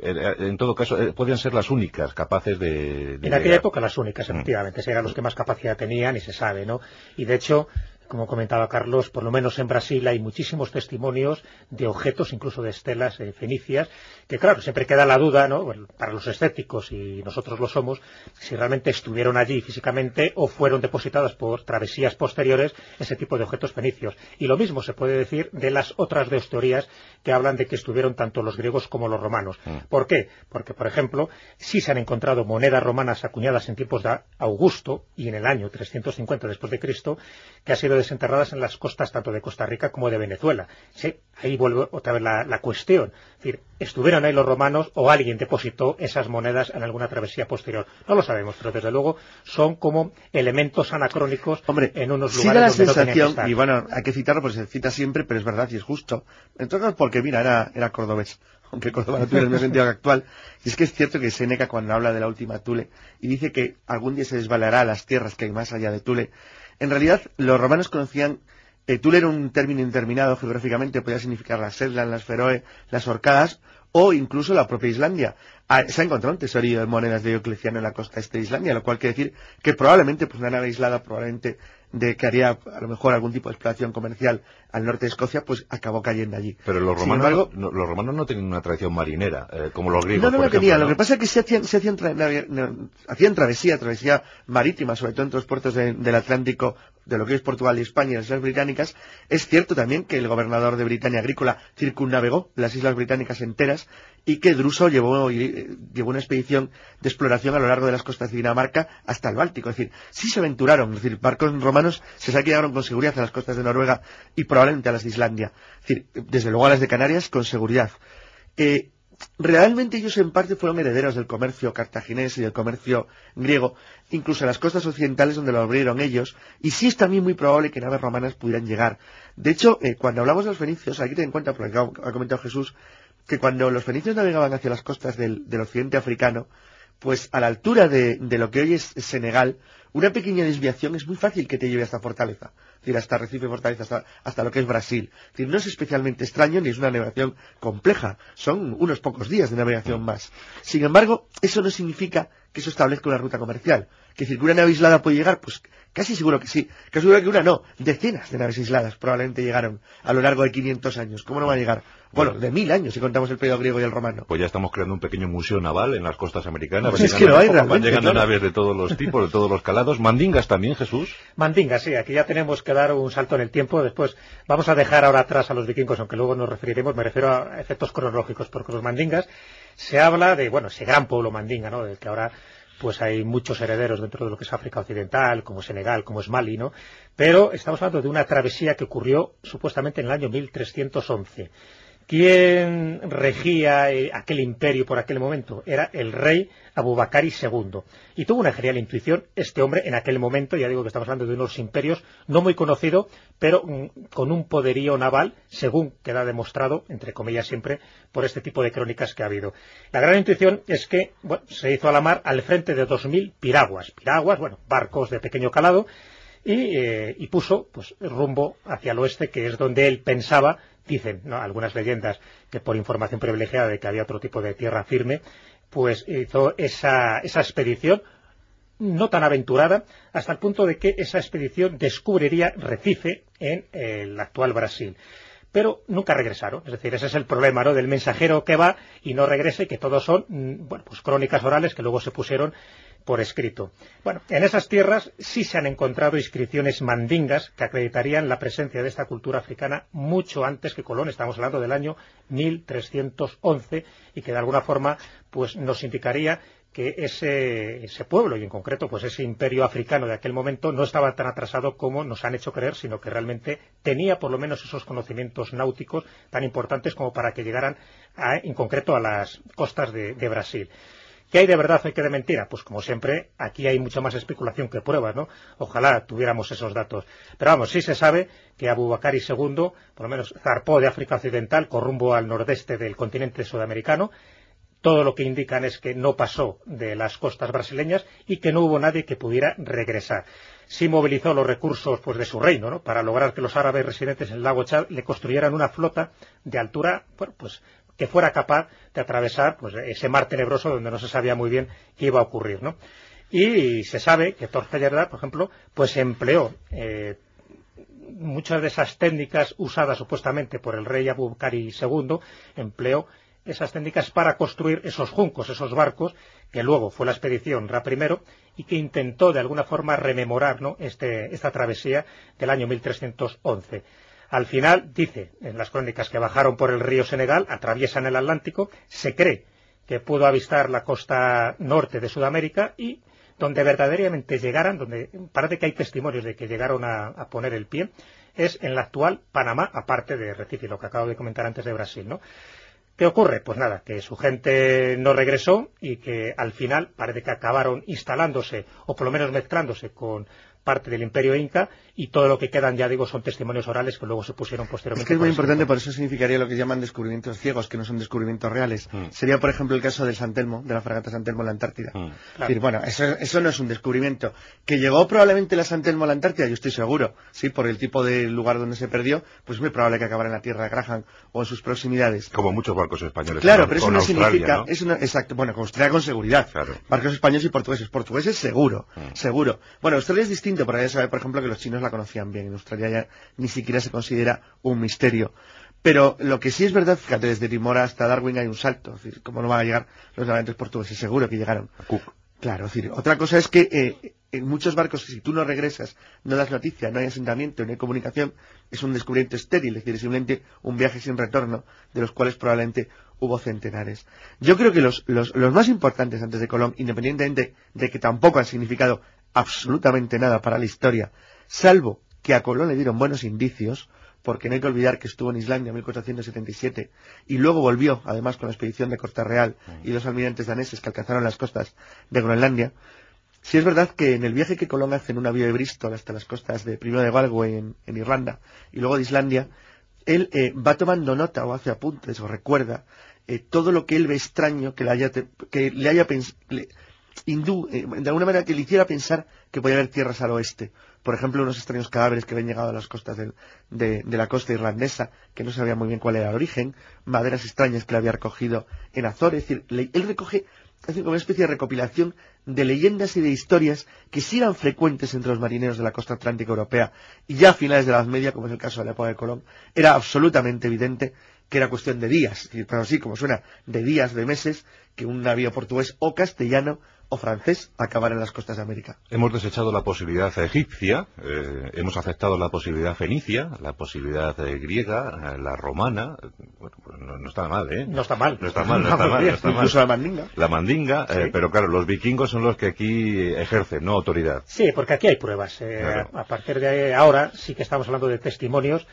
eh, en todo caso, eh, podían ser las únicas capaces de... de En aquella llegar. época las únicas, efectivamente, eran los que más capacidad tenían y se sabe, ¿no? Y de hecho, como comentaba Carlos, por lo menos en Brasil hay muchísimos testimonios de objetos, incluso de estelas eh, fenicias, que claro, siempre queda la duda, ¿no? Bueno, para los escépticos, y nosotros lo somos, si realmente estuvieron allí físicamente o fueron depositadas por travesías posteriores ese tipo de objetos fenicios. Y lo mismo se puede decir de las otras dos teorías que hablan de que estuvieron tanto los griegos como los romanos. ¿Por qué? Porque, por ejemplo, sí se han encontrado monedas romanas acuñadas en tiempos de Augusto y en el año 350 después de Cristo, que han sido desenterradas en las costas tanto de Costa Rica como de Venezuela. Sí, ahí vuelve otra vez la, la cuestión. Es decir, ¿estuvieron ahí los romanos o alguien depositó esas monedas en alguna travesía posterior? No lo sabemos, pero desde luego son como elementos anacrónicos Hombre, en unos sí lugares da la donde no estar. y bueno, hay que citarlo porque se cita siempre, pero es verdad y es justo. En todo caso, porque mira, era, era cordobés, aunque Córdoba no tuviera el mismo sentido que actual. Y es que es cierto que Seneca cuando habla de la última Tule y dice que algún día se desvalará las tierras que hay más allá de Tule, en realidad los romanos conocían eh, Tule era un término indeterminado geográficamente, podía significar las Shetland, las Feroe, las Orcadas o incluso la propia Islandia. Ah, se ha encontrado un tesorillo de monedas de Diocleciano en la costa este de Islandia, lo cual quiere decir que probablemente pues una nave aislada, probablemente de que haría a lo mejor algún tipo de exploración comercial al norte de Escocia, pues acabó cayendo allí. Pero los romanos, embargo, no, los romanos no tenían una tradición marinera, eh, como los griegos, no, no por lo ejemplo, tenían. ¿no? Lo que pasa es que se hacían, se hacían, tra- hacían travesía, travesía marítima, sobre todo entre los puertos de- del Atlántico, de lo que es Portugal y España y las Islas Británicas. Es cierto también que el gobernador de Britania Agrícola circunnavegó las Islas Británicas enteras y que Druso llevó, eh, llevó una expedición de exploración a lo largo de las costas de Dinamarca hasta el Báltico. Es decir, sí se aventuraron, es decir, barcos romanos se sabe que llegaron con seguridad a las costas de Noruega y probablemente a las de Islandia. Es decir, desde luego a las de Canarias con seguridad. Eh, realmente ellos en parte fueron herederos del comercio cartaginés y del comercio griego, incluso en las costas occidentales donde lo abrieron ellos, y sí es también muy probable que naves romanas pudieran llegar. De hecho, eh, cuando hablamos de los fenicios, hay que tener en cuenta, porque ha comentado Jesús, que cuando los fenicios navegaban hacia las costas del, occidente africano, pues a la altura de, de lo que hoy es Senegal, una pequeña desviación es muy fácil que te lleve hasta Fortaleza, es decir, hasta Recife Fortaleza, hasta, hasta lo que es Brasil. Es decir, no es especialmente extraño ni es una navegación compleja, son unos pocos días de navegación más. Sin embargo, eso no significa que eso establezca una ruta comercial. Que decir que una nave aislada puede llegar, pues casi seguro que sí. Casi seguro que una no. Decenas de naves aisladas probablemente llegaron a lo largo de 500 años. ¿Cómo no va a llegar? Bueno, de mil años si contamos el periodo griego y el romano. Pues ya estamos creando un pequeño museo naval en las costas americanas. Pues Van es que llegando- lo hay van llegando claro. naves de todos los tipos, de todos los calados. Mandingas también, Jesús. Mandinga, sí, aquí ya tenemos que dar un salto en el tiempo. Después vamos a dejar ahora atrás a los vikingos, aunque luego nos referiremos, me refiero a efectos cronológicos, porque los mandingas se habla de, bueno, ese gran pueblo mandinga, ¿no? Del que ahora pues hay muchos herederos dentro de lo que es África Occidental, como Senegal, como es Mali, ¿no? Pero estamos hablando de una travesía que ocurrió supuestamente en el año 1311. ¿Quién regía eh, aquel imperio por aquel momento? Era el rey Abubakari II. Y tuvo una genial intuición este hombre en aquel momento, ya digo que estamos hablando de unos imperios no muy conocido, pero mm, con un poderío naval, según queda demostrado, entre comillas siempre, por este tipo de crónicas que ha habido. La gran intuición es que bueno, se hizo a la mar al frente de 2.000 piraguas. Piraguas, bueno, barcos de pequeño calado, y, eh, y puso pues rumbo hacia el oeste, que es donde él pensaba, dicen ¿no? algunas leyendas que por información privilegiada de que había otro tipo de tierra firme, pues hizo esa, esa expedición no tan aventurada, hasta el punto de que esa expedición descubriría Recife en el actual Brasil. Pero nunca regresaron. Es decir, ese es el problema ¿no? del mensajero que va y no regresa y que todos son mm, bueno, pues crónicas orales que luego se pusieron por escrito. Bueno, en esas tierras sí se han encontrado inscripciones mandingas que acreditarían la presencia de esta cultura africana mucho antes que Colón. Estamos hablando del año 1311 y que de alguna forma pues nos indicaría que ese, pueblo y en concreto pues ese imperio africano de aquel momento no estaba tan atrasado como nos han hecho creer, sino que realmente tenía por lo menos esos conocimientos náuticos tan importantes como para que llegaran en concreto a las costas de Brasil. ¿Qué hay de verdad y qué de mentira? Pues como siempre, aquí hay mucha más especulación que pruebas, ¿no? Ojalá tuviéramos esos datos. Pero vamos, sí se sabe que Abu Bakari II, por lo menos zarpó de África Occidental con rumbo al nordeste del continente sudamericano. Todo lo que indican es que no pasó de las costas brasileñas y que no hubo nadie que pudiera regresar. Sí movilizó los recursos pues, de su reino ¿no? para lograr que los árabes residentes en el lago Chad le construyeran una flota de altura bueno, pues que fuera capaz de atravesar pues, ese mar tenebroso donde no se sabía muy bien qué iba a ocurrir. ¿no? Y se sabe que Torcellerda, por ejemplo, pues empleó eh, muchas de esas técnicas usadas supuestamente por el rey Abu Bakari II, empleó esas técnicas para construir esos juncos, esos barcos, que luego fue la expedición Ra I y que intentó de alguna forma rememorar ¿no? este, esta travesía del año 1311. Al final, dice en las crónicas que bajaron por el río Senegal, atraviesan el Atlántico, se cree que pudo avistar la costa norte de Sudamérica y donde verdaderamente llegaran, donde parece que hay testimonios de que llegaron a, poner el pie, es en la actual Panamá, aparte de Recife, lo que acabo de comentar antes de Brasil, ¿no? ¿Qué ocurre? Pues nada, que su gente no regresó y que al final parece que acabaron instalándose o por lo menos mezclándose con parte del imperio inca y todo lo que quedan, ya digo, son testimonios orales que luego se pusieron posteriormente. Es que es muy importante, por eso significaría lo que llaman descubrimientos ciegos, que no son descubrimientos reales. Mm. Sería, por ejemplo, el caso del San Telmo, de la fragata San Telmo en la Antártida. Mm. Es decir, bueno, eso, no es un descubrimiento. Que llegó probablemente la San Telmo a la Antártida, yo estoy seguro, sí, por el tipo de lugar donde se perdió, pues es muy probable que acabara en la tierra de Graham o en sus proximidades. Como muchos barcos españoles. Claro, pero eso no significa, exacto, bueno, con Australia con seguridad. Barcos españoles y portugueses. Portugueses seguro, mm. seguro. Bueno, Australia es distinto, porque ya sabe, por ejemplo, que los chinos la conocían bien. En Australia ya ni siquiera se considera un misterio. Pero lo que sí es verdad, fíjate, desde Timor hasta Darwin hay un salto. Es decir, ¿cómo no van a llegar los navegantes portugueses? Seguro que llegaron. Claro, es decir, otra cosa es que eh, en muchos barcos, si tú no regresas, no das noticia, no hay asentamiento, no hay comunicación, es un descubrimiento estéril, es decir, simplemente un viaje sin retorno, de los cuales probablemente hubo centenares. Yo creo que los, los más importantes antes de Colón, independientemente de que tampoco han significado absolutamente nada para la historia, salvo que a Colón le dieron buenos indicios, porque no hay que olvidar que estuvo en Islandia en 1477 y luego volvió, además, con la expedición de Costa Real y dos almirantes daneses que alcanzaron las costas de Groenlandia. Si es verdad que en el viaje que Colón hace en un avión de Bristol hasta las costas de primero de Galway en, Irlanda y luego de Islandia, él eh, va tomando nota o hace apuntes o recuerda eh, todo lo que él ve extraño que le haya, que le haya hindú, eh, de alguna manera que le hiciera pensar que podía haber tierras al oeste. Por ejemplo, unos extraños cadáveres que habían llegado a las costas de, la costa irlandesa, que no sabía muy bien cuál era el origen, maderas extrañas que le había recogido en Azores. Es decir, él recoge hace como una especie de recopilación de leyendas y de historias que sí eran frecuentes entre los marineros de la costa atlántica europea y ya a finales de la Edad Media, como es el caso de la época de Colón, era absolutamente evidente que era cuestión de días, pero así como suena, de días, de meses, que un navío portugués o castellano o francés acabar en las costas de América. Hemos desechado la posibilidad egipcia, eh, hemos aceptado la posibilidad fenicia, la posibilidad eh, griega, eh, la romana. Bueno, pues no, está mal, ¿eh? No está mal. No está mal, no está mal. No está mal. Incluso la mandinga. La mandinga, pero claro, los vikingos son los que aquí ejercen, no autoridad. Sí, porque aquí hay pruebas. A partir de ahora sí que estamos hablando de testimonios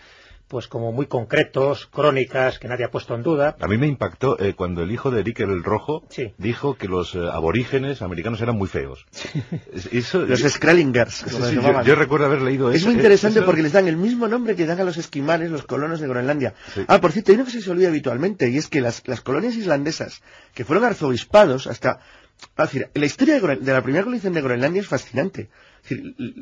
pues como muy concretos, crónicas que nadie ha puesto en duda. A mí me impactó eh, cuando el hijo de Eric el Rojo dijo que los eh, aborígenes americanos eran muy feos. los Skrellingers. yo, recuerdo haber leído eso. Es muy interesante porque les dan el mismo nombre que dan a los esquimales, los colonos de Groenlandia. Ah, por cierto, hay una que se olvida habitualmente y es que las, colonias islandesas que fueron arzobispados hasta... decir, la historia de, la primera colonización de Groenlandia es fascinante.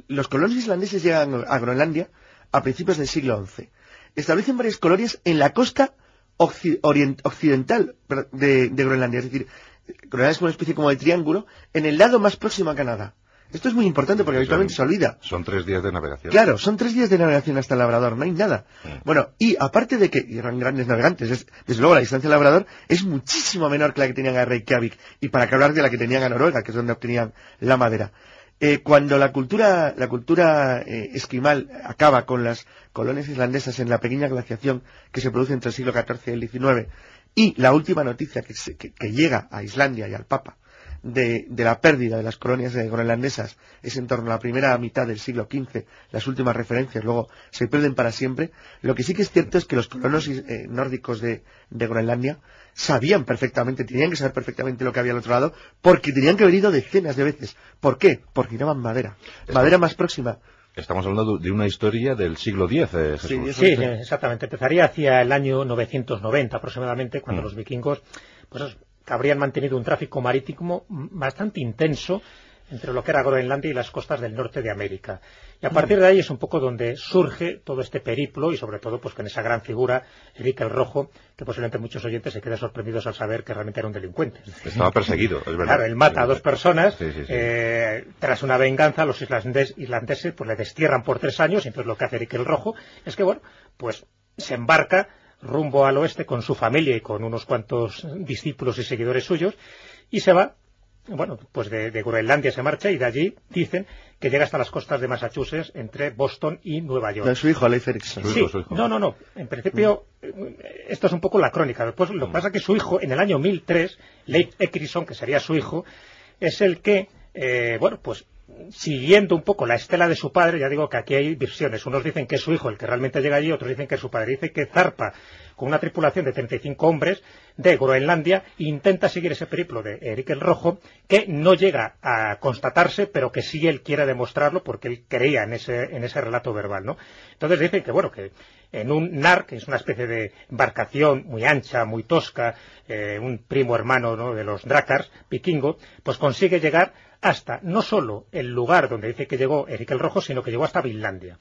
los colonos islandeses llegan a Groenlandia a principios del siglo XI establecen varias colonias en la costa occidental de, Groenlandia. Es decir, Groenlandia es una especie como de triángulo en el lado más próximo a Canadá. Esto es muy importante porque habitualmente se olvida. Son tres días de navegación. Claro, son tres días de navegación hasta el Labrador, no hay nada. Mm. Bueno, y aparte de que eran grandes navegantes, desde luego la distancia del Labrador es muchísimo menor que la que tenían a Reykjavik, y para que hablar de la que tenían a Noruega, que es donde obtenían la madera. Eh, cuando la cultura, la cultura eh, esquimal acaba con las colonias islandesas en la pequeña glaciación que se produce entre el siglo XIV y el XIX, y la última noticia que, llega a Islandia y al Papa de, la pérdida de las colonias eh, groenlandesas es en torno a la primera mitad del siglo XV, las últimas referencias luego se pierden para siempre, lo que sí que es cierto es que los colonos nórdicos de Groenlandia sabían perfectamente, tenían que saber perfectamente lo que había al otro lado, porque tenían que haber ido decenas de veces. ¿Por qué? Porque llevaban madera. Madera más próxima Estamos hablando de una historia del siglo X, eh, Jesús. Sí, exactamente. Empezaría hacia el año 990 aproximadamente, cuando Mm. los vikingos pues, habrían mantenido un tráfico marítimo bastante intenso entre lo que era Groenlandia y las costas del norte de América. Y a partir de ahí es un poco donde surge todo este periplo y sobre todo pues con esa gran figura, Eric el Rojo, que posiblemente muchos oyentes se queden sorprendidos al saber que realmente era un delincuente. Estaba perseguido, es verdad. Claro, él mata a dos personas, Sí, sí, sí. eh, tras una venganza los islandes- irlandeses pues le destierran por tres años y entonces lo que hace Eric el Rojo es que, bueno, pues se embarca rumbo al oeste con su familia y con unos cuantos discípulos y seguidores suyos y se va, bueno, pues de, de Groenlandia se marcha y de allí dicen que llega hasta las costas de Massachusetts entre Boston y Nueva York. de su hijo, Leif Erikson. Sí, no, no, no. En principio, eh, esto es un poco la crónica. Después, lo que pasa es que su hijo, en el año 1003, Leif Ekrison, que sería su hijo, es el que, eh, bueno, pues siguiendo un poco la estela de su padre, ya digo que aquí hay versiones. Unos dicen que es su hijo el que realmente llega allí, otros dicen que es su padre. Dice que zarpa con una tripulación de 35 hombres de Groenlandia e intenta seguir ese periplo de Eric el Rojo, que no llega a constatarse, pero que sí él quiere demostrarlo porque él creía en ese, en ese relato verbal, ¿no? Entonces dicen que, bueno, que en un NAR, que es una especie de embarcación muy ancha, muy tosca, eh, un primo hermano ¿no? de los Drakars, vikingo, pues consigue llegar hasta no solo el lugar donde dice que llegó Eric el Rojo, sino que llegó hasta Finlandia.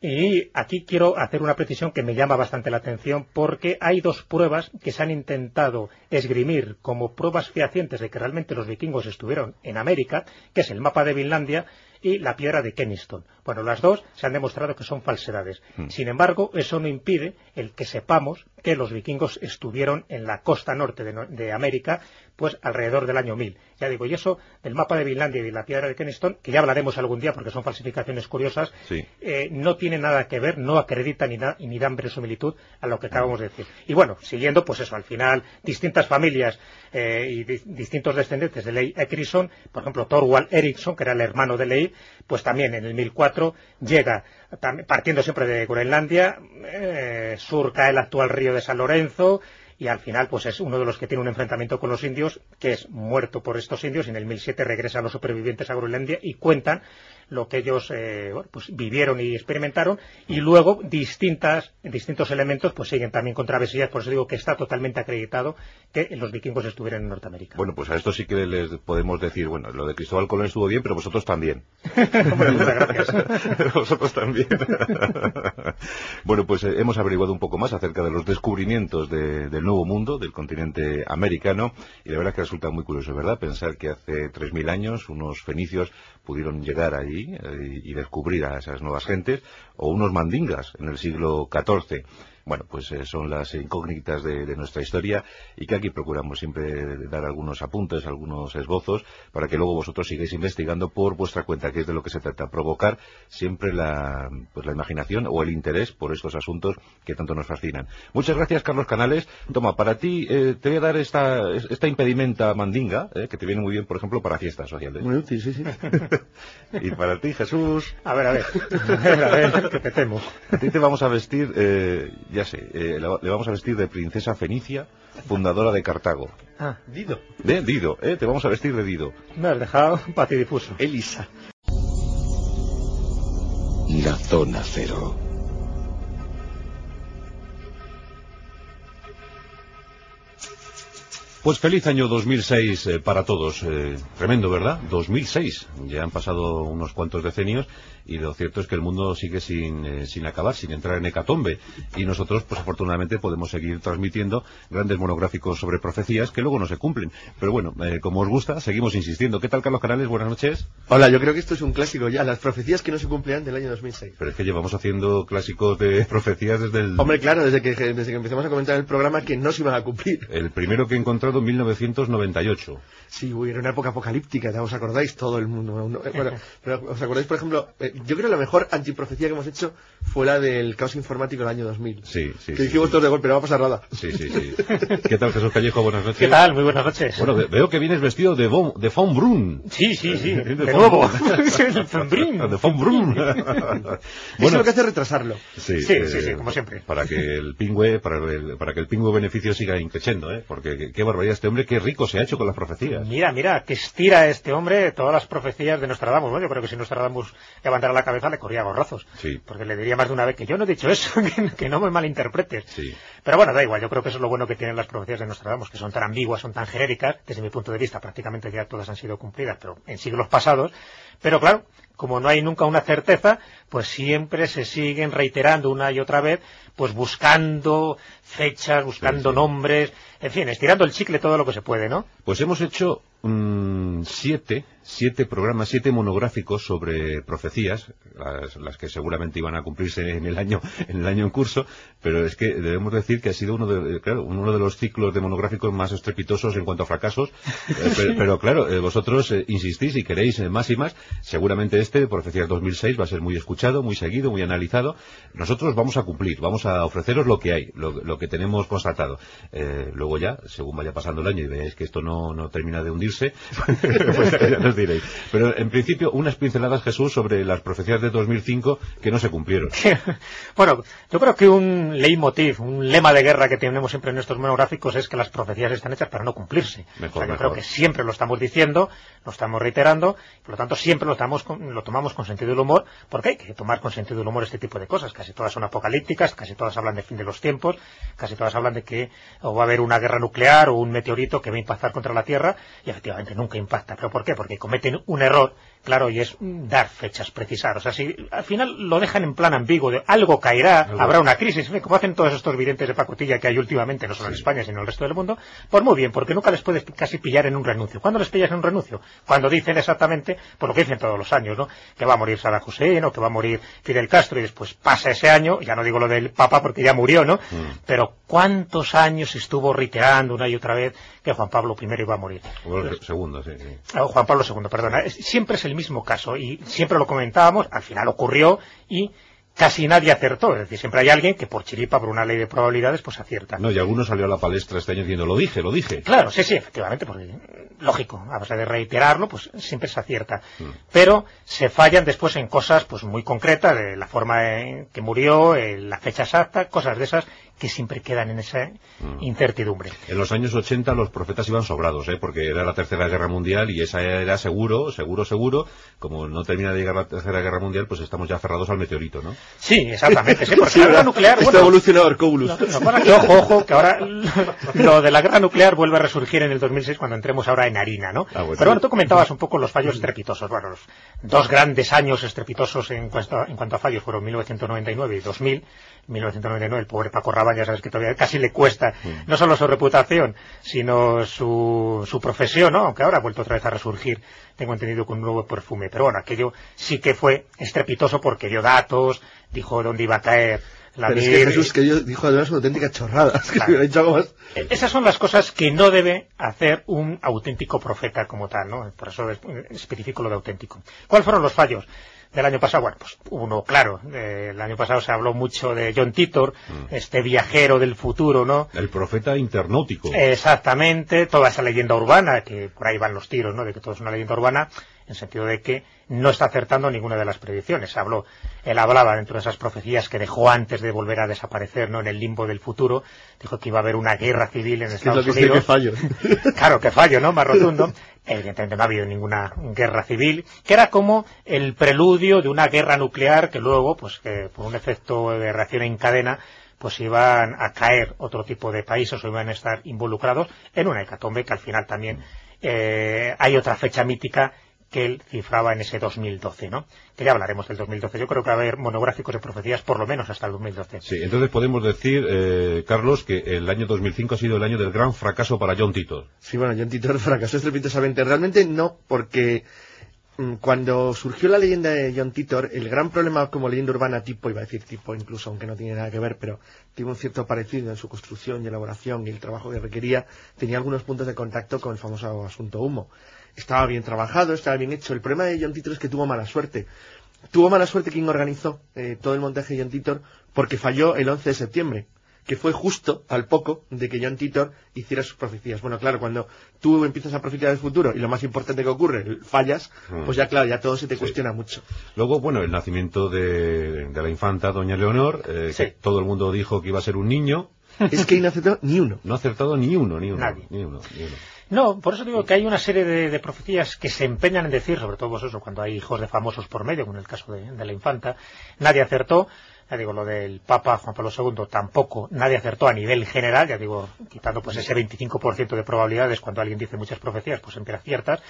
Y aquí quiero hacer una precisión que me llama bastante la atención porque hay dos pruebas que se han intentado esgrimir como pruebas fehacientes de que realmente los vikingos estuvieron en América, que es el mapa de Finlandia y la piedra de Kenniston. Bueno, las dos se han demostrado que son falsedades. Sin embargo, eso no impide el que sepamos que los vikingos estuvieron en la costa norte de, América, pues alrededor del año 1000. Ya digo, y eso del mapa de Finlandia y de la piedra de Kenniston, que ya hablaremos algún día porque son falsificaciones curiosas, Sí. eh, no tiene nada que ver, no acredita ni, da- ni dan verosimilitud a lo que acabamos de decir. Y bueno, siguiendo, pues eso, al final, distintas familias eh, y di- distintos descendientes de Leif Erikson, por ejemplo, Thorwald Eriksson, que era el hermano de Pues también en el 1004 llega, partiendo siempre de Groenlandia, eh, surca el actual río de San Lorenzo, y al final pues es uno de los que tiene un enfrentamiento con los indios, que es muerto por estos indios, y en el 1007 regresan los supervivientes a Groenlandia y cuentan lo que ellos eh, bueno, pues vivieron y experimentaron, y luego distintas, distintos elementos pues siguen también con travesías, por eso digo que está totalmente acreditado que los vikingos estuvieron en Norteamérica. Bueno, pues a esto sí que les podemos decir, bueno, lo de Cristóbal Colón estuvo bien, pero vosotros también. Muchas gracias. Vosotros también. bueno, pues eh, hemos averiguado un poco más acerca de los descubrimientos de- del Nuevo Mundo, del continente americano, y la verdad que resulta muy curioso, ¿verdad? Pensar que hace 3.000 años unos fenicios pudieron llegar allí eh, y descubrir a esas nuevas gentes, o unos mandingas en el siglo XIV. Bueno, pues eh, son las incógnitas de, de nuestra historia y que aquí procuramos siempre dar algunos apuntes, algunos esbozos, para que luego vosotros sigáis investigando por vuestra cuenta, que es de lo que se trata, provocar siempre la, pues la imaginación o el interés por estos asuntos que tanto nos fascinan. Muchas gracias, Carlos Canales. Toma, para ti eh, te voy a dar esta, esta impedimenta mandinga, eh, que te viene muy bien, por ejemplo, para fiestas sociales. Muy útil, sí, sí. y para ti, Jesús, A ver, a ver, a ver, a ver, que a ti te vamos a vestir, eh, ya sé, eh, le le vamos a vestir de princesa fenicia, fundadora de Cartago. Ah, Dido. De Dido, ¿eh? Te vamos a vestir de Dido. me has dejado patidifuso. Elisa. La zona cero. Pues feliz año 2006 eh, para todos. Eh, tremendo, ¿verdad? 2006. Ya han pasado unos cuantos decenios y lo cierto es que el mundo sigue sin, eh, sin acabar, sin entrar en hecatombe. Y nosotros, pues afortunadamente, podemos seguir transmitiendo grandes monográficos sobre profecías que luego no se cumplen. Pero bueno, eh, como os gusta, seguimos insistiendo. ¿Qué tal, Carlos Canales? Buenas noches. Hola, yo creo que esto es un clásico ya, las profecías que no se cumplían del año 2006. Pero es que llevamos haciendo clásicos de profecías desde el... Hombre, claro, desde que, desde que empezamos a comentar el programa que no se iban a cumplir. El primero que he encontrado publicado en 1998. Sí, uy, era una época apocalíptica, ¿os acordáis? Todo el mundo. eh, bueno, pero ¿os acordáis, por ejemplo? eh, yo creo que la mejor antiprofecía que hemos hecho fue la del caos informático del año 2000. Sí, sí. que sí, dijimos sí. todos de golpe, no va a pasar nada. Sí, sí, sí. ¿Qué tal, Jesús Callejo? Buenas noches. ¿Qué tal? Muy buenas noches. Bueno, ve- veo que vienes vestido de, von, de Von Brun. Sí, sí, sí, De de Von nuevo. Brun. Fembrín. De Von Brun. Eso lo que hace es retrasarlo. Sí, Sí, eh, sí, sí, como siempre. Para que el pingüe, para, el- para que el pingüe beneficio siga increciendo, ¿eh? Porque qué, qué barbaridad este hombre, qué rico se ha hecho con las profecías. Mira, mira, que estira este hombre todas las profecías de Nostradamus, ¿no? Yo creo que si Nostradamus levantara la cabeza le corría gorrazos. Sí. Porque le diría más de una vez que yo no he dicho eso, que, que no me malinterpretes. Sí. Pero bueno, da igual, yo creo que eso es lo bueno que tienen las profecías de Nostradamus, que son tan ambiguas, son tan genéricas, desde mi punto de vista prácticamente ya todas han sido cumplidas, pero en siglos pasados. Pero claro, como no hay nunca una certeza, pues siempre se siguen reiterando una y otra vez, pues buscando fechas, buscando Sí, sí. nombres, en fin, estirando el chicle todo lo que se puede, ¿no? Pues hemos hecho mm, siete, siete programas, siete monográficos sobre profecías, las, las que seguramente iban a cumplirse en el año, en el año en curso, pero es que debemos decir que ha sido uno de, claro, uno de los ciclos de monográficos más estrepitosos en cuanto a fracasos, Eh, pero, pero claro, eh, vosotros eh, insistís y queréis más y más, seguramente este, Profecías 2006, va a ser muy escuchado, muy seguido, muy analizado. Nosotros vamos a cumplir, vamos a ofreceros lo que hay, lo, lo que tenemos constatado. Luego ya, según vaya pasando el año y veáis que esto no, no termina de hundirse, pues ya nos diréis. Pero en principio, unas pinceladas, Jesús, sobre las profecías de 2005 que no se cumplieron. bueno, yo creo que un leitmotiv, un lema de guerra que tenemos siempre en nuestros monográficos es que las profecías están hechas para no cumplirse. Mejor, o sea, yo mejor. creo que siempre lo estamos diciendo, lo estamos reiterando, por lo tanto siempre lo, estamos con- lo tomamos con sentido del humor, porque hay que tomar con sentido del humor este tipo de cosas. Casi todas son apocalípticas, casi todas hablan de fin de los tiempos, casi todas hablan de que o va a haber una guerra nuclear o un meteorito que va a impactar contra la Tierra, y efectivamente nunca impacta. ¿Pero por qué? Porque cometen un error, claro, y es mm, dar fechas, precisar. O sea, si al final lo dejan en plan ambiguo, de algo caerá, habrá una crisis, como hacen todos estos videntes de pacotilla que hay últimamente, no solo en España, sino en el resto del mundo, pues muy bien, porque nunca les puedes casi pillar en un renuncio. ¿Cuándo les pillas en un renuncio? Cuando dicen exactamente, por lo que dicen todos los años, ¿no? Que va a morir Saddam Hussein o que va a morir Fidel Castro y después pasa ese año, ya no digo lo del Papa porque ya murió, ¿no? Pero ¿cuántos años estuvo reiterando una y otra vez que Juan Pablo I iba a morir? Segundo, sí, sí. Ah, Juan Pablo II, perdona. Siempre es el mismo caso y siempre lo comentábamos, al final ocurrió y casi nadie acertó. Es decir, siempre hay alguien que por chiripa, por una ley de probabilidades, pues acierta. No, y alguno salió a la palestra este año diciendo, lo dije, lo dije. Claro, sí, sí, efectivamente, porque mm, lógico, a base de reiterarlo, pues siempre se acierta. Mm. Pero se fallan después en cosas pues muy concretas, de la forma en que murió, eh, la fecha exacta, cosas de esas que siempre quedan en esa Mm. incertidumbre. En los años 80 los profetas iban sobrados, ¿eh? porque era la Tercera Guerra Mundial y esa era seguro, seguro, seguro. Como no termina de llegar la Tercera Guerra Mundial, pues estamos ya aferrados al meteorito, ¿no? Sí, exactamente, sí, porque Sí, la guerra nuclear, Está bueno, evolucionado Arcobulus. Es que, ojo, ojo, que ahora lo de la guerra nuclear vuelve a resurgir en el 2006 cuando entremos ahora en harina, ¿no? Ah, bueno. Pero bueno, tú comentabas un poco los fallos estrepitosos. Bueno, los dos grandes años estrepitosos en cuanto, a, en cuanto a fallos fueron 1999 y 2000. 1999, el pobre Paco Rabanne, ya sabes que todavía casi le cuesta no solo su reputación, sino su, su profesión, ¿no? Aunque ahora ha vuelto otra vez a resurgir, tengo entendido, con un nuevo perfume. Pero bueno, aquello sí que fue estrepitoso porque dio datos, dijo dónde iba a caer la Pero es que Jesús que yo dijo además una auténtica chorrada. Es que Claro. dicho algo más. Eh, Esas son las cosas que no debe hacer un auténtico profeta como tal, ¿no? Por eso es- especifico lo de auténtico. ¿Cuáles fueron los fallos del año pasado? Bueno, pues uno, claro. eh, el año pasado se habló mucho de John Titor, este viajero del futuro, ¿no? El profeta internautico. Exactamente, toda esa leyenda urbana, que por ahí van los tiros, ¿no? De que todo es una leyenda urbana, en el sentido de que no está acertando ninguna de las predicciones. Habló, él hablaba dentro de esas profecías que dejó antes de volver a desaparecer, ¿no? En el limbo del futuro, dijo que iba a haber una guerra civil en es Estados que Unidos. fallo. Claro, que fallo, ¿no? Más rotundo. Evidentemente no ha habido ninguna guerra civil, que era como el preludio de una guerra nuclear que luego, pues que por un efecto de reacción en cadena, pues iban a caer otro tipo de países o iban a estar involucrados en una hecatombe que al final también eh, hay otra fecha mítica que él cifraba en ese 2012, ¿no? Que ya hablaremos del 2012. Yo creo que va a haber monográficos de profecías por lo menos hasta el 2012. Sí, entonces podemos decir, eh, Carlos, que el año 2005 ha sido el año del gran fracaso para John Titor. Sí, bueno, John Titor fracasó estrepitosamente. Realmente no, porque mm, cuando surgió la leyenda de John Titor, el gran problema como leyenda urbana tipo, iba a decir tipo incluso, aunque no tiene nada que ver, pero tiene un cierto parecido en su construcción y elaboración y el trabajo que requería, tenía algunos puntos de contacto con el famoso asunto humo. Estaba bien trabajado, estaba bien hecho. El problema de John Titor es que tuvo mala suerte. Tuvo mala suerte quien organizó eh, todo el montaje de John Titor porque falló el 11 de septiembre que fue justo al poco de que John Titor hiciera sus profecías. Bueno, claro, cuando tú empiezas a profetizar el futuro y lo más importante que ocurre, fallas, Mm. pues ya claro, ya todo se te cuestiona mucho. Luego, bueno, el nacimiento de, de la infanta Doña Leonor, eh, Sí. que todo el mundo dijo que iba a ser un niño, es que ahí no acertó ni uno. no ha acertado ni uno, ni uno, Nadie. ni uno, ni uno. No, por eso digo que hay una serie de, de profecías que se empeñan en decir, sobre todo pues eso, cuando hay hijos de famosos por medio, como en el caso de, de la infanta, nadie acertó. Ya digo, lo del Papa Juan Pablo II tampoco, nadie acertó a nivel general, ya digo, quitando pues ese 25% de probabilidades cuando alguien dice muchas profecías, pues siempre aciertas.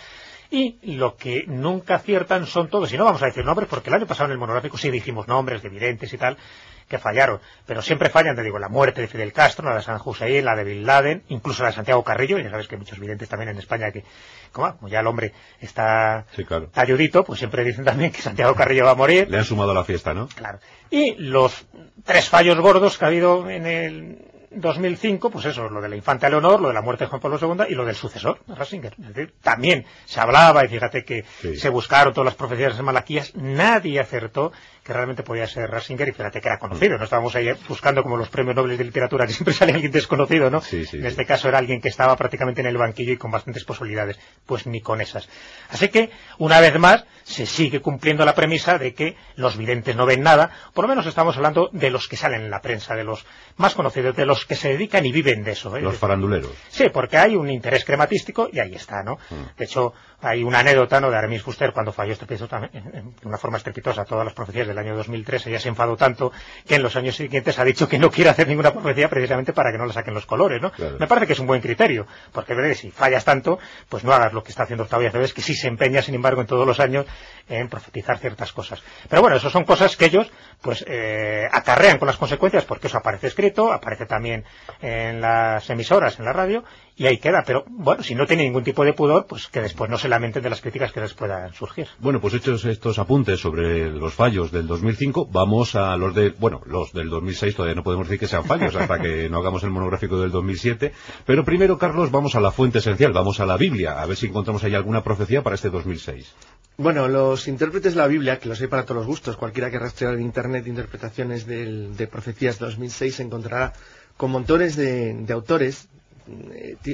Y lo que nunca aciertan son todos, y no vamos a decir nombres, porque el año pasado en el monográfico sí dijimos nombres de videntes y tal, que fallaron, pero siempre fallan, te digo, la muerte de Fidel Castro, la de San Hussein, la de Bin Laden, incluso la de Santiago Carrillo, y ya sabes que hay muchos videntes también en España que, como, como ya el hombre está Sí, claro. talludito, pues siempre dicen también que Santiago Carrillo va a morir. Le han sumado a la fiesta, ¿no? Claro. Y los tres fallos gordos que ha habido en el 2005, pues eso, lo de la infanta Leonor, lo de la muerte de Juan Pablo II y lo del sucesor, Ratzinger. Es decir, también se hablaba, y fíjate que Sí. se buscaron todas las profecías de Malaquías, nadie acertó que realmente podía ser Ratzinger, y fíjate que era conocido, no estábamos ahí buscando como los premios Nobel de literatura, que siempre sale alguien desconocido, ¿no? Sí, sí, en sí. este caso era alguien que estaba prácticamente en el banquillo y con bastantes posibilidades, pues ni con esas. Así que, una vez más, se sigue cumpliendo la premisa de que los videntes no ven nada, por lo menos estamos hablando de los que salen en la prensa, de los más conocidos, de los que se dedican y viven de eso. ¿eh? Los faranduleros. Sí, porque hay un interés crematístico y ahí está, ¿no? De hecho, hay una anécdota, ¿no? De Aramis Fuster cuando falló estrepitosamente, de una forma estrepitosa todas las profecías del año 2003, ella se enfadó tanto que en los años siguientes ha dicho que no quiere hacer ninguna profecía precisamente para que no le saquen los colores, ¿no? Claro. Me parece que es un buen criterio, porque ¿ves? si fallas tanto, pues no hagas lo que está haciendo Octavio Aceves, que sí se empeña, sin embargo, en todos los años en profetizar ciertas cosas. Pero bueno, eso son cosas que ellos, pues, eh, acarrean con las consecuencias, porque eso aparece escrito, aparece también en las emisoras, en la radio, y ahí queda. Pero bueno, si no tiene ningún tipo de pudor, pues que después no se lamenten de las críticas que les puedan surgir. Bueno, pues hechos estos apuntes sobre los fallos del 2005, vamos a los de, bueno, los del 2006 todavía no podemos decir que sean fallos hasta que no hagamos el monográfico del 2007, pero primero, Carlos, vamos a la fuente esencial, vamos a la Biblia, a ver si encontramos ahí alguna profecía para este 2006. Bueno, los intérpretes de la Biblia, que los hay para todos los gustos, cualquiera que rastrear en Internet interpretaciones del- de profecías 2006 se encontrará con montones de, de autores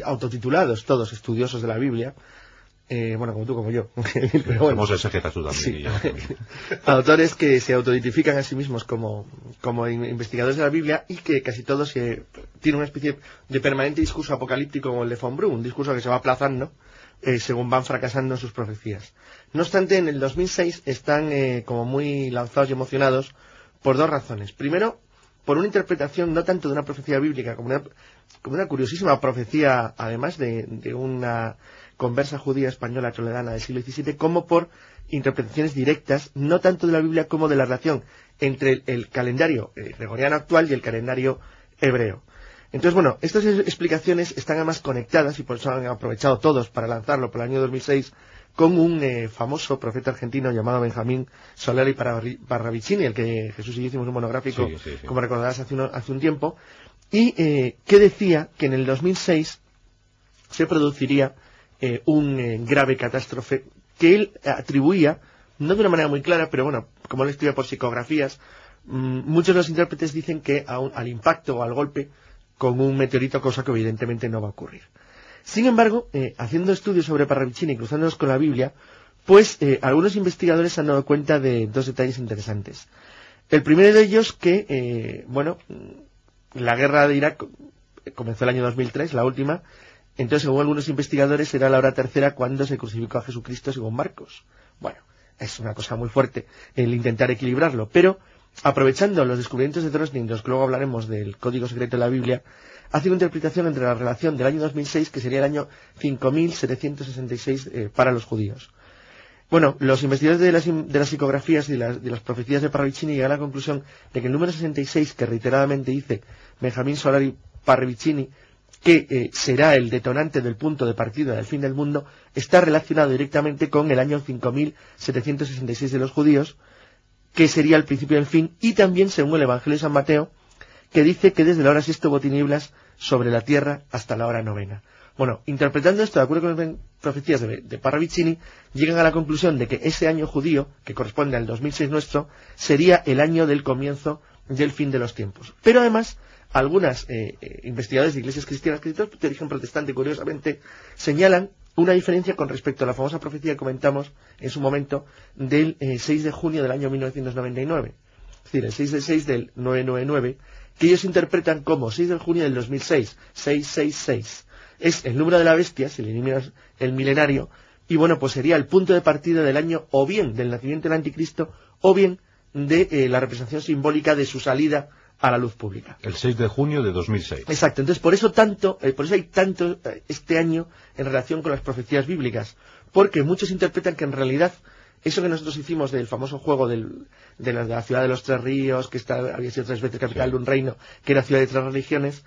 autotitulados, todos estudiosos de la Biblia, eh, bueno, como tú, como yo, pero bueno. Somos exegetas tú también. Sí. Guillermo. autores que se autoidentifican a sí mismos como, como in- investigadores de la Biblia y que casi todos se- tienen una especie de permanente discurso apocalíptico como el de Von Brun, un discurso que se va aplazando eh, según van fracasando en sus profecías. No obstante, en el 2006 están eh, como muy lanzados y emocionados por dos razones. Primero, por una interpretación no tanto de una profecía bíblica como una, una curiosísima profecía, además de, de una conversa judía española toledana del siglo XVII, como por interpretaciones directas, no tanto de la Biblia como de la relación entre el, el calendario eh, gregoriano actual y el calendario hebreo. Entonces, bueno, estas es- explicaciones están además conectadas y por eso han aprovechado todos para lanzarlo por el año 2006 con un eh, famoso profeta argentino llamado Benjamín Solari Parravi- Parravicini, el que Jesús y yo hicimos un monográfico, Sí, sí, sí. como recordarás, hace, uno- hace un tiempo, y eh, que decía que en el 2006 se produciría eh, un eh, grave catástrofe que él atribuía, no de una manera muy clara, pero bueno, como él estudia por psicografías, mm, muchos de los intérpretes dicen que al impacto o al golpe con un meteorito, cosa que evidentemente no va a ocurrir. Sin embargo, haciendo estudios sobre Parravicini y cruzándolos con la Biblia, pues algunos investigadores han dado cuenta de dos detalles interesantes. El primero de ellos que, bueno, la guerra de Irak comenzó el año 2003, la última, entonces según algunos investigadores era la hora tercera cuando se crucificó a Jesucristo según Marcos. Bueno, es una cosa muy fuerte el intentar equilibrarlo, pero aprovechando los descubrimientos de Drosnin, los que luego hablaremos del código secreto de la Biblia, hace una interpretación entre la relación del año 2006, que sería el año 5766 eh, para los judíos. Bueno, los investigadores de las, psicografías y de las profecías de Parravicini llegan a la conclusión de que el número 66, que reiteradamente dice Benjamín Solari Parravicini, que eh, será el detonante del punto de partida del fin del mundo, está relacionado directamente con el año 5766 de los judíos, que sería el principio del fin, y también según el Evangelio de San Mateo, que dice que desde la hora sexta hubo tinieblas sobre la tierra hasta la hora novena. Bueno, interpretando esto de acuerdo con las profecías de, Parravicini, llegan a la conclusión de que ese año judío, que corresponde al 2006 nuestro, sería el año del comienzo del fin de los tiempos. Pero además, algunas eh, eh, investigadores de iglesias cristianas, de origen protestante, curiosamente, señalan una diferencia con respecto a la famosa profecía que comentamos en su momento del 6 eh, de junio del año 1999. Es decir, el 6 de 6 del 999, que ellos interpretan como 6 de junio del 2006, 666. Es el número de la bestia, si le eliminas el milenario, y bueno, pues sería el punto de partida del año o bien del nacimiento del anticristo, o bien de eh, la representación simbólica de su salida a la luz pública. El 6 de junio de 2006. Exacto. Entonces, por eso tanto, eh, por eso hay tanto eh, este año en relación con las profecías bíblicas, porque muchos interpretan que en realidad eso que nosotros hicimos del famoso juego de, la, ciudad de los tres ríos, que está, había sido tres veces capital de un reino, que era ciudad de tres religiones,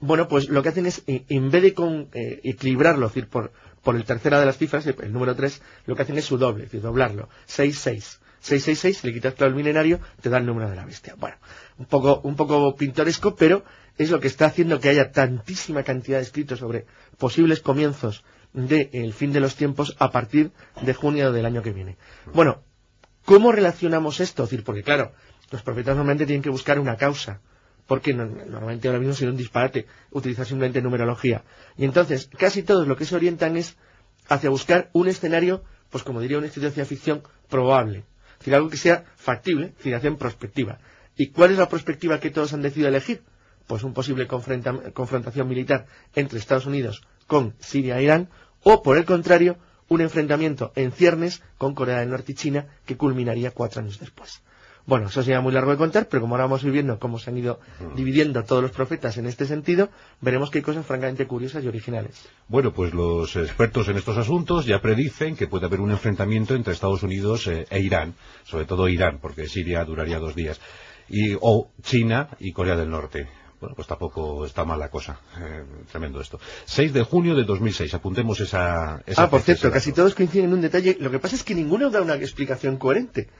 bueno, pues lo que hacen es, en vez de con, equilibrarlo, es decir, por, el tercera de las cifras, el número 3, lo que hacen es su doble, es decir, doblarlo. 6, 6. 666, si le quitas claro el milenario, te da el número de la bestia. Bueno, un poco, un poco pintoresco, pero es lo que está haciendo que haya tantísima cantidad de escritos sobre posibles comienzos del fin de los tiempos a partir de junio del año que viene. Bueno, ¿cómo relacionamos esto? Es decir, porque claro, los profetas normalmente tienen que buscar una causa, porque normalmente ahora mismo sería un disparate utilizar simplemente numerología. Y entonces, casi todos lo que se orientan es hacia buscar un escenario, pues como diría una institución de ficción, probable decir, algo que sea factible, financiación prospectiva. ¿Y cuál es la perspectiva que todos han decidido elegir? Pues un posible confrontación militar entre Estados Unidos con Siria e Irán, o por el contrario, un enfrentamiento en ciernes con Corea del Norte y China que culminaría cuatro años después. Bueno, eso sería muy largo de contar, pero como ahora vamos viendo cómo se han ido dividiendo todos los profetas en este sentido, veremos que hay cosas francamente curiosas y originales. Bueno, pues los expertos en estos asuntos ya predicen que puede haber un enfrentamiento entre Estados Unidos eh, e Irán, sobre todo Irán, porque Siria duraría dos días, y, o China y Corea del Norte. Bueno, pues tampoco está mal la cosa. Eh, tremendo esto. 6 de junio de 2006. Apuntemos esa... esa ah, por cierto, casi todos coinciden en un detalle. Lo que pasa es que ninguno da una explicación coherente.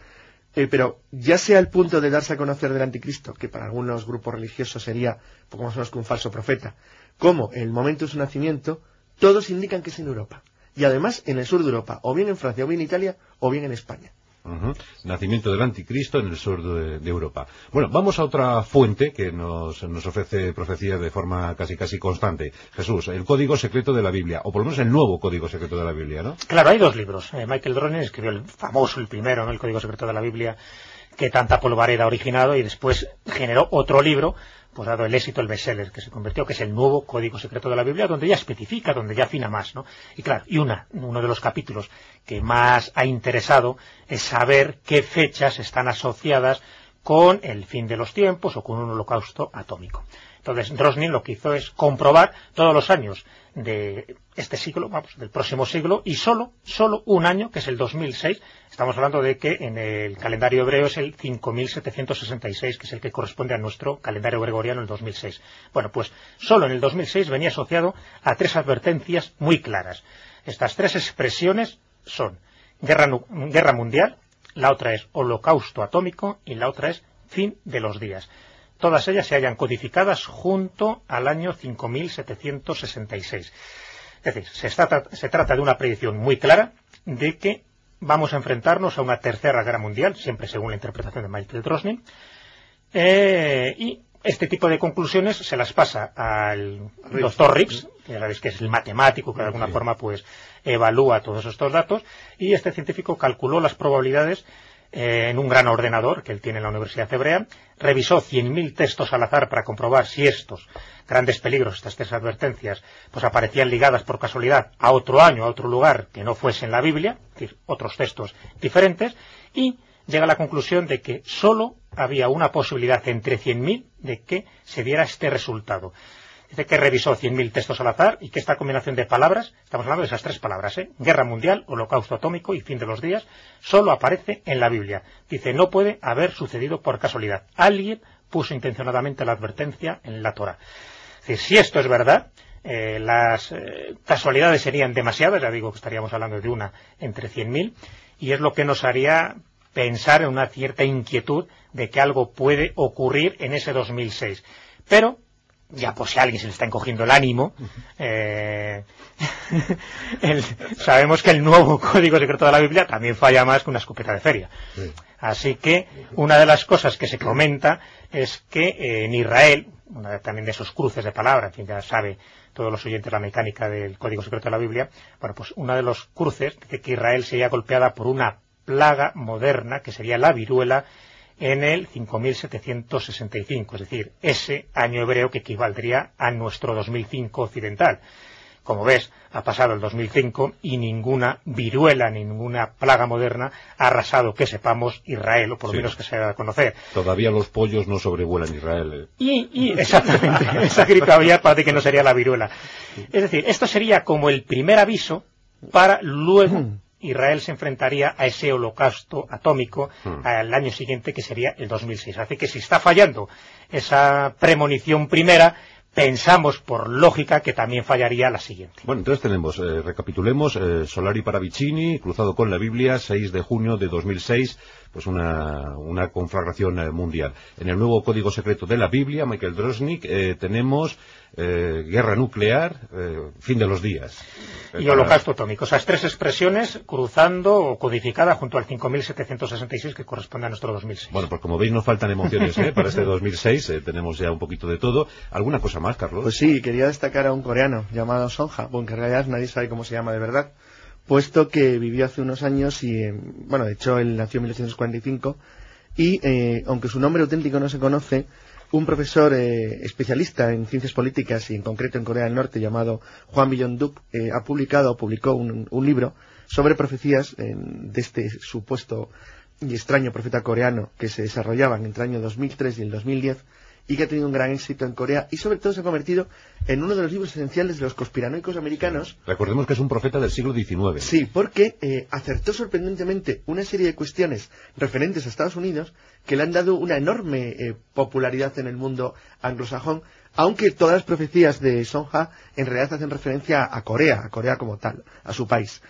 Eh, pero ya sea el punto de darse a conocer del anticristo, que para algunos grupos religiosos sería poco más o menos que un falso profeta, como el momento de su nacimiento, todos indican que es en Europa. Y además en el sur de Europa, o bien en Francia, o bien en Italia, o bien en España. Nacimiento del anticristo en el sur de, Europa. Bueno, vamos a otra fuente que nos, ofrece profecía de forma casi casi constante. Jesús, el código secreto de la Biblia, o por lo menos el nuevo código secreto de la Biblia, ¿no? Claro, hay dos libros. Eh, Michael Dronen escribió el famoso, el primero, ¿no? El código secreto de la Biblia, que tanta polvareda ha originado, y después generó otro libro pues dado el éxito el bestseller que se convirtió, que es el nuevo código secreto de la Biblia, donde ya especifica, donde ya afina más, ¿no? Y claro, y una, uno de los capítulos que más ha interesado es saber qué fechas están asociadas con el fin de los tiempos o con un holocausto atómico. Entonces, Drosnin lo que hizo es comprobar todos los años de este siglo, vamos, del próximo siglo, y solo, solo un año, que es el 2006, estamos hablando de que en el calendario hebreo es el 5766, que es el que corresponde a nuestro calendario gregoriano el 2006. Bueno, pues solo en el 2006 venía asociado a tres advertencias muy claras. Estas tres expresiones son guerra, guerra mundial, la otra es holocausto atómico y la otra es fin de los días todas ellas se hallan codificadas junto al año 5766. Es decir, se trata, se trata de una predicción muy clara de que vamos a enfrentarnos a una tercera guerra mundial, siempre según la interpretación de Michael Drosnin, eh, y este tipo de conclusiones se las pasa al doctor Rix, que ya sabéis que es el matemático que de alguna forma pues evalúa todos estos datos, y este científico calculó las probabilidades eh, en un gran ordenador que él tiene en la Universidad Hebrea, revisó 100.000 textos al azar para comprobar si estos grandes peligros, estas tres advertencias, pues aparecían ligadas por casualidad a otro año, a otro lugar que no fuese en la Biblia, es decir, otros textos diferentes, y llega a la conclusión de que solo había una posibilidad entre 100.000 de que se diera este resultado. Dice que revisó 100.000 textos al azar y que esta combinación de palabras, estamos hablando de esas tres palabras, ¿eh? guerra mundial, holocausto atómico y fin de los días, solo aparece en la Biblia. Dice, no puede haber sucedido por casualidad. Alguien puso intencionadamente la advertencia en la Torah. Dice, si esto es verdad, eh, las eh, casualidades serían demasiadas, ya digo que estaríamos hablando de una entre 100.000, y es lo que nos haría pensar en una cierta inquietud de que algo puede ocurrir en ese 2006. Pero, ya por si a alguien se le está encogiendo el ánimo, eh, el- sabemos que el nuevo código secreto de la Biblia también falla más que una escopeta de feria. Así que una de las cosas que se comenta es que eh, en Israel, una de- también de esos cruces de palabras, quien ya sabe todos los oyentes la mecánica del código secreto de la Biblia, bueno, pues uno de los cruces de que Israel sería golpeada por una plaga moderna, que sería la viruela, en el 5765, es decir, ese año hebreo que equivaldría a nuestro 2005 occidental. Como ves, ha pasado el 2005 y ninguna viruela ni ninguna plaga moderna ha arrasado, que sepamos, Israel, o por lo Sí. menos que se da a conocer. Todavía los pollos no sobrevuelan Israel. eh. Y, y exactamente, esa gripe aviar parece que no sería la viruela. Es decir, esto sería como el primer aviso para luego Israel se enfrentaría a ese holocausto atómico al año siguiente que sería el 2006. Así que si está fallando esa premonición primera, pensamos por lógica que también fallaría la siguiente. Bueno, entonces tenemos, eh, recapitulemos, eh, Solari para Vicini, cruzado con la Biblia, 6 de junio de 2006, pues una, una conflagración eh, mundial. En el nuevo código secreto de la Biblia, Michael Drosnik, eh, tenemos eh, guerra nuclear, eh, fin de los días. Y para- holocausto atómico. Esas tres expresiones cruzando o codificadas junto al 5766 que corresponde a nuestro 2006. Bueno, pues como veis nos faltan emociones ¿eh? para este 2006, eh, tenemos ya un poquito de todo. ¿Alguna cosa más, Carlos? Pues sí, quería destacar a un coreano llamado Sonja, bueno, que en realidad nadie sabe cómo se llama de verdad, puesto que vivió hace unos años y, eh, bueno, de hecho él nació en 1945 y, eh, aunque su nombre auténtico no se conoce, un profesor eh, especialista en ciencias políticas y en concreto en Corea del Norte llamado Juan Millon-duk eh, ha publicado o publicó un, un libro sobre profecías de este supuesto y extraño profeta coreano que se desarrollaban entre el año 2003 y el 2010 y que ha tenido un gran éxito en Corea y sobre todo se ha convertido en uno de los libros esenciales de los conspiranoicos americanos. Recordemos que es un profeta del siglo XIX. Sí, porque eh, acertó sorprendentemente una serie de cuestiones referentes a Estados Unidos que le han dado una enorme eh, popularidad en el mundo anglosajón, aunque todas las profecías de Sonja en realidad hacen referencia a Corea, a Corea como tal, a su país.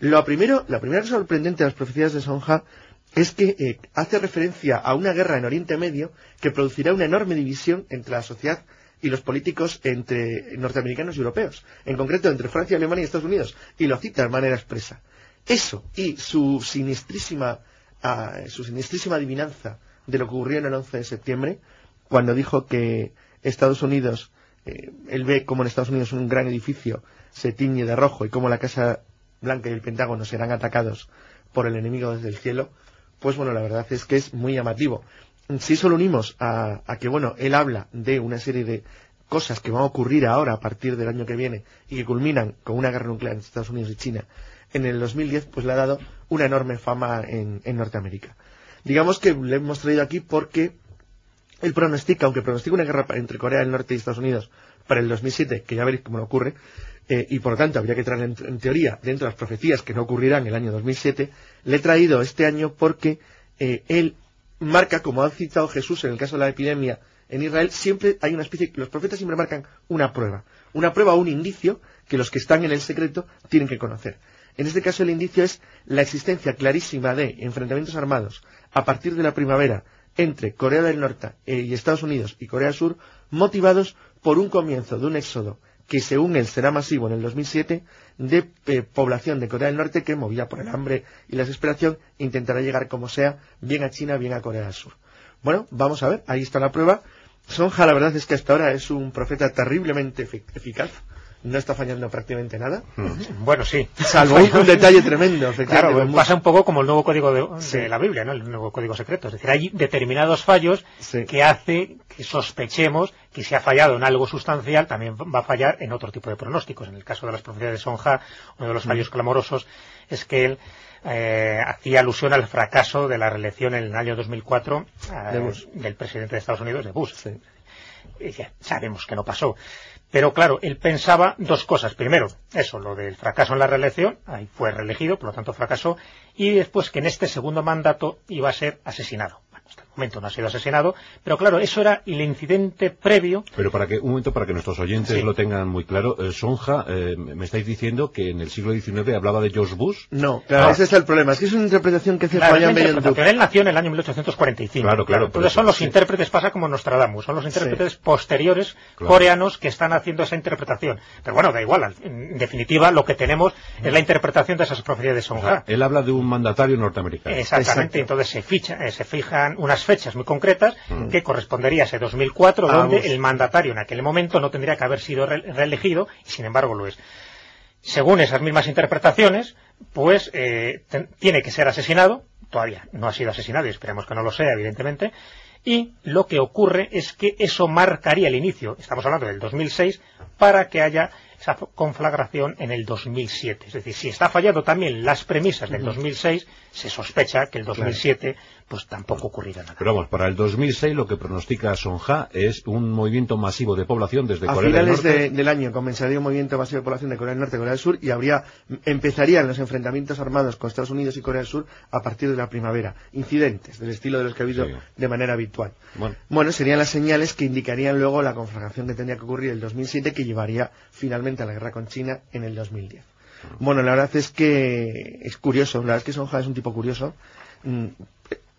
Lo primero, la primera sorprendente de las profecías de Sonja es que eh, hace referencia a una guerra en Oriente Medio que producirá una enorme división entre la sociedad y los políticos entre norteamericanos y europeos, en concreto entre Francia, Alemania y Estados Unidos, y lo cita de manera expresa. Eso y su sinistrísima, ah, su sinistrísima adivinanza de lo que ocurrió en el 11 de septiembre, cuando dijo que Estados Unidos, eh, él ve como en Estados Unidos un gran edificio se tiñe de rojo y como la Casa Blanca y el Pentágono serán atacados por el enemigo desde el cielo, pues bueno, la verdad es que es muy llamativo. Si eso lo unimos a, que, bueno, él habla de una serie de cosas que van a ocurrir ahora a partir del año que viene y que culminan con una guerra nuclear entre Estados Unidos y China en el 2010, pues le ha dado una enorme fama en, en Norteamérica. Digamos que le hemos traído aquí porque él pronostica, aunque pronostica una guerra entre Corea del Norte y Estados Unidos para el 2007, que ya veréis cómo no ocurre, eh, y por lo tanto habría que traer en, teoría dentro de las profecías que no ocurrirán el año 2007, le he traído este año porque eh, él marca, como ha citado Jesús en el caso de la epidemia en Israel, siempre hay una especie, los profetas siempre marcan una prueba, una prueba o un indicio que los que están en el secreto tienen que conocer. En este caso el indicio es la existencia clarísima de enfrentamientos armados a partir de la primavera entre Corea del Norte eh, y Estados Unidos y Corea del Sur, motivados por un comienzo de un éxodo que según él será masivo en el 2007 de eh, población de Corea del Norte que, movida por el hambre y la desesperación, intentará llegar como sea, bien a China, bien a Corea del Sur. Bueno, vamos a ver, ahí está la prueba. Sonja, la verdad es que hasta ahora es un profeta terriblemente efic- eficaz. No está fallando prácticamente nada. Bueno, sí. Salvo un, un detalle tremendo, efectivamente. Claro, con pasa un poco como el nuevo código de, Sí. de la Biblia, ¿no? El nuevo código secreto. Es decir, hay determinados fallos Sí. que hace que sospechemos que si ha fallado en algo sustancial, también va a fallar en otro tipo de pronósticos. En el caso de las profecías de Sonja, uno de los fallos clamorosos es que él eh, hacía alusión al fracaso de la reelección en el año 2004 eh, De del presidente de Estados Unidos, de Bush. Sí. Y ya sabemos que no pasó. Pero claro, él pensaba dos cosas. Primero, eso, lo del fracaso en la reelección, ahí fue reelegido, por lo tanto fracasó, y después que en este segundo mandato iba a ser asesinado. Momento no ha sido asesinado, pero claro, eso era el incidente previo. Pero para que, un momento, para que nuestros oyentes Sí. lo tengan muy claro, eh, Sonja, eh, me estáis diciendo que en el siglo XIX hablaba de George Bush. No, claro, Ah. ese es el problema. Es que es una interpretación que hace Claro, interpretación. Él nació en el año 1845. Claro, claro, Entonces eso, son los sí. intérpretes, pasa como Nostradamus, son los intérpretes posteriores Claro. coreanos que están haciendo esa interpretación. Pero bueno, da igual, al- en definitiva lo que tenemos es la interpretación de esas profecías de O Sonja. sea, él habla de un mandatario norteamericano. Exactamente, Exacto. entonces se, ficha, eh, se fijan unas fechas muy concretas Mm. que correspondería a ese 2004, Ah, donde el mandatario en aquel momento no tendría que haber sido re- reelegido y sin embargo lo es. Según esas mismas interpretaciones, pues eh, tiene que ser asesinado, todavía no ha sido asesinado y esperemos que no lo sea, evidentemente, y lo que ocurre es que eso marcaría el inicio, estamos hablando del 2006, para que haya esa conflagración en el 2007. Es decir, si está fallado también las premisas del 2006, se sospecha que el 2007 pues tampoco ocurrirá nada. Pero vamos, para el 2006 lo que pronostica Sonja es un movimiento masivo de población desde a Corea del finales Norte. de- del año comenzaría un movimiento masivo de población de Corea del Norte y Corea del Sur y habría empezarían los enfrentamientos armados con Estados Unidos y Corea del Sur a partir de la primavera. Incidentes del estilo de los que ha habido Sí. de manera habitual. Bueno. Bueno, serían las señales que indicarían luego la conflagración que tendría que ocurrir el 2007 que llevaría finalmente a la guerra con China en el 2010. Bueno, la verdad es que es curioso, la verdad es que Sonja es un tipo curioso.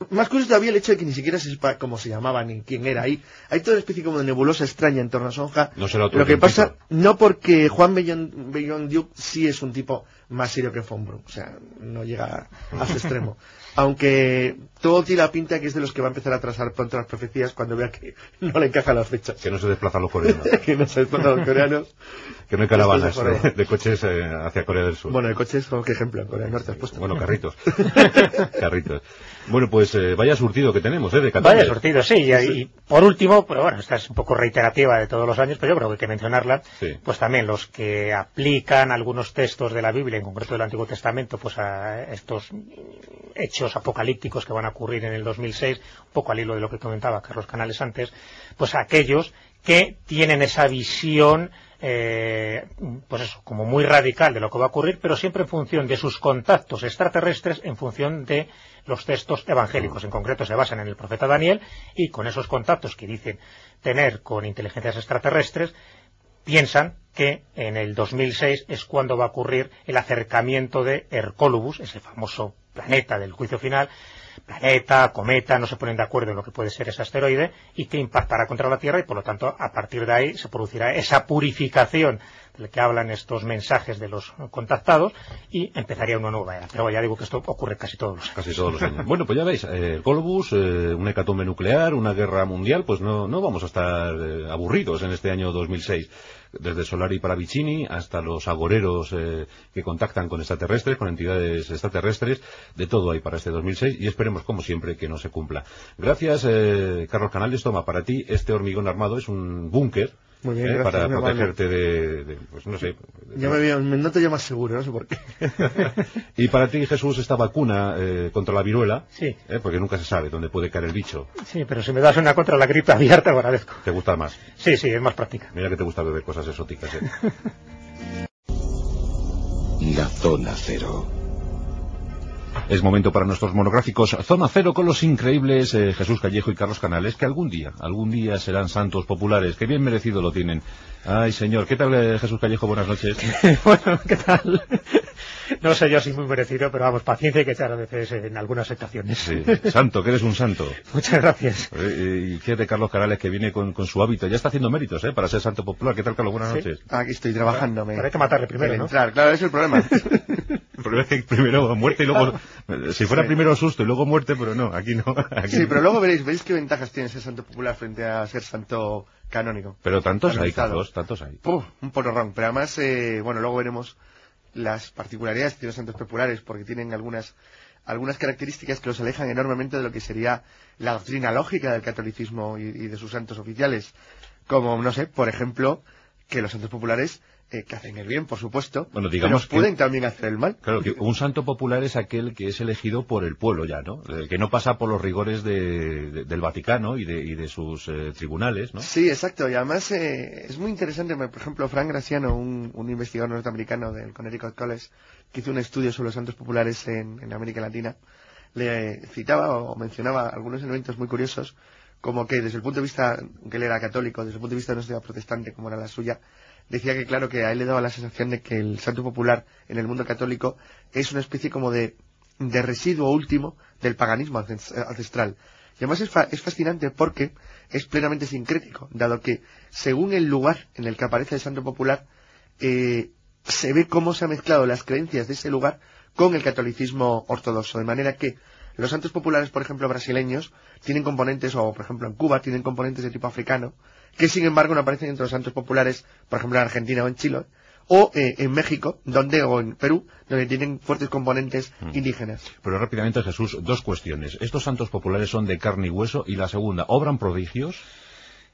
Más curioso todavía el hecho de que ni siquiera se sepa cómo se llamaba ni quién era. Hay, hay toda una especie como de nebulosa extraña en torno a Sonja. No será otro Lo que pasa, no porque Juan Bellon, Bellon Duke sí es un tipo más serio que Von Brun, o sea, no llega a su extremo. Aunque todo tiene la pinta que es de los que va a empezar a trazar pronto las profecías cuando vea que no le encajan las fechas. Que no se desplazan los coreanos. que no se desplazan los coreanos. que no hay caravanas de, de coches eh, hacia Corea del Sur. Bueno, el coche es como que ejemplo en Corea del Norte has puesto. Bueno, carritos. carritos. Bueno, pues eh, vaya surtido que tenemos, ¿eh? De. Vaya sortido, sí. Y, y por último, pero bueno, esta es un poco reiterativa de todos los años, pero yo creo que hay que mencionarla. Sí. Pues también los que aplican algunos textos de la Biblia, en concreto del Antiguo Testamento, pues a estos hechos apocalípticos que van a ocurrir en el 2006, un poco al hilo de lo que comentaba Carlos Canales antes, pues a aquellos que tienen esa visión eh, pues eso, como muy radical de lo que va a ocurrir, pero siempre en función de sus contactos extraterrestres, en función de los textos evangélicos. En concreto se basan en el profeta Daniel y con esos contactos que dicen tener con inteligencias extraterrestres, piensan que en el 2006 es cuando va a ocurrir el acercamiento de Hercólubus, ese famoso planeta del juicio final, planeta, cometa, no se ponen de acuerdo en lo que puede ser ese asteroide y que impactará contra la Tierra y por lo tanto a partir de ahí se producirá esa purificación de la que hablan estos mensajes de los contactados y empezaría una nueva era. Pero ya digo que esto ocurre casi todos los años. Casi todos los años. Bueno, pues ya veis, eh, el Colbus, eh, una hecatombe nuclear, una guerra mundial, pues no, no vamos a estar eh, aburridos en este año 2006. Desde Solari Paravicini hasta los agoreros eh, que contactan con extraterrestres, con entidades extraterrestres, de todo hay para este 2006 y esperemos, como siempre, que no se cumpla. Gracias, eh, Carlos Canales. Toma, para ti este hormigón armado es un búnker Muy bien, eh, gracias, para protegerte de, de, pues no sé. de- Yo me, veo, me noto yo más seguro, no sé por qué. y para ti, Jesús, esta vacuna eh, contra la viruela, Sí. eh, porque nunca se sabe dónde puede caer el bicho. Sí, pero si me das una contra la gripe abierta, agradezco. ¿Te gusta más? Sí, sí, es más práctica. Mira que te gusta beber cosas exóticas, ¿eh? La zona cero. Es momento para nuestros monográficos Zona Cero con los increíbles eh, Jesús Callejo y Carlos Canales, que algún día, algún día serán santos populares, que bien merecido lo tienen. Ay, señor, ¿qué tal eh, Jesús Callejo? Buenas noches. bueno, ¿qué tal? No sé yo si muy merecido, pero vamos, paciencia hay que echar a veces en algunas ocasiones. Sí, santo, que eres un santo. Muchas gracias. Eh, eh, y fíjate Carlos Canales que viene con, con su hábito, ya está haciendo méritos, ¿eh? Para ser santo popular. ¿Qué tal, Carlos? Buenas Sí. noches. Aquí estoy trabajando. Pero hay que matarle primero, el ¿no? entrar, claro, ese es el problema. Pero es que primero muerte y luego... Si fuera Sí. primero susto y luego muerte, pero no, aquí no. aquí sí, no. pero luego veréis, veréis qué ventajas tiene ser santo popular frente a ser santo canónico. Pero tantos hay, Canonizado. Carlos, tantos hay. Puf, un porrón. Pero además, eh, bueno, luego veremos las particularidades de los santos populares, porque tienen algunas, algunas características que los alejan enormemente de lo que sería la doctrina lógica del catolicismo y, y de sus santos oficiales. Como, no sé, por ejemplo, que los santos populares, eh, que hacen el bien, por supuesto, Bueno, digamos pero que- pueden también hacer el mal. Claro, que un santo popular es aquel que es elegido por el pueblo ya, ¿no? El que no pasa por los rigores de- de- del Vaticano y de, y de sus eh, tribunales, ¿no? Sí, exacto. Y además eh, es muy interesante, por ejemplo, Frank Graciano, un, un investigador norteamericano del Connecticut College, que hizo un estudio sobre los santos populares en, en América Latina, le citaba o mencionaba algunos elementos muy curiosos, como que desde el punto de vista, que él era católico, desde el punto de vista de una sociedad protestante como era la suya, decía que claro que a él le daba la sensación de que el santo popular en el mundo católico es una especie como de, de residuo último del paganismo ancestral. Y además es, es, fascinante porque es plenamente sincrético, dado que según el lugar en el que aparece el santo popular, eh, se ve cómo se han mezclado las creencias de ese lugar con el catolicismo ortodoxo, de manera que los santos populares, por ejemplo, brasileños, tienen componentes, o por ejemplo en Cuba, tienen componentes de tipo africano, que sin embargo no aparecen entre los santos populares, por ejemplo en Argentina o en Chile, o eh, en México, donde o en Perú, donde tienen fuertes componentes mm. indígenas. Pero rápidamente, Jesús, dos cuestiones. ¿Estos santos populares son de carne y hueso? Y la segunda, ¿obran prodigios?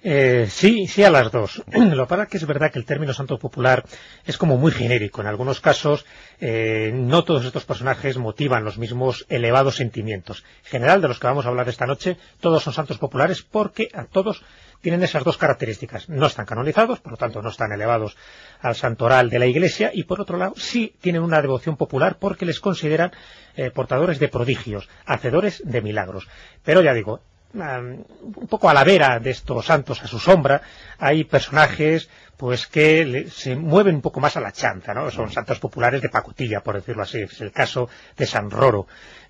Eh, sí, sí a las dos. Lo para que es verdad que el término santo popular es como muy genérico. En algunos casos, eh, no todos estos personajes motivan los mismos elevados sentimientos. En general, de los que vamos a hablar esta noche, todos son santos populares porque a todos tienen esas dos características. No están canonizados, por lo tanto no están elevados al santoral de la Iglesia y por otro lado sí tienen una devoción popular porque les consideran eh, portadores de prodigios, hacedores de milagros. Pero ya digo, un poco a la vera de estos santos, a su sombra, hay personajes pues que se mueven un poco más a la chanta, ¿no? Son santos populares de pacotilla, por decirlo así. Es el caso de San Roro,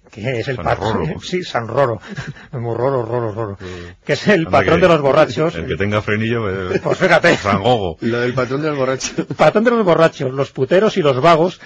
que es el patrón, sí, San Roro, roro, roro, roro, que es el patrón de los borrachos. El que tenga frenillo, eh, pues fíjate. San Gogo. Lo del patrón de los borrachos. Patrón de los borrachos, los puteros y los vagos,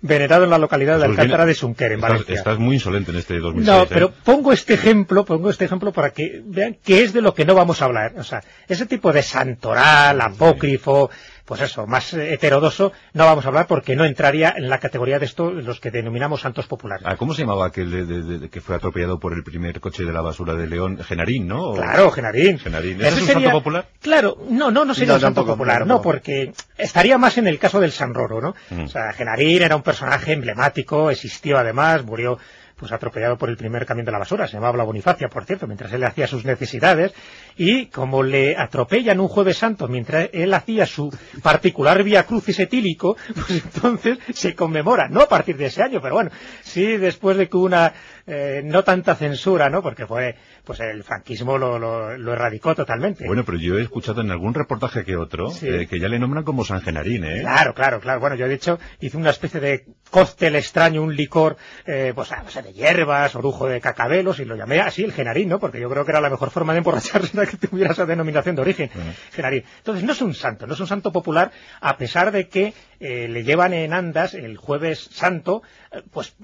venerado en la localidad de Alcántara de Sunquer, en Valencia. Estás muy insolente en este 2006. No, ¿eh? pero pongo este ejemplo, pongo este ejemplo para que vean qué es de lo que no vamos a hablar. O sea, ese tipo de santoral, apócrifo, pues eso, más heterodoso, no vamos a hablar porque no entraría en la categoría de esto los que denominamos santos populares. Ah, ¿Cómo se llamaba aquel que fue atropellado por el primer coche de la basura de León? ¿Genarín, no? Claro, Genarín. Genarín. ¿Es un santo popular? Claro, no, no, no sería un santo popular, no, porque estaría más en el caso del San Roro, ¿no? Mm. O sea, Genarín era un personaje emblemático, existió además, murió pues atropellado por el primer camión de la basura, se llamaba la Bonifacia, por cierto, mientras él hacía sus necesidades, y como le atropellan un jueves santo mientras él hacía su particular vía crucis etílico, pues entonces se conmemora, no a partir de ese año, pero bueno, sí después de que una eh, no tanta censura, ¿no? Porque fue, pues el franquismo lo, lo, erradicó totalmente. Bueno, pero yo he escuchado en algún reportaje que otro eh, que ya le nombran como San Genarín, ¿eh? Claro, claro, claro. Bueno, yo he dicho, hice una especie de cóctel extraño, un licor, eh, pues, no sé, de hierbas, orujo de cacabelos, y lo llamé así el Genarín, ¿no? Porque yo creo que era la mejor forma de emborracharse que tuviera esa denominación de origen, Genarín. Entonces, no es un santo, no es un santo popular, a pesar de que eh, le llevan en andas el jueves santo, eh, pues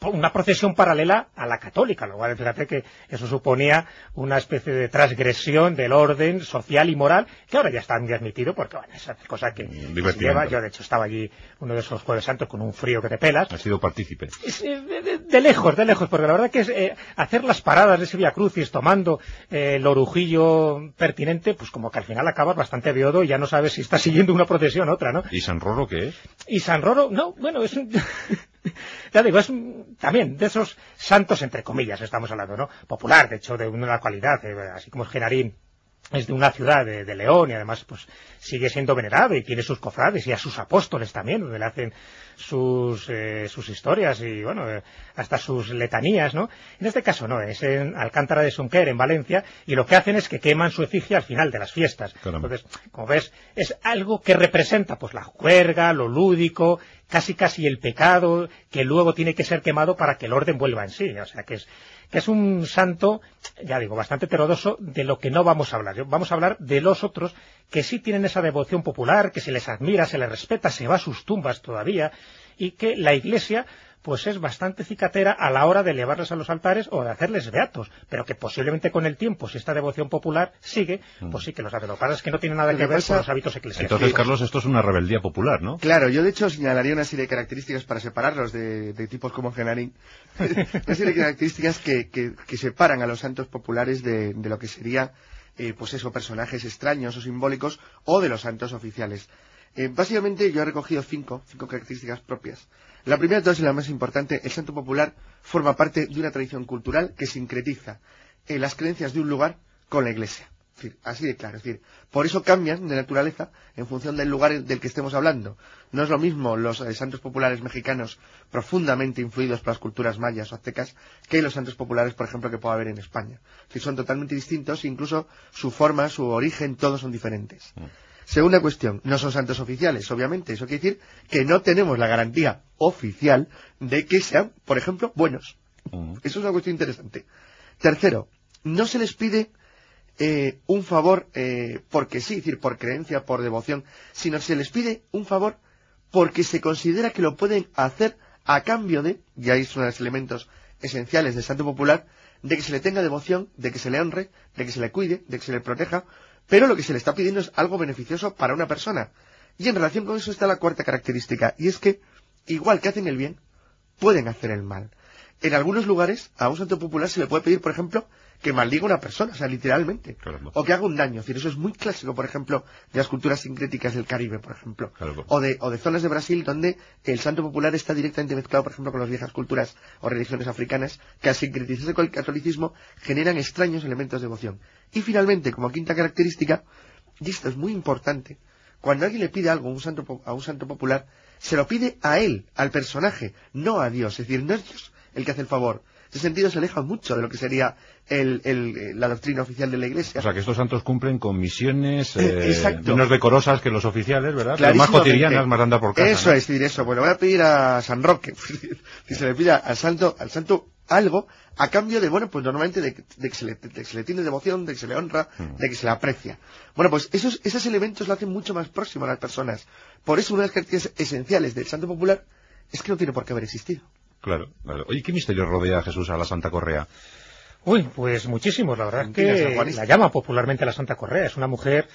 una procesión paralela a la católica, lo cual fíjate que eso suponía una especie de transgresión del orden social y moral, que ahora ya está admitido, porque bueno, esa cosa que se lleva, yo de hecho estaba allí uno de esos jueves santos con un frío que te pelas. Ha sido partícipe. Eh, de, lejos, de lejos, porque la verdad que es hacer las paradas de ese Via Crucis tomando el orujillo pertinente, pues como que al final acabas bastante viodo y ya no sabes si estás siguiendo una procesión o otra, ¿no? ¿Y San Roro y San Roro, no, bueno, es un... ya digo, es también de esos santos, entre comillas, estamos hablando, ¿no? Popular, de hecho, de una cualidad, eh, así como es Genarín, es de una ciudad de, León y además pues sigue siendo venerado y tiene sus cofrades y a sus apóstoles también, donde le hacen sus, eh, sus historias y bueno, eh, hasta sus letanías, ¿no? En este caso no, es en Alcántara de Sunquer, en Valencia, y lo que hacen es que queman su efigie al final de las fiestas. Entonces, como ves, es algo que representa pues la juerga, lo lúdico, casi casi el pecado, que luego tiene que ser quemado para que el orden vuelva en sí. O sea, que es que es un santo, ya digo, bastante heterodoso, de lo que no vamos a hablar. Vamos a hablar de los otros que sí tienen esa devoción popular, que se les admira, se les respeta, se va a sus tumbas todavía, y que la Iglesia pues es bastante cicatera a la hora de elevarles a los altares o de hacerles beatos, pero que posiblemente con el tiempo, si esta devoción popular sigue, mm. pues sí que los. Lo que pasa es que no tiene nada que ver con los hábitos eclesiásticos. Entonces, Carlos, esto es una rebeldía popular, ¿no? Claro, yo de hecho señalaría una serie de características para separarlos de, tipos como Genarín, una serie de características que, que, separan a los santos populares de, lo que sería, eh, pues eso, personajes extraños o simbólicos o de los santos oficiales. Eh, básicamente yo he recogido cinco, cinco características propias. La primera de todas y la más importante, el santo popular forma parte de una tradición cultural que sincretiza las creencias de un lugar con la iglesia. Es decir, así de claro. Es decir, por eso cambian de naturaleza en función del lugar del que estemos hablando. No es lo mismo los eh, santos populares mexicanos profundamente influidos por las culturas mayas o aztecas que los santos populares, por ejemplo, que pueda haber en España. Es decir, son totalmente distintos e incluso su forma, su origen, todos son diferentes. Segunda cuestión, no son santos oficiales, obviamente. Eso quiere decir que no tenemos la garantía oficial de que sean, por ejemplo, buenos. Eso es una cuestión interesante. Tercero, no se les pide eh, un favor eh, porque sí, es decir, por creencia, por devoción, sino se les pide un favor porque se considera que lo pueden hacer a cambio de, y ahí son los elementos esenciales del santo popular, de que se le tenga devoción, de que se le honre, de que se le cuide, de que se le proteja, pero lo que se le está pidiendo es algo beneficioso para una persona. Y en relación con eso está la cuarta característica, y es que, igual que hacen el bien, pueden hacer el mal. En algunos lugares, a un santo popular se le puede pedir, por ejemplo, que maldiga a una persona, o sea, literalmente. O que haga un daño. Es decir, eso es muy clásico, por ejemplo, de las culturas sincréticas del Caribe, por ejemplo. O, de, o de zonas de Brasil donde el santo popular está directamente mezclado, por ejemplo, con las viejas culturas o religiones africanas, que al sincretizarse con el catolicismo generan extraños elementos de devoción. Y finalmente, como quinta característica, y esto es muy importante, cuando alguien le pide algo a un santo, a un santo popular, se lo pide a él, al personaje, no a Dios. Es decir, no es Dios el que hace el favor. Ese sentido se aleja mucho de lo que sería el- el- eh, la doctrina oficial de la Iglesia. O sea, que estos santos cumplen con misiones Eh, eh, menos decorosas que los oficiales, ¿verdad? Pero más cotidianas, más andar por casa. Eso ¿no? es decir, eso. Bueno, voy a pedir a San Roque. si se le pide al santo, al santo algo, a cambio de, bueno, pues normalmente de, que- de que, se le, de que se le tiene devoción, de que se le honra, Mm. de que se le aprecia. Bueno, pues esos, esos elementos lo hacen mucho más próximo a las personas. Por eso una de las características esenciales del santo popular es que no tiene por qué haber existido. Claro, claro. Oye, ¿qué misterio rodea a Jesús a la Santa Correa? Uy, pues muchísimos. La verdad es que la llama popularmente la Santa Correa. Es una mujer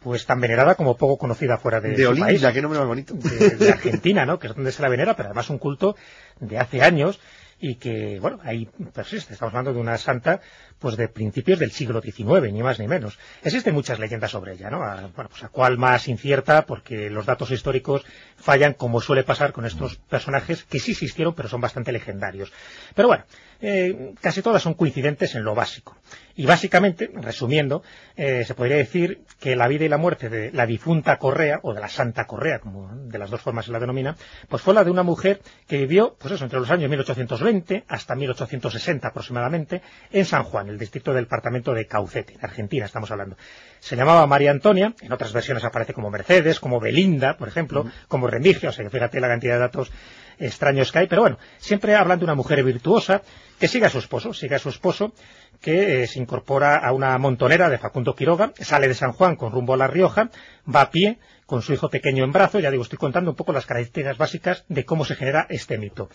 pues tan venerada como poco conocida fuera de, De país. qué nombre más bonito. de, de Argentina, ¿no? Que es donde se la venera, pero además un culto de hace años y que, bueno, ahí persiste. Estamos hablando de una santa, pues de principios del siglo XIX, ni más ni menos. Existen muchas leyendas sobre ella, ¿no? Bueno, pues a cuál más incierta, porque los datos históricos fallan, como suele pasar con estos personajes que sí existieron, pero son bastante legendarios. Pero bueno, eh, casi todas son coincidentes en lo básico. Y básicamente, resumiendo, eh, se podría decir que la vida y la muerte de la difunta Correa, o de la Santa Correa, como de las dos formas se la denomina, pues fue la de una mujer que vivió, pues eso, entre los años 1820 hasta 1860 aproximadamente, en San Juan, el distrito del departamento de Caucete, en Argentina estamos hablando. Se llamaba María Antonia, en otras versiones aparece como Mercedes, como Belinda, por ejemplo, como Rendigia, o sea que fíjate la cantidad de datos extraños que hay, pero bueno, siempre hablan de una mujer virtuosa que sigue a su esposo, sigue a su esposo, que eh, se incorpora a una montonera de Facundo Quiroga, sale de San Juan con rumbo a La Rioja, va a pie con su hijo pequeño en brazo, ya digo, estoy contando un poco las características básicas de cómo se genera este mito.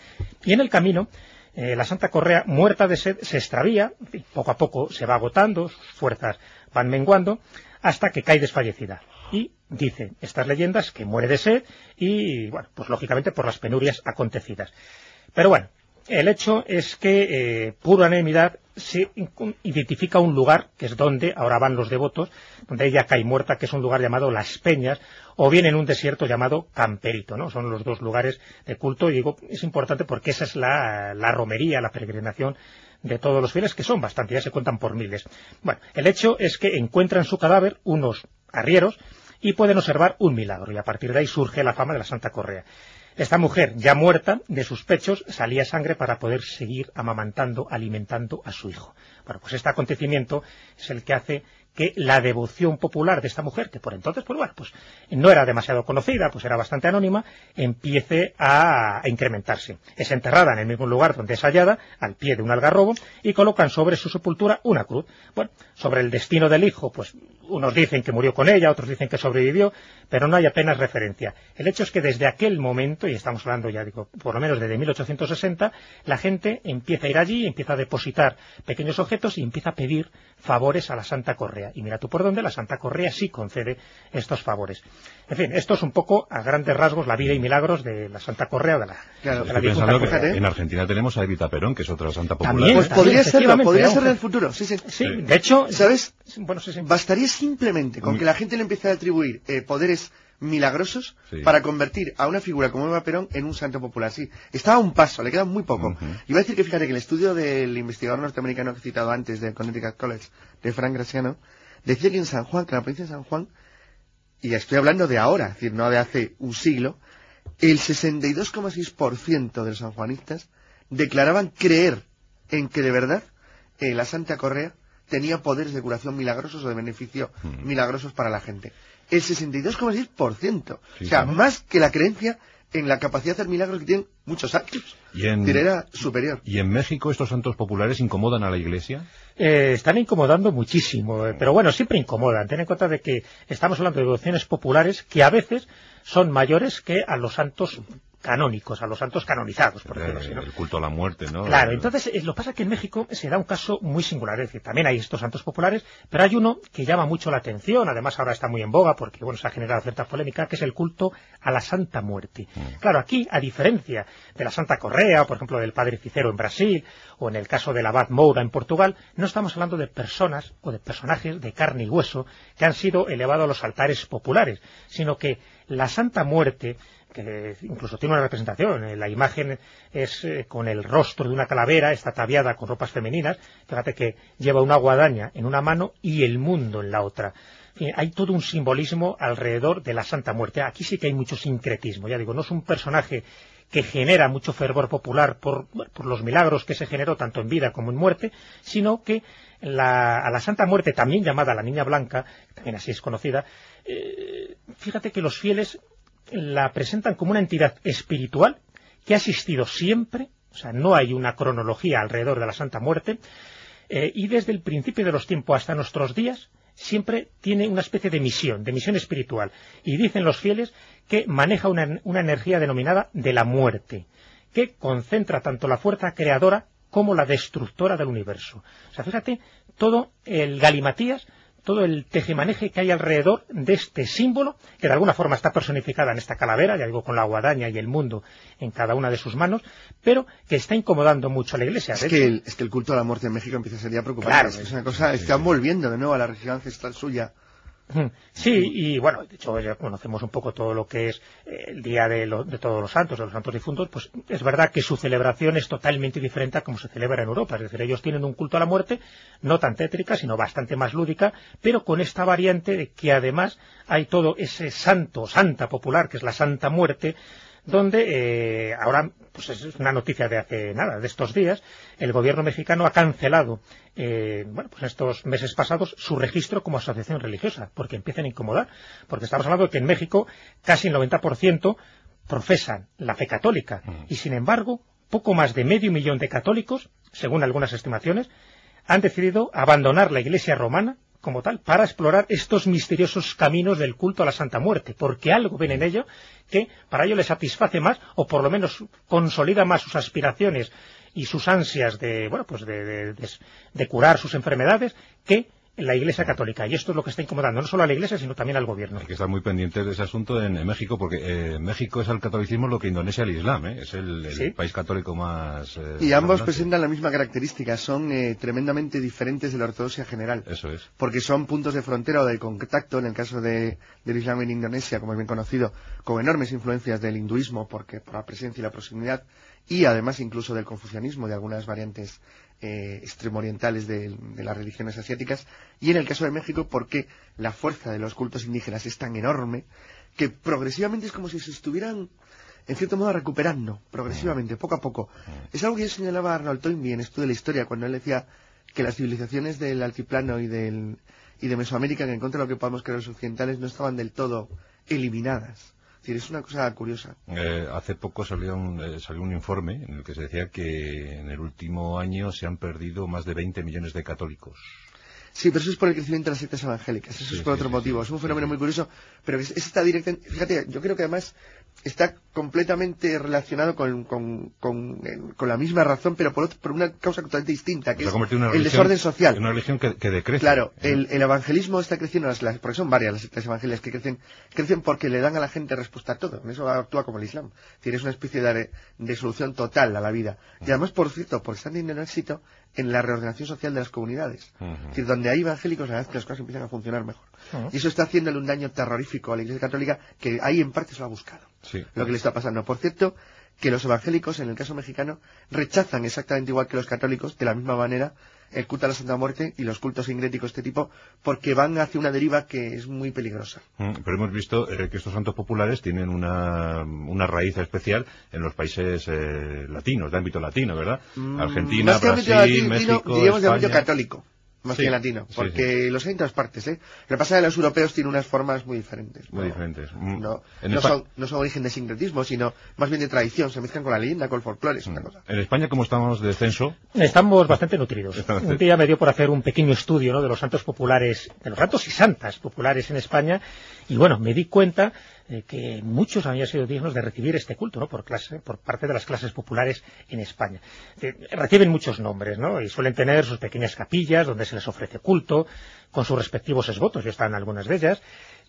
Y en el camino, eh, la Santa Correa, muerta de sed, se extravía, poco a poco se va agotando, sus fuerzas van menguando, hasta que cae desfallecida. Y dicen estas leyendas que muere de sed y, bueno, pues lógicamente por las penurias acontecidas. Pero bueno, el hecho es que, eh, por unanimidad, se identifica un lugar, que es donde ahora van los devotos, donde ella cae muerta, que es un lugar llamado Las Peñas, o bien en un desierto llamado Camperito, ¿no? Son los dos lugares de culto, y digo, es importante porque esa es la, la romería, la peregrinación de todos los fieles, que son bastante, ya se cuentan por miles. Bueno, el hecho es que encuentran su cadáver unos arrieros y pueden observar un milagro, y a partir de ahí surge la fama de la Santa Correa. Esta mujer, ya muerta, de sus pechos salía sangre para poder seguir amamantando, alimentando a su hijo. Bueno, pues este acontecimiento es el que hace que la devoción popular de esta mujer, que por entonces, pues bueno, pues no era demasiado conocida, pues era bastante anónima, empiece a, incrementarse. Es enterrada en el mismo lugar donde es hallada, al pie de un algarrobo, y colocan sobre su sepultura una cruz. Bueno, sobre el destino del hijo, pues unos dicen que murió con ella, otros dicen que sobrevivió, pero no hay apenas referencia. El hecho es que desde aquel momento, y estamos hablando ya digo, por lo menos desde 1860, la gente empieza a ir allí, empieza a depositar pequeños objetos y empieza a pedir favores a la Santa Correa. Y mira tú por dónde la Santa Correa sí concede estos favores. En fin, esto es un poco, a grandes rasgos, la vida y milagros de la Santa Correa, de la, Claro, de la que fíjate. en Argentina tenemos a Evita Perón, que es otra santa popular. También, Pues podría efectivamente, podría ser en el futuro, sí, sí. Sí, de hecho, ¿Sabes? bueno, sí, sí. Bastaría simplemente con que la gente le empiece a atribuir eh, poderes milagrosos Sí. para convertir a una figura como Eva Perón en un santo popular. Sí, estaba a un paso, le queda muy poco. Ujú. Iba a decir que fíjate que el estudio del investigador norteamericano que he citado antes, del Connecticut College, de Frank Graciano, decía que en San Juan, que en la provincia de San Juan, y estoy hablando de ahora, es decir, no de hace un siglo, el 62,6% de los sanjuanistas declaraban creer en que de verdad eh, la Santa Correa tenía poderes de curación milagrosos o de beneficio Mm. milagrosos para la gente. El 62,6%. Sí, o sea, más que la creencia en la capacidad de hacer milagros que tienen muchos santos. Y en, Es decir, era superior. ¿Y en México estos santos populares incomodan a la Iglesia? Eh, están incomodando muchísimo, eh, pero bueno, siempre incomodan. Ten en cuenta de que estamos hablando de devociones populares que a veces son mayores que a los santos canónicos, a los santos canonizados, por así, ¿no? el culto a la muerte, ¿no? Claro, Eh, entonces eh, lo que pasa es que en México se da un caso muy singular, es decir, también hay estos santos populares, pero hay uno que llama mucho la atención, además ahora está muy en boga porque bueno, se ha generado cierta polémica, que es el culto a la Santa Muerte. Claro, aquí, a diferencia de la Santa Correa, por ejemplo del Padre Cicero en Brasil, o en el caso del Abad Moura en Portugal, no estamos hablando de personas o de personajes de carne y hueso que han sido elevados a los altares populares, sino que la Santa Muerte que incluso tiene una representación. eh, La imagen es eh, con el rostro de una calavera, está ataviada con ropas femeninas. Fíjate que lleva una guadaña en una mano y el mundo en la otra. Hay todo un simbolismo alrededor de la Santa Muerte. Aquí sí que hay mucho sincretismo. Ya digo, no es un personaje que genera mucho fervor popular por los milagros que se generó tanto en vida como en muerte, sino que la- a la Santa Muerte, también llamada la Niña Blanca, también así es conocida, eh, fíjate que los fieles la presentan como una entidad espiritual que ha existido siempre, o sea, no hay una cronología alrededor de la Santa Muerte, eh, y desde el principio de los tiempos hasta nuestros días siempre tiene una especie de misión, de misión espiritual. Y dicen los fieles que maneja una, una energía denominada de la muerte, que concentra tanto la fuerza creadora como la destructora del universo. O sea, fíjate, todo el galimatías, todo el tejemaneje que hay alrededor de este símbolo, que de alguna forma está personificada en esta calavera, ya digo, con la guadaña y el mundo en cada una de sus manos, pero que está incomodando mucho a la Iglesia. Es que, el, es que el culto a la muerte en México empieza a ser ya preocupante. Claro, Es que es una cosa, están volviendo de nuevo a la religión ancestral suya. Sí, y bueno, de hecho ya conocemos un poco todo lo que es eh, el Día de, de todos los santos, de los santos difuntos, pues es verdad que su celebración es totalmente diferente a como se celebra en Europa. Es decir, ellos tienen un culto a la muerte no tan tétrica, sino bastante más lúdica, pero con esta variante de que además hay todo ese santo, santa popular, que es la Santa Muerte, donde eh, ahora, pues es una noticia de hace nada, de estos días, el gobierno mexicano ha cancelado, eh, bueno, pues en estos meses pasados, su registro como asociación religiosa, porque empiezan a incomodar, porque estamos hablando de que en México casi el 90% profesan la fe católica, y sin embargo, poco más de medio millón de católicos, según algunas estimaciones, han decidido abandonar la Iglesia romana como tal para explorar estos misteriosos caminos del culto a la Santa Muerte, porque algo ven en ello que para ello les satisface más o por lo menos consolida más sus aspiraciones y sus ansias de bueno pues de, curar sus enfermedades que la Iglesia Católica. Y esto es lo que está incomodando no solo a la Iglesia, sino también al gobierno. Hay que estar muy pendientes de ese asunto en, en México, porque eh, México es al catolicismo lo que Indonesia al Islam, ¿eh? es el, el Sí. país católico más... eh, Y ambos presentan la misma característica, son eh, tremendamente diferentes de la ortodoxia general. Eso es. porque son puntos de frontera o de contacto, en el caso de, del Islam en Indonesia, como es bien conocido, con enormes influencias del hinduismo, porque por la presencia y la proximidad, y además incluso del confucianismo, de algunas variantes eh, extremorientales de, de las religiones asiáticas, y en el caso de México, porque la fuerza de los cultos indígenas es tan enorme que progresivamente es como si se estuvieran en cierto modo recuperando, progresivamente, poco a poco. Es algo que ya señalaba Arnold Toynbee en Estudio de la Historia, cuando él decía que las civilizaciones del altiplano y del y de Mesoamérica, que en contra de lo que podamos creer los occidentales, no estaban del todo eliminadas. Es decir, es una cosa curiosa. Eh, hace poco salió un, eh, salió un informe en el que se decía que en el último año se han perdido más de 20 millones de católicos. Sí, pero eso es por el crecimiento de las sectas evangélicas, eso Sí, es por sí, otro sí, motivo. es un fenómeno muy curioso, pero es, es está directa. Fíjate, yo creo que además está completamente relacionado con, con, con, eh, con la misma razón, pero por, otro- por una causa totalmente distinta, que es el desorden social. En una religión que, que decrece. Claro, ¿eh? el, el evangelismo está creciendo, las, las- porque son varias las sectas evangélicas que crecen, crecen porque le dan a la gente respuesta a todo. En eso actúa como el Islam. Es decir, es una especie de, de solución total a la vida. Y además, por cierto, porque están teniendo éxito en la reordenación social de las comunidades. Es decir, donde hay evangélicos, la verdad es que las cosas empiezan a funcionar mejor. Y eso está haciéndole un daño terrorífico a la Iglesia Católica que ahí en parte se lo ha buscado Sí. lo que le está pasando. Por cierto, que los evangélicos, en el caso mexicano, rechazan exactamente igual que los católicos, de la misma manera, el culto a la Santa Muerte y los cultos ingréticos de este tipo, porque van hacia una deriva que es muy peligrosa. Mm, Pero hemos visto eh, que estos santos populares tienen una, una raíz especial en los países eh, latinos, de ámbito latino, ¿verdad? Mm, Argentina, Brasil, latino, México, diríamos de ámbito católico, más Sí, que latino, sí, porque los hay en todas partes, ¿eh? Lo que pasa es que los europeos tienen unas formas muy diferentes. Muy ¿no? diferentes. Mm. No, En no son, no son origen de sincretismo, sino más bien de tradición, se mezclan con la leyenda, con el folclore, es una cosa. En España, como estamos de censo, Estamos bastante nutridos. Estamos- Un día me dio por hacer un pequeño estudio ¿no? de los santos populares, de los santos y santas populares en España, y bueno, me di cuenta eh, que muchos habían sido dignos de recibir este culto, ¿no? Por clase, por parte de las clases populares en España. Eh, reciben muchos nombres, ¿no? Y suelen tener sus pequeñas capillas donde se les ofrece culto, con sus respectivos esvotos, ya están algunas de ellas,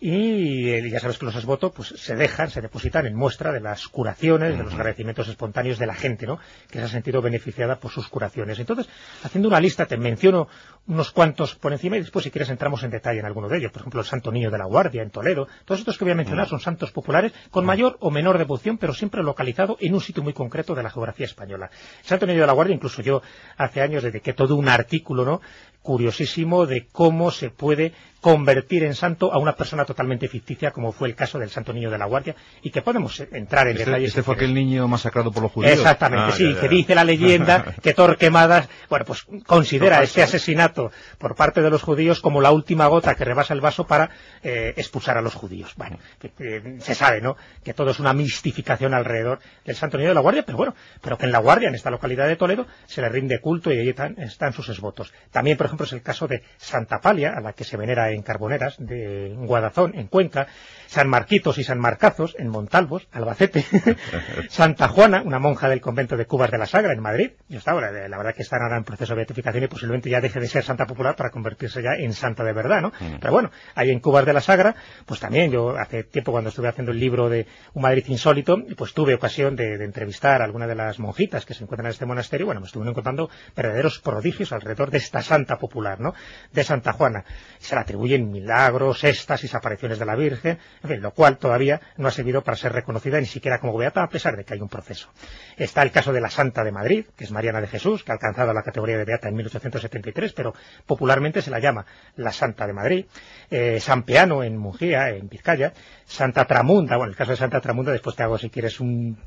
y eh, ya sabes que los esvotos pues se dejan, se depositan en muestra de las curaciones, de los agradecimientos espontáneos de la gente, ¿no? Que se ha sentido beneficiada por sus curaciones. Entonces, haciendo una lista, te menciono unos cuantos por encima y después, si quieres, entramos en detalle en alguno de ellos. Por ejemplo, el Santo Niño de la Guardia en Toledo. Todos estos que voy a mencionar son santos populares con mayor o menor devoción, pero siempre localizado en un sitio muy concreto de la geografía española. El Santo Niño de la Guardia, incluso yo hace años dediqué todo un artículo, ¿no? Curiosísimo de cómo se puede convertir en santo a una persona totalmente ficticia, como fue el caso del Santo Niño de la Guardia, y que podemos eh, entrar en este, detalles. este fue aquel niño masacrado por los judíos. Exactamente, Ah, sí, ya, ya, que dice la leyenda que Torquemadas, bueno, pues considera este asesinato por parte de los judíos como la última gota que rebasa el vaso para eh, expulsar a los judíos. Bueno, que, se sabe, ¿no?, que todo es una mistificación alrededor del Santo Niño de la Guardia, pero bueno, pero que en la Guardia, en esta localidad de Toledo, se le rinde culto y allí están, están sus esvotos. También, por ejemplo, es el caso de Santa Palia, a la que se venera en Carboneras, de Guadazón, en Cuenca, San Marquitos y San Marcazos, en Montalvos, Albacete, Santa Juana, una monja del convento de Cubas de la Sagra, en Madrid, y ahora, la verdad que está ahora en proceso de beatificación y posiblemente ya deje de ser santa popular para convertirse ya en santa de verdad, ¿no? Pero bueno, ahí en Cubas de la Sagra, pues también yo hace tiempo cuando estuve haciendo el libro de Un Madrid insólito, pues tuve ocasión de, de entrevistar a alguna de las monjitas que se encuentran en este monasterio, bueno, me estuvieron encontrando verdaderos prodigios alrededor de esta santa popular, ¿no? De Santa Juana. Se le atribuyen milagros, éxtasis, apariciones de la Virgen, lo cual todavía no ha servido para ser reconocida ni siquiera como beata, a pesar de que hay un proceso. Está el caso de la Santa de Madrid, que es Mariana de Jesús, que ha alcanzado la categoría de beata en 1873, pero popularmente se la llama la Santa de Madrid. Eh, San Peano en Mungía, en Vizcaya. Santa Tramunda, bueno, el caso de Santa Tramunda, después te hago si quieres un,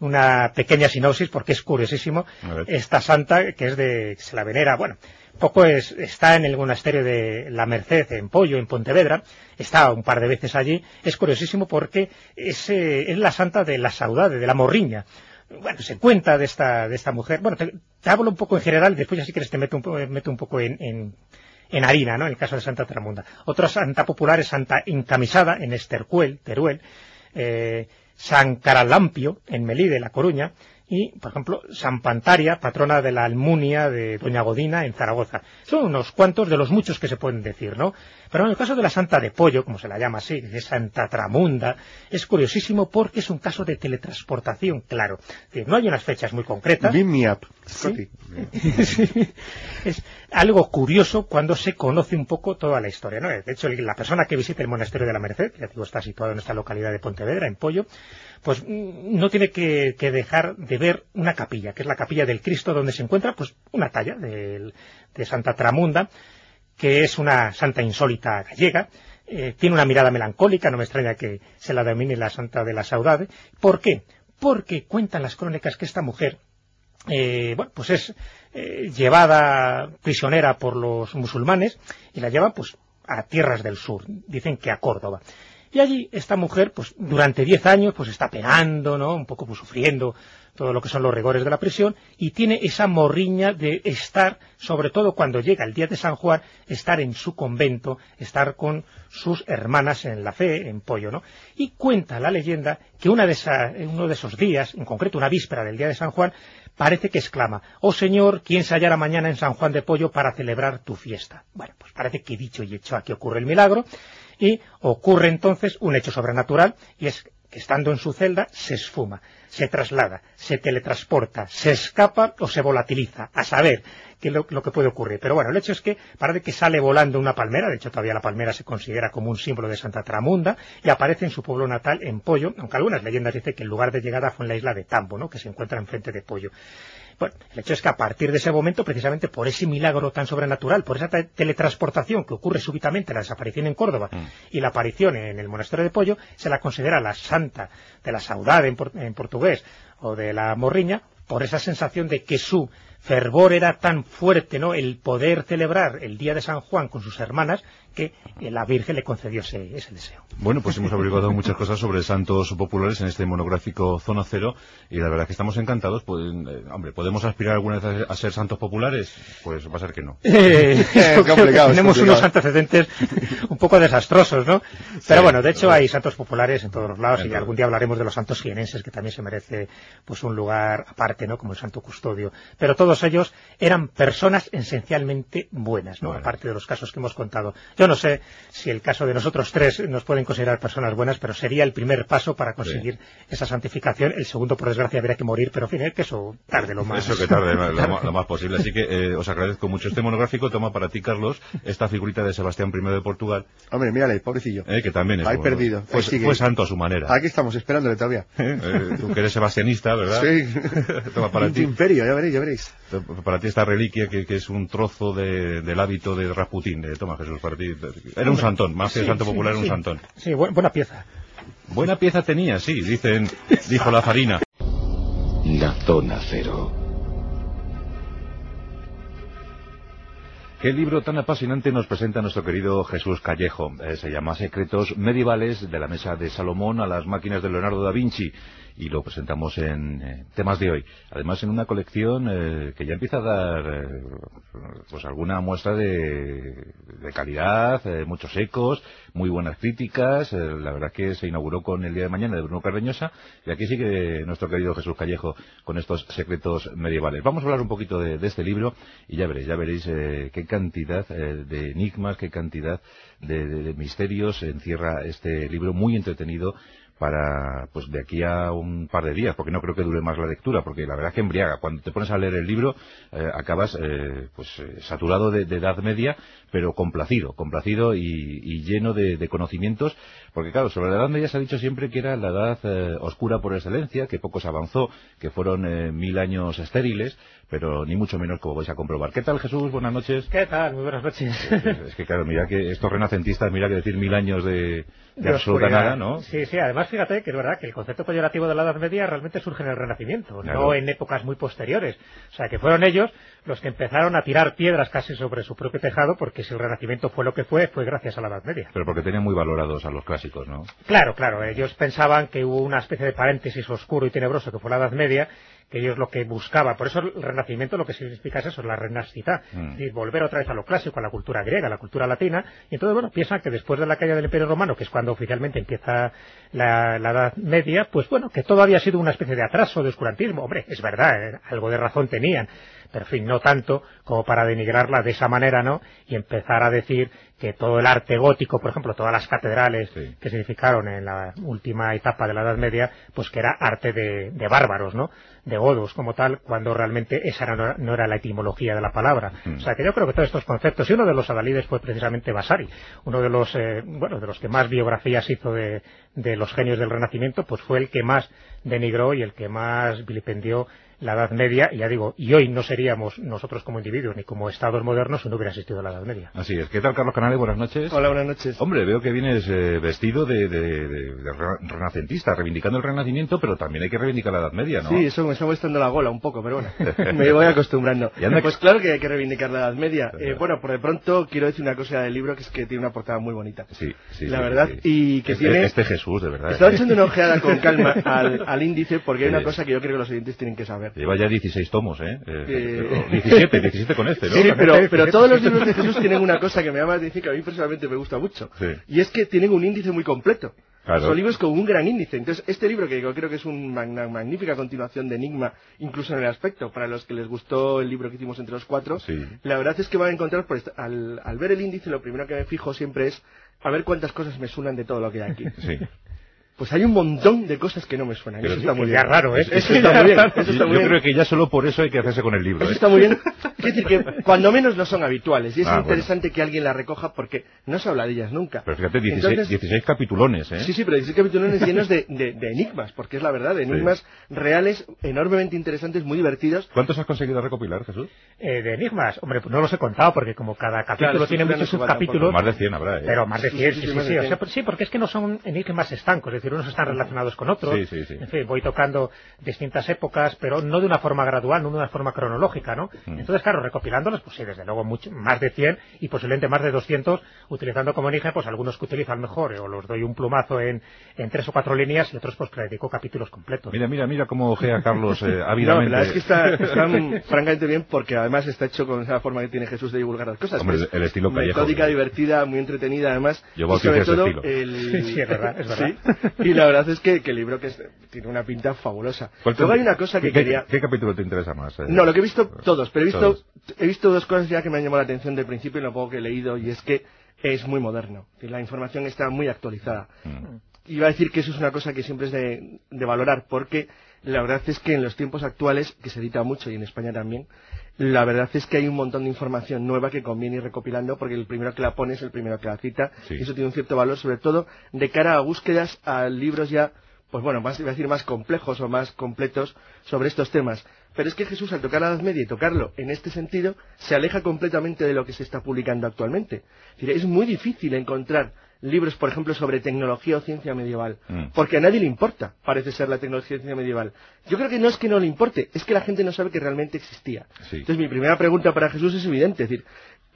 una pequeña sinopsis porque es curiosísimo. Esta santa que es de, que se la venera, bueno, poco es, está en el monasterio de la Merced, en Pollo, en Pontevedra, está un par de veces allí, es curiosísimo porque es, eh, es la santa de la saudade, de la morriña. Bueno, se cuenta de esta, de esta mujer, bueno, te, hablo un poco en general, después ya si quieres te meto un, po- meto un poco en, en, en harina, ¿no? En el caso de Santa Tramunda. Otra santa popular es Santa Encamisada, en Estercuel, Teruel, eh, San Caralampio, en Melide, La Coruña, y, por ejemplo, San Pantaria, patrona de la Almunia de Doña Godina, en Zaragoza. Son unos cuantos de los muchos que se pueden decir, ¿no? Pero en el caso de la Santa de Pollo, como se la llama así, de Santa Tramunda, es curiosísimo porque es un caso de teletransportación, claro. Es decir, no hay unas fechas muy concretas. Up, Scotty. Sí. Es algo curioso cuando se conoce un poco toda la historia. ¿no? De hecho, la persona que visite el monasterio de la Merced, que está situado en esta localidad de Pontevedra, en Pollo, pues mm, no tiene que, que dejar de ver una capilla, que es la capilla del Cristo, donde se encuentra pues una talla de Santa Tramunda, que es una santa insólita gallega, eh, tiene una mirada melancólica, no me extraña que se la domine la santa de la saudade. ¿Por qué? Porque cuentan las crónicas que esta mujer eh, bueno, pues es eh, llevada prisionera por los musulmanes y la lleva pues a tierras del sur, dicen que a Córdoba. Y allí esta mujer, pues durante 10 años, pues está penando, ¿no? Un poco pues sufriendo todo lo que son los rigores de la prisión y tiene esa morriña de estar, sobre todo cuando llega el día de San Juan, estar en su convento, estar con sus hermanas en la fe, en Pollo, ¿no? Y cuenta la leyenda que una de esa- uno de esos días, en concreto una víspera del día de San Juan, parece que exclama, oh Señor, ¿quién se hallará mañana en San Juan de Pollo para celebrar tu fiesta? Bueno, pues parece que dicho y hecho aquí ocurre el milagro y ocurre entonces un hecho sobrenatural y es que estando en su celda se esfuma, se traslada, se teletransporta, se escapa o se volatiliza, a saber qué lo, lo que puede ocurrir. Pero bueno, el hecho es que parece que sale volando una palmera, de hecho todavía la palmera se considera como un símbolo de Santa Tramunda, y aparece en su pueblo natal, en Pollo, aunque algunas leyendas dicen que el lugar de llegada fue en la isla de Tambo, ¿no? que se encuentra enfrente de Pollo. Bueno, el hecho es que a partir de ese momento, precisamente por ese milagro tan sobrenatural, por esa te- teletransportación que ocurre súbitamente, la desaparición en Córdoba y la aparición en el monasterio de Pollo, se la considera la santa de la saudade en, por- en portugués o de la morriña, por esa sensación de que su fervor era tan fuerte, ¿no? El poder celebrar el día de San Juan con sus hermanas, que eh, la Virgen le concedió ese, ese deseo. Bueno, pues hemos averiguado muchas cosas sobre santos populares en este monográfico Zona Cero y la verdad que estamos encantados. Pues, eh, hombre, ¿podemos aspirar alguna vez a, a ser santos populares? Pues va a ser que no. Eh, que es tenemos unos antecedentes un poco desastrosos, ¿no? Pero Sí, bueno, de hecho pero- hay santos populares en todos los lados y algún día hablaremos de los santos jienenses que también se merece pues un lugar aparte, ¿no? Como el santo custodio. Pero todos ellos eran personas esencialmente buenas, ¿no? Bueno. Aparte de los casos que hemos contado. Yo no sé si el caso de nosotros tres nos pueden considerar personas buenas, pero sería el primer paso para conseguir esa santificación. El segundo, por desgracia, habría que morir, pero en fin, que eso tarde lo más. Eso que tarde, lo, más posible. Así que eh, os agradezco mucho este monográfico. Toma para ti, Carlos, esta figurita de Sebastián I de Portugal, Hombre, mírale, pobrecillo. eh, que también es... Ahí un- perdido. Fue, sigue. fue santo a su manera. Aquí estamos esperándole todavía. Eh, tú que eres sebastianista, ¿verdad? Sí. Toma para Un ti. imperio, ya veréis, ya veréis. Para ti esta reliquia que, que es un trozo de- del hábito de Rasputín. Eh, toma Jesús, para ti. Era un santón, más que Sí, santo sí, popular, era un santón. Sí, bu- buena pieza. Buena pieza tenía, sí, dicen, dijo la farina. La zona cero. ¿Qué libro tan apasionante nos presenta nuestro querido Jesús Callejo? Eh, se llama Secretos medievales de la mesa de Salomón a las máquinas de Leonardo da Vinci y lo presentamos en temas de hoy. Además en una colección eh, que ya empieza a dar eh, pues alguna muestra de, de calidad, eh, muchos ecos, muy buenas críticas. la verdad que se inauguró con el día de mañana de Bruno Carreñosa y aquí sigue nuestro querido Jesús Callejo con estos secretos medievales. Vamos a hablar un poquito de, este libro y ya veréis, ya veréis qué cantidad de enigmas, qué cantidad de misterios encierra este libro muy entretenido para pues de aquí a un par de días, porque no creo que dure más la lectura, porque la verdad que embriaga. Cuando te pones a leer el libro, eh, acabas eh, pues eh, saturado de edad media, pero complacido, complacido y, y lleno de, de conocimientos, porque claro, sobre la edad media se ha dicho siempre que era la edad eh, oscura por excelencia, que poco se avanzó, que fueron eh, mil años estériles, pero ni mucho menos como vais a comprobar. ¿Qué tal Jesús? Buenas noches. ¿Qué tal? Muy buenas noches. Es que claro, mira que estos renacentistas, mira que decir mil años de, de De absoluta nada, ¿no? Sí, sí, además fíjate que es verdad que el concepto peyorativo de la Edad Media realmente surge en el Renacimiento, Claro. no en épocas muy posteriores. O sea, que fueron ellos los que empezaron a tirar piedras casi sobre su propio tejado, porque si el Renacimiento fue lo que fue, fue gracias a la Edad Media. Pero porque tenían muy valorados a los clásicos, ¿no? Claro, claro, ellos pensaban que hubo una especie de paréntesis oscuro y tenebroso que fue la Edad Media, ellos lo que buscaban. Por eso el Renacimiento lo que significa es eso, la renascita. Mm. Es decir, volver otra vez a lo clásico, a la cultura griega, a la cultura latina. Y entonces, bueno, piensan que después de la caída del Imperio Romano, que es cuando oficialmente empieza la, la Edad Media, pues bueno, que todo había sido una especie de atraso, de oscurantismo. Hombre, es verdad, eh, algo de razón tenían. Pero, en fin, no tanto como para denigrarla de esa manera, ¿no? Y empezar a decir que todo el arte gótico, por ejemplo, todas las catedrales Sí. que se edificaron en la última etapa de la Edad Media, pues que era arte de, de bárbaros, ¿no? De godos como tal, cuando realmente esa no era, no era la etimología de la palabra. Mm. O sea que yo creo que todos estos conceptos, y uno de los adalides fue precisamente Vasari, uno de los, eh, bueno, de los que más biografías hizo de, de los genios del Renacimiento, pues fue el que más denigró y el que más vilipendió la Edad Media, y ya digo, y hoy no seríamos nosotros como individuos ni como estados modernos si no hubiera existido la Edad Media. Así es. ¿Qué tal, Carlos Canales? Buenas noches. Hola, buenas noches. Hombre, veo que vienes eh, vestido de, de- de- de re- renacentista, reivindicando el renacimiento, pero también hay que reivindicar la Edad Media, ¿no? Sí, eso me está molestando la gola un poco, pero bueno, me voy acostumbrando. Pues que- claro que hay que reivindicar la Edad Media. Eh. Bueno, por de pronto quiero decir una cosa del libro que es que tiene una portada muy bonita. Sí, sí, La sí, verdad, sí. y que Este- tiene- Este Jesús, de verdad. Estaba ¿eh? echando una ojeada con calma al, al índice porque hay una cosa que yo creo que los oyentes tienen que saber. Lleva ya 16 tomos, ¿eh? Eh, Eh. 17, 17 con este, ¿no? Sí, pero, pero todos los libros de Jesús tienen una cosa que me llama la atención que a mí personalmente me gusta mucho. Sí. Y es que tienen un índice muy completo. Claro. Son libros con un gran índice. Entonces, este libro, que yo creo que es una magnífica continuación de Enigma, incluso en el aspecto, para los que les gustó el libro que hicimos entre los cuatro, Sí. la verdad es que van a encontrar, pues, al, al ver el índice, lo primero que me fijo siempre es a ver cuántas cosas me suenan de todo lo que hay aquí. Sí. Pues hay un montón de cosas que no me suenan. Pero eso sí, está muy bien. raro, ¿eh? Eso está muy bien. Eso Yo, está muy yo bien. creo que ya solo por eso hay que hacerse con el libro. Eso ¿eh? está muy bien. Quiere decir que cuando menos no son habituales y es Ah, bueno. interesante que alguien la recoja porque no se habla de ellas nunca. Pero fíjate, 16, Entonces- 16 capitulones, ¿eh? Sí, sí, pero 16 capítulos llenos de, de- de enigmas, porque es la verdad, de enigmas reales, enormemente interesantes, muy divertidos. ¿Cuántos has conseguido recopilar, Jesús? Eh, de enigmas, hombre, pues no los he contado porque como cada capítulo Claro, tiene sí, muchos subcapítulos, Más de 100 habrá, ¿eh? pero más de Sí, 100, sí, sí, sí, sí, más sí, de o sea, 100. sí, porque es que no son enigmas estancos, es decir, unos están relacionados con otros, Sí, sí, sí. en fin, voy tocando distintas épocas, pero no de una forma gradual, no de una forma cronológica, ¿no? Mm. Entonces, claro, recopilándolos, pues sí, desde luego mucho, más de 100 y posiblemente más de 200, utilizando como enigma, pues algunos que utilizan mejor, o los doy un plumazo en, en tres o cuatro líneas y otros pues que le dedico capítulos completos. Mira, mira, mira cómo ojea Carlos eh, No, la ávidamente. verdad es que está, está francamente bien porque además está hecho con esa forma que tiene Jesús de divulgar las cosas. Hombre, el estilo Callejo, Metódica, sí. divertida, muy entretenida además. Yo y sobre todo estilo. el... Sí, es verdad, es verdad. Sí, y la verdad es que, que el libro que es- tiene una pinta fabulosa. ¿Cuál te- Luego hay una cosa que ¿qué, quería... ¿Qué capítulo te interesa más? eh? No, lo que he visto todos, pero he visto, Todos. he visto dos cosas ya que me han llamado la atención del principio y lo poco que he leído, y es que es muy moderno, que la información está muy actualizada. Mm. Iba a decir que eso es una cosa que siempre es de, de valorar, porque la verdad es que en los tiempos actuales, que se edita mucho y en España también, la verdad es que hay un montón de información nueva que conviene ir recopilando, porque el primero que la pone es el primero que la cita, Sí. y eso tiene un cierto valor, sobre todo de cara a búsquedas a libros ya, pues bueno, más, iba a decir más complejos o más completos sobre estos temas. Pero es que Jesús, al tocar la Edad Media y tocarlo en este sentido, se aleja completamente de lo que se está publicando actualmente. Es muy difícil encontrar libros, por ejemplo, sobre tecnología o ciencia medieval, Mm. porque a nadie le importa, parece ser la tecnología o ciencia medieval. Yo creo que no es que no le importe, es que la gente no sabe que realmente existía. Sí. Entonces, mi primera pregunta para Jesús es evidente, es decir,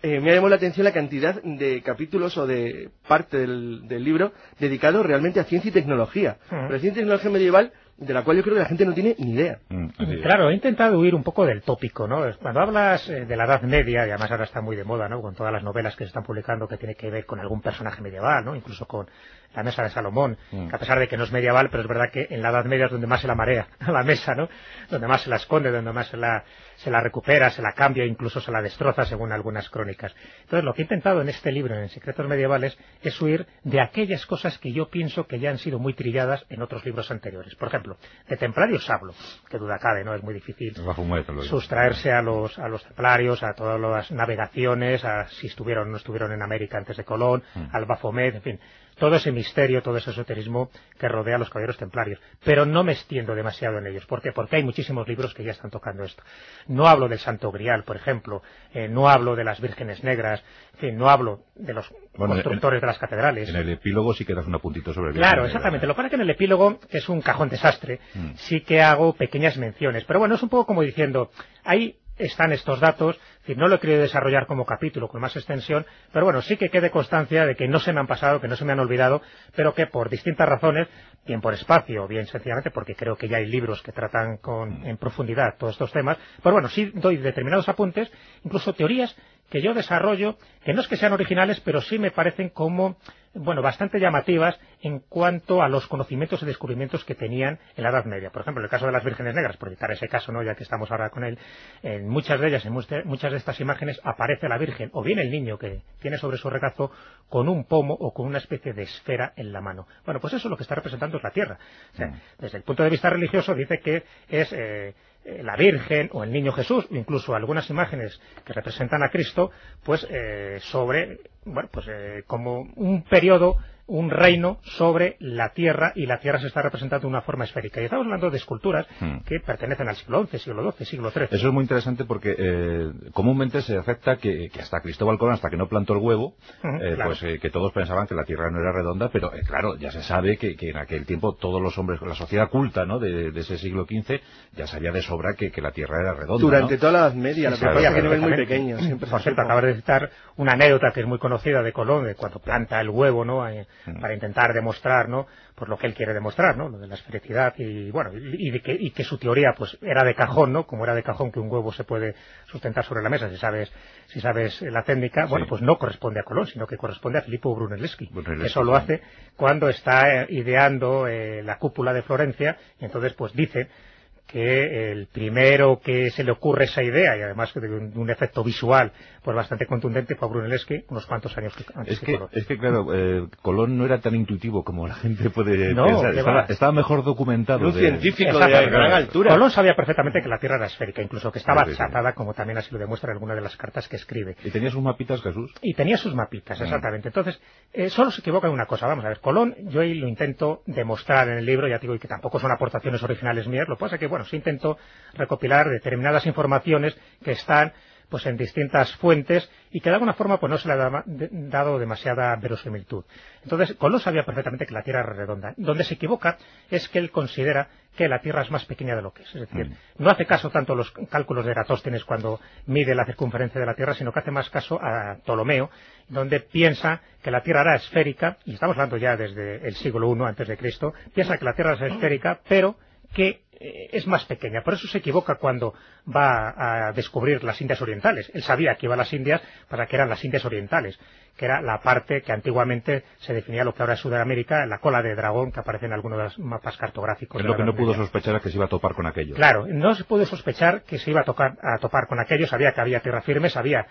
eh, me ha llamado la atención la cantidad de capítulos o de parte del, del libro dedicado realmente a ciencia y tecnología. Ujú. Pero ciencia y tecnología medieval, de la cual yo creo que la gente no tiene ni idea. Mm. Claro, he intentado huir un poco del tópico, ¿no? Cuando hablas eh, de la Edad Media, y además ahora está muy de moda, ¿no? Con todas las novelas que se están publicando que tiene que ver con algún personaje medieval, ¿no? Incluso con la mesa de Salomón, Mm. que a pesar de que no es medieval, pero es verdad que en la Edad Media es donde más se la marea la mesa, ¿no? Donde más se la esconde, donde más se la, se la recupera, se la cambia, incluso se la destroza, según algunas crónicas. Entonces, lo que he intentado en este libro, en Secretos Medievales, es huir de aquellas cosas que yo pienso que ya han sido muy trilladas en otros libros anteriores. Por ejemplo, de Templarios hablo, que duda cabe, ¿no? Es muy difícil sustraerse a los, a los templarios, a todas las navegaciones, a si estuvieron o no estuvieron en América antes de Colón, Mm. al Baphomet, en fin, todo ese misterio, todo ese esoterismo que rodea a los caballeros templarios. Pero no me extiendo demasiado en ellos. ¿Por qué? Porque hay muchísimos libros que ya están tocando esto. No hablo del Santo Grial, por ejemplo, eh, no hablo de las vírgenes negras, en fin, no hablo de los Bueno, constructores de las catedrales. En el epílogo sí que das un apuntito sobre el Claro, exactamente. Lo que pasa es que en el epílogo, que es un cajón desastre, Mm. sí que hago pequeñas menciones. Pero bueno, es un poco como diciendo, ahí están estos datos, decir, no lo he querido desarrollar como capítulo con más extensión, pero bueno, sí que quede constancia de que no se me han pasado, que no se me han olvidado, pero que por distintas razones, bien por espacio, bien sencillamente porque creo que ya hay libros que tratan con, en profundidad todos estos temas, pero bueno, sí doy determinados apuntes, incluso teorías que yo desarrollo, que no es que sean originales, pero sí me parecen como, bueno, bastante llamativas en cuanto a los conocimientos y descubrimientos que tenían en la Edad Media. Por ejemplo, en el caso de las vírgenes negras, por citar ese caso, ¿no? ya que estamos ahora con él, en muchas de ellas, en muchas de estas imágenes, aparece la Virgen, o bien el niño que tiene sobre su regazo, con un pomo o con una especie de esfera en la mano. Bueno, pues eso lo que está representando es la tierra. O sea, Mm. desde el punto de vista religioso dice que es eh, eh, la Virgen o el Niño Jesús, o incluso algunas imágenes que representan a Cristo, pues eh, sobre, bueno, pues eh, como un periodo, un reino sobre la tierra y la tierra se está representando de una forma esférica. Y estamos hablando de esculturas Hmm. que pertenecen al siglo XI, siglo XII, siglo XIII. Eso es muy interesante porque eh, comúnmente se acepta que, que hasta Cristóbal Colón, hasta que no plantó el huevo, eh, claro. pues eh, que todos pensaban que la Tierra no era redonda, pero eh, claro, ya se sabe que, que en aquel tiempo todos los hombres, la sociedad culta ¿no? de, de ese siglo XV, ya sabía de sobra que, que la Tierra era redonda. Durante ¿no? toda la Edad Media, lo Sí, pasa es que a sí, nivel muy pequeño. Siempre Por se cierto, acabas de citar una anécdota que es muy conocida de Colón, de cuando planta el huevo, ¿no? Eh, Mm. Para intentar demostrar, ¿no? Por lo que él quiere demostrar, ¿no? Lo de la esfericidad y, bueno, y, y de que, y que su teoría, pues, era de cajón, ¿no? Como era de cajón que un huevo se puede sustentar sobre la mesa, si sabes, si sabes la técnica, bueno, pues no corresponde a Colón, sino que corresponde a Filippo Brunelleschi. Brunelleschi, Eso lo hace cuando está eh, ideando eh, la cúpula de Florencia, y entonces, pues, dice que el primero que se le ocurre esa idea, y además de un, un efecto visual pues bastante contundente, fue Brunelleschi, unos cuantos años antes Es que, Colón. es que claro, eh, Colón no era tan intuitivo como la gente puede No, pensar. que Estaba, estaba mejor documentado. Un de- científico de gran altura. Colón sabía perfectamente que la Tierra era esférica, incluso que estaba achatada, como también así lo demuestra en alguna de las cartas que escribe. ¿Y tenía sus mapitas, Jesús? Y tenía sus mapitas, Mm. exactamente. Entonces, eh, solo se equivoca en una cosa. Vamos a ver, Colón, yo ahí lo intento demostrar en el libro, ya te digo, y que tampoco son aportaciones originales mías, lo que pasa es que, bueno, sí intento recopilar determinadas informaciones que están pues en distintas fuentes y que de alguna forma pues no se le ha dado demasiada verosimilitud. Entonces, Colón sabía perfectamente que la Tierra era redonda. Donde se equivoca es que él considera que la Tierra es más pequeña de lo que es. Es decir, Mm. no hace caso tanto a los cálculos de Eratóstenes cuando mide la circunferencia de la Tierra, sino que hace más caso a Ptolomeo, donde piensa que la Tierra era esférica, y estamos hablando ya desde el siglo I antes de Cristo, piensa que la Tierra es esférica, pero que es más pequeña. Por eso se equivoca cuando va a descubrir las Indias Orientales. Él sabía que iba a las Indias para que eran las Indias Orientales, que era la parte que antiguamente se definía lo que ahora es Sudamérica, la cola de dragón que aparece en algunos de los mapas cartográficos. Es lo que no pudo sospechar es que se iba a topar con aquello. Claro, no se puede sospechar que se iba a, tocar, a topar con aquello, sabía que había tierra firme, sabía,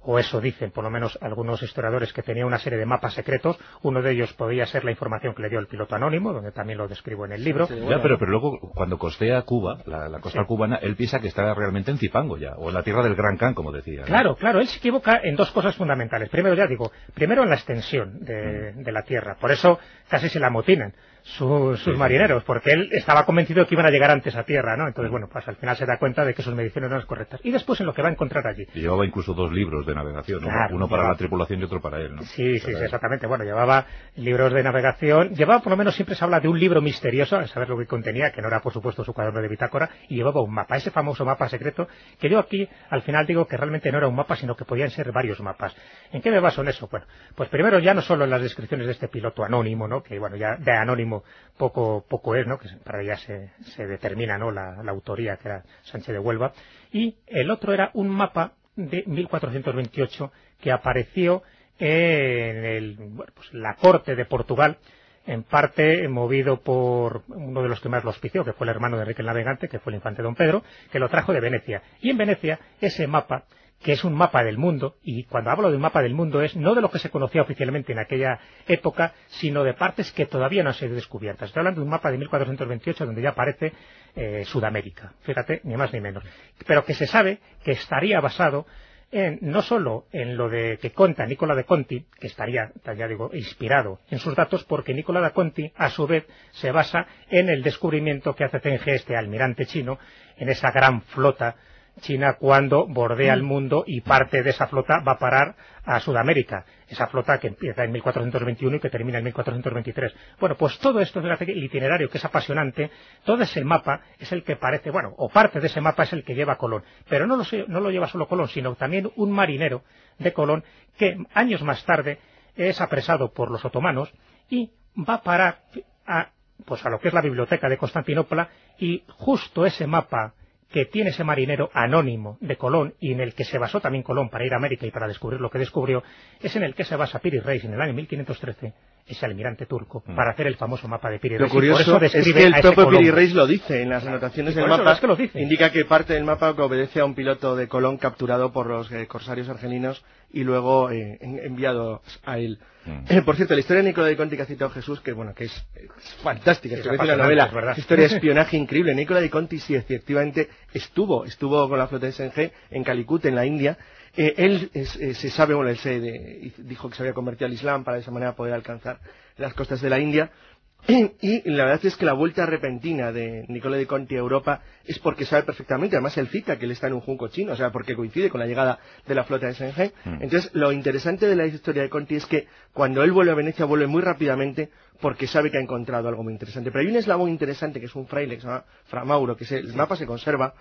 o eso dicen por lo menos algunos historiadores, que tenía una serie de mapas secretos, uno de ellos podía ser la información que le dio el piloto anónimo, donde también lo describo en el libro. Sí, sí, Ya, bueno. pero, pero luego, cuando costea Cuba, la, la costa Sí. cubana, él piensa que está realmente en Zipango ya, o en la tierra del Gran Can, como decía. ¿no? Claro, claro, él se equivoca en dos cosas fundamentales. Primero, ya digo, primero en la extensión de, de la Tierra. Por eso casi se la amotinan su- sus Sí, marineros, porque él estaba convencido de que iban a llegar antes a Tierra, ¿no? Entonces, bueno, pues al final se da cuenta de que sus mediciones no eran correctas. Y después en lo que va a encontrar allí. Y llevaba incluso dos libros de navegación, ¿no? Claro, uno para llevaba- la tripulación y otro para él, ¿no? Sí, sí, sí, exactamente. Bueno, llevaba libros de navegación, llevaba por lo menos siempre se habla de un libro misterioso, a saber lo que contenía, que no era por supuesto su cuaderno de bitácora, y llevaba un mapa, ese famoso mapa secreto, que yo aquí al final digo que realmente no era un mapa, sino que podían ser varios mapas. ¿En qué me baso en eso? Bueno, pues primero ya no solo en las descripciones de este piloto anónimo, ¿no? Que bueno, ya de anónimo poco, poco es, ¿no? Que para ya se, se determina, ¿no? La, la autoría, que era Sánchez de Huelva. Y el otro era un mapa de 1428 que apareció en el, pues, la corte de Portugal, en parte movido por uno de los que más lo auspició, que fue el hermano de Enrique el Navegante, que fue el infante don Pedro, que lo trajo de Venecia. Y en Venecia, ese mapa, que es un mapa del mundo, y cuando hablo de un mapa del mundo es no de lo que se conocía oficialmente en aquella época, sino de partes que todavía no han sido descubiertas. Estoy hablando de un mapa de 1428 donde ya aparece eh, Sudamérica, fíjate, ni más ni menos. Pero que se sabe que estaría basado en, no solo en lo de que cuenta Nicola de Conti, que estaría, ya digo, inspirado en sus datos, porque Nicola de Conti, a su vez, se basa en el descubrimiento que hace Zeng He, este almirante chino, en esa gran flota China cuando bordea el mundo y parte de esa flota va a parar a Sudamérica. Esa flota que empieza en 1421 y que termina en 1423. Bueno, pues todo esto, fíjate el itinerario que es apasionante, todo ese mapa es el que parece, bueno, o parte de ese mapa es el que lleva Colón. Pero no lo, no lo lleva solo Colón, sino también un marinero de Colón que años más tarde es apresado por los otomanos y va a parar a, pues a lo que es la biblioteca de Constantinopla y justo ese mapa que tiene ese marinero anónimo de Colón y en el que se basó también Colón para ir a América y para descubrir lo que descubrió, es en el que se basa Piri Reis en el año 1513, ese almirante turco, Mm. para hacer el famoso mapa de Piri Lo Reis. por curioso eso es que el propio. Piri Reis lo dice en las anotaciones del mapa. es que lo dice. Indica que parte del mapa que obedece a un piloto de Colón capturado por los eh, corsarios argelinos y luego eh, en- enviado a él. Mm. Eh, por cierto, la historia de Nicola de Conti que ha citado Jesús, que bueno, que es, es fantástica, es que dice la apasionante, novela, es verdad. es historia de espionaje increíble. Nicola de Conti sí, efectivamente, estuvo, estuvo con la flota de Senge en Calicut, en la India. Eh, él es- eh, se sabe, bueno, él se de- dijo que se había convertido al Islam para de esa manera poder alcanzar las costas de la India. Y la verdad es que la vuelta repentina de Nicola de Conti a Europa es porque sabe perfectamente, además él cita que él está en un junco chino, o sea, porque coincide con la llegada de la flota de Senge. Mm. Entonces, lo interesante de la historia de Conti es que cuando él vuelve a Venecia vuelve muy rápidamente porque sabe que ha encontrado algo muy interesante. Pero hay un eslabón interesante que es un fraile que se llama Fra Mauro, que el mapa se conserva,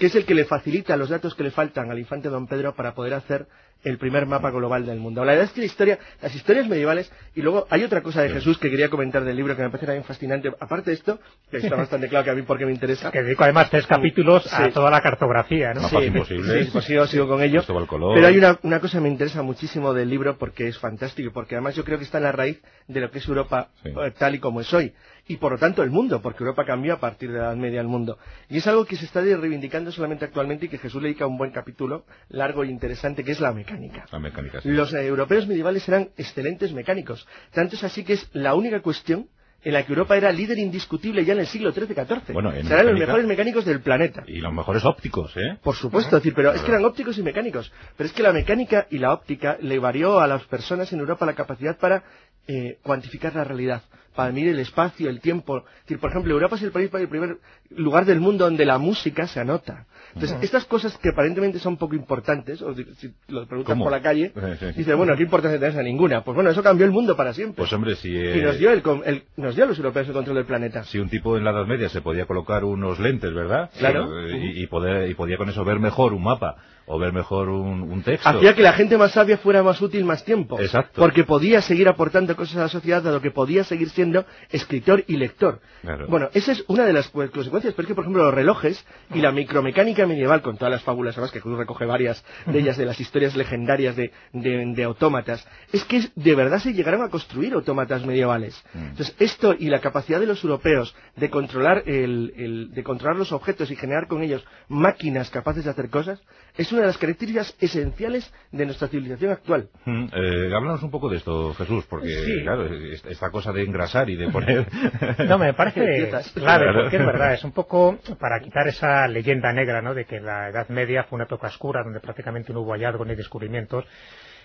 que es el que le facilita los datos que le faltan al infante don Pedro para poder hacer el primer mapa global del mundo. La verdad es que la historia, las historias medievales, y luego hay otra cosa de Jesús que quería comentar del libro que me parece también fascinante, aparte de esto, que está bastante claro que a mí porque me interesa. Que dedico además tres capítulos a toda la cartografía, ¿no? Mapas Sí, imposibles. sí, pues sigo, sigo con ello. Pero hay una, una cosa que me interesa muchísimo del libro porque es fantástico, porque además yo creo que está en la raíz de lo que es Europa Sí. eh, tal y como es hoy. Y por lo tanto el mundo, porque Europa cambió a partir de la Edad Media el mundo. Y es algo que se está reivindicando solamente actualmente y que Jesús le dedica un buen capítulo, largo e interesante, que es la mecánica. La mecánica, sí. Los europeos medievales eran excelentes mecánicos. Tanto es así que es la única cuestión en la que Europa era líder indiscutible ya en el siglo XIII-XIV. Bueno, en Serán los mejores mecánicos del planeta. Y los mejores ópticos, ¿eh? Por supuesto, es decir, pero es que eran ópticos y mecánicos. Pero es que la mecánica y la óptica le varió a las personas en Europa la capacidad para eh, cuantificar la realidad, para medir el espacio, el tiempo. Es decir, por ejemplo, Europa es el país, el primer lugar del mundo donde la música se anota. Entonces, estas cosas que aparentemente son poco importantes, o si- lo preguntas ¿Cómo? por la calle, dices, bueno, ¿qué importancia tenés a ninguna? Pues bueno, eso cambió el mundo para siempre. Pues hombre, si, eh, y nos dio, el, el- nos dio a los europeos el control del planeta. si un tipo en la Edad Media se podía colocar unos lentes, ¿verdad? Claro. Eh, Y, y poder, y podía con eso ver mejor un mapa o ver mejor un, un texto. Hacía que la gente más sabia fuera más útil más tiempo. Exacto. Porque podía seguir aportando cosas a la sociedad, dado que podía seguir siendo escritor y lector. Claro. Bueno, esa es una de las pues, consecuencias, pero es que, por ejemplo, los relojes y la micromecánica medieval, con todas las fábulas, además que Cruz recoge varias de ellas, de las historias legendarias de, de, de autómatas, es que de verdad se llegaron a construir autómatas medievales. Mm. Entonces, esto y la capacidad de los europeos de controlar, el, el- de controlar los objetos y generar con ellos máquinas capaces de hacer cosas, es una de las características esenciales de nuestra civilización actual. Mm, eh, háblanos un poco de esto, Jesús, porque, Sí. claro, es- esta cosa de engrasar y de poner... No, me parece clave, Claro. porque es verdad, es un poco para quitar esa leyenda negra, ¿no?, de que la Edad Media fue una época oscura donde prácticamente no hubo hallazgos ni descubrimientos,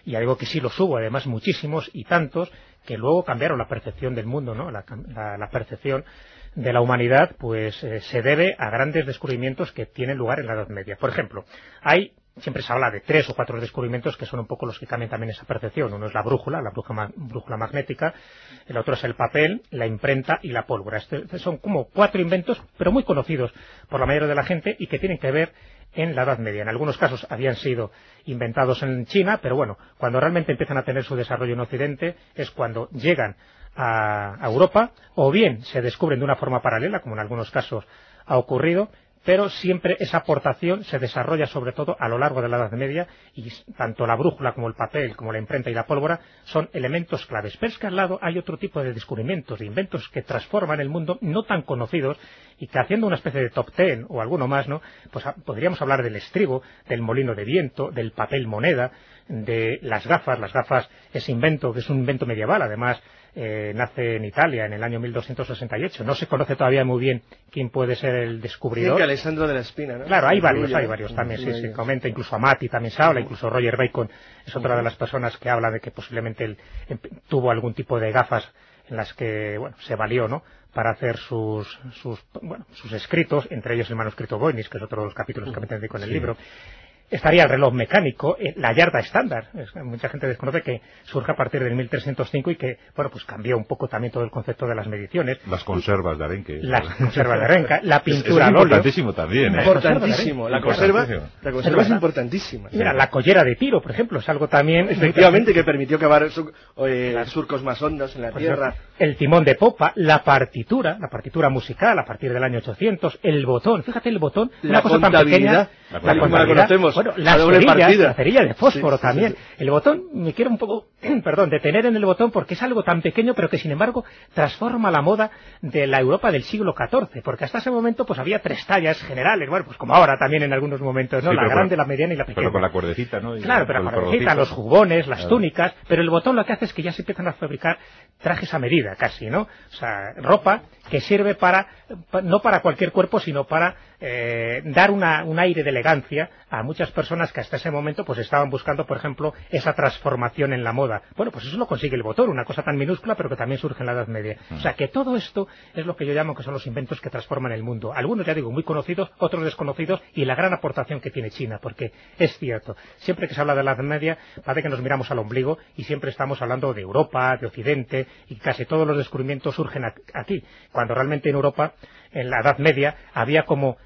y algo que sí los hubo, además muchísimos y tantos, que luego cambiaron la percepción del mundo, ¿no?, la, cam- la- la percepción de la humanidad, pues eh, se debe a grandes descubrimientos que tienen lugar en la Edad Media. Por ejemplo, hay siempre se habla de tres o cuatro descubrimientos que son un poco los que cambian también esa percepción. Uno es la brújula, la brújula, magnética, el otro es el papel, la imprenta y la pólvora. Este- son como cuatro inventos, pero muy conocidos por la mayoría de la gente y que tienen que ver en la Edad Media. En algunos casos habían sido inventados en China, pero bueno, cuando realmente empiezan a tener su desarrollo en Occidente es cuando llegan a, Europa o bien se descubren de una forma paralela, como en algunos casos ha ocurrido, pero siempre esa aportación se desarrolla sobre todo a lo largo de la Edad Media y tanto la brújula como el papel, como la imprenta y la pólvora son elementos claves. Pero es que al lado hay otro tipo de descubrimientos, de inventos que transforman el mundo no tan conocidos y que haciendo una especie de top ten o alguno más, ¿no? Pues podríamos hablar del estribo, del molino de viento, del papel moneda, de las gafas. Las gafas, ese invento que es un invento medieval, además eh, nace en Italia en el año 1268. No se conoce todavía muy bien quién puede ser el descubridor. que Alessandro de la Espina, ¿no? Claro, hay varios, hay varios también, sí, se comenta, incluso Amati también se habla, incluso Roger Bacon es otra de las personas que habla de que posiblemente él em- tuvo algún tipo de gafas en las que, bueno, se valió, ¿no?, para hacer sus, sus, bueno, sus escritos, entre ellos el manuscrito Voynich, que es otro de los capítulos que me en el libro. Estaría el reloj mecánico, eh, la yarda estándar. Es mucha gente desconoce que surge a partir del 1305 y que, bueno, pues cambió un poco también todo el concepto de las mediciones. Las conservas de arenque. Las conservas de renca, la Es- pintura es al óleo. importantísimo también, ¿eh? Importantísimo. La conserva, la conserva es importantísima. Mira, la collera de tiro, por ejemplo, es algo también... Efectivamente, que permitió cavar eh, surcos más hondos en la Por tierra. ejemplo, el timón de popa, la partitura, la partitura musical a partir del año 800, el botón, fíjate el botón, La una cosa tan pequeña, la la contabilidad, conocemos, bueno, a las doble cerillas, la cerilla de fósforo Sí, también, sí, el botón, me quiero un poco, perdón, detener en el botón porque es algo tan pequeño pero que sin embargo transforma la moda de la Europa del siglo XIV, porque hasta ese momento pues había tres tallas generales, bueno, pues como ahora también en algunos momentos, ¿no? La grande, con- la mediana y la pequeña. Pero con la cuerdecita, ¿no? Y Claro, pero la cuerdecita, los jugones, las Claro. túnicas, pero el botón lo que hace es que ya se empiezan a fabricar trajes a medida casi, ¿no? O sea, ropa que sirve para, pa- no para cualquier cuerpo, sino para eh, dar un aire de elegancia a muchas personas que hasta ese momento pues estaban buscando, por ejemplo, esa transformación en la moda. Bueno, pues eso lo consigue el botón, una cosa tan minúscula, pero que también surge en la Edad Media. O sea, que todo esto es lo que yo llamo que son los inventos que transforman el mundo. Algunos, ya digo, muy conocidos, otros desconocidos, y la gran aportación que tiene China, porque es cierto, siempre que se habla de la Edad Media, parece que nos miramos al ombligo y siempre estamos hablando de Europa, de Occidente, y casi todos los descubrimientos surgen aquí, cuando realmente en Europa, en la Edad Media, había como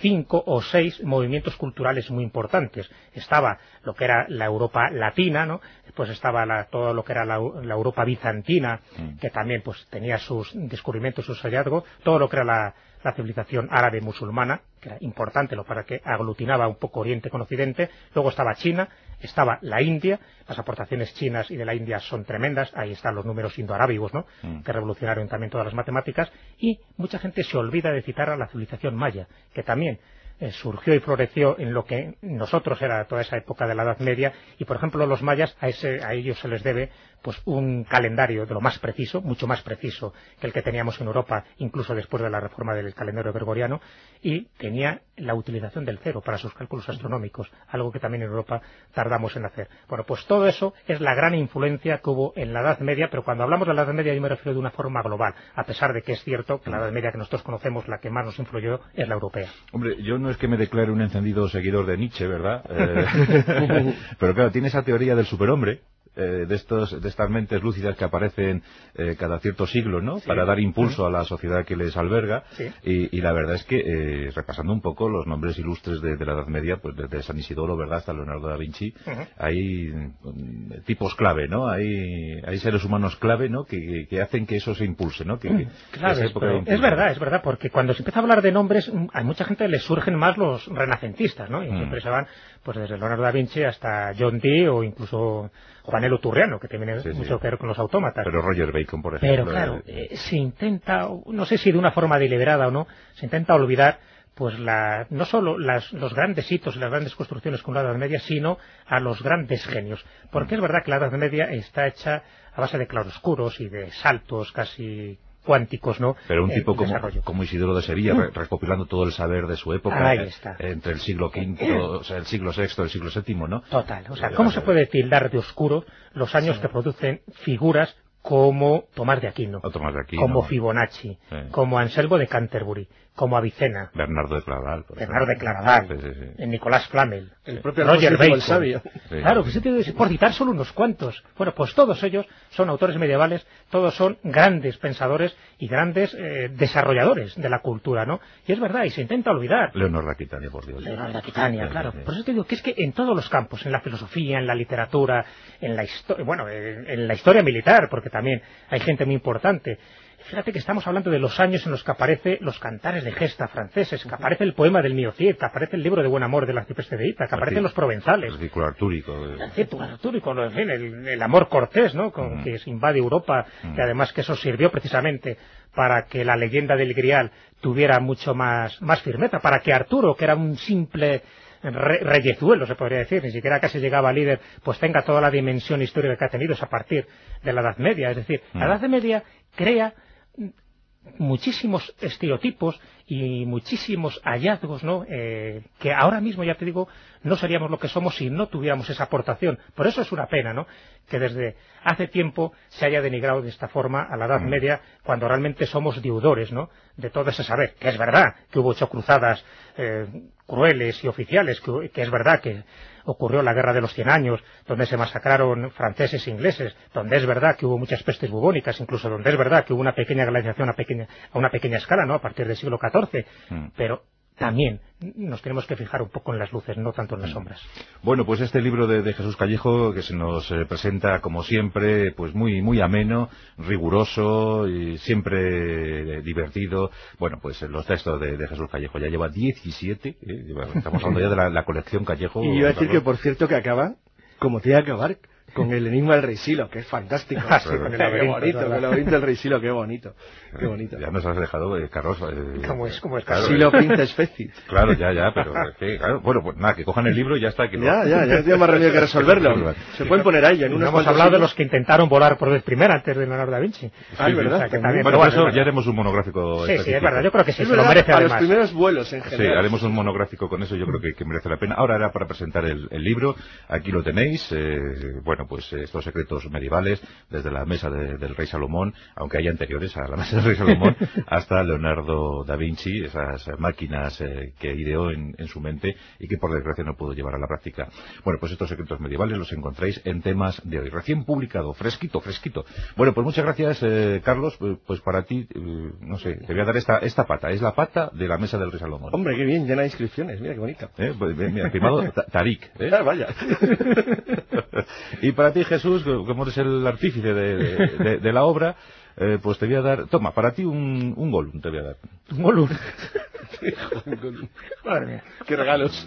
cinco o seis movimientos culturales muy importantes. Estaba lo que era la Europa latina, ¿no? Después estaba todo lo que era la, Europa bizantina, mm. que también pues tenía sus descubrimientos, sus hallazgos, todo lo que era la, la civilización árabe musulmana, que era importante lo para que aglutinaba un poco Oriente con Occidente, luego estaba China, estaba la India, las aportaciones chinas y de la India son tremendas, ahí están los números indoarábigos, ¿no? Mm. que revolucionaron también todas las matemáticas, y mucha gente se olvida de citar a la civilización maya, que también eh, surgió y floreció en lo que nosotros era toda esa época de la Edad Media y por ejemplo los mayas a, ese, a ellos se les debe pues un calendario de lo más preciso, mucho más preciso que el que teníamos en Europa, incluso después de la reforma del calendario gregoriano, y tenía la utilización del cero para sus cálculos astronómicos, algo que también en Europa tardamos en hacer. Bueno, pues todo eso es la gran influencia que hubo en la Edad Media, pero cuando hablamos de la Edad Media yo me refiero de una forma global, a pesar de que es cierto que la Edad Media que nosotros conocemos, la que más nos influyó, es la europea. Hombre, yo es que me declare un encendido seguidor de Nietzsche, ¿verdad? Eh, pero claro, tiene esa teoría del superhombre, eh, de, estos, de estas mentes lúcidas que aparecen eh, cada cierto siglo, ¿no? Para dar impulso a la sociedad que les alberga. Y, la verdad es que, eh, repasando un poco los nombres ilustres de, la Edad Media, pues desde San Isidoro, ¿verdad?, hasta Leonardo da Vinci, hay mm, tipos clave, ¿no? Hay, hay seres humanos clave, ¿no?, que, hacen que eso se impulse, ¿no? Que, claro, es, verdad, es verdad, porque cuando se empieza a hablar de nombres, mm, a mucha gente le surgen más los renacentistas, ¿no? Y mm. siempre se van, pues desde Leonardo da Vinci hasta John Dee o incluso Juanelo Turriano, que tiene mucho que ver con los autómatas. Pero Roger Bacon, por ejemplo. Pero claro, eh, se intenta, no sé si de una forma deliberada o no, se intenta olvidar pues la, no solo los grandes hitos y las grandes construcciones con la Edad Media, sino a los grandes genios. Porque es verdad que la Edad Media está hecha a base de claroscuros y de saltos casi cuánticos, ¿no? Pero un tipo como, como, Isidoro de Sevilla, mm. recopilando todo el saber de su época, eh, entre el siglo V, o sea, el siglo VI, el siglo VII, ¿no? Total. O sea, ¿cómo se puede tildar de oscuro los años que producen figuras como Tomás de Aquino, como Fibonacci, como Anselmo de Canterbury, como Avicena. Bernardo de Claraval. Bernardo de Claraval. Nicolás Flamel. El propio Roger Bacon. sabio. Claro, que por citar solo unos cuantos. Bueno, pues todos ellos son autores medievales, todos son grandes pensadores y grandes eh, desarrolladores de la cultura, ¿no? Y es verdad, y se intenta olvidar. Leonor Aquitania, por Dios. Leonor Aquitania, claro. Por eso te digo que es que en todos los campos, en la filosofía, en la literatura, en la historia, bueno, en la historia militar, porque también hay gente muy importante, Fíjate que estamos hablando de los años en los que aparecen los cantares de gesta franceses, que aparece el poema del Mío que aparece el libro de buen amor del arcipreste de Ita, que aparecen los provenzales. El círculo artúrico. El círculo artúrico, el, amor cortés, ¿no? Con, Que invade Europa, y además que eso sirvió precisamente para que la leyenda del Grial tuviera mucho más, más firmeza, para que Arturo, que era un simple reyezuelo, se podría decir, ni siquiera casi llegaba a líder, pues tenga toda la dimensión histórica que ha tenido a partir de la Edad Media. Es decir, la Edad Media crea muchísimos estereotipos y muchísimos hallazgos, ¿no? Eh, que ahora mismo, ya te digo, no seríamos lo que somos si no tuviéramos esa aportación. Por eso es una pena, ¿no? Que desde hace tiempo se haya denigrado de esta forma a la Edad mm. Media, cuando realmente somos deudores, ¿no? De todo ese saber. Que es verdad que hubo ocho cruzadas eh, crueles y oficiales, que, es verdad que ocurrió la Guerra de los Cien Años, donde se masacraron franceses e ingleses, donde es verdad que hubo muchas pestes bubónicas, incluso donde es verdad que hubo una pequeña glaciación a, pequeña, a una pequeña escala, ¿no? A partir del siglo XIV. Mm. Pero también nos tenemos que fijar un poco en las luces, no tanto en las sombras. Bueno, pues este libro de, Jesús Callejo que se nos eh, presenta como siempre, pues muy muy ameno, riguroso y siempre eh, divertido. Bueno, pues los textos de, Jesús Callejo ya lleva 17, eh, estamos hablando ya de la, colección Callejo. Y yo a decir que por cierto que acaba como tiene que acabar con el enigma del rey Silo, que es fantástico. Ah, con el laberinto, el laberinto del rey Silo, qué bonito. Qué bonito. Ya nos has dejado, eh, Carlos. Eh, ¿Cómo es? ¿Cómo es? Claro, Silo Princess Feci. Claro, ya, ya, pero claro, bueno, pues nada, que cojan el libro y ya está. Que Ya, ya, ya tiene más remedio que resolverlo. Se pueden poner ahí en una. Hemos hablado de los que intentaron volar por vez primera antes de Leonardo da Vinci. Ah, es verdad. bueno, por eso ya haremos un monográfico. Sí, sí, es verdad. Yo creo que sí, se lo merece además. los primeros vuelos en general. Sí, haremos un monográfico con eso. Yo creo que, merece la pena. Ahora era para presentar el, libro. Aquí lo tenéis. Eh, bueno bueno, pues eh, estos secretos medievales, desde la mesa del rey Salomón, aunque hay anteriores a la mesa del rey Salomón, hasta Leonardo da Vinci, esas máquinas eh, que ideó en, su mente y que por desgracia no pudo llevar a la práctica. Bueno, pues estos secretos medievales los encontráis en temas de hoy. Recién publicado, fresquito, fresquito. Bueno, pues muchas gracias, eh, Carlos. Pues para ti, no sé, te voy a dar esta, esta pata. Es la pata de la mesa del rey Salomón. Hombre, qué bien, llena de inscripciones. Mira qué bonita. Pues, mira, firmado Tarik. Ah, vaya. y para ti, Jesús, como eres el artífice de, la obra, eh, pues te voy a dar... Toma, para ti un, un Golum te voy a dar. ¿Un Golum? Madre mía, qué regalos.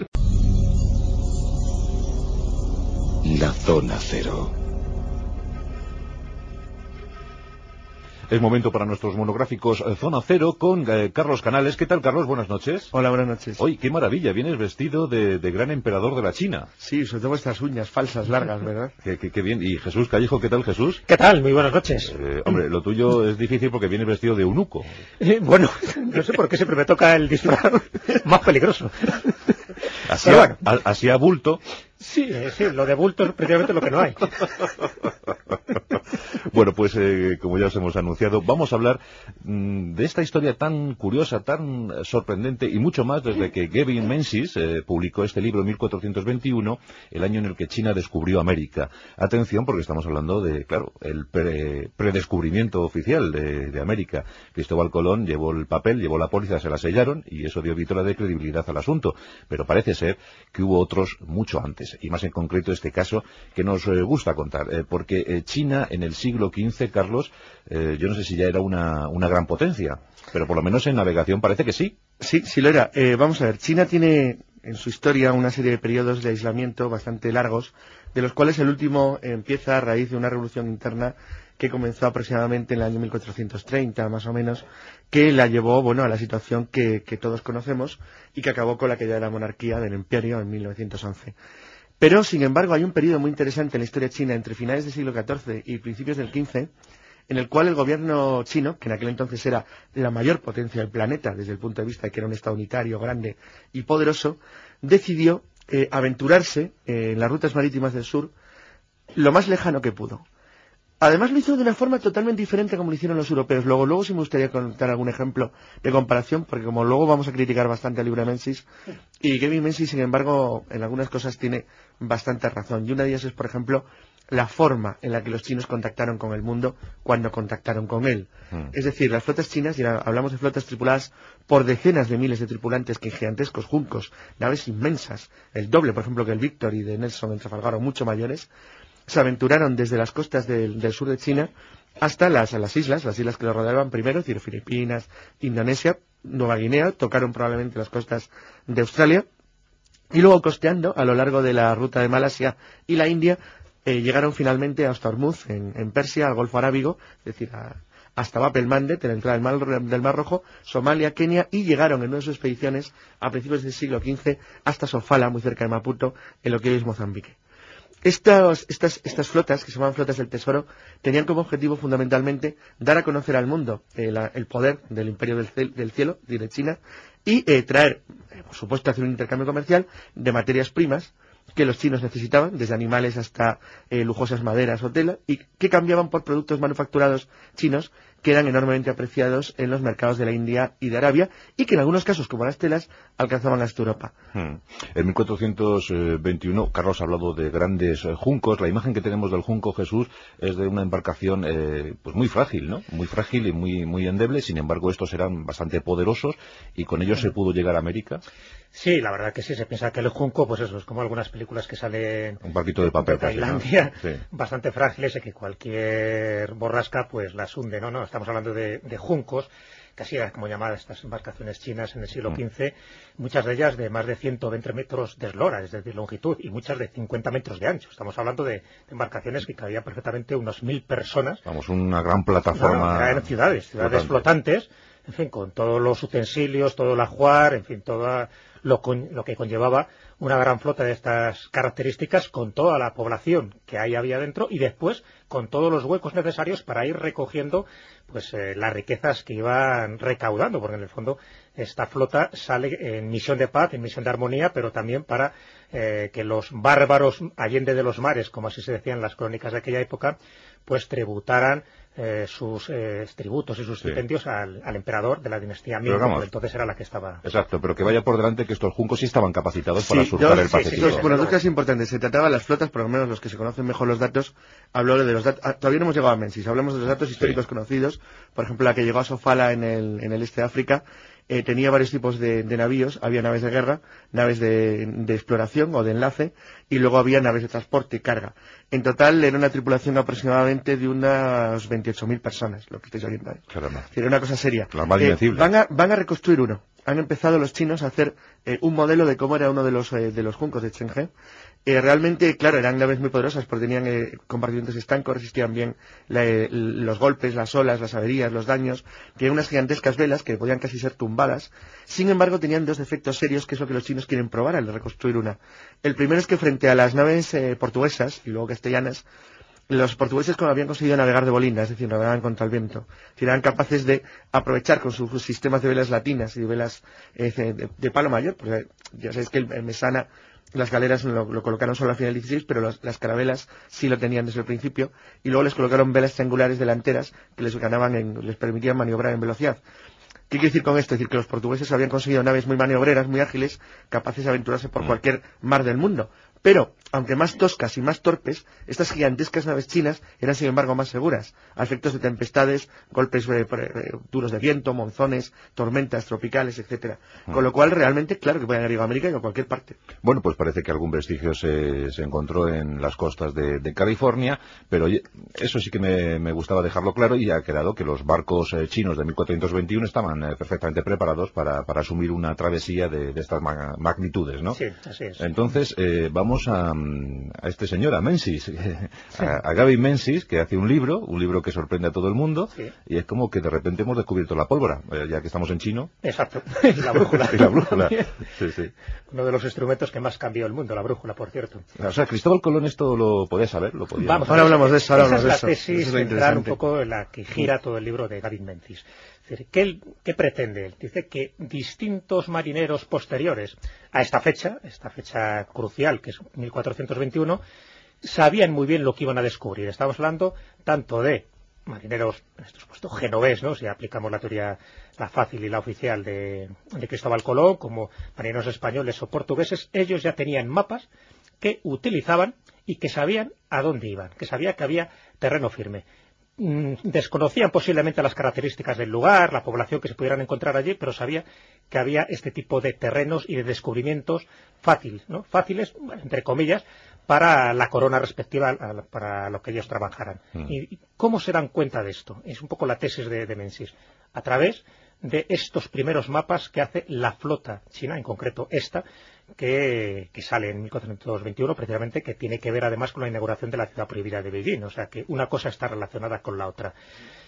La zona cero. Es momento para nuestros monográficos eh, Zona Cero con eh, Carlos Canales. ¿Qué tal, Carlos? Buenas noches. Hola, buenas noches. Hoy, qué maravilla, vienes vestido de, gran emperador de la China. Sí, sobre todo estas uñas falsas, largas, ¿verdad? qué, bien. ¿Y Jesús Callejo, qué tal, Jesús? ¿Qué tal? Muy buenas noches. Eh, hombre, lo tuyo es difícil porque vienes vestido de eunuco. bueno, no sé por qué siempre me toca el disfraz más peligroso. Así, a, bulto. Sí, sí, lo de bulto es precisamente lo que no hay. Bueno, pues eh, como ya os hemos anunciado, vamos a hablar mm, de esta historia tan curiosa, tan sorprendente y mucho más desde que Gavin Menzies eh, publicó este libro en 1421, el año en el que China descubrió América. Atención porque estamos hablando de, claro, el predescubrimiento oficial de, América. Cristóbal Colón llevó el papel, llevó la póliza, se la sellaron y eso dio victoria de credibilidad al asunto. Pero parece ser que hubo otros mucho antes, y más en concreto este caso que nos eh, gusta contar, porque China en el siglo XV, Carlos, eh, yo no sé si ya era una, una, gran potencia, pero por lo menos en navegación parece que sí. Sí, sí lo era. Eh, vamos a ver, China tiene en su historia una serie de periodos de aislamiento bastante largos, de los cuales el último empieza a raíz de una revolución interna que comenzó aproximadamente en el año 1430, más o menos, que la llevó, bueno, a la situación que, que todos conocemos y que acabó con la caída de la monarquía del imperio en 1911. Pero, sin embargo, hay un periodo muy interesante en la historia china entre finales del siglo XIV y principios del XV, en el cual el gobierno chino, que en aquel entonces era la mayor potencia del planeta desde el punto de vista de que era un Estado unitario, grande y poderoso, decidió eh, aventurarse eh, en las rutas marítimas del sur lo más lejano que pudo. Además lo hizo de una forma totalmente diferente a como lo hicieron los europeos. Luego, luego sí me gustaría contar algún ejemplo de comparación, porque como luego vamos a criticar bastante a Libre Mensis, y Kevin Menzies, sin embargo, en algunas cosas tiene bastante razón. Y una de ellas es, por ejemplo, la forma en la que los chinos contactaron con el mundo cuando contactaron con él. Hmm. Es decir, las flotas chinas, y hablamos de flotas tripuladas por decenas de miles de tripulantes que en gigantescos juncos, naves inmensas, el doble, por ejemplo, que el Victor y de Nelson en Trafalgar, o mucho mayores, se aventuraron desde las costas del, sur de China hasta las, las, islas, las islas que lo rodeaban primero, es decir, Filipinas, Indonesia, Nueva Guinea, tocaron probablemente las costas de Australia, y luego costeando a lo largo de la ruta de Malasia y la India, eh, llegaron finalmente hasta Hormuz, en, Persia, al Golfo Arábigo, es decir, hasta Bab el la entrada del Mar, del Mar Rojo, Somalia, Kenia, y llegaron en una de sus expediciones a principios del siglo XV hasta Sofala, muy cerca de Maputo, en lo que hoy es Mozambique. Estas, estas, flotas, que se llaman flotas del tesoro, tenían como objetivo fundamentalmente dar a conocer al mundo eh, el poder del imperio del, cielo, de China, y eh, traer, eh, por supuesto, hacer un intercambio comercial de materias primas que los chinos necesitaban, desde animales hasta lujosas maderas o tela, y que cambiaban por productos manufacturados chinos que eran enormemente apreciados en los mercados de la India y de Arabia y que en algunos casos, como las telas, alcanzaban hasta Europa. Hmm. En 1421, Carlos ha hablado de grandes eh, juncos. La imagen que tenemos del junco Jesús es de una embarcación eh, pues muy frágil, ¿no? Muy frágil y muy, muy endeble. Sin embargo, estos eran bastante poderosos y con ellos se pudo llegar a América. Sí, la verdad que sí, se piensa que el junco, pues eso, es como algunas películas que salen... Un barquito de papel. Tailandia, bastante frágiles y que cualquier borrasca pues las hunde, ¿no? no estamos hablando de, juncos, casi era como llamadas estas embarcaciones chinas en el siglo XV, mm. muchas de ellas de más de 120 metros de eslora, es decir, longitud, y muchas de 50 metros de ancho. Estamos hablando de, embarcaciones que cabían perfectamente unos mil personas. Vamos, una gran plataforma. en ciudades, ciudades flotantes, en fin, con todos los utensilios, todo el ajuar, en fin, toda lo, lo que conllevaba una gran flota de estas características con toda la población que ahí había dentro y después con todos los huecos necesarios para ir recogiendo pues eh, las riquezas que iban recaudando, porque en el fondo esta flota sale en misión de paz, en misión de armonía, pero también para eh, que los bárbaros allende de los mares, como así se decía en las crónicas de aquella época, pues tributaran eh, sus eh, tributos y sus stipendios al, emperador de la dinastía Ming, entonces era la que estaba... Exacto, pero que vaya por delante que estos juncos sí estaban capacitados para surcar el Pacífico. Sí, bueno, dos cosas importantes. Se trataba de las flotas, por lo menos los que se conocen mejor los datos, habló de los datos... Ah, todavía no hemos llegado a Mensis, hablamos de los datos históricos conocidos, por ejemplo, la que llegó a Sofala en el, en el este de África, eh, tenía varios tipos de, navíos, había naves de guerra, naves de, exploración o de enlace, y luego había naves de transporte y carga. En total era una tripulación aproximadamente de unas 28.000 personas, lo que estáis oyendo ahí. Era una cosa seria. Eh, van, a, van a reconstruir uno. Han empezado los chinos a hacer eh, un modelo de cómo era uno de los, de los juncos de Chenghe, eh, realmente, claro, eran naves muy poderosas porque tenían eh, compartimentos estancos, resistían bien eh, los golpes, las olas, las averías, los daños. Tenían unas gigantescas velas que podían casi ser tumbadas. Sin embargo, tenían dos defectos serios que es lo que los chinos quieren probar al reconstruir una. El primero es que frente a las naves portuguesas y luego castellanas, los portugueses como habían conseguido navegar de bolinda, es decir, navegaban contra el viento, eran capaces de aprovechar con sus sistemas de velas latinas y de velas de, palo mayor, porque ya sabéis que el Mesana las galeras lo, colocaron solo al final del 16, pero las carabelas sí lo tenían desde el principio, y luego les colocaron velas triangulares delanteras que les ganaban en, les permitían maniobrar en velocidad. ¿Qué quiere decir con esto? Es decir, que los portugueses habían conseguido naves muy maniobreras, muy ágiles, capaces de aventurarse por mm. cualquier mar del mundo. Pero, aunque más toscas y más torpes, estas gigantescas naves chinas eran sin embargo más seguras, a efectos de tempestades, golpes eh, eh, duros de viento, monzones, tormentas tropicales, etcétera. Mm. Con lo cual, realmente, claro que pueden ir a América y a cualquier parte. Bueno, pues parece que algún vestigio se, encontró en las costas de, California, pero eso sí que me, gustaba dejarlo claro y ha quedado que los barcos eh, chinos de 1421 estaban perfectamente preparados para, asumir una travesía de, estas magnitudes, ¿no? Sí, así es. Entonces, vamos a, este señor, a Mensis, a, Gaby Mensis, que hace un libro, un libro que sorprende a todo el mundo, y es como que de repente hemos descubierto la pólvora, eh, ya que estamos en chino. Exacto, la brújula. la brújula, Uno de los instrumentos que más cambió el mundo, la brújula, por cierto. O sea, Cristóbal Colón esto lo podía saber, lo podía... Vamos, ahora hablamos de eso, ahora hablamos de eso. Esa es la tesis central un poco en la que gira todo el libro de Gaby Menzies. ¿Qué, ¿Qué, pretende él? Dice que distintos marineros posteriores a esta fecha, esta fecha crucial, que es 1421, sabían muy bien lo que iban a descubrir. Estamos hablando tanto de marineros, en estos puestos genovés, ¿no? si aplicamos la teoría, la fácil y la oficial de, de Cristóbal Colón, como marineros españoles o portugueses, ellos ya tenían mapas que utilizaban y que sabían a dónde iban, que sabían que había terreno firme. Mm, desconocían posiblemente las características del lugar, la población que se pudieran encontrar allí, pero sabía que había este tipo de terrenos y de descubrimientos fáciles, ¿no? fáciles, entre comillas, para la corona respectiva, para lo que ellos trabajaran. Mm. ¿Y cómo se dan cuenta de esto? Es un poco la tesis de, de Menzies. A través de estos primeros mapas que hace la flota china, en concreto esta, que, sale en 1421 precisamente, que tiene que ver además con la inauguración de la ciudad prohibida de Beijing, o sea que una cosa está relacionada con la otra.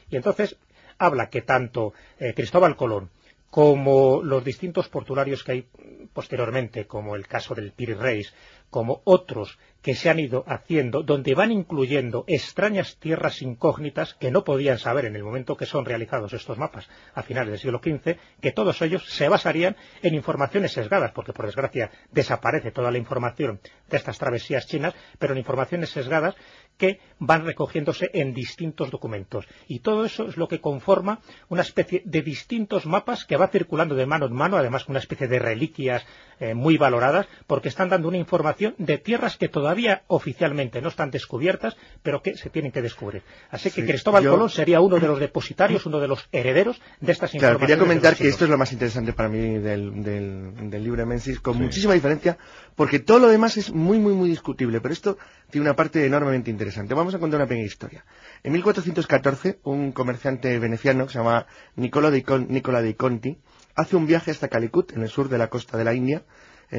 Y entonces habla que tanto eh, Cristóbal Colón como los distintos portuarios que hay posteriormente, como el caso del Piri Reis, como otros que se han ido haciendo, donde van incluyendo extrañas tierras incógnitas que no podían saber en el momento que son realizados estos mapas a finales del siglo XV, que todos ellos se basarían en informaciones sesgadas, porque por desgracia desaparece toda la información de estas travesías chinas, pero en informaciones sesgadas que van recogiéndose en distintos documentos. Y todo eso es lo que conforma una especie de distintos mapas que va circulando de mano en mano, además con una especie de reliquias eh, muy valoradas, porque están dando una información de tierras que todavía oficialmente no están descubiertas, pero que se tienen que descubrir. Así que Cristóbal Colón sería uno de los depositarios, uno de los herederos de estas informaciones. Claro, quería comentar que esto es lo más interesante para mí del, del, libro de Menzies, con muchísima diferencia, porque todo lo demás es muy, muy, muy discutible, pero esto tiene una parte enormemente interesante. Vamos a contar una pequeña historia. En 1414, un comerciante veneciano que se llama Nicola de, Conti hace un viaje hasta Calicut, en el sur de la costa de la India,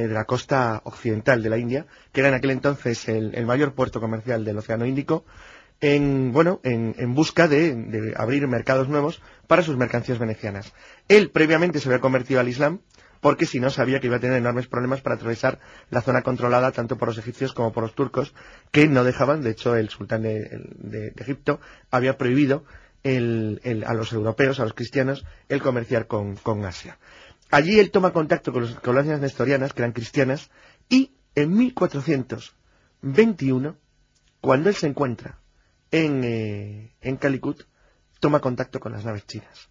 de la costa occidental de la India, que era en aquel entonces el, mayor puerto comercial del Océano Índico, en, bueno, en, busca de, abrir mercados nuevos para sus mercancías venecianas. Él previamente se había convertido al Islam, porque si no sabía que iba a tener enormes problemas para atravesar la zona controlada tanto por los egipcios como por los turcos, que no dejaban, de hecho el sultán de, de- de Egipto había prohibido el- el- a los europeos, a los cristianos, el comerciar con, con Asia. Allí él toma contacto con las colonias nestorianas, que eran cristianas, y en 1421, cuando él se encuentra en, eh, en Calicut, toma contacto con las naves chinas.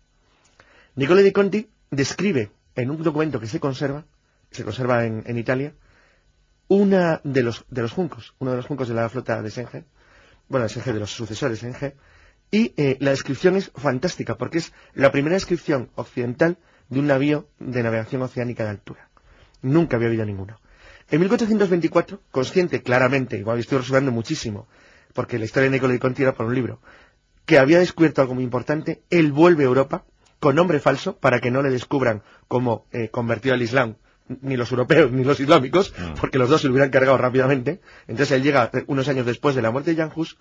Niccolo di Conti describe en un documento que se conserva, se conserva en, en Italia, una de los, de los juncos, uno de los juncos de la flota de Senge, bueno, de Senge, de los sucesores de Senge, y eh, la descripción es fantástica, porque es la primera descripción occidental de un navío de navegación oceánica de altura. Nunca había habido ninguno. En 1424, consciente claramente, igual estoy resumiendo muchísimo, porque la historia de Niccolo di Conti era por un libro, que había descubierto algo muy importante, él vuelve a Europa con nombre falso para que no le descubran como eh, convertido al Islam ni los europeos ni los islámicos, Mm. porque los dos se lo hubieran cargado rápidamente. Entonces él llega eh, unos años después de la muerte de Jan Hus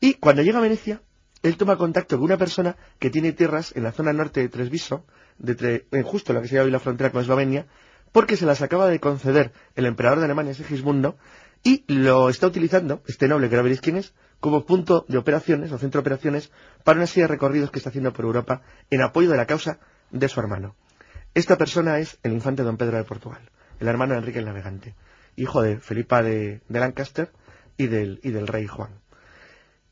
y cuando llega a Venecia, él toma contacto con una persona que tiene tierras en la zona norte de Tresviso, de eh, justo la que se llama hoy la frontera con Eslovenia, porque se las acaba de conceder el emperador de Alemania, Sigismundo, y lo está utilizando, este noble que ahora como punto de operaciones o centro de operaciones para una serie de recorridos que está haciendo por Europa en apoyo de la causa de su hermano. Esta persona es el infante don Pedro de Portugal, el hermano de Enrique el Navegante, hijo de Felipa de, Lancaster y del rey Juan.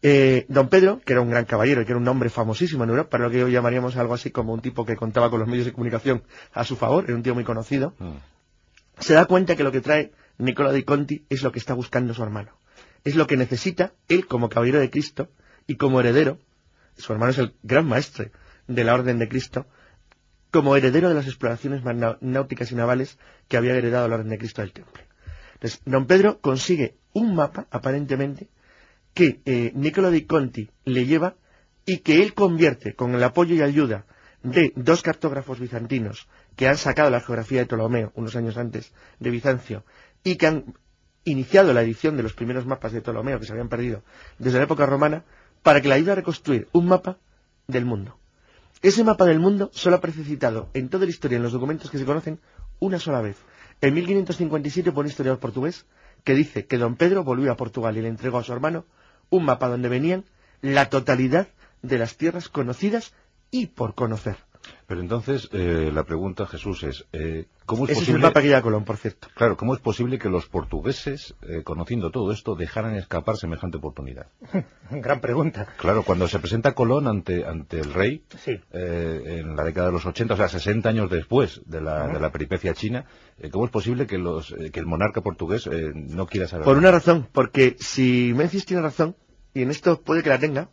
Eh, don Pedro, que era un gran caballero y que era un hombre famosísimo en Europa, para lo que hoy llamaríamos algo así como un tipo que contaba con los medios de comunicación a su favor, era un tío muy conocido, Mm. se da cuenta que lo que trae Nicola di Conti es lo que está buscando su hermano. Es lo que necesita él como caballero de Cristo y como heredero, su hermano es el gran maestre de la Orden de Cristo, como heredero de las exploraciones náuticas y navales que había heredado la Orden de Cristo del Temple. Entonces, don Pedro consigue un mapa, aparentemente, que eh, Niccolo di Conti le lleva y que él convierte con el apoyo y ayuda de dos cartógrafos bizantinos que han sacado la geografía de Ptolomeo unos años antes de Bizancio y que han iniciado la edición de los primeros mapas de Ptolomeo que se habían perdido desde la época romana para que le ayude a reconstruir un mapa del mundo. Ese mapa del mundo solo aparece citado en toda la historia, en los documentos que se conocen, una sola vez. En 1557 por un historiador portugués que dice que don Pedro volvió a Portugal y le entregó a su hermano un mapa donde venían la totalidad de las tierras conocidas y por conocer. Pero entonces, eh, la pregunta, Jesús, es, eh, ¿cómo es Ese es posible... el mapa que lleva Colón, por cierto. Claro, ¿cómo es posible que los portugueses, eh, conociendo todo esto, dejaran escapar semejante oportunidad? Gran pregunta. Claro, cuando se presenta Colón ante, ante el rey, Sí. eh, en la década de los 80, o sea, 60 años después de la, de la peripecia china, eh, ¿cómo es posible que, los, que el monarca portugués eh, no quiera saber? Por nada? una razón, porque si Menzies tiene razón, y en esto puede que la tenga,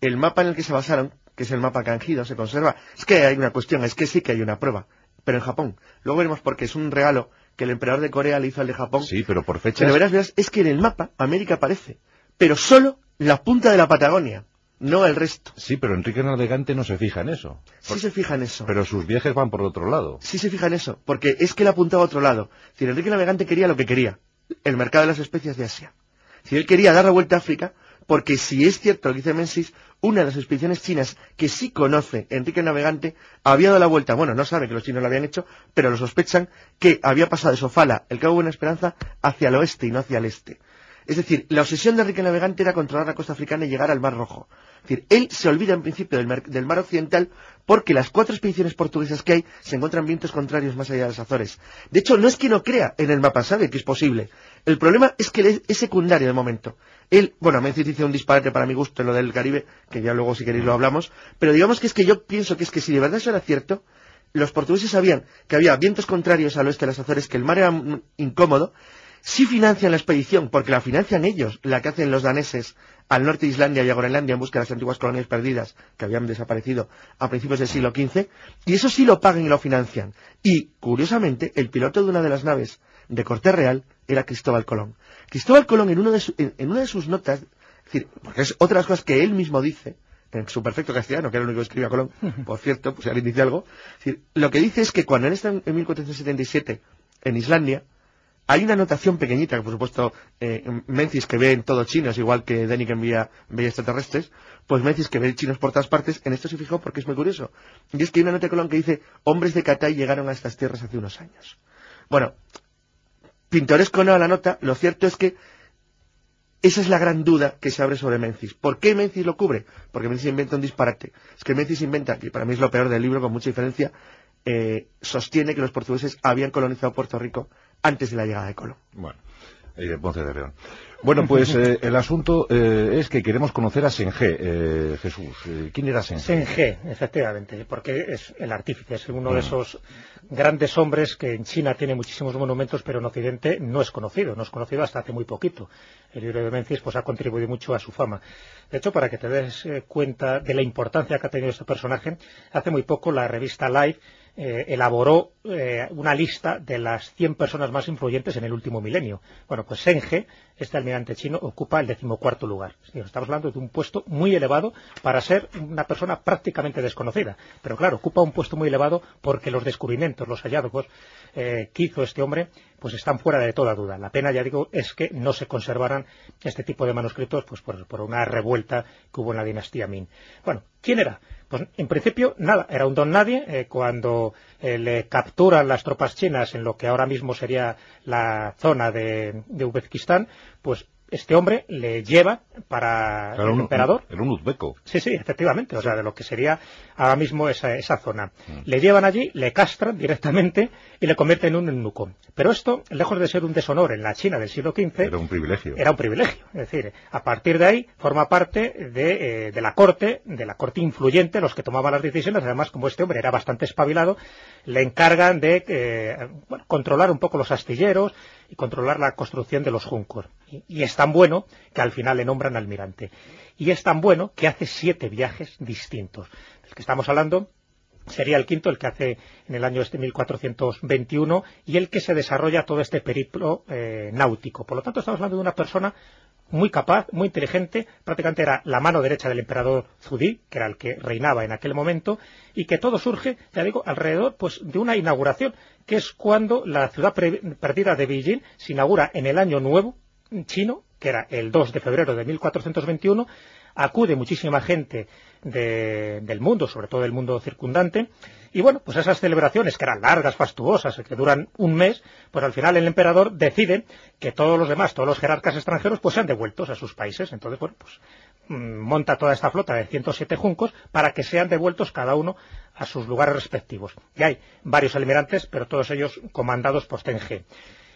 el mapa en el que se basaron, que es el mapa canjido, se conserva. Es que hay una cuestión, es que sí que hay una prueba, pero en Japón. Luego veremos porque es un regalo que el emperador de Corea le hizo al de Japón. Sí, pero por fechas... Pero verás, verás, es que en el mapa América aparece, pero solo la punta de la Patagonia, no el resto. Sí, pero Enrique Navegante no se fija en eso. Sí se fija en eso. Pero sus viajes van por otro lado. Sí se fija en eso, porque es que él apuntaba a otro lado. Decir, Enrique Navegante quería lo que quería, el mercado de las especias de Asia. Si él quería dar la vuelta a África, porque si es cierto lo que dice Menzies, una de las expediciones chinas que sí conoce Enrique Navegante había dado la vuelta, bueno, no sabe que los chinos lo habían hecho, pero lo sospechan que había pasado de Sofala, el Cabo Buena Esperanza, hacia el oeste y no hacia el este. Es decir, la obsesión de Enrique Navegante era controlar la costa africana y llegar al Mar Rojo. Es decir, él se olvida en principio del, mar- del mar occidental porque las cuatro expediciones portuguesas que hay se encuentran vientos contrarios más allá de las Azores. De hecho, no es que no crea en el mapa, sabe que es posible. El problema es que es, secundario de momento. Él, bueno, Menzies dice un disparate para mi gusto en lo del Caribe, que ya luego si queréis lo hablamos, pero digamos que es que yo pienso que es que si de verdad eso era cierto, los portugueses sabían que había vientos contrarios al oeste de las Azores, que el mar era incómodo, sí financian la expedición, porque la financian ellos, la que hacen los daneses al norte de Islandia y a Groenlandia en busca de las antiguas colonias perdidas que habían desaparecido a principios del siglo XV, y eso sí lo pagan y lo financian. Y, curiosamente, el piloto de una de las naves de Corte Real era Cristóbal Colón. Cristóbal Colón, en, uno de su- en, en una de sus notas, es decir, porque es otra de las cosas que él mismo dice, en su perfecto castellano, que era lo único que escribía Colón, por cierto, pues si alguien dice algo, es decir, lo que dice es que cuando él está en en 1477 en Islandia, Hay una anotación pequeñita, que por supuesto eh, Menzies que ve en todo chinos, igual que Denny que envía veía extraterrestres, pues Menzies que ve chinos por todas partes, en esto se fijó porque es muy curioso. Y es que hay una nota de Colón que dice, hombres de Catay llegaron a estas tierras hace unos años. Bueno, pintoresco no a la nota, lo cierto es que esa es la gran duda que se abre sobre Menzies. ¿Por qué Menzies lo cubre? Porque Menzies inventa un disparate. Es que Menzies inventa, y para mí es lo peor del libro con mucha diferencia, eh, sostiene que los portugueses habían colonizado Puerto Rico antes de la llegada de Colón. Bueno, y de Ponce de León. Bueno, pues eh, el asunto eh, es que queremos conocer a Sengé, eh, Jesús. Eh, ¿Quién era Sengé? Sengé, efectivamente, porque es el artífice, es uno de esos grandes hombres que en China tiene muchísimos monumentos, pero en Occidente no es conocido, no es conocido hasta hace muy poquito. El libro de Menzies pues, ha contribuido mucho a su fama. De hecho, para que te des eh, cuenta de la importancia que ha tenido este personaje, hace muy poco la revista Life eh, elaboró eh, una lista de las 100 personas más influyentes en el último milenio. Bueno, pues Senge, este almirante chino, ocupa el decimocuarto lugar. Estamos hablando de un puesto muy elevado para ser una persona prácticamente desconocida. Pero claro, ocupa un puesto muy elevado porque los descubrimientos, los hallazgos eh, que hizo este hombre, pues están fuera de toda duda. La pena, ya digo, es que no se conservaran este tipo de manuscritos pues por, por una revuelta que hubo en la dinastía Min. Bueno, ¿quién era? Pues en principio, nada, era un don nadie. Eh, cuando eh, le capturan las tropas chinas en lo que ahora mismo sería la zona de, de Uzbekistán, pues este hombre le lleva para el un- emperador. Era un uzbeco. Sí, sí, efectivamente, o sea, de lo que sería ahora mismo esa, esa zona. Mm. Le llevan allí, le castran directamente y le convierten en un eunuco. Pero esto, lejos de ser un deshonor en la China del siglo XV, Era un privilegio. era un privilegio. Es decir, a partir de ahí forma parte de, eh, de la corte, de la corte influyente, los que tomaban las decisiones. Además, como este hombre era bastante espabilado, le encargan de eh, bueno, controlar un poco los astilleros y controlar la construcción de los juncos. Y, es tan bueno que al final le nombran almirante. Y es tan bueno que hace siete viajes distintos. El que estamos hablando sería el quinto, el que hace en el año este 1421 y el que se desarrolla todo este periplo eh, náutico. Por lo tanto, estamos hablando de una persona muy capaz, muy inteligente, prácticamente era la mano derecha del emperador Zudí, que era el que reinaba en aquel momento, y que todo surge, ya digo, alrededor pues de una inauguración, que es cuando la ciudad perdida de Beijing se inaugura en el año nuevo chino, que era el 2 de febrero de 1421, acude muchísima gente de- del mundo, sobre todo del mundo circundante, y bueno, pues esas celebraciones que eran largas, fastuosas, que duran un mes, pues al final el emperador decide que todos los demás, todos los jerarcas extranjeros, pues sean devueltos a sus países. Entonces, bueno, pues mm, monta toda esta flota de 107 juncos para que sean devueltos cada uno a sus lugares respectivos. Y hay varios almirantes, pero todos ellos comandados por Tenge.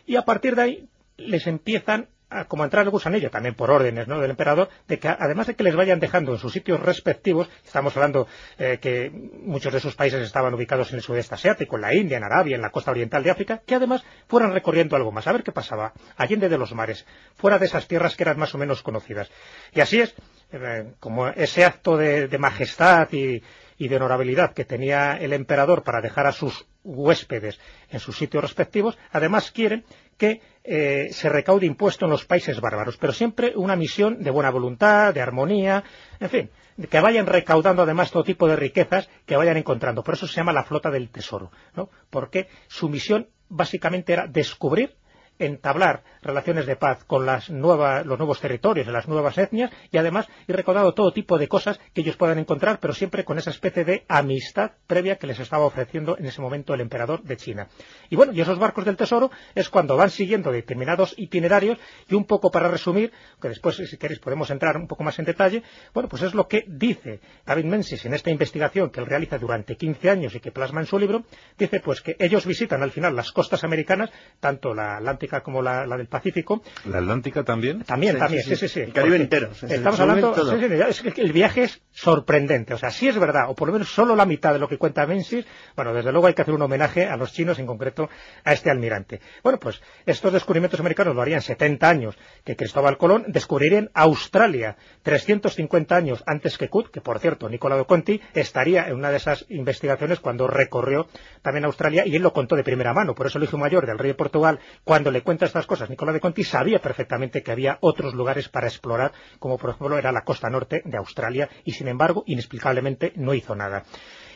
Y a partir de ahí les empiezan como entrar el gusanillo, también por órdenes del emperador, de que además de que les vayan dejando en sus sitios respectivos, estamos hablando eh, que muchos de esos países estaban ubicados en el sudeste asiático, en la India, en Arabia, en la costa oriental de África, que además fueran recorriendo algo más, a ver qué pasaba, allende de los mares, fuera de esas tierras que eran más o menos conocidas. Y así es, eh, como ese acto de, de majestad y, y de honorabilidad que tenía el emperador para dejar a sus huéspedes en sus sitios respectivos, además quieren que eh, se recaude impuesto en los países bárbaros, pero siempre una misión de buena voluntad, de armonía, en fin, que vayan recaudando además todo tipo de riquezas que vayan encontrando. Por eso se llama la flota del tesoro, ¿no? Porque su misión básicamente era descubrir entablar relaciones de paz con las nuevas, los nuevos territorios, las nuevas etnias y además ir recaudando todo tipo de cosas que ellos puedan encontrar, pero siempre con esa especie de amistad previa que les estaba ofreciendo en ese momento el emperador de China. Y bueno, y esos barcos del tesoro es cuando van siguiendo determinados itinerarios y un poco para resumir, que después si queréis podemos entrar un poco más en detalle, bueno, pues es lo que dice David Menzies en esta investigación que él realiza durante 15 años y que plasma en su libro, dice pues que ellos visitan al final las costas americanas, tanto la Atlántica como la, la del Pacífico, ¿La Atlántica también? también, Sí, también, sí, sí, sí. El Caribe entero, Estamos hablando, todo. sí, sí, es que el viaje es sorprendente, o sea, sí es verdad, o por lo menos solo la mitad de lo que cuenta Menzies, bueno, desde luego hay que hacer un homenaje a los chinos, en concreto a este almirante. Bueno, pues estos descubrimientos americanos lo harían 70 años que Cristóbal Colón, descubrirían Australia 350 años antes que Cook, que por cierto, Nicolás Conti estaría en una de esas investigaciones cuando recorrió también Australia y él lo contó de primera mano, por eso el hijo mayor del rey de Portugal, cuando le cuenta estas cosas, Nicolás de Conti sabía perfectamente que había otros lugares para explorar, como por ejemplo era la costa norte de Australia, y sin embargo, inexplicablemente, no hizo nada.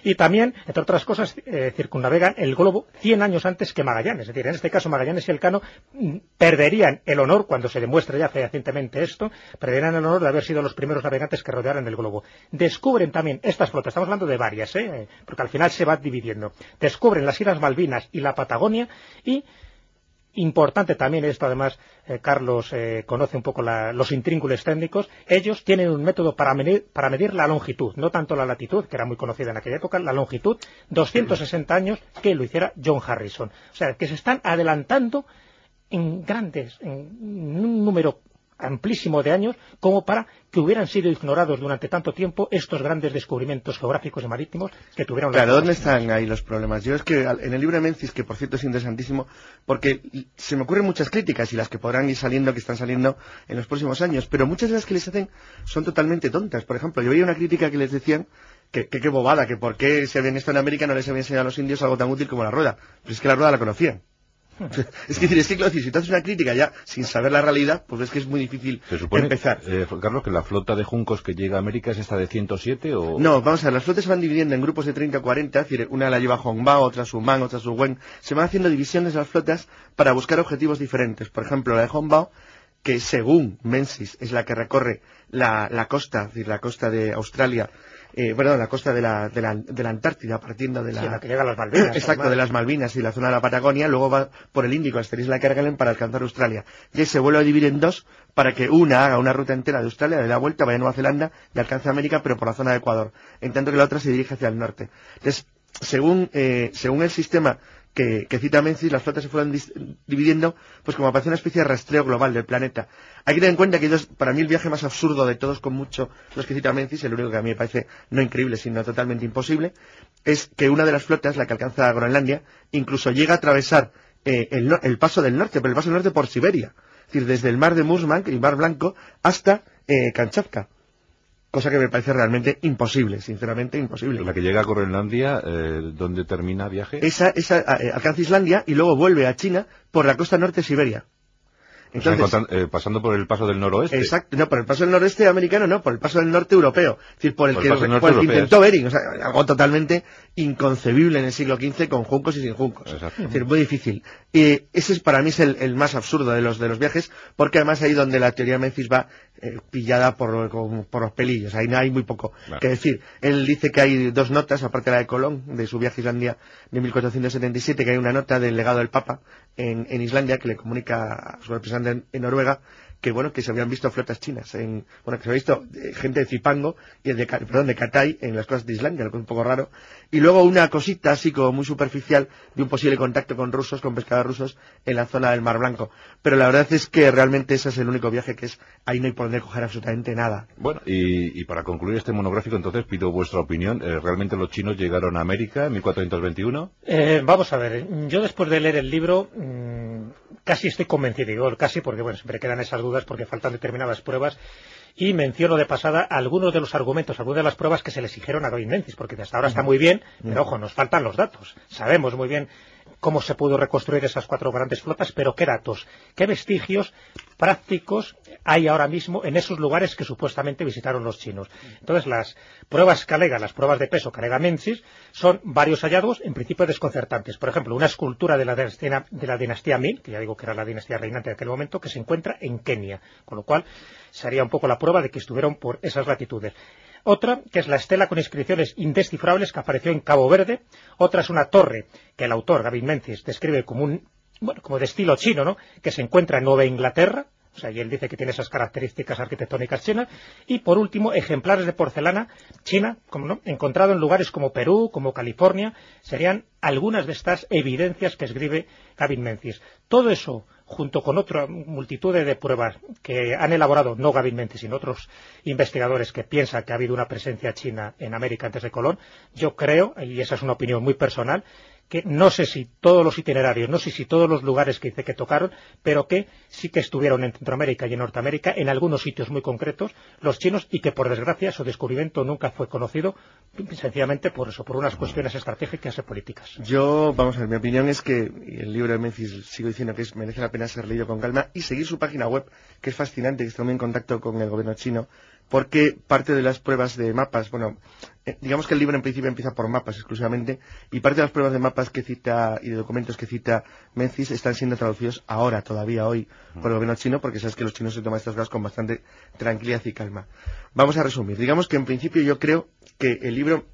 Y también, entre otras cosas, eh, circunnavegan el globo 100 años antes que Magallanes. Es decir, en este caso Magallanes y Elcano mm, perderían el honor, cuando se demuestre ya fehacientemente esto, perderían el honor de haber sido los primeros navegantes que rodearan el globo. Descubren también estas flotas, estamos hablando de varias, ¿eh? porque al final se va dividiendo. Descubren las Islas Malvinas y la Patagonia y importante también esto, además, eh, Carlos eh, conoce un poco los intríngules técnicos, ellos tienen un método para medir, para medir la longitud, no tanto la latitud, que era muy conocida en aquella época, la longitud, 260 años que lo hiciera John Harrison. O sea, que se están adelantando en grandes, en un número amplísimo de años como para que hubieran sido ignorados durante tanto tiempo estos grandes descubrimientos geográficos y marítimos que tuvieron Claro, ¿dónde están ahí los problemas? Yo es que en el libro de Mencis, que por cierto es interesantísimo, porque se me ocurren muchas críticas y las que podrán ir saliendo, que están saliendo en los próximos años, pero muchas de las que les hacen son totalmente tontas. Por ejemplo, yo veía una crítica que les decían que qué bobada, que por qué se habían esto en América no les había enseñado a los indios algo tan útil como la rueda. Pero es que la rueda la conocían. es que, es que claro, si tú haces una crítica ya sin saber la realidad, pues es que es muy difícil Se supone, empezar. Eh, Carlos, que la flota de juncos que llega a América es esta de 107 o... No, vamos a ver, las flotas se van dividiendo en grupos de 30 o 40, es decir, una la lleva Hongbao, otra Suman, otra Suwen. Se van haciendo divisiones de las flotas para buscar objetivos diferentes. Por ejemplo, la de Hongbao, que según Menzies es la que recorre la, la costa, es decir, la costa de Australia eh, bueno, la costa de la, de la, de la Antártida, partiendo de la... Sí, la que llega a las Malvinas. Exacto, de las Malvinas y la zona de la Patagonia, luego va por el Índico hasta la isla Kerguelen para alcanzar Australia. Y se vuelve a dividir en dos para que una haga una ruta entera de Australia, de la vuelta, vaya a Nueva Zelanda y alcance América, pero por la zona de Ecuador, en tanto que la otra se dirige hacia el norte. Entonces, según, eh, según el sistema que, cita Menzies, las flotas se fueron dividiendo, pues como aparece una especie de rastreo global del planeta. Hay que tener en cuenta que es para mí el viaje más absurdo de todos, con mucho los que cita Menzies, el único que a mí me parece no increíble, sino totalmente imposible, es que una de las flotas, la que alcanza a Groenlandia, incluso llega a atravesar eh, el, paso del norte, pero el paso del norte por Siberia. Es decir, desde el mar de Murmansk, el mar Blanco, hasta eh, cosa que me parece realmente imposible, sinceramente imposible. La que llega a Groenlandia, eh, ¿dónde termina viaje? Esa, esa eh, alcanza Islandia y luego vuelve a China por la costa norte de Siberia. Eh, pasando por el paso del noroeste. Exacto, no, por el paso del noroeste americano, no, por el paso del norte europeo. Es decir, por el, que, intentó Bering. O sea, algo totalmente inconcebible en el siglo XV con juncos y sin juncos. Es decir, muy difícil. Y ese es para mí es el, más absurdo de los, de los viajes, porque además ahí donde la teoría Memphis va eh, pillada por, por, los pelillos. Ahí no hay muy poco que decir. Él dice que hay dos notas, aparte de la de Colón, de su viaje a Islandia de 1477, que hay una nota del legado del Papa en, en Islandia que le comunica a su representante en, Noruega que bueno que se habían visto flotas chinas en, bueno que se había visto eh, gente de Zipango y de perdón de Katay en las costas de Islandia lo que es un poco raro. Y luego una cosita así como muy superficial de un posible contacto con rusos con pescadores rusos en la zona del Mar Blanco. Pero la verdad es que realmente ese es el único viaje que es ahí no hay por donde coger absolutamente nada. Bueno y, para concluir este monográfico entonces pido vuestra opinión. Eh, realmente los chinos llegaron a América en 1421 eh, vamos a ver yo después de leer el libro mm, casi estoy convencido digo casi porque bueno siempre quedan esas dudas porque faltan determinadas pruebas. Y menciono de pasada algunos de los argumentos, algunas de las pruebas que se le exigieron a David Menzies, porque hasta ahora está muy bien, pero ojo, nos faltan los datos. Sabemos muy bien cómo se pudo reconstruir esas cuatro grandes flotas, pero qué datos, qué vestigios prácticos hay ahora mismo en esos lugares que supuestamente visitaron los chinos. Entonces, las pruebas Calega, las pruebas de peso Calega-Menzies, son varios hallazgos, en principio desconcertantes. Por ejemplo, una escultura de la, dinastía, de la dinastía Ming, que ya digo que era la dinastía reinante de aquel momento, que se encuentra en Kenia, con lo cual sería un poco la prueba de que estuvieron por esas latitudes. Otra, que es la estela con inscripciones indescifrables que apareció en Cabo Verde. Otra es una torre que el autor, Gavin Menzies, describe como un, bueno, como de estilo chino, ¿no? Que se encuentra en Nueva Inglaterra. O sea, y él dice que tiene esas características arquitectónicas chinas. Y por último, ejemplares de porcelana china, como no, encontrado en lugares como Perú, como California, serían algunas de estas evidencias que escribe Gavin Menzies. Todo eso junto con otra multitud de pruebas que han elaborado, no Gavin Menzies, sino otros investigadores que piensan que ha habido una presencia china en América antes de Colón, yo creo, y esa es una opinión muy personal, que no sé si todos los itinerarios, no sé si todos los lugares que dice que tocaron, pero que sí que estuvieron en Centroamérica y en Norteamérica, en algunos sitios muy concretos, los chinos, y que por desgracia su descubrimiento nunca fue conocido, sencillamente por eso, por unas cuestiones estratégicas y políticas. Yo, vamos a ver, mi opinión es que el libro de Memphis sigo diciendo que merece la pena ser leído con calma y seguir su página web, que es fascinante, que está muy en contacto con el gobierno chino, porque parte de las pruebas de mapas, bueno, eh, digamos que el libro en principio empieza por mapas exclusivamente, y parte de las pruebas de mapas que cita y de documentos que cita Menzies están siendo traducidos ahora, todavía hoy, por el gobierno chino, porque sabes que los chinos se toman estas cosas con bastante tranquilidad y calma. Vamos a resumir. Digamos que en principio yo creo que el libro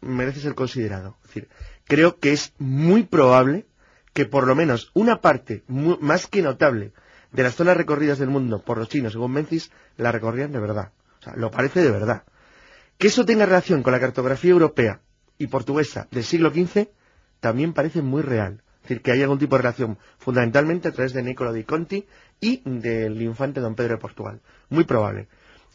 merece ser considerado. Es decir, creo que es muy probable que por lo menos una parte más que notable de las zonas recorridas del mundo por los chinos, según Menzies, la recorrían de verdad. O sea, lo parece de verdad. Que eso tenga relación con la cartografía europea y portuguesa del siglo XV, también parece muy real. Es decir, que hay algún tipo de relación, fundamentalmente a través de Niccolo di Conti y del infante don Pedro de Portugal. Muy probable.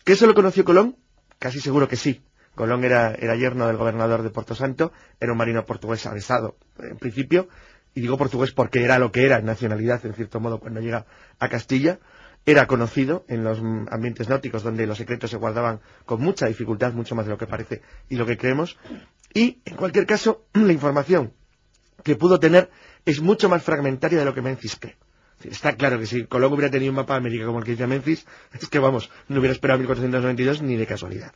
¿Que eso lo conoció Colón? Casi seguro que sí. Colón era, era yerno del gobernador de Porto Santo, era un marino portugués avesado, en principio, y digo portugués porque era lo que era nacionalidad, en cierto modo, cuando llega a Castilla, era conocido en los ambientes náuticos donde los secretos se guardaban con mucha dificultad, mucho más de lo que parece y lo que creemos, y, en cualquier caso, la información que pudo tener es mucho más fragmentaria de lo que Memphis cree. Está claro que si Colón hubiera tenido un mapa de América como el que dice Memphis, es que vamos, no hubiera esperado 1492 ni de casualidad.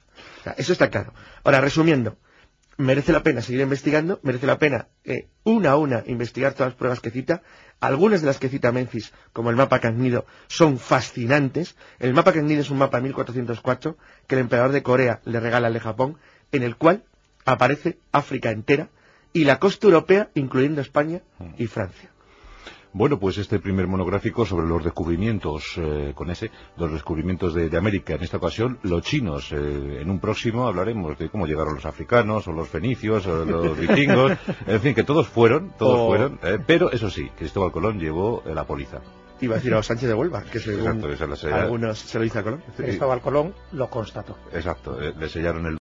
eso está claro. Ahora, resumiendo, merece la pena seguir investigando, merece la pena eh, una a una investigar todas las pruebas que cita. Algunas de las que cita Memphis, como el mapa Cagnido, son fascinantes. El mapa Cagnido es un mapa de 1404 que el emperador de Corea le regala al de Japón, en el cual aparece África entera y la costa europea, incluyendo España y Francia. Bueno, pues este primer monográfico sobre los descubrimientos, eh, con ese, los descubrimientos de, América, en esta ocasión los chinos. Eh, en un próximo hablaremos de cómo llegaron los africanos, o los fenicios, o los vikingos, en fin, que todos fueron, todos fueron, eh, pero eso sí, Cristóbal Colón llevó la poliza. Iba a decir a Sánchez de Huelva, que según algunos se lo hizo a Colón. Cristóbal Colón lo constató. Exacto, le sellaron el